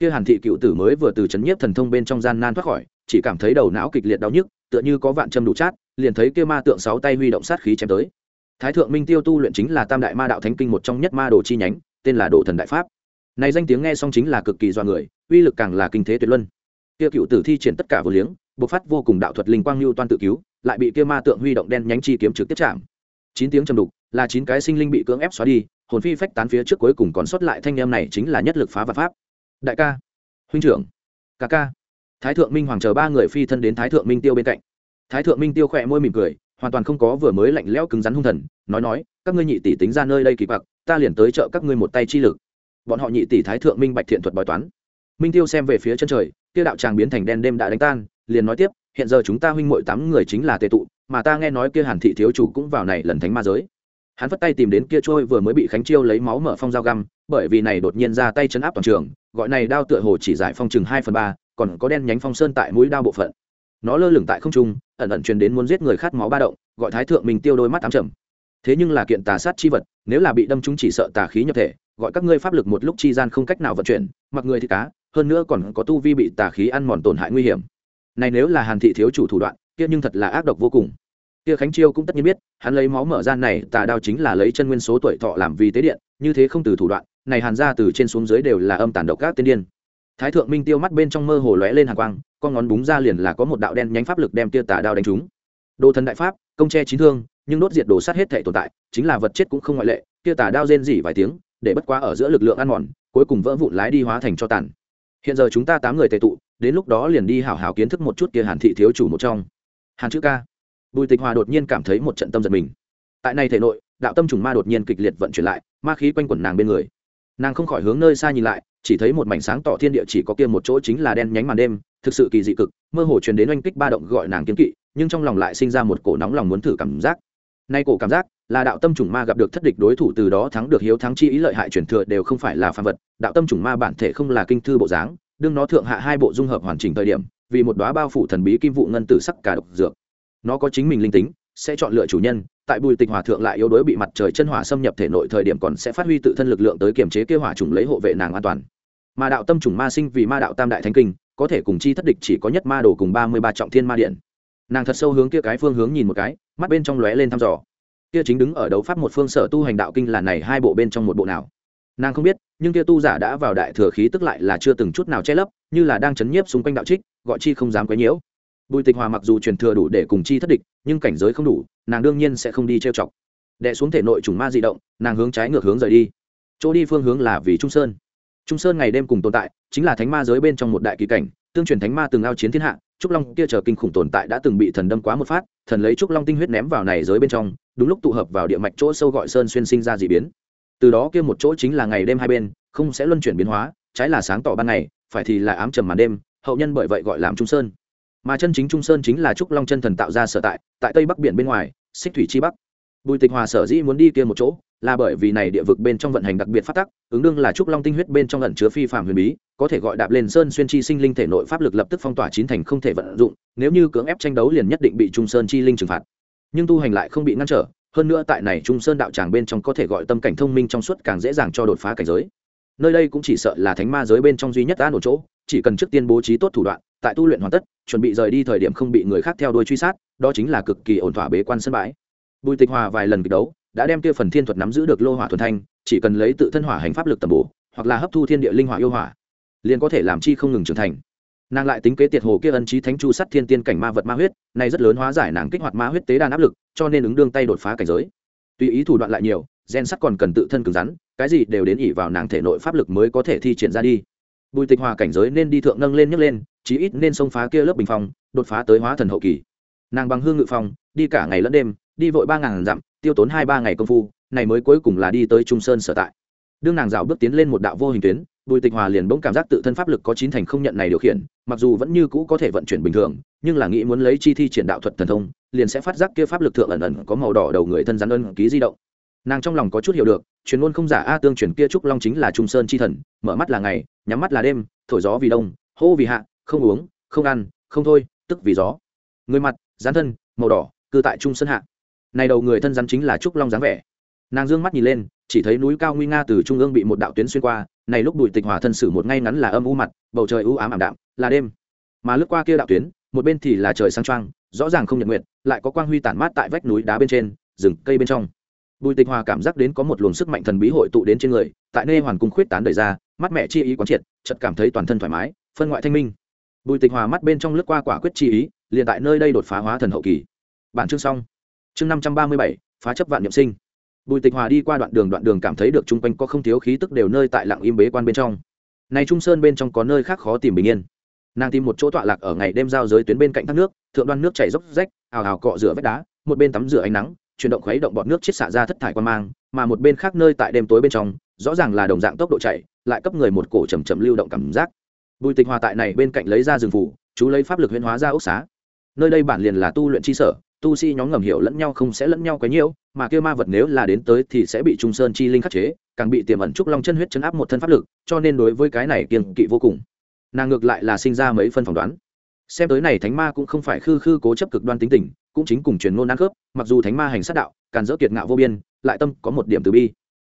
kia hàn thị cựu tử mới vừa từ chấn nhiếp thần thông bên trong gian nan thoát khỏi, chỉ cảm thấy đầu não kịch liệt đau nhức, tựa như có vạn châm đủ chát, liền thấy kia ma tượng sáu tay huy động sát khí chém tới. Thái thượng minh tiêu tu luyện chính là tam đại ma đạo thánh kinh một trong nhất ma đồ chi nhánh, tên là đồ thần đại pháp. Này danh tiếng nghe xong chính là cực kỳ do người, uy lực càng là kinh thế tuyệt luân. Kia cựu tử thi triển tất cả vô liếng, bộc phát vô cùng đạo thuật linh quang lưu toan tự cứu, lại bị kia ma tượng huy động đen nhánh chi kiếm trực tiếp chạm. Chín tiếng trầm đục, là chín cái sinh linh bị cưỡng ép xóa đi, hồn phi phách tán phía trước cuối cùng còn sót lại thanh em này chính là nhất lực phá và pháp đại ca. Huynh trưởng. Ca ca. Thái thượng minh hoàng chờ ba người phi thân đến thái thượng minh tiêu bên cạnh. Thái thượng minh tiêu khỏe môi mỉm cười, hoàn toàn không có vừa mới lạnh lẽo cứng rắn hung thần, nói nói, các ngươi nhị tỷ tính ra nơi đây kỳ bạc ta liền tới trợ các ngươi một tay chi lực. Bọn họ nhị tỷ thái thượng minh bạch thiện thuật bói toán. Minh tiêu xem về phía chân trời tiêu đạo tràng biến thành đen đêm đã đánh tan, liền nói tiếp, hiện giờ chúng ta huynh muội tám người chính là tề tụ, mà ta nghe nói kia hàn thị thiếu chủ cũng vào này lần thánh ma giới. Hắn vất tay tìm đến kia trôi vừa mới bị khánh chiêu lấy máu mở phong dao găm bởi vì này đột nhiên ra tay chấn áp toàn trường, gọi này đao tựa hồ chỉ giải phong chừng hai phần ba, còn có đen nhánh phong sơn tại mũi đao bộ phận. Nó lơ lửng tại không trung, ẩn ẩn truyền đến muốn giết người khát máu ba động, gọi thái thượng mình tiêu đôi mắt ám trầm. Thế nhưng là kiện tà sát chi vật, nếu là bị đâm chúng chỉ sợ tà khí nhập thể, gọi các ngươi pháp lực một lúc chi gian không cách nào vận chuyển, mặc người thì cá, hơn nữa còn có tu vi bị tà khí ăn mòn tổn hại nguy hiểm. Này nếu là hàn thị thiếu chủ thủ đoạn, kia nhưng thật là ác độc vô cùng. Kia khánh chiêu cũng tất nhiên biết, hắn lấy máu mở ra này, tà đao chính là lấy chân nguyên số tuổi thọ làm vì tế điện, như thế không từ thủ đoạn này hàn ra từ trên xuống dưới đều là âm tàn độc các tiên điên. Thái thượng minh tiêu mắt bên trong mơ hồ lóe lên hàng quang, con ngón búng ra liền là có một đạo đen nhánh pháp lực đem tia tà đao đánh trúng. Đồ thần đại pháp, công tre chín thương, nhưng đốt diệt đồ sát hết thể tồn tại, chính là vật chết cũng không ngoại lệ tia tà đao rên rỉ vài tiếng, để bất quá ở giữa lực lượng ăn mòn, cuối cùng vỡ vụn lái đi hóa thành cho tàn. Hiện giờ chúng ta tám người tề tụ, đến lúc đó liền đi hảo hảo kiến thức một chút kia hàn thị thiếu chủ một trong. Hàn chữ ca. Bùi tịch hòa đột nhiên cảm thấy một trận tâm giật mình. Tại này thể nội, đạo tâm trùng ma đột nhiên kịch liệt vận chuyển lại, ma khí quanh quẩn nàng bên người nàng không khỏi hướng nơi xa nhìn lại, chỉ thấy một mảnh sáng tỏ thiên địa chỉ có kia một chỗ chính là đen nhánh màn đêm, thực sự kỳ dị cực, mơ hồ truyền đến oanh kích ba động gọi nàng kiến kỵ, nhưng trong lòng lại sinh ra một cổ nóng lòng muốn thử cảm giác. Nay cổ cảm giác là đạo tâm trùng ma gặp được thất địch đối thủ từ đó thắng được hiếu thắng chi ý lợi hại truyền thừa đều không phải là phàm vật, đạo tâm trùng ma bản thể không là kinh thư bộ dáng, đương nó thượng hạ hai bộ dung hợp hoàn chỉnh thời điểm, vì một đóa bao phủ thần bí kim vụ ngân tử sắc cả độc dược, nó có chính mình linh tính sẽ chọn lựa chủ nhân, tại bùi tịch hòa thượng lại yếu đuối bị mặt trời chân hỏa xâm nhập thể nội thời điểm còn sẽ phát huy tự thân lực lượng tới kiềm chế kêu hỏa trùng lấy hộ vệ nàng an toàn. Mà đạo tâm trùng ma sinh vì ma đạo tam đại thánh kinh, có thể cùng chi thất địch chỉ có nhất ma đồ cùng ba mươi ba trọng thiên ma điện. Nàng thật sâu hướng kia cái phương hướng nhìn một cái, mắt bên trong lóe lên thăm dò. Kia chính đứng ở đấu pháp một phương sở tu hành đạo kinh là này hai bộ bên trong một bộ nào? Nàng không biết, nhưng kia tu giả đã vào đại thừa khí tức lại là chưa từng chút nào che lấp, như là đang chấn nhiếp xung quanh đạo trích, gọi chi không dám quấy nhiễu bùi tịch hòa mặc dù truyền thừa đủ để cùng chi thất địch, nhưng cảnh giới không đủ, nàng đương nhiên sẽ không đi trêu chọc. Đệ xuống thể nội trùng ma di động, nàng hướng trái ngược hướng rời đi. Chỗ đi phương hướng là vì trung sơn. Trung sơn ngày đêm cùng tồn tại, chính là thánh ma giới bên trong một đại kỳ cảnh, tương truyền thánh ma từng ao chiến thiên hạ, trúc long kia chờ kinh khủng tồn tại đã từng bị thần đâm quá một phát, thần lấy trúc long tinh huyết ném vào này giới bên trong, đúng lúc tụ hợp vào địa mạch chỗ sâu gọi sơn xuyên sinh ra d ị biến. Từ đó kia một chỗ chính là ngày đêm hai bên, không sẽ luân chuyển biến hóa, trái là sáng tỏ ban ngày, phải thì là ám trầm màn đêm, hậu nhân bởi vậy gọi làm trung sơn mà chân chính trung sơn chính là trúc long chân thần tạo ra sở tại tại tây bắc biển bên ngoài, xích thủy chi bắc. Bùi tịch hòa sở dĩ muốn đi kia một chỗ, là bởi vì này địa vực bên trong vận hành đặc biệt phát tắc, ứng đương là trúc long tinh huyết bên trong ẩn chứa phi phạm huyền bí, có thể gọi đạp lên sơn xuyên chi sinh linh thể nội pháp lực lập tức phong tỏa chín thành không thể vận dụng, nếu như cưỡng ép tranh đấu liền nhất định bị trung sơn chi linh trừng phạt. Nhưng tu hành lại không bị ngăn trở, hơn nữa tại này trung sơn đạo tràng bên trong có thể gọi tâm cảnh thông minh trong suốt càng dễ dàng cho đột phá cảnh giới. Nơi đây cũng chỉ sợ là thánh ma giới bên trong duy nhất an ổn chỗ, chỉ cần trước tiên bố trí tốt thủ đoạn tại tu luyện hoàn tất, chuẩn bị rời đi thời điểm không bị người khác theo đuôi truy sát, đó chính là cực kỳ ổn thỏa bế quan sân bãi. Bùi tịch hòa vài lần kịch đấu, đã đem kia phần thiên thuật nắm giữ được lô hỏa thuần thanh, chỉ cần lấy tự thân hỏa hành pháp lực tầm bổ, hoặc là hấp thu thiên địa linh hỏa yêu hỏa, liền có thể làm chi không ngừng trưởng thành. Nàng lại tính kế tiệt hồ kia ân trí thánh chu sắt thiên tiên cảnh ma vật ma huyết, này rất lớn hóa giải nàng kích hoạt ma huyết tế đàn áp lực, cho nên ứng đương tay đột phá cảnh giới. Tùy ý thủ đoạn lại nhiều, gen sắt còn cần tự thân cứng rắn, cái gì đều đến ỉ vào nàng thể nội pháp lực mới có thể thi triển ra đi. Bùi tịch hòa cảnh giới nên đi thượng nâng lên nhấc lên chí ít nên xông phá kia lớp bình phong, đột phá tới hóa thần hậu kỳ. Nàng bằng hương ngự phong, đi cả ngày lẫn đêm, đi vội ba ngàn dặm, tiêu tốn hai ba ngày công phu, này mới cuối cùng là đi tới trung sơn sở tại. Đương nàng dạo bước tiến lên một đạo vô hình tuyến, bùi tịch hòa liền bỗng cảm giác tự thân pháp lực có chín thành không nhận này điều khiển, mặc dù vẫn như cũ có thể vận chuyển bình thường, nhưng là nghĩ muốn lấy chi thi triển đạo thuật thần thông, liền sẽ phát giác kia pháp lực thượng ẩn ẩn có màu đỏ đầu người thân rắn ân ký di động. Nàng trong lòng có chút hiểu được, truyền ngôn không giả a tương truyền kia trúc long chính là trung sơn chi thần, mở mắt là ngày, nhắm mắt là đêm, thổi gió vì đông, hô vì hạ không uống không ăn không thôi tức vì gió. Người mặt rắn thân màu đỏ cư tại trung sơn hạ. Này đầu người thân rắn chính là trúc long dáng vẻ. Nàng dương mắt nhìn lên chỉ thấy núi cao nguy nga từ trung ương bị một đạo tuyến xuyên qua này lúc đùi tịch hòa thân sử một ngay ngắn là âm u mặt bầu trời u ám ảm đạm là đêm. Mà lướt qua kia đạo tuyến một bên thì là trời sáng trang, rõ ràng không nhật nguyện lại có quang huy tản mát tại vách núi đá bên trên rừng cây bên trong. Bùi tịch hòa cảm giác đến có một luồng sức mạnh thần bí hội tụ đến trên người tại nơi hoàn cung khuyết tán đời ra mắt mẹ chi ý quán triệt chợt cảm thấy toàn thân thoải mái phân ngoại thanh minh bùi tịch hòa mắt bên trong lướt qua quả quyết chi ý, liền tại nơi đây đột phá hóa thần hậu kỳ. Bản chương xong. Chương năm trăm ba mươi bảy, phá chấp vạn niệm sinh. Bùi tịch hòa đi qua đoạn đường đoạn đường cảm thấy được chung quanh có không thiếu khí tức đều nơi tại lặng im bế quan bên trong. Này trung sơn bên trong có nơi khác khó tìm bình yên. Nàng tìm một chỗ tọa lạc ở ngày đêm giao giới tuyến bên cạnh thác nước, thượng đoan nước chảy dốc rách, ào ào cọ rửa vách đá, một bên tắm rửa ánh nắng, chuyển động khuấy động bọt nước chiết xả ra thất thải quan mang, mà một bên khác nơi tại đêm tối bên trong, rõ ràng là đồng dạng tốc độ chạy, lại cấp người một cổ chầm chậm lưu động cảm giác bùi tịch hòa tại này bên cạnh lấy ra rừng phủ, chú lấy pháp lực huyễn hóa ra ốc xá. Nơi đây bản liền là tu luyện chi sở, tu sĩ nhóm ngầm hiểu lẫn nhau không sẽ lẫn nhau quấy nhiễu, mà kia ma vật nếu là đến tới thì sẽ bị trung sơn chi linh khắc chế, càng bị tiềm ẩn trúc long chân huyết chấn áp một thân pháp lực, cho nên đối với cái này kiêng kỵ vô cùng. Nàng ngược lại là sinh ra mấy phân phỏng đoán. Xem tới này thánh ma cũng không phải khư khư cố chấp cực đoan tính tình, cũng chính cùng truyền ngôn ăn khớp, mặc dù thánh ma hành sát đạo, càn dỡ kiệt ngạo vô biên, lại tâm có một điểm từ bi.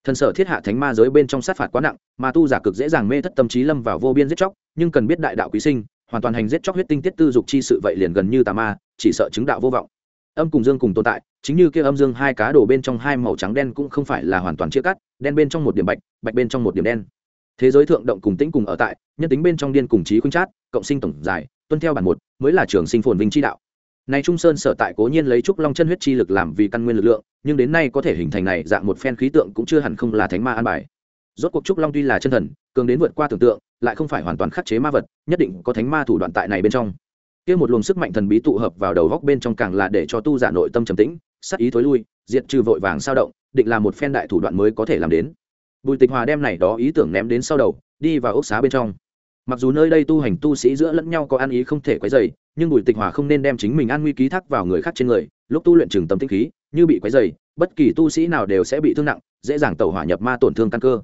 Thần sở thiết hạ thánh ma giới bên trong sát phạt quá nặng, mà tu giả cực dễ dàng mê thất tâm trí lâm vào vô biên giết chóc nhưng cần biết đại đạo quý sinh, hoàn toàn hành giết chóc huyết tinh tiết tư dục chi sự vậy liền gần như tà ma, chỉ sợ chứng đạo vô vọng. Âm cùng dương cùng tồn tại, chính như kia âm dương hai cá đổ bên trong hai màu trắng đen cũng không phải là hoàn toàn chia cắt, đen bên trong một điểm bạch bạch bên trong một điểm đen. Thế giới thượng động cùng tĩnh cùng ở tại, nhân tính bên trong điên cùng trí khuynh chát, cộng sinh tổng dài, tuân theo bản một, mới là trường sinh phồn vinh chi đạo. Này trung sơn sở tại cố nhiên lấy trúc long chân huyết chi lực làm vì căn nguyên lực lượng, nhưng đến nay có thể hình thành này dạng một phen khí tượng cũng chưa hẳn không là thánh ma an bài rốt cuộc trúc long tuy là chân thần, cường đến vượt qua tưởng tượng, lại không phải hoàn toàn khắc chế ma vật, nhất định có thánh ma thủ đoạn tại này bên trong. Kia một luồng sức mạnh thần bí tụ hợp vào đầu góc bên trong càng là để cho tu giả nội tâm trầm tĩnh sắc ý thối lui, diệt trừ vội vàng sao động, định là một phen đại thủ đoạn mới có thể làm đến. Bùi tịch hòa đem này đó ý tưởng ném đến sau đầu, đi vào ốc xá bên trong. Mặc dù nơi đây tu hành tu sĩ giữa lẫn nhau có ăn ý không thể quấy dày nhưng bùi tịch hòa không nên đem chính mình an nguy ký thác vào người khác trên người, lúc tu luyện trường tâm tinh khí, như bị quấy dày bất kỳ tu sĩ nào đều sẽ bị thương nặng, dễ dàng tẩu hỏa nhập ma tổn thương căn cơ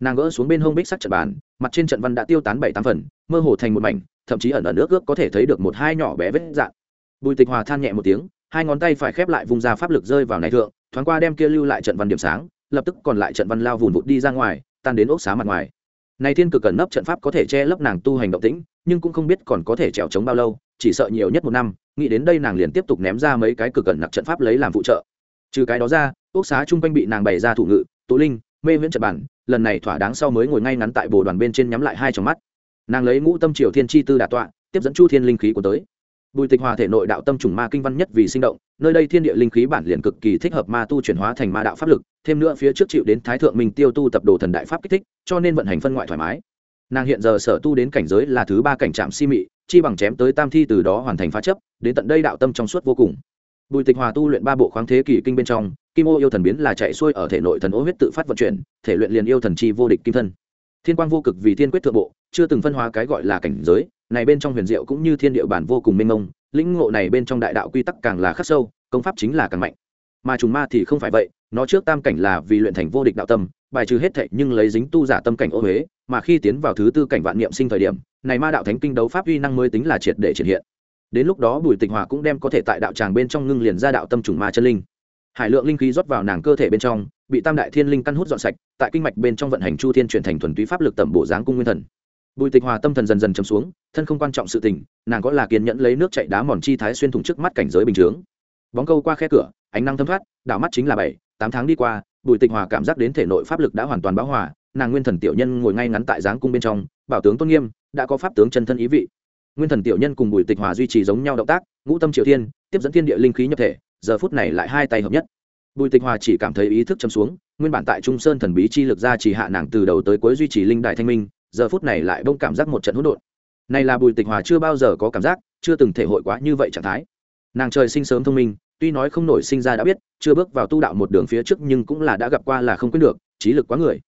nàng gỡ xuống bên hông bích sắc trận bàn, mặt trên trận văn đã tiêu tán bảy tám phần, mơ hồ thành một mảnh, thậm chí ẩn ẩn nước ước có thể thấy được một hai nhỏ bé vết dạn. Bùi tịch hòa than nhẹ một tiếng, hai ngón tay phải khép lại vùng ra pháp lực rơi vào này thượng, thoáng qua đem kia lưu lại trận văn điểm sáng, lập tức còn lại trận văn lao vùn vụt đi ra ngoài, tan đến ốc xá mặt ngoài. Này thiên cực cẩn nấp trận pháp có thể che lấp nàng tu hành động tĩnh, nhưng cũng không biết còn có thể trèo trống bao lâu, chỉ sợ nhiều nhất một năm, nghĩ đến đây nàng liền tiếp tục ném ra mấy cái cực cẩn nặc trận pháp lấy làm phụ trợ. Trừ cái đó ra, ốc xá chung quanh bị nàng bày ra thủ ngự, tụ linh, mê viễn trận bản lần này thỏa đáng sau mới ngồi ngay ngắn tại bồ đoàn bên trên nhắm lại hai trong mắt. Nàng lấy ngũ tâm triều thiên chi tư đà tọa, tiếp dẫn chu thiên linh khí của tới. Bùi tịch hòa thể nội đạo tâm trùng ma kinh văn nhất vì sinh động, nơi đây thiên địa linh khí bản liền cực kỳ thích hợp ma tu chuyển hóa thành ma đạo pháp lực, thêm nữa phía trước chịu đến thái thượng minh tiêu tu tập đồ thần đại pháp kích thích, cho nên vận hành phân ngoại thoải mái. Nàng hiện giờ sở tu đến cảnh giới là thứ ba cảnh trạm si mị, chi bằng chém tới tam thi từ đó hoàn thành phá chấp, đến tận đây đạo tâm trong suốt vô cùng. Bùi tịch hòa tu luyện ba bộ khoáng thế kỷ kinh bên trong kim ô yêu thần biến là chạy xuôi ở thể nội thần ô huyết tự phát vận chuyển, thể luyện liền yêu thần chi vô địch kim thân. Thiên quang vô cực vì thiên quyết thượng bộ, chưa từng phân hóa cái gọi là cảnh giới, này bên trong huyền diệu cũng như thiên địa bản vô cùng mênh mông, lĩnh ngộ này bên trong đại đạo quy tắc càng là khắc sâu, công pháp chính là càng mạnh. Mà trùng ma thì không phải vậy, nó trước tam cảnh là vì luyện thành vô địch đạo tâm, bài trừ hết thệ nhưng lấy dính tu giả tâm cảnh ô huế, mà khi tiến vào thứ tư cảnh vạn niệm sinh thời điểm, này ma đạo thánh kinh đấu pháp uy năng mới tính là triệt để triển hiện. Đến lúc đó bùi tịch hòa cũng đem có thể tại đạo tràng bên trong ngưng liền ra đạo tâm trùng ma chân linh hải lượng linh khí rót vào nàng cơ thể bên trong, bị tam đại thiên linh căn hút dọn sạch, tại kinh mạch bên trong vận hành chu thiên chuyển thành thuần túy pháp lực tẩm bộ dáng cung nguyên thần. Bùi tịch hòa tâm thần dần dần chấm xuống, thân không quan trọng sự tình, nàng có là kiên nhẫn lấy nước chạy đá mòn chi thái xuyên thủng trước mắt cảnh giới bình chướng. Bóng câu qua khe cửa, ánh năng thâm thoát, đảo mắt chính là bảy, tám tháng đi qua, bùi tịch hòa cảm giác đến thể nội pháp lực đã hoàn toàn báo hòa, nàng nguyên thần tiểu nhân ngồi ngay ngắn tại dáng cung bên trong, bảo tướng tôn nghiêm, đã có pháp tướng chân thân ý vị. Nguyên thần tiểu nhân cùng bùi tịch hòa duy trì giống nhau động tác, ngũ tâm triều thiên, tiếp dẫn thiên địa linh khí nhập thể giờ phút này lại hai tay hợp nhất. Bùi tịch hòa chỉ cảm thấy ý thức chấm xuống, nguyên bản tại trung sơn thần bí chi lực ra chỉ hạ nàng từ đầu tới cuối duy trì linh đại thanh minh, giờ phút này lại bông cảm giác một trận hỗn độn. Này là bùi tịch hòa chưa bao giờ có cảm giác, chưa từng thể hội quá như vậy trạng thái. Nàng trời sinh sớm thông minh, tuy nói không nổi sinh ra đã biết, chưa bước vào tu đạo một đường phía trước nhưng cũng là đã gặp qua là không quyết được, trí lực quá người.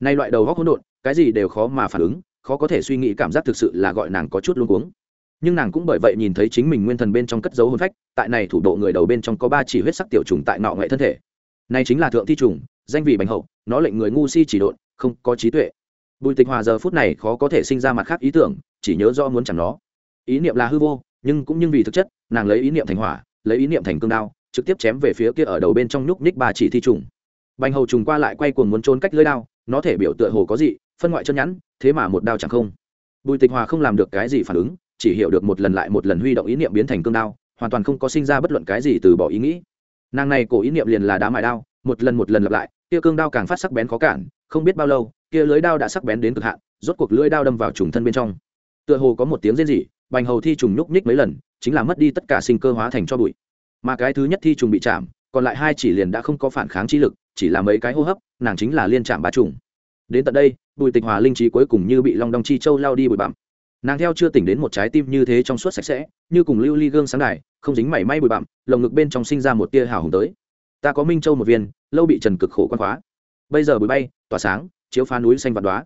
Nay loại đầu góc hỗn độn, cái gì đều khó mà phản ứng, khó có thể suy nghĩ cảm giác thực sự là gọi nàng có chút luống cuống nhưng nàng cũng bởi vậy nhìn thấy chính mình nguyên thần bên trong cất dấu hồn phách, tại này thủ độ người đầu bên trong có ba chỉ huyết sắc tiểu trùng tại nọ ngoại thân thể. Này chính là thượng thi trùng, danh vị bành hậu, nó lệnh người ngu si chỉ độn, không có trí tuệ. Bùi tịch hòa giờ phút này khó có thể sinh ra mặt khác ý tưởng, chỉ nhớ do muốn chẳng nó. Ý niệm là hư vô, nhưng cũng như vì thực chất, nàng lấy ý niệm thành hỏa, lấy ý niệm thành cương đao, trực tiếp chém về phía kia ở đầu bên trong nhúc nhích ba chỉ thi trùng. Bành hầu trùng qua lại quay cuồng muốn trốn cách lưới đao, nó thể biểu tựa hồ có gì, phân ngoại chân nhẵn thế mà một đao chẳng không. Bùi tịch hòa không làm được cái gì phản ứng chỉ hiểu được một lần lại một lần huy động ý niệm biến thành cương đao, hoàn toàn không có sinh ra bất luận cái gì từ bỏ ý nghĩ. Nàng này cổ ý niệm liền là đá mài đao, một lần một lần lặp lại, kia cương đao càng phát sắc bén khó cản, không biết bao lâu, kia lưới đao đã sắc bén đến cực hạn, rốt cuộc lưỡi đao đâm vào trùng thân bên trong. Tựa hồ có một tiếng rên rỉ, bành hầu thi trùng nhúc nhích mấy lần, chính là mất đi tất cả sinh cơ hóa thành cho bụi. Mà cái thứ nhất thi trùng bị chạm, còn lại hai chỉ liền đã không có phản kháng trí lực, chỉ là mấy cái hô hấp, nàng chính là liên chạm ba trùng. Đến tận đây, bùi tịch hòa linh trí cuối cùng như bị long đong chi châu lao đi bụi bặm nàng theo chưa tỉnh đến một trái tim như thế trong suốt sạch sẽ, như cùng lưu ly gương sáng đài, không dính mảy may bụi bặm, lồng ngực bên trong sinh ra một tia hào hùng tới. Ta có minh châu một viên, lâu bị trần cực khổ quan khóa. Bây giờ bụi bay, tỏa sáng, chiếu phá núi xanh vạn đoá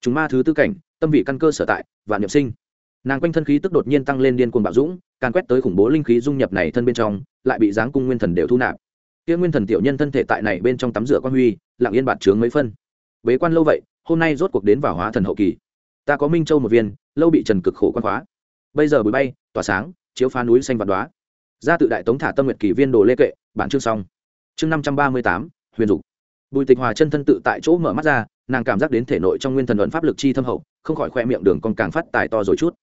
chúng ma thứ tư cảnh, tâm vị căn cơ sở tại, vạn niệm sinh. Nàng quanh thân khí tức đột nhiên tăng lên điên cuồng bạo dũng, càn quét tới khủng bố linh khí dung nhập này thân bên trong, lại bị giáng cung nguyên thần đều thu nạp. Kia nguyên thần tiểu nhân thân thể tại này bên trong tắm rửa quan huy, lặng yên bạt trướng mấy phân. Bế quan lâu vậy, hôm nay rốt cuộc đến vào hóa thần hậu kỳ ta có minh châu một viên, lâu bị trần cực khổ quan khóa. Bây giờ bụi bay, tỏa sáng, chiếu phá núi xanh vạn đoá ra tự đại tống thả tâm nguyệt kỷ viên đồ lê kệ, bản chương xong. Chương năm trăm ba mươi tám, huyền dục. Bùi tịch hòa chân thân tự tại chỗ mở mắt ra, nàng cảm giác đến thể nội trong nguyên thần luận pháp lực chi thâm hậu, không khỏi khoe miệng đường còn càng phát tài to rồi chút.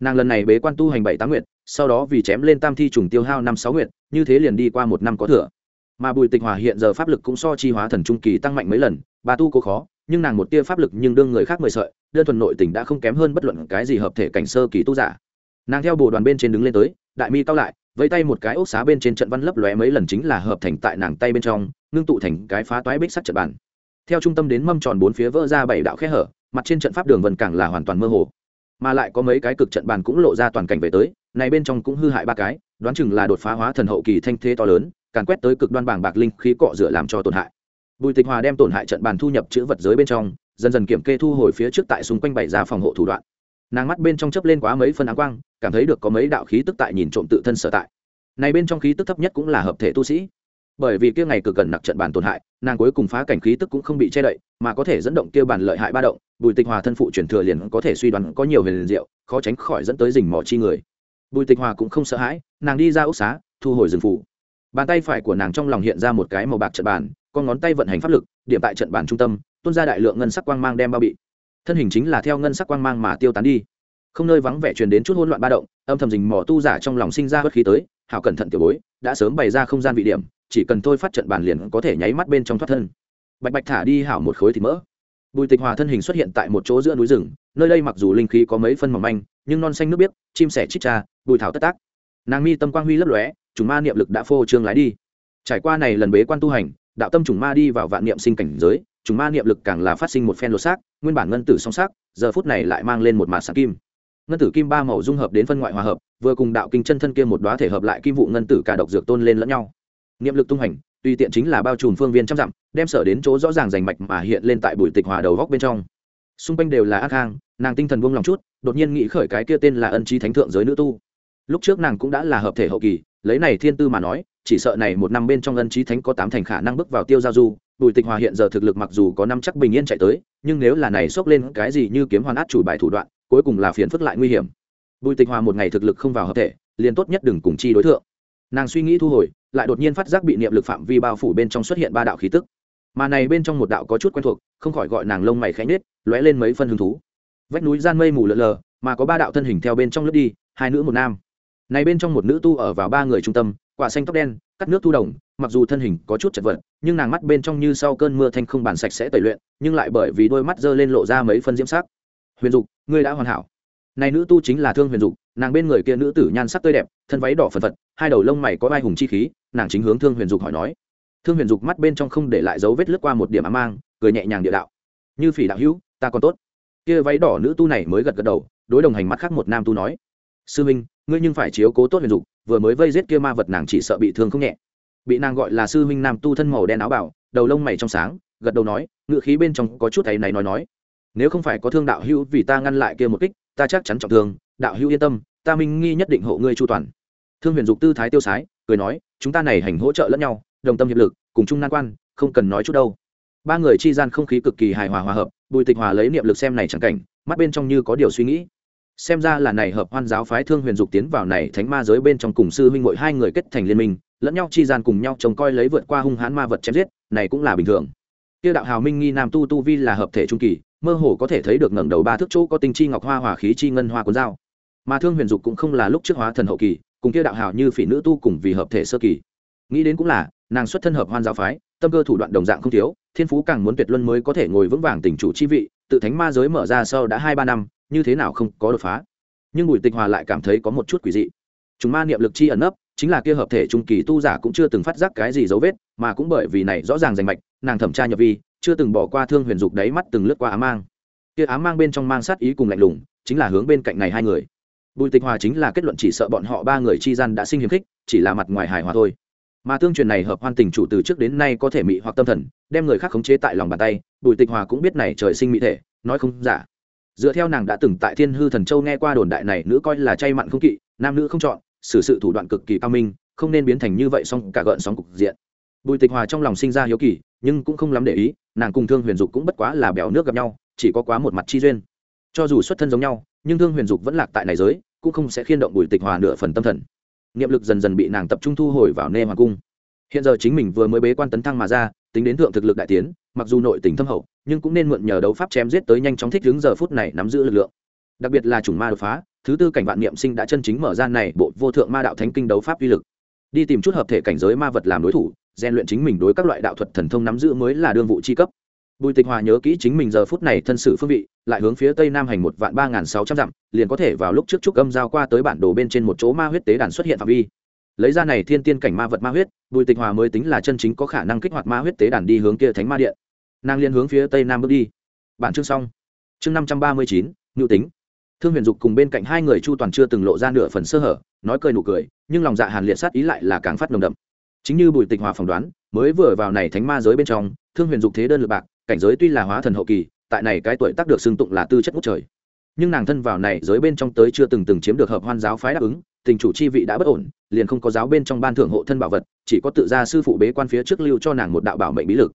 Nàng lần này bế quan tu hành bảy tám nguyện sau đó vì chém lên tam thi trùng tiêu hao năm sáu nguyện như thế liền đi qua một năm có thừa. Mà bùi tịch hòa hiện giờ pháp lực cũng so chi hóa thần trung kỳ tăng mạnh mấy lần, bà tu cố khó, nhưng nàng một tia pháp lực nhưng đương người khác mười sợi đơn thuần nội tình đã không kém hơn bất luận cái gì hợp thể cảnh sơ kỳ tu giả. Nàng theo bồ đoàn bên trên đứng lên tới, đại mi cao lại, vẫy tay một cái ốc xá bên trên trận văn lấp lóe mấy lần chính là hợp thành tại nàng tay bên trong, ngưng tụ thành cái phá toái bích sắt trận bàn. Theo trung tâm đến mâm tròn bốn phía vỡ ra bảy đạo khe hở, mặt trên trận pháp đường vần càng là hoàn toàn mơ hồ. Mà lại có mấy cái cực trận bàn cũng lộ ra toàn cảnh về tới, này bên trong cũng hư hại ba cái, đoán chừng là đột phá hóa thần hậu kỳ thanh thế to lớn càng quét tới cực đoan bảng bạc linh khí cọ rửa làm cho tổn hại. Bùi tịch hòa đem tổn hại trận bàn thu nhập chữ vật giới bên trong dần dần kiểm kê thu hồi phía trước tại xung quanh bảy ra phòng hộ thủ đoạn. Nàng mắt bên trong chớp lên quá mấy phân áng quang, cảm thấy được có mấy đạo khí tức tại nhìn trộm tự thân sở tại. Này bên trong khí tức thấp nhất cũng là hợp thể tu sĩ. Bởi vì kia ngày cực gần nặc trận bàn tổn hại, nàng cuối cùng phá cảnh khí tức cũng không bị che đậy, mà có thể dẫn động kia bàn lợi hại ba động, bùi tịch hòa thân phụ chuyển thừa liền có thể suy đoán có nhiều huyền diệu, khó tránh khỏi dẫn tới rình mò chi người. Bùi tịch hòa cũng không sợ hãi, nàng đi ra ốc xá, thu hồi rừng phủ. Bàn tay phải của nàng trong lòng hiện ra một cái màu bạc trận bàn, con ngón tay vận hành pháp lực, điểm tại trận bàn trung tâm tuôn ra đại lượng ngân sắc quang mang đem bao bị. Thân hình chính là theo ngân sắc quang mang mà tiêu tán đi. Không nơi vắng vẻ truyền đến chút hỗn loạn ba động, âm thầm rình mò tu giả trong lòng sinh ra bất khí tới, hảo cẩn thận tiểu bối, đã sớm bày ra không gian vị điểm, chỉ cần thôi phát trận bàn liền có thể nháy mắt bên trong thoát thân. Bạch bạch thả đi hảo một khối thịt mỡ. Bùi tịch hòa thân hình xuất hiện tại một chỗ giữa núi rừng, nơi đây mặc dù linh khí có mấy phân mỏng manh, nhưng non xanh nước biếc, chim sẻ chích cha, bùi thảo tất tác. Nàng mi tâm quang huy lấp lóe chúng ma niệm lực đã phô trương lái đi. Trải qua này lần bế quan tu hành, đạo tâm chủng ma đi vào vạn niệm sinh cảnh giới chúng ma niệm lực càng là phát sinh một phen lột xác, nguyên bản ngân tử song sắc, giờ phút này lại mang lên một mạt sáng kim. Ngân tử kim ba màu dung hợp đến phân ngoại hòa hợp, vừa cùng đạo kinh chân thân kia một đoá thể hợp lại kim vụ ngân tử cả độc dược tôn lên lẫn nhau. Niệm lực tung hành, tùy tiện chính là bao trùm phương viên trăm dặm, đem sở đến chỗ rõ ràng rành mạch mà hiện lên tại bụi tịch hòa đầu góc bên trong. Xung quanh đều là ác hang, nàng tinh thần buông lòng chút, đột nhiên nghĩ khởi cái kia tên là ân trí thánh thượng giới nữ tu. Lúc trước nàng cũng đã là hợp thể hậu kỳ lấy này thiên tư mà nói, chỉ sợ này một năm bên trong ân trí thánh có tám thành khả năng bước vào tiêu giao du. Bùi tịch hòa hiện giờ thực lực mặc dù có năm chắc bình yên chạy tới, nhưng nếu là này xốc lên cái gì như kiếm hoàn át chủ bài thủ đoạn, cuối cùng là phiền phức lại nguy hiểm. Bùi tịch hòa một ngày thực lực không vào hợp thể, liền tốt nhất đừng cùng chi đối tượng nàng suy nghĩ thu hồi, lại đột nhiên phát giác bị niệm lực phạm vi bao phủ bên trong xuất hiện ba đạo khí tức. Mà này bên trong một đạo có chút quen thuộc, không khỏi gọi nàng lông mày khẽ nết lóe lên mấy phân hứng thú. Vách núi gian mây mù lợn lờ, mà có ba đạo thân hình theo bên trong lướt đi, hai nữ một nam này bên trong một nữ tu ở vào ba người trung tâm, quả xanh tóc đen, cắt nước thu đồng, mặc dù thân hình có chút chật vật, nhưng nàng mắt bên trong như sau cơn mưa thanh không bàn sạch sẽ tẩy luyện, nhưng lại bởi vì đôi mắt dơ lên lộ ra mấy phân diễm sắc. Huyền dục, ngươi đã hoàn hảo. Này nữ tu chính là thương huyền dục, nàng bên người kia nữ tử nhan sắc tươi đẹp, thân váy đỏ phần phật, hai đầu lông mày có vai hùng chi khí, nàng chính hướng thương huyền dục hỏi nói. Thương huyền dục mắt bên trong không để lại dấu vết lướt qua một điểm ám mang, cười nhẹ nhàng địa đạo. Như phỉ đạo hữu, ta còn tốt. Kia váy đỏ nữ tu này mới gật gật đầu, đối đồng hành mắt khác một nam tu nói sư minh ngươi nhưng phải chiếu cố tốt huyền dục, vừa mới vây giết kia ma vật nàng chỉ sợ bị thương không nhẹ. Bị nàng gọi là sư minh nam tu thân màu đen áo bảo đầu lông mày trong sáng, gật đầu nói ngự khí bên trong có chút thầy này nói nói. Nếu không phải có thương đạo hữu vì ta ngăn lại kia một kích, ta chắc chắn trọng thương, đạo hữu yên tâm, ta minh nghi nhất định hộ ngươi chu toàn. Thương huyền dục tư thái tiêu sái, cười nói, chúng ta này hành hỗ trợ lẫn nhau, đồng tâm hiệp lực, cùng chung nan quan, không cần nói chút đâu. Ba người chi gian không khí cực kỳ hài hòa hòa hợp, bùi tịch hòa lấy niệm lực xem này chẳng cảnh, mắt bên trong như có điều suy nghĩ xem ra là này hợp hoan giáo phái thương huyền dục tiến vào này thánh ma giới bên trong cùng sư huynh mội hai người kết thành liên minh, lẫn nhau chi gian cùng nhau trông coi lấy vượt qua hung hãn ma vật chém giết, này cũng là bình thường. Kia đạo hào minh nghi nam tu tu vi là hợp thể trung kỳ, mơ hồ có thể thấy được ngẩng đầu ba thước chỗ có tinh chi ngọc hoa hòa khí chi ngân hoa cuốn dao. Mà thương huyền dục cũng không là lúc trước hóa thần hậu kỳ, cùng kia đạo hào như phỉ nữ tu cùng vì hợp thể sơ kỳ. Nghĩ đến cũng là, nàng xuất thân hợp hoan giáo phái, tâm cơ thủ đoạn đồng dạng không thiếu, thiên phú càng muốn tuyệt luân mới có thể ngồi vững vàng tình chủ chi vị, tự thánh ma giới mở ra sau đã hai ba năm như thế nào không có đột phá. Nhưng bùi tịch hòa lại cảm thấy có một chút quỷ dị. Chúng ma niệm lực chi ẩn nấp, chính là kia hợp thể trung kỳ tu giả cũng chưa từng phát giác cái gì dấu vết, mà cũng bởi vì này rõ ràng rành mạch, nàng thẩm tra nhập vi, chưa từng bỏ qua thương huyền dục đáy mắt từng lướt qua ám mang. Kia ám mang bên trong mang sát ý cùng lạnh lùng, chính là hướng bên cạnh này hai người. Bùi tịch hòa chính là kết luận chỉ sợ bọn họ ba người chi gian đã sinh hiếm khích, chỉ là mặt ngoài hài hòa thôi. Mà tương truyền này hợp hoan tình chủ từ trước đến nay có thể mị hoặc tâm thần, đem người khác khống chế tại lòng bàn tay, bùi tịch hòa cũng biết này trời sinh mỹ thể, nói không giả dựa theo nàng đã từng tại thiên hư thần châu nghe qua đồn đại này nữ coi là chay mặn không kỵ, nam nữ không chọn, xử sự thủ đoạn cực kỳ cao minh, không nên biến thành như vậy xong cả gợn sóng cục diện. Bùi tịch hòa trong lòng sinh ra hiếu kỳ, nhưng cũng không lắm để ý, nàng cùng thương huyền dục cũng bất quá là bèo nước gặp nhau, chỉ có quá một mặt chi duyên. Cho dù xuất thân giống nhau, nhưng thương huyền dục vẫn lạc tại này giới, cũng không sẽ khiên động bùi tịch hòa nửa phần tâm thần. Niệm lực dần dần bị nàng tập trung thu hồi vào nê hoàng cung. Hiện giờ chính mình vừa mới bế quan tấn thăng mà ra, tính đến thượng thực lực đại tiến, mặc dù nội tình thâm hậu nhưng cũng nên mượn nhờ đấu pháp chém giết tới nhanh chóng thích đứng giờ phút này nắm giữ lực lượng. Đặc biệt là chủng ma đột phá, thứ tư cảnh vạn niệm sinh đã chân chính mở ra này bộ vô thượng ma đạo thánh kinh đấu pháp uy lực. Đi tìm chút hợp thể cảnh giới ma vật làm đối thủ, rèn luyện chính mình đối các loại đạo thuật thần thông nắm giữ mới là đương vụ chi cấp. Bùi tịch hòa nhớ kỹ chính mình giờ phút này thân sự phương vị, lại hướng phía tây nam hành một vạn ba n sáu trăm dặm, liền có thể vào lúc trước trúc âm giao qua tới bản đồ bên trên một chỗ ma huyết tế đàn xuất hiện phạm vi. Lấy ra này thiên tiên cảnh ma vật ma huyết, bùi tịch hòa mới tính là chân chính có khả năng kích hoạt ma huyết tế đàn đi hướng kia thánh ma điện nàng liên hướng phía tây nam bước đi. Bản chương xong. Chương năm trăm ba mươi chín ngự tính. Thương huyền dục cùng bên cạnh hai người chu toàn chưa từng lộ ra nửa phần sơ hở, nói cười nụ cười, nhưng lòng dạ hàn liệt sát ý lại là càng phát nồng đậm. Chính như bùi tịch hòa phỏng đoán, mới vừa vào này thánh ma giới bên trong, thương huyền dục thế đơn lượt bạc, cảnh giới tuy là hóa thần hậu kỳ, tại này cái tuổi tác được xưng tụng là tư chất ngút trời. Nhưng nàng thân vào này giới bên trong tới chưa từng từng chiếm được hợp hoan giáo phái đáp ứng, tình chủ chi vị đã bất ổn, liền không có giáo bên trong ban thưởng hộ thân bảo vật, chỉ có tự ra sư phụ bế quan phía trước lưu cho nàng một đạo bảo mệnh bí lực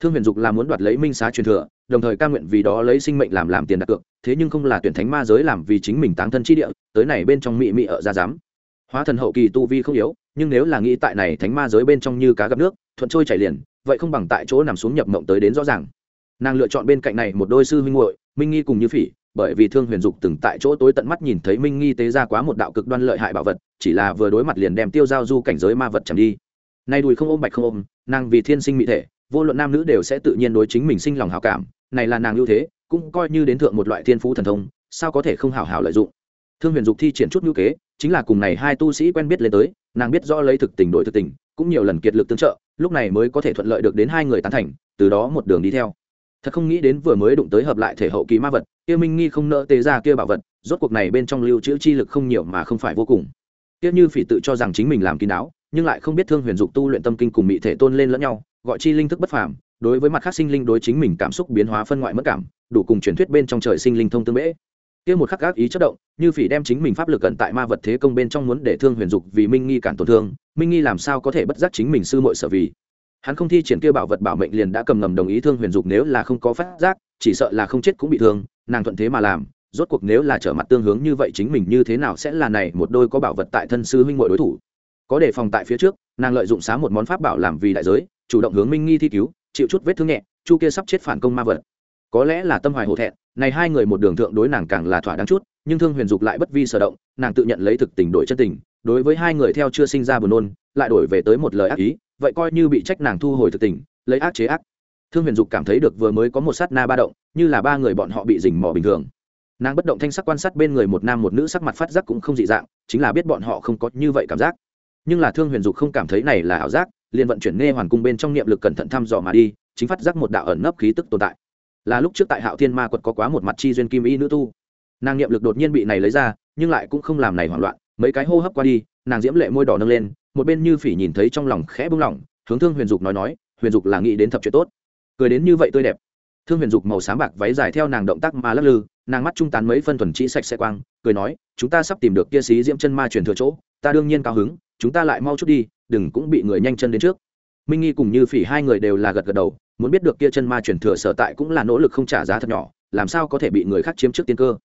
thương huyền dục là muốn đoạt lấy minh xá truyền thừa, đồng thời ca nguyện vì đó lấy sinh mệnh làm làm tiền đặt cược, thế nhưng không là tuyển thánh ma giới làm vì chính mình táng thân chi địa, tới này bên trong mị mị ở ra dám. Hóa thần hậu kỳ tu vi không yếu, nhưng nếu là nghĩ tại này thánh ma giới bên trong như cá gặp nước, thuận trôi chảy liền, vậy không bằng tại chỗ nằm xuống nhập mộng tới đến rõ ràng. Nàng lựa chọn bên cạnh này một đôi sư huynh muội, minh nghi cùng như phỉ, bởi vì thương huyền dục từng tại chỗ tối tận mắt nhìn thấy minh nghi tế ra quá một đạo cực đoan lợi hại bảo vật, chỉ là vừa đối mặt liền đem tiêu giao du cảnh giới ma vật chẳng đi. Nay đùi không ôm bạch không ôm, nàng vì thiên sinh mỹ thể vô luận nam nữ đều sẽ tự nhiên đối chính mình sinh lòng hảo cảm, này là nàng ưu thế, cũng coi như đến thượng một loại thiên phú thần thông, sao có thể không hảo hảo lợi dụng. Thương huyền dục thi triển chút ngữ kế, chính là cùng này hai tu sĩ quen biết lên tới, nàng biết rõ lấy thực tình đổi thực tình, cũng nhiều lần kiệt lực tương trợ, lúc này mới có thể thuận lợi được đến hai người tán thành, từ đó một đường đi theo. Thật không nghĩ đến vừa mới đụng tới hợp lại thể hậu kỳ ma vật kia minh nghi không nỡ tế ra kia bảo vật, rốt cuộc này bên trong lưu trữ chi lực không nhiều mà không phải vô cùng. Kia như phỉ tự cho rằng chính mình làm kín đáo, nhưng lại không biết thương huyền dục tu luyện tâm kinh cùng mỹ thể tôn lên lẫn nhau gọi chi linh thức bất phàm, đối với mặt khác sinh linh đối chính mình cảm xúc biến hóa phân ngoại mất cảm, đủ cùng truyền thuyết bên trong trời sinh linh thông tương bễ kia một khắc gác ý chất động, như phỉ đem chính mình pháp lực cận tại ma vật thế công bên trong muốn để thương huyền dục vì minh nghi cản tổn thương, minh nghi làm sao có thể bất giác chính mình sư muội sở vì? Hắn không thi triển kia bảo vật bảo mệnh liền đã cầm ngầm đồng ý thương huyền dục nếu là không có phát giác, chỉ sợ là không chết cũng bị thương, nàng thuận thế mà làm, rốt cuộc nếu là trở mặt tương hướng như vậy chính mình như thế nào sẽ là này một đôi có bảo vật tại thân sư huynh muội đối thủ? Có đề phòng tại phía trước, nàng lợi dụng xá một món pháp bảo làm vì đại giới chủ động hướng minh nghi thi cứu, chịu chút vết thương nhẹ, chu kia sắp chết phản công ma vật. Có lẽ là tâm hoài hổ thẹn, này hai người một đường thượng đối nàng càng là thỏa đáng chút, nhưng thương huyền dục lại bất vi sở động, nàng tự nhận lấy thực tình đổi chân tình, đối với hai người theo chưa sinh ra buồn nôn, lại đổi về tới một lời ác ý, vậy coi như bị trách nàng thu hồi thực tình, lấy ác chế ác. Thương huyền dục cảm thấy được vừa mới có một sát na ba động, như là ba người bọn họ bị dình mò bình thường. Nàng bất động thanh sắc quan sát bên người một nam một nữ sắc mặt phát giác cũng không dị dạng, chính là biết bọn họ không có như vậy cảm giác. Nhưng là thương huyền dục không cảm thấy này là ảo giác liền vận chuyển nghe hoàn cung bên trong niệm lực cẩn thận thăm dò mà đi, chính phát giác một đạo ẩn nấp khí tức tồn tại. Là lúc trước tại hạo thiên ma quật có quá một mặt chi duyên kim y nữ tu. Nàng niệm lực đột nhiên bị này lấy ra, nhưng lại cũng không làm này hoảng loạn, mấy cái hô hấp qua đi, nàng diễm lệ môi đỏ nâng lên, một bên như phỉ nhìn thấy trong lòng khẽ bung lỏng, hướng thương huyền dục nói nói, huyền dục là nghĩ đến thập chuyện tốt. Cười đến như vậy tươi đẹp. Thương huyền dục màu sáng bạc váy dài theo nàng động tác mà lắc lư, nàng mắt trung tán mấy phân thuần chỉ sạch sẽ quang, cười nói, chúng ta sắp tìm được kia sĩ diễm chân ma truyền thừa chỗ, ta đương nhiên cao hứng, chúng ta lại mau chút đi đừng cũng bị người nhanh chân đến trước. Minh nghi cùng như phỉ hai người đều là gật gật đầu, muốn biết được kia chân ma truyền thừa sở tại cũng là nỗ lực không trả giá thật nhỏ, làm sao có thể bị người khác chiếm trước tiên cơ.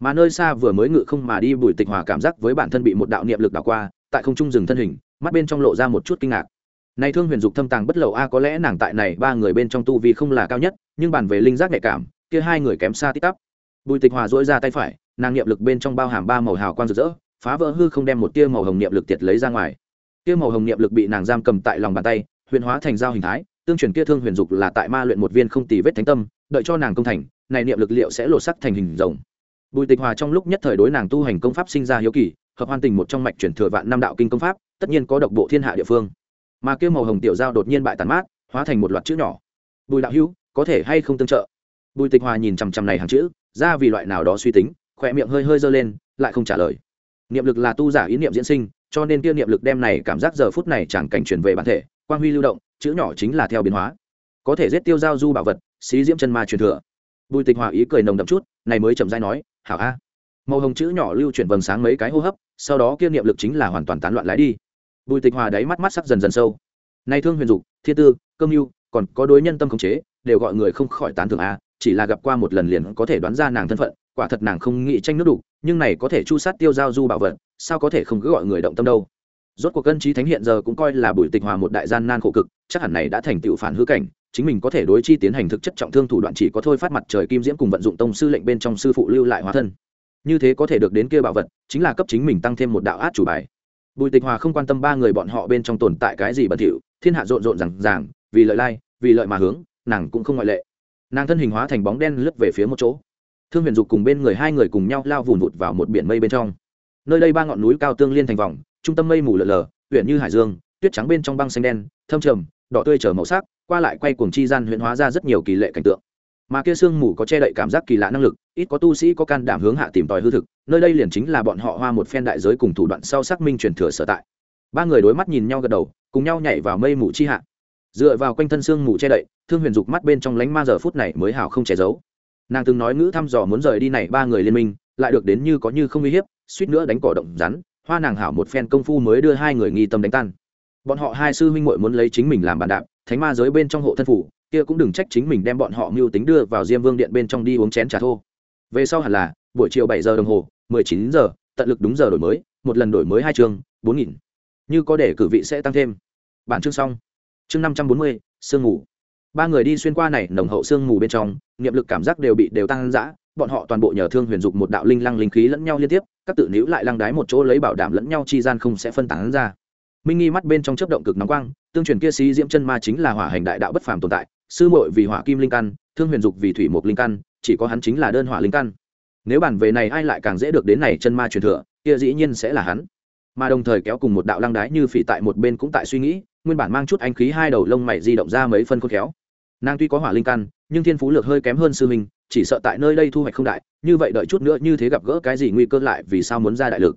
Mà nơi xa vừa mới ngự không mà đi bùi tịch hòa cảm giác với bản thân bị một đạo niệm lực đảo qua, tại không trung dừng thân hình, mắt bên trong lộ ra một chút kinh ngạc. Này thương huyền dục thâm tàng bất lậu a, có lẽ nàng tại này ba người bên trong tu vi không là cao nhất, nhưng bàn về linh giác nhạy cảm, kia hai người kém xa tí tắp. Bùi tịch hòa dỗi ra tay phải, nàng niệm lực bên trong bao hàm ba màu hào quang rực rỡ, phá vỡ hư không đem một tia màu hồng niệm lực tiệt lấy ra ngoài kia màu hồng niệm lực bị nàng giam cầm tại lòng bàn tay, huyền hóa thành dao hình thái, tương truyền kia thương huyền dục là tại ma luyện một viên không tì vết thánh tâm, đợi cho nàng công thành, này niệm lực liệu sẽ lột sắc thành hình rồng. Bùi tịch hòa trong lúc nhất thời đối nàng tu hành công pháp sinh ra hiếu kỳ, hợp hoàn tình một trong mạch chuyển thừa vạn năm đạo kinh công pháp, tất nhiên có độc bộ thiên hạ địa phương. Mà kia màu hồng tiểu giao đột nhiên bại tàn mát, hóa thành một loạt chữ nhỏ. Bùi đạo hữu, có thể hay không tương trợ? Bùi tịch hòa nhìn chằm chằm này hàng chữ, ra vì loại nào đó suy tính, khỏe miệng hơi hơi dơ lên, lại không trả lời. Niệm lực là tu giả ý niệm diễn sinh cho nên kia niệm lực đem này cảm giác giờ phút này chẳng cảnh chuyển về bản thể, quang huy lưu động, chữ nhỏ chính là theo biến hóa. Có thể giết tiêu giao du bảo vật, xí diễm chân ma truyền thừa. Bùi tịch hòa ý cười nồng đậm chút, này mới chậm dai nói, hảo a. Màu hồng chữ nhỏ lưu chuyển vầng sáng mấy cái hô hấp, sau đó kia niệm lực chính là hoàn toàn tán loạn lái đi. Bùi tịch hòa đáy mắt mắt sắc dần dần sâu. Nay thương huyền dục, thiên tư, cơm mưu, còn có đối nhân tâm khống chế, đều gọi người không khỏi tán thưởng a, chỉ là gặp qua một lần liền có thể đoán ra nàng thân phận, quả thật nàng không nghĩ tranh nước đủ, nhưng này có thể chu sát tiêu giao du bảo vật sao có thể không cứ gọi người động tâm đâu? Rốt cuộc cân trí thánh hiện giờ cũng coi là bùi tịch hòa một đại gian nan khổ cực, chắc hẳn này đã thành tựu phản hư cảnh, chính mình có thể đối chi tiến hành thực chất trọng thương thủ đoạn chỉ có thôi phát mặt trời kim diễm cùng vận dụng tông sư lệnh bên trong sư phụ lưu lại hóa thân. Như thế có thể được đến kia bảo vật, chính là cấp chính mình tăng thêm một đạo át chủ bài. Bùi tịch hòa không quan tâm ba người bọn họ bên trong tồn tại cái gì bẩn thỉu, thiên hạ rộn rộn rằng ràng, vì lợi lai, vì lợi mà hướng, nàng cũng không ngoại lệ. Nàng thân hình hóa thành bóng đen lướt về phía một chỗ. Thương huyền dục cùng bên người hai người cùng nhau lao vùn vụt vào một biển mây bên trong nơi đây ba ngọn núi cao tương liên thành vòng, trung tâm mây mù lờ lờ huyện như hải dương, tuyết trắng bên trong băng xanh đen, thâm trầm, đỏ tươi trở màu sắc, qua lại quay cuồng chi gian huyện hóa ra rất nhiều kỳ lệ cảnh tượng. Mà kia sương mù có che đậy cảm giác kỳ lạ năng lực, ít có tu sĩ có can đảm hướng hạ tìm tòi hư thực, nơi đây liền chính là bọn họ hoa một phen đại giới cùng thủ đoạn sau xác minh truyền thừa sở tại. Ba người đối mắt nhìn nhau gật đầu, cùng nhau nhảy vào mây mù chi hạ. Dựa vào quanh thân sương mù che đậy, thương huyền dục mắt bên trong lánh ma giờ phút này mới hào không che giấu. Nàng từng nói ngữ thăm dò muốn rời đi này ba người liên minh lại được đến như có như không uy hiếp, suýt nữa đánh cỏ động rắn, hoa nàng hảo một phen công phu mới đưa hai người nghi tâm đánh tan. Bọn họ hai sư huynh muội muốn lấy chính mình làm bàn đạp, thánh ma giới bên trong hộ thân phủ, kia cũng đừng trách chính mình đem bọn họ mưu tính đưa vào diêm vương điện bên trong đi uống chén trà thô. Về sau hẳn là, buổi chiều bảy giờ đồng hồ, mười chín giờ, tận lực đúng giờ đổi mới, một lần đổi mới hai chương, bốn nghìn. Như có để cử vị sẽ tăng thêm. Bản chương xong. Chương năm trăm bốn mươi, sương ngủ ba người đi xuyên qua này nồng hậu sương mù bên trong, niệm lực cảm giác đều bị đều tăng dã bọn họ toàn bộ nhờ thương huyền dục một đạo linh lăng linh khí lẫn nhau liên tiếp, các tự nữ lại lăng đái một chỗ lấy bảo đảm lẫn nhau chi gian không sẽ phân tán ra. Minh nghi mắt bên trong chớp động cực nóng quang, tương truyền kia sĩ diễm chân ma chính là hỏa hành đại đạo bất phàm tồn tại, sư muội vì hỏa kim linh căn, thương huyền dục vì thủy mục linh căn, chỉ có hắn chính là đơn hỏa linh căn. Nếu bản về này ai lại càng dễ được đến này chân ma truyền thừa, kia dĩ nhiên sẽ là hắn. Mà đồng thời kéo cùng một đạo lăng đái như phỉ tại một bên cũng tại suy nghĩ, nguyên bản mang chút anh khí hai đầu lông mày di động ra mấy phân khôn khéo nàng tuy có hỏa linh căn nhưng thiên phú lược hơi kém hơn sư huynh chỉ sợ tại nơi đây thu hoạch không đại như vậy đợi chút nữa như thế gặp gỡ cái gì nguy cơ lại vì sao muốn ra đại lực.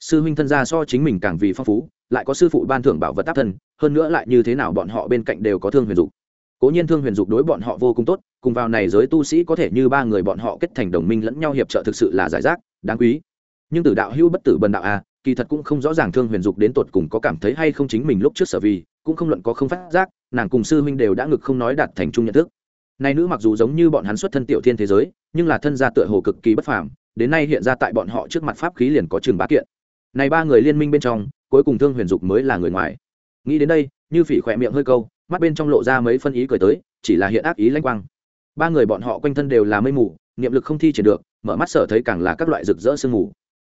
Sư huynh thân gia so chính mình càng vì phong phú lại có sư phụ ban thưởng bảo vật tác thân hơn nữa lại như thế nào bọn họ bên cạnh đều có thương huyền dục. Cố nhiên thương huyền dục đối bọn họ vô cùng tốt cùng vào này giới tu sĩ có thể như ba người bọn họ kết thành đồng minh lẫn nhau hiệp trợ thực sự là giải rác đáng quý. Nhưng tử đạo hưu bất tử bần đạo a à, kỳ thật cũng không rõ ràng thương huyền dục đến tột cùng có cảm thấy hay không chính mình lúc trước sở vì cũng không luận có không phát giác, nàng cùng sư huynh đều đã ngực không nói đạt thành chung nhận thức. Nay nữ mặc dù giống như bọn hắn xuất thân tiểu thiên thế giới, nhưng là thân gia tựa hồ cực kỳ bất phàm, đến nay hiện ra tại bọn họ trước mặt pháp khí liền có trường bá kiện. Này ba người liên minh bên trong, cuối cùng thương huyền dục mới là người ngoài. Nghĩ đến đây, như phỉ khỏe miệng hơi câu, mắt bên trong lộ ra mấy phân ý cười tới, chỉ là hiện ác ý lanh quang. Ba người bọn họ quanh thân đều là mây mù, niệm lực không thi triển được, mở mắt sở thấy càng là các loại rực rỡ sương mù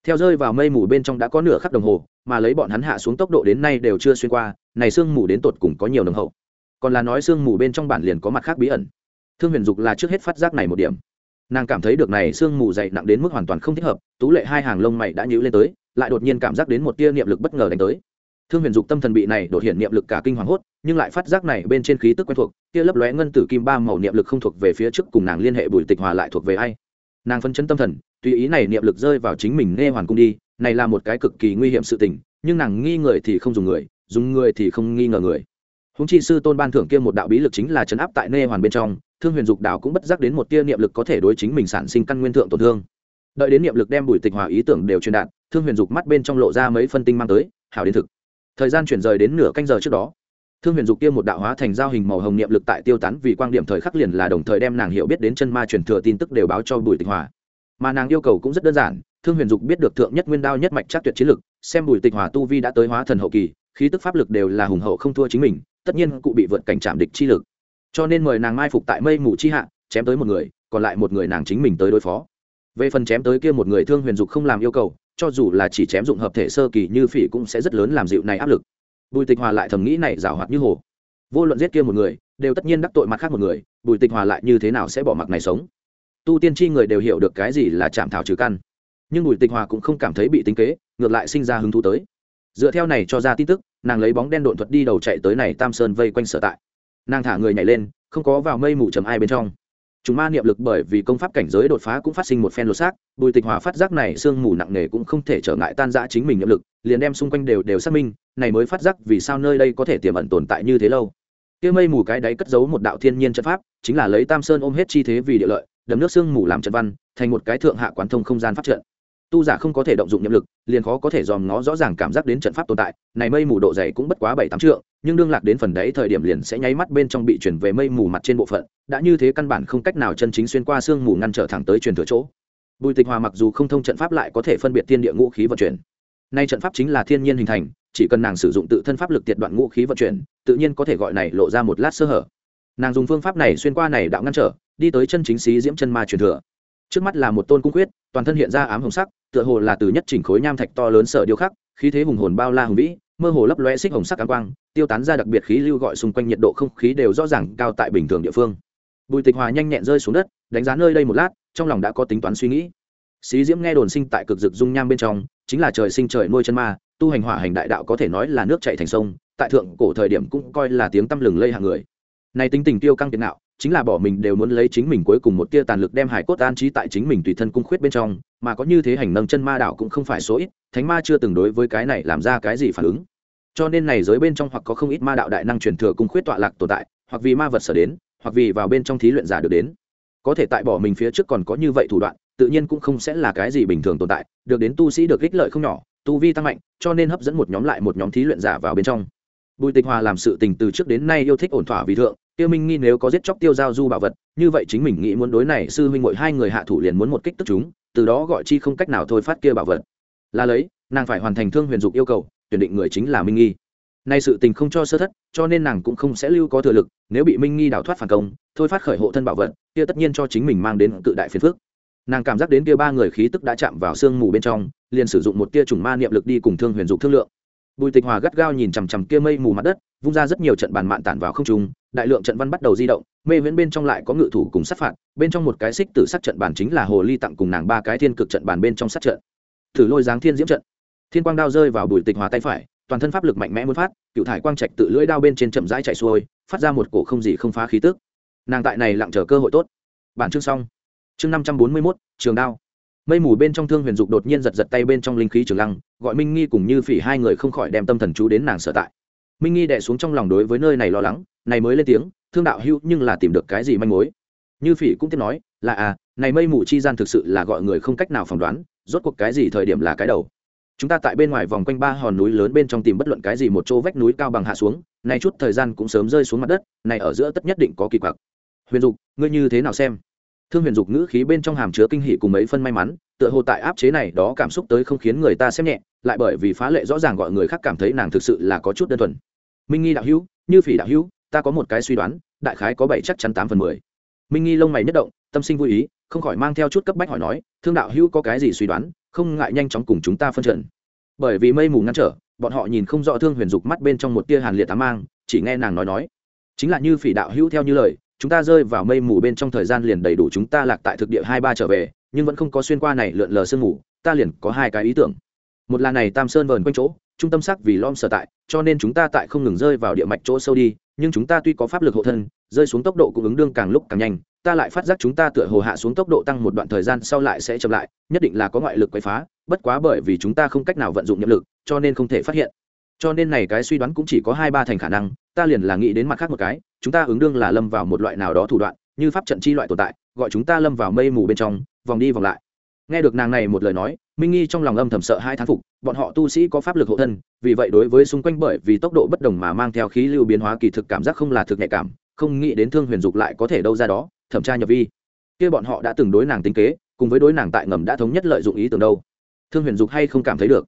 theo rơi vào mây mù bên trong đã có nửa khắc đồng hồ, mà lấy bọn hắn hạ xuống tốc độ đến nay đều chưa xuyên qua, này sương mù đến tột cùng có nhiều nồng hậu. Còn là nói sương mù bên trong bản liền có mặt khác bí ẩn. Thương huyền dục là trước hết phát giác này một điểm. Nàng cảm thấy được này sương mù dày nặng đến mức hoàn toàn không thích hợp, tú lệ hai hàng lông mày đã nhíu lên tới, lại đột nhiên cảm giác đến một tia niệm lực bất ngờ đánh tới. Thương huyền dục tâm thần bị này đột hiện niệm lực cả kinh hoàng hốt, nhưng lại phát giác này bên trên khí tức quen thuộc, tia lấp lóe ngân tử kim ba màu niệm lực không thuộc về phía trước cùng nàng liên hệ bùi tịch hòa lại thuộc về ai nàng phân chấn tâm thần, tùy ý này niệm lực rơi vào chính mình nghe hoàn cung đi, này là một cái cực kỳ nguy hiểm sự tình, nhưng nàng nghi người thì không dùng người dùng người thì không nghi ngờ người. Húng chi sư tôn ban thưởng kia một đạo bí lực chính là chấn áp tại nê hoàn bên trong, thương huyền dục đạo cũng bất giác đến một tia niệm lực có thể đối chính mình sản sinh căn nguyên thượng tổn thương. Đợi đến niệm lực đem bùi tịch hòa ý tưởng đều truyền đạt, thương huyền dục mắt bên trong lộ ra mấy phân tinh mang tới, hảo đến thực. Thời gian chuyển rời đến nửa canh giờ trước đó thương huyền dục kia một đạo hóa thành giao hình màu hồng niệm lực tại tiêu tán vì quan điểm thời khắc liền là đồng thời đem nàng hiểu biết đến chân ma truyền thừa tin tức đều báo cho bùi tịch hòa. Mà nàng yêu cầu cũng rất đơn giản, thương huyền dục biết được thượng nhất nguyên đao nhất mạch chắc tuyệt chiến lực, xem bùi tịch hòa tu vi đã tới hóa thần hậu kỳ, khí tức pháp lực đều là hùng hậu không thua chính mình, tất nhiên cụ bị vượt cảnh trạm địch chi lực. Cho nên mời nàng mai phục tại mây mù chi hạ, chém tới một người, còn lại một người nàng chính mình tới đối phó. Về phần chém tới kia một người thương huyền dục không làm yêu cầu, cho dù là chỉ chém dụng hợp thể sơ kỳ như phỉ cũng sẽ rất lớn làm dịu này áp lực bùi tịch hòa lại thầm nghĩ này rào hoạt như hồ. Vô luận giết kia một người, đều tất nhiên đắc tội mặt khác một người, bùi tịch hòa lại như thế nào sẽ bỏ mặc này sống? Tu tiên tri người đều hiểu được cái gì là chạm thảo trừ căn. Nhưng bùi tịch hòa cũng không cảm thấy bị tính kế, ngược lại sinh ra hứng thú tới. Dựa theo này cho ra tin tức, nàng lấy bóng đen đột thuật đi đầu chạy tới này tam sơn vây quanh sở tại. Nàng thả người nhảy lên, không có vào mây mù chầm ai bên trong chúng ma niệm lực bởi vì công pháp cảnh giới đột phá cũng phát sinh một phen lột xác, bùi tịch hòa phát giác này sương mù nặng nề cũng không thể trở ngại tan giã chính mình niệm lực, liền đem xung quanh đều đều xác minh, này mới phát giác vì sao nơi đây có thể tiềm ẩn tồn tại như thế lâu. Kia mây mù cái đáy cất giấu một đạo thiên nhiên trận pháp, chính là lấy tam sơn ôm hết chi thế vì địa lợi, đấm nước sương mù làm trận văn, thành một cái thượng hạ quán thông không gian phát trận tu giả không có thể động dụng nhiệm lực, liền khó có thể dòm ngó rõ ràng cảm giác đến trận pháp tồn tại. Này mây mù độ dày cũng bất quá bảy tám trượng, nhưng đương lạc đến phần đấy thời điểm liền sẽ nháy mắt bên trong bị chuyển về mây mù mặt trên bộ phận. Đã như thế căn bản không cách nào chân chính xuyên qua sương mù ngăn trở thẳng tới truyền thừa chỗ. Bùi tịch hòa mặc dù không thông trận pháp lại có thể phân biệt thiên địa ngũ khí vận chuyển. Nay trận pháp chính là thiên nhiên hình thành, chỉ cần nàng sử dụng tự thân pháp lực tiệt đoạn ngũ khí vận chuyển, tự nhiên có thể gọi này lộ ra một lát sơ hở. Nàng dùng phương pháp này xuyên qua này đạo ngăn trở, đi tới chân chính xí diễm chân ma truyền thừa trước mắt là một tôn cung quyết, toàn thân hiện ra ám hồng sắc, tựa hồ là từ nhất chỉnh khối nham thạch to lớn sở điêu khắc, khí thế hùng hồn bao la hùng vĩ, mơ hồ lấp lóe xích hồng sắc ám quang, tiêu tán ra đặc biệt khí lưu gọi xung quanh nhiệt độ không khí đều rõ ràng cao tại bình thường địa phương. Bùi tịch hòa nhanh nhẹn rơi xuống đất, đánh giá nơi đây một lát, trong lòng đã có tính toán suy nghĩ. Xí diễm nghe đồn sinh tại cực dực dung nham bên trong, chính là trời sinh trời nuôi chân ma, tu hành hỏa hành đại đạo có thể nói là nước chảy thành sông, tại thượng cổ thời điểm cũng coi là tiếng tăm lừng lây hàng người. Này tính tình tiêu căng tiền nạo chính là bỏ mình đều muốn lấy chính mình cuối cùng một tia tàn lực đem hải cốt an trí tại chính mình tùy thân cung khuyết bên trong, mà có như thế hành nâng chân ma đạo cũng không phải số ít, thánh ma chưa từng đối với cái này làm ra cái gì phản ứng. Cho nên này giới bên trong hoặc có không ít ma đạo đại năng truyền thừa cung khuyết tọa lạc tồn tại, hoặc vì ma vật sở đến, hoặc vì vào bên trong thí luyện giả được đến. Có thể tại bỏ mình phía trước còn có như vậy thủ đoạn, tự nhiên cũng không sẽ là cái gì bình thường tồn tại, được đến tu sĩ được ích lợi không nhỏ, tu vi tăng mạnh, cho nên hấp dẫn một nhóm lại một nhóm thí luyện giả vào bên trong. Bùi tịch hòa làm sự tình từ trước đến nay yêu thích ổn thỏa vì thượng tiêu minh nghi nếu có giết chóc tiêu giao du bảo vật, như vậy chính mình nghĩ muốn đối này sư huynh muội hai người hạ thủ liền muốn một kích tức chúng, từ đó gọi chi không cách nào thôi phát kia bảo vật. Là lấy, nàng phải hoàn thành thương huyền dục yêu cầu, tuyển định người chính là minh nghi. Nay sự tình không cho sơ thất, cho nên nàng cũng không sẽ lưu có thừa lực, nếu bị minh nghi đào thoát phản công, thôi phát khởi hộ thân bảo vật, kia tất nhiên cho chính mình mang đến cự đại phiền phức. Nàng cảm giác đến kia ba người khí tức đã chạm vào xương mù bên trong, liền sử dụng một tia trùng ma niệm lực đi cùng thương huyền dục thương lượng bùi tịch hòa gắt gao nhìn chằm chằm kia mây mù mặt đất, vung ra rất nhiều trận bàn mạn tản vào không trung, đại lượng trận văn bắt đầu di động, mê viễn bên trong lại có ngự thủ cùng sát phạt, bên trong một cái xích tử sát trận bàn chính là hồ ly tặng cùng nàng ba cái thiên cực trận bàn bên trong sát trận. Thử lôi giáng thiên diễm trận. Thiên quang đao rơi vào bùi tịch hòa tay phải, toàn thân pháp lực mạnh mẽ muốn phát, cựu thải quang trạch tự lưỡi đao bên trên chậm rãi chạy xuôi, phát ra một cổ không gì không phá khí tức. Nàng tại này lặng chờ cơ hội tốt. Bản chương xong. Chương năm trăm bốn mươi mốt, trường đao mây mù bên trong thương huyền dục đột nhiên giật giật tay bên trong linh khí trường lăng, gọi minh nghi cùng như phỉ hai người không khỏi đem tâm thần chú đến nàng sở tại. Minh nghi đẻ xuống trong lòng đối với nơi này lo lắng, này mới lên tiếng, thương đạo hữu, nhưng là tìm được cái gì manh mối? Như phỉ cũng tiếp nói, là à này mây mù chi gian thực sự là gọi người không cách nào phỏng đoán, rốt cuộc cái gì thời điểm là cái đầu? Chúng ta tại bên ngoài vòng quanh ba hòn núi lớn bên trong tìm bất luận cái gì một chỗ vách núi cao bằng hạ xuống, nay chút thời gian cũng sớm rơi xuống mặt đất, này ở giữa tất nhất định có kỳ quặc. Huyền dục, ngươi như thế nào xem? Thương huyền dục ngữ khí bên trong hàm chứa kinh hỷ cùng mấy phân may mắn, tựa hồ tại áp chế này đó cảm xúc tới không khiến người ta xem nhẹ, lại bởi vì phá lệ rõ ràng gọi người khác cảm thấy nàng thực sự là có chút đơn thuần minh nghi đạo hữu, như phỉ đạo hữu, ta có một cái suy đoán, đại khái có bảy chắc chắn tám phần mười minh nghi lông mày nhất động, tâm sinh vui ý, không khỏi mang theo chút cấp bách hỏi nói, thương đạo hữu có cái gì suy đoán, không ngại nhanh chóng cùng chúng ta phân trần. bởi vì mây mù ngăn trở, bọn họ nhìn không rõ thương huyền dục mắt bên trong một tia hàn liệt tám mang, chỉ nghe nàng nói nói, chính là như phỉ đạo hữu theo như lời chúng ta rơi vào mây mù bên trong thời gian liền đầy đủ chúng ta lạc tại thực địa hai ba trở về, nhưng vẫn không có xuyên qua này lượn lờ sương mù, ta liền có hai cái ý tưởng. Một là này tam sơn vờn quanh chỗ, trung tâm sắc vì lom sở tại, cho nên chúng ta tại không ngừng rơi vào địa mạch chỗ sâu đi, nhưng chúng ta tuy có pháp lực hộ thân, rơi xuống tốc độ cũng ứng đương càng lúc càng nhanh, ta lại phát giác chúng ta tựa hồ hạ xuống tốc độ tăng một đoạn thời gian sau lại sẽ chậm lại, nhất định là có ngoại lực quậy phá, bất quá bởi vì chúng ta không cách nào vận dụng nhiệm lực, cho nên không thể phát hiện. Cho nên này cái suy đoán cũng chỉ có hai ba thành khả năng ta liền là nghĩ đến mặt khác một cái, chúng ta ứng đương là lâm vào một loại nào đó thủ đoạn, như pháp trận chi loại tồn tại, gọi chúng ta lâm vào mây mù bên trong, vòng đi vòng lại. Nghe được nàng này một lời nói, minh nghi trong lòng âm thầm sợ hai thán phục, bọn họ tu sĩ có pháp lực hộ thân, vì vậy đối với xung quanh bởi vì tốc độ bất đồng mà mang theo khí lưu biến hóa kỳ thực cảm giác không là thực nhạy cảm, không nghĩ đến thương huyền dục lại có thể đâu ra đó, thẩm tra nhập vi. Kia bọn họ đã từng đối nàng tính kế, cùng với đối nàng tại ngầm đã thống nhất lợi dụng ý tưởng đâu. Thương huyền dục hay không cảm thấy được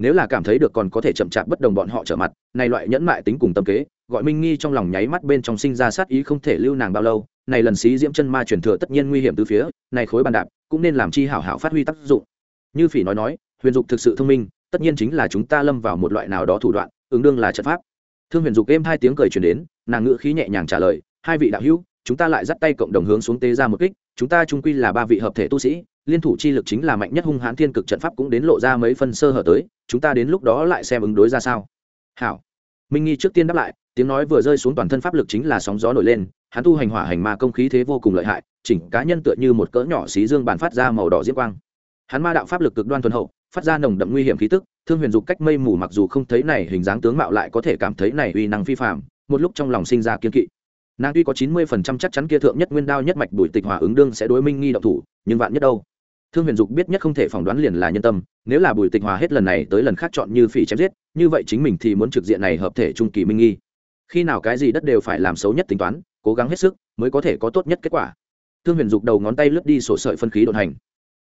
nếu là cảm thấy được còn có thể chậm chạp bất đồng bọn họ trở mặt, này loại nhẫn mại tính cùng tâm kế, gọi minh nghi trong lòng nháy mắt bên trong sinh ra sát ý không thể lưu nàng bao lâu, này lần xí diễm chân ma truyền thừa tất nhiên nguy hiểm từ phía, này khối bàn đạp cũng nên làm chi hảo hảo phát huy tác dụng. Như phỉ nói nói, huyền dục thực sự thông minh, tất nhiên chính là chúng ta lâm vào một loại nào đó thủ đoạn, ứng đương là trận pháp. Thương huyền dục êm hai tiếng cười truyền đến, nàng ngữ khí nhẹ nhàng trả lời, hai vị đạo hữu, chúng ta lại dắt tay cộng đồng hướng xuống tế ra một kích, chúng ta trung quy là ba vị hợp thể tu sĩ liên thủ chi lực chính là mạnh nhất hung hãn thiên cực trận pháp cũng đến lộ ra mấy phân sơ hở tới, chúng ta đến lúc đó lại xem ứng đối ra sao. Hảo. Minh nghi trước tiên đáp lại, tiếng nói vừa rơi xuống toàn thân pháp lực chính là sóng gió nổi lên, hắn tu hành hỏa hành ma công khí thế vô cùng lợi hại, chỉnh cá nhân tựa như một cỡ nhỏ xí dương bàn phát ra màu đỏ diễm quang. Hắn ma đạo pháp lực cực đoan thuần hậu, phát ra nồng đậm nguy hiểm khí tức, thương huyền dục cách mây mù mặc dù không thấy này, hình dáng tướng mạo lại có thể cảm thấy này uy năng phi phạm một lúc trong lòng sinh ra kiên kỵ. Nàng tuy có chín mươi phần trăm chắc chắn kia thượng nhất nguyên đao nhất mạch bùi tịch hòa ứng đương sẽ đối minh nghi động thủ, nhưng vạn nhất đâu? Thương huyền dục biết nhất không thể phỏng đoán liền là nhân tâm, nếu là bùi tịch hòa hết lần này tới lần khác chọn như phỉ chém giết, như vậy chính mình thì muốn trực diện này hợp thể trung kỳ minh nghi. Khi nào cái gì đất đều phải làm xấu nhất tính toán, cố gắng hết sức mới có thể có tốt nhất kết quả. Thương huyền dục đầu ngón tay lướt đi sổ sợi phân khí đột hành.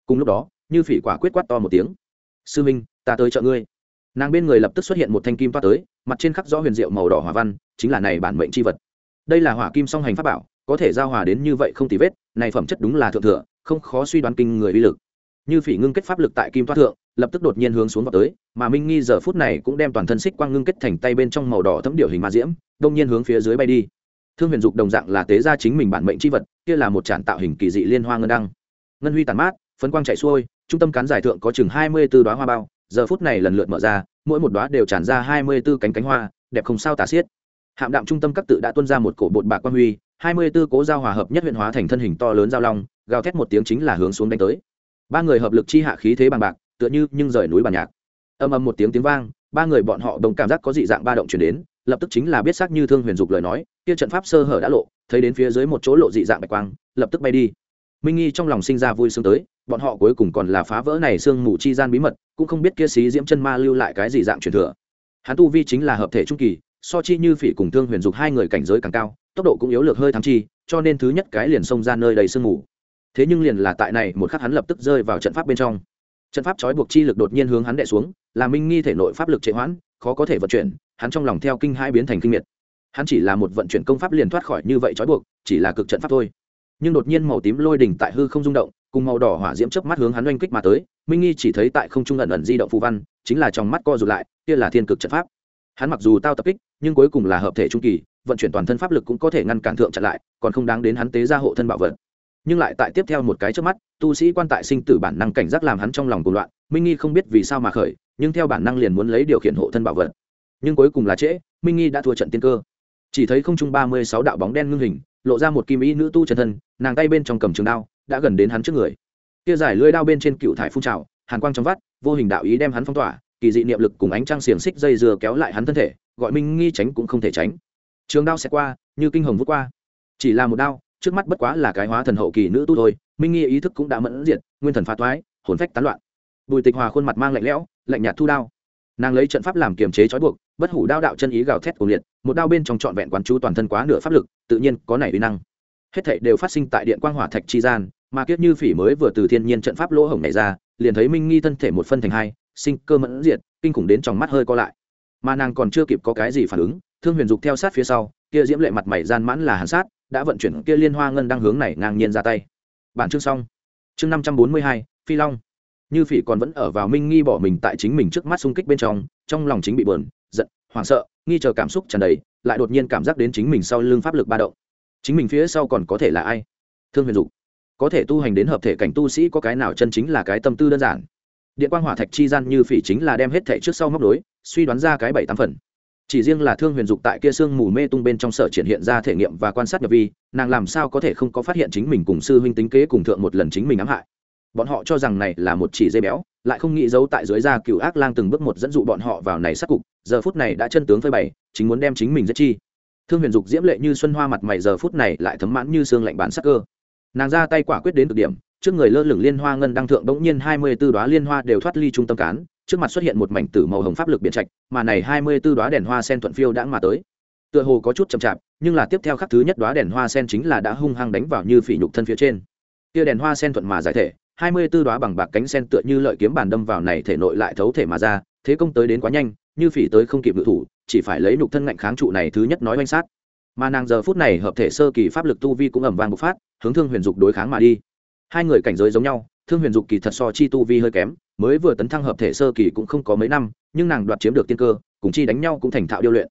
Cùng lúc đó, như phỉ quả quyết quát to một tiếng. Sư minh, ta tới chợ ngươi. Nàng bên người lập tức xuất hiện một thanh kim toa tới, mặt trên khắc rõ huyền diệu màu đỏ hỏa văn, chính là này bản mệnh c h i vật. Đây là hỏa kim song hành pháp bảo, có thể giao hòa đến như vậy không tì vết, này phẩm chất đúng là thượng thừa không khó suy đoán kinh người uy lực. Như phỉ ngưng kết pháp lực tại kim toa thượng, lập tức đột nhiên hướng xuống vào tới, mà minh nghi giờ phút này cũng đem toàn thân xích quang ngưng kết thành tay bên trong màu đỏ thấm điệu hình ma diễm, đông nhiên hướng phía dưới bay đi. Thương huyền dục đồng dạng là tế ra chính mình bản mệnh c h i vật, kia là một tràn tạo hình kỳ dị liên hoa ngân đăng. Ngân huy tàn mát, phấn quang chạy xuôi, trung tâm cán giải thượng có chừng hai mươi b ố đoá hoa bao, giờ phút này lần lượt mở ra, mỗi một đoá đều tràn ra hai mươi b ố cánh cánh hoa, đẹp không sao tả xiết. Hạm đạm trung tâm các tự đã tuân ra một cổ bột bạc quang huy, hai mươi b ố cố giao hòa hợp nhất huyện hóa thành thân hình to lớn giao long gào thét một tiếng chính là hướng xuống đánh tới. Ba người hợp lực chi hạ khí thế bằng bạc, tựa như nhưng rời núi bàn nhạc. Âm âm một tiếng tiếng vang, ba người bọn họ đồng cảm giác có dị dạng ba động chuyển đến, lập tức chính là biết xác như thương huyền dục lời nói, kia trận pháp sơ hở đã lộ, thấy đến phía dưới một chỗ lộ dị dạng bạch quang, lập tức bay đi. Minh nghi trong lòng sinh ra vui sướng tới, bọn họ cuối cùng còn là phá vỡ này sương mù chi gian bí mật, cũng không biết kia xí diễm chân ma lưu lại cái gì dạng truyền thừa. Hắn tu vi chính là hợp thể trung kỳ, so chi như phỉ cùng thương huyền dục hai người cảnh giới càng cao, tốc độ cũng yếu lược hơi thắng chi, cho nên thứ nhất cái liền xông ra nơi đầy sương mù thế nhưng liền là tại này một khắc hắn lập tức rơi vào trận pháp bên trong. Trận pháp trói buộc chi lực đột nhiên hướng hắn đẻ xuống, là minh nghi thể nội pháp lực trệ hoãn, khó có thể vận chuyển, hắn trong lòng theo kinh hai biến thành kinh miệt. Hắn chỉ là một vận chuyển công pháp liền thoát khỏi như vậy trói buộc, chỉ là cực trận pháp thôi. Nhưng đột nhiên màu tím lôi đỉnh tại hư không rung động, cùng màu đỏ hỏa diễm chớp mắt hướng hắn oanh kích mà tới, minh nghi chỉ thấy tại không trung ẩn ẩn di động phù văn, chính là trong mắt co rụt lại, kia là thiên cực trận pháp. Hắn mặc dù tao tập kích, nhưng cuối cùng là hợp thể trung kỳ, vận chuyển toàn thân pháp lực cũng có thể ngăn cản thượng chặn lại, còn không đáng đến hắn tế ra hộ thân bảo vật nhưng lại tại tiếp theo một cái trước mắt, tu sĩ quan tại sinh tử bản năng cảnh giác làm hắn trong lòng cuộc loạn, minh nghi không biết vì sao mà khởi, nhưng theo bản năng liền muốn lấy điều khiển hộ thân bảo vật. Nhưng cuối cùng là trễ, minh nghi đã thua trận tiên cơ. Chỉ thấy không trung ba mươi sáu đạo bóng đen ngưng hình, lộ ra một kim ý nữ tu chân thân, nàng tay bên trong cầm trường đao, đã gần đến hắn trước người. Kia giải lưỡi đao bên trên cựu thải phun trào, hàn quang trong vắt, vô hình đạo ý đem hắn phong tỏa, kỳ dị niệm lực cùng ánh trăng xiềng xích dây dừa kéo lại hắn thân thể, gọi minh nghi tránh cũng không thể tránh. Trường đao sẽ qua, như kinh hồng vút qua. Chỉ là một đao trước mắt bất quá là cái hóa thần hậu kỳ nữ tu thôi, minh nghi ý thức cũng đã mẫn diệt, nguyên thần phá toái hồn phách tán loạn. Bùi tịch hòa khuôn mặt mang lạnh lẽo, lạnh nhạt thu đao. Nàng lấy trận pháp làm kiềm chế trói buộc, bất hủ đao đạo chân ý gào thét cuồng liệt, một đao bên trong trọn vẹn quán chú toàn thân quá nửa pháp lực, tự nhiên có nảy uy năng. Hết thảy đều phát sinh tại điện quang hỏa thạch chi gian, mà kiếp như phỉ mới vừa từ thiên nhiên trận pháp lỗ hổng này ra, liền thấy minh nghi thân thể một phân thành hai, sinh cơ mẫn diệt, kinh khủng đến trong mắt hơi co lại. Mà nàng còn chưa kịp có cái gì phản ứng, thương huyền dục theo sát phía sau kia diễm lệ mặt mày gian mãn là hàn sát, đã vận chuyển kia liên hoa ngân đang hướng này ngang nhiên ra tay. Bản chương xong. Chương năm trăm bốn mươi hai, phi long. Như phỉ còn vẫn ở vào minh nghi bỏ mình tại chính mình trước mắt xung kích bên trong trong lòng chính bị bờn giận, hoảng sợ, nghi chờ cảm xúc tràn đầy, lại đột nhiên cảm giác đến chính mình sau lưng pháp lực ba động. Chính mình phía sau còn có thể là ai? Thương huyền dục. Có thể tu hành đến hợp thể cảnh tu sĩ có cái nào chân chính là cái tâm tư đơn giản? Điện quang hỏa thạch chi gian như phỉ chính là đem hết thể trước sau móc đối, suy đoán ra cái bảy tám phần chỉ riêng là thương huyền dục tại kia sương mù mê tung bên trong sở triển hiện ra thể nghiệm và quan sát nhập vi, nàng làm sao có thể không có phát hiện chính mình cùng sư huynh tính kế cùng thượng một lần chính mình ám hại. Bọn họ cho rằng này là một chỉ dây béo, lại không nghĩ giấu tại dưới da cựu ác lang từng bước một dẫn dụ bọn họ vào này sát cục, giờ phút này đã chân tướng phơi bày, chính muốn đem chính mình giết chi. Thương huyền dục diễm lệ như xuân hoa mặt mày giờ phút này lại thấm mãn như xương lạnh bản sắc cơ. Nàng ra tay quả quyết đến cực điểm, trước người lơ lửng liên hoa ngân đăng thượng bỗng nhiên hai mươi b ố đoá liên hoa đều thoát ly trung tâm cán trước mặt xuất hiện một mảnh tử màu hồng pháp lực biển trạch, mà này hai mươi b ố đoá đèn hoa sen thuận phiêu đã mà tới. Tựa hồ có chút chậm chạp, nhưng là tiếp theo khắc thứ nhất đoá đèn hoa sen chính là đã hung hăng đánh vào như phỉ nhục thân phía trên. Tia đèn hoa sen thuận mà giải thể, hai mươi b ố đoá bằng bạc cánh sen tựa như lợi kiếm bàn đâm vào này thể nội lại thấu thể mà ra, thế công tới đến quá nhanh, như phỉ tới không kịp ngự thủ, chỉ phải lấy nhục thân ngạnh kháng trụ này thứ nhất nói oanh sát. Mà nàng giờ phút này hợp thể sơ kỳ pháp lực tu vi cũng ẩm vang bộc phát, hướng thương huyền dục đối kháng mà đi. Hai người cảnh giới giống nhau, thương huyền dục kỳ thật so chi tu vi hơi kém mới vừa tấn thăng hợp thể sơ kỳ cũng không có mấy năm, nhưng nàng đoạt chiếm được tiên cơ, cùng chi đánh nhau cũng thành thạo điêu luyện.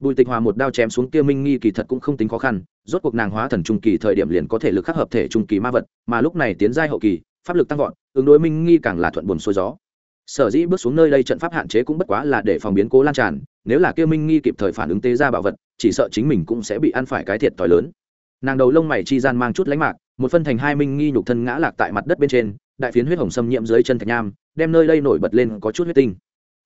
Bùi tịch hòa một đao chém xuống kia minh nghi kỳ thật cũng không tính khó khăn, rốt cuộc nàng hóa thần trung kỳ thời điểm liền có thể lực khắc hợp thể trung kỳ ma vật, mà lúc này tiến giai hậu kỳ, pháp lực tăng vọt, ứng đối minh nghi càng là thuận buồn xuôi gió. Sở dĩ bước xuống nơi đây trận pháp hạn chế cũng bất quá là để phòng biến cố lan tràn, nếu là kia minh nghi kịp thời phản ứng tế ra bảo vật, chỉ sợ chính mình cũng sẽ bị ăn phải cái thiệt t lớn. Nàng đầu lông mày chi gian mang chút lánh mạc, một phân thành hai minh nghi nhục thân ngã lạc tại mặt đất bên trên, đại phiến huyết hồng xâm nhiễm dưới chân thạch nham đem nơi đây nổi bật lên có chút huyết tinh.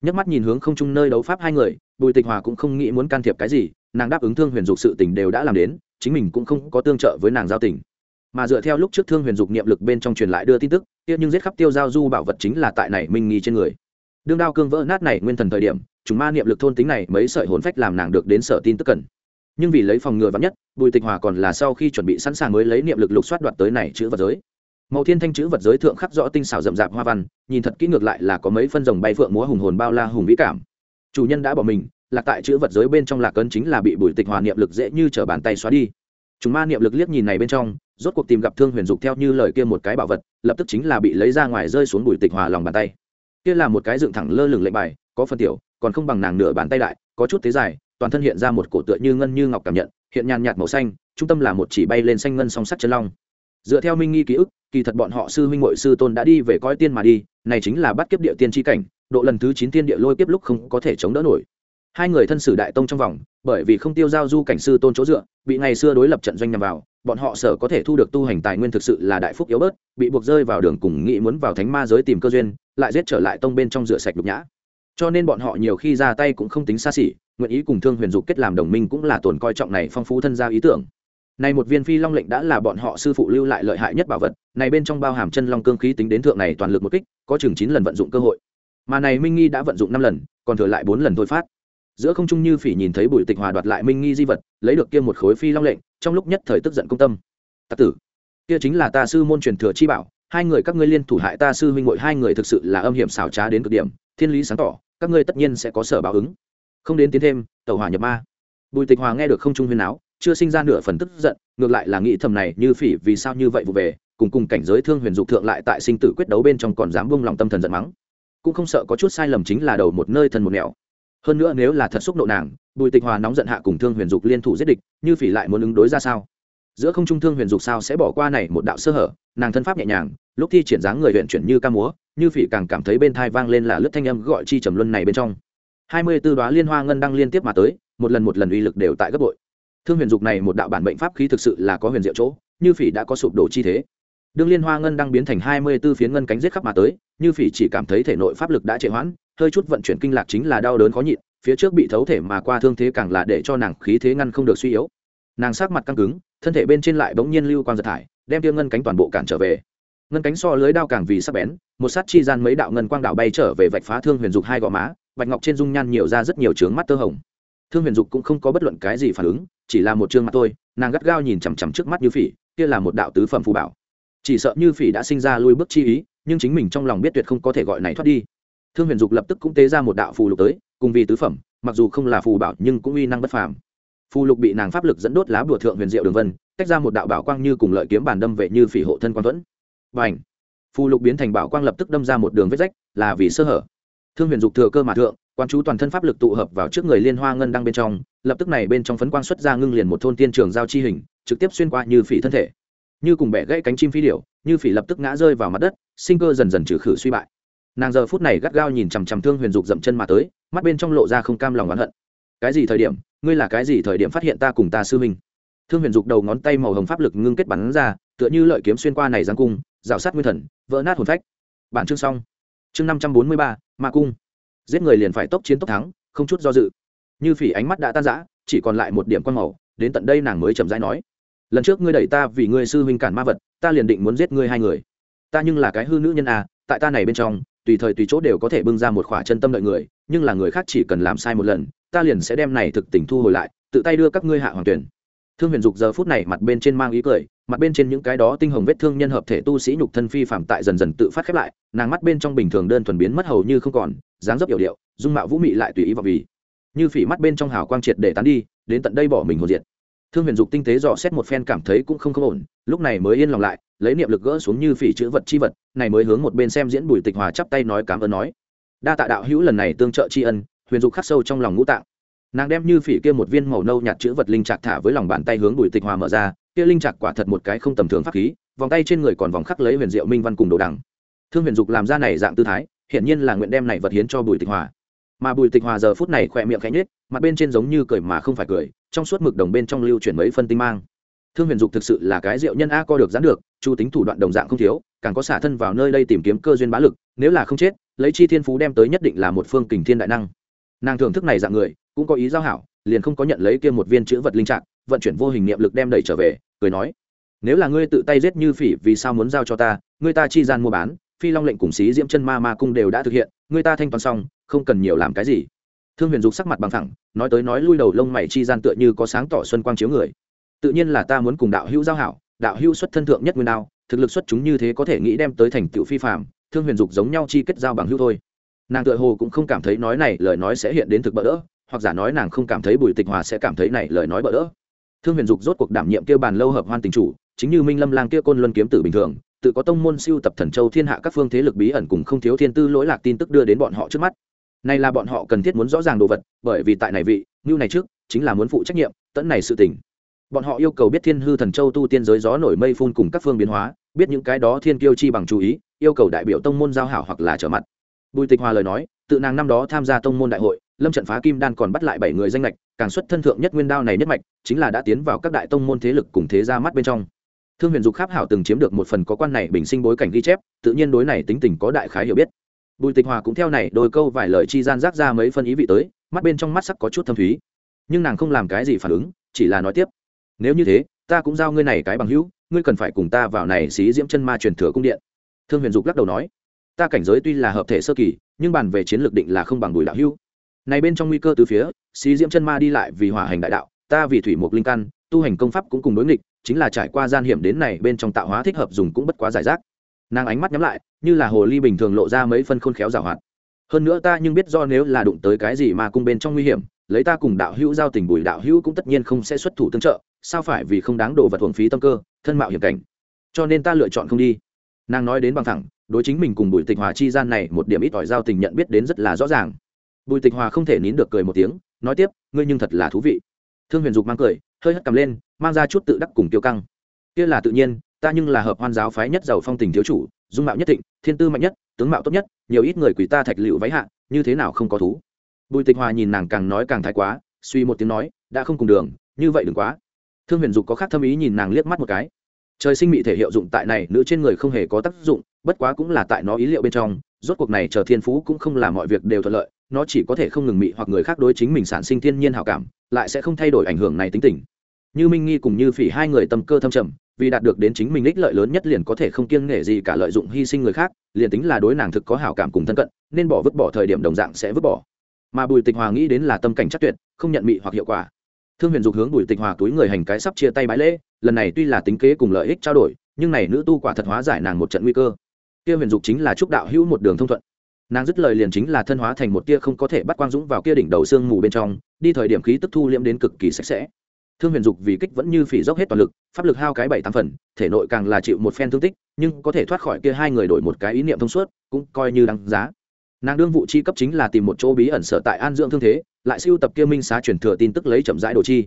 Nhấc mắt nhìn hướng không chung nơi đấu pháp hai người, bùi tịch hòa cũng không nghĩ muốn can thiệp cái gì, nàng đáp ứng thương huyền dục sự tình đều đã làm đến, chính mình cũng không có tương trợ với nàng giao tình. Mà dựa theo lúc trước thương huyền dục niệm lực bên trong truyền lại đưa tin tức tiếc nhưng giết khắp tiêu giao du bảo vật chính là tại này minh nghi trên người. Đương đao cương vỡ nát này nguyên thần thời điểm, chúng ma niệm lực thôn tính này mấy sợi hồn phách làm nàng được đến sở tin tức cần. Nhưng vì lấy phòng ngừa vắn nhất, bùi tịch hòa còn là sau khi chuẩn bị sẵn sàng mới lấy niệm lực lục soát đoạt tới này chữ vật giới màu thiên thanh chữ vật giới thượng khắc rõ tinh xảo rậm rạp hoa văn, nhìn thật kỹ ngược lại là có mấy phân rồng bay phượng múa hùng hồn bao la hùng vĩ cảm. Chủ nhân đã bỏ mình, lạc tại chữ vật giới bên trong lạc cấn chính là bị bùi tịch hòa niệm lực dễ như t bàn tay xóa đi. Chúng ma niệm lực liếc nhìn này bên trong, rốt cuộc tìm gặp thương huyền dục theo như lời kia một cái bảo vật, lập tức chính là bị lấy ra ngoài rơi xuống bùi tịch hòa lòng bàn tay. Kia là một cái dựng thẳng lơ lửng lệnh bài, có phần tiểu, còn không bằng nàng nửa bàn tay đại, có chút thế dài, toàn thân hiện ra một cổ tựa như ngân như ngọc cảm nhận, hiện nhàn nhạt màu xanh, trung tâm là một chỉ bay lên xanh ngân song sắt chân long dựa theo minh nghi ký ức, kỳ thật bọn họ sư huynh hội sư tôn đã đi về coi tiên mà đi, này chính là bắt kiếp địa tiên tri cảnh, độ lần thứ chín tiên địa lôi kiếp lúc không có thể chống đỡ nổi. Hai người thân sử đại tông trong vòng, bởi vì không tiêu giao du cảnh sư tôn chỗ dựa, bị ngày xưa đối lập trận doanh nhằm vào, bọn họ sở có thể thu được tu hành tài nguyên thực sự là đại phúc yếu bớt, bị buộc rơi vào đường cùng nghĩ muốn vào thánh ma giới tìm cơ duyên, lại giết trở lại tông bên trong rửa sạch nhục nhã. Cho nên bọn họ nhiều khi ra tay cũng không tính xa xỉ, nguyện ý cùng thương huyền dục kết làm đồng minh cũng là tồn coi trọng này phong phú thân gia ý tưởng này một viên phi long lệnh đã là bọn họ sư phụ lưu lại lợi hại nhất bảo vật, này bên trong bao hàm chân long cương khí tính đến thượng này toàn lực một kích, có chừng chín lần vận dụng cơ hội. Mà này minh nghi đã vận dụng năm lần, còn thừa lại bốn lần thôi phát. Giữa không trung như phỉ nhìn thấy bùi tịch hòa đoạt lại minh nghi di vật, lấy được kia một khối phi long lệnh, trong lúc nhất thời tức giận công tâm. Tặc tử, kia chính là ta sư môn truyền thừa chi bảo, hai người các ngươi liên thủ hại ta sư huynh ngội hai người thực sự là âm hiểm xảo trá đến cực điểm, thiên lý sáng tỏ, các ngươi tất nhiên sẽ có sở báo ứng. Không đến tiến thêm tàu hỏa nhập ma. Bùi tịch hòa nghe được không trung huyên áo chưa sinh ra nửa phần tức giận, ngược lại là nghĩ thầm này, như phỉ vì sao như vậy vụ về, cùng cùng cảnh giới thương huyền dục thượng lại tại sinh tử quyết đấu bên trong còn dám buông lòng tâm thần giận mắng. Cũng không sợ có chút sai lầm chính là đầu một nơi thần một nẻo. Hơn nữa nếu là thật xúc nộ nàng, bùi tịch hòa nóng giận hạ cùng thương huyền dục liên thủ giết địch, như phỉ lại muốn ứng đối ra sao? Giữa không trung thương huyền dục sao sẽ bỏ qua này một đạo sơ hở, nàng thân pháp nhẹ nhàng, lúc thi triển dáng người huyện chuyển như ca múa, như phỉ càng cảm thấy bên thai vang lên là lướt thanh âm gọi chi trầm luân này bên trong. Hai mươi tư đoá liên hoa ngân đăng liên tiếp mà tới, một lần một lần uy lực đều tại gấp bội thương huyền dục này một đạo bản bệnh pháp khí thực sự là có huyền diệu chỗ, như phỉ đã có sụp đổ chi thế. Đương liên hoa ngân đang biến thành hai mươi b ố phiến ngân cánh giết khắp mà tới, như phỉ chỉ cảm thấy thể nội pháp lực đã trệ hoãn, hơi chút vận chuyển kinh lạc chính là đau đớn khó nhịn, phía trước bị thấu thể mà qua thương thế càng là để cho nàng khí thế ngăn không được suy yếu. Nàng sát mặt căng cứng, thân thể bên trên lại bỗng nhiên lưu quang giật thải, đem tiêu ngân cánh toàn bộ cản trở về. Ngân cánh so lưới đao càng vì sắc bén, một sát chi gian mấy đạo ngân quang đạo bay trở về vạch phá thương huyền dục hai gò má, bạch ngọc trên dung nhan nhiều ra rất nhiều trướng mắt tơ hồng thương huyền dục cũng không có bất luận cái gì phản ứng, chỉ là một chương mặt thôi, nàng gắt gao nhìn chằm chằm trước mắt như phỉ, kia là một đạo tứ phẩm phù bảo. Chỉ sợ như phỉ đã sinh ra lui bước chi ý, nhưng chính mình trong lòng biết tuyệt không có thể gọi này thoát đi. Thương huyền dục lập tức cũng tế ra một đạo phù lục tới, cùng vì tứ phẩm, mặc dù không là phù bảo nhưng cũng uy năng bất phàm. Phù lục bị nàng pháp lực dẫn đốt lá bùa thượng huyền diệu đường vân, tách ra một đạo bảo quang như cùng lợi kiếm bàn đâm vệ như phỉ hộ thân quang thuẫn và ảnh phù lục biến thành bảo quang lập tức đâm ra một đường vết rách, là vì sơ hở. Thương huyền dục thừa cơ mà thượng quan chú toàn thân pháp lực tụ hợp vào trước người liên hoa ngân đăng bên trong, lập tức này bên trong phấn quang xuất ra ngưng liền một thôn tiên trường giao chi hình, trực tiếp xuyên qua như phỉ thân thể. Như cùng bẻ gãy cánh chim phi điểu, như phỉ lập tức ngã rơi vào mặt đất, sinh cơ dần dần trừ khử suy bại. Nàng giờ phút này gắt gao nhìn chằm chằm thương huyền dục dậm chân mà tới, mắt bên trong lộ ra không cam lòng oán hận. Cái gì thời điểm? Ngươi là cái gì thời điểm phát hiện ta cùng ta sư minh thương huyền dục đầu ngón tay màu hồng pháp lực ngưng kết bắn ra, tựa như lợi kiếm xuyên qua này giang cung, rào sát nguyên thần, vỡ nát hồn phách. Bản chương xong. Chương năm trăm bốn mươi ba, ma cung giết người liền phải tốc chiến tốc thắng, không chút do dự. Như phỉ ánh mắt đã tan rã, chỉ còn lại một điểm quan màu, đến tận đây nàng mới chậm rãi nói, lần trước ngươi đẩy ta vì ngươi sư huynh cản ma vật, ta liền định muốn giết ngươi hai người. Ta nhưng là cái hư nữ nhân à tại ta này bên trong, tùy thời tùy chỗ đều có thể bưng ra một khỏa chân tâm đợi người, nhưng là người khác chỉ cần làm sai một lần, ta liền sẽ đem này thực tình thu hồi lại, tự tay đưa các ngươi hạ hoàng tuyển. Thương huyền dục giờ phút này mặt bên trên mang ý cười, mặt bên trên những cái đó tinh hồng vết thương nhân hợp thể tu sĩ nhục thân phi phạm tại dần dần tự phát khép lại, nàng mắt bên trong bình thường đơn thuần biến mất hầu như không còn dáng dấp yểu điệu, dung mạo vũ mị lại tùy ý vào vì. Như phỉ mắt bên trong hào quang triệt để tán đi, đến tận đây bỏ mình hồn diệt. Thương huyền dục tinh tế dò xét một phen cảm thấy cũng không không ổn, lúc này mới yên lòng lại, lấy niệm lực gỡ xuống như phỉ chữ vật chi vật, này mới hướng một bên xem diễn bùi tịch hòa chắp tay nói cảm ơn nói. Đa tạ đạo hữu lần này tương trợ tri ân, huyền dục khắc sâu trong lòng ngũ tạng. Nàng đem như phỉ kia một viên màu nâu nhạt chữ vật linh trạc thả với lòng bàn tay hướng bùi tịch hòa mở ra, kia linh trạc quả thật một cái không tầm thường pháp khí, vòng tay trên người còn vòng khắc lấy huyền diệu minh văn cùng đồ đằng. Thương huyền dục làm ra này dạng tư thái hiển nhiên là nguyện đem này vật hiến cho bùi tịch hòa. Mà bùi tịch hòa giờ phút này khỏe miệng khẽ nhếch, mặt bên trên giống như cười mà không phải cười, trong suốt mực đồng bên trong lưu chuyển mấy phân tinh mang. Thương huyền dục thực sự là cái rượu nhân a co được dán được, chu tính thủ đoạn đồng dạng không thiếu, càng có xả thân vào nơi đây tìm kiếm cơ duyên bá lực, nếu là không chết, lấy chi thiên phú đem tới nhất định là một phương kình thiên đại năng. Nàng thưởng thức này dạng người, cũng có ý giao hảo, liền không có nhận lấy kia một viên chữ vật linh trạng, vận chuyển vô hình niệm lực đem đẩy trở về, cười nói, nếu là ngươi tự tay giết như phỉ vì sao muốn giao cho ta, ngươi ta chi gian mua bán phi long lệnh cùng xí diễm chân ma ma cung đều đã thực hiện, người ta thanh toán xong, không cần nhiều làm cái gì. Thương huyền dục sắc mặt bằng thẳng nói tới nói lui đầu lông mày chi gian tựa như có sáng tỏ xuân quang chiếu người. Tự nhiên là ta muốn cùng đạo hữu giao hảo, đạo hữu xuất thân thượng nhất nguyên đao, thực lực xuất chúng như thế có thể nghĩ đem tới thành tựu phi phạm thương huyền dục giống nhau chi kết giao bằng hữu thôi. Nàng tựa hồ cũng không cảm thấy nói này lời nói sẽ hiện đến thực bỡ đỡ, hoặc giả nói nàng không cảm thấy bùi tịch hòa sẽ cảm thấy này lời nói bỡ đỡ. Thương huyền dục rốt cuộc đảm nhiệm kêu bàn lâu hợp hoan tình chủ, chính như minh lâm lang kia côn luân kiếm tử bình thường tự có tông môn siêu tập thần châu thiên hạ các phương thế lực bí ẩn cùng không thiếu thiên tư lỗi lạc tin tức đưa đến bọn họ trước mắt. Này là bọn họ cần thiết muốn rõ ràng đồ vật, bởi vì tại này vị, như này trước, chính là muốn phụ trách nhiệm tẫn này sự tình. Bọn họ yêu cầu biết thiên hư thần châu tu tiên giới gió nổi mây phun cùng các phương biến hóa, biết những cái đó thiên kiêu chi bằng chú ý, yêu cầu đại biểu tông môn giao hảo hoặc là trở mặt. Bùi tịch hòa lời nói, tự nàng năm đó tham gia tông môn đại hội, lâm trận phá kim đan còn bắt lại bảy người danh lệch càng xuất thân thượng nhất nguyên đao này nhất mạch, chính là đã tiến vào các đại tông môn thế lực cùng thế ra mắt bên trong thương huyền dục kháp hảo từng chiếm được một phần có quan này bình sinh bối cảnh ghi chép, tự nhiên đối này tính tình có đại khái hiểu biết. Bùi tịch hòa cũng theo này đôi câu vài lời chi gian rác ra mấy phân ý vị tới, mắt bên trong mắt sắc có chút thâm thúy. Nhưng nàng không làm cái gì phản ứng, chỉ là nói tiếp. Nếu như thế, ta cũng giao ngươi này cái bằng hữu, ngươi cần phải cùng ta vào này xí diễm chân ma truyền thừa cung điện. Thương huyền dục lắc đầu nói, ta cảnh giới tuy là hợp thể sơ kỳ, nhưng bàn về chiến lược định là không bằng bùi đạo hữu. Này bên trong nguy cơ từ phía, xí diễm chân ma đi lại vì hỏa hành đại đạo, ta vì thủy mục linh căn, tu hành công pháp cũng cùng đối nghịch chính là trải qua gian hiểm đến này bên trong tạo hóa thích hợp dùng cũng bất quá giải rác. Nàng ánh mắt nhắm lại, như là hồ ly bình thường lộ ra mấy phân khôn khéo giảo hoạt. Hơn nữa ta nhưng biết do nếu là đụng tới cái gì mà cung bên trong nguy hiểm, lấy ta cùng đạo hữu giao tình bùi đạo hữu cũng tất nhiên không sẽ xuất thủ tương trợ, sao phải vì không đáng đồ vật thuồng phí tâm cơ, thân mạo hiểm cảnh. Cho nên ta lựa chọn không đi. Nàng nói đến bằng thẳng, đối chính mình cùng bùi tịch hòa chi gian này một điểm ít ỏi giao tình nhận biết đến rất là rõ ràng. Bùi tịch hòa không thể nín được cười một tiếng, nói tiếp, ngươi nhưng thật là thú vị. Thương huyền dục mang cười hơi hất cầm lên, mang ra chút tự đắc cùng tiêu căng. Kia là tự nhiên, ta nhưng là hợp hoan giáo phái nhất giàu phong tình thiếu chủ, dung mạo nhất thịnh, thiên tư mạnh nhất, tướng mạo tốt nhất, nhiều ít người quỷ ta thạch lựu váy hạ, như thế nào không có thú. Bùi tịch hòa nhìn nàng càng nói càng thái quá, suy một tiếng nói, đã không cùng đường, như vậy đừng quá. Thương huyền dục có khác thâm ý nhìn nàng liếc mắt một cái. Trời sinh mị thể hiệu dụng tại này, nữ trên người không hề có tác dụng, bất quá cũng là tại nó ý liệu bên trong, rốt cuộc này chờ thiên phú cũng không làm mọi việc đều thuận lợi nó chỉ có thể không ngừng mị hoặc người khác đối chính mình sản sinh thiên nhiên hảo cảm, lại sẽ không thay đổi ảnh hưởng này tính tình. Như minh nghi cùng như phỉ hai người tâm cơ thâm trầm, vì đạt được đến chính mình ích lợi lớn nhất liền có thể không kiêng nể gì cả lợi dụng hy sinh người khác, liền tính là đối nàng thực có hảo cảm cùng thân cận, nên bỏ vứt bỏ thời điểm đồng dạng sẽ vứt bỏ. Mà bùi tịch hòa nghĩ đến là tâm cảnh chắc tuyệt, không nhận mị hoặc hiệu quả. Thương huyền dục hướng bùi tịch hòa túi người hành cái sắp chia tay bãi lễ, lần này tuy là tính kế cùng lợi ích trao đổi, nhưng này nữ tu quả thật hóa giải nàng một trận nguy cơ. Kia huyền dục chính là chúc đạo hữu một đường thông thuận nàng dứt lời liền chính là thân hóa thành một tia không có thể bắt quang dũng vào kia đỉnh đầu xương mù bên trong, đi thời điểm khí tức thu liễm đến cực kỳ sạch sẽ. Thương huyền dục vì kích vẫn như phỉ dốc hết toàn lực, pháp lực hao cái bảy tám phần, thể nội càng là chịu một phen thương tích, nhưng có thể thoát khỏi kia hai người đổi một cái ý niệm thông suốt, cũng coi như đáng giá. Nàng đương vụ chi cấp chính là tìm một chỗ bí ẩn sở tại an dưỡng thương thế, lại siêu tập kia minh xá truyền thừa tin tức lấy chậm rãi đồ chi.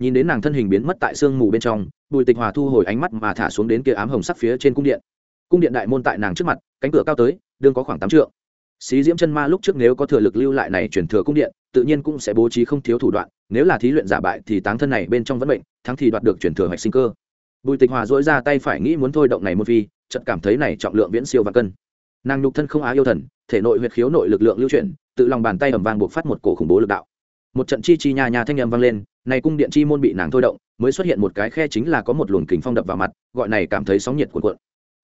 Nhìn đến nàng thân hình biến mất tại sương mù bên trong, bùi tịch hòa thu hồi ánh mắt mà thả xuống đến kia ám hồng sắc phía trên cung điện. Cung điện đại môn tại nàng trước mặt, cánh cửa cao tới đương có khoảng tám trượng xí diễm chân ma lúc trước nếu có thừa lực lưu lại này chuyển thừa cung điện, tự nhiên cũng sẽ bố trí không thiếu thủ đoạn, nếu là thí luyện giả bại thì táng thân này bên trong vẫn bệnh thắng thì đoạt được chuyển thừa hoạch sinh cơ. Bùi tịch hòa dỗi ra tay phải nghĩ muốn thôi động này một phi, chợt cảm thấy này trọng lượng viễn siêu và cân. Nàng nhục thân không á yêu thần, thể nội huyệt khiếu nội lực lượng lưu chuyển, tự lòng bàn tay ẩm vang buộc phát một cổ khủng bố lực đạo. Một trận chi chi nhà nhà thanh âm vang lên, này cung điện chi môn bị nàng thôi động, mới xuất hiện một cái khe chính là có một luồng kình phong đập vào mặt, gọi này cảm thấy sóng nhiệt cuộn cuộn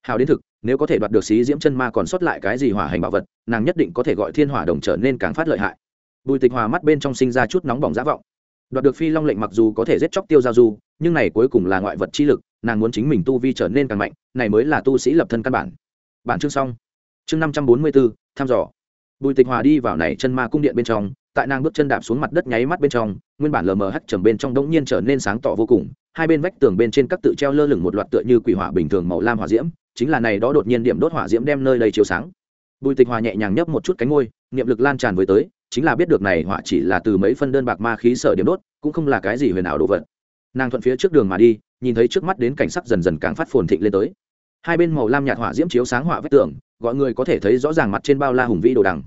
hào đến thực, nếu có thể đoạt được xí diễm chân ma còn sót lại cái gì hỏa hành bảo vật, nàng nhất định có thể gọi thiên hỏa đồng trở nên càng phát lợi hại. Bùi tịch hòa mắt bên trong sinh ra chút nóng bỏng giả vọng. Đoạt được phi long lệnh mặc dù có thể giết chóc tiêu giao du, nhưng này cuối cùng là ngoại vật chi lực, nàng muốn chính mình tu vi trở nên càng mạnh, này mới là tu sĩ lập thân căn bản. Bản chương xong. Chương năm trăm bốn mươi bốn, thăm dò. Bùi tịch hòa đi vào này chân ma cung điện bên trong, tại nàng bước chân đạp xuống mặt đất nháy mắt bên trong, nguyên bản lờ mờ hắt trầm bên trong đống nhiên trở nên sáng tỏ vô cùng, hai bên vách tường bên trên các tự treo lơ lửng một loạt tựa như quỷ hỏa bình thường màu lam hỏa diễm chính là này đó đột nhiên điểm đốt hỏa diễm đem nơi đây chiếu sáng. Bùi tịch hòa nhẹ nhàng nhấp một chút cánh ngôi niệm lực lan tràn với tới, chính là biết được này hỏa chỉ là từ mấy phân đơn bạc ma khí sở điểm đốt, cũng không là cái gì huyền ảo đồ vật. Nàng thuận phía trước đường mà đi, nhìn thấy trước mắt đến cảnh sắc dần dần càng phát phồn thịnh lên tới. Hai bên màu lam nhạt hỏa diễm chiếu sáng hỏa vách tường, gọi người có thể thấy rõ ràng mặt trên bao la hùng vĩ đồ đằng.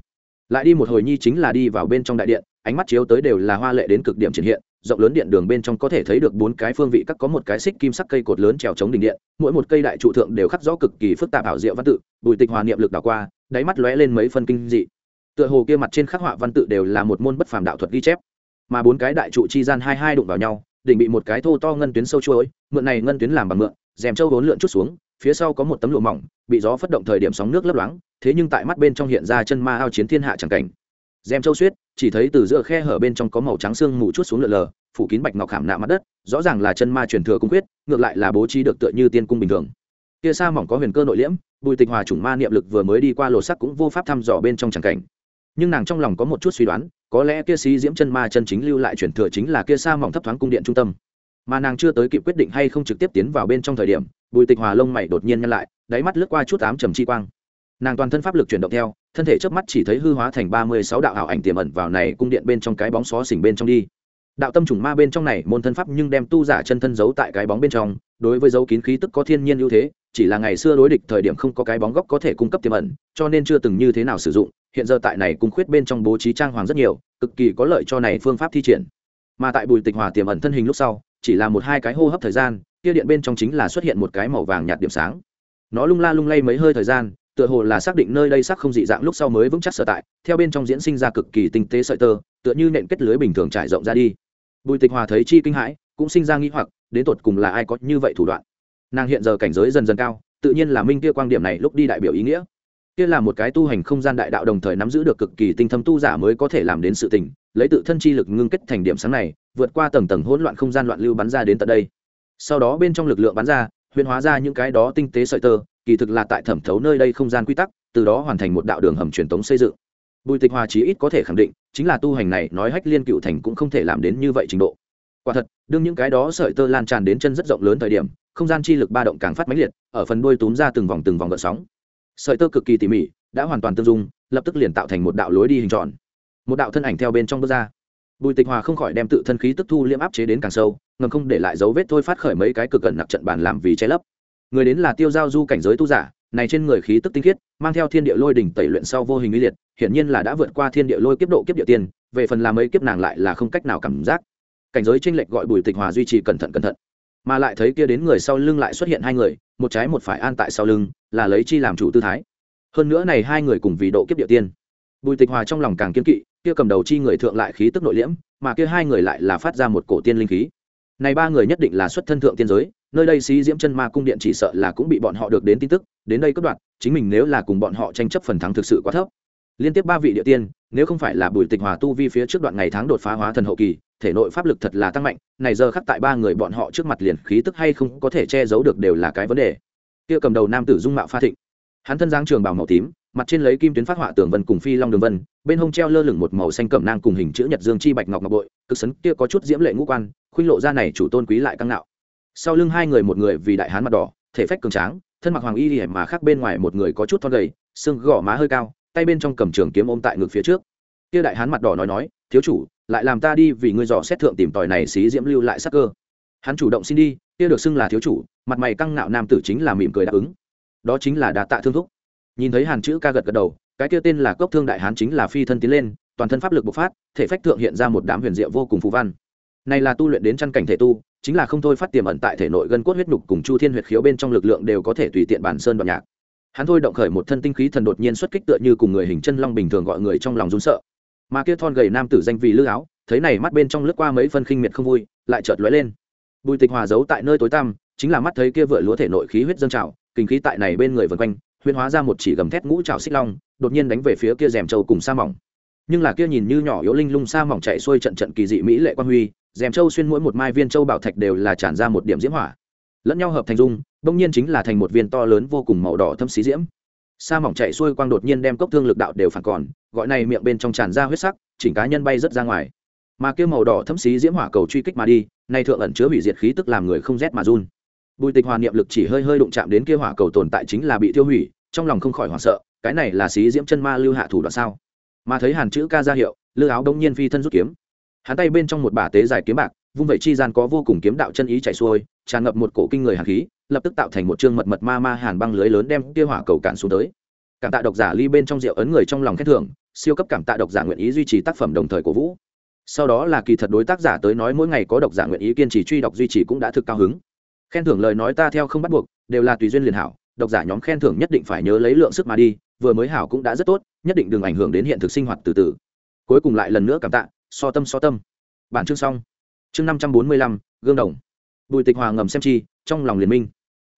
Lại đi một hồi nhi chính là đi vào bên trong đại điện, ánh mắt chiếu tới đều là hoa lệ đến cực điểm triển hiện rộng lớn điện đường bên trong có thể thấy được bốn cái phương vị, các có một cái xích kim sắc cây cột lớn trèo chống đỉnh điện, mỗi một cây đại trụ thượng đều khắc rõ cực kỳ phức tạp ảo diệu văn tự, bùi tịch hòa niệm lực đảo qua, đáy mắt lóe lên mấy phân kinh dị. Tựa hồ kia mặt trên khắc họa văn tự đều là một môn bất phàm đạo thuật ghi chép. Mà bốn cái đại trụ chi gian hai hai đụng vào nhau, đỉnh bị một cái thô to ngân tuyến sâu chuối mượn này ngân tuyến làm bằng mượn, rèm châu vốn lượn chút xuống, phía sau có một tấm lụa mỏng, bị gió phất động thời điểm sóng nước lấp loáng, thế nhưng tại mắt bên trong hiện ra chân ma ao chiến thiên hạ chẳng cảnh. Gem châu suyết, chỉ thấy từ giữa khe hở bên trong có màu trắng xương mù chút xuống lượn lờ, phủ kín bạch ngọc khảm nạm mặt đất, rõ ràng là chân ma truyền thừa cung quyết, ngược lại là bố trí được tựa như tiên cung bình thường. Kia xa mỏng có huyền cơ nội liễm, bùi tịch hòa chủng ma niệm lực vừa mới đi qua lỗ sắc cũng vô pháp thăm dò bên trong chẳng cảnh. Nhưng nàng trong lòng có một chút suy đoán, có lẽ kia xí diễm chân ma chân chính lưu lại truyền thừa chính là kia xa mỏng thấp thoáng cung điện trung tâm. Mà nàng chưa tới kịp quyết định hay không trực tiếp tiến vào bên trong thời điểm, bùi tịch hòa lông mày đột nhiên nhăn lại, đáy mắt lướt qua chút ám trầm chi quang nàng toàn thân pháp lực chuyển động theo, thân thể trước mắt chỉ thấy hư hóa thành ba mươi sáu đạo ảo ảnh tiềm ẩn vào này cung điện bên trong cái bóng xó xỉnh bên trong đi. Đạo tâm trùng ma bên trong này, môn thân pháp nhưng đem tu giả chân thân giấu tại cái bóng bên trong, đối với dấu kín khí tức có thiên nhiên ưu thế, chỉ là ngày xưa đối địch thời điểm không có cái bóng góc có thể cung cấp tiềm ẩn, cho nên chưa từng như thế nào sử dụng, hiện giờ tại này cung khuyết bên trong bố trí trang hoàng rất nhiều, cực kỳ có lợi cho này phương pháp thi triển. Mà tại bùi tịch hòa tiềm ẩn thân hình lúc sau, chỉ là một hai cái hô hấp thời gian, kia điện bên trong chính là xuất hiện một cái màu vàng nhạt điểm sáng. Nó lung la lung lay mấy hơi thời gian tựa hồ là xác định nơi đây sắc không dị dạng lúc sau mới vững chắc sở tại, theo bên trong diễn sinh ra cực kỳ tinh tế sợi tơ, tựa như nện kết lưới bình thường trải rộng ra đi. Bùi tịch hòa thấy chi kinh hãi, cũng sinh ra nghĩ hoặc, đến tột cùng là ai có như vậy thủ đoạn? Nàng hiện giờ cảnh giới dần dần cao, tự nhiên là minh kia quan điểm này lúc đi đại biểu ý nghĩa. Kia là một cái tu hành không gian đại đạo đồng thời nắm giữ được cực kỳ tinh thâm tu giả mới có thể làm đến sự tình, lấy tự thân chi lực ngưng kết thành điểm sáng này, vượt qua tầng tầng hỗn loạn không gian loạn lưu bắn ra đến tận đây. Sau đó bên trong lực lượng bắn ra, huyền hóa ra những cái đó tinh tế sợi tơ kỳ thực là tại thẩm thấu nơi đây không gian quy tắc, từ đó hoàn thành một đạo đường hầm truyền thống xây dựng. Bùi tịch hòa chí ít có thể khẳng định, chính là tu hành này nói hách liên cựu thành cũng không thể làm đến như vậy trình độ. Quả thật, đương những cái đó sợi tơ lan tràn đến chân rất rộng lớn thời điểm, không gian chi lực ba động càng phát mãnh liệt, ở phần đuôi túm ra từng vòng từng vòng gợn sóng. Sợi tơ cực kỳ tỉ mỉ, đã hoàn toàn tương dung, lập tức liền tạo thành một đạo lối đi hình tròn. Một đạo thân ảnh theo bên trong bước ra. Bùi tịch hòa không khỏi đem tự thân khí tức thu liêm áp chế đến càng sâu, ngầm không để lại dấu vết thôi phát khởi mấy cái cực cẩn nặc trận bàn làm vì che lấp người đến là tiêu giao du cảnh giới tu giả, này trên người khí tức tinh khiết, mang theo thiên địa lôi đỉnh tẩy luyện sau vô hình uy liệt, hiển nhiên là đã vượt qua thiên địa lôi kiếp độ kiếp địa tiên, về phần làm ấy kiếp nàng lại là không cách nào cảm giác. Cảnh giới tranh lệch gọi bùi tịch hòa duy trì cẩn thận cẩn thận. Mà lại thấy kia đến người sau lưng lại xuất hiện hai người, một trái một phải an tại sau lưng, là lấy chi làm chủ tư thái. Hơn nữa này hai người cùng vì độ kiếp địa tiên. Bùi tịch hòa trong lòng càng kiên kỵ, kia cầm đầu chi người thượng lại khí tức nội liễm, mà kia hai người lại là phát ra một cổ tiên linh khí. Này ba người nhất định là xuất thân thượng tiên giới nơi đây xí diễm chân ma cung điện chỉ sợ là cũng bị bọn họ được đến tin tức, đến đây cất đoạt, chính mình nếu là cùng bọn họ tranh chấp phần thắng thực sự quá thấp. Liên tiếp ba vị địa tiên, nếu không phải là bùi tịch hòa tu vi phía trước đoạn ngày tháng đột phá hóa thần hậu kỳ, thể nội pháp lực thật là tăng mạnh, này giờ khắc tại ba người bọn họ trước mặt liền khí tức hay không có thể che giấu được đều là cái vấn đề. Kia cầm đầu nam tử dung mạo pha thịnh. Hắn thân giang trường bào màu tím, mặt trên lấy kim tuyến phát họa tường vân cùng phi long đường vân, bên hông treo lơ lửng một màu xanh cẩm nang cùng hình chữ nhật dương chi bạch ngọc ngọc bội, cực sấn kia có chút diễm lệ ngũ quan, khuynh lộ ra này chủ tôn quý lại căng nạo sau lưng hai người một người vì đại hán mặt đỏ, thể phách cường tráng, thân mặc hoàng y hiểm mà khác bên ngoài một người có chút thon gầy, xương gò má hơi cao, tay bên trong cầm trường kiếm ôm tại ngực phía trước. Kia đại hán mặt đỏ nói nói, thiếu chủ, lại làm ta đi vì ngươi dò xét thượng tìm tòi này xí diễm lưu lại sắc cơ. Hắn chủ động xin đi, kia được xưng là thiếu chủ, mặt mày căng ngạo nam tử chính là mỉm cười đáp ứng. Đó chính là đà tạ thương thúc. Nhìn thấy hàn chữ ca gật gật đầu, cái kia tên là cốc thương đại hán chính là phi thân tiến lên, toàn thân pháp lực bộc phát, thể phách thượng hiện ra một đám huyền diệu vô cùng phù văn. Này là tu luyện đến chân cảnh thể tu chính là không thôi phát tiềm ẩn tại thể nội gân cốt huyết nhục cùng chu thiên huyệt khiếu bên trong lực lượng đều có thể tùy tiện bản sơn đoạn nhạc. Hắn thôi động khởi một thân tinh khí thần đột nhiên xuất kích tựa như cùng người hình chân long bình thường gọi người trong lòng run sợ. Mà kia thon gầy nam tử danh vì lư áo, thấy này mắt bên trong lướt qua mấy phân khinh miệt không vui, lại chợt lóe lên. Bùi tịch hòa giấu tại nơi tối tăm, chính là mắt thấy kia vựa lúa thể nội khí huyết dâng trào, kinh khí tại này bên người vần quanh huyên hóa ra một chỉ gầm thét ngũ trào xích long, đột nhiên đánh về phía kia rèm châu cùng sa mỏng. Nhưng là kia nhìn như nhỏ yếu linh lung sa mỏng chạy xuôi trận trận kỳ dị mỹ lệ quan huy rèm châu xuyên mỗi một mai viên châu bảo thạch đều là tràn ra một điểm diễm hỏa. Lẫn nhau hợp thành dung, bỗng nhiên chính là thành một viên to lớn vô cùng màu đỏ thâm xí diễm. Sa mỏng chạy xuôi quang đột nhiên đem cốc thương lực đạo đều phản còn, gọi này miệng bên trong tràn ra huyết sắc, chỉnh cá nhân bay rất ra ngoài. Mà kia màu đỏ thâm xí diễm hỏa cầu truy kích mà đi, nay thượng ẩn chứa hủy diệt khí tức làm người không rét mà run. Bùi tịch hòa niệm lực chỉ hơi hơi đụng chạm đến kia hỏa cầu tồn tại chính là bị tiêu hủy, trong lòng không khỏi hoảng sợ, cái này là xí diễm chân ma lưu hạ thủ đoạn sao? Mà thấy hàn chữ ca ra hiệu, lư áo đông nhiên phi thân rút kiếm hắn tay bên trong một bả tế dài kiếm bạc, vung vẩy chi gian có vô cùng kiếm đạo chân ý chạy xuôi, tràn ngập một cổ kinh người hàn khí, lập tức tạo thành một chương mật mật ma ma hàn băng lưới lớn đem kia hỏa cầu cản xuống tới. Cảm tạ độc giả ly bên trong rượu ấn người trong lòng khen thưởng, siêu cấp cảm tạ độc giả nguyện ý duy trì tác phẩm đồng thời cổ vũ. Sau đó là kỳ thật đối tác giả tới nói mỗi ngày có độc giả nguyện ý kiên trì truy đọc duy trì cũng đã thực cao hứng. Khen thưởng lời nói ta theo không bắt buộc, đều là tùy duyên liền hảo, độc giả nhóm khen thưởng nhất định phải nhớ lấy lượng sức mà đi, vừa mới hảo cũng đã rất tốt, nhất định đừng ảnh hưởng đến hiện thực sinh hoạt từ từ. Cuối cùng lại lần nữa cảm tạ so tâm so tâm. Bản chương xong. Chương năm trăm bốn mươi lăm, gương đồng. Bùi tịch hòa ngầm xem chi, trong lòng liền minh.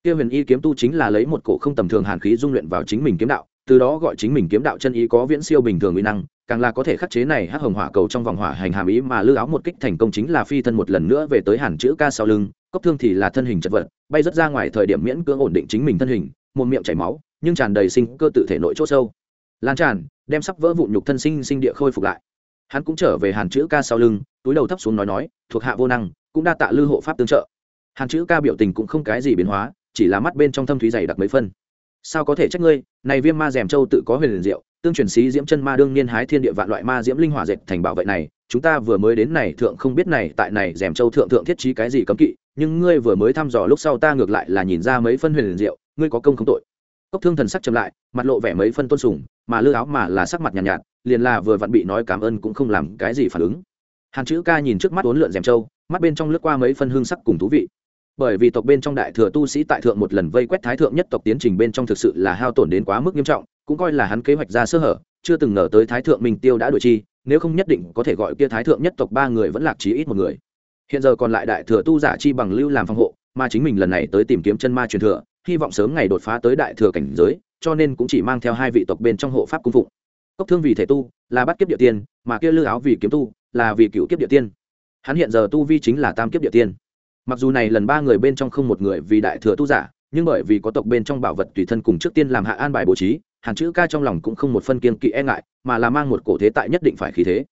Kia huyền y kiếm tu chính là lấy một cổ không tầm thường hàn khí dung luyện vào chính mình kiếm đạo, từ đó gọi chính mình kiếm đạo chân ý có viễn siêu bình thường uy năng, càng là có thể khắc chế này hắc hồng hỏa cầu trong vòng hỏa hành hàm ý mà lư áo một kích thành công chính là phi thân một lần nữa về tới hàn chữ ca sau lưng, cốc thương thì là thân hình chật vật, bay rất ra ngoài thời điểm miễn cưỡng ổn định chính mình thân hình, một miệng chảy máu, nhưng tràn đầy sinh cơ tự thể nội chỗ sâu. Lan tràn, đem sắp vỡ vụn nhục thân sinh sinh địa khôi phục lại hắn cũng trở về hàn chữ ca sau lưng, túi đầu thấp xuống nói nói, thuộc hạ vô năng, cũng đa tạ lư hộ pháp tương trợ. Hàn chữ ca biểu tình cũng không cái gì biến hóa, chỉ là mắt bên trong thâm thúy dày đặc mấy phân. Sao có thể trách ngươi? Này viêm ma dèm châu tự có huyền liền diệu, tương truyền sĩ diễm chân ma đương niên hái thiên địa vạn loại ma diễm linh hỏa dệt thành bảo vệ này, chúng ta vừa mới đến này thượng không biết này, tại này dèm châu thượng thượng thiết trí cái gì cấm kỵ, nhưng ngươi vừa mới thăm dò lúc sau ta ngược lại là nhìn ra mấy phân huyền liền diệu, ngươi có công không tội cốc thương thần sắc chậm lại mặt lộ vẻ mấy phân tôn sùng mà lư áo mà là sắc mặt nhàn nhạt, nhạt liền là vừa vặn bị nói cảm ơn cũng không làm cái gì phản ứng. Hàn chữ ca nhìn trước mắt uốn lượn rèm châu mắt bên trong lướt qua mấy phân hương sắc cùng thú vị. Bởi vì tộc bên trong đại thừa tu sĩ tại thượng một lần vây quét thái thượng nhất tộc tiến trình bên trong thực sự là hao tổn đến quá mức nghiêm trọng cũng coi là hắn kế hoạch ra sơ hở chưa từng ngờ tới thái thượng mình tiêu đã đuổi chi nếu không nhất định có thể gọi kia thái thượng nhất tộc ba người vẫn lạc chí ít một người. Hiện giờ còn lại đại thừa tu giả chi bằng lưu làm phòng hộ mà chính mình lần này tới tìm kiếm chân ma truyền thừa hy vọng sớm ngày đột phá tới đại thừa cảnh giới, cho nên cũng chỉ mang theo hai vị tộc bên trong hộ pháp cung phụng. Cốc thương vì thể tu, là bắt kiếp địa tiên, mà kia lư áo vì kiếm tu, là vì cựu kiếp địa tiên. Hắn hiện giờ tu vi chính là tam kiếp địa tiên. Mặc dù này lần ba người bên trong không một người vì đại thừa tu giả, nhưng bởi vì có tộc bên trong bảo vật tùy thân cùng trước tiên làm hạ an bài bố trí, hàn chữ ca trong lòng cũng không một phân kiên kỵ e ngại, mà là mang một cổ thế tại nhất định phải khí thế.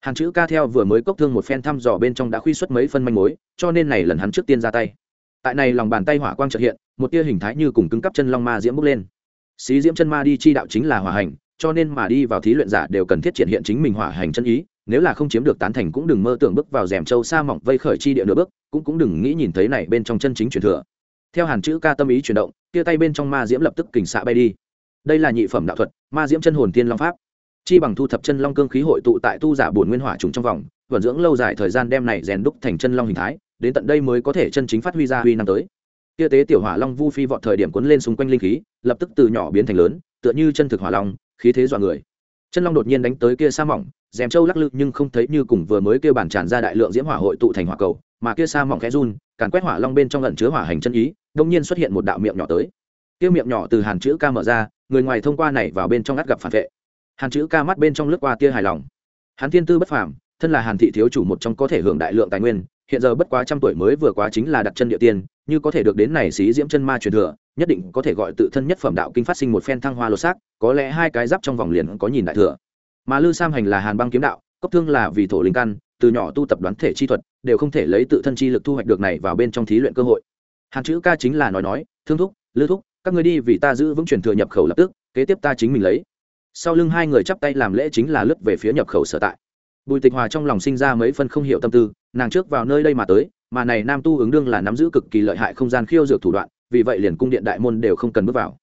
Hàn chữ ca theo vừa mới cốc thương một phen thăm dò bên trong đã khuy xuất mấy phân manh mối, cho nên này lần hắn trước tiên ra tay tại này lòng bàn tay hỏa quang trợ hiện, một tia hình thái như cùng cứng cắp chân long ma diễm bốc lên. Xí diễm chân ma đi chi đạo chính là hỏa hành, cho nên mà đi vào thí luyện giả đều cần thiết triển hiện chính mình hỏa hành chân ý, nếu là không chiếm được tán thành cũng đừng mơ tưởng bước vào rèm châu xa mỏng vây khởi chi địa nửa bước, cũng cũng đừng nghĩ nhìn thấy này bên trong chân chính truyền thừa. Theo hàn chữ ca tâm ý chuyển động, tia tay bên trong ma diễm lập tức kình xạ bay đi. Đây là nhị phẩm đạo thuật, ma diễm chân hồn tiên long pháp. Chi bằng thu thập chân long cương khí hội tụ tại tu giả bổn nguyên hỏa trùng trong vòng, vận dưỡng lâu dài thời gian đem này rèn đúc thành chân long hình thái đến tận đây mới có thể chân chính phát huy ra huy năng tới. Kia tế tiểu hỏa long vu phi vọt thời điểm cuốn lên xung quanh linh khí, lập tức từ nhỏ biến thành lớn, tựa như chân thực hỏa long, khí thế dọa người. Chân long đột nhiên đánh tới kia sa mỏng dèm trâu lắc lư nhưng không thấy như cùng vừa mới kêu bản tràn ra đại lượng diễm hỏa hội tụ thành hỏa cầu, mà kia sa mỏng khẽ run, càn quét hỏa long bên trong lẩn chứa hỏa hành chân ý đông nhiên xuất hiện một đạo miệng nhỏ tới. Kia miệng nhỏ từ hàn chữ ca mở ra, người ngoài thông qua này vào bên trong ngắt gặp phản vệ. Hàn chữ ca mắt bên trong lướt qua tia hài lòng. Hắn thiên tư bất phàm, thân là hàn thị thiếu chủ một trong có thể hưởng đại lượng tài nguyên hiện giờ bất quá trăm tuổi mới vừa quá chính là đặt chân địa tiên, như có thể được đến này xí diễm chân ma truyền thừa, nhất định có thể gọi tự thân nhất phẩm đạo kinh phát sinh một phen thăng hoa lột xác, có lẽ hai cái giáp trong vòng liền có nhìn đại thừa. Mà lư sam hành là hàn băng kiếm đạo, cốc thương là vì thổ linh căn, từ nhỏ tu tập đoán thể chi thuật, đều không thể lấy tự thân chi lực thu hoạch được này vào bên trong thí luyện cơ hội. Hàn chữ ca chính là nói nói, thương thúc, lư thúc, các người đi vì ta giữ vững truyền thừa nhập khẩu lập tức, kế tiếp ta chính mình lấy. Sau lưng hai người chắp tay làm lễ chính là lướt về phía nhập khẩu sở tại bùi tịch hòa trong lòng sinh ra mấy phân không hiểu tâm tư, nàng trước vào nơi đây mà tới, mà này nam tu ứng đương là nắm giữ cực kỳ lợi hại không gian khiêu dược thủ đoạn, vì vậy liền cung điện đại môn đều không cần bước vào.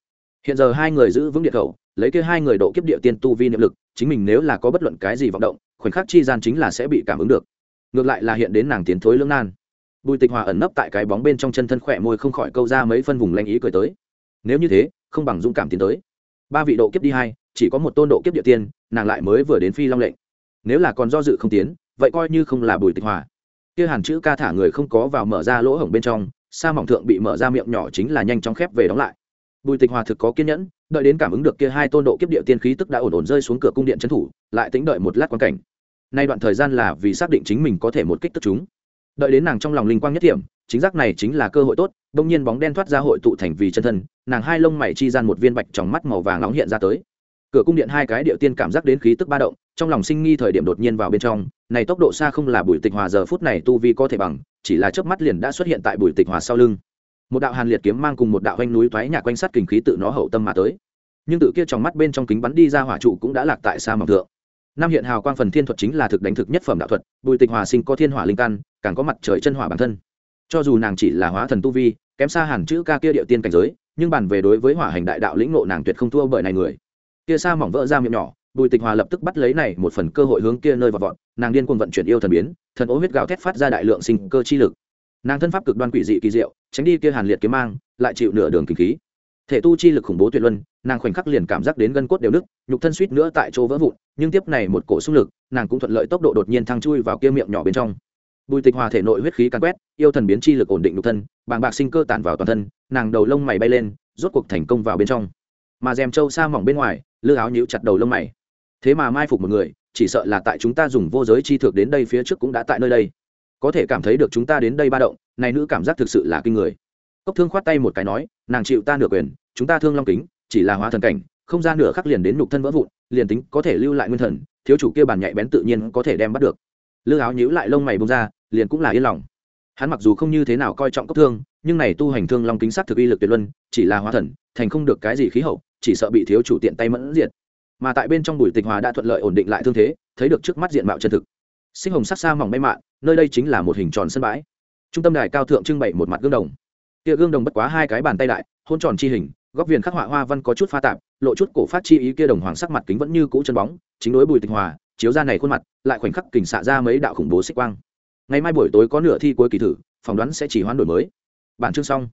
Hiện giờ hai người giữ vững điện khẩu, lấy kia hai người độ kiếp địa tiên tu vi niệm lực, chính mình nếu là có bất luận cái gì vọng động, khoảnh khắc chi gian chính là sẽ bị cảm ứng được. Ngược lại là hiện đến nàng tiến thối lưỡng nan. Bùi tịch hòa ẩn nấp tại cái bóng bên trong chân thân khỏe môi không khỏi câu ra mấy phân vùng lanh ý cười tới. Nếu như thế, không bằng dũng cảm tiến tới. Ba vị độ kiếp đi hai, chỉ có một tôn độ kiếp địa tiên, nàng lại mới vừa đến phi long lệnh nếu là còn do dự không tiến, vậy coi như không là bùi tịch hòa. Kia hàn chữ ca thả người không có vào mở ra lỗ hổng bên trong, sa mỏng thượng bị mở ra miệng nhỏ chính là nhanh chóng khép về đóng lại. Bùi tịch hòa thực có kiên nhẫn, đợi đến cảm ứng được kia hai tôn độ kiếp địa tiên khí tức đã ổn ổn rơi xuống cửa cung điện trấn thủ, lại tính đợi một lát quan cảnh. Nay đoạn thời gian là vì xác định chính mình có thể một kích tức chúng. Đợi đến nàng trong lòng linh quang nhất điểm, chính giác này chính là cơ hội tốt đông nhiên bóng đen thoát ra hội tụ thành vì chân thân, nàng hai lông mày chi gian một viên bạch trong mắt màu vàng nóng hiện ra tới cửa cung điện hai cái điệu tiên cảm giác đến khí tức ba động, trong lòng sinh nghi thời điểm đột nhiên vào bên trong, này tốc độ xa không là bùi tịch hòa giờ phút này tu vi có thể bằng, chỉ là chớp mắt liền đã xuất hiện tại bùi tịch hòa sau lưng. Một đạo hàn liệt kiếm mang cùng một đạo hoanh núi thoái nhà quanh sát kinh khí tự nó hậu tâm mà tới. Nhưng tự kia trong mắt bên trong kính bắn đi ra hỏa trụ cũng đã lạc tại xa mỏng thượng. Nam hiện hào quang phần thiên thuật chính là thực đánh thực nhất phẩm đạo thuật, bùi tịch hòa sinh có thiên hỏa linh căn, càng có mặt trời chân hỏa bản thân. Cho dù nàng chỉ là hóa thần tu vi, kém xa hẳn chữ ca kia điệu tiên cảnh giới, nhưng bàn về đối với hỏa hành đại đạo lĩnh ngộ nàng tuyệt không thua bởi này người kia sa mỏng vỡ ra miệng nhỏ, bùi tịch hòa lập tức bắt lấy này một phần cơ hội hướng kia nơi vọt vọt, nàng điên cuồng vận chuyển yêu thần biến, thần ố huyết gào thét phát ra đại lượng sinh cơ chi lực. Nàng thân pháp cực đoan quỷ dị kỳ diệu, tránh đi kia hàn liệt kiếm mang, lại chịu nửa đường kinh khí. Thể tu chi lực khủng bố tuyệt luân, nàng khoảnh khắc liền cảm giác đến gân cốt đều nứt, nhục thân suýt nữa tại chỗ vỡ vụn, nhưng tiếp này một cổ xung lực, nàng cũng thuận lợi tốc độ đột nhiên thăng chui vào kia miệng nhỏ bên trong. Bùi tịch hòa thể nội huyết khí càn quét, yêu thần biến chi lực ổn định nhục thân, bàng bạc sinh cơ tản vào toàn thân, nàng đầu lông mày bay lên, rốt cuộc thành công vào bên trong. Mà dèm trâu xa mỏng bên ngoài lư áo nhíu chặt đầu lông mày. Thế mà mai phục một người, chỉ sợ là tại chúng ta dùng vô giới chi thực đến đây phía trước cũng đã tại nơi đây. Có thể cảm thấy được chúng ta đến đây ba động, này nữ cảm giác thực sự là kinh người. Cốc thương khoát tay một cái nói, nàng chịu ta nửa quyền, chúng ta thương long kính, chỉ là hóa thần cảnh, không ra nửa khắc liền đến nục thân vỡ vụn, liền tính có thể lưu lại nguyên thần, thiếu chủ kia bàn nhạy bén tự nhiên có thể đem bắt được. Lư áo nhíu lại lông mày bông ra, liền cũng là yên lòng. Hắn mặc dù không như thế nào coi trọng cốc thương, nhưng này tu hành thương long kính sát thực uy lực tuyệt luân, chỉ là hóa thần, thành không được cái gì khí hậu chỉ sợ bị thiếu chủ tiện tay mẫn diệt. Mà tại bên trong bùi tịch hòa đã thuận lợi ổn định lại thương thế, thấy được trước mắt diện mạo chân thực. Sinh hồng sắc xa mỏng may mạn, nơi đây chính là một hình tròn sân bãi. Trung tâm đài cao thượng trưng bày một mặt gương đồng. Kia gương đồng bất quá hai cái bàn tay đại, hôn tròn chi hình, góc viền khắc họa hoa văn có chút pha tạp, lộ chút cổ phát chi ý kia đồng hoàng sắc mặt kính vẫn như cũ chân bóng, chính đối bùi tịch hòa, chiếu ra này khuôn mặt, lại khoảnh khắc kình xạ ra mấy đạo khủng bố xích quang. Ngày mai buổi tối có nửa thi cuối kỳ thử, phỏng đoán sẽ chỉ hoán đổi mới. Bản chương xong.